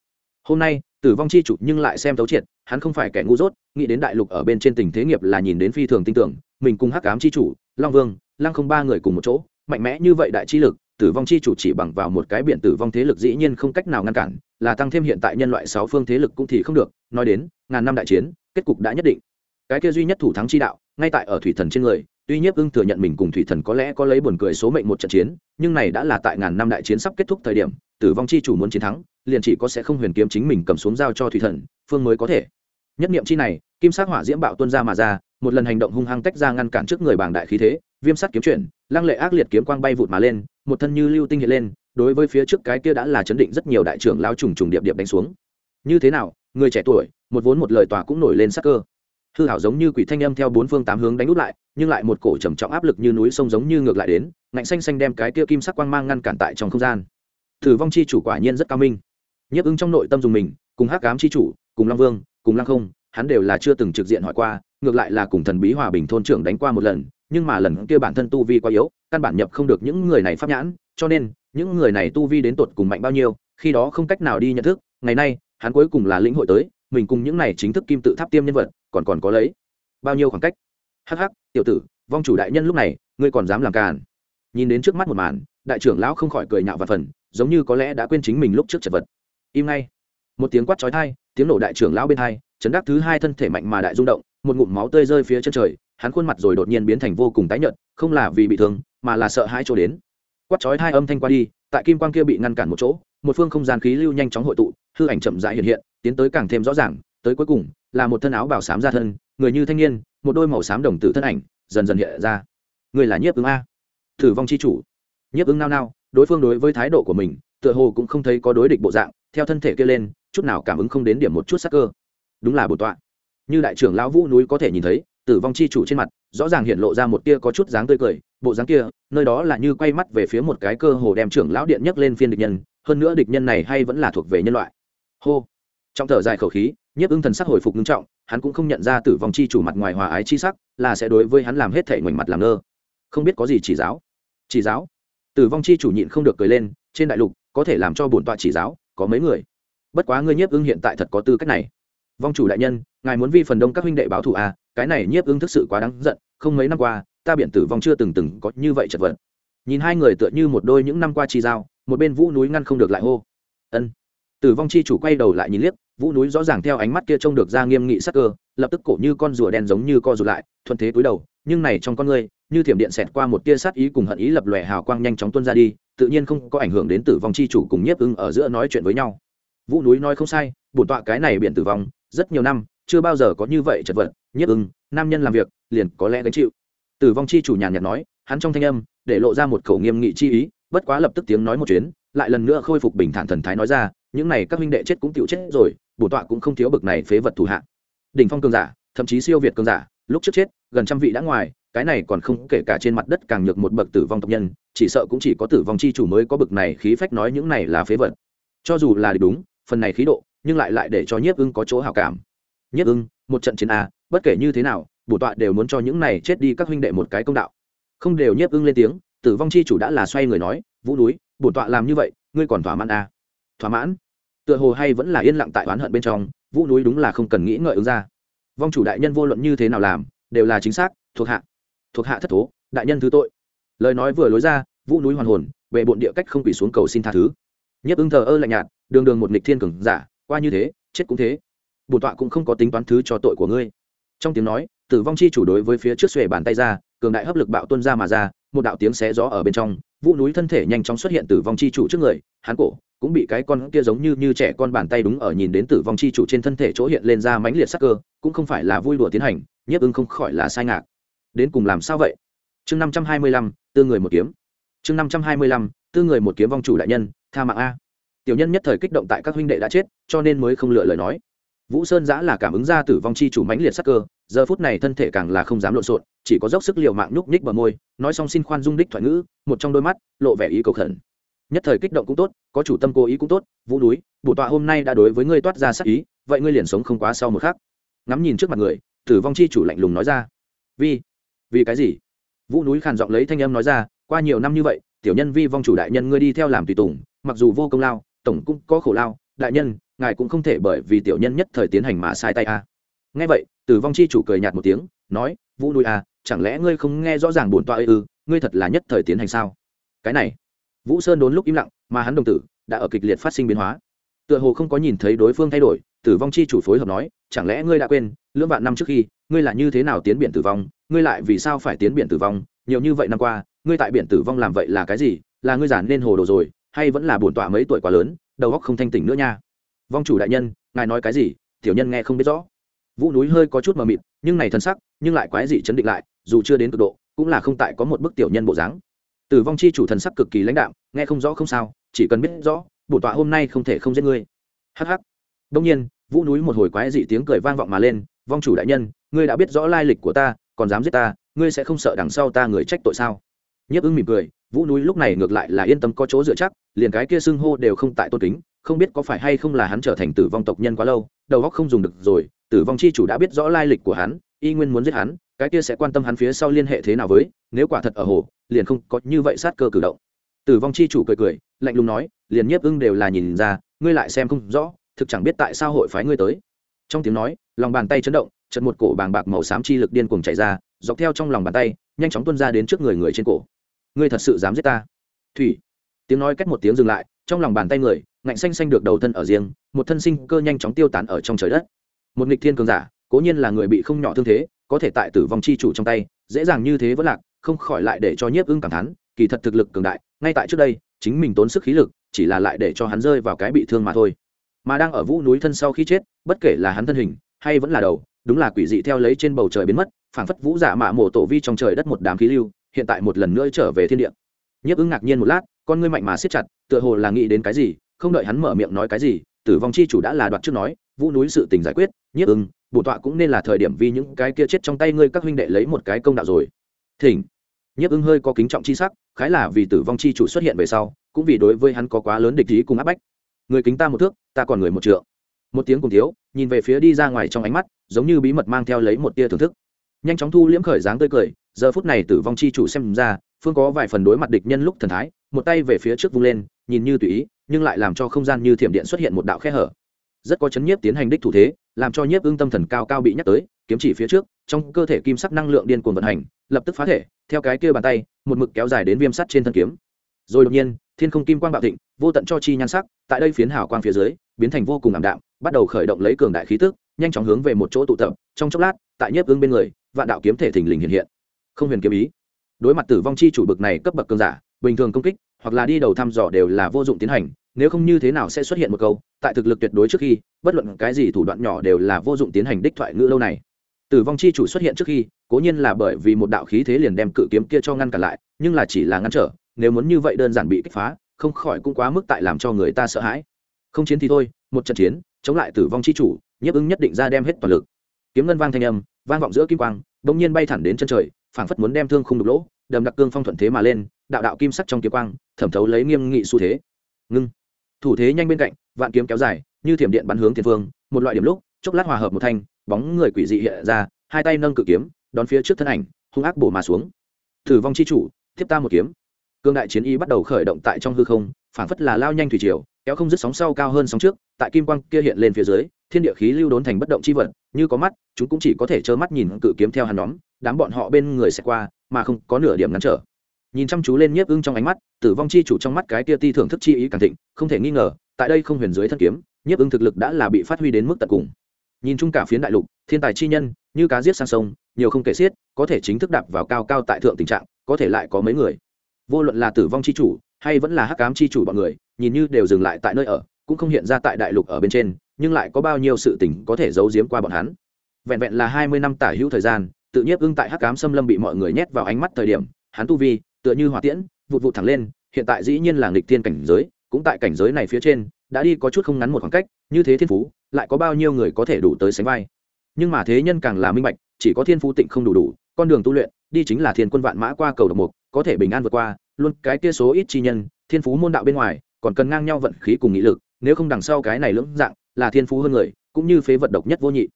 Hôm nay, tử vong chi chủ nhưng lại xem thấu triệt, hắn không phải kẻ ngu dốt, nghĩ đến đại lục ở bên trên tình thế nghiệp là nhìn đến phi thường tin tưởng, mình cùng hắc cám chi chủ, long vương, lăng không ba người cùng một chỗ, mạnh mẽ như vậy đại chi lực, tử vong chi chủ chỉ bằng vào một cái biển tử vong thế lực dĩ nhiên không cách nào ngăn cản, là tăng thêm hiện tại nhân loại sáu phương thế lực cũng thì không được, nói đến, ngàn năm đại chiến, kết cục đã nhất định. Cái kia duy nhất thủ thắng chi đạo, ngay tại ở thủy thần trên người tuy nhiếp ưng thừa nhận mình cùng thủy thần có lẽ có lấy buồn cười số mệnh một trận chiến, nhưng này đã là tại ngàn năm đại chiến sắp kết thúc thời điểm, tử vong chi chủ muốn chiến thắng, liền chỉ có sẽ không huyền kiếm chính mình cầm xuống giao cho thủy thần, phương mới có thể. Nhất niệm chi này, kim sát hỏa diễm bạo tuân ra mà ra, một lần hành động hung hăng tách ra ngăn cản trước người bảng đại khí thế, viêm sắt kiếm chuyển, lăng lệ ác liệt kiếm quang bay vụt mà lên, một thân như lưu tinh hiện lên, đối với phía trước cái kia đã là chấn định rất nhiều đại trưởng lao trùng trùng điệp điệp đánh xuống. Như thế nào, người trẻ tuổi, một vốn một lời tòa cũng nổi lên sắc cơ hư hảo giống như quỷ thanh âm theo bốn phương tám hướng đánh út lại, nhưng lại một cổ trầm trọng áp lực như núi sông giống như ngược lại đến, ngạnh xanh xanh đem cái kia kim sắc quang mang ngăn cản tại trong không gian. Thử vong chi chủ quả nhiên rất cao minh. Nhiếp ứng trong nội tâm dùng mình, cùng hắc ám chi chủ, cùng long vương, cùng lăng không, hắn đều là chưa từng trực diện hỏi qua, ngược lại là cùng thần bí hòa bình thôn trưởng đánh qua một lần, nhưng mà lần kia bản thân tu vi quá yếu, căn bản nhập không được những người này pháp nhãn, cho nên, những người này tu vi đến tột cùng mạnh bao nhiêu, khi đó không cách nào đi nhận thức, ngày nay, hắn cuối cùng là lĩnh hội tới, mình cùng những này chính thức kim tự tháp tiêm nhân vật còn còn có lấy. Bao nhiêu khoảng cách? Hắc hắc, tiểu tử, vong chủ đại nhân lúc này, ngươi còn dám làm càn. Nhìn đến trước mắt một màn, đại trưởng lão không khỏi cười nhạo và phần, giống như có lẽ đã quên chính mình lúc trước chật vật. Im ngay. Một tiếng quát chói thai tiếng nổ đại trưởng lão bên hai, chấn đắc thứ hai thân thể mạnh mà đại rung động, một ngụm máu tươi rơi phía chân trời, hắn khuôn mặt rồi đột nhiên biến thành vô cùng tái nhợt, không là vì bị thương, mà là sợ hãi chỗ đến. Quát chói hai âm thanh qua đi, tại kim quang kia bị ngăn cản một chỗ, một phương không gian khí lưu nhanh chóng hội tụ, hư ảnh chậm rãi hiện hiện, tiến tới càng thêm rõ ràng, tới cuối cùng là một thân áo bảo sám ra thân, người như thanh niên, một đôi màu xám đồng tử thân ảnh, dần dần hiện ra. Người là nhiếp ứng a. Thử vong c h i chủ. Nhiếp ứng nao nao, đối phương đối với thái độ của mình, tựa hồ cũng không thấy có đối địch bộ dạng, theo thân thể kia lên, chút nào cảm ứng không đến điểm một chút sắc cơ. Đúng là bổn tọa. Như đại trưởng lão vũ núi có thể nhìn thấy, tử vong chi chủ trên mặt, rõ ràng hiện lộ ra một tia có chút dáng tươi cười, bộ dáng kia, nơi đó là như quay mắt về phía một cái cơ hồ đem trưởng lão điện nhấc lên phiên địch nhân, hơn nữa địch nhân này hay vẫn là thuộc về nhân loại. Hô. Trong thở dài khẩu khí nhiếp ưng thần sắc hồi phục nghiêm trọng, hắn cũng không nhận ra tử vong chi chủ mặt ngoài hòa ái chi sắc, là sẽ đối với hắn làm hết thể ngoảnh mặt làm ngơ. Không biết có gì chỉ giáo. Chỉ giáo? Tử vong chi chủ nhịn không được cười lên, trên đại lục, có thể làm cho bổn tọa chỉ giáo, có mấy người? Bất quá ngươi nhiếp ưng hiện tại thật có tư cách này. Vong chủ đại nhân, ngài muốn vi phần đông các huynh đệ báo thù à cái này nhiếp ưng thực sự quá đáng giận, không mấy năm qua, ta biện tử vong chưa từng từng có như vậy chật vật. Nhìn hai người tựa như một đôi những năm qua chi giao, một bên vũ núi ngăn không được lại hô. Ân. Tử vong chi chủ quay đầu lại nhìn liếc vũ núi rõ ràng theo ánh mắt kia trông được ra nghiêm nghị sắc cơ, lập tức cổ như con rùa đen giống như co rụt lại, thuận thế cúi đầu, nhưng này trong con ngươi, như thiểm điện xẹt qua một tia sát ý cùng hận ý lập lòe hào quang nhanh chóng tuôn ra đi, tự nhiên không có ảnh hưởng đến tử vong chi chủ cùng nhiếp ưng ở giữa nói chuyện với nhau. Vũ núi nói không sai, bổn tọa cái này biện tử vong, rất nhiều năm, chưa bao giờ có như vậy chật vật, nhiếp ưng, nam nhân làm việc, liền có lẽ gánh chịu. Tử vong chi chủ nhàn nhạt nói, hắn trong thanh âm, để lộ ra một khẩu nghiêm nghị chi ý, bất quá lập tức tiếng nói một chuyến, lại lần nữa khôi phục bình thản thần thái nói ra, những này các huynh đệ chết cũng tiểu chết rồi Bổ tọa cũng không thiếu bực này phế vật thủ hạ. Đỉnh phong cường giả, thậm chí siêu việt cường giả, lúc trước chết, gần trăm vị đã ngoài, cái này còn không kể cả trên mặt đất càng nhược một bậc tử vong tộc nhân, chỉ sợ cũng chỉ có tử vong chi chủ mới có bực này khí phách nói những này là phế vật. Cho dù là đúng, phần này khí độ, nhưng lại lại để cho nhiếp ưng có chỗ hào cảm. Nhiếp ưng, một trận chiến a, bất kể như thế nào, bổ tọa đều muốn cho những này chết đi các huynh đệ một cái công đạo. Không đều nhiếp ưng lên tiếng, tử vong chi chủ đã là xoay người nói, vũ núi bổn tọa làm như vậy, ngươi còn thỏa mãn a. Thỏa mãn? Tựa hồ hay vẫn là yên lặng tại oán hận bên trong, vũ núi đúng là không cần nghĩ ngợi ứng ra. Vong chủ đại nhân vô luận như thế nào làm, đều là chính xác, thuộc hạ. Thuộc hạ thất thố, đại nhân thứ tội. Lời nói vừa lối ra, vũ núi hoàn hồn về bộn địa cách không quỷ xuống cầu xin tha thứ. Nhấp ứng thờ ơ lạnh nhạt, đường đường một nghịch thiên cường giả, qua như thế, chết cũng thế. Bổn tọa cũng không có tính toán thứ cho tội của ngươi. Trong tiếng nói, tử vong chi chủ đối với phía trước xuề bàn tay ra, cường đại hấp lực bạo tuân ra mà ra, một đạo tiếng xé gió ở bên trong vũ núi thân thể nhanh chóng xuất hiện tử vong chi chủ trước người, hắn cổ cũng bị cái con kia giống như như trẻ con bàn tay đúng ở nhìn đến tử vong chi chủ trên thân thể chỗ hiện lên ra mãnh liệt sắc cơ, cũng không phải là vui đùa tiến hành, nhiếp ưng không khỏi là sai ngạc. Đến cùng làm sao vậy? Chương năm trăm hai mươi lăm, tư người một kiếm. Chương năm trăm hai mươi lăm, tư người một kiếm vong chủ đại nhân, tha mạng a. Tiểu nhân nhất thời kích động tại các huynh đệ đã chết, cho nên mới không lựa lời nói vũ sơn giã là cảm ứng ra tử vong chi chủ mãnh liệt sắc cơ, giờ phút này thân thể càng là không dám lộn xộn, chỉ có dốc sức liều mạng nhúc nhích bờ môi, nói xong xin khoan dung đích thoại ngữ, một trong đôi mắt, lộ vẻ ý cầu khẩn. Nhất thời kích động cũng tốt, có chủ tâm cố ý cũng tốt, vũ núi, bổ tọa hôm nay đã đối với ngươi toát ra sắc ý, vậy ngươi liền sống không quá sau một khắc. Ngắm nhìn trước mặt người, tử vong chi chủ lạnh lùng nói ra. Vì vì cái gì? Vũ núi khàn giọng lấy thanh âm nói ra, qua nhiều năm như vậy, tiểu nhân vi vong chủ đại nhân ngươi đi theo làm tùy tùng, mặc dù vô công lao, tổng cũng có khổ lao đại nhân, ngài cũng không thể bởi vì tiểu nhân nhất thời tiến hành mà sai tay a à. nghe vậy, tử vong chi chủ cười nhạt một tiếng, nói, vũ nuôi a à, chẳng lẽ ngươi không nghe rõ ràng bổn tọa ư, ngươi thật là nhất thời tiến hành sao cái này, vũ sơn đốn lúc im lặng, mà hắn đồng tử đã ở kịch liệt phát sinh biến hóa tựa hồ không có nhìn thấy đối phương thay đổi, tử vong chi chủ phối hợp nói, chẳng lẽ ngươi đã quên, lưỡng vạn năm trước khi, ngươi là như thế nào tiến biển tử vong, ngươi lại vì sao phải tiến biển tử vong, nhiều như vậy năm qua, ngươi tại biển tử vong làm vậy là cái gì, là ngươi giản nên hồ đồ rồi, hay vẫn là bổn tọa mấy tuổi quá lớn đầu óc không thanh tỉnh nữa nha. Vong chủ đại nhân, ngài nói cái gì? Tiểu nhân nghe không biết rõ. Vũ núi hơi có chút mờ mịt, nhưng này thân sắc, nhưng lại quái dị chấn định lại, dù chưa đến cực độ, cũng là không tại có một bức tiểu nhân bộ dáng. Tử vong chi chủ thần sắc cực kỳ lãnh đạm, nghe không rõ không sao, chỉ cần biết rõ bổn tọa hôm nay không thể không giết ngươi. Hh đông nhiên, vũ núi một hồi quái dị tiếng cười vang vọng mà lên, vong chủ đại nhân, ngươi đã biết rõ lai lịch của ta, còn dám giết ta, ngươi sẽ không sợ đằng sau ta người trách tội sao? Nhiếp ưng mỉm cười, vũ núi lúc này ngược lại là yên tâm có chỗ dựa chắc, liền cái kia xưng hô đều không tại tôn kính, không biết có phải hay không là hắn trở thành tử vong tộc nhân quá lâu, đầu góc không dùng được rồi, tử vong chi chủ đã biết rõ lai lịch của hắn, y nguyên muốn giết hắn, cái kia sẽ quan tâm hắn phía sau liên hệ thế nào với, nếu quả thật ở hồ, liền không có như vậy sát cơ cử động. Tử vong chi chủ cười cười, lạnh lùng nói, liền nhiếp ưng đều là nhìn ra, ngươi lại xem không rõ, thực chẳng biết tại sao hội phái ngươi tới. Trong tiếng nói, lòng bàn tay chấn động chật một cổ bàng bạc màu xám chi lực điên cuồng chạy ra, dọc theo trong lòng bàn tay, nhanh chóng tuôn ra đến trước người người trên cổ ngươi thật sự dám giết ta? Thủy. Tiếng nói cách một tiếng dừng lại, trong lòng bàn tay người, ngạnh xanh xanh được đầu thân ở riêng, một thân sinh cơ nhanh chóng tiêu tán ở trong trời đất. Một nghịch thiên cường giả, cố nhiên là người bị không nhỏ thương thế, có thể tại tử vong chi chủ trong tay, dễ dàng như thế vẫn lạc, không khỏi lại để cho nhiếp ưng cảm thán, kỳ thật thực lực cường đại, ngay tại trước đây, chính mình tốn sức khí lực, chỉ là lại để cho hắn rơi vào cái bị thương mà thôi. Mà đang ở vũ núi thân sau khi chết, bất kể là hắn thân hình, hay vẫn là đầu, đúng là quỷ dị theo lấy trên bầu trời biến mất, phảng phất vũ giả mạ mổ tổ vi trong trời đất một đám khí lưu hiện tại một lần nữa trở về thiên địa. Nhiếp ứng ngạc nhiên một lát, con ngươi mạnh mà siết chặt, tựa hồ là nghĩ đến cái gì, không đợi hắn mở miệng nói cái gì, tử vong chi chủ đã là đoạt trước nói, vũ núi sự tình giải quyết, nhiếp ưng bổ tọa cũng nên là thời điểm vì những cái kia chết trong tay ngươi các huynh đệ lấy một cái công đạo rồi. Thỉnh. Nhiếp ưng hơi có kính trọng chi sắc, khái là vì tử vong chi chủ xuất hiện về sau, cũng vì đối với hắn có quá lớn địch ý cùng áp bách. Người kính ta một thước, ta còn người một trượng. Một tiếng cùng thiếu, nhìn về phía đi ra ngoài trong ánh mắt, giống như bí mật mang theo lấy một tia thưởng thức nhanh chóng thu liễm khởi dáng tươi cười, giờ phút này tử vong chi chủ xem ra, phương có vài phần đối mặt địch nhân lúc thần thái, một tay về phía trước vung lên, nhìn như tùy ý, nhưng lại làm cho không gian như thiểm điện xuất hiện một đạo khe hở. Rất có chấn nhiếp tiến hành đích thủ thế, làm cho nhiếp ưng tâm thần cao cao bị nhắc tới, kiếm chỉ phía trước, trong cơ thể kim sắc năng lượng điên cuồng vận hành, lập tức phá thể, theo cái kia bàn tay, một mực kéo dài đến viêm sắt trên thân kiếm. Rồi đột nhiên, thiên không kim quang bạo thịnh, vô tận cho chi nhan sắc, tại đây phiến hào quang phía dưới, biến thành vô cùng ảm đạm, bắt đầu khởi động lấy cường đại khí tức, nhanh chóng hướng về một chỗ tụ tập, trong chốc lát, tại nhiếp ưng bên người vạn đạo kiếm thể thình lình hiện hiện. Không huyền kiếm ý. Đối mặt tử vong chi chủ bực này cấp bậc cường giả, bình thường công kích, hoặc là đi đầu thăm dò đều là vô dụng tiến hành, nếu không như thế nào sẽ xuất hiện một câu, tại thực lực tuyệt đối trước khi, bất luận cái gì thủ đoạn nhỏ đều là vô dụng tiến hành đích thoại ngữ lâu này. Tử vong chi chủ xuất hiện trước khi, cố nhiên là bởi vì một đạo khí thế liền đem cự kiếm kia cho ngăn cản lại, nhưng là chỉ là ngăn trở, nếu muốn như vậy đơn giản bị kích phá, không khỏi cũng quá mức tại làm cho người ta sợ hãi. Không chiến thì thôi, một trận chiến, chống lại tử vong chi chủ, nhiếp ứng nhất định ra đem hết toàn lực kiếm ngân vang thanh âm, vang vọng giữa kim quang, bỗng nhiên bay thẳng đến chân trời, phảng phất muốn đem thương không đục lỗ, đầm đặc cương phong thuận thế mà lên, đạo đạo kim sắc trong kiếm quang, thẩm thấu lấy nghiêm nghị xu thế. Ngưng. Thủ thế nhanh bên cạnh, vạn kiếm kéo dài, như thiểm điện bắn hướng tiền phương, một loại điểm lúc, chốc lát hòa hợp một thanh, bóng người quỷ dị hiện ra, hai tay nâng cự kiếm, đón phía trước thân ảnh, hung ác bổ mà xuống. Thử vong chi chủ, tiếp ta một kiếm. Cương đại chiến y bắt đầu khởi động tại trong hư không, phảng phất là lao nhanh thủy triều kéo không dứt sóng sau cao hơn sóng trước, tại kim quang kia hiện lên phía dưới, thiên địa khí lưu đốn thành bất động chi vật, như có mắt, chúng cũng chỉ có thể trơ mắt nhìn cự kiếm theo hắn nhóm, đám bọn họ bên người sẽ qua, mà không có nửa điểm ngăn trở. Nhìn chăm chú lên nhiếp ưng trong ánh mắt, tử vong chi chủ trong mắt cái tia ti thưởng thức chi ý càng thịnh, không thể nghi ngờ, tại đây không huyền dưới thân kiếm, nhiếp ưng thực lực đã là bị phát huy đến mức tận cùng. Nhìn chung cả phiến đại lục, thiên tài chi nhân, như cá giết sang sông, nhiều không kể xiết, có thể chính thức đạp vào cao cao tại thượng tình trạng, có thể lại có mấy người. Vô luận là tử vong chi chủ hay vẫn là hắc cám chi chủ bọn người, nhìn như đều dừng lại tại nơi ở, cũng không hiện ra tại đại lục ở bên trên, nhưng lại có bao nhiêu sự tình có thể giấu giếm qua bọn hắn. Vẹn vẹn là hai mươi năm tả hữu thời gian, tự nhiếp ưng tại hắc cám xâm lâm bị mọi người nhét vào ánh mắt thời điểm, hắn tu vi, tựa như hỏa tiễn, vụt vụt thẳng lên, hiện tại dĩ nhiên là nghịch thiên cảnh giới, cũng tại cảnh giới này phía trên, đã đi có chút không ngắn một khoảng cách, như thế thiên phú, lại có bao nhiêu người có thể đủ tới sánh vai. Nhưng mà thế nhân càng là minh bạch, chỉ có thiên phú tịnh không đủ đủ, con đường tu luyện, đi chính là thiên quân vạn mã qua cầu độc mục, có thể bình an vượt qua luôn cái kia số ít chi nhân, thiên phú môn đạo bên ngoài, còn cần ngang nhau vận khí cùng nghị lực, nếu không đằng sau cái này lưỡng dạng, là thiên phú hơn người, cũng như phế vật độc nhất vô nhị.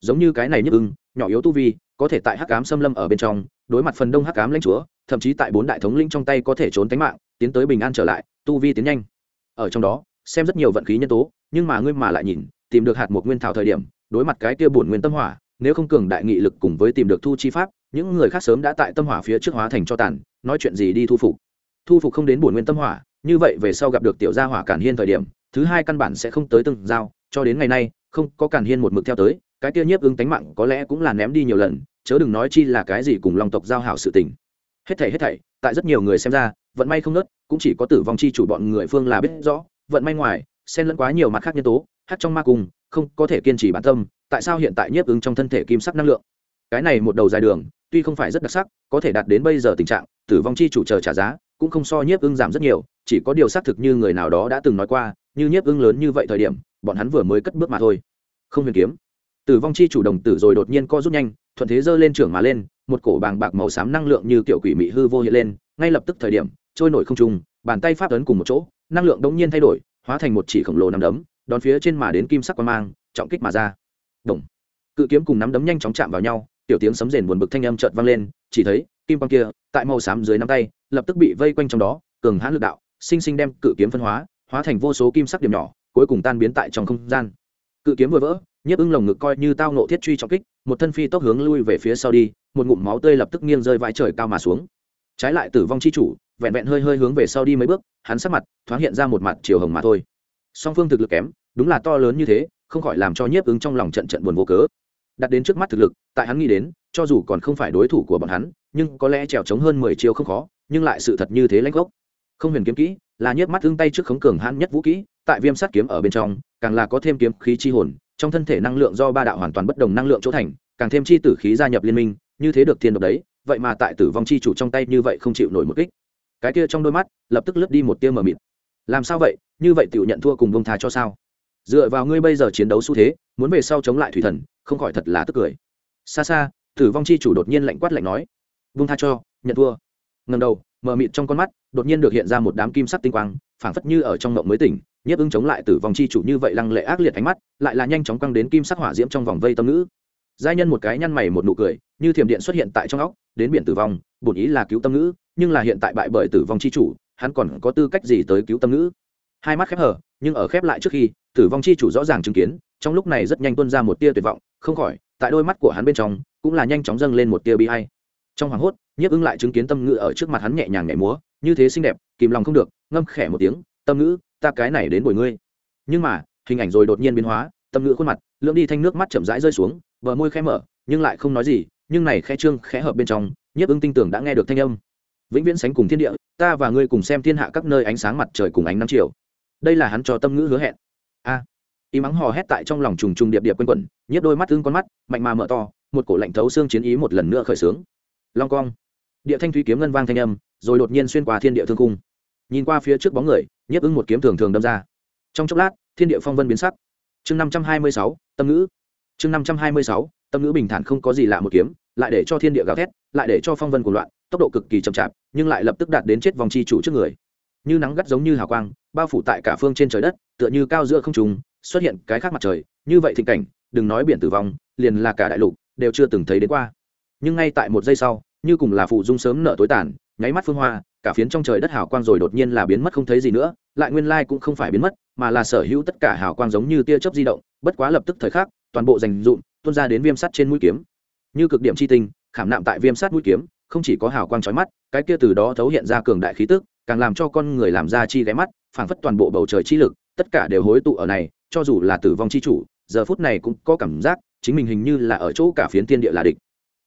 Giống như cái này nhất ưng, nhỏ yếu tu vi, có thể tại hắc ám xâm lâm ở bên trong, đối mặt phần đông hắc ám lãnh chúa, thậm chí tại bốn đại thống lĩnh trong tay có thể trốn tánh mạng, tiến tới bình an trở lại, tu vi tiến nhanh. Ở trong đó, xem rất nhiều vận khí nhân tố, nhưng mà ngươi mà lại nhìn, tìm được hạt một nguyên thảo thời điểm, đối mặt cái kia bổn nguyên tâm hỏa, nếu không cường đại nghị lực cùng với tìm được thu chi pháp, những người khác sớm đã tại tâm hỏa phía trước hóa thành cho tàn, nói chuyện gì đi thu phục thu phục không đến bổn nguyên tâm hỏa, như vậy về sau gặp được tiểu gia hỏa cản hiên thời điểm, thứ hai căn bản sẽ không tới từng giao, cho đến ngày nay, không có cản hiên một mực theo tới, cái kia nhiếp ứng tánh mạng có lẽ cũng là ném đi nhiều lần, chớ đừng nói chi là cái gì cùng long tộc giao hảo sự tình. Hết thảy hết thảy, tại rất nhiều người xem ra, vận may không nớt, cũng chỉ có tử vong chi chủ bọn người phương là biết rõ, vận may ngoài, xen lẫn quá nhiều mặt khác nhân tố, hát trong ma cung không có thể kiên trì bản tâm, tại sao hiện tại nhiếp ứng trong thân thể kim sắc năng lượng? Cái này một đầu dài đường, tuy không phải rất đặc sắc, có thể đạt đến bây giờ tình trạng, tử vong chi chủ chờ trả giá cũng không so nhiếp ưng giảm rất nhiều, chỉ có điều xác thực như người nào đó đã từng nói qua, như nhiếp ưng lớn như vậy thời điểm, bọn hắn vừa mới cất bước mà thôi. Không huyền kiếm. Tử vong chi chủ đồng tử rồi đột nhiên co rút nhanh, thuận thế giơ lên trưởng mà lên, một cổ bàng bạc màu xám năng lượng như kiểu quỷ mị hư vô hiện lên, ngay lập tức thời điểm, trôi nổi không trung, bàn tay pháp ấn cùng một chỗ, năng lượng đống nhiên thay đổi, hóa thành một chỉ khổng lồ nắm đấm, đón phía trên mà đến kim sắc quan mang, trọng kích mà ra. Đồng. Cự kiếm cùng nắm đấm nhanh chóng chạm vào nhau, tiểu tiếng sấm rền buồn bực thanh âm chợt vang lên, chỉ thấy kim quang kia, tại màu xám dưới nắm tay, lập tức bị vây quanh trong đó, cường hãn lực đạo, sinh sinh đem cự kiếm phân hóa hóa thành vô số kim sắc điểm nhỏ, cuối cùng tan biến tại trong không gian. Cự kiếm vừa vỡ, nhiếp ưng lồng ngực coi như tao nộ thiết truy trọng kích, một thân phi tốc hướng lui về phía sau đi, một ngụm máu tươi lập tức nghiêng rơi vãi trời cao mà xuống. Trái lại tử vong chi chủ, vẹn vẹn hơi hơi hướng về sau đi mấy bước, hắn sắc mặt thoáng hiện ra một mặt chiều hồng mà thôi. Song phương thực lực kém, đúng là to lớn như thế, không khỏi làm cho nhiếp ứng trong lòng trận trận buồn vô cớ. Đặt đến trước mắt thực lực, tại hắn nghĩ đến, cho dù còn không phải đối thủ của bọn hắn nhưng có lẽ trèo trống hơn mười chiêu không khó, nhưng lại sự thật như thế lãnh gốc. Không huyền kiếm kỹ là nhiếp mắt ưng tay trước khống cường hãn nhất vũ kỹ, tại viêm sát kiếm ở bên trong, càng là có thêm kiếm khí chi hồn, trong thân thể năng lượng do ba đạo hoàn toàn bất đồng năng lượng chỗ thành, càng thêm chi tử khí gia nhập liên minh, như thế được thiên độc đấy, vậy mà tại tử vong chi chủ trong tay như vậy không chịu nổi một kích. Cái kia trong đôi mắt, lập tức lướt đi một tia mờ mịt. Làm sao vậy? Như vậy tiểu nhận thua cùng bông tha cho sao? Dựa vào ngươi bây giờ chiến đấu xu thế, muốn về sau chống lại thủy thần, không khỏi thật là tức cười. Xa xa, tử vong chi chủ đột nhiên lạnh quát lạnh nói vung tha cho, nhận thua. Ngầm đầu mờ mịt trong con mắt, đột nhiên được hiện ra một đám kim sắc tinh quang, phảng phất như ở trong mộng mới tỉnh, nhiếp ứng chống lại tử vong chi chủ như vậy lăng lệ ác liệt ánh mắt, lại là nhanh chóng quăng đến kim sắc hỏa diễm trong vòng vây tâm ngữ. Giai nhân một cái nhăn mày một nụ cười, như thiểm điện xuất hiện tại trong óc, đến biển tử vong, bổn ý là cứu tâm ngữ, nhưng là hiện tại bại bởi tử vong chi chủ, hắn còn có tư cách gì tới cứu tâm ngữ? Hai mắt khép hở nhưng ở khép lại trước khi, tử vong chi chủ rõ ràng chứng kiến, trong lúc này rất nhanh tuân ra một tia tuyệt vọng, không khỏi, tại đôi mắt của hắn bên trong, cũng là nhanh chóng dâng lên một tia bi hay trong hoảng hốt nhiếp ưng lại chứng kiến tâm ngữ ở trước mặt hắn nhẹ nhàng nhảy múa như thế xinh đẹp kìm lòng không được ngâm khẽ một tiếng tâm ngữ ta cái này đến bồi ngươi. Nhưng mà hình ảnh rồi đột nhiên biến hóa tâm ngữ khuôn mặt lưỡng đi thanh nước mắt chậm rãi rơi xuống vợ môi khẽ mở nhưng lại không nói gì nhưng này khẽ trương khẽ hợp bên trong nhiếp ưng tin tưởng đã nghe được thanh âm. Vĩnh viễn sánh cùng thiên địa ta và ngươi cùng xem thiên hạ các nơi ánh sáng mặt trời cùng ánh năm chiều. Đây là hắn cho tâm ngữ hứa hẹn. A! À, y mắng hò hét tại trong lòng trùng trùng điệp điệp quanh quẩn nhiếp đôi mắt tương con mắt mạnh mà mở to một cổ lạnh thấu xương chiến ý một lần nữa khởi xướng long cong địa thanh thúy kiếm ngân vang thanh âm, rồi đột nhiên xuyên qua thiên địa thương cung nhìn qua phía trước bóng người, nhiếp ưng một kiếm thường thường đâm ra. Trong chốc lát, thiên địa phong vân biến sắc. Chương năm trăm hai mươi sáu, tâm ngữ. Chương năm trăm hai mươi sáu, tâm ngữ bình thản không có gì lạ một kiếm, lại để cho thiên địa gào thét, lại để cho phong vân của loạn, tốc độ cực kỳ chậm chạp, nhưng lại lập tức đạt đến chết vòng chi chủ trước người. Như nắng gắt giống như hào quang, bao phủ tại cả phương trên trời đất, tựa như cao giữa không trùng xuất hiện cái khác mặt trời, như vậy thịnh cảnh, đừng nói biển tử vong, liền là cả đại lục, đều chưa từng thấy đến qua nhưng ngay tại một giây sau, như cùng là phụ dung sớm nở tối tàn, nháy mắt phương hoa, cả phiến trong trời đất hào quang rồi đột nhiên là biến mất không thấy gì nữa, lại nguyên lai cũng không phải biến mất, mà là sở hữu tất cả hào quang giống như tia chớp di động, bất quá lập tức thời khắc, toàn bộ dành dụm tuôn ra đến viêm sắt trên mũi kiếm. Như cực điểm chi tinh, khảm nạm tại viêm sắt mũi kiếm, không chỉ có hào quang chói mắt, cái kia từ đó thấu hiện ra cường đại khí tức, càng làm cho con người làm ra chi ghé mắt, phảng phất toàn bộ bầu trời chi lực, tất cả đều hối tụ ở này, cho dù là tử vong chi chủ, giờ phút này cũng có cảm giác, chính mình hình như là ở chỗ cả phiến thiên địa là địch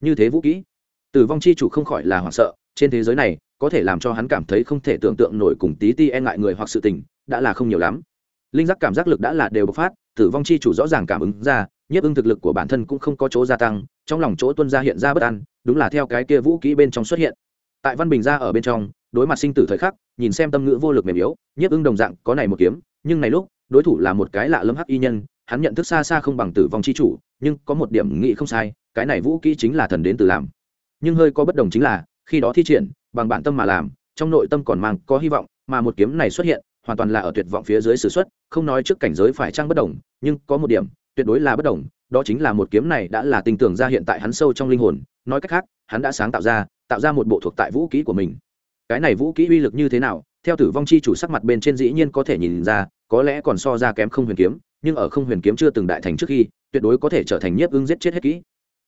như thế vũ kỹ. Tử vong chi chủ không khỏi là hoảng sợ, trên thế giới này, có thể làm cho hắn cảm thấy không thể tưởng tượng nổi cùng tí ti e ngại người hoặc sự tình, đã là không nhiều lắm. Linh giác cảm giác lực đã là đều bộc phát, tử vong chi chủ rõ ràng cảm ứng ra, nhiếp ưng thực lực của bản thân cũng không có chỗ gia tăng, trong lòng chỗ tuân gia hiện ra bất an, đúng là theo cái kia vũ kỹ bên trong xuất hiện. Tại văn bình gia ở bên trong, đối mặt sinh tử thời khắc, nhìn xem tâm ngữ vô lực mềm yếu, nhiếp ưng đồng dạng có này một kiếm, nhưng này lúc, đối thủ là một cái lạ lẫm hắc y nhân hắn nhận thức xa xa không bằng tử vong chi chủ, nhưng có một điểm nghĩ không sai, cái này vũ kỹ chính là thần đến từ làm. Nhưng hơi có bất đồng chính là, khi đó thi triển, bằng bản tâm mà làm, trong nội tâm còn mang có hy vọng, mà một kiếm này xuất hiện, hoàn toàn là ở tuyệt vọng phía dưới s ử không nói trước cảnh giới phải trăng bất đồng, nhưng có một điểm, tuyệt đối là bất đồng, đó chính là một kiếm này đã là tình tưởng ra hiện tại hắn sâu trong linh hồn, nói cách khác, hắn đã sáng tạo ra tạo ra một bộ thuộc tại vũ kỹ của mình. Cái này vũ kỹ uy lực như thế nào, theo tử vong chi chủ sắc mặt bên trên dĩ nhiên có thể nhìn ra, có lẽ còn so ra kém không huyền kiếm nhưng ở không huyền kiếm chưa từng đại thành trước khi, tuyệt đối có thể trở thành nhiếp ưng giết chết hết kỹ.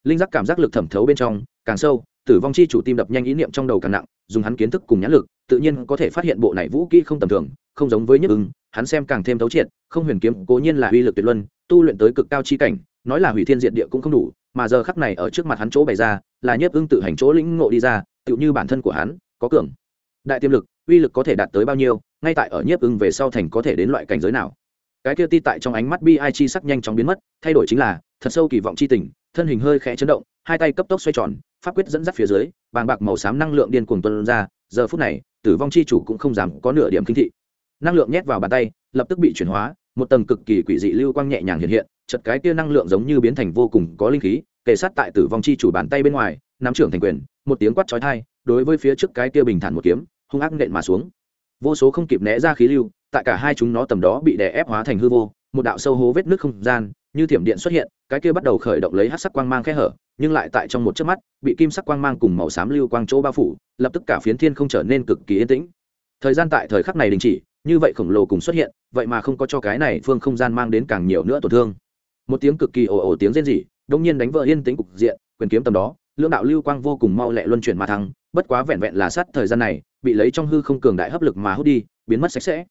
Linh giác cảm giác lực thẩm thấu bên trong, càng sâu, tử vong chi chủ tim đập nhanh ý niệm trong đầu càng nặng, dùng hắn kiến thức cùng nhãn lực, tự nhiên có thể phát hiện bộ này vũ kỹ không tầm thường, không giống với nhiếp ưng, hắn xem càng thêm thấu triệt, không huyền kiếm cố nhiên là uy lực tuyệt luân, tu luyện tới cực cao chi cảnh, nói là hủy thiên diện địa cũng không đủ, mà giờ khắc này ở trước mặt hắn chỗ bày ra, là nhiếp ưng tự hành chỗ lĩnh ngộ đi ra, tựu như bản thân của hắn, có cường. Đại tiềm lực, uy lực có thể đạt tới bao nhiêu, ngay tại ở nhiếp ưng về sau thành có thể đến loại cảnh giới nào cái kia ti tại trong ánh mắt bi ai chi sắc nhanh chóng biến mất, thay đổi chính là, thật sâu kỳ vọng chi tình, thân hình hơi khẽ chấn động, hai tay cấp tốc xoay tròn, pháp quyết dẫn dắt phía dưới, bàng bạc màu xám năng lượng điên cuồng tuân ra, giờ phút này, tử vong chi chủ cũng không dám có nửa điểm kinh thị. Năng lượng nhét vào bàn tay, lập tức bị chuyển hóa, một tầng cực kỳ quỷ dị lưu quang nhẹ nhàng hiện hiện chật cái kia năng lượng giống như biến thành vô cùng có linh khí, kề sát tại tử vong chi chủ bàn tay bên ngoài, nắm trưởng thành quyền, một tiếng quát chói tai, đối với phía trước cái kia bình thản một kiếm, hung ác nện mà xuống. Vô số không kịp né ra khí lưu tại cả hai chúng nó tầm đó bị đè ép hóa thành hư vô, một đạo sâu hố vết nước không gian, như thiểm điện xuất hiện, cái kia bắt đầu khởi động lấy hát sắc quang mang khe hở, nhưng lại tại trong một chớp mắt, bị kim sắc quang mang cùng màu xám lưu quang chỗ bao phủ, lập tức cả phiến thiên không trở nên cực kỳ yên tĩnh. Thời gian tại thời khắc này đình chỉ, như vậy khổng lồ cùng xuất hiện, vậy mà không có cho cái này phương không gian mang đến càng nhiều nữa tổn thương. Một tiếng cực kỳ ồ ồ tiếng rên rỉ đông nhiên đánh vỡ yên tĩnh cục diện, quyền kiếm tầm đó, lưỡng đạo lưu quang vô cùng mau lẹ luân chuyển mà thăng, bất quá vẹn vẹn là sát thời gian này, bị lấy trong hư không cường đại hấp lực mà hút đi, biến mất sạch sẽ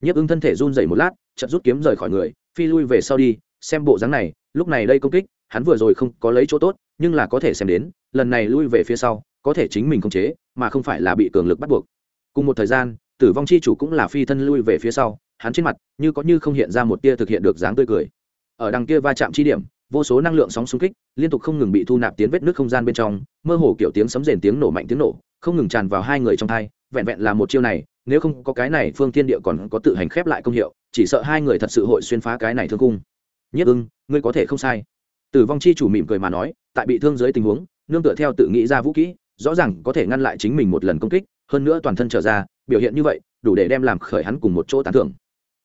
nhiếp ưng thân thể run dày một lát chật rút kiếm rời khỏi người, phi lui về sau đi, xem bộ dáng này, lúc này đây công kích, hắn vừa rồi không có lấy chỗ tốt, nhưng là có thể xem đến, lần này lui về phía sau, có thể chính mình khống chế, mà không phải là bị cường lực bắt buộc. Cùng một thời gian, tử vong chi chủ cũng là phi thân lui về phía sau, hắn trên mặt, như có như không hiện ra một tia thực hiện được dáng tươi cười. Ở đằng kia va chạm chi điểm, vô số năng lượng sóng xung kích, liên tục không ngừng bị thu nạp tiến vết nước không gian bên trong, mơ hồ kiểu tiếng sấm rền tiếng nổ mạnh tiếng nổ, không ngừng tràn vào hai người trong thai, vẹn vẹn là một chiêu này nếu không có cái này phương thiên địa còn có tự hành khép lại công hiệu, chỉ sợ hai người thật sự hội xuyên phá cái này thương cung. Nhất ưng, ngươi có thể không sai. Tử vong chi chủ mỉm cười mà nói, tại bị thương dưới tình huống, nương tựa theo tự nghĩ ra vũ kỹ, rõ ràng có thể ngăn lại chính mình một lần công kích, hơn nữa toàn thân trở ra, biểu hiện như vậy, đủ để đem làm khởi hắn cùng một chỗ tán thưởng.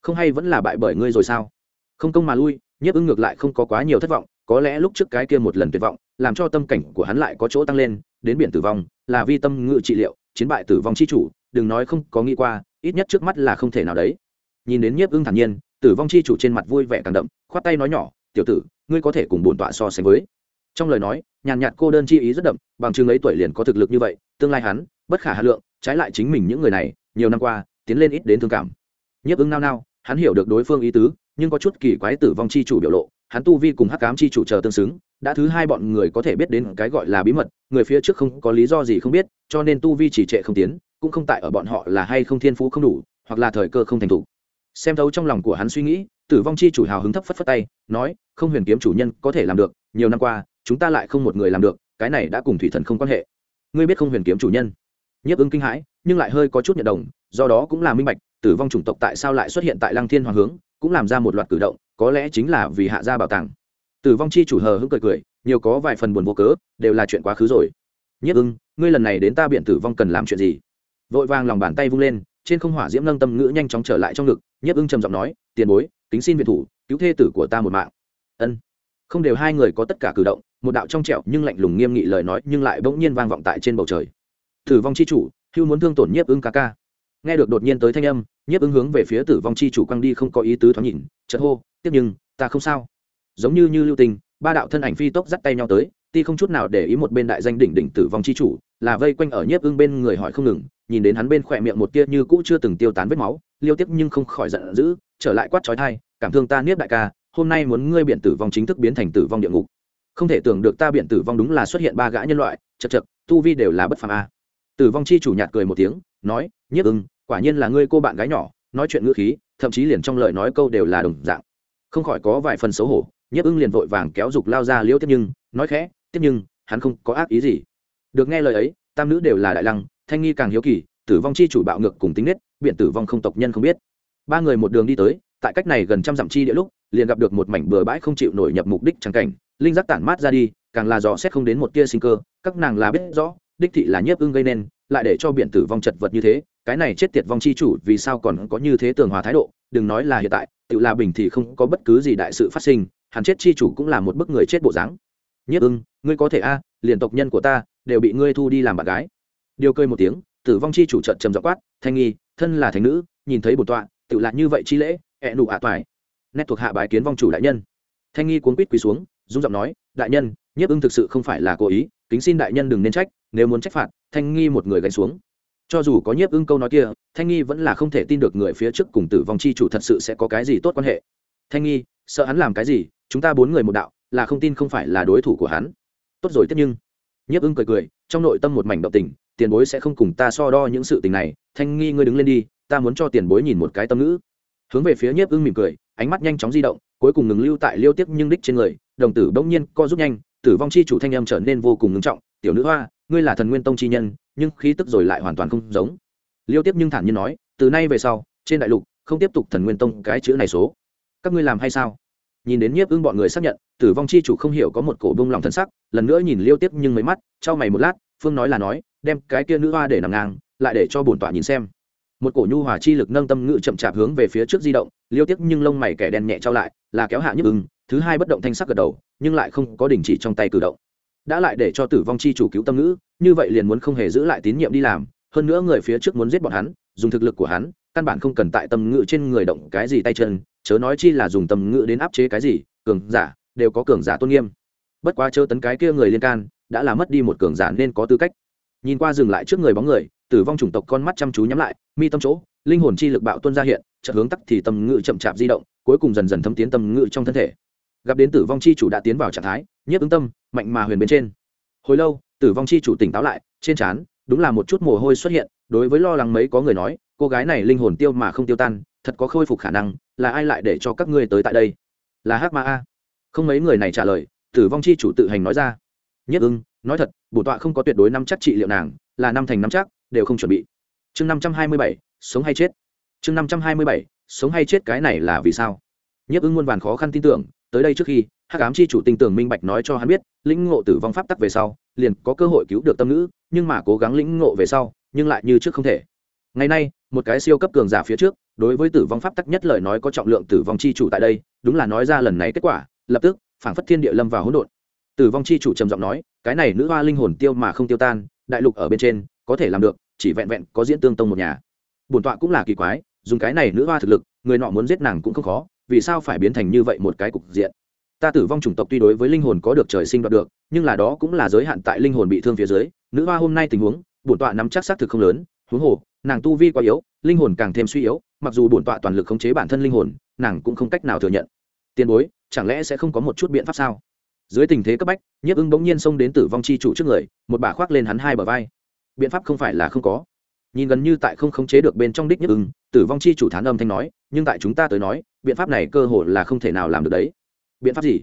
Không hay vẫn là bại bởi ngươi rồi sao? Không công mà lui nhiếp ưng ngược lại không có quá nhiều thất vọng, có lẽ lúc trước cái kia một lần tuyệt vọng, làm cho tâm cảnh của hắn lại có chỗ tăng lên, đến biển tử vong, là vi tâm ngự trị liệu, chiến bại tử vong chi chủ đừng nói không có nghĩ qua, ít nhất trước mắt là không thể nào đấy. Nhìn đến nhiếp ưng thản nhiên, tử vong chi chủ trên mặt vui vẻ càng đậm, khoát tay nói nhỏ, tiểu tử, ngươi có thể cùng bổn tọa so sánh với. Trong lời nói, nhàn nhạt cô đơn chi ý rất đậm, bằng chứng ấy tuổi liền có thực lực như vậy, tương lai hắn, bất khả hà lượng, trái lại chính mình những người này, nhiều năm qua, tiến lên ít đến thương cảm. Nhiếp ứng nao nao, hắn hiểu được đối phương ý tứ, nhưng có chút kỳ quái tử vong chi chủ biểu lộ, hắn tu vi cùng hắc cám chi chủ chờ tương xứng, đã thứ hai bọn người có thể biết đến cái gọi là bí mật, người phía trước không có lý do gì không biết, cho nên tu vi chỉ trệ không tiến cũng không tại ở bọn họ là hay không thiên phú không đủ, hoặc là thời cơ không thành thủ xem thấu trong lòng của hắn suy nghĩ, tử vong chi chủ hào hứng thấp phất phất tay, nói, không huyền kiếm chủ nhân có thể làm được, nhiều năm qua, chúng ta lại không một người làm được, cái này đã cùng thủy thần không quan hệ. Ngươi biết không huyền kiếm chủ nhân? Nhiếp ứng kinh hãi, nhưng lại hơi có chút nhận đồng, do đó cũng là minh bạch, tử vong chủng tộc tại sao lại xuất hiện tại lăng thiên hoàng hướng, cũng làm ra một loạt cử động, có lẽ chính là vì hạ gia bảo tàng. Tử vong chi chủ hờ hững cười cười, nhiều có vài phần buồn vô cớ, đều là chuyện quá khứ rồi. Nhất ưng ngươi lần này đến ta biện tử vong cần làm chuyện gì? Vội vàng lòng bàn tay vung lên, trên không hỏa diễm nâng tâm ngữ nhanh chóng trở lại trong ngực nhất ưng trầm giọng nói, tiền bối, kính xin viện thủ, cứu thê tử của ta một mạng. Ân. Không đều hai người có tất cả cử động, một đạo trong trẹo nhưng lạnh lùng nghiêm nghị lời nói nhưng lại bỗng nhiên vang vọng tại trên bầu trời. Tử vong chi chủ, hưu muốn thương tổn nhiếp ưng ca ca. Nghe được đột nhiên tới thanh âm, nhiếp ưng hướng về phía tử vong chi chủ quăng đi không có ý tứ thoáng nhìn, chợt hô, tiếp nhưng, ta không sao. Giống như như lưu tình, ba đạo thân ảnh phi tốc dắt tay nhau tới, ti không chút nào để ý một bên đại danh đỉnh đỉnh tử vong chi chủ, là vây quanh ở nhiếp ưng bên người hỏi không ngừng nhìn đến hắn bên khỏe miệng một tia như cũ chưa từng tiêu tán vết máu, liêu tiếp nhưng không khỏi giận dữ, trở lại quát trói thai, cảm thương ta niết đại ca, hôm nay muốn ngươi biện tử vong chính thức biến thành tử vong địa ngục. Không thể tưởng được ta biện tử vong đúng là xuất hiện ba gã nhân loại chật chật tu vi đều là bất phàm a. Tử vong chi chủ nhạt cười một tiếng, nói, nhiếp ưng, quả nhiên là ngươi cô bạn gái nhỏ, nói chuyện ngữ khí, thậm chí liền trong lời nói câu đều là đồng dạng. Không khỏi có vài phần xấu hổ, nhiếp ưng liền vội vàng kéo dục lao ra liêu tiếp nhưng, nói khẽ, tiếp nhưng, hắn không có ác ý gì. Được nghe lời ấy, tam nữ đều là đại lăng thanh nghi càng hiếu kỳ, tử vong chi chủ bạo ngược cùng tính nết, biện tử vong không tộc nhân không biết. Ba người một đường đi tới, tại cách này gần trăm dặm chi địa lúc, liền gặp được một mảnh bừa bãi không chịu nổi nhập mục đích trắng cảnh, linh giác tản mát ra đi, càng là dò xét không đến một tia sinh cơ, các nàng là biết rõ, đích thị là nhiếp ưng gây nên, lại để cho Biện tử vong chật vật như thế, cái này chết tiệt vong chi chủ vì sao còn có như thế tường hòa thái độ, đừng nói là hiện tại, tự là bình thì không có bất cứ gì đại sự phát sinh hắn chết chi chủ cũng là một bức người chết bộ dáng. Nhất ưng, ngươi có thể a, liền tộc nhân của ta, đều bị ngươi thu đi làm bạn gái điều cười một tiếng, tử vong chi chủ trận trầm dọ quát, thanh nghi, thân là thành nữ, nhìn thấy bổn tọa, tự lạc như vậy chi lễ, ẹ nụ ạ toài. Nét thuộc hạ bái kiến vong chủ đại nhân. Thanh nghi cuốn quýt quỳ xuống dung giọng nói, đại nhân, nhiếp ưng thực sự không phải là cố ý, kính xin đại nhân đừng nên trách, nếu muốn trách phạt, thanh nghi một người gánh xuống. Cho dù có nhiếp ưng câu nói kia, thanh nghi vẫn là không thể tin được người phía trước cùng tử vong chi chủ thật sự sẽ có cái gì tốt quan hệ. Thanh nghi, sợ hắn làm cái gì, chúng ta bốn người một đạo, là không tin không phải là đối thủ của hắn. Tốt rồi tiếp nhưng. Nhiếp ưng cười cười, trong nội tâm một mảnh động tình tiền bối sẽ không cùng ta so đo những sự tình này, thanh nghi ngươi đứng lên đi, ta muốn cho tiền bối nhìn một cái tâm ngữ. Hướng về phía nhiếp ưng mỉm cười, ánh mắt nhanh chóng di động, cuối cùng ngừng lưu tại liêu tiếp nhưng đích trên người, đồng tử bỗng nhiên co rút nhanh, tử vong chi chủ thanh âm trở nên vô cùng ngưng trọng, tiểu nữ hoa, ngươi là thần nguyên tông chi nhân, nhưng khí tức rồi lại hoàn toàn không giống. Liêu tiếp nhưng thản nhiên nói, từ nay về sau, trên đại lục, không tiếp tục thần nguyên tông cái chữ này số. Các ngươi làm hay sao? Nhìn đến nhiếp ưng bọn người xác nhận, tử vong chi chủ không hiểu có một cổ bông lòng thân sắc, lần nữa nhìn liêu tiếp nhưng mấy mắt, trao mày một lát phương nói là nói, đem cái kia nữ hoa để nằm ngang, lại để cho bổn tọa nhìn xem. Một cổ nhu hòa chi lực nâng tâm ngự chậm chạp hướng về phía trước di động, liêu tiếc nhưng lông mày kẻ đen nhẹ trao lại, là kéo hạ nhức ưng, thứ hai bất động thanh sắc gật đầu, nhưng lại không có đình chỉ trong tay cử động. Đã lại để cho tử vong chi chủ cứu tâm ngữ, như vậy liền muốn không hề giữ lại tín nhiệm đi làm, hơn nữa người phía trước muốn giết bọn hắn, dùng thực lực của hắn, căn bản không cần tại tâm ngữ trên người động cái gì tay chân, chớ nói chi là dùng tâm ngữ đến áp chế cái gì, cường giả, đều có cường giả tôn nghiêm. Bất quá chớ tấn cái kia người liên can đã làm mất đi một cường giả nên có tư cách. Nhìn qua dừng lại trước người bóng người, tử vong chủng tộc con mắt chăm chú nhắm lại, mi tâm chỗ, linh hồn chi lực bạo tuân ra hiện, chợt hướng tắc thì tâm ngự chậm chạp di động, cuối cùng dần dần thấm tiến tâm ngự trong thân thể. Gặp đến tử vong chi chủ đã tiến vào trạng thái, nhiếp ứng tâm, mạnh mà huyền bên trên. Hồi lâu, tử vong chi chủ tỉnh táo lại, trên trán, đúng là một chút mồ hôi xuất hiện, đối với lo lắng mấy có người nói, cô gái này linh hồn tiêu mà không tiêu tan, thật có khôi phục khả năng, là ai lại để cho các ngươi tới tại đây? Là hắc ma a. Không mấy người này trả lời, tử vong chi chủ tự hành nói ra nhất ưng, nói thật, bổ tọa không có tuyệt đối năm chắc trị liệu nàng, là năm thành năm chắc, đều không chuẩn bị. Chương năm trăm hai mươi bảy, sống hay chết. Chương năm trăm hai mươi bảy, sống hay chết cái này là vì sao? Nhất ưng muôn vàn khó khăn tin tưởng, tới đây trước khi, hắc ám chi chủ tinh tưởng minh bạch nói cho hắn biết, lĩnh ngộ tử vong pháp tắc về sau, liền có cơ hội cứu được tâm nữ nhưng mà cố gắng lĩnh ngộ về sau, nhưng lại như trước không thể. Ngày nay, một cái siêu cấp cường giả phía trước, đối với tử vong pháp tắc nhất lời nói có trọng lượng tử vong chi chủ tại đây, đúng là nói ra lần này kết quả, lập tức phản phất thiên địa lâm vào hỗn độn tử vong chi chủ trầm giọng nói, cái này nữ hoa linh hồn tiêu mà không tiêu tan, đại lục ở bên trên, có thể làm được, chỉ vẹn vẹn có diễn tương tông một nhà. Bổn tọa cũng là kỳ quái, dùng cái này nữ hoa thực lực, người nọ muốn giết nàng cũng không khó, vì sao phải biến thành như vậy một cái cục diện? Ta tử vong chủng tộc tuy đối với linh hồn có được trời sinh đoạt được, nhưng là đó cũng là giới hạn tại linh hồn bị thương phía dưới. Nữ hoa hôm nay tình huống, bổn tọa nắm chắc xác thực không lớn, huống hồ, nàng tu vi quá yếu, linh hồn càng thêm suy yếu, mặc dù bổn tọa toàn lực khống chế bản thân linh hồn, nàng cũng không cách nào thừa nhận. Tiền bối, chẳng lẽ sẽ không có một chút biện pháp sao? Dưới tình thế cấp bách, nhiếp ưng bỗng nhiên xông đến tử vong chi chủ trước người, một bà khoác lên hắn hai bờ vai. Biện pháp không phải là không có. Nhìn gần như tại không khống chế được bên trong đích nhiếp ưng, tử vong chi chủ thán âm thanh nói, nhưng tại chúng ta tới nói, biện pháp này cơ hội là không thể nào làm được đấy. Biện pháp gì?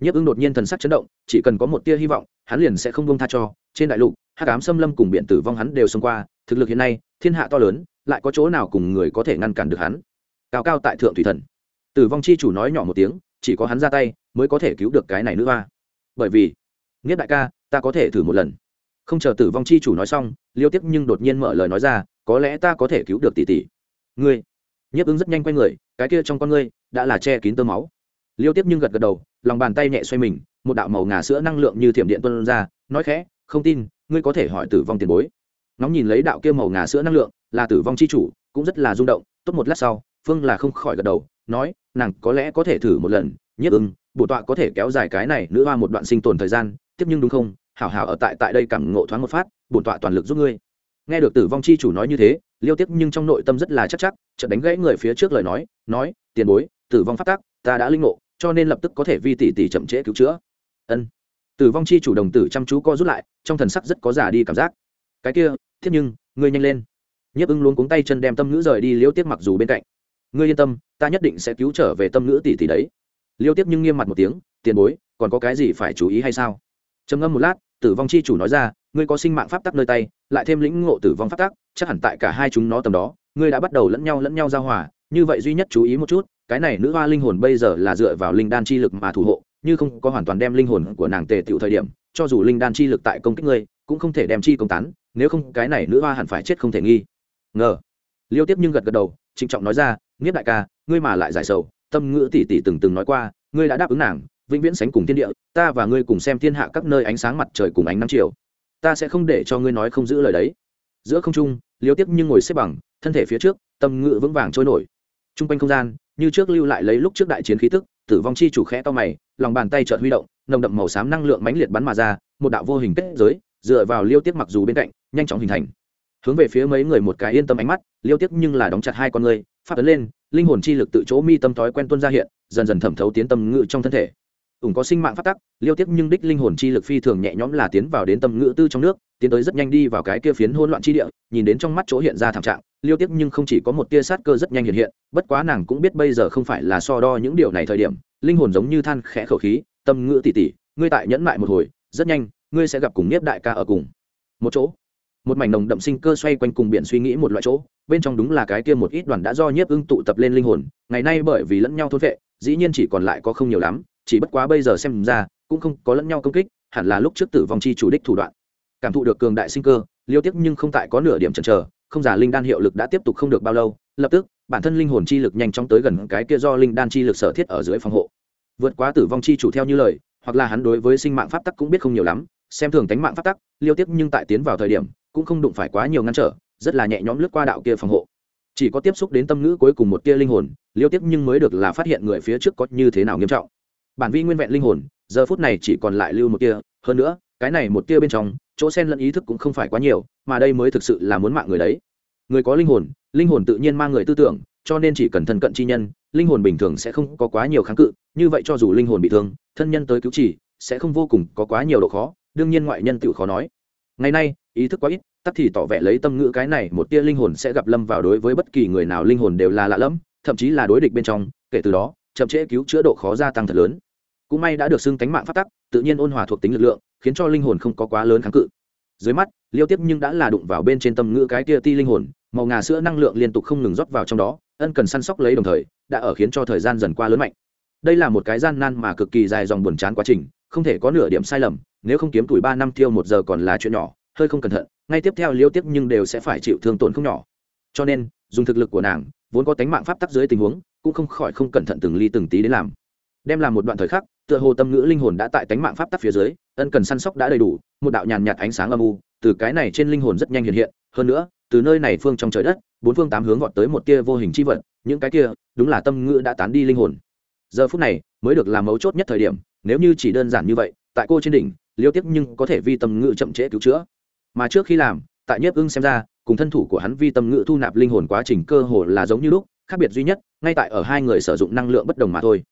Nhiếp ưng đột nhiên thần sắc chấn động, chỉ cần có một tia hy vọng, hắn liền sẽ không bông tha cho. Trên đại lục, hắc ám xâm lâm cùng biện tử vong hắn đều xông qua, thực lực hiện nay, thiên hạ to lớn, lại có chỗ nào cùng người có thể ngăn cản được hắn? Cao cao tại thượng thủy thần. Tử vong chi chủ nói nhỏ một tiếng chỉ có hắn ra tay mới có thể cứu được cái này nữ hoa. Bởi vì nghĩa đại ca, ta có thể thử một lần. Không chờ tử vong chi chủ nói xong, liêu tiếp nhưng đột nhiên mở lời nói ra, có lẽ ta có thể cứu được tỷ tỷ. Ngươi, nhiếp ứng rất nhanh quay người, cái kia trong con ngươi đã là che kín tơ máu. Liêu tiếp nhưng gật gật đầu, lòng bàn tay nhẹ xoay mình, một đạo màu ngà sữa năng lượng như thiểm điện tuân ra, nói khẽ, không tin, ngươi có thể hỏi tử vong tiền bối. Nóng nhìn lấy đạo kia màu ngà sữa năng lượng, là tử vong chi chủ, cũng rất là rung động, tốt một lát sau, phương là không khỏi gật đầu nói, nàng có lẽ có thể thử một lần, nhất ưng, bổ tọa có thể kéo dài cái này nữ hoa một đoạn sinh tồn thời gian, tiếp nhưng đúng không? Hảo hảo ở tại tại đây cảm ngộ thoáng một phát bổn tọa toàn lực giúp ngươi. Nghe được tử vong chi chủ nói như thế, liêu tiếp nhưng trong nội tâm rất là chắc chắc, chợt đánh gãy người phía trước lời nói nói, tiền bối, tử vong phát tác ta đã linh ngộ, cho nên lập tức có thể vi tỷ tỷ chậm trễ cứu chữa. Ân. Tử vong chi chủ đồng tử chăm chú co rút lại, trong thần sắc rất có giả đi cảm giác. Cái kia thiết nhưng, ngươi nhanh lên. Nhiếp ưng luôn cuống tay chân đem tâm ngữ rời đi, liêu tiếp mặc dù bên cạnh ngươi yên tâm, ta nhất định sẽ cứu trở về tâm ngữ tỷ tỷ đấy. Liêu tiếp nhưng nghiêm mặt một tiếng, tiền bối, còn có cái gì phải chú ý hay sao? Trầm ngâm một lát, tử vong chi chủ nói ra, ngươi có sinh mạng pháp tắc nơi tay, lại thêm lĩnh ngộ tử vong pháp tắc, chắc hẳn tại cả hai chúng nó tầm đó, ngươi đã bắt đầu lẫn nhau lẫn nhau giao hòa, như vậy duy nhất chú ý một chút, cái này nữ hoa linh hồn bây giờ là dựa vào linh đan chi lực mà thủ hộ, như không có hoàn toàn đem linh hồn của nàng tề tiểu thời điểm, cho dù linh đan chi lực tại công kích ngươi, cũng không thể đem chi công tán, nếu không cái này nữ hoa hẳn phải chết không thể nghi. Ngờ. Liêu tiếp nhưng gật gật đầu, trịnh trọng nói ra nghiếp đại ca, ngươi mà lại giải sầu, tâm ngữ tỷ tỷ từng từng nói qua, ngươi đã đáp ứng nàng, vĩnh viễn sánh cùng thiên địa, ta và ngươi cùng xem thiên hạ các nơi ánh sáng mặt trời cùng ánh nắng chiều. Ta sẽ không để cho ngươi nói không giữ lời đấy. Giữa không trung, liêu tiếp nhưng ngồi xếp bằng, thân thể phía trước, tâm ngữ vững vàng trôi nổi. T r u n g quanh không gian, như trước lưu lại lấy lúc trước đại chiến khí tức, tử vong chi chủ khẽ to mày, lòng bàn tay trợn huy động, nồng đậm màu xám năng lượng mãnh liệt bắn mà ra, một đạo vô hình kết giới, dựa vào liêu tiếp mặc dù bên cạnh, nhanh chóng hình thành hướng về phía mấy người một cái yên tâm ánh mắt, liêu tiếc nhưng là đóng chặt hai con người, phát ấn lên, linh hồn chi lực tự chỗ mi tâm thói quen tuân ra hiện, dần dần thẩm thấu tiến tâm ngự trong thân thể. Ủng có sinh mạng phát tắc, liêu tiếc nhưng đích linh hồn chi lực phi thường nhẹ nhõm là tiến vào đến tâm ngự tư trong nước, tiến tới rất nhanh đi vào cái kia phiến hỗn loạn chi địa, nhìn đến trong mắt chỗ hiện ra thảm trạng, liêu tiếc nhưng không chỉ có một tia sát cơ rất nhanh hiện hiện, bất quá nàng cũng biết bây giờ không phải là so đo những điều này thời điểm, linh hồn giống như than khẽ khẩu khí, tâm ngự tỉ tỉ, ngươi tại nhẫn mại một hồi, rất nhanh, ngươi sẽ gặp cùng nhiếp đại ca ở cùng. Một chỗ một mảnh nồng đậm sinh cơ xoay quanh cùng biển suy nghĩ một loại chỗ, bên trong đúng là cái kia một ít đoàn đã do nhiếp ưng tụ tập lên linh hồn, ngày nay bởi vì lẫn nhau thôn vệ, dĩ nhiên chỉ còn lại có không nhiều lắm, chỉ bất quá bây giờ xem ra, cũng không có lẫn nhau công kích, hẳn là lúc trước tử vong chi chủ đích thủ đoạn. Cảm thụ được cường đại sinh cơ, liêu tiếp nhưng không tại có nửa điểm chần chờ, không giả linh đan hiệu lực đã tiếp tục không được bao lâu, lập tức, bản thân linh hồn chi lực nhanh chóng tới gần cái kia do linh đan chi lực sở thiết ở dưới phòng hộ. Vượt quá tử vong chi chủ theo như lời, hoặc là hắn đối với sinh mạng pháp tắc cũng biết không nhiều lắm, xem thường tánh mạng pháp tắc, liêu tiếp nhưng tại tiến vào thời điểm cũng không đụng phải quá nhiều ngăn trở, rất là nhẹ nhõm lướt qua đạo kia phòng hộ. Chỉ có tiếp xúc đến tâm ngữ cuối cùng một tia linh hồn, liêu tiếp nhưng mới được là phát hiện người phía trước có như thế nào nghiêm trọng. Bản vi nguyên vẹn linh hồn, giờ phút này chỉ còn lại lưu một tia, hơn nữa, cái này một tia bên trong, chỗ sen lẫn ý thức cũng không phải quá nhiều, mà đây mới thực sự là muốn mạng người đấy. Người có linh hồn linh hồn tự nhiên mang người tư tưởng, cho nên chỉ cần thân cận chi nhân, linh hồn bình thường sẽ không có quá nhiều kháng cự, như vậy cho dù linh hồn bị thương, thân nhân tới cứu chỉ sẽ không vô cùng có quá nhiều độ khó, đương nhiên ngoại nhân tự khó nói ngày nay, ý thức quá ít, tắc thì tỏ vẻ lấy tâm ngữ cái này một tia linh hồn sẽ gặp lâm vào đối với bất kỳ người nào linh hồn đều là lạ lẫm, thậm chí là đối địch bên trong, kể từ đó, chậm trễ cứu chữa độ khó gia tăng thật lớn. Cũng may đã được xưng tánh mạng phát tắc, tự nhiên ôn hòa thuộc tính lực lượng, khiến cho linh hồn không có quá lớn kháng cự. Dưới mắt, liêu tiếp nhưng đã là đụng vào bên trên tâm ngữ cái tia ti linh hồn, màu ngà sữa năng lượng liên tục không ngừng rót vào trong đó, ân cần săn sóc lấy đồng thời, đã ở khiến cho thời gian dần qua lớn mạnh. Đây là một cái gian nan mà cực kỳ dài dòng buồn chán quá trình, không thể có nửa điểm sai lầm nếu không kiếm tuổi ba năm thiêu một giờ còn là chuyện nhỏ, hơi không cẩn thận, ngay tiếp theo liêu tiếp nhưng đều sẽ phải chịu thương tổn không nhỏ. Cho nên, dùng thực lực của nàng, vốn có tánh mạng pháp tắc dưới tình huống, cũng không khỏi không cẩn thận từng ly từng tí đến làm. Đem làm một đoạn thời khắc, tựa hồ tâm ngữ linh hồn đã tại tánh mạng pháp tắc phía dưới, ân cần săn sóc đã đầy đủ, một đạo nhàn nhạt ánh sáng âm u, từ cái này trên linh hồn rất nhanh hiện hiện, hơn nữa, từ nơi này phương trong trời đất, bốn phương tám hướng vọt tới một tia vô hình chi vật, những cái kia, đúng là tâm ngữ đã tán đi linh hồn. Giờ phút này, mới được làm mấu chốt nhất thời điểm, nếu như chỉ đơn giản như vậy tại cô trên đỉnh, liêu tiếp nhưng có thể vi tâm ngự chậm trễ cứu chữa. Mà trước khi làm, tại nhiếp ưng xem ra, cùng thân thủ của hắn vi tâm ngự thu nạp linh hồn quá trình cơ hồ là giống như lúc, khác biệt duy nhất, ngay tại ở hai người sử dụng năng lượng bất đồng mà thôi.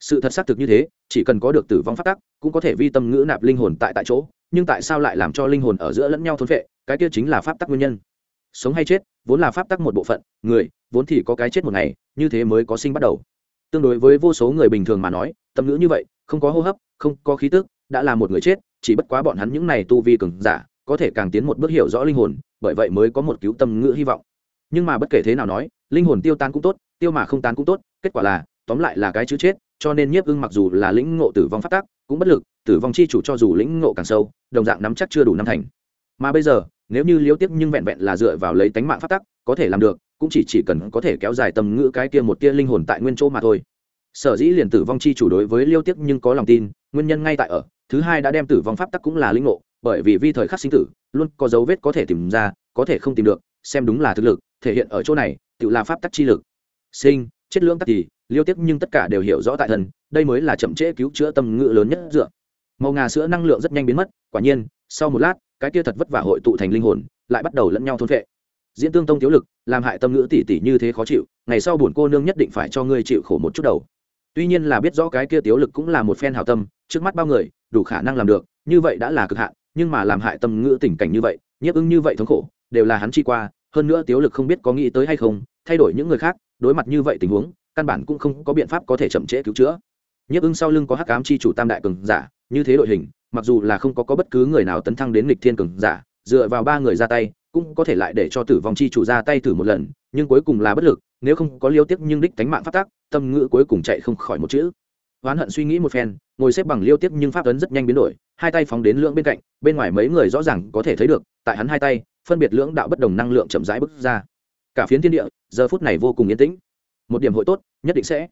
Sự thật xác thực như thế, chỉ cần có được tử vong phát tắc, cũng có thể vi tâm ngữ nạp linh hồn tại tại chỗ, nhưng tại sao lại làm cho linh hồn ở giữa lẫn nhau thôn vệ cái kia chính là pháp tắc nguyên nhân. Sống hay chết, vốn là pháp tắc một bộ phận, người, vốn thì có cái chết một ngày, như thế mới có sinh bắt đầu. Tương đối với vô số người bình thường mà nói, tâm ngữ như vậy, không có hô hấp, không có khí tức đã là một người chết, chỉ bất quá bọn hắn những này tu vi cường giả, có thể càng tiến một bước hiểu rõ linh hồn, bởi vậy mới có một cứu tâm ngữ hy vọng. Nhưng mà bất kể thế nào nói, linh hồn tiêu tan cũng tốt, tiêu mà không tan cũng tốt, kết quả là, tóm lại là cái chữ chết, cho nên nhiếp ưng mặc dù là lĩnh ngộ tử vong phát tác cũng bất lực, tử vong chi chủ cho dù lĩnh ngộ càng sâu, đồng dạng nắm chắc chưa đủ năm thành. Mà bây giờ, nếu như liếu tiếp nhưng vẹn vẹn là dựa vào lấy tánh mạng phát tắc, có thể làm được, cũng chỉ chỉ cần có thể kéo dài tầm ngữ cái kia một tia linh hồn tại nguyên chỗ mà thôi. Sở dĩ liền tử vong chi chủ đối với liêu tiếp nhưng có lòng tin, nguyên nhân ngay tại ở thứ hai đã đem tử vong pháp tắc cũng là linh ngộ, bởi vì vi thời khắc sinh tử, luôn có dấu vết có thể tìm ra, có thể không tìm được, xem đúng là thực lực, thể hiện ở chỗ này, tự là pháp tắc chi lực. Sinh, chết lưỡng tắc thì, liêu tiếp nhưng tất cả đều hiểu rõ tại thần, đây mới là chậm trễ cứu chữa tâm ngự lớn nhất dựa. Màu ngà sữa năng lượng rất nhanh biến mất, quả nhiên, sau một lát, cái kia thật vất vả hội tụ thành linh hồn, lại bắt đầu lẫn nhau thôn vệ diễn tương tông thiếu lực, làm hại tâm ngữ tỷ tỷ như thế khó chịu, ngày sau bổn cô nương nhất định phải cho ngươi chịu khổ một chút đầu. Tuy nhiên là biết rõ cái kia tiếu lực cũng là một phen hảo tâm, trước mắt bao người đủ khả năng làm được như vậy đã là cực hạn nhưng mà làm hại tâm ngữ tình cảnh như vậy nhiếp ứng như vậy thống khổ đều là hắn chi qua hơn nữa tiếu lực không biết có nghĩ tới hay không thay đổi những người khác đối mặt như vậy tình huống căn bản cũng không có biện pháp có thể chậm trễ cứu chữa. Nhiếp ứng sau lưng có hắc ám chi chủ tam đại cường giả như thế đội hình mặc dù là không có, có bất cứ người nào tấn thăng đến lịch thiên cường giả dựa vào ba người ra tay cũng có thể lại để cho tử vong chi chủ ra tay thử một lần nhưng cuối cùng là bất lực nếu không có liêu tiếp nhưng đích tánh mạng phát tác tâm ngữ cuối cùng chạy không khỏi một chữ oán hận suy nghĩ một phen, ngồi xếp bằng liêu tiếp nhưng pháp ấn rất nhanh biến đổi, hai tay phóng đến lưỡng bên cạnh, bên ngoài mấy người rõ ràng có thể thấy được, tại hắn hai tay, phân biệt lưỡng đạo bất đồng năng lượng chậm rãi bước ra. Cả phiến thiên địa, giờ phút này vô cùng yên tĩnh. Một điểm hội tốt, nhất định sẽ.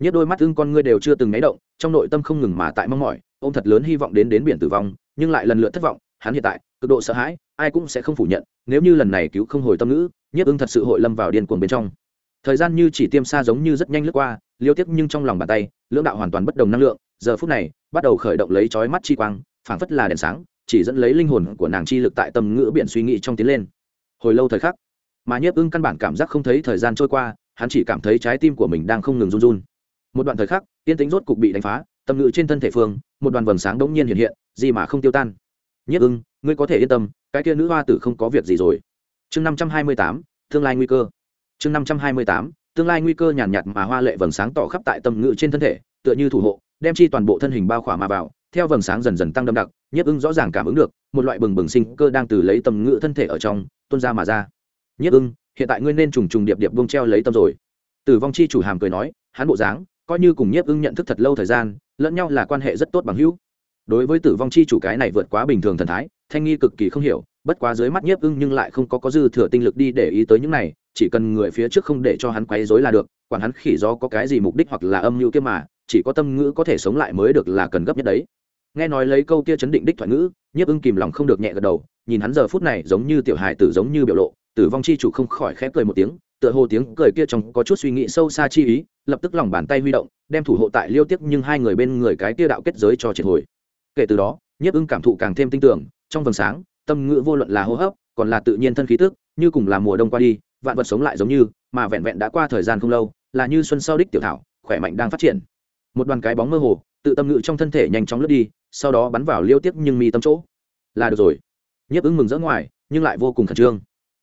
Nhất đôi mắt ưng con ngươi đều chưa từng nháy động, trong nội tâm không ngừng mà tại mong mỏi, ông thật lớn hy vọng đến đến biển tử vong, nhưng lại lần lượt thất vọng, hắn hiện tại, cực độ sợ hãi, ai cũng sẽ không phủ nhận, nếu như lần này cứu không hồi tâm ngữ, Nhất ưng thật sự hội lâm vào điên cuồng bên trong. Thời gian như chỉ tiêm xa giống như rất nhanh lướt qua, liêu tiếp nhưng trong lòng bàn tay lưỡng đạo hoàn toàn bất đồng năng lượng, giờ phút này, bắt đầu khởi động lấy chói mắt chi quang, phảng phất là đèn sáng, chỉ dẫn lấy linh hồn của nàng chi lực tại tâm ngữ biển suy nghĩ trong tiến lên. Hồi lâu thời khắc, mà nhiếp ưng căn bản cảm giác không thấy thời gian trôi qua, hắn chỉ cảm thấy trái tim của mình đang không ngừng run run. Một đoạn thời khắc, tiên tính rốt cục bị đánh phá, tâm ngữ trên thân thể phương, một đoàn vầng sáng đống nhiên hiện hiện, gì mà không tiêu tan. Nhiếp ưng, ngươi có thể yên tâm, cái kia nữ hoa tử không có việc gì rồi. Chương năm trăm hai mươi tám, tương lai nguy cơ. Chương năm trăm hai mươi tám tương lai nguy cơ nhàn nhạt mà hoa lệ vầng sáng tỏ khắp tại tâm ngự trên thân thể, tựa như thủ hộ, đem chi toàn bộ thân hình bao khỏa mà vào, theo vầng sáng dần dần tăng đậm đặc, nhiếp ưng rõ ràng cảm ứng được, một loại bừng bừng sinh cơ đang từ lấy tâm ngự thân thể ở trong, tuôn ra mà ra. Nhiếp ưng, hiện tại ngươi nên trùng trùng điệp điệp bông treo lấy tâm rồi. Tử vong chi chủ hàm cười nói, hắn bộ dáng, coi như cùng nhiếp ưng nhận thức thật lâu thời gian, lẫn nhau là quan hệ rất tốt bằng hữu. Đối với tử vong chi chủ cái này vượt quá bình thường thần thái, thanh nghi cực kỳ không hiểu, bất quá dưới mắt nhiếp ưng nhưng lại không có có dư thừa tinh lực đi để ý tới những này chỉ cần người phía trước không để cho hắn quấy rối là được, quản hắn khỉ do có cái gì mục đích hoặc là âm mưu kia mà, chỉ có tâm ngữ có thể sống lại mới được là cần gấp nhất đấy. Nghe nói lấy câu kia chấn định đích thoại ngữ, nhiếp ưng kìm lòng không được nhẹ gật đầu, nhìn hắn giờ phút này giống như tiểu hài tử giống như biểu lộ, tử vong chi chủ không khỏi khép cười một tiếng, tựa hồ tiếng cười kia trong có chút suy nghĩ sâu xa chi ý, lập tức lòng bàn tay huy động, đem thủ hộ tại liêu tiếc nhưng hai người bên người cái kia đạo kết giới cho triệt hồi. Kể từ đó, nhiếp ưng cảm thụ càng thêm tin tưởng, trong vầng sáng, tâm ngữ vô luận là hô hấp, còn là tự nhiên thân khí tức, như cùng là mùa đông qua đi vạn vật sống lại giống như, mà vẹn vẹn đã qua thời gian không lâu, là như xuân sau đích tiểu thảo, khỏe mạnh đang phát triển. Một đoàn cái bóng mơ hồ, tự tâm ngữ trong thân thể nhanh chóng lướt đi, sau đó bắn vào liêu tiếp nhưng mi tâm chỗ. Là được rồi. Nhiếp ứng mừng rỡ ngoài, nhưng lại vô cùng khẩn trương.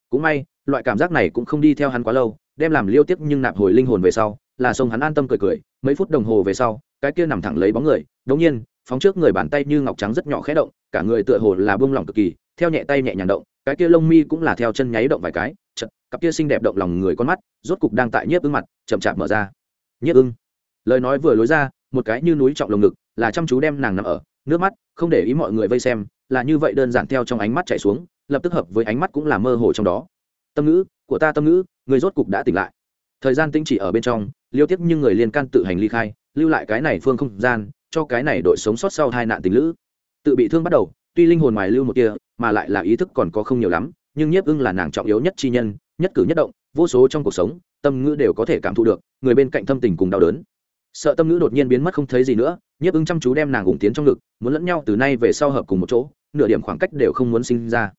Cũng may, loại cảm giác này cũng không đi theo hắn quá lâu, đem làm liêu tiếp nhưng nạp hồi linh hồn về sau, là sông hắn an tâm cười cười, mấy phút đồng hồ về sau, cái kia nằm thẳng lấy bóng người, đống nhiên, phóng trước người bàn tay như ngọc trắng rất nhỏ khẽ động, cả người tựa hồ là buông lỏng cực kỳ, theo nhẹ tay nhẹ nhàng động cái kia lông mi cũng là theo chân nháy động vài cái chật cặp kia xinh đẹp động lòng người con mắt, rốt cục đang tại nhiếp ưng mặt, chậm chạp mở ra. Nhiếp ưng. Lời nói vừa lối ra, một cái như núi trọng lồng ngực, là chăm chú đem nàng nằm ở, nước mắt, không để ý mọi người vây xem, là như vậy đơn giản theo trong ánh mắt chảy xuống, lập tức hợp với ánh mắt cũng là mơ hồ trong đó. Tâm ngữ, của ta tâm ngữ, người rốt cục đã tỉnh lại. Thời gian tinh chỉ ở bên trong, liêu tiếp nhưng người liên can tự hành ly khai, lưu lại cái này phương không gian, cho cái này đội sống sót sau hai nạn tình lữ. Tự bị thương bắt đầu tuy linh hồn ngoài lưu một kia, mà lại là ý thức còn có không nhiều lắm, nhưng nhiếp ưng là nàng trọng yếu nhất chi nhân, nhất cử nhất động, vô số trong cuộc sống, tâm ngữ đều có thể cảm thụ được, người bên cạnh thâm tình cùng đau đớn. Sợ tâm ngữ đột nhiên biến mất không thấy gì nữa, nhiếp ưng chăm chú đem nàng ủng tiến trong ngực, muốn lẫn nhau từ nay về sau hợp cùng một chỗ, nửa điểm khoảng cách đều không muốn sinh ra.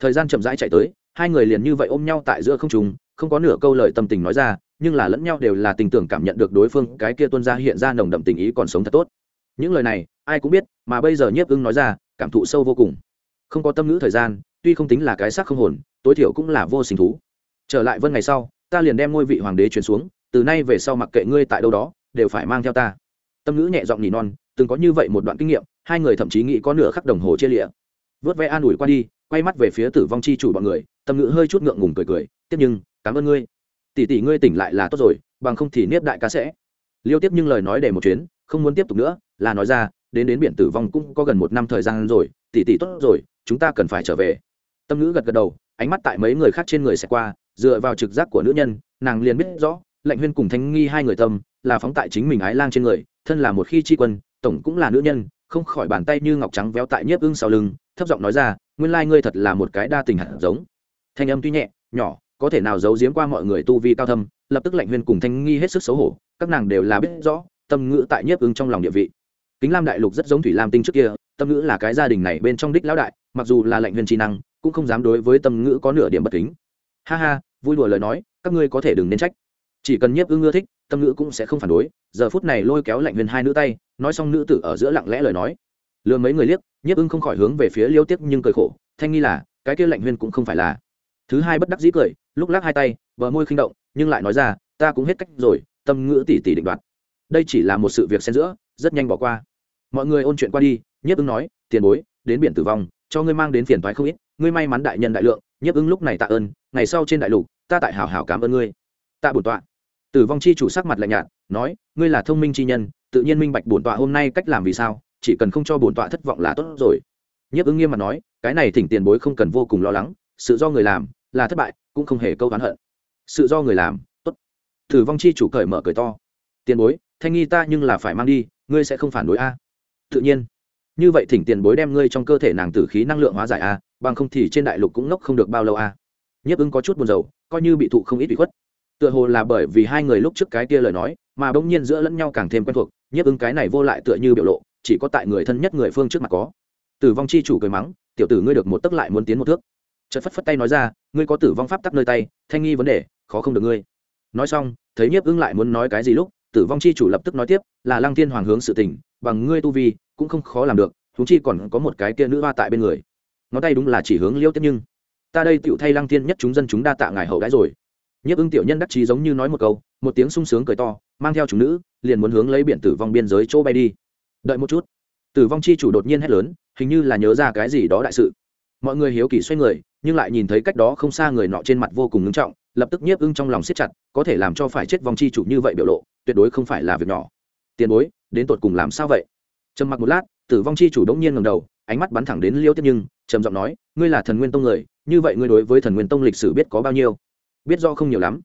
Thời gian chậm rãi chạy tới, hai người liền như vậy ôm nhau tại giữa không trùng không có nửa câu lời tâm tình nói ra, nhưng là lẫn nhau đều là tình tưởng cảm nhận được đối phương, cái kia tuân ra hiện ra nồng đậm tình ý còn sống thật tốt. Những lời này, ai cũng biết, mà bây giờ nhiếp ưng nói ra cảm thụ sâu vô cùng. Không có tâm ngữ thời gian, tuy không tính là cái xác không hồn, tối thiểu cũng là vô sinh thú. Trở lại vân ngày sau, ta liền đem ngôi vị hoàng đế truyền xuống, từ nay về sau mặc kệ ngươi tại đâu đó, đều phải mang theo ta. Tâm ngữ nhẹ giọng nỉ non, từng có như vậy một đoạn kinh nghiệm, hai người thậm chí nghĩ có nửa khắc đồng hồ chia lịa. Vớt vẽ an ủi qua đi, quay mắt về phía tử vong chi chủ bọn người, tâm ngữ hơi chút ngượng ngùng cười cười, tiếp nhưng, cảm ơn ngươi. Tỷ tỷ ngươi tỉnh lại là tốt rồi, bằng không thì nếp đại ca sẽ. Liêu tiếp nhưng lời nói để một chuyến, không muốn tiếp tục nữa, là nói ra đến đến biển tử vong cũng có gần một năm thời gian rồi tỷ tỷ tốt rồi, chúng ta cần phải trở về. Tâm ngữ gật gật đầu, ánh mắt tại mấy người khác trên người sẽ qua, dựa vào trực giác của nữ nhân, nàng liền biết rõ, lệnh huyên cùng thanh nghi hai người tâm, là phóng tại chính mình ái lang trên người, thân là một khi tri quân, tổng cũng là nữ nhân, không khỏi bàn tay như ngọc trắng véo tại nhiếp ưng sau lưng, thấp giọng nói ra, nguyên lai ngươi thật là một cái đa tình hạt giống. Thanh âm tuy nhẹ, nhỏ, có thể nào giấu giếm qua mọi người tu vi cao thâm, lập tức lệnh huyên cùng thanh nghi hết sức xấu hổ, các nàng đều là biết rõ, tâm ngữ tại nhiếp ưng trong lòng địa vị kính lam đại lục rất giống thủy lam tinh trước kia, tâm ngữ là cái gia đình này bên trong đích lão đại, mặc dù là lệnh huyền trí năng, cũng không dám đối với tâm ngữ có nửa điểm bất kính. Ha ha, vui đùa lời nói, các ngươi có thể đừng nên trách. Chỉ cần nhiếp ưng ưa thích, tâm ngữ cũng sẽ không phản đối. Giờ phút này lôi kéo lạnh huyền hai nữ tay, nói xong nữ tử ở giữa lặng lẽ lời nói. Lừa mấy người liếc, nhiếp ưng không khỏi hướng về phía liêu tiếc nhưng cười khổ, thanh nghi là, cái kia lạnh huyền cũng không phải là. Thứ hai bất đắc dĩ cười, lúc lắc hai tay vờ môi khinh động, nhưng lại nói ra, ta cũng hết cách rồi, tâm ngữ tỉ tỉ định đoạt. Đây chỉ là một sự việc xen giữa, rất nhanh bỏ qua mọi người ôn chuyện qua đi, nhiếp ưng nói, tiền bối, đến biển tử vong, cho ngươi mang đến phiền thoái không ít, ngươi may mắn đại nhân đại lượng, nhiếp ưng lúc này tạ ơn, ngày sau trên đại lục, ta tại hảo hảo cảm ơn ngươi. Tạ bổn tọa. Tử vong chi chủ sắc mặt lạnh nhạt, nói, ngươi là thông minh chi nhân, tự nhiên minh bạch bổn tọa hôm nay cách làm vì sao, chỉ cần không cho bổn tọa thất vọng là tốt rồi. Nhiếp ứng nghiêm mặt nói, cái này thỉnh tiền bối không cần vô cùng lo lắng, sự do người làm là thất bại, cũng không hề câu oán hận. Sự do người làm, tốt. Tử vong chi chủ cởi mở cười to, tiền bối, thanh nghi ta nhưng là phải mang đi, ngươi sẽ không phản đối a tự nhiên. Như vậy thỉnh tiền bối đem ngươi trong cơ thể nàng tử khí năng lượng hóa giải a, bằng không thì trên đại lục cũng ngốc không được bao lâu a. Nhiếp ứng có chút buồn rầu, coi như bị thụ không ít bị khuất. Tựa hồ là bởi vì hai người lúc trước cái kia lời nói, mà bỗng nhiên giữa lẫn nhau càng thêm quen thuộc, nhiếp ứng cái này vô lại tựa như biểu lộ, chỉ có tại người thân nhất người phương trước mặt có. Tử vong chi chủ cười mắng, tiểu tử ngươi được một tấc lại muốn tiến một thước. Chợt phất phất tay nói ra, ngươi có tử vong pháp tắc nơi tay, thanh nghi vấn đề, khó không được ngươi. Nói xong, thấy nhiếp ứng lại muốn nói cái gì lúc, tử vong chi chủ lập tức nói tiếp, là lăng thiên hoàng hướng sự tình bằng ngươi tu vi, cũng không khó làm được thú chi còn có một cái kia nữ hoa tại bên người. Ngón tay đúng là chỉ hướng liêu tiếp nhưng. Ta đây tựu thay lăng thiên nhất chúng dân chúng đa tạ ngài hậu đãi rồi. Nhiếp ưng tiểu nhân đắc chí giống như nói một câu, một tiếng sung sướng cười to, mang theo chúng nữ, liền muốn hướng lấy biển tử vong biên giới chỗ bay đi. Đợi một chút. Tử vong chi chủ đột nhiên hét lớn, hình như là nhớ ra cái gì đó đại sự. Mọi người hiếu kỳ xoay người, nhưng lại nhìn thấy cách đó không xa người nọ trên mặt vô cùng ngưng trọng, lập tức nhiếp ưng trong lòng siết chặt, có thể làm cho phải chết vong chi chủ như vậy biểu lộ, tuyệt đối không phải là việc nhỏ tiền bối, đến tột cùng làm sao vậy? Trầm mặc một lát, tử vong chi chủ đống nhiên ngầm đầu, ánh mắt bắn thẳng đến liêu tiếp nhưng, trầm giọng nói, ngươi là thần nguyên tông người, như vậy ngươi đối với thần nguyên tông lịch sử biết có bao nhiêu? Biết do không nhiều lắm.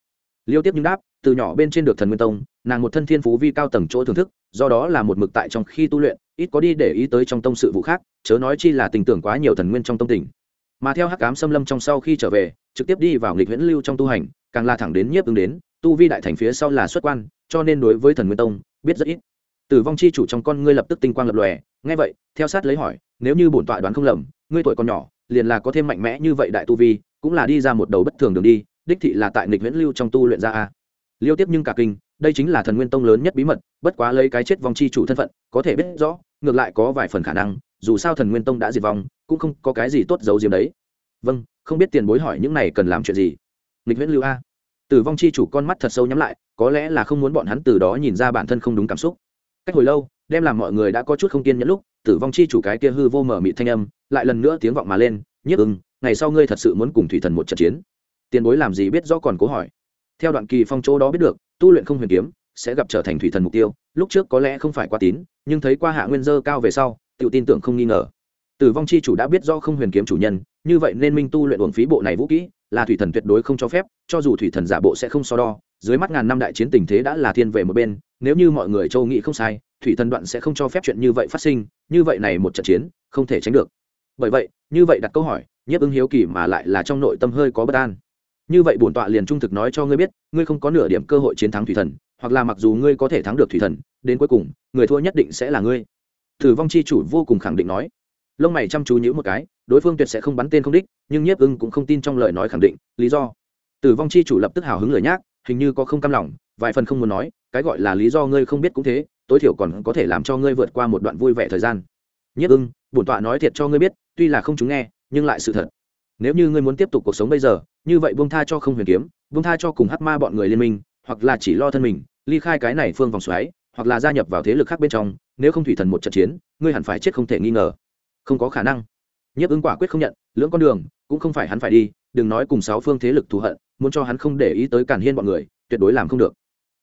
Liêu tiếp nhưng đáp, từ nhỏ bên trên được thần nguyên tông, nàng một thân thiên phú vi cao tầng chỗ thưởng thức, do đó là một mực tại trong khi tu luyện, ít có đi để ý tới trong tông sự vụ khác, chớ nói chi là tình tưởng quá nhiều thần nguyên trong tông tỉnh. Mà theo hắc cám xâm lâm trong sau khi trở về, trực tiếp đi vào nghịch viễn lưu trong tu hành, càng là thẳng đến nhiếp ứng đến, tu vi đại thành phía sau là xuất quan, cho nên đối với thần nguyên tông biết rất ít. Tử vong chi chủ trong con ngươi lập tức tinh quang lập lòe, nghe vậy, theo sát lấy hỏi, nếu như bổn tọa đoán không lầm, ngươi tuổi còn nhỏ, liền là có thêm mạnh mẽ như vậy đại tu vi, cũng là đi ra một đầu bất thường đường đi, đích thị là tại nghịch viễn lưu trong tu luyện ra a. Liêu tiếp nhưng cả kinh, đây chính là thần nguyên tông lớn nhất bí mật, bất quá lấy cái chết vong chi chủ thân phận, có thể biết rõ, ngược lại có vài phần khả năng, dù sao thần nguyên tông đã diệt vong, cũng không có cái gì tốt giấu diếm đấy. Vâng không biết tiền bối hỏi những này cần làm chuyện gì. Nghịch viễn lưu a. Tử vong chi chủ con mắt thật sâu nhắm lại có lẽ là không muốn bọn hắn từ đó nhìn ra bản thân không đúng cảm xúc. Cách hồi lâu, đem làm mọi người đã có chút không kiên nhẫn lúc, tử vong chi chủ cái kia hư vô mở mị thanh âm, lại lần nữa tiếng vọng mà lên nhức ưng, ngày sau ngươi thật sự muốn cùng thủy thần một trận chiến. Tiền bối làm gì biết rõ còn cố hỏi. Theo đoạn kỳ phong chỗ đó biết được, tu luyện không huyền kiếm, sẽ gặp trở thành thủy thần mục tiêu, lúc trước có lẽ không phải qua tín, nhưng thấy qua hạ nguyên dơ cao về sau tự tin tưởng không nghi ngờ. Tử vong chi chủ đã biết do không huyền kiếm chủ nhân, như vậy nên minh tu luyện uổng phí bộ này vũ kỹ, là thủy thần tuyệt đối không cho phép, cho dù thủy thần giả bộ sẽ không so đo dưới mắt ngàn năm đại chiến tình thế đã là thiên về một bên, nếu như mọi người châu nghĩ không sai, thủy thần đoạn sẽ không cho phép chuyện như vậy phát sinh, như vậy này một trận chiến, không thể tránh được. Bởi vậy, như vậy đặt câu hỏi, nhiếp ứng hiếu kỳ mà lại là trong nội tâm hơi có bất an. Như vậy bổn tọa liền trung thực nói cho ngươi biết, ngươi không có nửa điểm cơ hội chiến thắng thủy thần, hoặc là mặc dù ngươi có thể thắng được thủy thần, đến cuối cùng, người thua nhất định sẽ là ngươi. Thử vong chi chủ vô cùng khẳng định nói. Lông mày chăm chú nhữ một cái, đối phương tuyệt sẽ không bắn tên không đích, nhưng nhiếp ưng cũng không tin trong lời nói khẳng định, lý do. Tử vong chi chủ lập tức hào hứng lời nhác hình như có không cam lòng, vài phần không muốn nói, cái gọi là lý do ngươi không biết cũng thế, tối thiểu còn có thể làm cho ngươi vượt qua một đoạn vui vẻ thời gian. Nhất ưng, bổn tọa nói thiệt cho ngươi biết, tuy là không chúng nghe, nhưng lại sự thật. Nếu như ngươi muốn tiếp tục cuộc sống bây giờ, như vậy buông tha cho không huyền kiếm, buông tha cho cùng hắc ma bọn người liên minh, hoặc là chỉ lo thân mình, ly khai cái này phương vòng xoáy, hoặc là gia nhập vào thế lực khác bên trong, nếu không thủy thần một trận chiến, ngươi hẳn phải chết không thể nghi ngờ. Không có khả năng. Nhất ứng quả quyết không nhận, lưỡng con đường, cũng không phải hắn phải đi, đừng nói cùng sáu phương thế lực thù hận muốn cho hắn không để ý tới cản hiên bọn người, tuyệt đối làm không được.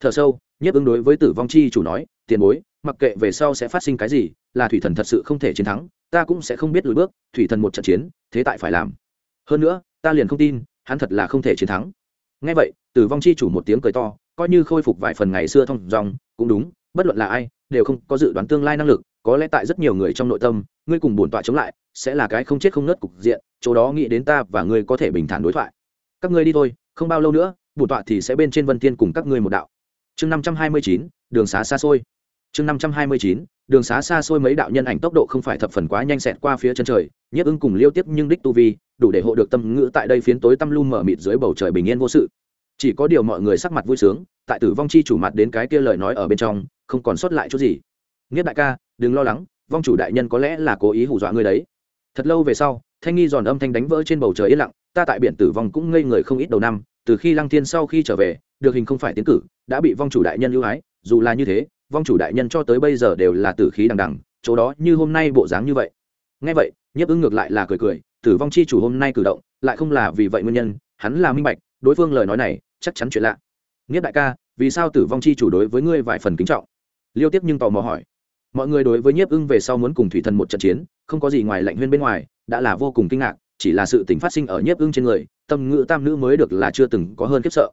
Thở sâu nhất ứng đối với tử vong chi chủ nói, tiền bối, mặc kệ về sau sẽ phát sinh cái gì, là thủy thần thật sự không thể chiến thắng, ta cũng sẽ không biết lùi bước, thủy thần một trận chiến, thế tại phải làm. Hơn nữa, ta liền không tin, hắn thật là không thể chiến thắng. Ngay vậy, tử vong chi chủ một tiếng cười to, coi như khôi phục vài phần ngày xưa thông dòng, cũng đúng, bất luận là ai, đều không có dự đoán tương lai năng lực, có lẽ tại rất nhiều người trong nội tâm, ngươi cùng bổn tọa chống lại, sẽ là cái không chết không nớt cục diện, chỗ đó nghĩ đến ta và ngươi có thể bình thản đối thoại. Các ngươi đi thôi không bao lâu nữa bổn tọa thì sẽ bên trên vân tiên cùng các ngươi một đạo. Chương năm trăm hai mươi chín, đường xá xa xôi. Chương năm trăm hai mươi chín, đường xá xa xôi mấy đạo nhân ảnh tốc độ không phải thập phần quá nhanh xẹt qua phía chân trời, nhất ưng cùng liêu tiếp nhưng đích tu vi, đủ để hộ được tâm ngữ tại đây phiến tối tăm lu mở mịt dưới bầu trời bình yên vô sự. Chỉ có điều mọi người sắc mặt vui sướng, tại tử vong chi chủ mặt đến cái kia lời nói ở bên trong, không còn sót lại chút gì. Nghiết đại ca, đừng lo lắng, vong chủ đại nhân có lẽ là cố ý hù dọa ngươi đấy. Thật lâu về sau thanh nghi giòn âm thanh đánh vỡ trên bầu trời yên lặng, ta tại biển tử vong cũng ngây người không ít đầu năm, từ khi lăng thiên sau khi trở về, được hình không phải tiến cử, đã bị vong chủ đại nhân ưu ái, dù là như thế, vong chủ đại nhân cho tới bây giờ đều là tử khí đằng đằng, chỗ đó như hôm nay bộ dáng như vậy. Ngay vậy, nhiếp ứng ngược lại là cười cười, tử vong chi chủ hôm nay cử động, lại không là vì vậy nguyên nhân, hắn là minh bạch, đối phương lời nói này, chắc chắn chuyện lạ. Nghiếp đại ca, vì sao tử vong chi chủ đối với ngươi vài phần kính trọng? Liêu tiếp nhưng tò mò hỏi mọi người đối với nhiếp ưng về sau muốn cùng thủy thần một trận chiến, không có gì ngoài lạnh huyên bên ngoài, đã là vô cùng kinh ngạc, chỉ là sự tình phát sinh ở nhiếp ưng trên người, tâm ngữ tam nữ mới được là chưa từng có hơn kiếp sợ.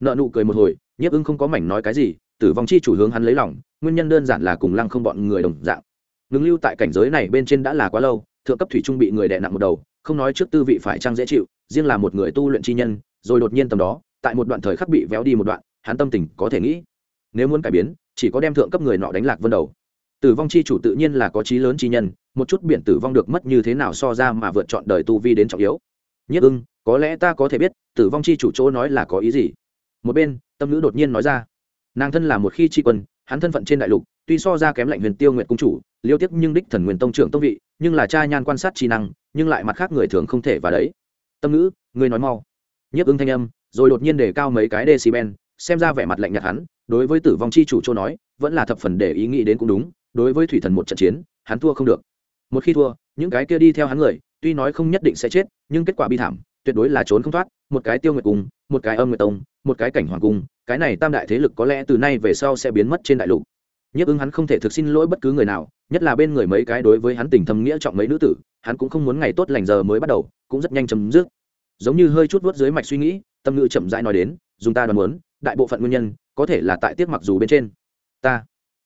Nợ nụ cười một hồi, nhiếp ưng không có mảnh nói cái gì, tử vong chi chủ hướng hắn lấy lòng, nguyên nhân đơn giản là cùng lăng không bọn người đồng dạng. Ngừng lưu tại cảnh giới này bên trên đã là quá lâu, thượng cấp thủy trung bị người đè nặng một đầu, không nói trước tư vị phải trang dễ chịu, riêng là một người tu luyện chi nhân, rồi đột nhiên tầm đó, tại một đoạn thời khắc bị véo đi một đoạn, hắn tâm tình có thể nghĩ. Nếu muốn cải biến, chỉ có đem thượng cấp người nọ đánh lạc vân đầu tử vong chi chủ tự nhiên là có trí lớn chi nhân, một chút biển tử vong được mất như thế nào so ra mà vượt chọn đời tu vi đến trọng yếu. Nhất ưng, có lẽ ta có thể biết, tử vong chi chủ chỗ nói là có ý gì. Một bên, tâm nữ đột nhiên nói ra. Nàng thân là một khi tri quân, hắn thân phận trên đại lục, tuy so ra kém lạnh huyền tiêu nguyện cung chủ, liêu tiếc nhưng đích thần nguyên tông trưởng tông vị, nhưng là cha nhan quan sát trí năng, nhưng lại mặt khác người thường không thể và đấy. Tâm ngữ, người nói mau. Nhất ứng thanh âm, rồi đột nhiên để cao mấy cái decibel, xem ra vẻ mặt lạnh nhạt hắn, đối với tử vong chi chủ châu nói, vẫn là thập phần để ý nghĩ đến cũng đúng đối với thủy thần một trận chiến, hắn thua không được. Một khi thua, những cái kia đi theo hắn người, tuy nói không nhất định sẽ chết, nhưng kết quả bi thảm, tuyệt đối là trốn không thoát, một cái tiêu nguyệt cung, một cái âm nguyệt tông, một cái cảnh hoàng cung, cái này tam đại thế lực có lẽ từ nay về sau sẽ biến mất trên đại lục. Nhất ứng hắn không thể thực xin lỗi bất cứ người nào, nhất là bên người mấy cái đối với hắn tình thâm nghĩa trọng mấy nữ tử, hắn cũng không muốn ngày tốt lành giờ mới bắt đầu, cũng rất nhanh chấm dứt. Giống như hơi chút vuốt dưới mạch suy nghĩ, tâm ngữ chậm rãi nói đến, dùng ta đoán muốn, đại bộ phận nguyên nhân, có thể là tại tiếc mặc dù bên trên. Ta?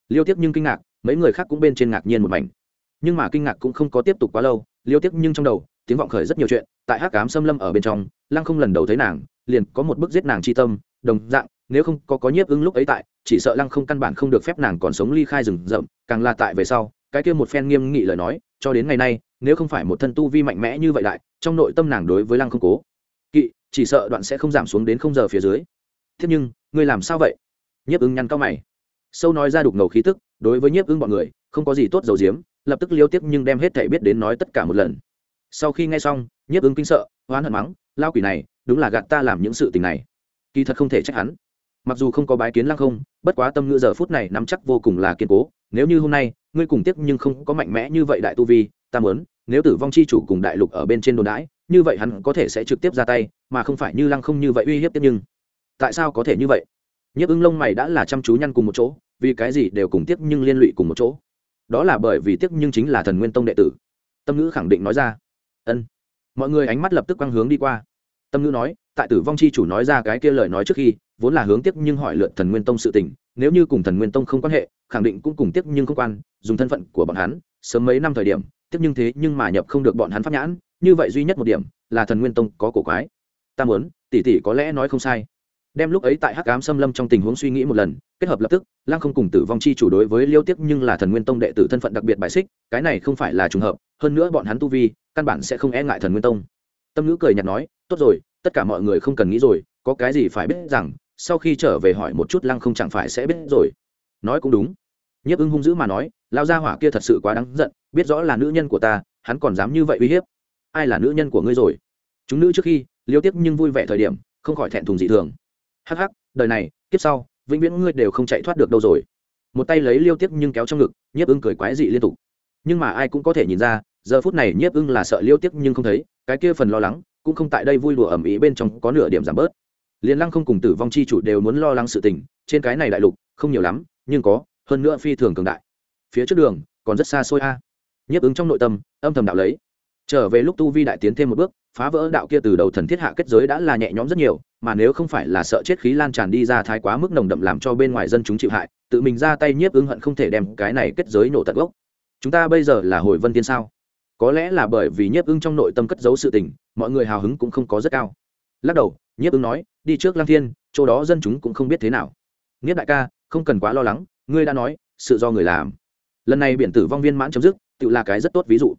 Liêu tiếc nhưng kinh ngạc mấy người khác cũng bên trên ngạc nhiên một mảnh. Nhưng mà kinh ngạc cũng không có tiếp tục quá lâu, liêu tiếc nhưng trong đầu, tiếng vọng khởi rất nhiều chuyện, tại hắc cám xâm lâm ở bên trong, lăng không lần đầu thấy nàng, liền có một bức giết nàng chi tâm, đồng dạng, nếu không có có nhiếp ứng lúc ấy tại, chỉ sợ lăng không căn bản không được phép nàng còn sống ly khai rừng rậm, càng là tại về sau, cái kia một phen nghiêm nghị lời nói, cho đến ngày nay, nếu không phải một thân tu vi mạnh mẽ như vậy đại, trong nội tâm nàng đối với lăng không cố kỵ, chỉ sợ đoạn sẽ không giảm xuống đến không giờ phía dưới. Thế nhưng, ngươi làm sao vậy? Nhiếp ứng nhăn cao mày. Sâu nói ra đục ngầu khí tức đối với nhiếp ưng bọn người, không có gì tốt dầu diếm, lập tức liêu tiếp nhưng đem hết thể biết đến nói tất cả một lần. Sau khi nghe xong, nhiếp ưng kinh sợ, oán hận mắng, lao quỷ này, đúng là gạt ta làm những sự tình này. Kỳ thật không thể trách hắn. Mặc dù không có bái kiến lăng không, bất quá tâm ngữ giờ phút này nắm chắc vô cùng là kiên cố, nếu như hôm nay, ngươi cùng tiếc nhưng không có mạnh mẽ như vậy đại tu vi, ta muốn, nếu tử vong chi chủ cùng đại lục ở bên trên đồn đãi, như vậy hắn có thể sẽ trực tiếp ra tay, mà không phải như lăng không như vậy uy hiếp tiếp nhưng. Tại sao có thể như vậy? Nhiếp ưng lông mày đã là chăm chú nhăn cùng một chỗ vì cái gì đều cùng tiếc nhưng liên lụy cùng một chỗ. Đó là bởi vì tiếc nhưng chính là thần nguyên tông đệ tử. Tâm ngữ khẳng định nói ra. Ân. Mọi người ánh mắt lập tức quang hướng đi qua. Tâm ngữ nói, tại tử vong chi chủ nói ra cái kia lời nói trước khi, vốn là hướng tiếc nhưng hỏi lượt thần nguyên tông sự tình, nếu như cùng thần nguyên tông không quan hệ, khẳng định cũng cùng tiếc nhưng không quan, dùng thân phận của bọn hắn, sớm mấy năm thời điểm, tiếc nhưng thế nhưng mà nhập không được bọn hắn pháp nhãn, như vậy duy nhất một điểm là thần nguyên tông có cổ quái. Ta muốn, tỷ tỷ có lẽ nói không sai đem lúc ấy tại hắc ám xâm lâm trong tình huống suy nghĩ một lần, kết hợp lập tức, lăng không cùng tử vong chi chủ đối với liêu tiếc nhưng là thần nguyên tông đệ tử thân phận đặc biệt bài xích, cái này không phải là trùng hợp, hơn nữa bọn hắn tu vi, căn bản sẽ không e ngại thần nguyên tông. Tâm ngữ cười nhạt nói, tốt rồi, tất cả mọi người không cần nghĩ rồi, có cái gì phải biết rằng, sau khi trở về hỏi một chút lăng không chẳng phải sẽ biết rồi. Nói cũng đúng. Nhiếp ưng hung dữ mà nói lao gia hỏa kia thật sự quá đáng giận, biết rõ là nữ nhân của ta, hắn còn dám như vậy uy hiếp. Ai là nữ nhân của ngươi rồi? Chúng nữ trước khi, liêu tiếc nhưng vui vẻ thời điểm, không khỏi thẹn thùng dị thường hắc hắc, đời này, kiếp sau, vĩnh viễn ngươi đều không chạy thoát được đâu rồi. Một tay lấy liêu tiếp nhưng kéo trong ngực, nhiếp ưng cười quái dị liên tục. Nhưng mà ai cũng có thể nhìn ra, giờ phút này nhiếp ưng là sợ liêu tiếp nhưng không thấy, cái kia phần lo lắng, cũng không tại đây vui đùa ẩm ý bên trong có nửa điểm giảm bớt. Liền lăng không cùng tử vong chi chủ đều muốn lo lắng sự tình, trên cái này đại lục, không nhiều lắm, nhưng có, hơn nữa phi thường cường đại. Phía trước đường, còn rất xa xôi a. À. nhiếp ứng trong nội tâm, âm thầm đạo lấy. Trở về lúc tu vi đại tiến thêm một bước, phá vỡ đạo kia từ đầu thần thiết hạ kết giới đã là nhẹ nhõm rất nhiều mà nếu không phải là sợ chết khí lan tràn đi ra thái quá mức nồng đậm làm cho bên ngoài dân chúng chịu hại, tự mình ra tay nhiếp ứng hận không thể đem cái này kết giới nổ tận gốc. Chúng ta bây giờ là hồi vân tiên sao? Có lẽ là bởi vì nhiếp ứng trong nội tâm cất giấu sự tình, mọi người hào hứng cũng không có rất cao. Lắc đầu, nhiếp ứng nói, đi trước lang thiên, chỗ đó dân chúng cũng không biết thế nào. Nghiết đại ca, không cần quá lo lắng, ngươi đã nói, sự do người làm. Lần này biển tử vong viên mãn chấm dứt, tự là cái rất tốt ví dụ.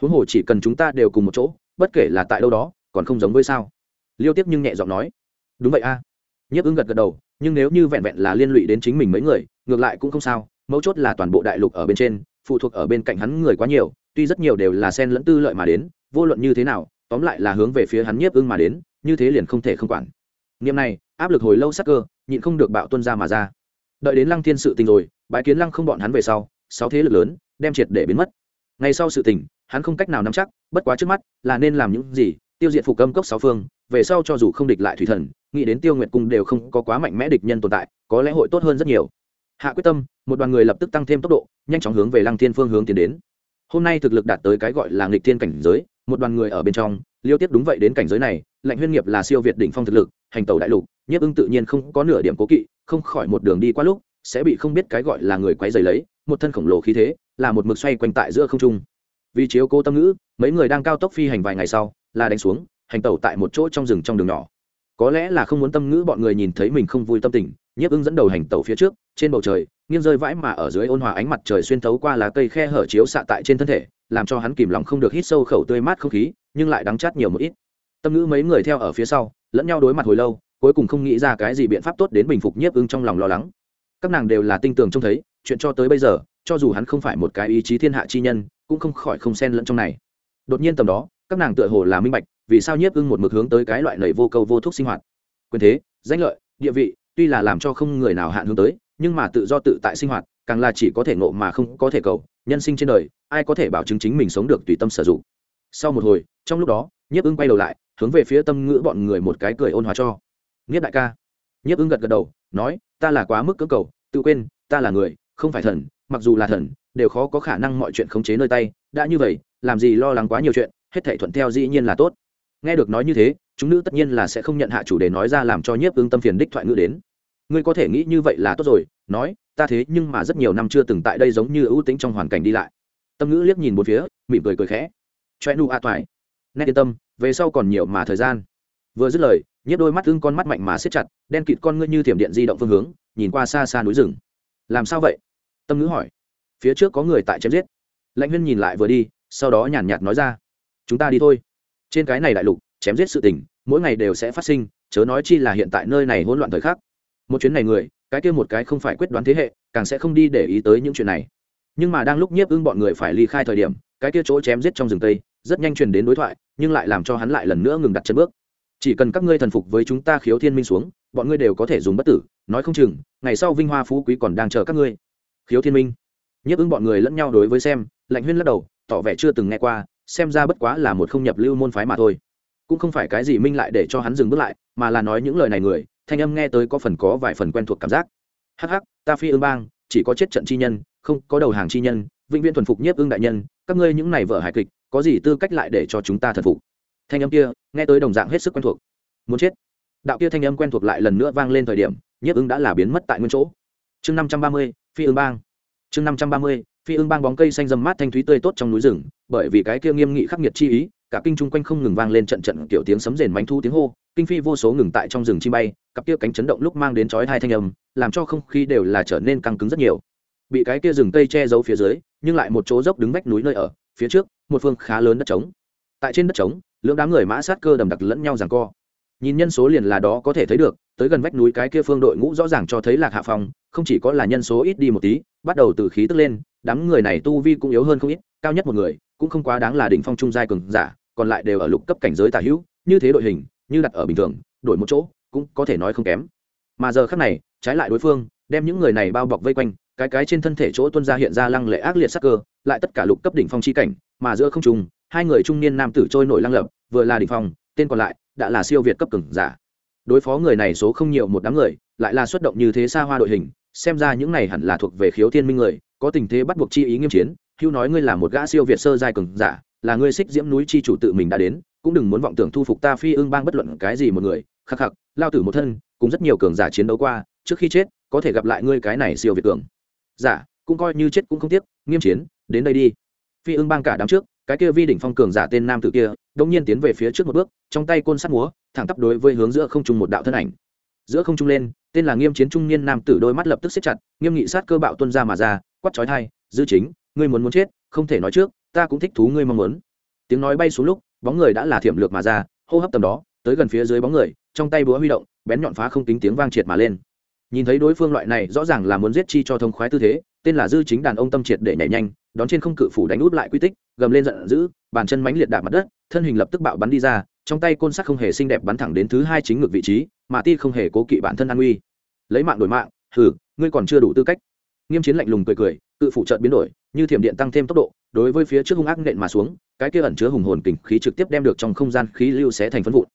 Huống hồ chỉ cần chúng ta đều cùng một chỗ, bất kể là tại đâu đó, còn không giống với sao. Liêu tiếp nhưng nhẹ giọng nói đúng vậy a. À. nhiếp ứng gật gật đầu, nhưng nếu như vẹn vẹn là liên lụy đến chính mình mấy người, ngược lại cũng không sao, mấu chốt là toàn bộ đại lục ở bên trên, phụ thuộc ở bên cạnh hắn người quá nhiều, tuy rất nhiều đều là sen lẫn tư lợi mà đến, vô luận như thế nào, tóm lại là hướng về phía hắn nhiếp ưng mà đến, như thế liền không thể không quản. Niệm này, áp lực hồi lâu sắc cơ, nhịn không được bạo tuân ra mà ra. Đợi đến lăng thiên sự tình rồi bãi kiến lăng không bọn hắn về sau, sáu thế lực lớn đem triệt để biến mất. Ngay sau sự tình, hắn không cách nào nắm chắc, bất quá trước mắt là nên làm những gì, tiêu diệt phục âm cốc sáu phương, về sau cho dù không địch lại thủy thần nghĩ đến tiêu nguyệt cung đều không có quá mạnh mẽ địch nhân tồn tại, có lẽ hội tốt hơn rất nhiều. Hạ quyết tâm, một đoàn người lập tức tăng thêm tốc độ, nhanh chóng hướng về lăng thiên phương hướng tiến đến. Hôm nay thực lực đạt tới cái gọi là nghịch thiên cảnh giới, một đoàn người ở bên trong, liêu tiếp đúng vậy đến cảnh giới này lệnh huyên nghiệp là siêu việt đỉnh phong thực lực, hành tàu đại lục, nhiếp ưng tự nhiên không có nửa điểm cố kỵ, không khỏi một đường đi qua lúc, sẽ bị không biết cái gọi là người quấy dày lấy, một thân khổng lồ khí thế, là một mực xoay quanh tại giữa không trung. Vì chiếu cố tâm ngữ, mấy người đang cao tốc phi hành vài ngày sau, là đánh xuống, hành tàu tại một chỗ trong rừng trong đường nhỏ có lẽ là không muốn tâm ngữ bọn người nhìn thấy mình không vui tâm tình, nhiếp ưng dẫn đầu hành tàu phía trước, trên bầu trời, nghiêng rơi vãi mà ở dưới ôn hòa ánh mặt trời xuyên thấu qua lá cây khe hở chiếu xạ tại trên thân thể, làm cho hắn kìm lòng không được hít sâu khẩu tươi mát không khí, nhưng lại đắng chát nhiều một ít. Tâm ngữ mấy người theo ở phía sau, lẫn nhau đối mặt hồi lâu, cuối cùng không nghĩ ra cái gì biện pháp tốt đến bình phục nhiếp ưng trong lòng lo lắng. Các nàng đều là tinh tường trông thấy, chuyện cho tới bây giờ, cho dù hắn không phải một cái ý chí thiên hạ chi nhân, cũng không khỏi không xen lẫn trong này. Đột nhiên tầm đó, các nàng tựa hồ là minh bạch vì sao nhiếp ưng một mực hướng tới cái loại lầy vô cầu vô thuốc sinh hoạt? Quyền thế, danh lợi, địa vị, tuy là làm cho không người nào hạn hướng tới, nhưng mà tự do tự tại sinh hoạt, càng là chỉ có thể ngộ mà không có thể cầu, nhân sinh trên đời, ai có thể bảo chứng chính mình sống được tùy tâm sử dụng? Sau một hồi, trong lúc đó, nhiếp ưng quay đầu lại, hướng về phía tâm ngữ bọn người một cái cười ôn hòa cho. Nghiết đại ca. Nhiếp ưng gật gật đầu, nói, ta là quá mức cưỡng cầu, tự quên, ta là người, không phải thần, mặc dù là thần, đều khó có khả năng mọi chuyện khống chế nơi tay, đã như vậy, làm gì lo lắng quá nhiều chuyện, hết thể thuận theo dĩ nhiên là tốt nghe được nói như thế, chúng nữ tất nhiên là sẽ không nhận hạ chủ đề nói ra làm cho nhiếp ứng tâm phiền đích thoại ngữ đến. Ngươi có thể nghĩ như vậy là tốt rồi, nói, ta thế nhưng mà rất nhiều năm chưa từng tại đây giống như ưu tính trong hoàn cảnh đi lại. Tâm ngữ liếc nhìn một phía, mỉm cười cười khẽ. Choe nu a toại nét yên tâm, về sau còn nhiều mà thời gian. Vừa dứt lời, nhiếp đôi mắt ưng con mắt mạnh mà siết chặt, đen kịt con ngươi như thiểm điện di động phương hướng, nhìn qua xa xa núi rừng. Làm sao vậy? Tâm ngữ hỏi. Phía trước có người tại chém giết. Lãnh huyên nhìn lại vừa đi, sau đó nhàn nhạt nói ra. Chúng ta đi thôi trên cái này đại lục, chém giết sự tình, mỗi ngày đều sẽ phát sinh, chớ nói chi là hiện tại nơi này hỗn loạn thời khắc. Một chuyến này người, cái kia một cái không phải quyết đoán thế hệ, càng sẽ không đi để ý tới những chuyện này. Nhưng mà đang lúc nhiếp ưng bọn người phải ly khai thời điểm, cái kia chỗ chém giết trong rừng tây, rất nhanh truyền đến đối thoại, nhưng lại làm cho hắn lại lần nữa ngừng đặt chân bước. Chỉ cần các ngươi thần phục với chúng ta khiếu thiên minh xuống, bọn ngươi đều có thể dùng bất tử, nói không chừng, ngày sau vinh hoa phú quý còn đang chờ các ngươi. Khiếu thiên minh. Nhiếp ứng bọn người lẫn nhau đối với xem, lạnh huyên lắc đầu, tỏ vẻ chưa từng nghe qua xem ra bất quá là một không nhập lưu môn phái mà thôi. Cũng không phải cái gì minh lại để cho hắn dừng bước lại, mà là nói những lời này người, thanh âm nghe tới có phần có vài phần quen thuộc cảm giác. Hắc hắc, ta phi ương bang, chỉ có chết trận chi nhân, không có đầu hàng chi nhân, vĩnh viễn thuần phục nhiếp ương đại nhân, các ngươi những này vở hài kịch, có gì tư cách lại để cho chúng ta thần phục? Thanh âm kia, nghe tới đồng dạng hết sức quen thuộc. Muốn chết. Đạo kia thanh âm quen thuộc lại lần nữa vang lên thời điểm, nhiếp ưng đã là biến mất tại nguyên chỗ. Chương năm trăm ba mươi, phi ương bang. Chương năm trăm ba mươi phi ương bang bóng cây xanh dâm mát thanh thúy tươi tốt trong núi rừng, bởi vì cái kia nghiêm nghị khắc nghiệt chi ý, cả kinh chung quanh không ngừng vang lên trận trận kiểu tiếng sấm rền mánh thu tiếng hô, kinh phi vô số ngừng tại trong rừng chim bay, cặp kia cánh chấn động lúc mang đến chói hai thanh âm, làm cho không khí đều là trở nên căng cứng rất nhiều. Bị cái kia rừng cây che giấu phía dưới, nhưng lại một chỗ dốc đứng vách núi nơi ở, phía trước, một phương khá lớn đất trống. Tại trên đất trống, lưỡng đám người mã sát cơ đầm đặc lẫn nhau rằng co. Nhìn nhân số liền là đó có thể thấy được, tới gần vách núi cái kia phương đội ngũ rõ ràng cho thấy lạc hạ phòng không chỉ có là nhân số ít đi một tí, bắt đầu từ khí tức lên đám người này tu vi cũng yếu hơn không ít, cao nhất một người, cũng không quá đáng là đỉnh phong trung giai cường giả, còn lại đều ở lục cấp cảnh giới tả hữu, như thế đội hình, như đặt ở bình thường, đổi một chỗ, cũng có thể nói không kém. Mà giờ khác này, trái lại đối phương, đem những người này bao bọc vây quanh, cái cái trên thân thể chỗ tuân ra hiện ra lăng lệ ác liệt sắc cơ, lại tất cả lục cấp đỉnh phong chi cảnh, mà giữa không trung, hai người trung niên nam tử trôi nổi lăng lập, vừa là đỉnh phong, tên còn lại, đã là siêu việt cấp cường giả. Đối phó người này số không nhiều một đám người, lại là xuất động như thế xa hoa đội hình, xem ra những này hẳn là thuộc về khiếu thiên minh người có tình thế bắt buộc chi ý nghiêm chiến, hưu nói ngươi là một gã siêu việt sơ giai cường giả, là ngươi xích diễm núi chi chủ tự mình đã đến, cũng đừng muốn vọng tưởng thu phục ta phi ương bang bất luận cái gì một người, khắc khắc, lao tử một thân cũng rất nhiều cường giả chiến đấu qua, trước khi chết, có thể gặp lại ngươi cái này siêu việt cường giả, cũng coi như chết cũng không tiếc, nghiêm chiến, đến đây đi. Phi ương bang cả đám trước, cái kia vi đỉnh phong cường giả tên nam tử kia đông nhiên tiến về phía trước một bước, trong tay côn sắt múa, thẳng tắp đối với hướng giữa không trung một đạo thân ảnh. Giữa không trung lên tên là nghiêm chiến trung niên nam tử đôi mắt lập tức xếp chặt, nghiêm nghị sát cơ bạo tuân ra mà ra quắt chói thai dư chính, ngươi muốn muốn chết, không thể nói trước, ta cũng thích thú ngươi mong muốn. Tiếng nói bay xuống lúc, bóng người đã là thiểm lược mà ra, hô hấp tầm đó, tới gần phía dưới bóng người, trong tay búa huy động, bén nhọn phá không tính tiếng vang triệt mà lên. Nhìn thấy đối phương loại này, rõ ràng là muốn giết chi cho thông khoái tư thế, tên là dư chính đàn ông tâm triệt để nhảy nhanh, đón trên không cự phủ đánh út lại quy tích, gầm lên giận dữ, bàn chân mánh liệt đạp mặt đất, thân hình lập tức bạo bắn đi ra, trong tay côn sắc không hề xinh đẹp bắn thẳng đến thứ hai chính ngược vị trí mà ti không hề cố kỵ bản thân an nguy. Lấy mạng đổi mạng, hừ, ngươi còn chưa đủ tư cách. Nghiêm chiến lạnh lùng cười cười cự phủ trợt biến đổi, như thiểm điện tăng thêm tốc độ, đối với phía trước hung ác nện mà xuống, cái kia ẩn chứa hùng hồn kình khí trực tiếp đem được trong không gian khí lưu xé thành phân vụn.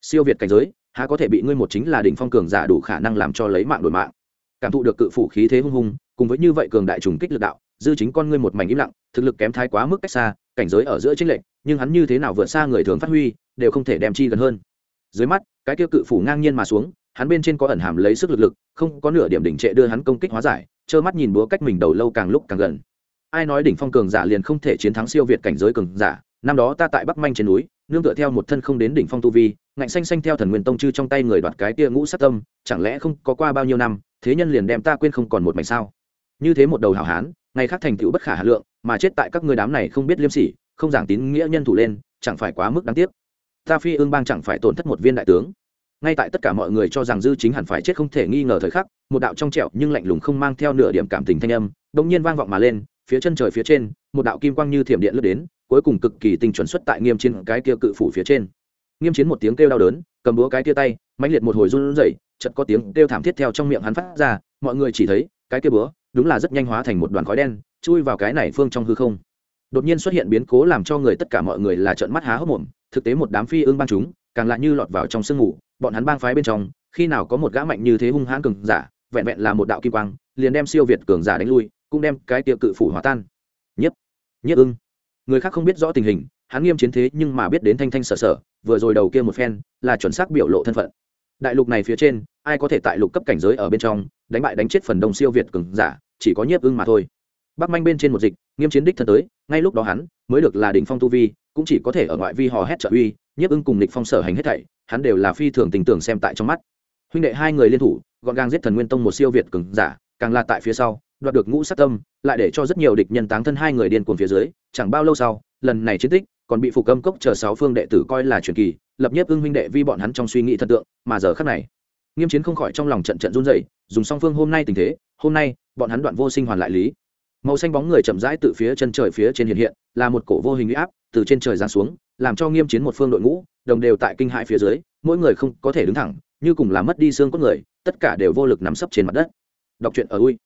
Siêu việt cảnh giới, há có thể bị ngươi một chính là đỉnh phong cường giả đủ khả năng làm cho lấy mạng đổi mạng. Cảm thụ được cự phủ khí thế hung hung, cùng với như vậy cường đại trùng kích lực đạo, dư chính con ngươi một mảnh im lặng, thực lực kém thái quá mức cách xa, cảnh giới ở giữa chính lệnh nhưng hắn như thế nào vượt xa người thường phát huy, đều không thể đem chi gần hơn. Dưới mắt cái kia cự phủ ngang nhiên mà xuống, hắn bên trên có ẩn hàm lấy sức lực lực, không có nửa điểm đỉnh trệ đưa hắn công kích hóa giải, trơ mắt nhìn búa cách mình đầu lâu càng lúc càng gần. Ai nói đỉnh phong cường giả liền không thể chiến thắng siêu việt cảnh giới cường giả, năm đó ta tại bắc manh trên núi, nương tựa theo một thân không đến đỉnh phong tu vi, ngạnh xanh xanh theo thần nguyên tông chư trong tay người đoạt cái tia ngũ sát tâm, chẳng lẽ không có qua bao nhiêu năm, thế nhân liền đem ta quên không còn một mảnh sao? Như thế một đầu hảo hán, ngày khác thành tựu bất khả hà lượng, mà chết tại các ngươi đám này không biết liêm sỉ, không giảng tín nghĩa nhân thủ lên, chẳng phải quá mức đáng tiếc ta phi ương bang chẳng phải tổn thất một viên đại tướng. Ngay tại tất cả mọi người cho rằng dư chính hẳn phải chết không thể nghi ngờ thời khắc, một đạo trong trẹo nhưng lạnh lùng không mang theo nửa điểm cảm tình thanh âm đông nhiên vang vọng mà lên, phía chân trời phía trên, một đạo kim quang như thiểm điện lướt đến, cuối cùng cực kỳ tinh chuẩn xuất tại nghiêm chiến cái kia cự phủ phía trên. Nghiêm chiến một tiếng kêu đau đớn, cầm búa cái kia tay, mãnh liệt một hồi run rẩy, chợt có tiếng kêu thảm thiết theo trong miệng hắn phát ra, mọi người chỉ thấy, cái kia búa, đúng là rất nhanh hóa thành một đoàn khói đen, chui vào cái này phương trong hư không đột nhiên xuất hiện biến cố làm cho người tất cả mọi người là trợn mắt há hốc mồm, thực tế một đám phi ương bang chúng, càng lại như lọt vào trong sương ngủ bọn hắn bang phái bên trong, khi nào có một gã mạnh như thế hung hãn cường giả, vẹn vẹn là một đạo kim quang, liền đem siêu việt cường giả đánh lui, cũng đem cái tiệc cự phủ hòa tan. Nhất nhất ưng. Người khác không biết rõ tình hình, hắn nghiêm chiến thế nhưng mà biết đến thanh thanh sở sở, vừa rồi đầu kia một phen, là chuẩn xác biểu lộ thân phận. Đại lục này phía trên, ai có thể tại lục cấp cảnh giới ở bên trong, đánh bại đánh chết phần đông siêu việt cường giả, chỉ có nhiếp ưng mà thôi bắc manh bên trên một dịch, nghiêm chiến đích thân tới, ngay lúc đó hắn mới được là đỉnh phong tu vi, cũng chỉ có thể ở ngoại vi hò hét trợ uy, nhiếp ưng cùng lịch phong sở hành hết thảy, hắn đều là phi thường tình tưởng xem tại trong mắt. Huynh đệ hai người liên thủ, gọn gàng giết thần nguyên tông một siêu việt cường giả, càng là tại phía sau, đoạt được ngũ sát tâm, lại để cho rất nhiều địch nhân táng thân hai người điên cuồng phía dưới, chẳng bao lâu sau, lần này chiến tích, còn bị phục âm cốc chờ sáu phương đệ tử coi là truyền kỳ, lập nhiếp ưng huynh đệ vi bọn hắn trong suy nghĩ thần tượng, mà giờ khắc này, nghiêm chiến không khỏi trong lòng trận trận run rẩy, dùng song phương hôm nay tình thế, hôm nay, bọn hắn đoạn vô sinh hoàn lại lý màu xanh bóng người chậm rãi từ phía chân trời phía trên hiện hiện, là một cổ vô hình uy áp, từ trên trời giáng xuống, làm cho nghiêm chiến một phương đội ngũ, đồng đều tại kinh hại phía dưới, mỗi người không có thể đứng thẳng, như cùng là mất đi xương cốt người, tất cả đều vô lực nắm sấp trên mặt đất. Đọc truyện ở ui.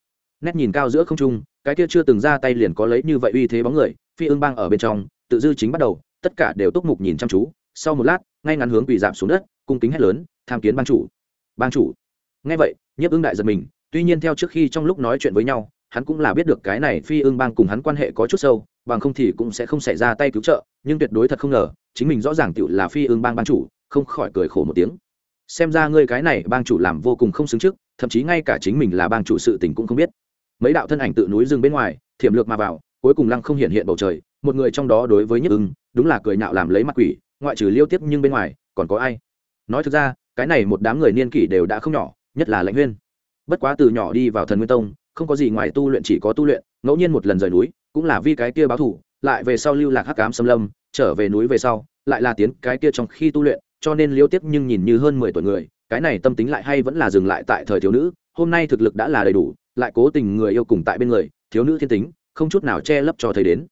Nét nhìn cao giữa không trung, cái kia chưa từng ra tay liền có lấy như vậy uy thế bóng người, phi ương bang ở bên trong, tự dư chính bắt đầu, tất cả đều túc mục nhìn chăm chú, sau một lát, ngay ngắn hướng quỳ giảm xuống đất, cung kính hét lớn, tham kiến ban chủ. Ban chủ. Nghe vậy, nhiếp ưng đại giật mình, tuy nhiên theo trước khi trong lúc nói chuyện với nhau hắn cũng là biết được cái này phi ương bang cùng hắn quan hệ có chút sâu, bằng không thì cũng sẽ không xảy ra tay cứu trợ, nhưng tuyệt đối thật không ngờ, chính mình rõ ràng tựu là phi ương bang ban chủ, không khỏi cười khổ một tiếng. Xem ra ngươi cái này bang chủ làm vô cùng không xứng trước, thậm chí ngay cả chính mình là bang chủ sự tình cũng không biết. Mấy đạo thân ảnh tự núi rừng bên ngoài, thiểm lược mà vào, cuối cùng lăng không hiện hiện bầu trời, một người trong đó đối với nhất ưng, đúng là cười nhạo làm lấy mặt quỷ, ngoại trừ liêu tiếp nhưng bên ngoài, còn có ai? Nói thực ra, cái này một đám người niên kỷ đều đã không nhỏ, nhất là lãnh huyên. Bất quá từ nhỏ đi vào thần nguyên tông không có gì ngoài tu luyện, chỉ có tu luyện, ngẫu nhiên một lần rời núi, cũng là vì cái kia báo thủ lại về sau lưu lạc hắc cám xâm lâm, trở về núi về sau, lại là tiến cái kia trong khi tu luyện, cho nên liêu tiếp nhưng nhìn như hơn mười tuổi người, cái này tâm tính lại hay vẫn là dừng lại tại thời thiếu nữ, hôm nay thực lực đã là đầy đủ, lại cố tình người yêu cùng tại bên người, thiếu nữ thiên tính, không chút nào che lấp cho thấy đến.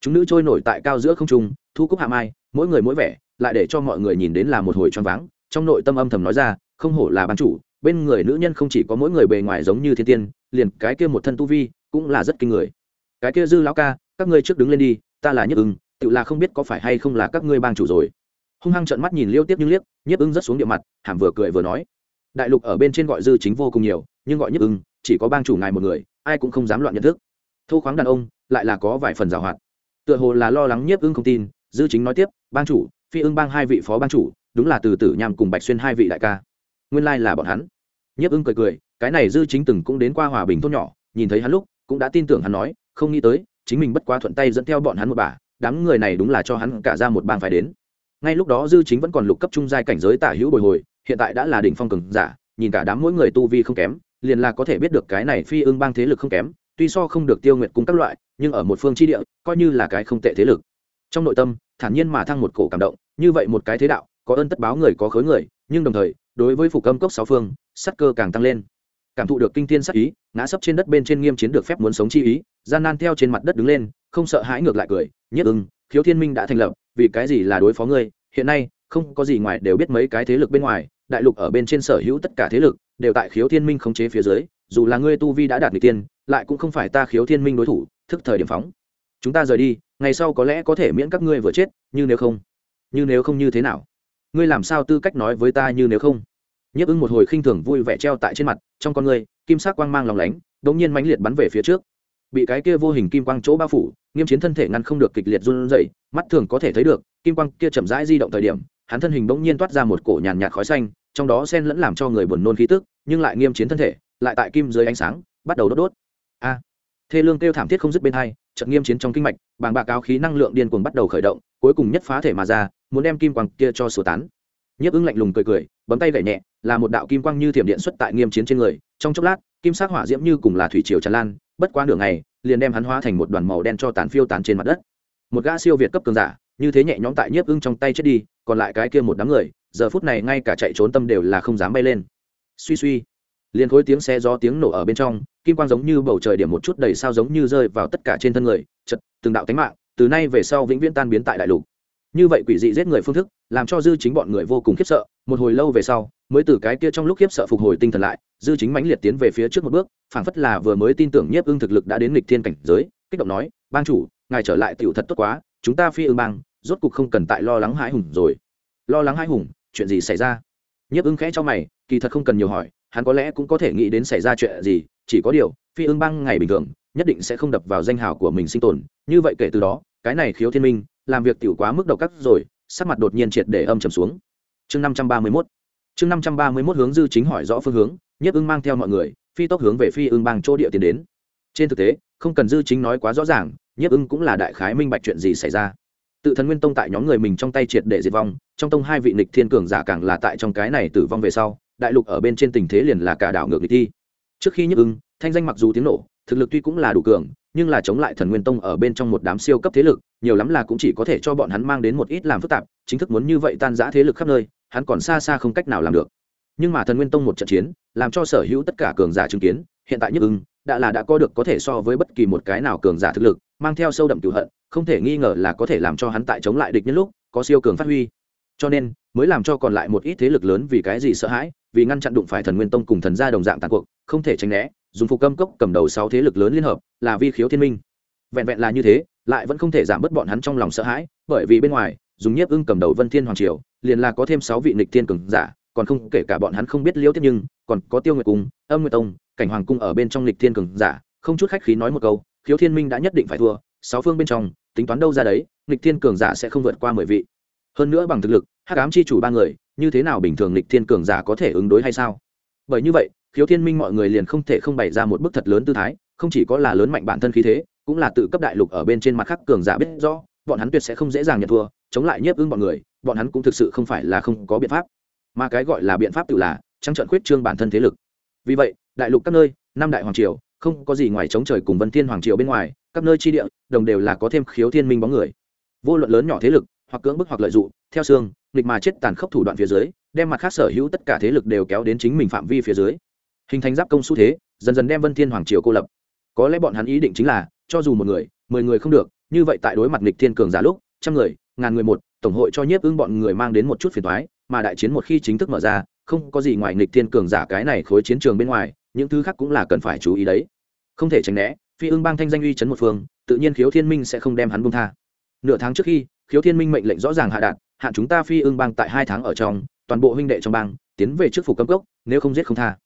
Chúng nữ trôi nổi tại cao giữa không trung, thu cúc hạ mai, mỗi người mỗi vẻ, lại để cho mọi người nhìn đến là một hồi choáng váng, trong nội tâm âm thầm nói ra, không hổ là ban chủ, bên người nữ nhân không chỉ có mỗi người bề ngoài giống như thiên tiên liền cái kia một thân tu vi cũng là rất kinh người. Cái kia dư lão ca, các ngươi trước đứng lên đi, ta là nhất ưng, tự là không biết có phải hay không là các ngươi bang chủ rồi. Hung hăng trợn mắt nhìn liêu tiếp nhưng liếc, nhiếp ưng rất xuống địa mặt, hàm vừa cười vừa nói. Đại lục ở bên trên gọi dư chính vô cùng nhiều, nhưng gọi nhiếp ưng, chỉ có bang chủ ngài một người, ai cũng không dám loạn nhận thức. Thu khoáng đàn ông, lại là có vài phần giảo hoạt tựa hồ là lo lắng nhiếp ưng không tin, dư chính nói tiếp, bang chủ, phi ưng bang hai vị phó bang chủ, đúng là từ tử nham cùng bạch xuyên hai vị đại ca. Nguyên lai là bọn hắn. Nhiếp ưng cười cười cái này dư chính từng cũng đến qua hòa bình thôn nhỏ, nhìn thấy hắn lúc, cũng đã tin tưởng hắn nói, không nghĩ tới, chính mình bất quá thuận tay dẫn theo bọn hắn một bà, đám người này đúng là cho hắn cả ra một bang phải đến. Ngay lúc đó dư chính vẫn còn lục cấp trung giai cảnh giới tả hữu bồi hồi, hiện tại đã là đỉnh phong cường giả, nhìn cả đám mỗi người tu vi không kém, liền là có thể biết được cái này phi ương bang thế lực không kém, tuy so không được tiêu nguyện cung các loại, nhưng ở một phương tri địa, coi như là cái không tệ thế lực. Trong nội tâm, thản nhiên mà thăng một cổ cảm động, như vậy một cái thế đạo, có ơn tất báo người có khối người, nhưng đồng thời, đối với phủ âm cốc sáu phương, sắc cơ càng tăng lên cảm thụ được kinh thiên sắc ý, ngã sấp trên đất bên trên nghiêm chiến được phép muốn sống chi ý, gian nan theo trên mặt đất đứng lên, không sợ hãi ngược lại cười, nhất ưng, khiếu thiên minh đã thành lập, vì cái gì là đối phó ngươi, hiện nay, không có gì ngoài đều biết mấy cái thế lực bên ngoài, đại lục ở bên trên sở hữu tất cả thế lực, đều tại khiếu thiên minh khống chế phía dưới, dù là ngươi tu vi đã đạt người tiên, lại cũng không phải ta khiếu thiên minh đối thủ, thức thời điểm phóng. Chúng ta rời đi, ngày sau có lẽ có thể miễn các ngươi vừa chết nhưng nếu không, như nếu không như thế nào? Ngươi làm sao tư cách nói với ta như nếu không? Nhiếp ứng một hồi khinh thường vui vẻ treo tại trên mặt, trong con người kim sắc quang mang lòng lánh đ ỗ n g nhiên mãnh liệt bắn về phía trước. Bị cái kia vô hình kim quang chỗ bao phủ, nghiêm chiến thân thể ngăn không được kịch liệt run dậy mắt thường có thể thấy được, kim quang kia chậm rãi di động thời điểm, hắn thân hình bỗng nhiên toát ra một cổ nhàn nhạt khói xanh, trong đó sen lẫn làm cho người buồn nôn khí tức, nhưng lại nghiêm chiến thân thể, lại tại kim dưới ánh sáng, bắt đầu đốt đốt. A! Thê lương kêu thảm thiết không dứt bên hai trận nghiêm chiến trong kinh mạch, bàng bạc áo khí năng lượng điên cuồng bắt đầu khởi động, cuối cùng nhất phá thể mà ra, muốn đem kim quang kia cho sửa tán. Nhấp ứng lạnh lùng cười cười, bấm tay gậy nhẹ là một đạo kim quang như thiểm điện xuất tại nghiêm chiến trên người, trong chốc lát, kim sắc hỏa diễm như cùng là thủy triều tràn lan, bất quá nửa ngày, liền đem hắn hóa thành một đoàn màu đen cho tán phiêu tán trên mặt đất. Một gã siêu việt cấp cường giả, như thế nhẹ nhõm tại nhiếp ưng trong tay chết đi, còn lại cái kia một đám người, giờ phút này ngay cả chạy trốn tâm đều là không dám bay lên. Suy suy, liền khối tiếng xe gió tiếng nổ ở bên trong, kim quang giống như bầu trời điểm một chút đầy sao giống như rơi vào tất cả trên thân người, chật, từng đạo tánh mạng, từ nay về sau vĩnh viễn tan biến tại đại lục. Như vậy quỷ dị giết người phương thức, làm cho dư chính bọn người vô cùng khiếp sợ một hồi lâu về sau, mới từ cái kia trong lúc khiếp sợ phục hồi tinh thần lại, dư chính mãnh liệt tiến về phía trước một bước, phảng phất là vừa mới tin tưởng nhiếp ưng thực lực đã đến lịch thiên cảnh giới, kích động nói, bang chủ, ngài trở lại tiểu thật tốt quá, chúng ta phi ưng bang, rốt cục không cần tại lo lắng hãi hùng rồi. Lo lắng hãi hùng? Chuyện gì xảy ra? Nhiếp ưng khẽ cho mày, kỳ thật không cần nhiều hỏi, hắn có lẽ cũng có thể nghĩ đến xảy ra chuyện gì, chỉ có điều, phi ưng bang ngày bình thường, nhất định sẽ không đập vào danh hào của mình sinh tồn, như vậy kể từ đó, cái này khiếu thiên minh, làm việc tiểu quá mức độc cắt rồi, sắc mặt đột nhiên triệt để âm trầm xuống chương năm trăm ba mươi mốt. Chương năm trăm ba mươi mốt hướng dư chính hỏi rõ phương hướng, nhất ưng mang theo mọi người, phi tốc hướng về phi ưng bang chỗ địa tiến đến. Trên thực tế, không cần dư chính nói quá rõ ràng, nhất ưng cũng là đại khái minh bạch chuyện gì xảy ra. Tự thần nguyên tông tại nhóm người mình trong tay triệt để diệt vong, trong tông hai vị nịch thiên cường giả càng là tại trong cái này tử vong về sau, đại lục ở bên trên tình thế liền là cả đảo ngược nghịch thi trước khi nhức ưng, thanh danh mặc dù tiếng nổ, thực lực tuy cũng là đủ cường, nhưng là chống lại thần nguyên tông ở bên trong một đám siêu cấp thế lực, nhiều lắm là cũng chỉ có thể cho bọn hắn mang đến một ít làm phức tạp, chính thức muốn như vậy tan giã thế lực khắp nơi hắn còn xa xa không cách nào làm được. Nhưng mà thần nguyên tông một trận chiến, làm cho sở hữu tất cả cường giả chứng kiến, hiện tại nhất ưng, đã là đã có được có thể so với bất kỳ một cái nào cường giả thực lực, mang theo sâu đậm cửu hận, không thể nghi ngờ là có thể làm cho hắn tại chống lại địch nhân lúc, có siêu cường phát huy. Cho nên, mới làm cho còn lại một ít thế lực lớn vì cái gì sợ hãi, vì ngăn chặn đụng phải thần nguyên tông cùng thần gia đồng dạng tàn cuộc, không thể tránh né, dùng phục câm cốc cầm đầu sáu thế lực lớn liên hợp, là vi khiếu thiên minh. Vẹn vẹn là như thế, lại vẫn không thể giảm bớt bọn hắn trong lòng sợ hãi, bởi vì bên ngoài dùng nhiếp ưng cầm đầu vân thiên hoàng triều, liền là có thêm sáu vị nịch thiên cường giả, còn không kể cả bọn hắn không biết liễu tiếp nhưng, còn có tiêu nguyệt cung, âm nguyệt tông, cảnh hoàng cung ở bên trong lịch thiên cường giả, không chút khách khí nói một câu, khiếu thiên minh đã nhất định phải thua, sáu phương bên trong, tính toán đâu ra đấy lịch thiên cường giả sẽ không vượt qua mười vị. Hơn nữa bằng thực lực, hắc ám chi chủ ba người, như thế nào bình thường lịch thiên cường giả có thể ứng đối hay sao? Bởi như vậy, khiếu thiên minh mọi người liền không thể không bày ra một bức thật lớn tư thái, không chỉ có là lớn mạnh bản thân khí thế, cũng là tự cấp đại lục ở bên trên mặt khắc cường giả biết rõ, bọn hắn tuyệt sẽ không dễ dàng nhận thua chống lại nhiếp ưng bọn người, bọn hắn cũng thực sự không phải là không có biện pháp. Mà cái gọi là biện pháp tự là trăng trận khuyết trương bản thân thế lực. Vì vậy, đại lục các nơi, năm đại hoàng triều, không có gì ngoài chống trời cùng vân thiên hoàng triều bên ngoài, các nơi chi địa, đồng đều là có thêm khiếu thiên minh bóng người. Vô luận lớn nhỏ thế lực, hoặc cưỡng bức hoặc lợi dụng, theo xương, nghịch mà chết tàn khốc thủ đoạn phía dưới, đem mặt khác sở hữu tất cả thế lực đều kéo đến chính mình phạm vi phía dưới. Hình thành giáp công xu thế, dần dần đem vân thiên hoàng triều cô lập. Có lẽ bọn hắn ý định chính là, cho dù một người, mười người không được, như vậy tại đối mặt nghịch thiên cường giả lúc, trăm người ngàn người một, tổng hội cho nhiếp ưng bọn người mang đến một chút phiền toái, mà đại chiến một khi chính thức mở ra, không có gì ngoài nghịch thiên cường giả cái này khối chiến trường bên ngoài, những thứ khác cũng là cần phải chú ý đấy. Không thể tránh né, phi ưng bang thanh danh uy chấn một phương, tự nhiên khiếu thiên minh sẽ không đem hắn buông tha. Nửa tháng trước khi, khiếu thiên minh mệnh lệnh rõ ràng hạ đạn hạn chúng ta phi ưng bang tại hai tháng ở trong, toàn bộ huynh đệ trong bang, tiến về trước phủ cấm cốc, nếu không giết không tha.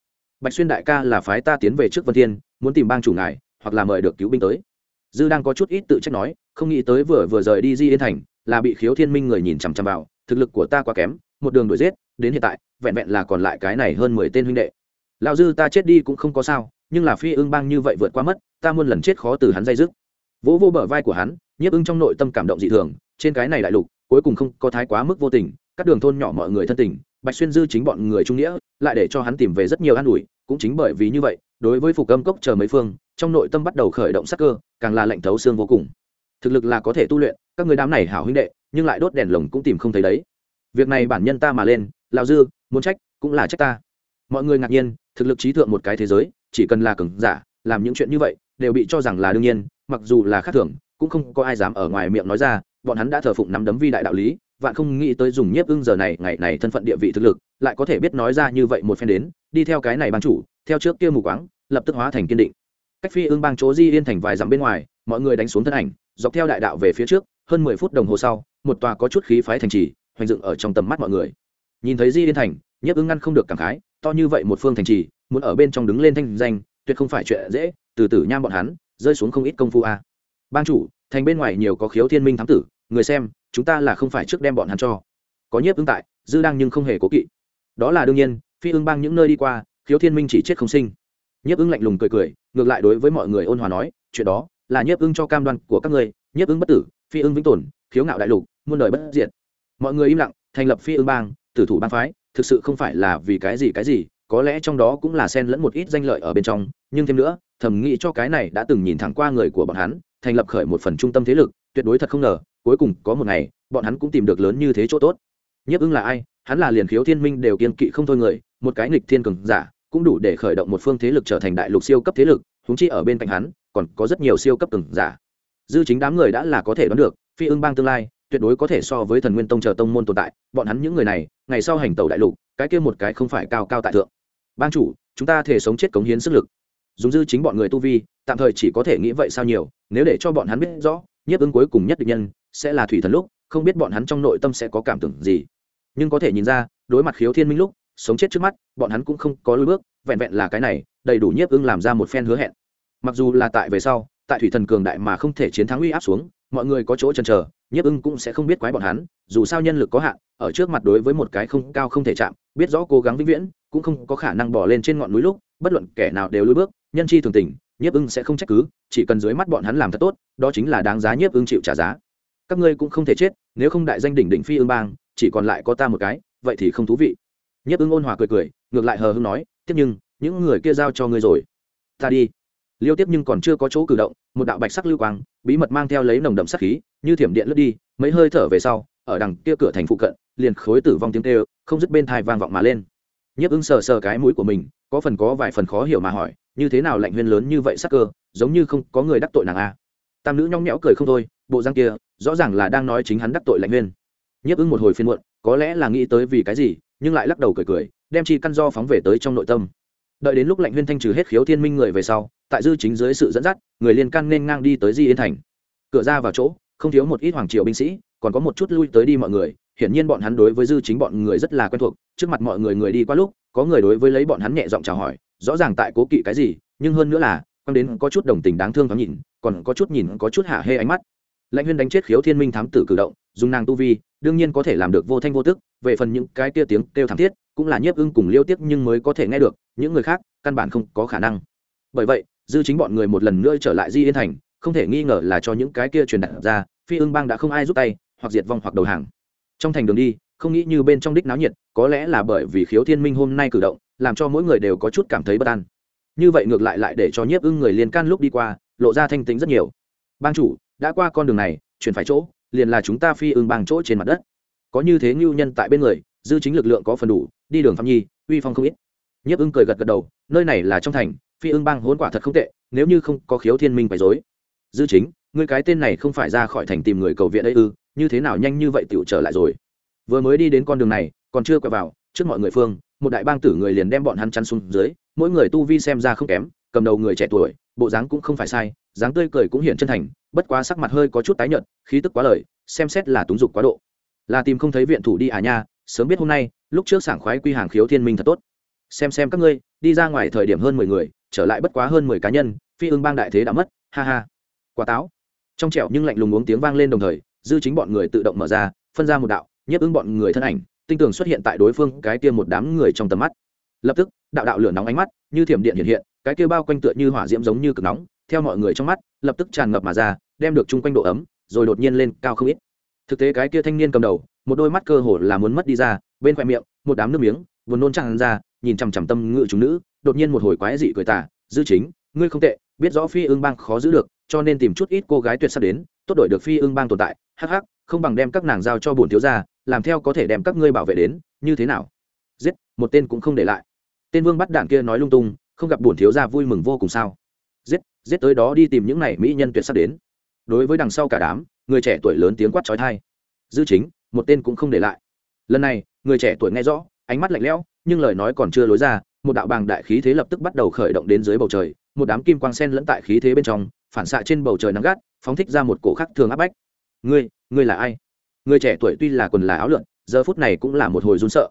Bạch xuyên đại ca là phái ta tiến về trước vân thiên, muốn tìm bang chủ ngài, hoặc là mời được cứu binh tới. Dư đang có chút ít tự trách nói, không nghĩ tới vừa vừa rời đi di yên thành là bị khiếu thiên minh người nhìn chằm chằm vào, thực lực của ta quá kém, một đường đuổi giết, đến hiện tại, vẹn vẹn là còn lại cái này hơn mười tên huynh đệ. Lão dư ta chết đi cũng không có sao, nhưng là phi ưng bang như vậy vượt qua mất, ta muôn lần chết khó từ hắn dây dứt. Vỗ vô bờ vai của hắn, nhiếp ưng trong nội tâm cảm động dị thường, trên cái này đại lục, cuối cùng không có thái quá mức vô tình, các đường thôn nhỏ mọi người thân tình, bạch xuyên dư chính bọn người trung nghĩa, lại để cho hắn tìm về rất nhiều an ủi, cũng chính bởi vì như vậy, đối với phục âm cốc chờ mấy phương, trong nội tâm bắt đầu khởi động sắc cơ, càng là lệnh thấu xương vô cùng thực lực là có thể tu luyện, các người đám này hảo huynh đệ, nhưng lại đốt đèn lồng cũng tìm không thấy đấy. Việc này bản nhân ta mà lên, lão dư, muốn trách, cũng là trách ta. Mọi người ngạc nhiên, thực lực trí thượng một cái thế giới, chỉ cần là cường giả, làm những chuyện như vậy, đều bị cho rằng là đương nhiên, mặc dù là khác thường, cũng không có ai dám ở ngoài miệng nói ra, bọn hắn đã thờ phụng nắm đấm vi đại đạo lý, vạn không nghĩ tới dùng nhiếp ưng giờ này, ngày này thân phận địa vị thực lực, lại có thể biết nói ra như vậy một phen đến, đi theo cái này ban chủ, theo trước kia mù quáng, lập tức hóa thành kiên định. Cách phi ưng bang chỗ di yên thành vài dặm bên ngoài, mọi người đánh xuống thân ảnh dọc theo đại đạo về phía trước, hơn mười phút đồng hồ sau, một tòa có chút khí phái thành trì, hoành dựng ở trong tầm mắt mọi người. Nhìn thấy di yên thành, nhiếp ứng ngăn không được cảm khái, to như vậy một phương thành trì, muốn ở bên trong đứng lên thanh danh, tuyệt không phải chuyện dễ, từ từ nham bọn hắn, rơi xuống không ít công phu a. À. ban chủ, thành bên ngoài nhiều có khiếu thiên minh thám tử, người xem, chúng ta là không phải trước đem bọn hắn cho. Có nhiếp ứng tại, dư đang nhưng không hề cố kỵ. Đó là đương nhiên, phi ưng bang những nơi đi qua, khiếu thiên minh chỉ chết không sinh. Nhiếp ứng lạnh lùng cười cười, ngược lại đối với mọi người ôn hòa nói, chuyện đó là nhiếp ưng cho cam đoan của các người nhiếp ưng bất tử, phi ưng vĩnh tồn, khiếu ngạo đại lục, muôn đời bất diệt. Mọi người im lặng, thành lập phi ưng bang, tử thủ bang phái, thực sự không phải là vì cái gì cái gì, có lẽ trong đó cũng là xen lẫn một ít danh lợi ở bên trong, nhưng thêm nữa, thầm nghĩ cho cái này đã từng nhìn thẳng qua người của bọn hắn, thành lập khởi một phần trung tâm thế lực, tuyệt đối thật không ngờ, cuối cùng có một ngày, bọn hắn cũng tìm được lớn như thế chỗ tốt. Nhiếp ưng là ai? Hắn là liền khiếu thiên minh đều kiên kỵ không thôi người, một cái nghịch thiên cường giả, cũng đủ để khởi động một phương thế lực trở thành đại lục siêu cấp thế lực húng chi ở bên cạnh hắn còn có rất nhiều siêu cấp từng giả. Dư chính đám người đã là có thể đoán được, phi ưng bang tương lai, tuyệt đối có thể so với thần nguyên tông chờ tông môn tồn tại, bọn hắn những người này, ngày sau hành tẩu đại lục, cái kia một cái không phải cao cao tại thượng. Bang chủ, chúng ta thể sống chết cống hiến sức lực. Dùng dư chính bọn người tu vi, tạm thời chỉ có thể nghĩ vậy sao nhiều, nếu để cho bọn hắn biết rõ, nhiếp ứng cuối cùng nhất định nhân, sẽ là thủy thần lúc, không biết bọn hắn trong nội tâm sẽ có cảm tưởng gì. Nhưng có thể nhìn ra, đối mặt khiếu thiên minh lúc, sống chết trước mắt, bọn hắn cũng không có lối bước, vẹn vẹn là cái này, đầy đủ nhiếp ứng làm ra một phen hứa hẹn mặc dù là tại về sau, tại thủy thần cường đại mà không thể chiến thắng uy áp xuống, mọi người có chỗ chần chờ, nhiếp ưng cũng sẽ không biết quái bọn hắn, dù sao nhân lực có hạn, ở trước mặt đối với một cái không cao không thể chạm, biết rõ cố gắng vĩnh viễn, cũng không có khả năng bỏ lên trên ngọn núi lúc, bất luận kẻ nào đều lùi bước, nhân chi thường tình, nhiếp ưng sẽ không trách cứ, chỉ cần dưới mắt bọn hắn làm thật tốt, đó chính là đáng giá nhiếp ưng chịu trả giá. Các ngươi cũng không thể chết, nếu không đại danh đỉnh đỉnh phi ương bang, chỉ còn lại có ta một cái, vậy thì không thú vị. Nhiếp ưng ôn hòa cười cười, ngược lại hờ hưng nói, tiếp nhưng, những người kia giao cho ngươi rồi. Ta đi liêu tiếp nhưng còn chưa có chỗ cử động, một đạo bạch sắc lưu quang, bí mật mang theo lấy nồng đậm sắc khí, như thiểm điện lướt đi, mấy hơi thở về sau, ở đằng kia cửa thành phụ cận, liền khối tử vong tiếng tê không dứt bên thai vang vọng mà lên. Nhiếp ưng sờ sờ cái mũi của mình, có phần có vài phần khó hiểu mà hỏi, như thế nào lạnh huyên lớn như vậy sắc cơ, giống như không có người đắc tội nàng a tam nữ nhong nhẽo cười không thôi, bộ răng kia, rõ ràng là đang nói chính hắn đắc tội lạnh huyên. Nhiếp ưng một hồi phiên muộn, có lẽ là nghĩ tới vì cái gì, nhưng lại lắc đầu cười cười, đem chi căn do phóng về tới trong nội tâm. Đợi đến lúc lạnh huyên thanh trừ hết khiếu thiên minh người về sau tại dư chính dưới sự dẫn dắt, người liên can nên ngang đi tới di yên thành. Cửa ra vào chỗ, không thiếu một ít hoàng triều binh sĩ, còn có một chút lui tới đi mọi người. Hiển nhiên bọn hắn đối với dư chính bọn người rất là quen thuộc. Trước mặt mọi người người đi qua lúc, có người đối với lấy bọn hắn nhẹ giọng chào hỏi, rõ ràng tại cố kỵ cái gì, nhưng hơn nữa là, quan đến có chút đồng tình đáng thương thoáng nhìn, còn có chút nhìn có chút hạ hê ánh mắt. Lãnh huyên đánh chết khiếu thiên minh thám tử cử động, dùng nàng tu vi, đương nhiên có thể làm được vô thanh vô tức, về phần những cái kia tiếng kêu thảm thiết, cũng là nhiếp ưng cùng liêu tiếc nhưng mới có thể nghe được, những người khác căn bản không có khả năng. Bởi vậy dư chính bọn người một lần nữa trở lại di yên thành, không thể nghi ngờ là cho những cái kia truyền đạt ra, phi ưng bang đã không ai giúp tay, hoặc diệt vong hoặc đầu hàng. Trong thành đường đi, không nghĩ như bên trong đích náo nhiệt, có lẽ là bởi vì khiếu thiên minh hôm nay cử động, làm cho mỗi người đều có chút cảm thấy bất an. Như vậy ngược lại lại để cho nhiếp ưng người liên can lúc đi qua, lộ ra thanh tính rất nhiều. Bang chủ, đã qua con đường này, chuyển phải chỗ, liền là chúng ta phi ưng bang chỗ trên mặt đất. Có như thế ngưu nhân tại bên người, dư chính lực lượng có phần đủ, đi đường phạm nhi, uy phong không ít. Nhiếp ưng cười gật gật đầu, nơi này là trong thành phi ưng bang hốn quả thật không tệ, nếu như không có khiếu thiên minh phải dối dư chính, ngươi cái tên này không phải ra khỏi thành tìm người cầu viện ấy ư, như thế nào nhanh như vậy tựu trở lại rồi? Vừa mới đi đến con đường này, còn chưa quẹo vào, trước mọi người phương, một đại bang tử người liền đem bọn hắn chăn xuống dưới, mỗi người tu vi xem ra không kém, cầm đầu người trẻ tuổi, bộ dáng cũng không phải sai, dáng tươi cười cũng hiện chân thành, bất quá sắc mặt hơi có chút tái nhợt, khí tức quá lời, xem xét là túng dục quá độ. Là tìm không thấy viện thủ đi à nha, sớm biết hôm nay, lúc trước sảng khoái quy hàng khiếu thiên minh thật tốt xem xem các ngươi, đi ra ngoài thời điểm hơn mười người, trở lại bất quá hơn mười cá nhân, phi ưng bang đại thế đã mất, ha ha. Quả táo. Trong trẻo nhưng lạnh lùng uống tiếng vang lên đồng thời, dư chính bọn người tự động mở ra, phân ra một đạo, nhiếp ứng bọn người thân ảnh, tinh tường xuất hiện tại đối phương, cái kia một đám người trong tầm mắt. Lập tức, đạo đạo lửa nóng ánh mắt, như thiểm điện hiện hiện, cái kia bao quanh tựa như hỏa diễm giống như cực nóng, theo mọi người trong mắt, lập tức tràn ngập mà ra, đem được chung quanh độ ấm, rồi đột nhiên lên cao không ít. Thực tế cái kia thanh niên cầm đầu, một đôi mắt cơ hồ là muốn mất đi ra, bên khoe miệng, một đám nước miếng vừa nôn tràn ra nhìn chằm chằm tâm ngự chúng nữ, đột nhiên một hồi quái dị cười tả dư chính, ngươi không tệ, biết rõ phi ương bang khó giữ được, cho nên tìm chút ít cô gái tuyệt sắc đến, tốt đổi được phi ương bang tồn tại, hắc hắc, không bằng đem các nàng giao cho bổn thiếu gia, làm theo có thể đem các ngươi bảo vệ đến, như thế nào? Giết, một tên cũng không để lại. Tên vương bắt đạn kia nói lung tung, không gặp bổn thiếu gia vui mừng vô cùng sao? Giết giết tới đó đi tìm những này mỹ nhân tuyệt sắc đến. Đối với đằng sau cả đám, người trẻ tuổi lớn tiếng quát trói thai dư chính, một tên cũng không để lại. Lần này, người trẻ tuổi nghe rõ, ánh mắt lạnh lẽo nhưng lời nói còn chưa lối ra, một đạo bàng đại khí thế lập tức bắt đầu khởi động đến dưới bầu trời, một đám kim quang sen lẫn tại khí thế bên trong, phản xạ trên bầu trời nắng gắt, phóng thích ra một cổ khắc thường áp bách. Ngươi ngươi là ai? Người trẻ tuổi tuy là quần là áo lượn, giờ phút này cũng là một hồi run sợ.